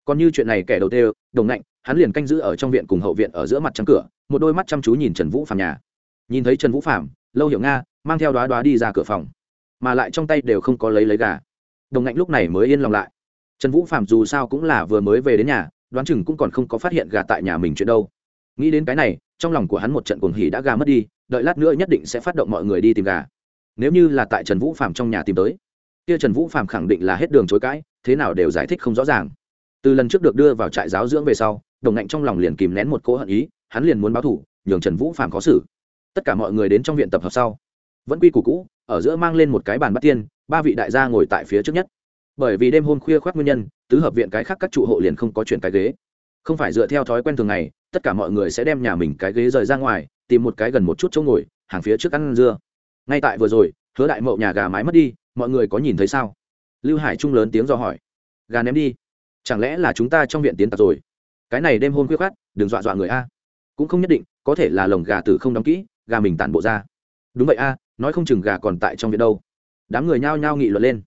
Còn như chuyện này kẻ đầu tiên đồng nạnh, hắn liền canh giữ ở trong viện cùng hậu viện ở giữa mặt trăng cửa một đôi mắt chăm chú nhìn trần vũ phạm nhà. Nhìn thấy trần vũ phạm lâu hiểu nga mang theo đoá đoá đi ra cửa phòng mà lại trong tay đều không có lấy lấy gà. Đồng nạnh lúc này mới yên lòng lại. Trần vũ phạm dù sao cũng là vừa mới về đến nhà đoán chừng cũng còn không có phát hiện gà tại nhà mình chuyện đâu. Nghĩ đến cái này trong lòng của hắn một trận cuồng hỉ đã gà mất đi đợi lát nữa nhất định sẽ phát động mọi người đi tìm gà. Nếu như là tại trần vũ phạm trong nhà tìm tới kia trần vũ phạm khẳng định là hết đường chối cãi, thế nào đều giải thích không rõ ràng. Từ lần trước được đưa vào trại giáo dưỡng về sau, đồng ngạnh trong lòng liền kìm nén một cỗ hận ý, hắn liền muốn báo thủ, nhường trần vũ phạm khó xử. Tất cả mọi người đến trong viện tập hợp sau, vẫn quy củ cũ, ở giữa mang lên một cái bàn bắt tiên, ba vị đại gia ngồi tại phía trước nhất. Bởi vì đêm hôm khuya khoác nguyên nhân, tứ hợp viện cái khác các trụ hộ liền không có chuyện cái ghế. Không phải dựa theo thói quen thường ngày, tất cả mọi người sẽ đem nhà mình cái ghế rời ra ngoài, tìm một cái gần một chút chỗ ngồi, hàng phía trước ăn dưa. Ngay tại vừa rồi, hứa đại mậu nhà gà mái mất đi mọi người có nhìn thấy sao? Lưu hải trung lớn tiếng do hỏi. Gà ném đi. Chẳng lẽ là chúng ta trong viện tiến tạc rồi? Cái này đêm hôm khuyết khát đừng dọa dọa người a. Cũng không nhất định, có thể là lồng gà tử không đóng kỹ, gà mình tản bộ ra. Đúng vậy a, nói không chừng gà còn tại trong viện đâu. Đám người nhao nhao nghị luận lên.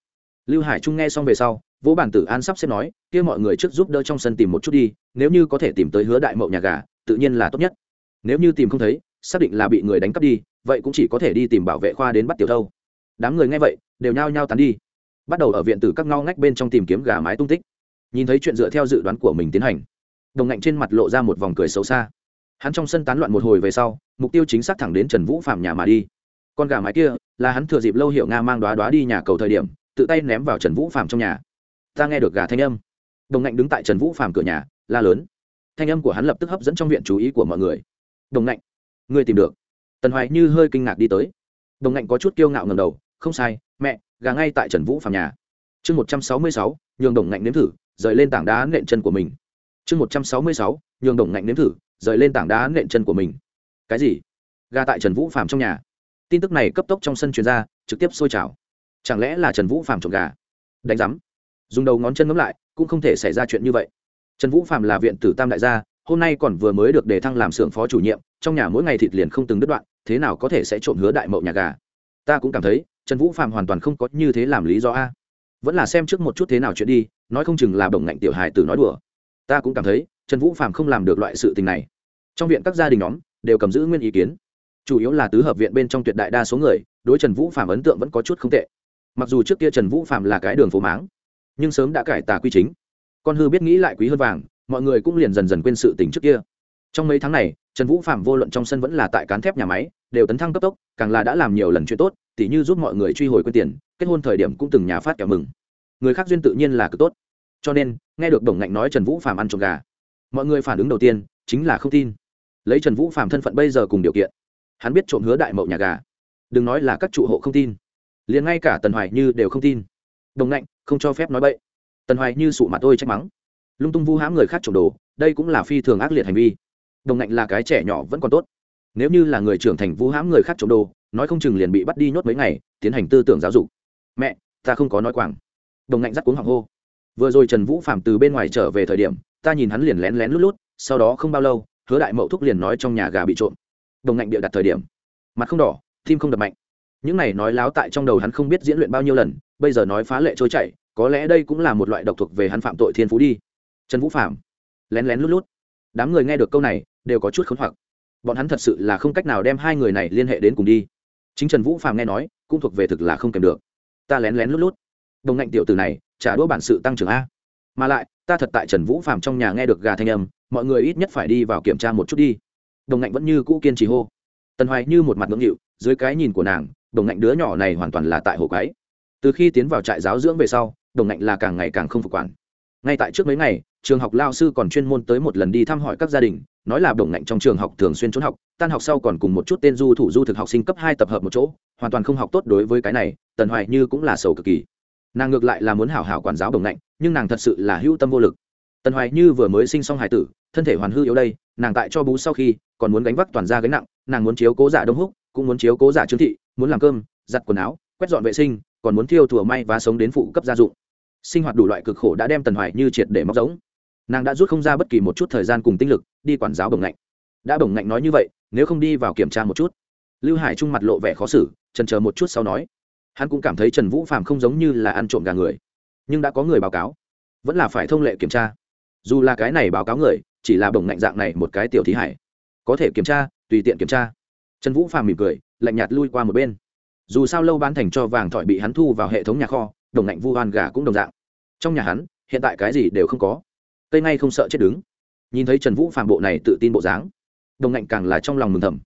Lưu hải trung nghe xong về sau, vỗ bản tử an sắp xếp nói, kia mọi người trước giúp đỡ trong sân tìm một chút đi, nếu như có thể tìm tới hứa đại mậu nhà gà, tự nhiên là tốt nhất. Nếu như tìm không thấy, xác định là bị người đánh cắp đi, vậy cũng chỉ có thể đi tìm bảo vệ khoa đến bắt tiểu thâu. Đám người nghe vậy đều nhao nhao tán đi. Bắt đầu ở viện tử các ngao ngách bên trong tìm kiếm gà mái tung tích. Nhìn thấy chuyện dựa theo dự đoán của mình tiến hành, đồng ngạnh trên mặt lộ ra một vòng cười xấu xa. Hắn trong sân tán loạn một hồi về sau, mục tiêu chính xác thẳng đến trần vũ phạm nhà mà đi. Con gà mái kia là hắn thừa dịp lâu hiệu nga mang đoá đoá đi nhà cầu thời điểm, tự tay ném vào trần vũ phạm trong nhà. Ta nghe được gà thanh âm. Đồng ngạnh đứng tại trần vũ phạm cửa nhà, la lớn. Thanh âm của hắn lập tức hấp dẫn trong viện chú ý của mọi người. Đồng ngạnh, ngươi tìm được. Tần hoài như hơi kinh ngạc đi tới. Đồng ngạnh có chút kiêu ngạo ngầm đầu, không sai mẹ, gà ngay tại trần vũ phạm nhà. Chương một trăm sáu mươi sáu, nhường đồng ngạnh nếm thử, rời lên tảng đá nện chân của mình. Chương một trăm sáu mươi sáu, nhường đồng ngạnh nếm thử, rời lên tảng đá nện chân của mình. Cái gì? Gà tại trần vũ phạm trong nhà. Tin tức này cấp tốc trong sân chuyên gia trực tiếp sôi trào. Chẳng lẽ là trần vũ phạm trộm gà? Đánh giám dùng đầu ngón chân ngấm lại, cũng không thể xảy ra chuyện như vậy. Trần vũ phạm là viện tử tam đại gia, hôm nay còn vừa mới được đề thăng làm xưởng phó chủ nhiệm, trong nhà mỗi ngày thịt liền không từng đứt đoạn, thế nào có thể sẽ trộm hứa đại mậu nhà gà? Ta cũng cảm thấy trần vũ phạm hoàn toàn không có như thế làm lý do a. Vẫn là xem trước một chút thế nào chuyện đi, nói không chừng là bổng ngạnh tiểu hài tử nói đùa. Ta cũng cảm thấy, trần vũ phạm không làm được loại sự tình này. Trong viện các gia đình nhóm, đều cầm giữ nguyên ý kiến. Chủ yếu là tứ hợp viện bên trong tuyệt đại đa số người, đối trần vũ phạm ấn tượng vẫn có chút không tệ. Mặc dù trước kia trần vũ phạm là cái đường phố máng, nhưng sớm đã cải tà quy chính. Con hư biết nghĩ lại quý hơn vàng, mọi người cũng liền dần dần quên sự tình trước kia. Trong mấy tháng này, trần vũ phạm vô luận trong sân vẫn là tại cán thép nhà máy, đều tấn thăng cấp tốc, càng là đã làm nhiều lần chuyện tốt tỉ như giúp mọi người truy hồi quên tiền, kết hôn thời điểm cũng từng nhà phát kẹo mừng. Người khác duyên tự nhiên là cực tốt. Cho nên, nghe được đồng ngạnh nói trần vũ phạm ăn trộm gà, mọi người phản ứng đầu tiên chính là không tin. Lấy trần vũ phạm thân phận bây giờ cùng điều kiện, hắn biết trộm hứa đại mậu nhà gà. Đừng nói là các trụ hộ không tin, liền ngay cả tần hoài như đều không tin. Đồng ngạnh, không cho phép nói bậy. Tần hoài như sụ mặt tôi trách mắng. Lung tung vu hãm người khác trộm đồ, đây cũng là phi thường ác liệt hành vi. Đồng ngạnh là cái trẻ nhỏ vẫn còn tốt. Nếu như là người trưởng thành vu hãm người khác trộm đồ nói không chừng liền bị bắt đi nhốt mấy ngày, tiến hành tư tưởng giáo dục. Mẹ, ta không có nói quảng. Đồng ngạnh dắt cuống hoàng hô. Vừa rồi trần vũ phạm từ bên ngoài trở về thời điểm, ta nhìn hắn liền lén lén lút lút, sau đó không bao lâu, hứa đại mậu thúc liền nói trong nhà gà bị trộm. Đồng ngạnh bịa đặt thời điểm. Mặt không đỏ, tim không đập mạnh. Những này nói láo tại trong đầu hắn không biết diễn luyện bao nhiêu lần, bây giờ nói phá lệ trôi chảy, có lẽ đây cũng là một loại độc thuộc về hắn phạm tội thiên phú đi. Trần vũ phạm lén lén lút lút. Đám người nghe được câu này, đều có chút khốn hoặc bọn hắn thật sự là không cách nào đem hai người này liên hệ đến cùng đi chính trần vũ phạm nghe nói, cũng thuộc về thực là không kèm được. Ta lén lén lút lút. Đồng ngạnh tiểu từ này trả đũa bản sự tăng trưởng a. Mà lại, ta thật tại trần vũ phạm trong nhà nghe được gà thanh âm, mọi người ít nhất phải đi vào kiểm tra một chút đi. Đồng ngạnh vẫn như cũ kiên trì hô. Tần hoài như một mặt ngưỡng hiệu dưới cái nhìn của nàng, đồng ngạnh đứa nhỏ này hoàn toàn là tại hồ quái. Từ khi tiến vào trại giáo dưỡng về sau, đồng ngạnh là càng ngày càng không phục quản ngay tại trước mấy ngày, trường học lao sư còn chuyên môn tới một lần đi thăm hỏi các gia đình, nói là đồng ngạnh trong trường học thường xuyên trốn học, tan học sau còn cùng một chút tên du thủ du thực học sinh cấp hai tập hợp một chỗ, hoàn toàn không học tốt đối với cái này, tần hoài như cũng là sầu cực kỳ. Nàng ngược lại là muốn hảo hảo quản giáo đồng ngạnh, nhưng nàng thật sự là hữu tâm vô lực. Tần hoài như vừa mới sinh xong hải tử, thân thể hoàn hư yếu đây, nàng tại cho bú sau khi, còn muốn gánh vác toàn ra gánh nặng, nàng muốn chiếu cố giả đông húc, cũng muốn chiếu cố giả trương thị, muốn làm cơm, giặt quần áo, quét dọn vệ sinh, còn muốn thiêu thùa may và sống đến phụ cấp gia dụng sinh hoạt đủ loại cực khổ đã đem tần hoài như triệt để móc giống. Nàng đã rút không ra bất kỳ một chút thời gian cùng tinh lực, đi quản giáo bồng ngạnh. Đã bồng ngạnh nói như vậy, nếu không đi vào kiểm tra một chút. Lưu hải trung mặt lộ vẻ khó xử trần chờ một chút sau nói. Hắn cũng cảm thấy trần vũ phạm không giống như là ăn trộm gà người, nhưng đã có người báo cáo. Vẫn là phải thông lệ kiểm tra. Dù là cái này báo cáo người, chỉ là bồng ngạnh dạng này một cái tiểu thí hải. Có thể kiểm tra, tùy tiện kiểm tra. Trần vũ Phạm mỉm cười, lạnh nhạt lui qua một bên. Dù sao lâu bán thành cho vàng thỏi bị hắn thu vào hệ thống nhà kho đồng ngạnh vu hoan gà cũng đồng dạng. Trong nhà hắn, hiện tại cái gì đều không có. Cây ngay không sợ chết đứng. Nhìn thấy trần vũ phàm bộ này tự tin bộ dáng, đồng ngạnh càng là trong lòng mừng thầm.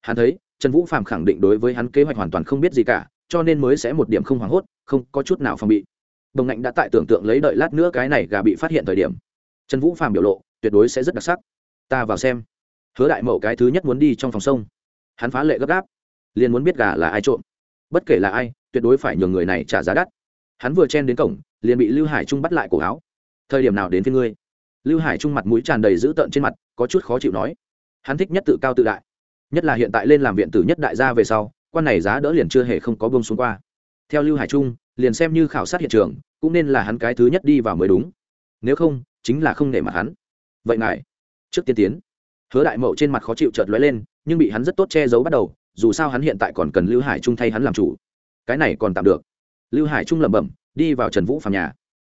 Hắn thấy, trần vũ phàm khẳng định đối với hắn kế hoạch hoàn toàn không biết gì cả, cho nên mới sẽ một điểm không hoảng hốt, không có chút nào phòng bị. Đồng ngạnh đã tại tưởng tượng lấy đợi lát nữa cái này gà bị phát hiện thời điểm. Trần vũ phàm biểu lộ, tuyệt đối sẽ rất đặc sắc. Ta vào xem. Hứa đại mậu cái thứ nhất muốn đi trong phòng sông. Hắn phá lệ gấp gáp. Liền muốn biết gà là ai trộm. Bất kể là ai, tuyệt đối phải nhường người này trả giá đắt hắn vừa chen đến cổng, liền bị lưu hải trung bắt lại cổ áo. Thời điểm nào đến với ngươi? Lưu hải trung mặt mũi tràn đầy dữ tợn trên mặt, có chút khó chịu nói. Hắn thích nhất tự cao tự đại. Nhất là hiện tại lên làm viện tử nhất đại gia về sau, quan này giá đỡ liền chưa hề không có bông xuống qua. Theo lưu hải trung, liền xem như khảo sát hiện trường, cũng nên là hắn cái thứ nhất đi vào mới đúng. Nếu không, chính là không để mặt hắn. Vậy ngài, trước tiên tiến. Hứa đại mậu trên mặt khó chịu chợt lóe lên, nhưng bị hắn rất tốt che giấu bắt đầu, dù sao hắn hiện tại còn cần lưu hải trung thay hắn làm chủ. Cái này còn tạm được lưu hải trung lẩm bẩm, đi vào trần vũ phòng nhà.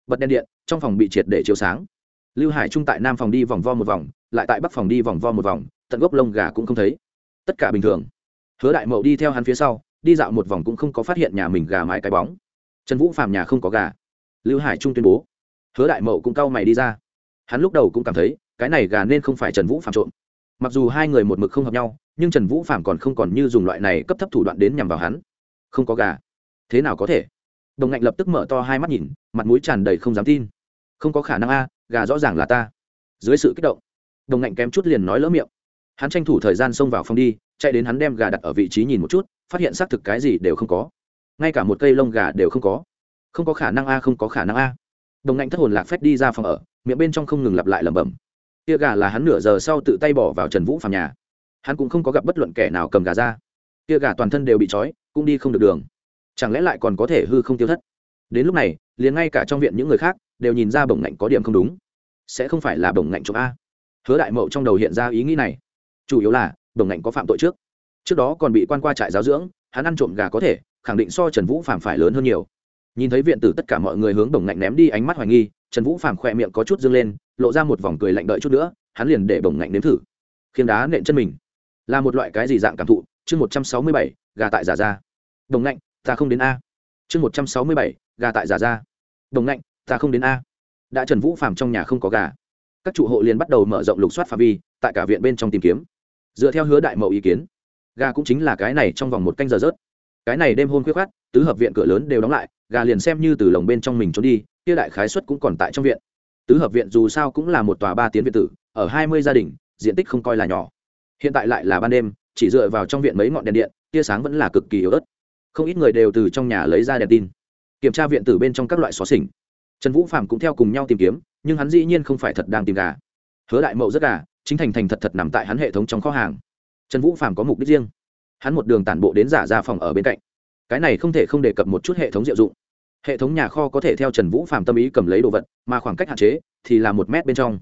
Bật đèn điện, trong phòng bị triệt để chiếu sáng. Lưu hải trung tại nam phòng đi vòng vo một vòng, lại tại bắc phòng đi vòng vo một vòng, tận gốc lông gà cũng không thấy. Tất cả bình thường. Hứa đại mậu đi theo hắn phía sau, đi dạo một vòng cũng không có phát hiện nhà mình gà mái cái bóng. Trần vũ phàm nhà không có gà. Lưu hải trung tuyên bố. Hứa đại mậu cũng cau mày đi ra. Hắn lúc đầu cũng cảm thấy, cái này gà nên không phải trần vũ phàm trộm. Mặc dù hai người một mực không hợp nhau, nhưng trần vũ phạm còn không còn như dùng loại này cấp thấp thủ đoạn đến nhằm vào hắn. Không có gà. Thế nào có thể? Đồng ngạnh lập tức mở to hai mắt nhìn, mặt mũi tràn đầy không dám tin. Không có khả năng a, gà rõ ràng là ta. Dưới sự kích động, đồng ngạnh kém chút liền nói lỡ miệng. Hắn tranh thủ thời gian xông vào phòng đi, chạy đến hắn đem gà đặt ở vị trí nhìn một chút, phát hiện xác thực cái gì đều không có. Ngay cả một cây lông gà đều không có. Không có khả năng a, không có khả năng a. Đồng ngạnh thất hồn lạc phép đi ra phòng ở, miệng bên trong không ngừng lặp lại lẩm bẩm. Tia gà là hắn nửa giờ sau tự tay bỏ vào trần vũ phàm nhà. Hắn cũng không có gặp bất luận kẻ nào cầm gà ra. Tia gà toàn thân đều bị trói, cũng đi không được đường chẳng lẽ lại còn có thể hư không tiêu thất? Đến lúc này, liền ngay cả trong viện những người khác đều nhìn ra bổng ngạnh có điểm không đúng. Sẽ không phải là bổng ngạnh trộm a. Hứa đại mậu trong đầu hiện ra ý nghĩ này. Chủ yếu là, bổng ngạnh có phạm tội trước. Trước đó còn bị quan qua trại giáo dưỡng, hắn ăn trộm gà có thể, khẳng định so trần vũ phạm phải lớn hơn nhiều. Nhìn thấy viện tử tất cả mọi người hướng bổng ngạnh ném đi ánh mắt hoài nghi, trần vũ phàm khỏe miệng có chút dâng lên, lộ ra một vòng cười lạnh đợi chút nữa, hắn liền để bổng ngạnh nếm thử. Khiêng đá nện chân mình. Là một loại cái gì dạng cảm thụ? Chương một trăm sáu mươi bảy, gà tại giả ra. Bổng ngạnh ta không đến a. Chương một trăm sáu mươi bảy, gà tại giả ra. Đồng ngạnh ta không đến a. Đã trần vũ phàm trong nhà không có gà. Các trụ hộ liền bắt đầu mở rộng lục soát phạm vi, tại cả viện bên trong tìm kiếm. Dựa theo hứa đại mậu ý kiến, gà cũng chính là cái này trong vòng một canh giờ rớt. Cái này đêm hôn khuyết khát tứ hợp viện cửa lớn đều đóng lại, gà liền xem như từ lồng bên trong mình trốn đi, kia đại khái xuất cũng còn tại trong viện. Tứ hợp viện dù sao cũng là một tòa ba tiến viện tử, ở hai mươi gia đình, diện tích không coi là nhỏ. Hiện tại lại là ban đêm, chỉ dựa vào trong viện mấy ngọn đèn điện, tia sáng vẫn là cực kỳ yếu ớt không ít người đều từ trong nhà lấy ra đèn tin. Kiểm tra viện tử bên trong các loại xóa xỉnh. Trần vũ phạm cũng theo cùng nhau tìm kiếm, nhưng hắn dĩ nhiên không phải thật đang tìm gà. Hứa đại mậu rất gà, chính thành thành thật thật nằm tại hắn hệ thống trong kho hàng. Trần vũ phạm có mục đích riêng. Hắn một đường tản bộ đến giả ra phòng ở bên cạnh. Cái này không thể không đề cập một chút hệ thống diệu dụng. Hệ thống nhà kho có thể theo trần vũ phạm tâm ý cầm lấy đồ vật, mà khoảng cách hạn chế thì là một mét bên trong.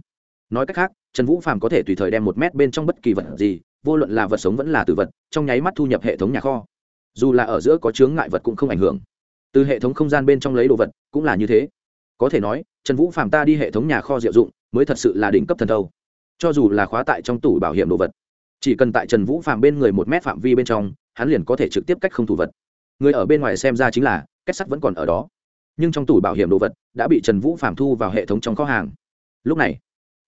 Nói cách khác, trần vũ phạm có thể tùy thời đem một mét bên trong bất kỳ vật gì, vô luận là vật sống vẫn là từ vật, trong nháy mắt thu nhập hệ thống nhà kho dù là ở giữa có chướng ngại vật cũng không ảnh hưởng. Từ hệ thống không gian bên trong lấy đồ vật cũng là như thế. Có thể nói, trần vũ phạm ta đi hệ thống nhà kho diệu dụng mới thật sự là đỉnh cấp thần thâu. Cho dù là khóa tại trong tủ bảo hiểm đồ vật, chỉ cần tại trần vũ phạm bên người một mét phạm vi bên trong, hắn liền có thể trực tiếp cách không thủ vật. Người ở bên ngoài xem ra chính là, kết sắt vẫn còn ở đó. Nhưng trong tủ bảo hiểm đồ vật đã bị trần vũ phạm thu vào hệ thống trong kho hàng. Lúc này,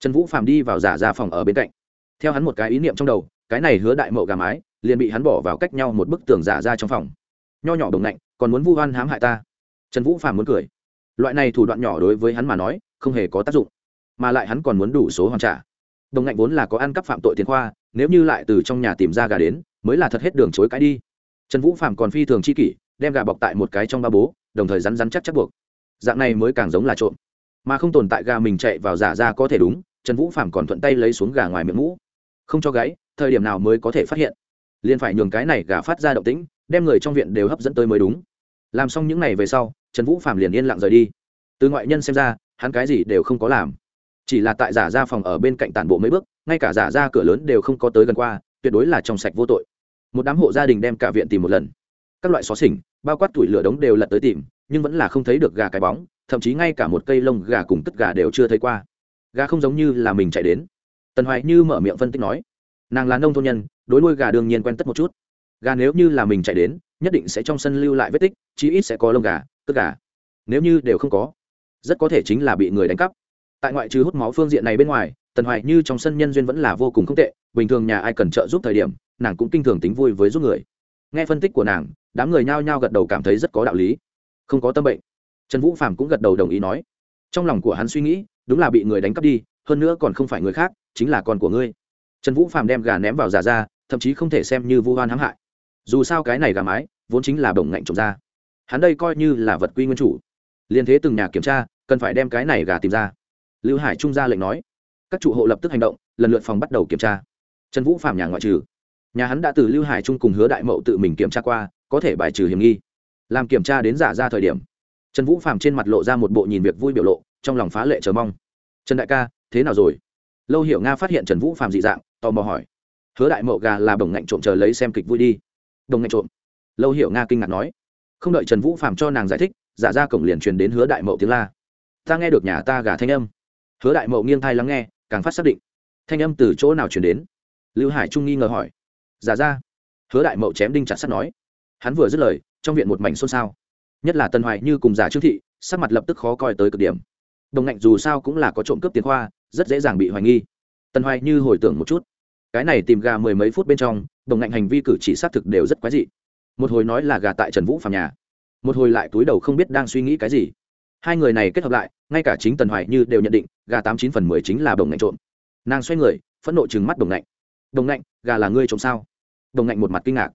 trần vũ phạm đi vào giả ra phòng ở bên cạnh. Theo hắn một cái ý niệm trong đầu, cái này hứa đại mậu gà mái liền bị hắn bỏ vào cách nhau một bức tường giả ra trong phòng. Nho nhỏ đồng lạnh còn muốn vu oan hãm hại ta. Trần vũ phạm muốn cười. Loại này thủ đoạn nhỏ đối với hắn mà nói, không hề có tác dụng. Mà lại hắn còn muốn đủ số hoàn trả. Đồng ngạnh vốn là có ăn cắp phạm tội tiền khoa, nếu như lại từ trong nhà tìm ra gà đến, mới là thật hết đường chối cãi đi. Trần vũ phạm còn phi thường chi kỷ, đem gà bọc tại một cái trong ba bố, đồng thời rắn rắn chắc chắc buộc. Dạng này mới càng giống là trộm. Mà không tồn tại gà mình chạy vào giả ra có thể đúng, trần vũ phạm còn thuận tay lấy xuống gà ngoài miệng mũ. Không cho gáy thời điểm nào mới có thể phát hiện liền phải nhường cái này gà phát ra động tĩnh, đem người trong viện đều hấp dẫn tới mới đúng. Làm xong những n à y về sau, trần vũ phạm liền yên lặng rời đi. Từ ngoại nhân xem ra, hắn cái gì đều không có làm. Chỉ là tại giả ra phòng ở bên cạnh tản bộ mấy bước, ngay cả giả ra cửa lớn đều không có tới gần qua, tuyệt đối là trong sạch vô tội. Một đám hộ gia đình đem cả viện tìm một lần. Các loại xó xỉnh, bao quát tuổi lửa đống đều lật tới tìm, nhưng vẫn là không thấy được gà cái bóng, thậm chí ngay cả một cây lông gà cùng tất gà đều chưa thấy qua. Gà không giống như là mình chạy đến. Tần hoài như mở miệng phân tích nói, nàng là nông thôn nhân đối nuôi gà đương nhiên quen tất một chút. Gà nếu như là mình chạy đến, nhất định sẽ trong sân lưu lại vết tích, chí ít sẽ có lông gà tức gà. Nếu như đều không có, rất có thể chính là bị người đánh cắp. Tại ngoại trừ hút máu phương diện này bên ngoài, tần hoài như trong sân nhân duyên vẫn là vô cùng không tệ, bình thường nhà ai cần trợ giúp thời điểm, nàng cũng kinh thường tính vui với giúp người. Nghe phân tích của nàng, đám người nhao nhao gật đầu cảm thấy rất có đạo lý. Không có tâm bệnh. Trần vũ phạm cũng gật đầu đồng ý nói. Trong lòng của hắn suy nghĩ, đúng là bị người đánh cắp đi, hơn nữa còn không phải người khác, chính là con của ngươi. Trần vũ phạm đem gà ném vào giả ra thậm chí không thể xem như vu hoan hãm hại. Dù sao cái này gà mái, vốn chính là bổng ngạnh trộm ra. Hắn đây coi như là vật quy nguyên chủ. Liên thế từng nhà kiểm tra, cần phải đem cái này gà tìm ra. Lưu hải trung ra lệnh nói. Các trụ hộ lập tức hành động, lần lượt phòng bắt đầu kiểm tra. Trần vũ phạm nhà ngoại trừ. Nhà hắn đã từ lưu hải trung cùng hứa đại mậu tự mình kiểm tra qua, có thể bài trừ hiểm nghi. Làm kiểm tra đến giả ra thời điểm. Trần vũ phạm trên mặt lộ ra một bộ nhìn việc vui biểu lộ, trong lòng phá lệ chờ mong. Trần đại ca, thế nào rồi? Lâu hiểu nga phát hiện trần vũ phạm dị dạng, tò mò hỏi hứa đại mậu gà là bồng ngạnh trộm chờ lấy xem kịch vui đi. Đồng ngạnh trộm. Lâu hiểu nga kinh ngạc nói. Không đợi trần vũ phạm cho nàng giải thích, giả ra cổng liền truyền đến hứa đại mậu tiếng la. Ta nghe được nhà ta gà thanh âm. Hứa đại mậu nghiêng thai lắng nghe, càng phát xác định. Thanh âm từ chỗ nào truyền đến? Lưu hải trung nghi ngờ hỏi. Giả ra. Hứa đại mậu chém đinh chặt sắt nói. Hắn vừa dứt lời, trong viện một mảnh xôn xao. Nhất là tân hoài như cùng giả trương thị, sắc mặt lập tức khó coi tới cực điểm. Đồng ngạnh dù sao cũng là có trộm cướp tiền khoa, rất dễ dàng bị hoài nghi. Tân hoài như hồi tưởng một chút cái này tìm gà mười mấy phút bên trong, đồng ngạnh hành vi cử chỉ xác thực đều rất quái dị. Một hồi nói là gà tại trần vũ phạm nhà, một hồi lại túi đầu không biết đang suy nghĩ cái gì. Hai người này kết hợp lại, ngay cả chính tần hoài như đều nhận định, gà tám chín phần mười chính là đồng ngạnh trộm. Nàng xoay người, phẫn nộ chừng mắt đồng ngạnh. Đồng ngạnh, gà là ngươi trộm sao? Đồng ngạnh một mặt kinh ngạc.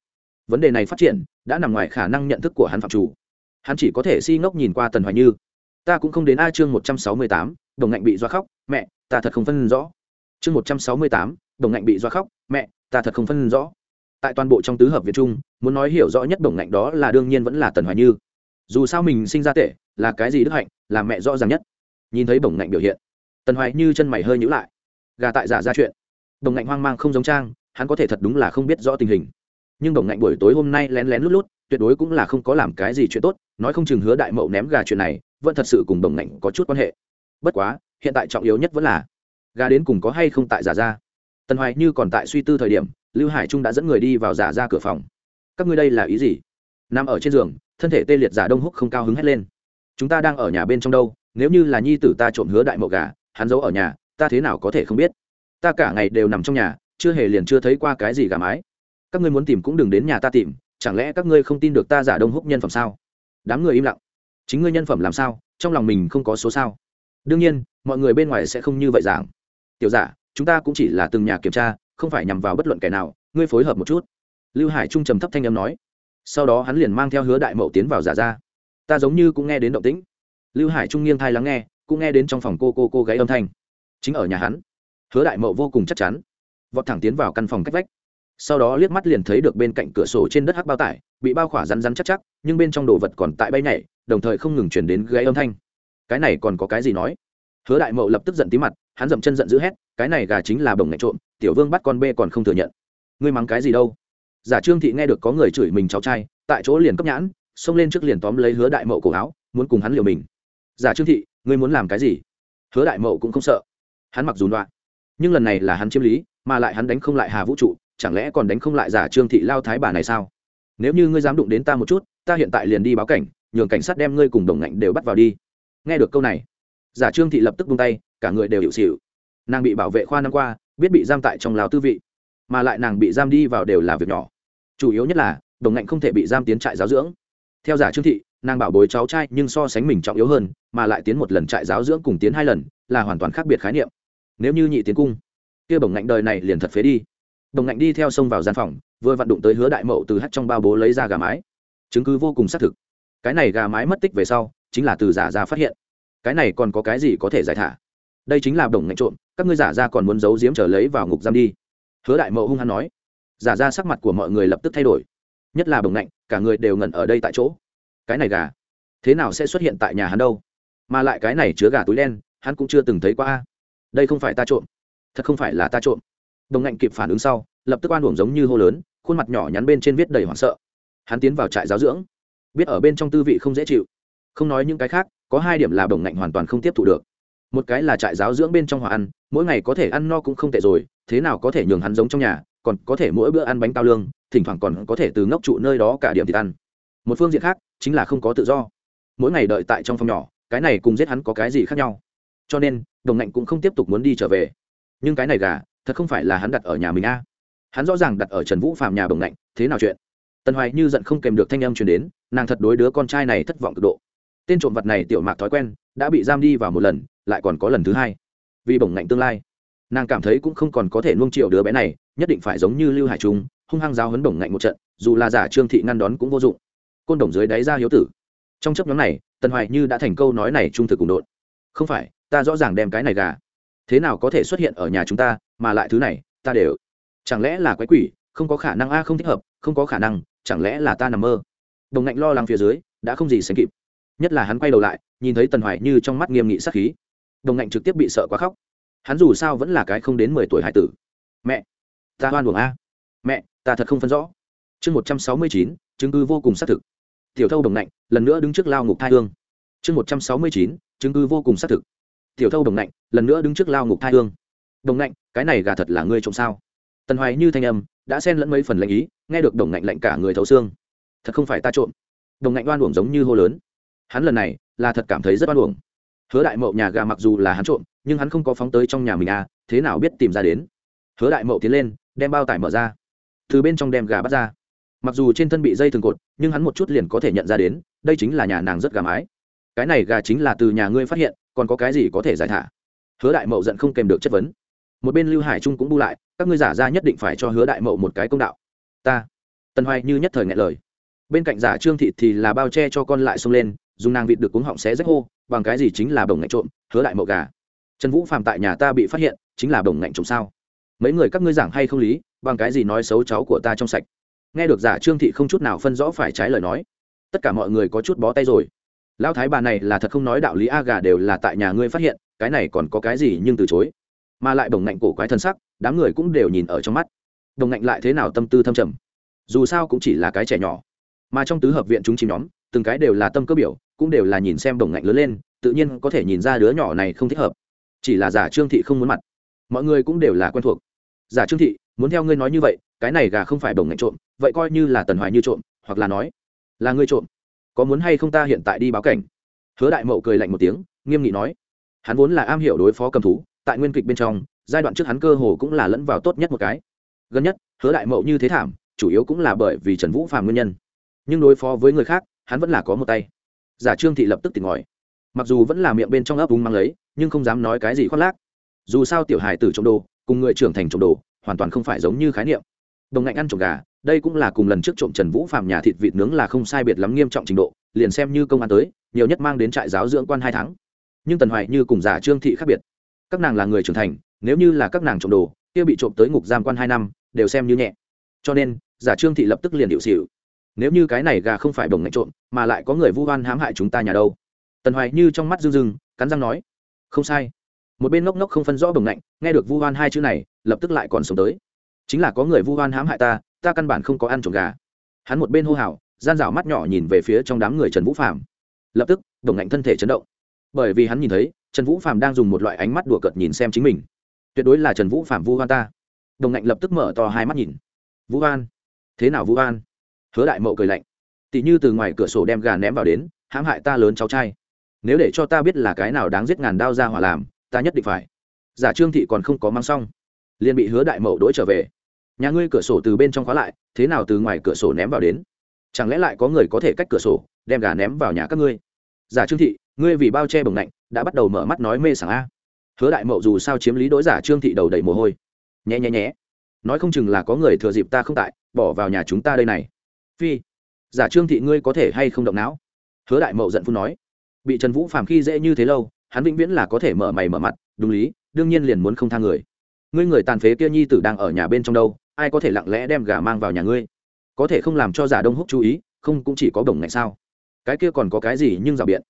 Vấn đề này phát triển, đã nằm ngoài khả năng nhận thức của hắn phạm chủ. Hắn chỉ có thể si ngốc nhìn qua tần hoài như. Ta cũng không đến a chương một trăm sáu mươi tám, đồng ngạnh bị doa khóc, mẹ, ta thật không phân rõ chương một trăm sáu mươi tám, đồng ngạnh bị doa khóc, mẹ, ta thật không phân rõ. Tại toàn bộ trong tứ hợp việt trung muốn nói hiểu rõ nhất đồng ngạnh đó là đương nhiên vẫn là tần hoài như. Dù sao mình sinh ra tệ, là cái gì đức hạnh, là mẹ rõ ràng nhất. Nhìn thấy Đồng ngạnh biểu hiện, tần hoài như chân mày hơi nhữ lại. Gà tại giả ra chuyện. Đồng ngạnh hoang mang không giống trang, hắn có thể thật đúng là không biết rõ tình hình. Nhưng Đồng ngạnh buổi tối hôm nay lén lén lút lút, tuyệt đối cũng là không có làm cái gì chuyện tốt, nói không chừng hứa đại mậu ném gà chuyện này, vẫn thật sự cùng Đồng ngạnh có chút quan hệ. Bất quá, hiện tại trọng yếu nhất vẫn là gà đến cùng có hay không tại giả ra. Tần hoài như còn tại suy tư thời điểm, lưu hải trung đã dẫn người đi vào giả ra cửa phòng. Các ngươi đây là ý gì? Nằm ở trên giường, thân thể tê liệt giả đông húc không cao hứng hét lên. Chúng ta đang ở nhà bên trong đâu, nếu như là nhi tử ta trộm hứa đại mậu gà, hắn giấu ở nhà, ta thế nào có thể không biết? Ta cả ngày đều nằm trong nhà, chưa hề liền chưa thấy qua cái gì gà mái. Các ngươi muốn tìm cũng đừng đến nhà ta tìm, chẳng lẽ các ngươi không tin được ta giả đông húc nhân phẩm sao? Đám người im lặng. Chính ngươi nhân phẩm làm sao? Trong lòng mình không có số sao. Đương nhiên, mọi người bên ngoài sẽ không như vậy giảng tiểu giả, chúng ta cũng chỉ là từng nhà kiểm tra, không phải nhằm vào bất luận kẻ nào, ngươi phối hợp một chút. Lưu hải trung trầm thấp thanh âm nói. Sau đó hắn liền mang theo hứa đại mậu tiến vào giả ra. Ta giống như cũng nghe đến động tĩnh. Lưu hải trung nghiêng thai lắng nghe, cũng nghe đến trong phòng cô cô cô gáy âm thanh. Chính ở nhà hắn, hứa đại mậu vô cùng chắc chắn. Vọt thẳng tiến vào căn phòng cách vách. Sau đó liếc mắt liền thấy được bên cạnh cửa sổ trên đất hắc bao tải, bị bao khỏa rắn rắn chắc chắc, nhưng bên trong đồ vật còn tại bay nhảy, đồng thời không ngừng chuyển đến gáy âm thanh. Cái này còn có cái gì nói? Hứa đại mậu lập tức giận tí mặt, hắn dậm chân giận dữ hét, cái này gà chính là bồng ngạch trộm, tiểu vương bắt con bê còn không thừa nhận. Ngươi mắng cái gì đâu? Giả trương thị nghe được có người chửi mình cháu trai, tại chỗ liền cấp nhãn, xông lên trước liền tóm lấy hứa đại mậu cổ áo, muốn cùng hắn liều mình. Giả trương thị, ngươi muốn làm cái gì? Hứa đại mậu cũng không sợ. Hắn mặc dù loạn, nhưng lần này là hắn chiếm lý, mà lại hắn đánh không lại hà vũ trụ, chẳng lẽ còn đánh không lại giả trương thị lao thái bà này sao? Nếu như ngươi dám đụng đến ta một chút, ta hiện tại liền đi báo cảnh, nhường cảnh sát đem ngươi cùng đồng ngạnh đều bắt vào đi. Nghe được câu này giả trương thị lập tức buông tay, cả người đều hiệu xịu nàng bị bảo vệ khoa năm qua, biết bị giam tại trong lào tư vị, mà lại nàng bị giam đi vào đều là việc nhỏ. Chủ yếu nhất là, đồng ngạnh không thể bị giam tiến trại giáo dưỡng. Theo giả trương thị, nàng bảo bối cháu trai nhưng so sánh mình trọng yếu hơn, mà lại tiến một lần trại giáo dưỡng cùng tiến hai lần, là hoàn toàn khác biệt khái niệm. Nếu như nhị tiến cung, kia bổng ngạnh đời này liền thật phế đi. Đồng ngạnh đi theo sông vào gian phòng, vừa vặn đụng tới hứa đại mậu từ hắt trong bao bố lấy ra gà mái. Chứng cứ vô cùng xác thực. Cái này gà mái mất tích về sau, chính là từ giả ra phát hiện cái này còn có cái gì có thể giải thả? Đây chính là đồng ngạnh trộm, các ngươi giả ra còn muốn giấu giếm trở lấy vào ngục giam đi. Hứa đại mậu hung hăng nói. Giả ra sắc mặt của mọi người lập tức thay đổi. Nhất là đồng ngạnh, cả người đều ngẩn ở đây tại chỗ. Cái này gà, thế nào sẽ xuất hiện tại nhà hắn đâu? Mà lại cái này chứa gà túi đen, hắn cũng chưa từng thấy qua đây không phải ta trộm. Thật không phải là ta trộm. Đồng ngạnh kịp phản ứng sau, lập tức oan uổng giống như hô lớn, khuôn mặt nhỏ nhắn bên trên viết đầy hoảng sợ. Hắn tiến vào trại giáo dưỡng. Biết ở bên trong tư vị không dễ chịu. Không nói những cái khác có hai điểm là đồng ngạnh hoàn toàn không tiếp thu được. Một cái là trại giáo dưỡng bên trong hòa ăn, mỗi ngày có thể ăn no cũng không tệ rồi, thế nào có thể nhường hắn giống trong nhà, còn có thể mỗi bữa ăn bánh cao lương, thỉnh thoảng còn có thể từ ngốc trụ nơi đó cả điểm thịt ăn. Một phương diện khác, chính là không có tự do. Mỗi ngày đợi tại trong phòng nhỏ, cái này cùng giết hắn có cái gì khác nhau. Cho nên, đồng ngạnh cũng không tiếp tục muốn đi trở về. Nhưng cái này gà, thật không phải là hắn đặt ở nhà mình a. Hắn rõ ràng đặt ở trần vũ phàm nhà đồng ngạnh, thế nào chuyện? Tần hoài như giận không kèm được thanh âm truyền đến, nàng thật đối đứa con trai này thất vọng cực độ tên trộm vật này tiểu mạc thói quen, đã bị giam đi vào một lần, lại còn có lần thứ hai. Vì bổng ngạnh tương lai. Nàng cảm thấy cũng không còn có thể nuông chiều đứa bé này, nhất định phải giống như lưu hải trung, hung hăng giáo hấn bổng ngạnh một trận, dù là giả trương thị ngăn đón cũng vô dụng. Côn đồng dưới đáy ra hiếu tử. Trong chấp nhóm này, tần hoài như đã thành câu nói này trung thực cùng đột không phải, ta rõ ràng đem cái này gà. Thế nào có thể xuất hiện ở nhà chúng ta, mà lại thứ này, ta đều. Chẳng lẽ là quái quỷ, không có khả năng a không thích hợp, không có khả năng, chẳng lẽ là ta nằm mơ. Đồng ngạnh lo lắng phía dưới, đã không gì sánh kịp nhất là hắn quay đầu lại, nhìn thấy tần hoài như trong mắt nghiêm nghị sắc khí. Đồng ngạnh trực tiếp bị sợ quá khóc. Hắn dù sao vẫn là cái không đến mười tuổi hải tử. Mẹ, ta hoan buồng a. Mẹ, ta thật không phân rõ. Chương một trăm sáu mươi chín, chứng cứ vô cùng xác thực. Tiểu thâu đồng ngạnh lần nữa đứng trước lao ngục thai hương. Chương một trăm sáu mươi chín, chứng cứ vô cùng xác thực. Tiểu thâu đồng ngạnh lần nữa đứng trước lao ngục thai hương. Đồng ngạnh, cái này gà thật là ngươi trộm sao? Tần hoài như thanh âm đã xen lẫn mấy phần lệnh ý, nghe được đồng ngạnh lạnh cả người thấu xương. Thật không phải ta trộm. Đồng ngạnh oan uổng giống như hô lớn hắn lần này là thật cảm thấy rất oan uổng. Hứa đại mậu nhà gà mặc dù là hắn trộm, nhưng hắn không có phóng tới trong nhà mình à thế nào biết tìm ra đến? Hứa đại mậu tiến lên, đem bao tải mở ra. Từ bên trong đem gà bắt ra. Mặc dù trên thân bị dây thường cột, nhưng hắn một chút liền có thể nhận ra đến, đây chính là nhà nàng rất gà mái. Cái này gà chính là từ nhà ngươi phát hiện, còn có cái gì có thể giải thả? Hứa đại mậu giận không kèm được chất vấn. Một bên lưu hải trung cũng bu lại, các ngươi giả ra nhất định phải cho hứa đại mậu một cái công đạo. Ta. Tần hoài như nhất thời ngại lời. Bên cạnh giả trương thị thì là bao che cho con lại xông lên dùng nàng vịt được cuống họng xé rách hô, bằng cái gì chính là bồng ngạnh trộm, hứa đại mậu gà. Trần vũ phạm tại nhà ta bị phát hiện, chính là bồng ngạnh trộm sao? Mấy người các ngươi giảng hay không lý, bằng cái gì nói xấu cháu của ta trong sạch? Nghe được giả trương thị không chút nào phân rõ phải trái lời nói. Tất cả mọi người có chút bó tay rồi. Lão thái bà này là thật không nói đạo lý, a gà đều là tại nhà ngươi phát hiện, cái này còn có cái gì nhưng từ chối? Mà lại bồng ngạnh cổ quái thân sắc, đám người cũng đều nhìn ở trong mắt. Đồng ngạnh lại thế nào tâm tư thâm trầm? Dù sao cũng chỉ là cái trẻ nhỏ. Mà trong tứ hợp viện chúng chìm nhóm từng cái đều là tâm cơ biểu, cũng đều là nhìn xem đồng ngạnh lớn lên, tự nhiên có thể nhìn ra đứa nhỏ này không thích hợp. Chỉ là giả trương thị không muốn mặt. Mọi người cũng đều là quen thuộc. Giả trương thị, muốn theo ngươi nói như vậy, cái này gà không phải đồng ngạnh trộm, vậy coi như là tần hoài như trộm, hoặc là nói, là ngươi trộm. Có muốn hay không ta hiện tại đi báo cảnh? Hứa đại mậu cười lạnh một tiếng, nghiêm nghị nói. Hắn vốn là am hiểu đối phó cầm thú, tại nguyên kịch bên trong, giai đoạn trước hắn cơ hồ cũng là lẫn vào tốt nhất một cái. Gần nhất, hứa đại mậu như thế thảm, chủ yếu cũng là bởi vì trần vũ phàm nguyên nhân. Nhưng đối phó với người khác hắn vẫn là có một tay. Giả trương thị lập tức tỉnh ngòi mặc dù vẫn là miệng bên trong ấp úng mang lấy, nhưng không dám nói cái gì khoác lác. Dù sao tiểu hài tử trộm đồ, cùng người trưởng thành trộm đồ, hoàn toàn không phải giống như khái niệm. Đồng ngạnh ăn trộm gà, đây cũng là cùng lần trước trộm trần vũ phàm nhà thịt vịt nướng là không sai biệt lắm nghiêm trọng trình độ, liền xem như công an tới, nhiều nhất mang đến trại giáo dưỡng quan hai tháng. Nhưng tần hoài như cùng giả trương thị khác biệt. Các nàng là người trưởng thành, nếu như là các nàng trộm đồ, kia bị trộm tới ngục giam quan hai năm, đều xem như nhẹ. Cho nên, giả trương thị lập tức liền điệu xịu nếu như cái này gà không phải đồng ngạch trộm, mà lại có người vu oan hãm hại chúng ta nhà đâu? Tần hoài như trong mắt rưng rưng, cắn răng nói, không sai. Một bên ngốc ngốc không phân rõ đồng ngạnh nghe được vu hoan hai chữ này, lập tức lại còn sống tới. Chính là có người vu hoan hãm hại ta ta căn bản không có ăn trộm gà. Hắn một bên hô hào, gian rảo mắt nhỏ nhìn về phía trong đám người trần vũ phạm lập tức đồng ngạnh thân thể chấn động. Bởi vì hắn nhìn thấy, trần vũ phạm đang dùng một loại ánh mắt đùa cợt nhìn xem chính mình. Tuyệt đối là trần vũ phạm vu hoan ta. Đồng ngạnh lập tức mở to hai mắt nhìn. Vũ hoan thế nào vũ hoan hứa đại mậu cười lạnh. Tỷ như từ ngoài cửa sổ đem gà ném vào đến, hãm hại ta lớn cháu trai. Nếu để cho ta biết là cái nào đáng giết ngàn đao ra hỏa làm, ta nhất định phải. Giả trương thị còn không có mang xong, liền bị hứa đại mậu đỗi trở về. Nhà ngươi cửa sổ từ bên trong khóa lại, thế nào từ ngoài cửa sổ ném vào đến? Chẳng lẽ lại có người có thể cách cửa sổ, đem gà ném vào nhà các ngươi? Giả trương thị, ngươi vì bao che bồng lạnh, đã bắt đầu mở mắt nói mê sảng a. Hứa đại mậu dù sao chiếm lý đối giả trương thị đầu đầy mồ hôi. Nhé nhé nhé nói không chừng là có người thừa dịp ta không tại, bỏ vào nhà chúng ta đây này phi, giả trương thị ngươi có thể hay không động não? Hứa đại mậu giận phun nói. Bị trần vũ phàm khi dễ như thế lâu, hắn vĩnh viễn là có thể mở mày mở mặt, đúng lý, đương nhiên liền muốn không tha người. Ngươi người tàn phế kia nhi tử đang ở nhà bên trong đâu, ai có thể lặng lẽ đem gà mang vào nhà ngươi? Có thể không làm cho giả đông húc chú ý, không cũng chỉ có bổng này sao? Cái kia còn có cái gì nhưng rào biện?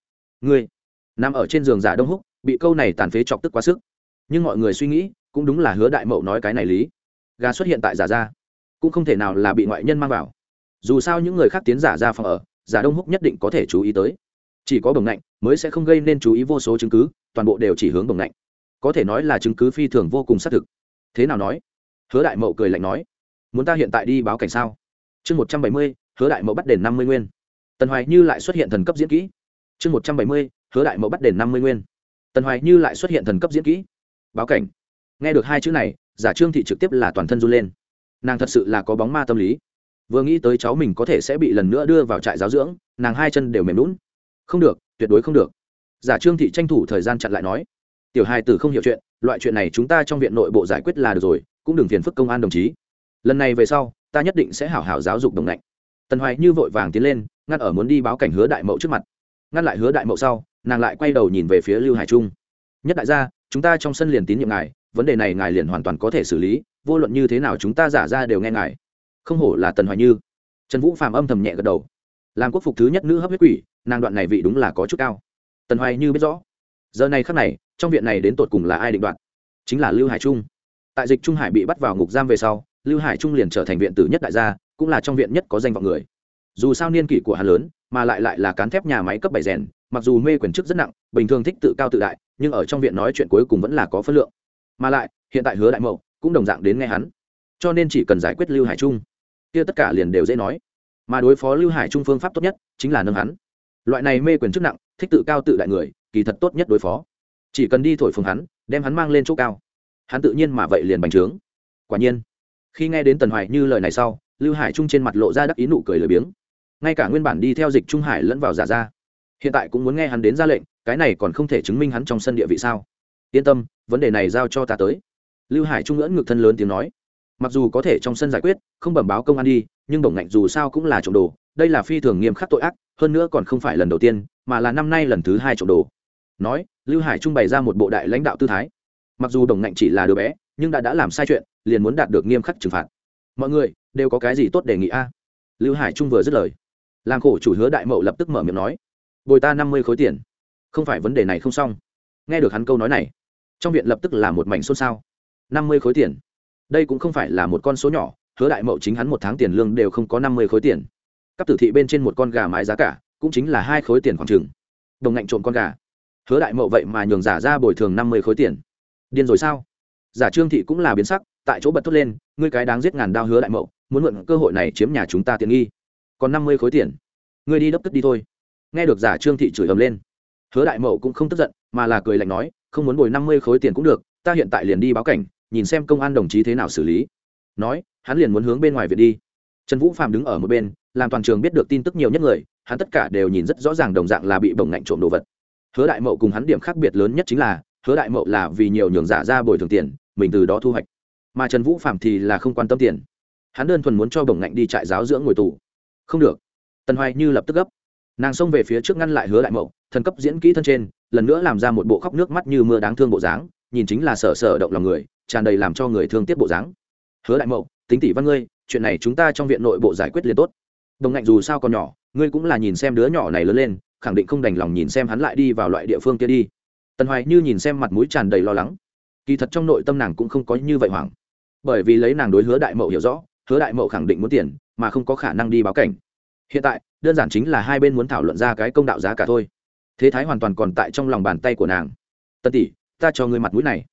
Ngươi, nằm ở trên giường giả đông húc, bị câu này tàn phế chọc tức quá sức. Nhưng mọi người suy nghĩ, cũng đúng là hứa đại mậu nói cái này lý. Gà xuất hiện tại giả ra, cũng không thể nào là bị ngoại nhân mang vào dù sao những người khác tiến giả ra phòng ở, giả đông húc nhất định có thể chú ý tới. Chỉ có bồng lạnh mới sẽ không gây nên chú ý vô số chứng cứ, toàn bộ đều chỉ hướng bồng lạnh có thể nói là chứng cứ phi thường vô cùng xác thực. Thế nào nói? Hứa đại mậu cười lạnh nói, muốn ta hiện tại đi báo cảnh sao? Chương một trăm bảy mươi, hứa đại mậu bắt đền năm mươi nguyên. Tần hoài như lại xuất hiện thần cấp diễn kỹ. Chương một trăm bảy mươi, hứa đại mậu bắt đền năm mươi nguyên. Tần hoài như lại xuất hiện thần cấp diễn kỹ. Báo cảnh. Nghe được hai chữ này, giả trương thị trực tiếp là toàn thân run lên. Nàng thật sự là có bóng ma tâm lý vừa nghĩ tới cháu mình có thể sẽ bị lần nữa đưa vào trại giáo dưỡng, nàng hai chân đều mềm lún không được, tuyệt đối không được. Giả trương thị tranh thủ thời gian chặn lại nói, tiểu hai tử không hiểu chuyện, loại chuyện này chúng ta trong viện nội bộ giải quyết là được rồi, cũng đừng phiền phức công an đồng chí. Lần này về sau, ta nhất định sẽ hảo hảo giáo dục đồng lạnh tần hoài như vội vàng tiến lên, ngăn ở muốn đi báo cảnh hứa đại mậu trước mặt. Ngăn lại hứa đại mậu sau, nàng lại quay đầu nhìn về phía lưu hải trung. Nhất đại gia, chúng ta trong sân liền tín nhiệm ngài, vấn đề này ngài liền hoàn toàn có thể xử lý, vô luận như thế nào chúng ta giả ra đều nghe ngài không hổ là tần hoài như trần vũ phàm âm thầm nhẹ gật đầu làm quốc phục thứ nhất nữ hấp huyết quỷ nàng đoạn này vị đúng là có chút cao tần hoài như biết rõ giờ này khắc này trong viện này đến tột cùng là ai định đoạn chính là lưu hải trung tại dịch trung hải bị bắt vào ngục giam về sau lưu hải trung liền trở thành viện tử nhất đại gia cũng là trong viện nhất có danh vọng người dù sao niên kỷ của hắn lớn mà lại lại là cán thép nhà máy cấp bảy rèn mặc dù mê quyền chức rất nặng bình thường thích tự cao tự đại nhưng ở trong viện nói chuyện cuối cùng vẫn là có phân lượng mà lại hiện tại hứa đại mậu cũng đồng dạng đến nghe hắn cho nên chỉ cần giải quyết lưu hải trung kia tất cả liền đều dễ nói. Mà đối phó lưu hải trung phương pháp tốt nhất chính là nâng hắn. Loại này mê quyền chức nặng, thích tự cao tự đại người, kỳ thật tốt nhất đối phó. Chỉ cần đi thổi phồng hắn, đem hắn mang lên chỗ cao. Hắn tự nhiên mà vậy liền bành trướng. Quả nhiên, khi nghe đến tần hoài như lời này sau, lưu hải trung trên mặt lộ ra đắc ý nụ cười lười biếng. Ngay cả nguyên bản đi theo dịch trung hải lẫn vào giả ra, hiện tại cũng muốn nghe hắn đến ra lệnh, cái này còn không thể chứng minh hắn trong sân địa vị sao? Yên tâm, vấn đề này giao cho ta tới. Lưu hải trung ngưỡng ngực thân lớn tiếng nói mặc dù có thể trong sân giải quyết, không bẩm báo công an đi, nhưng bổng ngạnh dù sao cũng là trộm đồ, đây là phi thường nghiêm khắc tội ác, hơn nữa còn không phải lần đầu tiên, mà là năm nay lần thứ hai trộm đồ. Nói, lưu hải trung bày ra một bộ đại lãnh đạo tư thái. Mặc dù đồng ngạnh chỉ là đứa bé, nhưng đã đã làm sai chuyện, liền muốn đạt được nghiêm khắc trừng phạt. Mọi người, đều có cái gì tốt đề nghị a? Lưu hải trung vừa dứt lời. Làm khổ chủ hứa đại mậu lập tức mở miệng nói, bồi ta năm mươi khối tiền. Không phải vấn đề này không xong. Nghe được hắn câu nói này, trong viện lập tức là một mảnh xôn xao. Năm mươi khối tiền đây cũng không phải là một con số nhỏ, hứa đại mậu chính hắn một tháng tiền lương đều không có năm mươi khối tiền. Cấp tử thị bên trên một con gà mái giá cả, cũng chính là hai khối tiền khoảng chừng. Đồng ngạnh trộm con gà. Hứa đại mậu vậy mà nhường giả ra bồi thường năm mươi khối tiền. Điên rồi sao? Giả trương thị cũng là biến sắc, tại chỗ bật thốt lên, ngươi cái đáng giết ngàn đao hứa đại mậu, muốn mượn cơ hội này chiếm nhà chúng ta tiện nghi. Còn năm mươi khối tiền. Ngươi đi đốc tức đi thôi. Nghe được giả trương thị chửi ầm lên. Hứa đại mậu cũng không tức giận, mà là cười lạnh nói, không muốn bồi năm mươi khối tiền cũng được, ta hiện tại liền đi báo cảnh nhìn xem công an đồng chí thế nào xử lý. Nói, hắn liền muốn hướng bên ngoài viện đi. Trần vũ phạm đứng ở một bên, làm toàn trường biết được tin tức nhiều nhất người, hắn tất cả đều nhìn rất rõ ràng đồng dạng là bị bồng ngạnh trộm đồ vật. Hứa đại mậu cùng hắn điểm khác biệt lớn nhất chính là, hứa đại mậu là vì nhiều nhường giả ra bồi thường tiền, mình từ đó thu hoạch. Mà trần vũ phạm thì là không quan tâm tiền. Hắn đơn thuần muốn cho bồng ngạnh đi trại giáo dưỡng ngồi tù. Không được. Tần hoài như lập tức gấp. Nàng xông về phía trước ngăn lại hứa đại mậu, thần cấp diễn kỹ thân trên, lần nữa làm ra một bộ khóc nước mắt như mưa đáng thương bộ dáng, nhìn chính là sở sở động lòng người tràn đầy làm cho người thương tiếc bộ dáng. Hứa đại mậu, tính tỷ văn ngươi, chuyện này chúng ta trong viện nội bộ giải quyết liền tốt. Đồng ngạnh dù sao còn nhỏ, ngươi cũng là nhìn xem đứa nhỏ này lớn lên, khẳng định không đành lòng nhìn xem hắn lại đi vào loại địa phương kia đi. Tần hoài như nhìn xem mặt mũi tràn đầy lo lắng. Kỳ thật trong nội tâm nàng cũng không có như vậy hoảng. Bởi vì lấy nàng đối hứa đại mậu hiểu rõ, hứa đại mậu khẳng định muốn tiền, mà không có khả năng đi báo cảnh. Hiện tại, đơn giản chính là hai bên muốn thảo luận ra cái công đạo giá cả thôi. Thế thái hoàn toàn còn tại trong lòng bàn tay của nàng. Tân tỷ, ta cho ngươi mặt mũi này.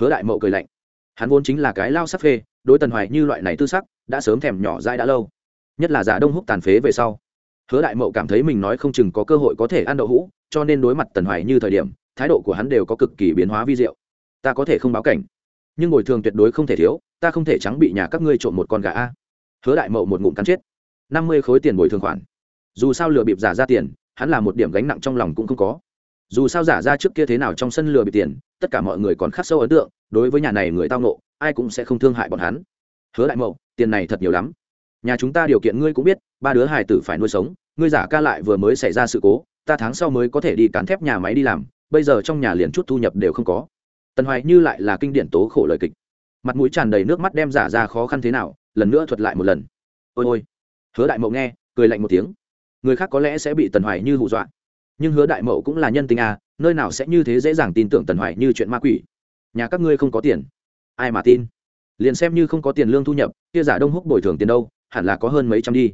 Hứa đại mậu cười lạnh hắn vốn chính là cái lao sắc phê, đối tần hoài như loại này tư sắc, đã sớm thèm nhỏ dai đã lâu. Nhất là giả đông húc tàn phế về sau. Hứa đại mậu cảm thấy mình nói không chừng có cơ hội có thể ăn đậu hũ, cho nên đối mặt tần hoài như thời điểm, thái độ của hắn đều có cực kỳ biến hóa vi diệu. Ta có thể không báo cảnh, nhưng bồi thường tuyệt đối không thể thiếu, ta không thể trắng bị nhà các ngươi trộm một con gà a. Hứa đại mậu một ngụm cắn chết. Năm mươi khối tiền bồi thường khoản. Dù sao lừa bịp giả ra tiền, hắn là một điểm gánh nặng trong lòng cũng không có dù sao giả ra trước kia thế nào trong sân lừa bị tiền, tất cả mọi người còn khắc sâu ấn tượng, đối với nhà này người tao nộ ai cũng sẽ không thương hại bọn hắn. Hứa đại mậu, tiền này thật nhiều lắm. Nhà chúng ta điều kiện ngươi cũng biết, ba đứa hài tử phải nuôi sống, ngươi giả ca lại vừa mới xảy ra sự cố, ta tháng sau mới có thể đi cán thép nhà máy đi làm, bây giờ trong nhà liền chút thu nhập đều không có. Tần hoài như lại là kinh điển tố khổ lời kịch. Mặt mũi tràn đầy nước mắt đem giả ra khó khăn thế nào, lần nữa thuật lại một lần. Ôi ôi. Hứa đại mậu nghe, cười lạnh một tiếng. Người khác có lẽ sẽ bị tần hoài như hù dọa nhưng hứa đại mậu cũng là nhân tình à nơi nào sẽ như thế dễ dàng tin tưởng tần hoài như chuyện ma quỷ. Nhà các ngươi không có tiền. Ai mà tin? Liền xem như không có tiền lương thu nhập, kia giả đông húc bồi thường tiền đâu, hẳn là có hơn mấy trăm đi.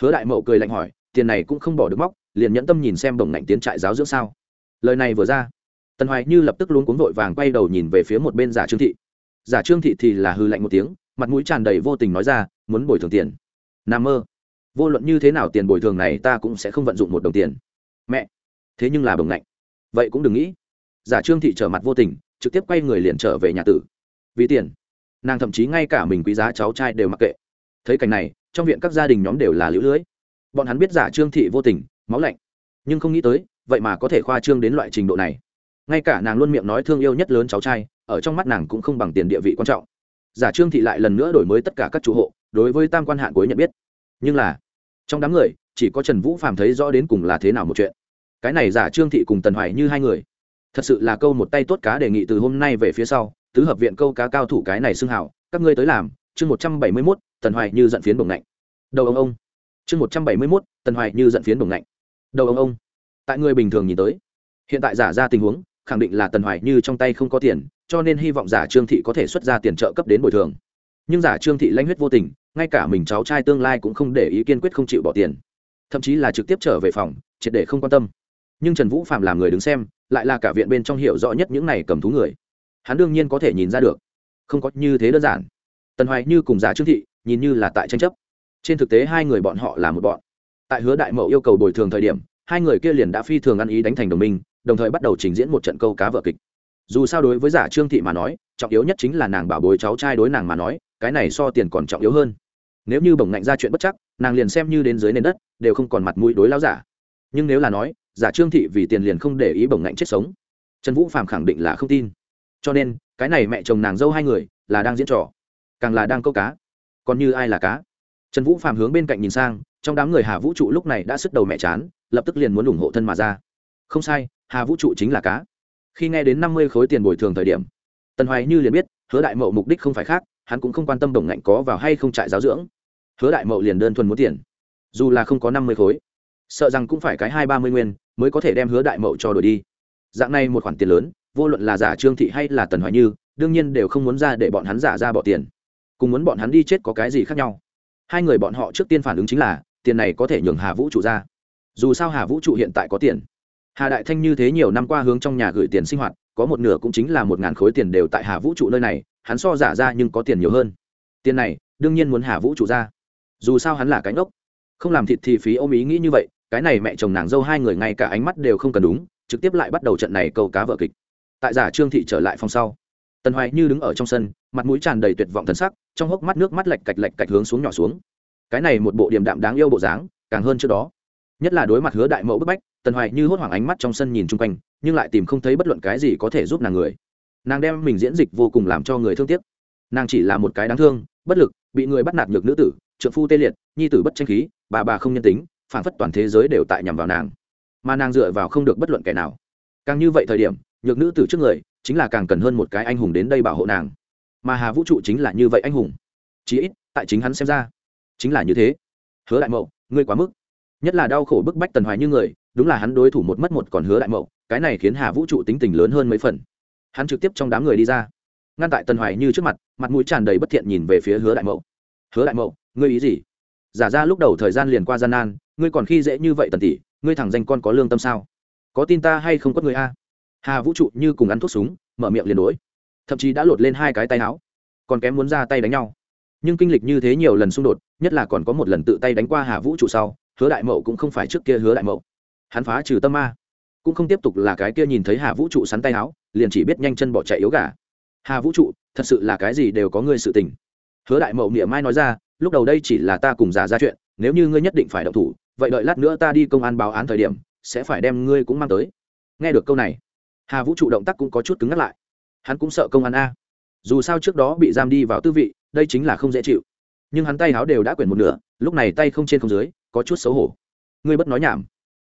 Hứa đại mậu cười lạnh hỏi, tiền này cũng không bỏ được móc, liền nhẫn tâm nhìn xem đồng ngạnh tiến trại giáo dưỡng sao. Lời này vừa ra, tần hoài như lập tức luôn cuống vội vàng quay đầu nhìn về phía một bên giả trương thị. Giả trương thị thì là hư lạnh một tiếng, mặt mũi tràn đầy vô tình nói ra, muốn bồi thường tiền? N mơ. Vô luận như thế nào tiền bồi thường này ta cũng sẽ không vận dụng một đồng tiền. Mẹ thế nhưng là bồng lạnh vậy cũng đừng nghĩ. Giả trương thị trở mặt vô tình, trực tiếp quay người liền trở về nhà tử. Vì tiền. Nàng thậm chí ngay cả mình quý giá cháu trai đều mặc kệ. Thấy cảnh này, trong viện các gia đình nhóm đều là lũ lưới. Bọn hắn biết giả trương thị vô tình, máu lạnh. Nhưng không nghĩ tới, vậy mà có thể khoa trương đến loại trình độ này. Ngay cả nàng luôn miệng nói thương yêu nhất lớn cháu trai, ở trong mắt nàng cũng không bằng tiền địa vị quan trọng. Giả trương thị lại lần nữa đổi mới tất cả các chủ hộ, đối với tam quan hạn cuối nhận biết. Nhưng là, trong đám người, chỉ có trần vũ phàm thấy rõ đến cùng là thế nào một chuyện cái này giả trương thị cùng tần hoài như hai người. Thật sự là câu một tay tốt cá đề nghị từ hôm nay về phía sau, tứ hợp viện câu cá cao thủ cái này xưng hảo các ngươi tới làm, chương một trăm bảy mươi mốt, tần hoài như giận phiến bồng lạnh đầu ông ông. Chương một trăm bảy mươi mốt, tần hoài như giận phiến bồng lạnh đầu ông ông. Tại người bình thường nhìn tới, hiện tại giả ra tình huống, khẳng định là tần hoài như trong tay không có tiền, cho nên hy vọng giả trương thị có thể xuất ra tiền trợ cấp đến bồi thường. Nhưng giả trương thị lanh huyết vô tình, ngay cả mình cháu trai tương lai cũng không để ý kiên quyết không chịu bỏ tiền. Thậm chí là trực tiếp trở về phòng, triệt để không quan tâm nhưng trần vũ phạm làm người đứng xem lại là cả viện bên trong hiểu rõ nhất những này cầm thú người hắn đương nhiên có thể nhìn ra được không có như thế đơn giản tần hoài như cùng giả trương thị nhìn như là tại tranh chấp trên thực tế hai người bọn họ là một bọn tại hứa đại mậu yêu cầu bồi thường thời điểm hai người kia liền đã phi thường ăn ý đánh thành đồng minh đồng thời bắt đầu trình diễn một trận câu cá vợ kịch dù sao đối với giả trương thị mà nói trọng yếu nhất chính là nàng bảo bối cháu trai đối nàng mà nói cái này so tiền còn trọng yếu hơn nếu như bổng ngạnh ra chuyện bất chắc nàng liền xem như đến dưới nền đất đều không còn mặt mũi đối lao giả nhưng nếu là nói giả trương thị vì tiền liền không để ý bổng ngạnh chết sống. Trần vũ phạm khẳng định là không tin. Cho nên, cái này mẹ chồng nàng dâu hai người là đang diễn trò, càng là đang câu cá. Còn như ai là cá? Trần vũ phạm hướng bên cạnh nhìn sang, trong đám người hà vũ trụ lúc này đã sức đầu mẹ chán, lập tức liền muốn ủng hộ thân mà ra. Không sai, hà vũ trụ chính là cá. Khi nghe đến năm mươi khối tiền bồi thường thời điểm, tần hoài như liền biết, hứa đại mậu mục đích không phải khác, hắn cũng không quan tâm đồng ngạnh có vào hay không trại giáo dưỡng. Hứa đại mậu liền đơn thuần muốn tiền. Dù là không có năm mươi khối, sợ rằng cũng phải cái hai ba mươi nguyên mới có thể đem hứa đại mậu cho đổi đi. Dạng này một khoản tiền lớn, vô luận là giả trương thị hay là tần hoài như, đương nhiên đều không muốn ra để bọn hắn giả ra bỏ tiền. Cùng muốn bọn hắn đi chết có cái gì khác nhau? Hai người bọn họ trước tiên phản ứng chính là, tiền này có thể nhường hà vũ trụ ra. Dù sao hà vũ trụ hiện tại có tiền. Hà đại thanh như thế nhiều năm qua hướng trong nhà gửi tiền sinh hoạt, có một nửa cũng chính là một ngàn khối tiền đều tại hà vũ trụ nơi này, hắn so giả ra nhưng có tiền nhiều hơn. Tiền này, đương nhiên muốn hà vũ trụ ra. Dù sao hắn là cánh ốc không làm thịt thì phí ôm ý nghĩ như vậy cái này mẹ chồng nàng dâu hai người ngay cả ánh mắt đều không cần đúng, trực tiếp lại bắt đầu trận này câu cá vợ kịch. Tại giả trương thị trở lại phòng sau, tần hoài như đứng ở trong sân, mặt mũi tràn đầy tuyệt vọng thần sắc, trong hốc mắt nước mắt lạch cạch lạch cạch hướng xuống nhỏ xuống. Cái này một bộ điểm đạm đáng yêu bộ dáng, càng hơn trước đó. Nhất là đối mặt hứa đại mẫu bức bách, tần hoài như hốt hoảng ánh mắt trong sân nhìn chung quanh, nhưng lại tìm không thấy bất luận cái gì có thể giúp nàng người. Nàng đem mình diễn dịch vô cùng làm cho người thương tiếc. Nàng chỉ là một cái đáng thương, bất lực, bị người bắt nạt nhược nữ tử, trượng phu tê liệt, nhi tử bất tranh khí, bà bà không nhân tính phản phất toàn thế giới đều tại nhằm vào nàng. Mà nàng dựa vào không được bất luận kẻ nào. Càng như vậy thời điểm, nhược nữ tử trước người chính là càng cần hơn một cái anh hùng đến đây bảo hộ nàng. Mà hà vũ trụ chính là như vậy anh hùng. Chí ít, tại chính hắn xem ra, chính là như thế. Hứa đại mậu, ngươi quá mức. Nhất là đau khổ bức bách tần hoài như người, đúng là hắn đối thủ một mất một còn hứa đại mậu, cái này khiến hà vũ trụ tính tình lớn hơn mấy phần. Hắn trực tiếp trong đám người đi ra. Ngăn tại tần hoài như trước mặt mặt mũi tràn đầy bất thiện nhìn về phía hứa đại mậu. Hứa đại mậu, ngươi ý gì? Giả ra lúc đầu thời gian liền qua gian nan ngươi còn khi dễ như vậy tần tỷ, ngươi thẳng danh con có lương tâm sao? Có tin ta hay không có người a? Hà vũ trụ như cùng ăn thuốc súng, mở miệng liền đối. Thậm chí đã lột lên hai cái tay áo, còn kém muốn ra tay đánh nhau. Nhưng kinh lịch như thế nhiều lần xung đột, nhất là còn có một lần tự tay đánh qua hà vũ trụ sau, hứa đại mậu cũng không phải trước kia hứa đại mậu. Hắn phá trừ tâm ma, cũng không tiếp tục là cái kia nhìn thấy hà vũ trụ sắn tay áo, liền chỉ biết nhanh chân bỏ chạy yếu gà. Hà vũ trụ, thật sự là cái gì đều có ngươi sự tình. Hứa đại mậu niệm mai nói ra, lúc đầu đây chỉ là ta cùng giả ra chuyện, nếu như ngươi nhất định phải động thủ vậy đợi lát nữa ta đi công an báo án thời điểm, sẽ phải đem ngươi cũng mang tới. Nghe được câu này, hà vũ trụ động tác cũng có chút cứng ngắt lại. Hắn cũng sợ công an a. Dù sao trước đó bị giam đi vào tư vị, đây chính là không dễ chịu. Nhưng hắn tay háo đều đã quyển một nửa, lúc này tay không trên không dưới, có chút xấu hổ. Ngươi bất nói nhảm.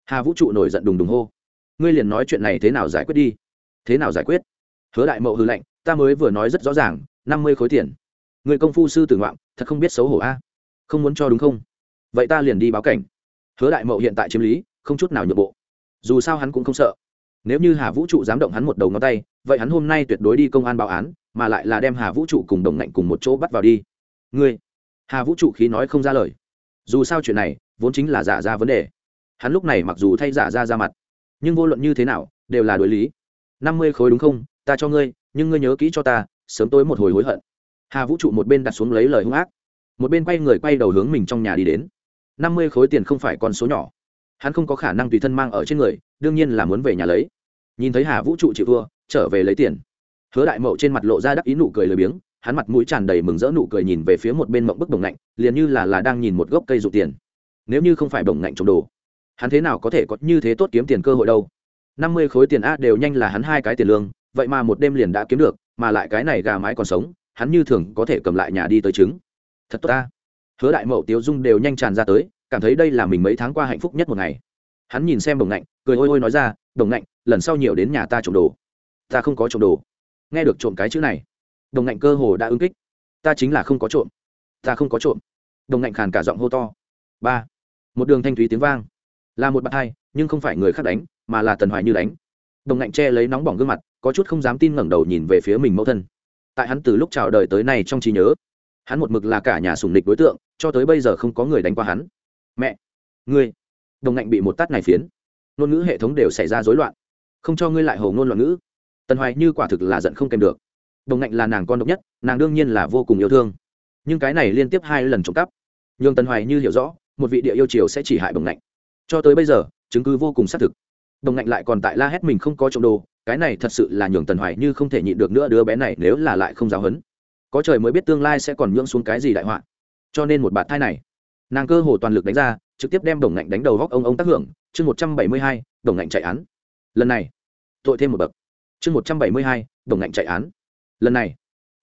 Hà vũ trụ nổi giận đùng đùng hô. Ngươi liền nói chuyện này thế nào giải quyết đi? Thế nào giải quyết? Hứa đại mậu hư lệnh ta mới vừa nói rất rõ ràng, năm mươi khối tiền. Người công phu sư tử ngoạm, thật không biết xấu hổ a. Không muốn cho đúng không? Vậy ta liền đi báo cảnh hứa đại mậu hiện tại chiếm lý, không chút nào nhượng bộ. Dù sao hắn cũng không sợ. Nếu như hà vũ trụ dám động hắn một đầu ngón tay, vậy hắn hôm nay tuyệt đối đi công an báo án, mà lại là đem hà vũ trụ cùng đồng ngạnh cùng một chỗ bắt vào đi. Ngươi, hà vũ trụ khí nói không ra lời. Dù sao chuyện này, vốn chính là giả ra vấn đề. Hắn lúc này mặc dù thay giả ra ra mặt, nhưng vô luận như thế nào, đều là đối lý. Năm mươi khối đúng không? Ta cho ngươi, nhưng ngươi nhớ kỹ cho ta, sớm tối một hồi hối hận. Hà vũ trụ một bên đặt xuống lấy lời hung ác, một bên quay người quay đầu hướng mình trong nhà đi đến năm mươi khối tiền không phải con số nhỏ. Hắn không có khả năng tùy thân mang ở trên người, đương nhiên là muốn về nhà lấy. Nhìn thấy hà vũ trụ chịu thua, trở về lấy tiền. Hứa đại mậu trên mặt lộ ra đắc ý nụ cười lười biếng, hắn mặt mũi tràn đầy mừng rỡ nụ cười nhìn về phía một bên mộng bức đồng lạnh liền như là là đang nhìn một gốc cây dụ tiền. Nếu như không phải đồng lạnh trồng đồ, hắn thế nào có thể có như thế tốt kiếm tiền cơ hội đâu? Năm mươi khối tiền a đều nhanh là hắn hai cái tiền lương, vậy mà một đêm liền đã kiếm được, mà lại cái này gà mái còn sống, hắn như thường có thể cầm lại nhà đi tới trứng. Thật tốt ta hứa đại mậu tiêu dung đều nhanh tràn ra tới, cảm thấy đây là mình mấy tháng qua hạnh phúc nhất một ngày. Hắn nhìn xem đồng ngạnh, cười ôi ôi nói ra, đồng ngạnh, lần sau nhiều đến nhà ta trộm đồ. Ta không có trộm đồ. Nghe được trộm cái chữ này. Đồng ngạnh cơ hồ đã ứng kích. Ta chính là không có trộm. Ta không có trộm. Đồng ngạnh khàn cả giọng hô to. Ba. Một đường thanh thúy tiếng vang. Là một bạn hai, nhưng không phải người khác đánh, mà là tần hoài như đánh. Đồng ngạnh che lấy nóng bỏng gương mặt, có chút không dám tin ngẩng đầu nhìn về phía mình mẫu thân. Tại hắn từ lúc chào đời tới nay trong trí nhớ, hắn một mực là cả nhà sùng địch đối tượng cho tới bây giờ không có người đánh qua hắn. Mẹ! Ngươi! Đồng ngạnh bị một tát này phiến. Ngôn ngữ hệ thống đều xảy ra rối loạn. Không cho ngươi lại hồ ngôn loạn ngữ. Tần hoài như quả thực là giận không kèm được. Đồng ngạnh là nàng con độc nhất, nàng đương nhiên là vô cùng yêu thương. Nhưng cái này liên tiếp hai lần trộm cắp nhưng tần hoài như hiểu rõ, một vị địa yêu triều sẽ chỉ hại đồng ngạnh. Cho tới bây giờ, chứng cứ vô cùng xác thực. Đồng ngạnh lại còn tại la hét mình không có trộm đồ, cái này thật sự là nhường tần hoài như không thể nhịn được nữa đứa bé này nếu là lại không giáo hấn có trời mới biết tương lai sẽ còn nhưỡng xuống cái gì đại họa cho nên một bạt thai này. Nàng cơ hồ toàn lực đánh ra, trực tiếp đem đồng ngạnh đánh đầu góc ông ông tác hưởng. Chương một trăm bảy mươi hai, đồng ngạnh chạy án. Lần này, tội thêm một bậc. Chương một trăm bảy mươi hai, đồng ngạnh chạy án. Lần này,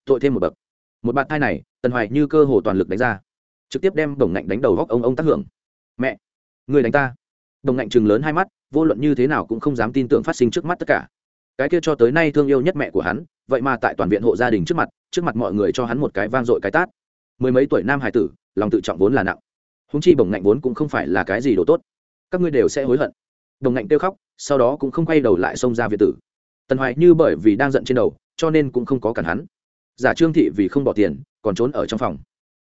tội thêm một bậc. Một bạt thai này, tần hoài như cơ hồ toàn lực đánh ra, trực tiếp đem đồng ngạnh đánh đầu góc ông ông tác hưởng. Mẹ, người đánh ta. Đồng ngạnh chừng lớn hai mắt, vô luận như thế nào cũng không dám tin tưởng phát sinh trước mắt tất cả. Cái kia cho tới nay thương yêu nhất mẹ của hắn, vậy mà tại toàn viện hộ gia đình trước mặt trước mặt mọi người cho hắn một cái vang dội cái tát mười mấy tuổi nam hải tử, lòng tự trọng vốn là nặng. Húng chi bồng ngạnh vốn cũng không phải là cái gì đồ tốt. Các ngươi đều sẽ hối hận. Đồng ngạnh kêu khóc, sau đó cũng không quay đầu lại xông ra việt tử. Tần hoài như bởi vì đang giận trên đầu, cho nên cũng không có cản hắn. Giả trương thị vì không bỏ tiền, còn trốn ở trong phòng.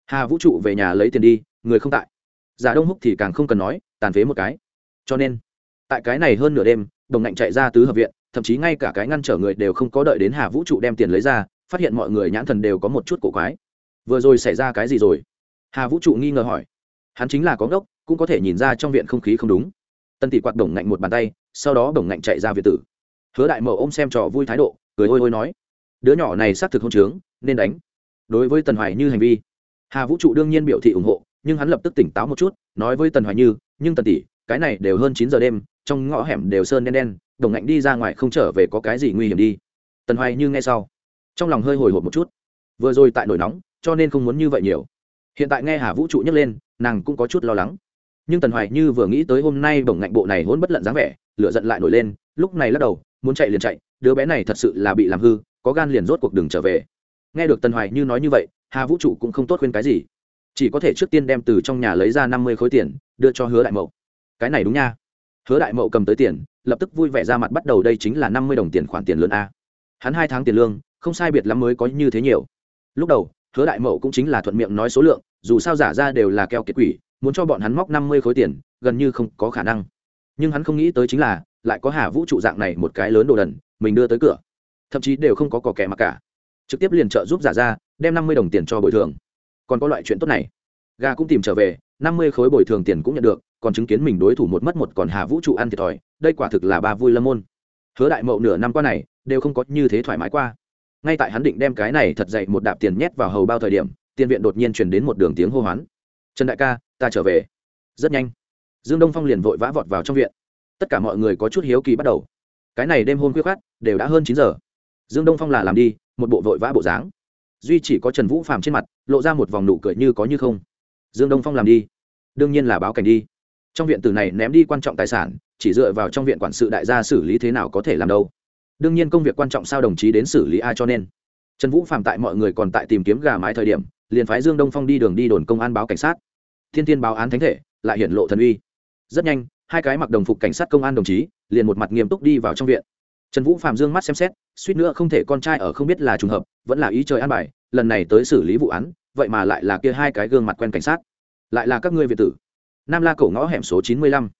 Hà vũ trụ về nhà lấy tiền đi, người không tại. Giả đông húc thì càng không cần nói, tàn phế một cái. Cho nên, tại cái này hơn nửa đêm đồng ngạnh chạy ra tứ hợp viện, thậm chí ngay cả cái ngăn trở người đều không có đợi đến hà vũ trụ đem tiền lấy ra, phát hiện mọi người nhãn thần đều có một chút cổ quái vừa rồi xảy ra cái gì rồi? Hà vũ trụ nghi ngờ hỏi. Hắn chính là có ngốc, cũng có thể nhìn ra trong viện không khí không đúng. Tân tỷ quạt đồng ngạnh một bàn tay, sau đó đồng ngạnh chạy ra việt tử. Hứa đại mậu ôm xem trò vui thái độ, cười ôi ôi nói. Đứa nhỏ này xác thực hôn trướng, nên đánh. Đối với tần hoài như hành vi, hà vũ trụ đương nhiên biểu thị ủng hộ, nhưng hắn lập tức tỉnh táo một chút, nói với tần hoài như, nhưng tần tỷ, cái này đều hơn chín giờ đêm, trong ngõ hẻm đều sơn đen đen đồng ngạnh đi ra ngoài không trở về có cái gì nguy hiểm đi. Tần hoài như nghe sau, trong lòng hơi hồi hộp một chút. Vừa rồi tại nổi nóng cho nên không muốn như vậy nhiều. Hiện tại nghe hà vũ trụ nhắc lên, nàng cũng có chút lo lắng. Nhưng tần hoài như vừa nghĩ tới hôm nay bổng ngạnh bộ này hôn bất lận dáng vẻ, lửa giận lại nổi lên, lúc này lắc đầu, muốn chạy liền chạy, đứa bé này thật sự là bị làm hư, có gan liền rốt cuộc đường trở về. Nghe được tần hoài như nói như vậy, hà vũ trụ cũng không tốt khuyên cái gì. Chỉ có thể trước tiên đem từ trong nhà lấy ra năm mươi khối tiền, đưa cho hứa đại mậu. Cái này đúng nha. Hứa đại mậu cầm tới tiền, lập tức vui vẻ ra mặt bắt đầu đây chính là năm mươi đồng tiền khoản tiền lớn a. Hắn hai tháng tiền lương, không sai biệt lắm mới có như thế nhiều. Lúc đầu hứa đại mậu cũng chính là thuận miệng nói số lượng, dù sao giả ra đều là keo kiệt quỷ, muốn cho bọn hắn móc năm mươi khối tiền, gần như không có khả năng. Nhưng hắn không nghĩ tới chính là, lại có hà vũ trụ dạng này một cái lớn đồ đần, mình đưa tới cửa. Thậm chí đều không có cỏ kẻ mặc cả. Trực tiếp liền trợ giúp giả ra, đem năm mươi đồng tiền cho bồi thường. Còn có loại chuyện tốt này. Gà cũng tìm trở về, năm mươi khối bồi thường tiền cũng nhận được, còn chứng kiến mình đối thủ một mất một còn hà vũ trụ ăn thiệt thòi, đây quả thực là ba vui lâm môn. Hứa đại mậu nửa năm qua này, đều không có như thế thoải mái qua ngay tại hắn định đem cái này thật dậy một đạp tiền nhét vào hầu bao thời điểm, tiền viện đột nhiên chuyển đến một đường tiếng hô hoán. Trần đại ca, ta trở về. Rất nhanh, dương đông phong liền vội vã vọt vào trong viện. Tất cả mọi người có chút hiếu kỳ bắt đầu. Cái này đêm hôm khuya khát đều đã hơn chín giờ. Dương đông phong là làm đi, một bộ vội vã bộ dáng. Duy chỉ có trần vũ phàm trên mặt, lộ ra một vòng nụ cười như có như không. Dương đông phong làm đi. Đương nhiên là báo cảnh đi. Trong viện tử này ném đi quan trọng tài sản, chỉ dựa vào trong viện quản sự đại gia xử lý thế nào có thể làm đâu đương nhiên công việc quan trọng sao đồng chí đến xử lý ai cho nên. Trần vũ phạm tại mọi người còn tại tìm kiếm gà mái thời điểm, liền phái dương đông phong đi đường đi đồn công an báo cảnh sát. Thiên thiên báo án thánh thể, lại hiện lộ thần uy. Rất nhanh, hai cái mặc đồng phục cảnh sát công an đồng chí, liền một mặt nghiêm túc đi vào trong viện. Trần vũ phạm dương mắt xem xét, suýt nữa không thể con trai ở không biết là trùng hợp, vẫn là ý trời an bài, lần này tới xử lý vụ án, vậy mà lại là kia hai cái gương mặt quen cảnh sát. Lại là các ngươi việt tử. Nam la cổ ngõ hẻm số chín mươi lăm.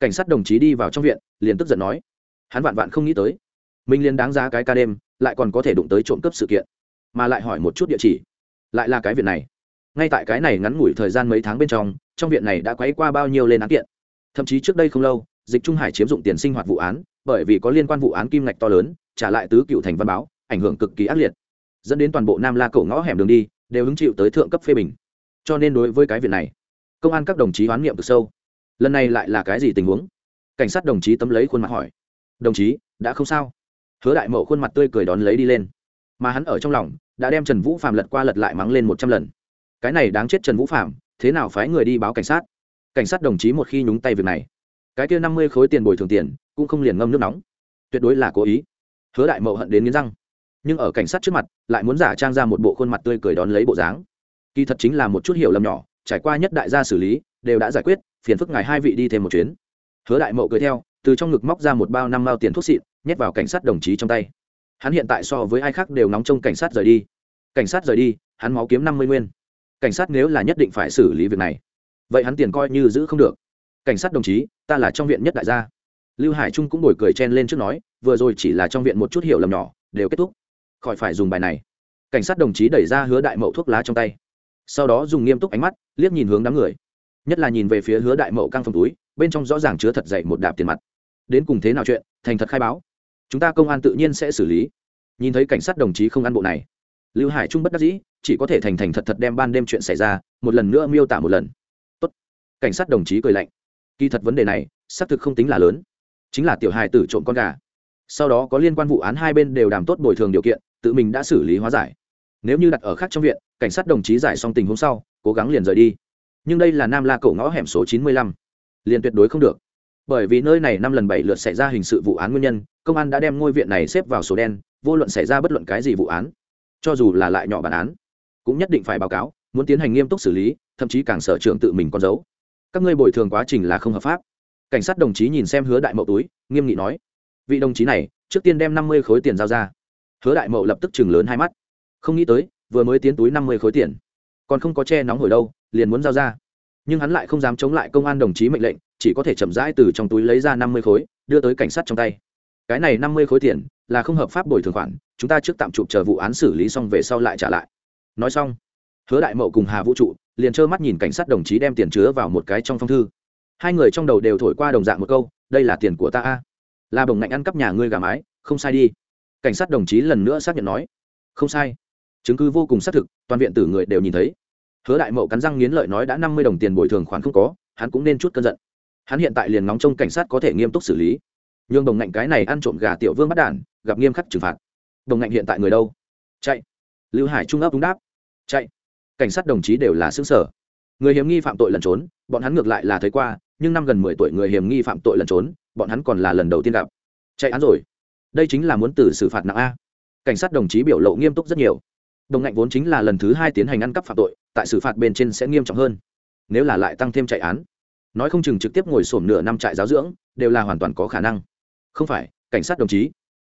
Cảnh sát đồng chí đi vào trong viện, liền tức giận nói. Hắn vạn vạn không nghĩ tới minh liên đáng giá cái ca đêm, lại còn có thể đụng tới trộm cắp sự kiện. Mà lại hỏi một chút địa chỉ. Lại là cái viện này. Ngay tại cái này ngắn ngủi thời gian mấy tháng bên trong trong viện này đã quấy qua bao nhiêu lên án kiện. Thậm chí trước đây không lâu, dịch trung hải chiếm dụng tiền sinh hoạt vụ án, bởi vì có liên quan vụ án kim ngạch to lớn, trả lại tứ cựu thành văn báo, ảnh hưởng cực kỳ ác liệt. Dẫn đến toàn bộ nam la cổ ngõ hẻm đường đi, đều hứng chịu tới thượng cấp phê bình. Cho nên đối với cái việc này, công an các đồng chí hoán niệm cực sâu. Lần này lại là cái gì tình huống? Cảnh sát đồng chí tấm lấy khuôn mặt hỏi. Đồng chí, đã không sao hứa đại mậu khuôn mặt tươi cười đón lấy đi lên. Mà hắn ở trong lòng, đã đem trần vũ phạm lật qua lật lại mắng lên một trăm lần. Cái này đáng chết trần vũ phạm thế nào phái người đi báo cảnh sát? Cảnh sát đồng chí một khi nhúng tay việc này, cái kia năm mươi khối tiền bồi thường tiền cũng không liền ngâm nước nóng. Tuyệt đối là cố ý. Hứa đại mậu hận đến nghiến răng. Nhưng ở cảnh sát trước mặt, lại muốn giả trang ra một bộ khuôn mặt tươi cười đón lấy bộ dáng. Kỳ thật chính là một chút hiểu lầm nhỏ, trải qua nhất đại gia xử lý, đều đã giải quyết, phiền phức ngài hai vị đi thêm một chuyến. Hứa đại mậu cười theo, từ trong ngực móc ra một bao năm mao tiền thuốc xịn nhét vào cảnh sát đồng chí trong tay. Hắn hiện tại so với ai khác đều nóng trong cảnh sát rời đi. Cảnh sát rời đi, hắn máu kiếm năm mươi nguyên. Cảnh sát nếu là nhất định phải xử lý việc này, vậy hắn tiền coi như giữ không được. Cảnh sát đồng chí, ta là trong viện nhất đại gia. Lưu hải trung cũng đổi cười chen lên trước nói, vừa rồi chỉ là trong viện một chút hiểu lầm nhỏ, đều kết thúc. Khỏi phải dùng bài này. Cảnh sát đồng chí đẩy ra hứa đại mậu thuốc lá trong tay. Sau đó dùng nghiêm túc ánh mắt, liếc nhìn hướng đám người. Nhất là nhìn về phía hứa đại mậu căng phòng túi, bên trong rõ ràng chứa thật dậy một đạp tiền mặt. Đến cùng thế nào chuyện, thành thật khai báo chúng ta công an tự nhiên sẽ xử lý. Nhìn thấy cảnh sát đồng chí không ăn bộ này, lưu hải trung bất đắc dĩ, chỉ có thể thành thành thật thật đem ban đêm chuyện xảy ra, một lần nữa miêu tả một lần. Tốt. cảnh sát đồng chí cười lạnh. Kỳ thật vấn đề này, xác thực không tính là lớn. Chính là tiểu hài tử trộm con gà. Sau đó có liên quan vụ án hai bên đều đảm tốt bồi thường điều kiện, tự mình đã xử lý hóa giải. Nếu như đặt ở khác trong viện, cảnh sát đồng chí giải xong tình huống sau, cố gắng liền rời đi. Nhưng đây là nam la cổ ngõ hẻm số chín mươi lăm. Liền tuyệt đối không được bởi vì nơi này năm lần bảy lượt xảy ra hình sự vụ án nguyên nhân, công an đã đem ngôi viện này xếp vào số đen, vô luận xảy ra bất luận cái gì vụ án, cho dù là lại nhỏ bản án, cũng nhất định phải báo cáo, muốn tiến hành nghiêm túc xử lý, thậm chí càng sở trưởng tự mình con dấu. Các ngươi bồi thường quá trình là không hợp pháp. Cảnh sát đồng chí nhìn xem hứa đại mậu túi, nghiêm nghị nói, vị đồng chí này, trước tiên đem năm mươi khối tiền giao ra. Hứa đại mậu lập tức chừng lớn hai mắt. Không nghĩ tới, vừa mới tiến túi năm mươi khối tiền, còn không có che nóng hồi đâu, liền muốn giao ra. Nhưng hắn lại không dám chống lại công an đồng chí mệnh lệnh chỉ có thể chậm rãi từ trong túi lấy ra năm mươi khối, đưa tới cảnh sát trong tay. Cái này năm mươi khối tiền là không hợp pháp bồi thường khoản, chúng ta trước tạm chụp chờ vụ án xử lý xong về sau lại trả lại. Nói xong, hứa đại mậu cùng hà vũ trụ liền trơ mắt nhìn cảnh sát đồng chí đem tiền chứa vào một cái trong phong thư. Hai người trong đầu đều thổi qua đồng dạng một câu, đây là tiền của ta a. Là bồng ngạnh ăn cắp nhà ngươi gà mái, không sai đi. Cảnh sát đồng chí lần nữa xác nhận nói, không sai. Chứng cứ vô cùng xác thực, toàn viện tử người đều nhìn thấy. Hứa đại mậu cắn răng nghiến lợi nói đã năm mươi đồng tiền bồi thường khoản không có, hắn cũng nên chút cơn giận hắn hiện tại liền nóng trong cảnh sát có thể nghiêm túc xử lý. Nhưng đồng ngạnh cái này ăn trộm gà tiểu vương bắt đản gặp nghiêm khắc trừng phạt. Đồng ngạnh hiện tại người đâu? Chạy. Lưu hải trung ấp đúng đáp. Chạy. Cảnh sát đồng chí đều là xứ sở. Người hiểm nghi phạm tội lẩn trốn, bọn hắn ngược lại là thấy qua, nhưng năm gần mười tuổi người hiểm nghi phạm tội lẩn trốn, bọn hắn còn là lần đầu tiên gặp. Chạy án rồi. Đây chính là muốn từ xử phạt nặng a. Cảnh sát đồng chí biểu lộ nghiêm túc rất nhiều. Đồng ngạnh vốn chính là lần thứ hai tiến hành ăn cắp phạm tội, tại xử phạt bên trên sẽ nghiêm trọng hơn. Nếu là lại tăng thêm chạy án nói không chừng trực tiếp ngồi sổm nửa năm trại giáo dưỡng, đều là hoàn toàn có khả năng. Không phải, cảnh sát đồng chí.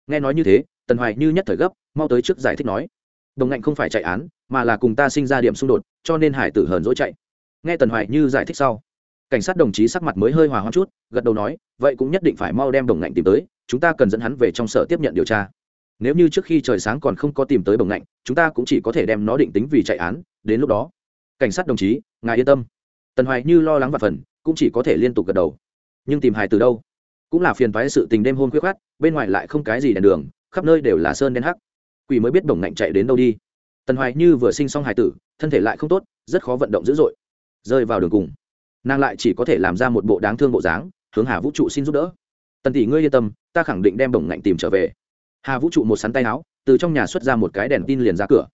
Nghe nói như thế, tần hoài như nhất thời gấp, mau tới trước giải thích nói. Đồng ngạnh không phải chạy án, mà là cùng ta sinh ra điểm xung đột, cho nên hải tử hờn dỗi chạy. Nghe tần hoài như giải thích sau, cảnh sát đồng chí sắc mặt mới hơi hòa hoãn chút, gật đầu nói, vậy cũng nhất định phải mau đem đồng ngạnh tìm tới, chúng ta cần dẫn hắn về trong sở tiếp nhận điều tra. Nếu như trước khi trời sáng còn không có tìm tới đồng ngạnh, chúng ta cũng chỉ có thể đem nó định tính vì chạy án, đến lúc đó. Cảnh sát đồng chí, ngài yên tâm. Tần hoài như lo lắng và phần cũng chỉ có thể liên tục gật đầu. Nhưng tìm hài từ đâu? Cũng là phiền toái sự tình đêm hôn khuyết khát bên ngoài lại không cái gì đèn đường, khắp nơi đều là sơn đen hắc. Quỷ mới biết đồng ngạnh chạy đến đâu đi. Tần hoài như vừa sinh xong hài tử, thân thể lại không tốt, rất khó vận động dữ dội. Rơi vào đường cùng, nàng lại chỉ có thể làm ra một bộ đáng thương bộ dáng, hướng hà vũ trụ xin giúp đỡ. Tần tỷ ngươi yên tâm, ta khẳng định đem đồng ngạnh tìm trở về. Hà vũ trụ một sắn tay áo, từ trong nhà xuất ra một cái đèn tin liền ra cửa.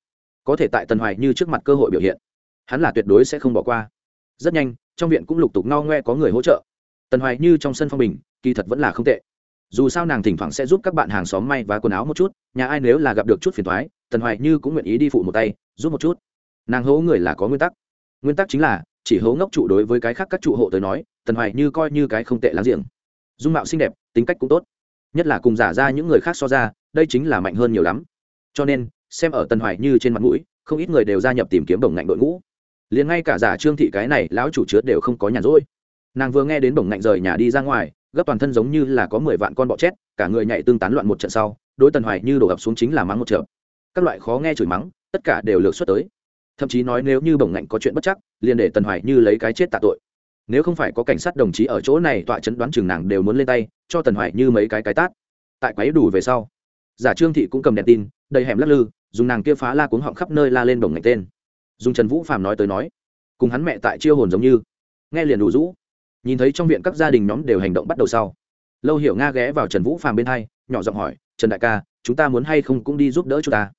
Có thể tại tần hoài như trước mặt cơ hội biểu hiện, hắn là tuyệt đối sẽ không bỏ qua. Rất nhanh trong viện cũng lục tục no ngoe có người hỗ trợ. Tần hoài như trong sân phong bình, kỳ thật vẫn là không tệ. Dù sao nàng thỉnh thoảng sẽ giúp các bạn hàng xóm may và quần áo một chút, nhà ai nếu là gặp được chút phiền thoái tần hoài như cũng nguyện ý đi phụ một tay, giúp một chút. Nàng hố người là có nguyên tắc. Nguyên tắc chính là, chỉ hố ngốc trụ đối với cái khác các trụ hộ tới nói, tần hoài như coi như cái không tệ láng giềng. Dung mạo xinh đẹp, tính cách cũng tốt. Nhất là cùng giả ra những người khác so ra, đây chính là mạnh hơn nhiều lắm. Cho nên, xem ở tần hoài như trên mặt mũi, không ít người đều gia nhập tìm kiếm đồng ngạnh đội ngũ liền ngay cả giả trương thị cái này lão chủ chứa đều không có nhàn rỗi. Nàng vừa nghe đến bổng ngạnh rời nhà đi ra ngoài, gấp toàn thân giống như là có mười vạn con bọ chết, cả người nhảy tương tán loạn một trận sau, đối tần hoài như đổ ập xuống chính là mắng một trận. Các loại khó nghe chửi mắng, tất cả đều lược xuất tới. Thậm chí nói nếu như bổng ngạnh có chuyện bất chắc, liền để tần hoài như lấy cái chết tạ tội. Nếu không phải có cảnh sát đồng chí ở chỗ này tọa chấn đoán chừng nàng đều muốn lên tay, cho tần hoài như mấy cái cái tát. Tại quấy đủ về sau, giả trương thị cũng cầm đèn tin, đầy hẻm lắc lư, dùng nàng kia phá la cuống họng khắp nơi la lên bổng ngạnh tên dùng trần vũ Phạm nói tới nói, cùng hắn mẹ tại chiêu hồn giống như. Nghe liền đủ rũ. Nhìn thấy trong viện các gia đình nhóm đều hành động bắt đầu sau, lâu hiểu nga ghé vào trần vũ Phạm bên hai, nhỏ giọng hỏi, trần đại ca, chúng ta muốn hay không cũng đi giúp đỡ chúng ta?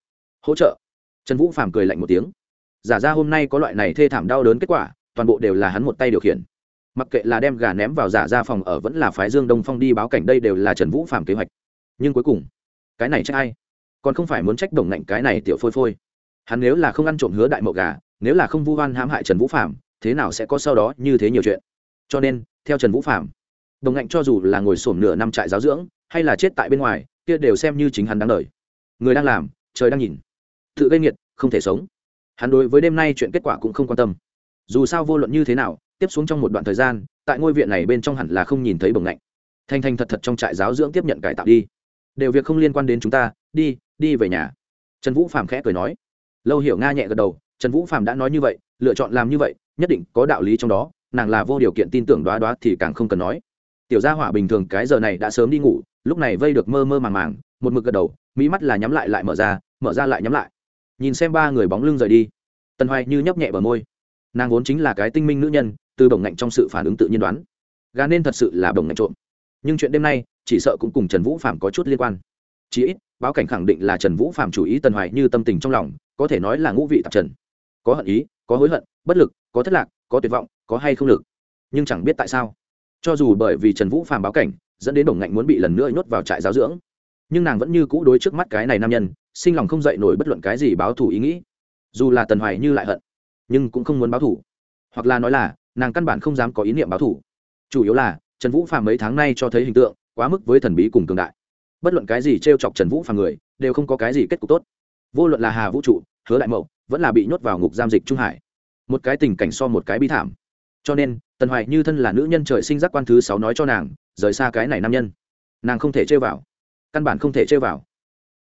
Hỗ trợ. Trần vũ Phạm cười lạnh một tiếng. Giả ra hôm nay có loại này thê thảm đau đớn kết quả, toàn bộ đều là hắn một tay điều khiển. Mặc kệ là đem gà ném vào giả ra phòng ở vẫn là phái dương đông phong đi báo cảnh đây đều là trần vũ Phạm kế hoạch. Nhưng cuối cùng, cái này trách ai? Còn không phải muốn trách đồng ngạnh cái này tiểu phôi phôi hắn nếu là không ăn trộm hứa đại mậu gà, nếu là không vu oan hãm hại trần vũ phạm thế nào sẽ có sau đó như thế nhiều chuyện? Cho nên, theo trần vũ phạm đồng ngạnh cho dù là ngồi sổm nửa năm trại giáo dưỡng, hay là chết tại bên ngoài, kia đều xem như chính hắn đáng đời. Người đang làm, trời đang nhìn. Tự gây nghiệt, không thể sống. Hắn đối với đêm nay chuyện kết quả cũng không quan tâm. Dù sao vô luận như thế nào, tiếp xuống trong một đoạn thời gian, tại ngôi viện này bên trong hẳn là không nhìn thấy bồng ngạnh. Thanh thanh thật thật trong trại giáo dưỡng tiếp nhận cải tạo đi. Đều việc không liên quan đến chúng ta, đi đi về nhà. Trần vũ phạm khẽ cười nói lâu hiểu nga nhẹ gật đầu, trần vũ phạm đã nói như vậy, lựa chọn làm như vậy, nhất định có đạo lý trong đó, nàng là vô điều kiện tin tưởng đoá đoá thì càng không cần nói. Tiểu gia hỏa bình thường cái giờ này đã sớm đi ngủ, lúc này vây được mơ mơ màng màng, một mực gật đầu, mỹ mắt là nhắm lại lại mở ra mở ra lại nhắm lại. Nhìn xem ba người bóng lưng rời đi. Tần hoài như nhấp nhẹ bờ môi. Nàng vốn chính là cái tinh minh nữ nhân, từ bổng ngạnh trong sự phản ứng tự nhiên đoán. Gà nên thật sự là bổng ngạnh trộm. Nhưng chuyện đêm nay, chỉ sợ cũng cùng trần vũ phạm có chút liên quan. Chí ít, báo cảnh khẳng định là trần vũ phạm chủ ý tần hoài như tâm tình trong lòng có thể nói là ngũ vị tạp trần. Có hận ý, có hối hận, bất lực, có thất lạc, có tuyệt vọng, có hay không lực. Nhưng chẳng biết tại sao, cho dù bởi vì trần vũ phàm báo cảnh, dẫn đến đồng ngạnh muốn bị lần nữa nhốt vào trại giáo dưỡng, nhưng nàng vẫn như cũ đối trước mắt cái này nam nhân, sinh lòng không dậy nổi bất luận cái gì báo thù ý nghĩ. Dù là tần hoài như lại hận, nhưng cũng không muốn báo thù. Hoặc là nói là, nàng căn bản không dám có ý niệm báo thù. Chủ yếu là, trần vũ phàm mấy tháng nay cho thấy hình tượng, quá mức với thần bí cùng cường đại. Bất luận cái gì t r e o chọc trần vũ phàm người, đều không có cái gì kết cục tốt vô luận là hà vũ trụ, hứa đại mậu, vẫn là bị nhốt vào ngục giam dịch trung hải. Một cái tình cảnh so một cái bi thảm. Cho nên, tần hoài như thân là nữ nhân trời sinh giác quan thứ sáu nói cho nàng, rời xa cái này nam nhân. Nàng không thể chơi vào. Căn bản không thể chơi vào.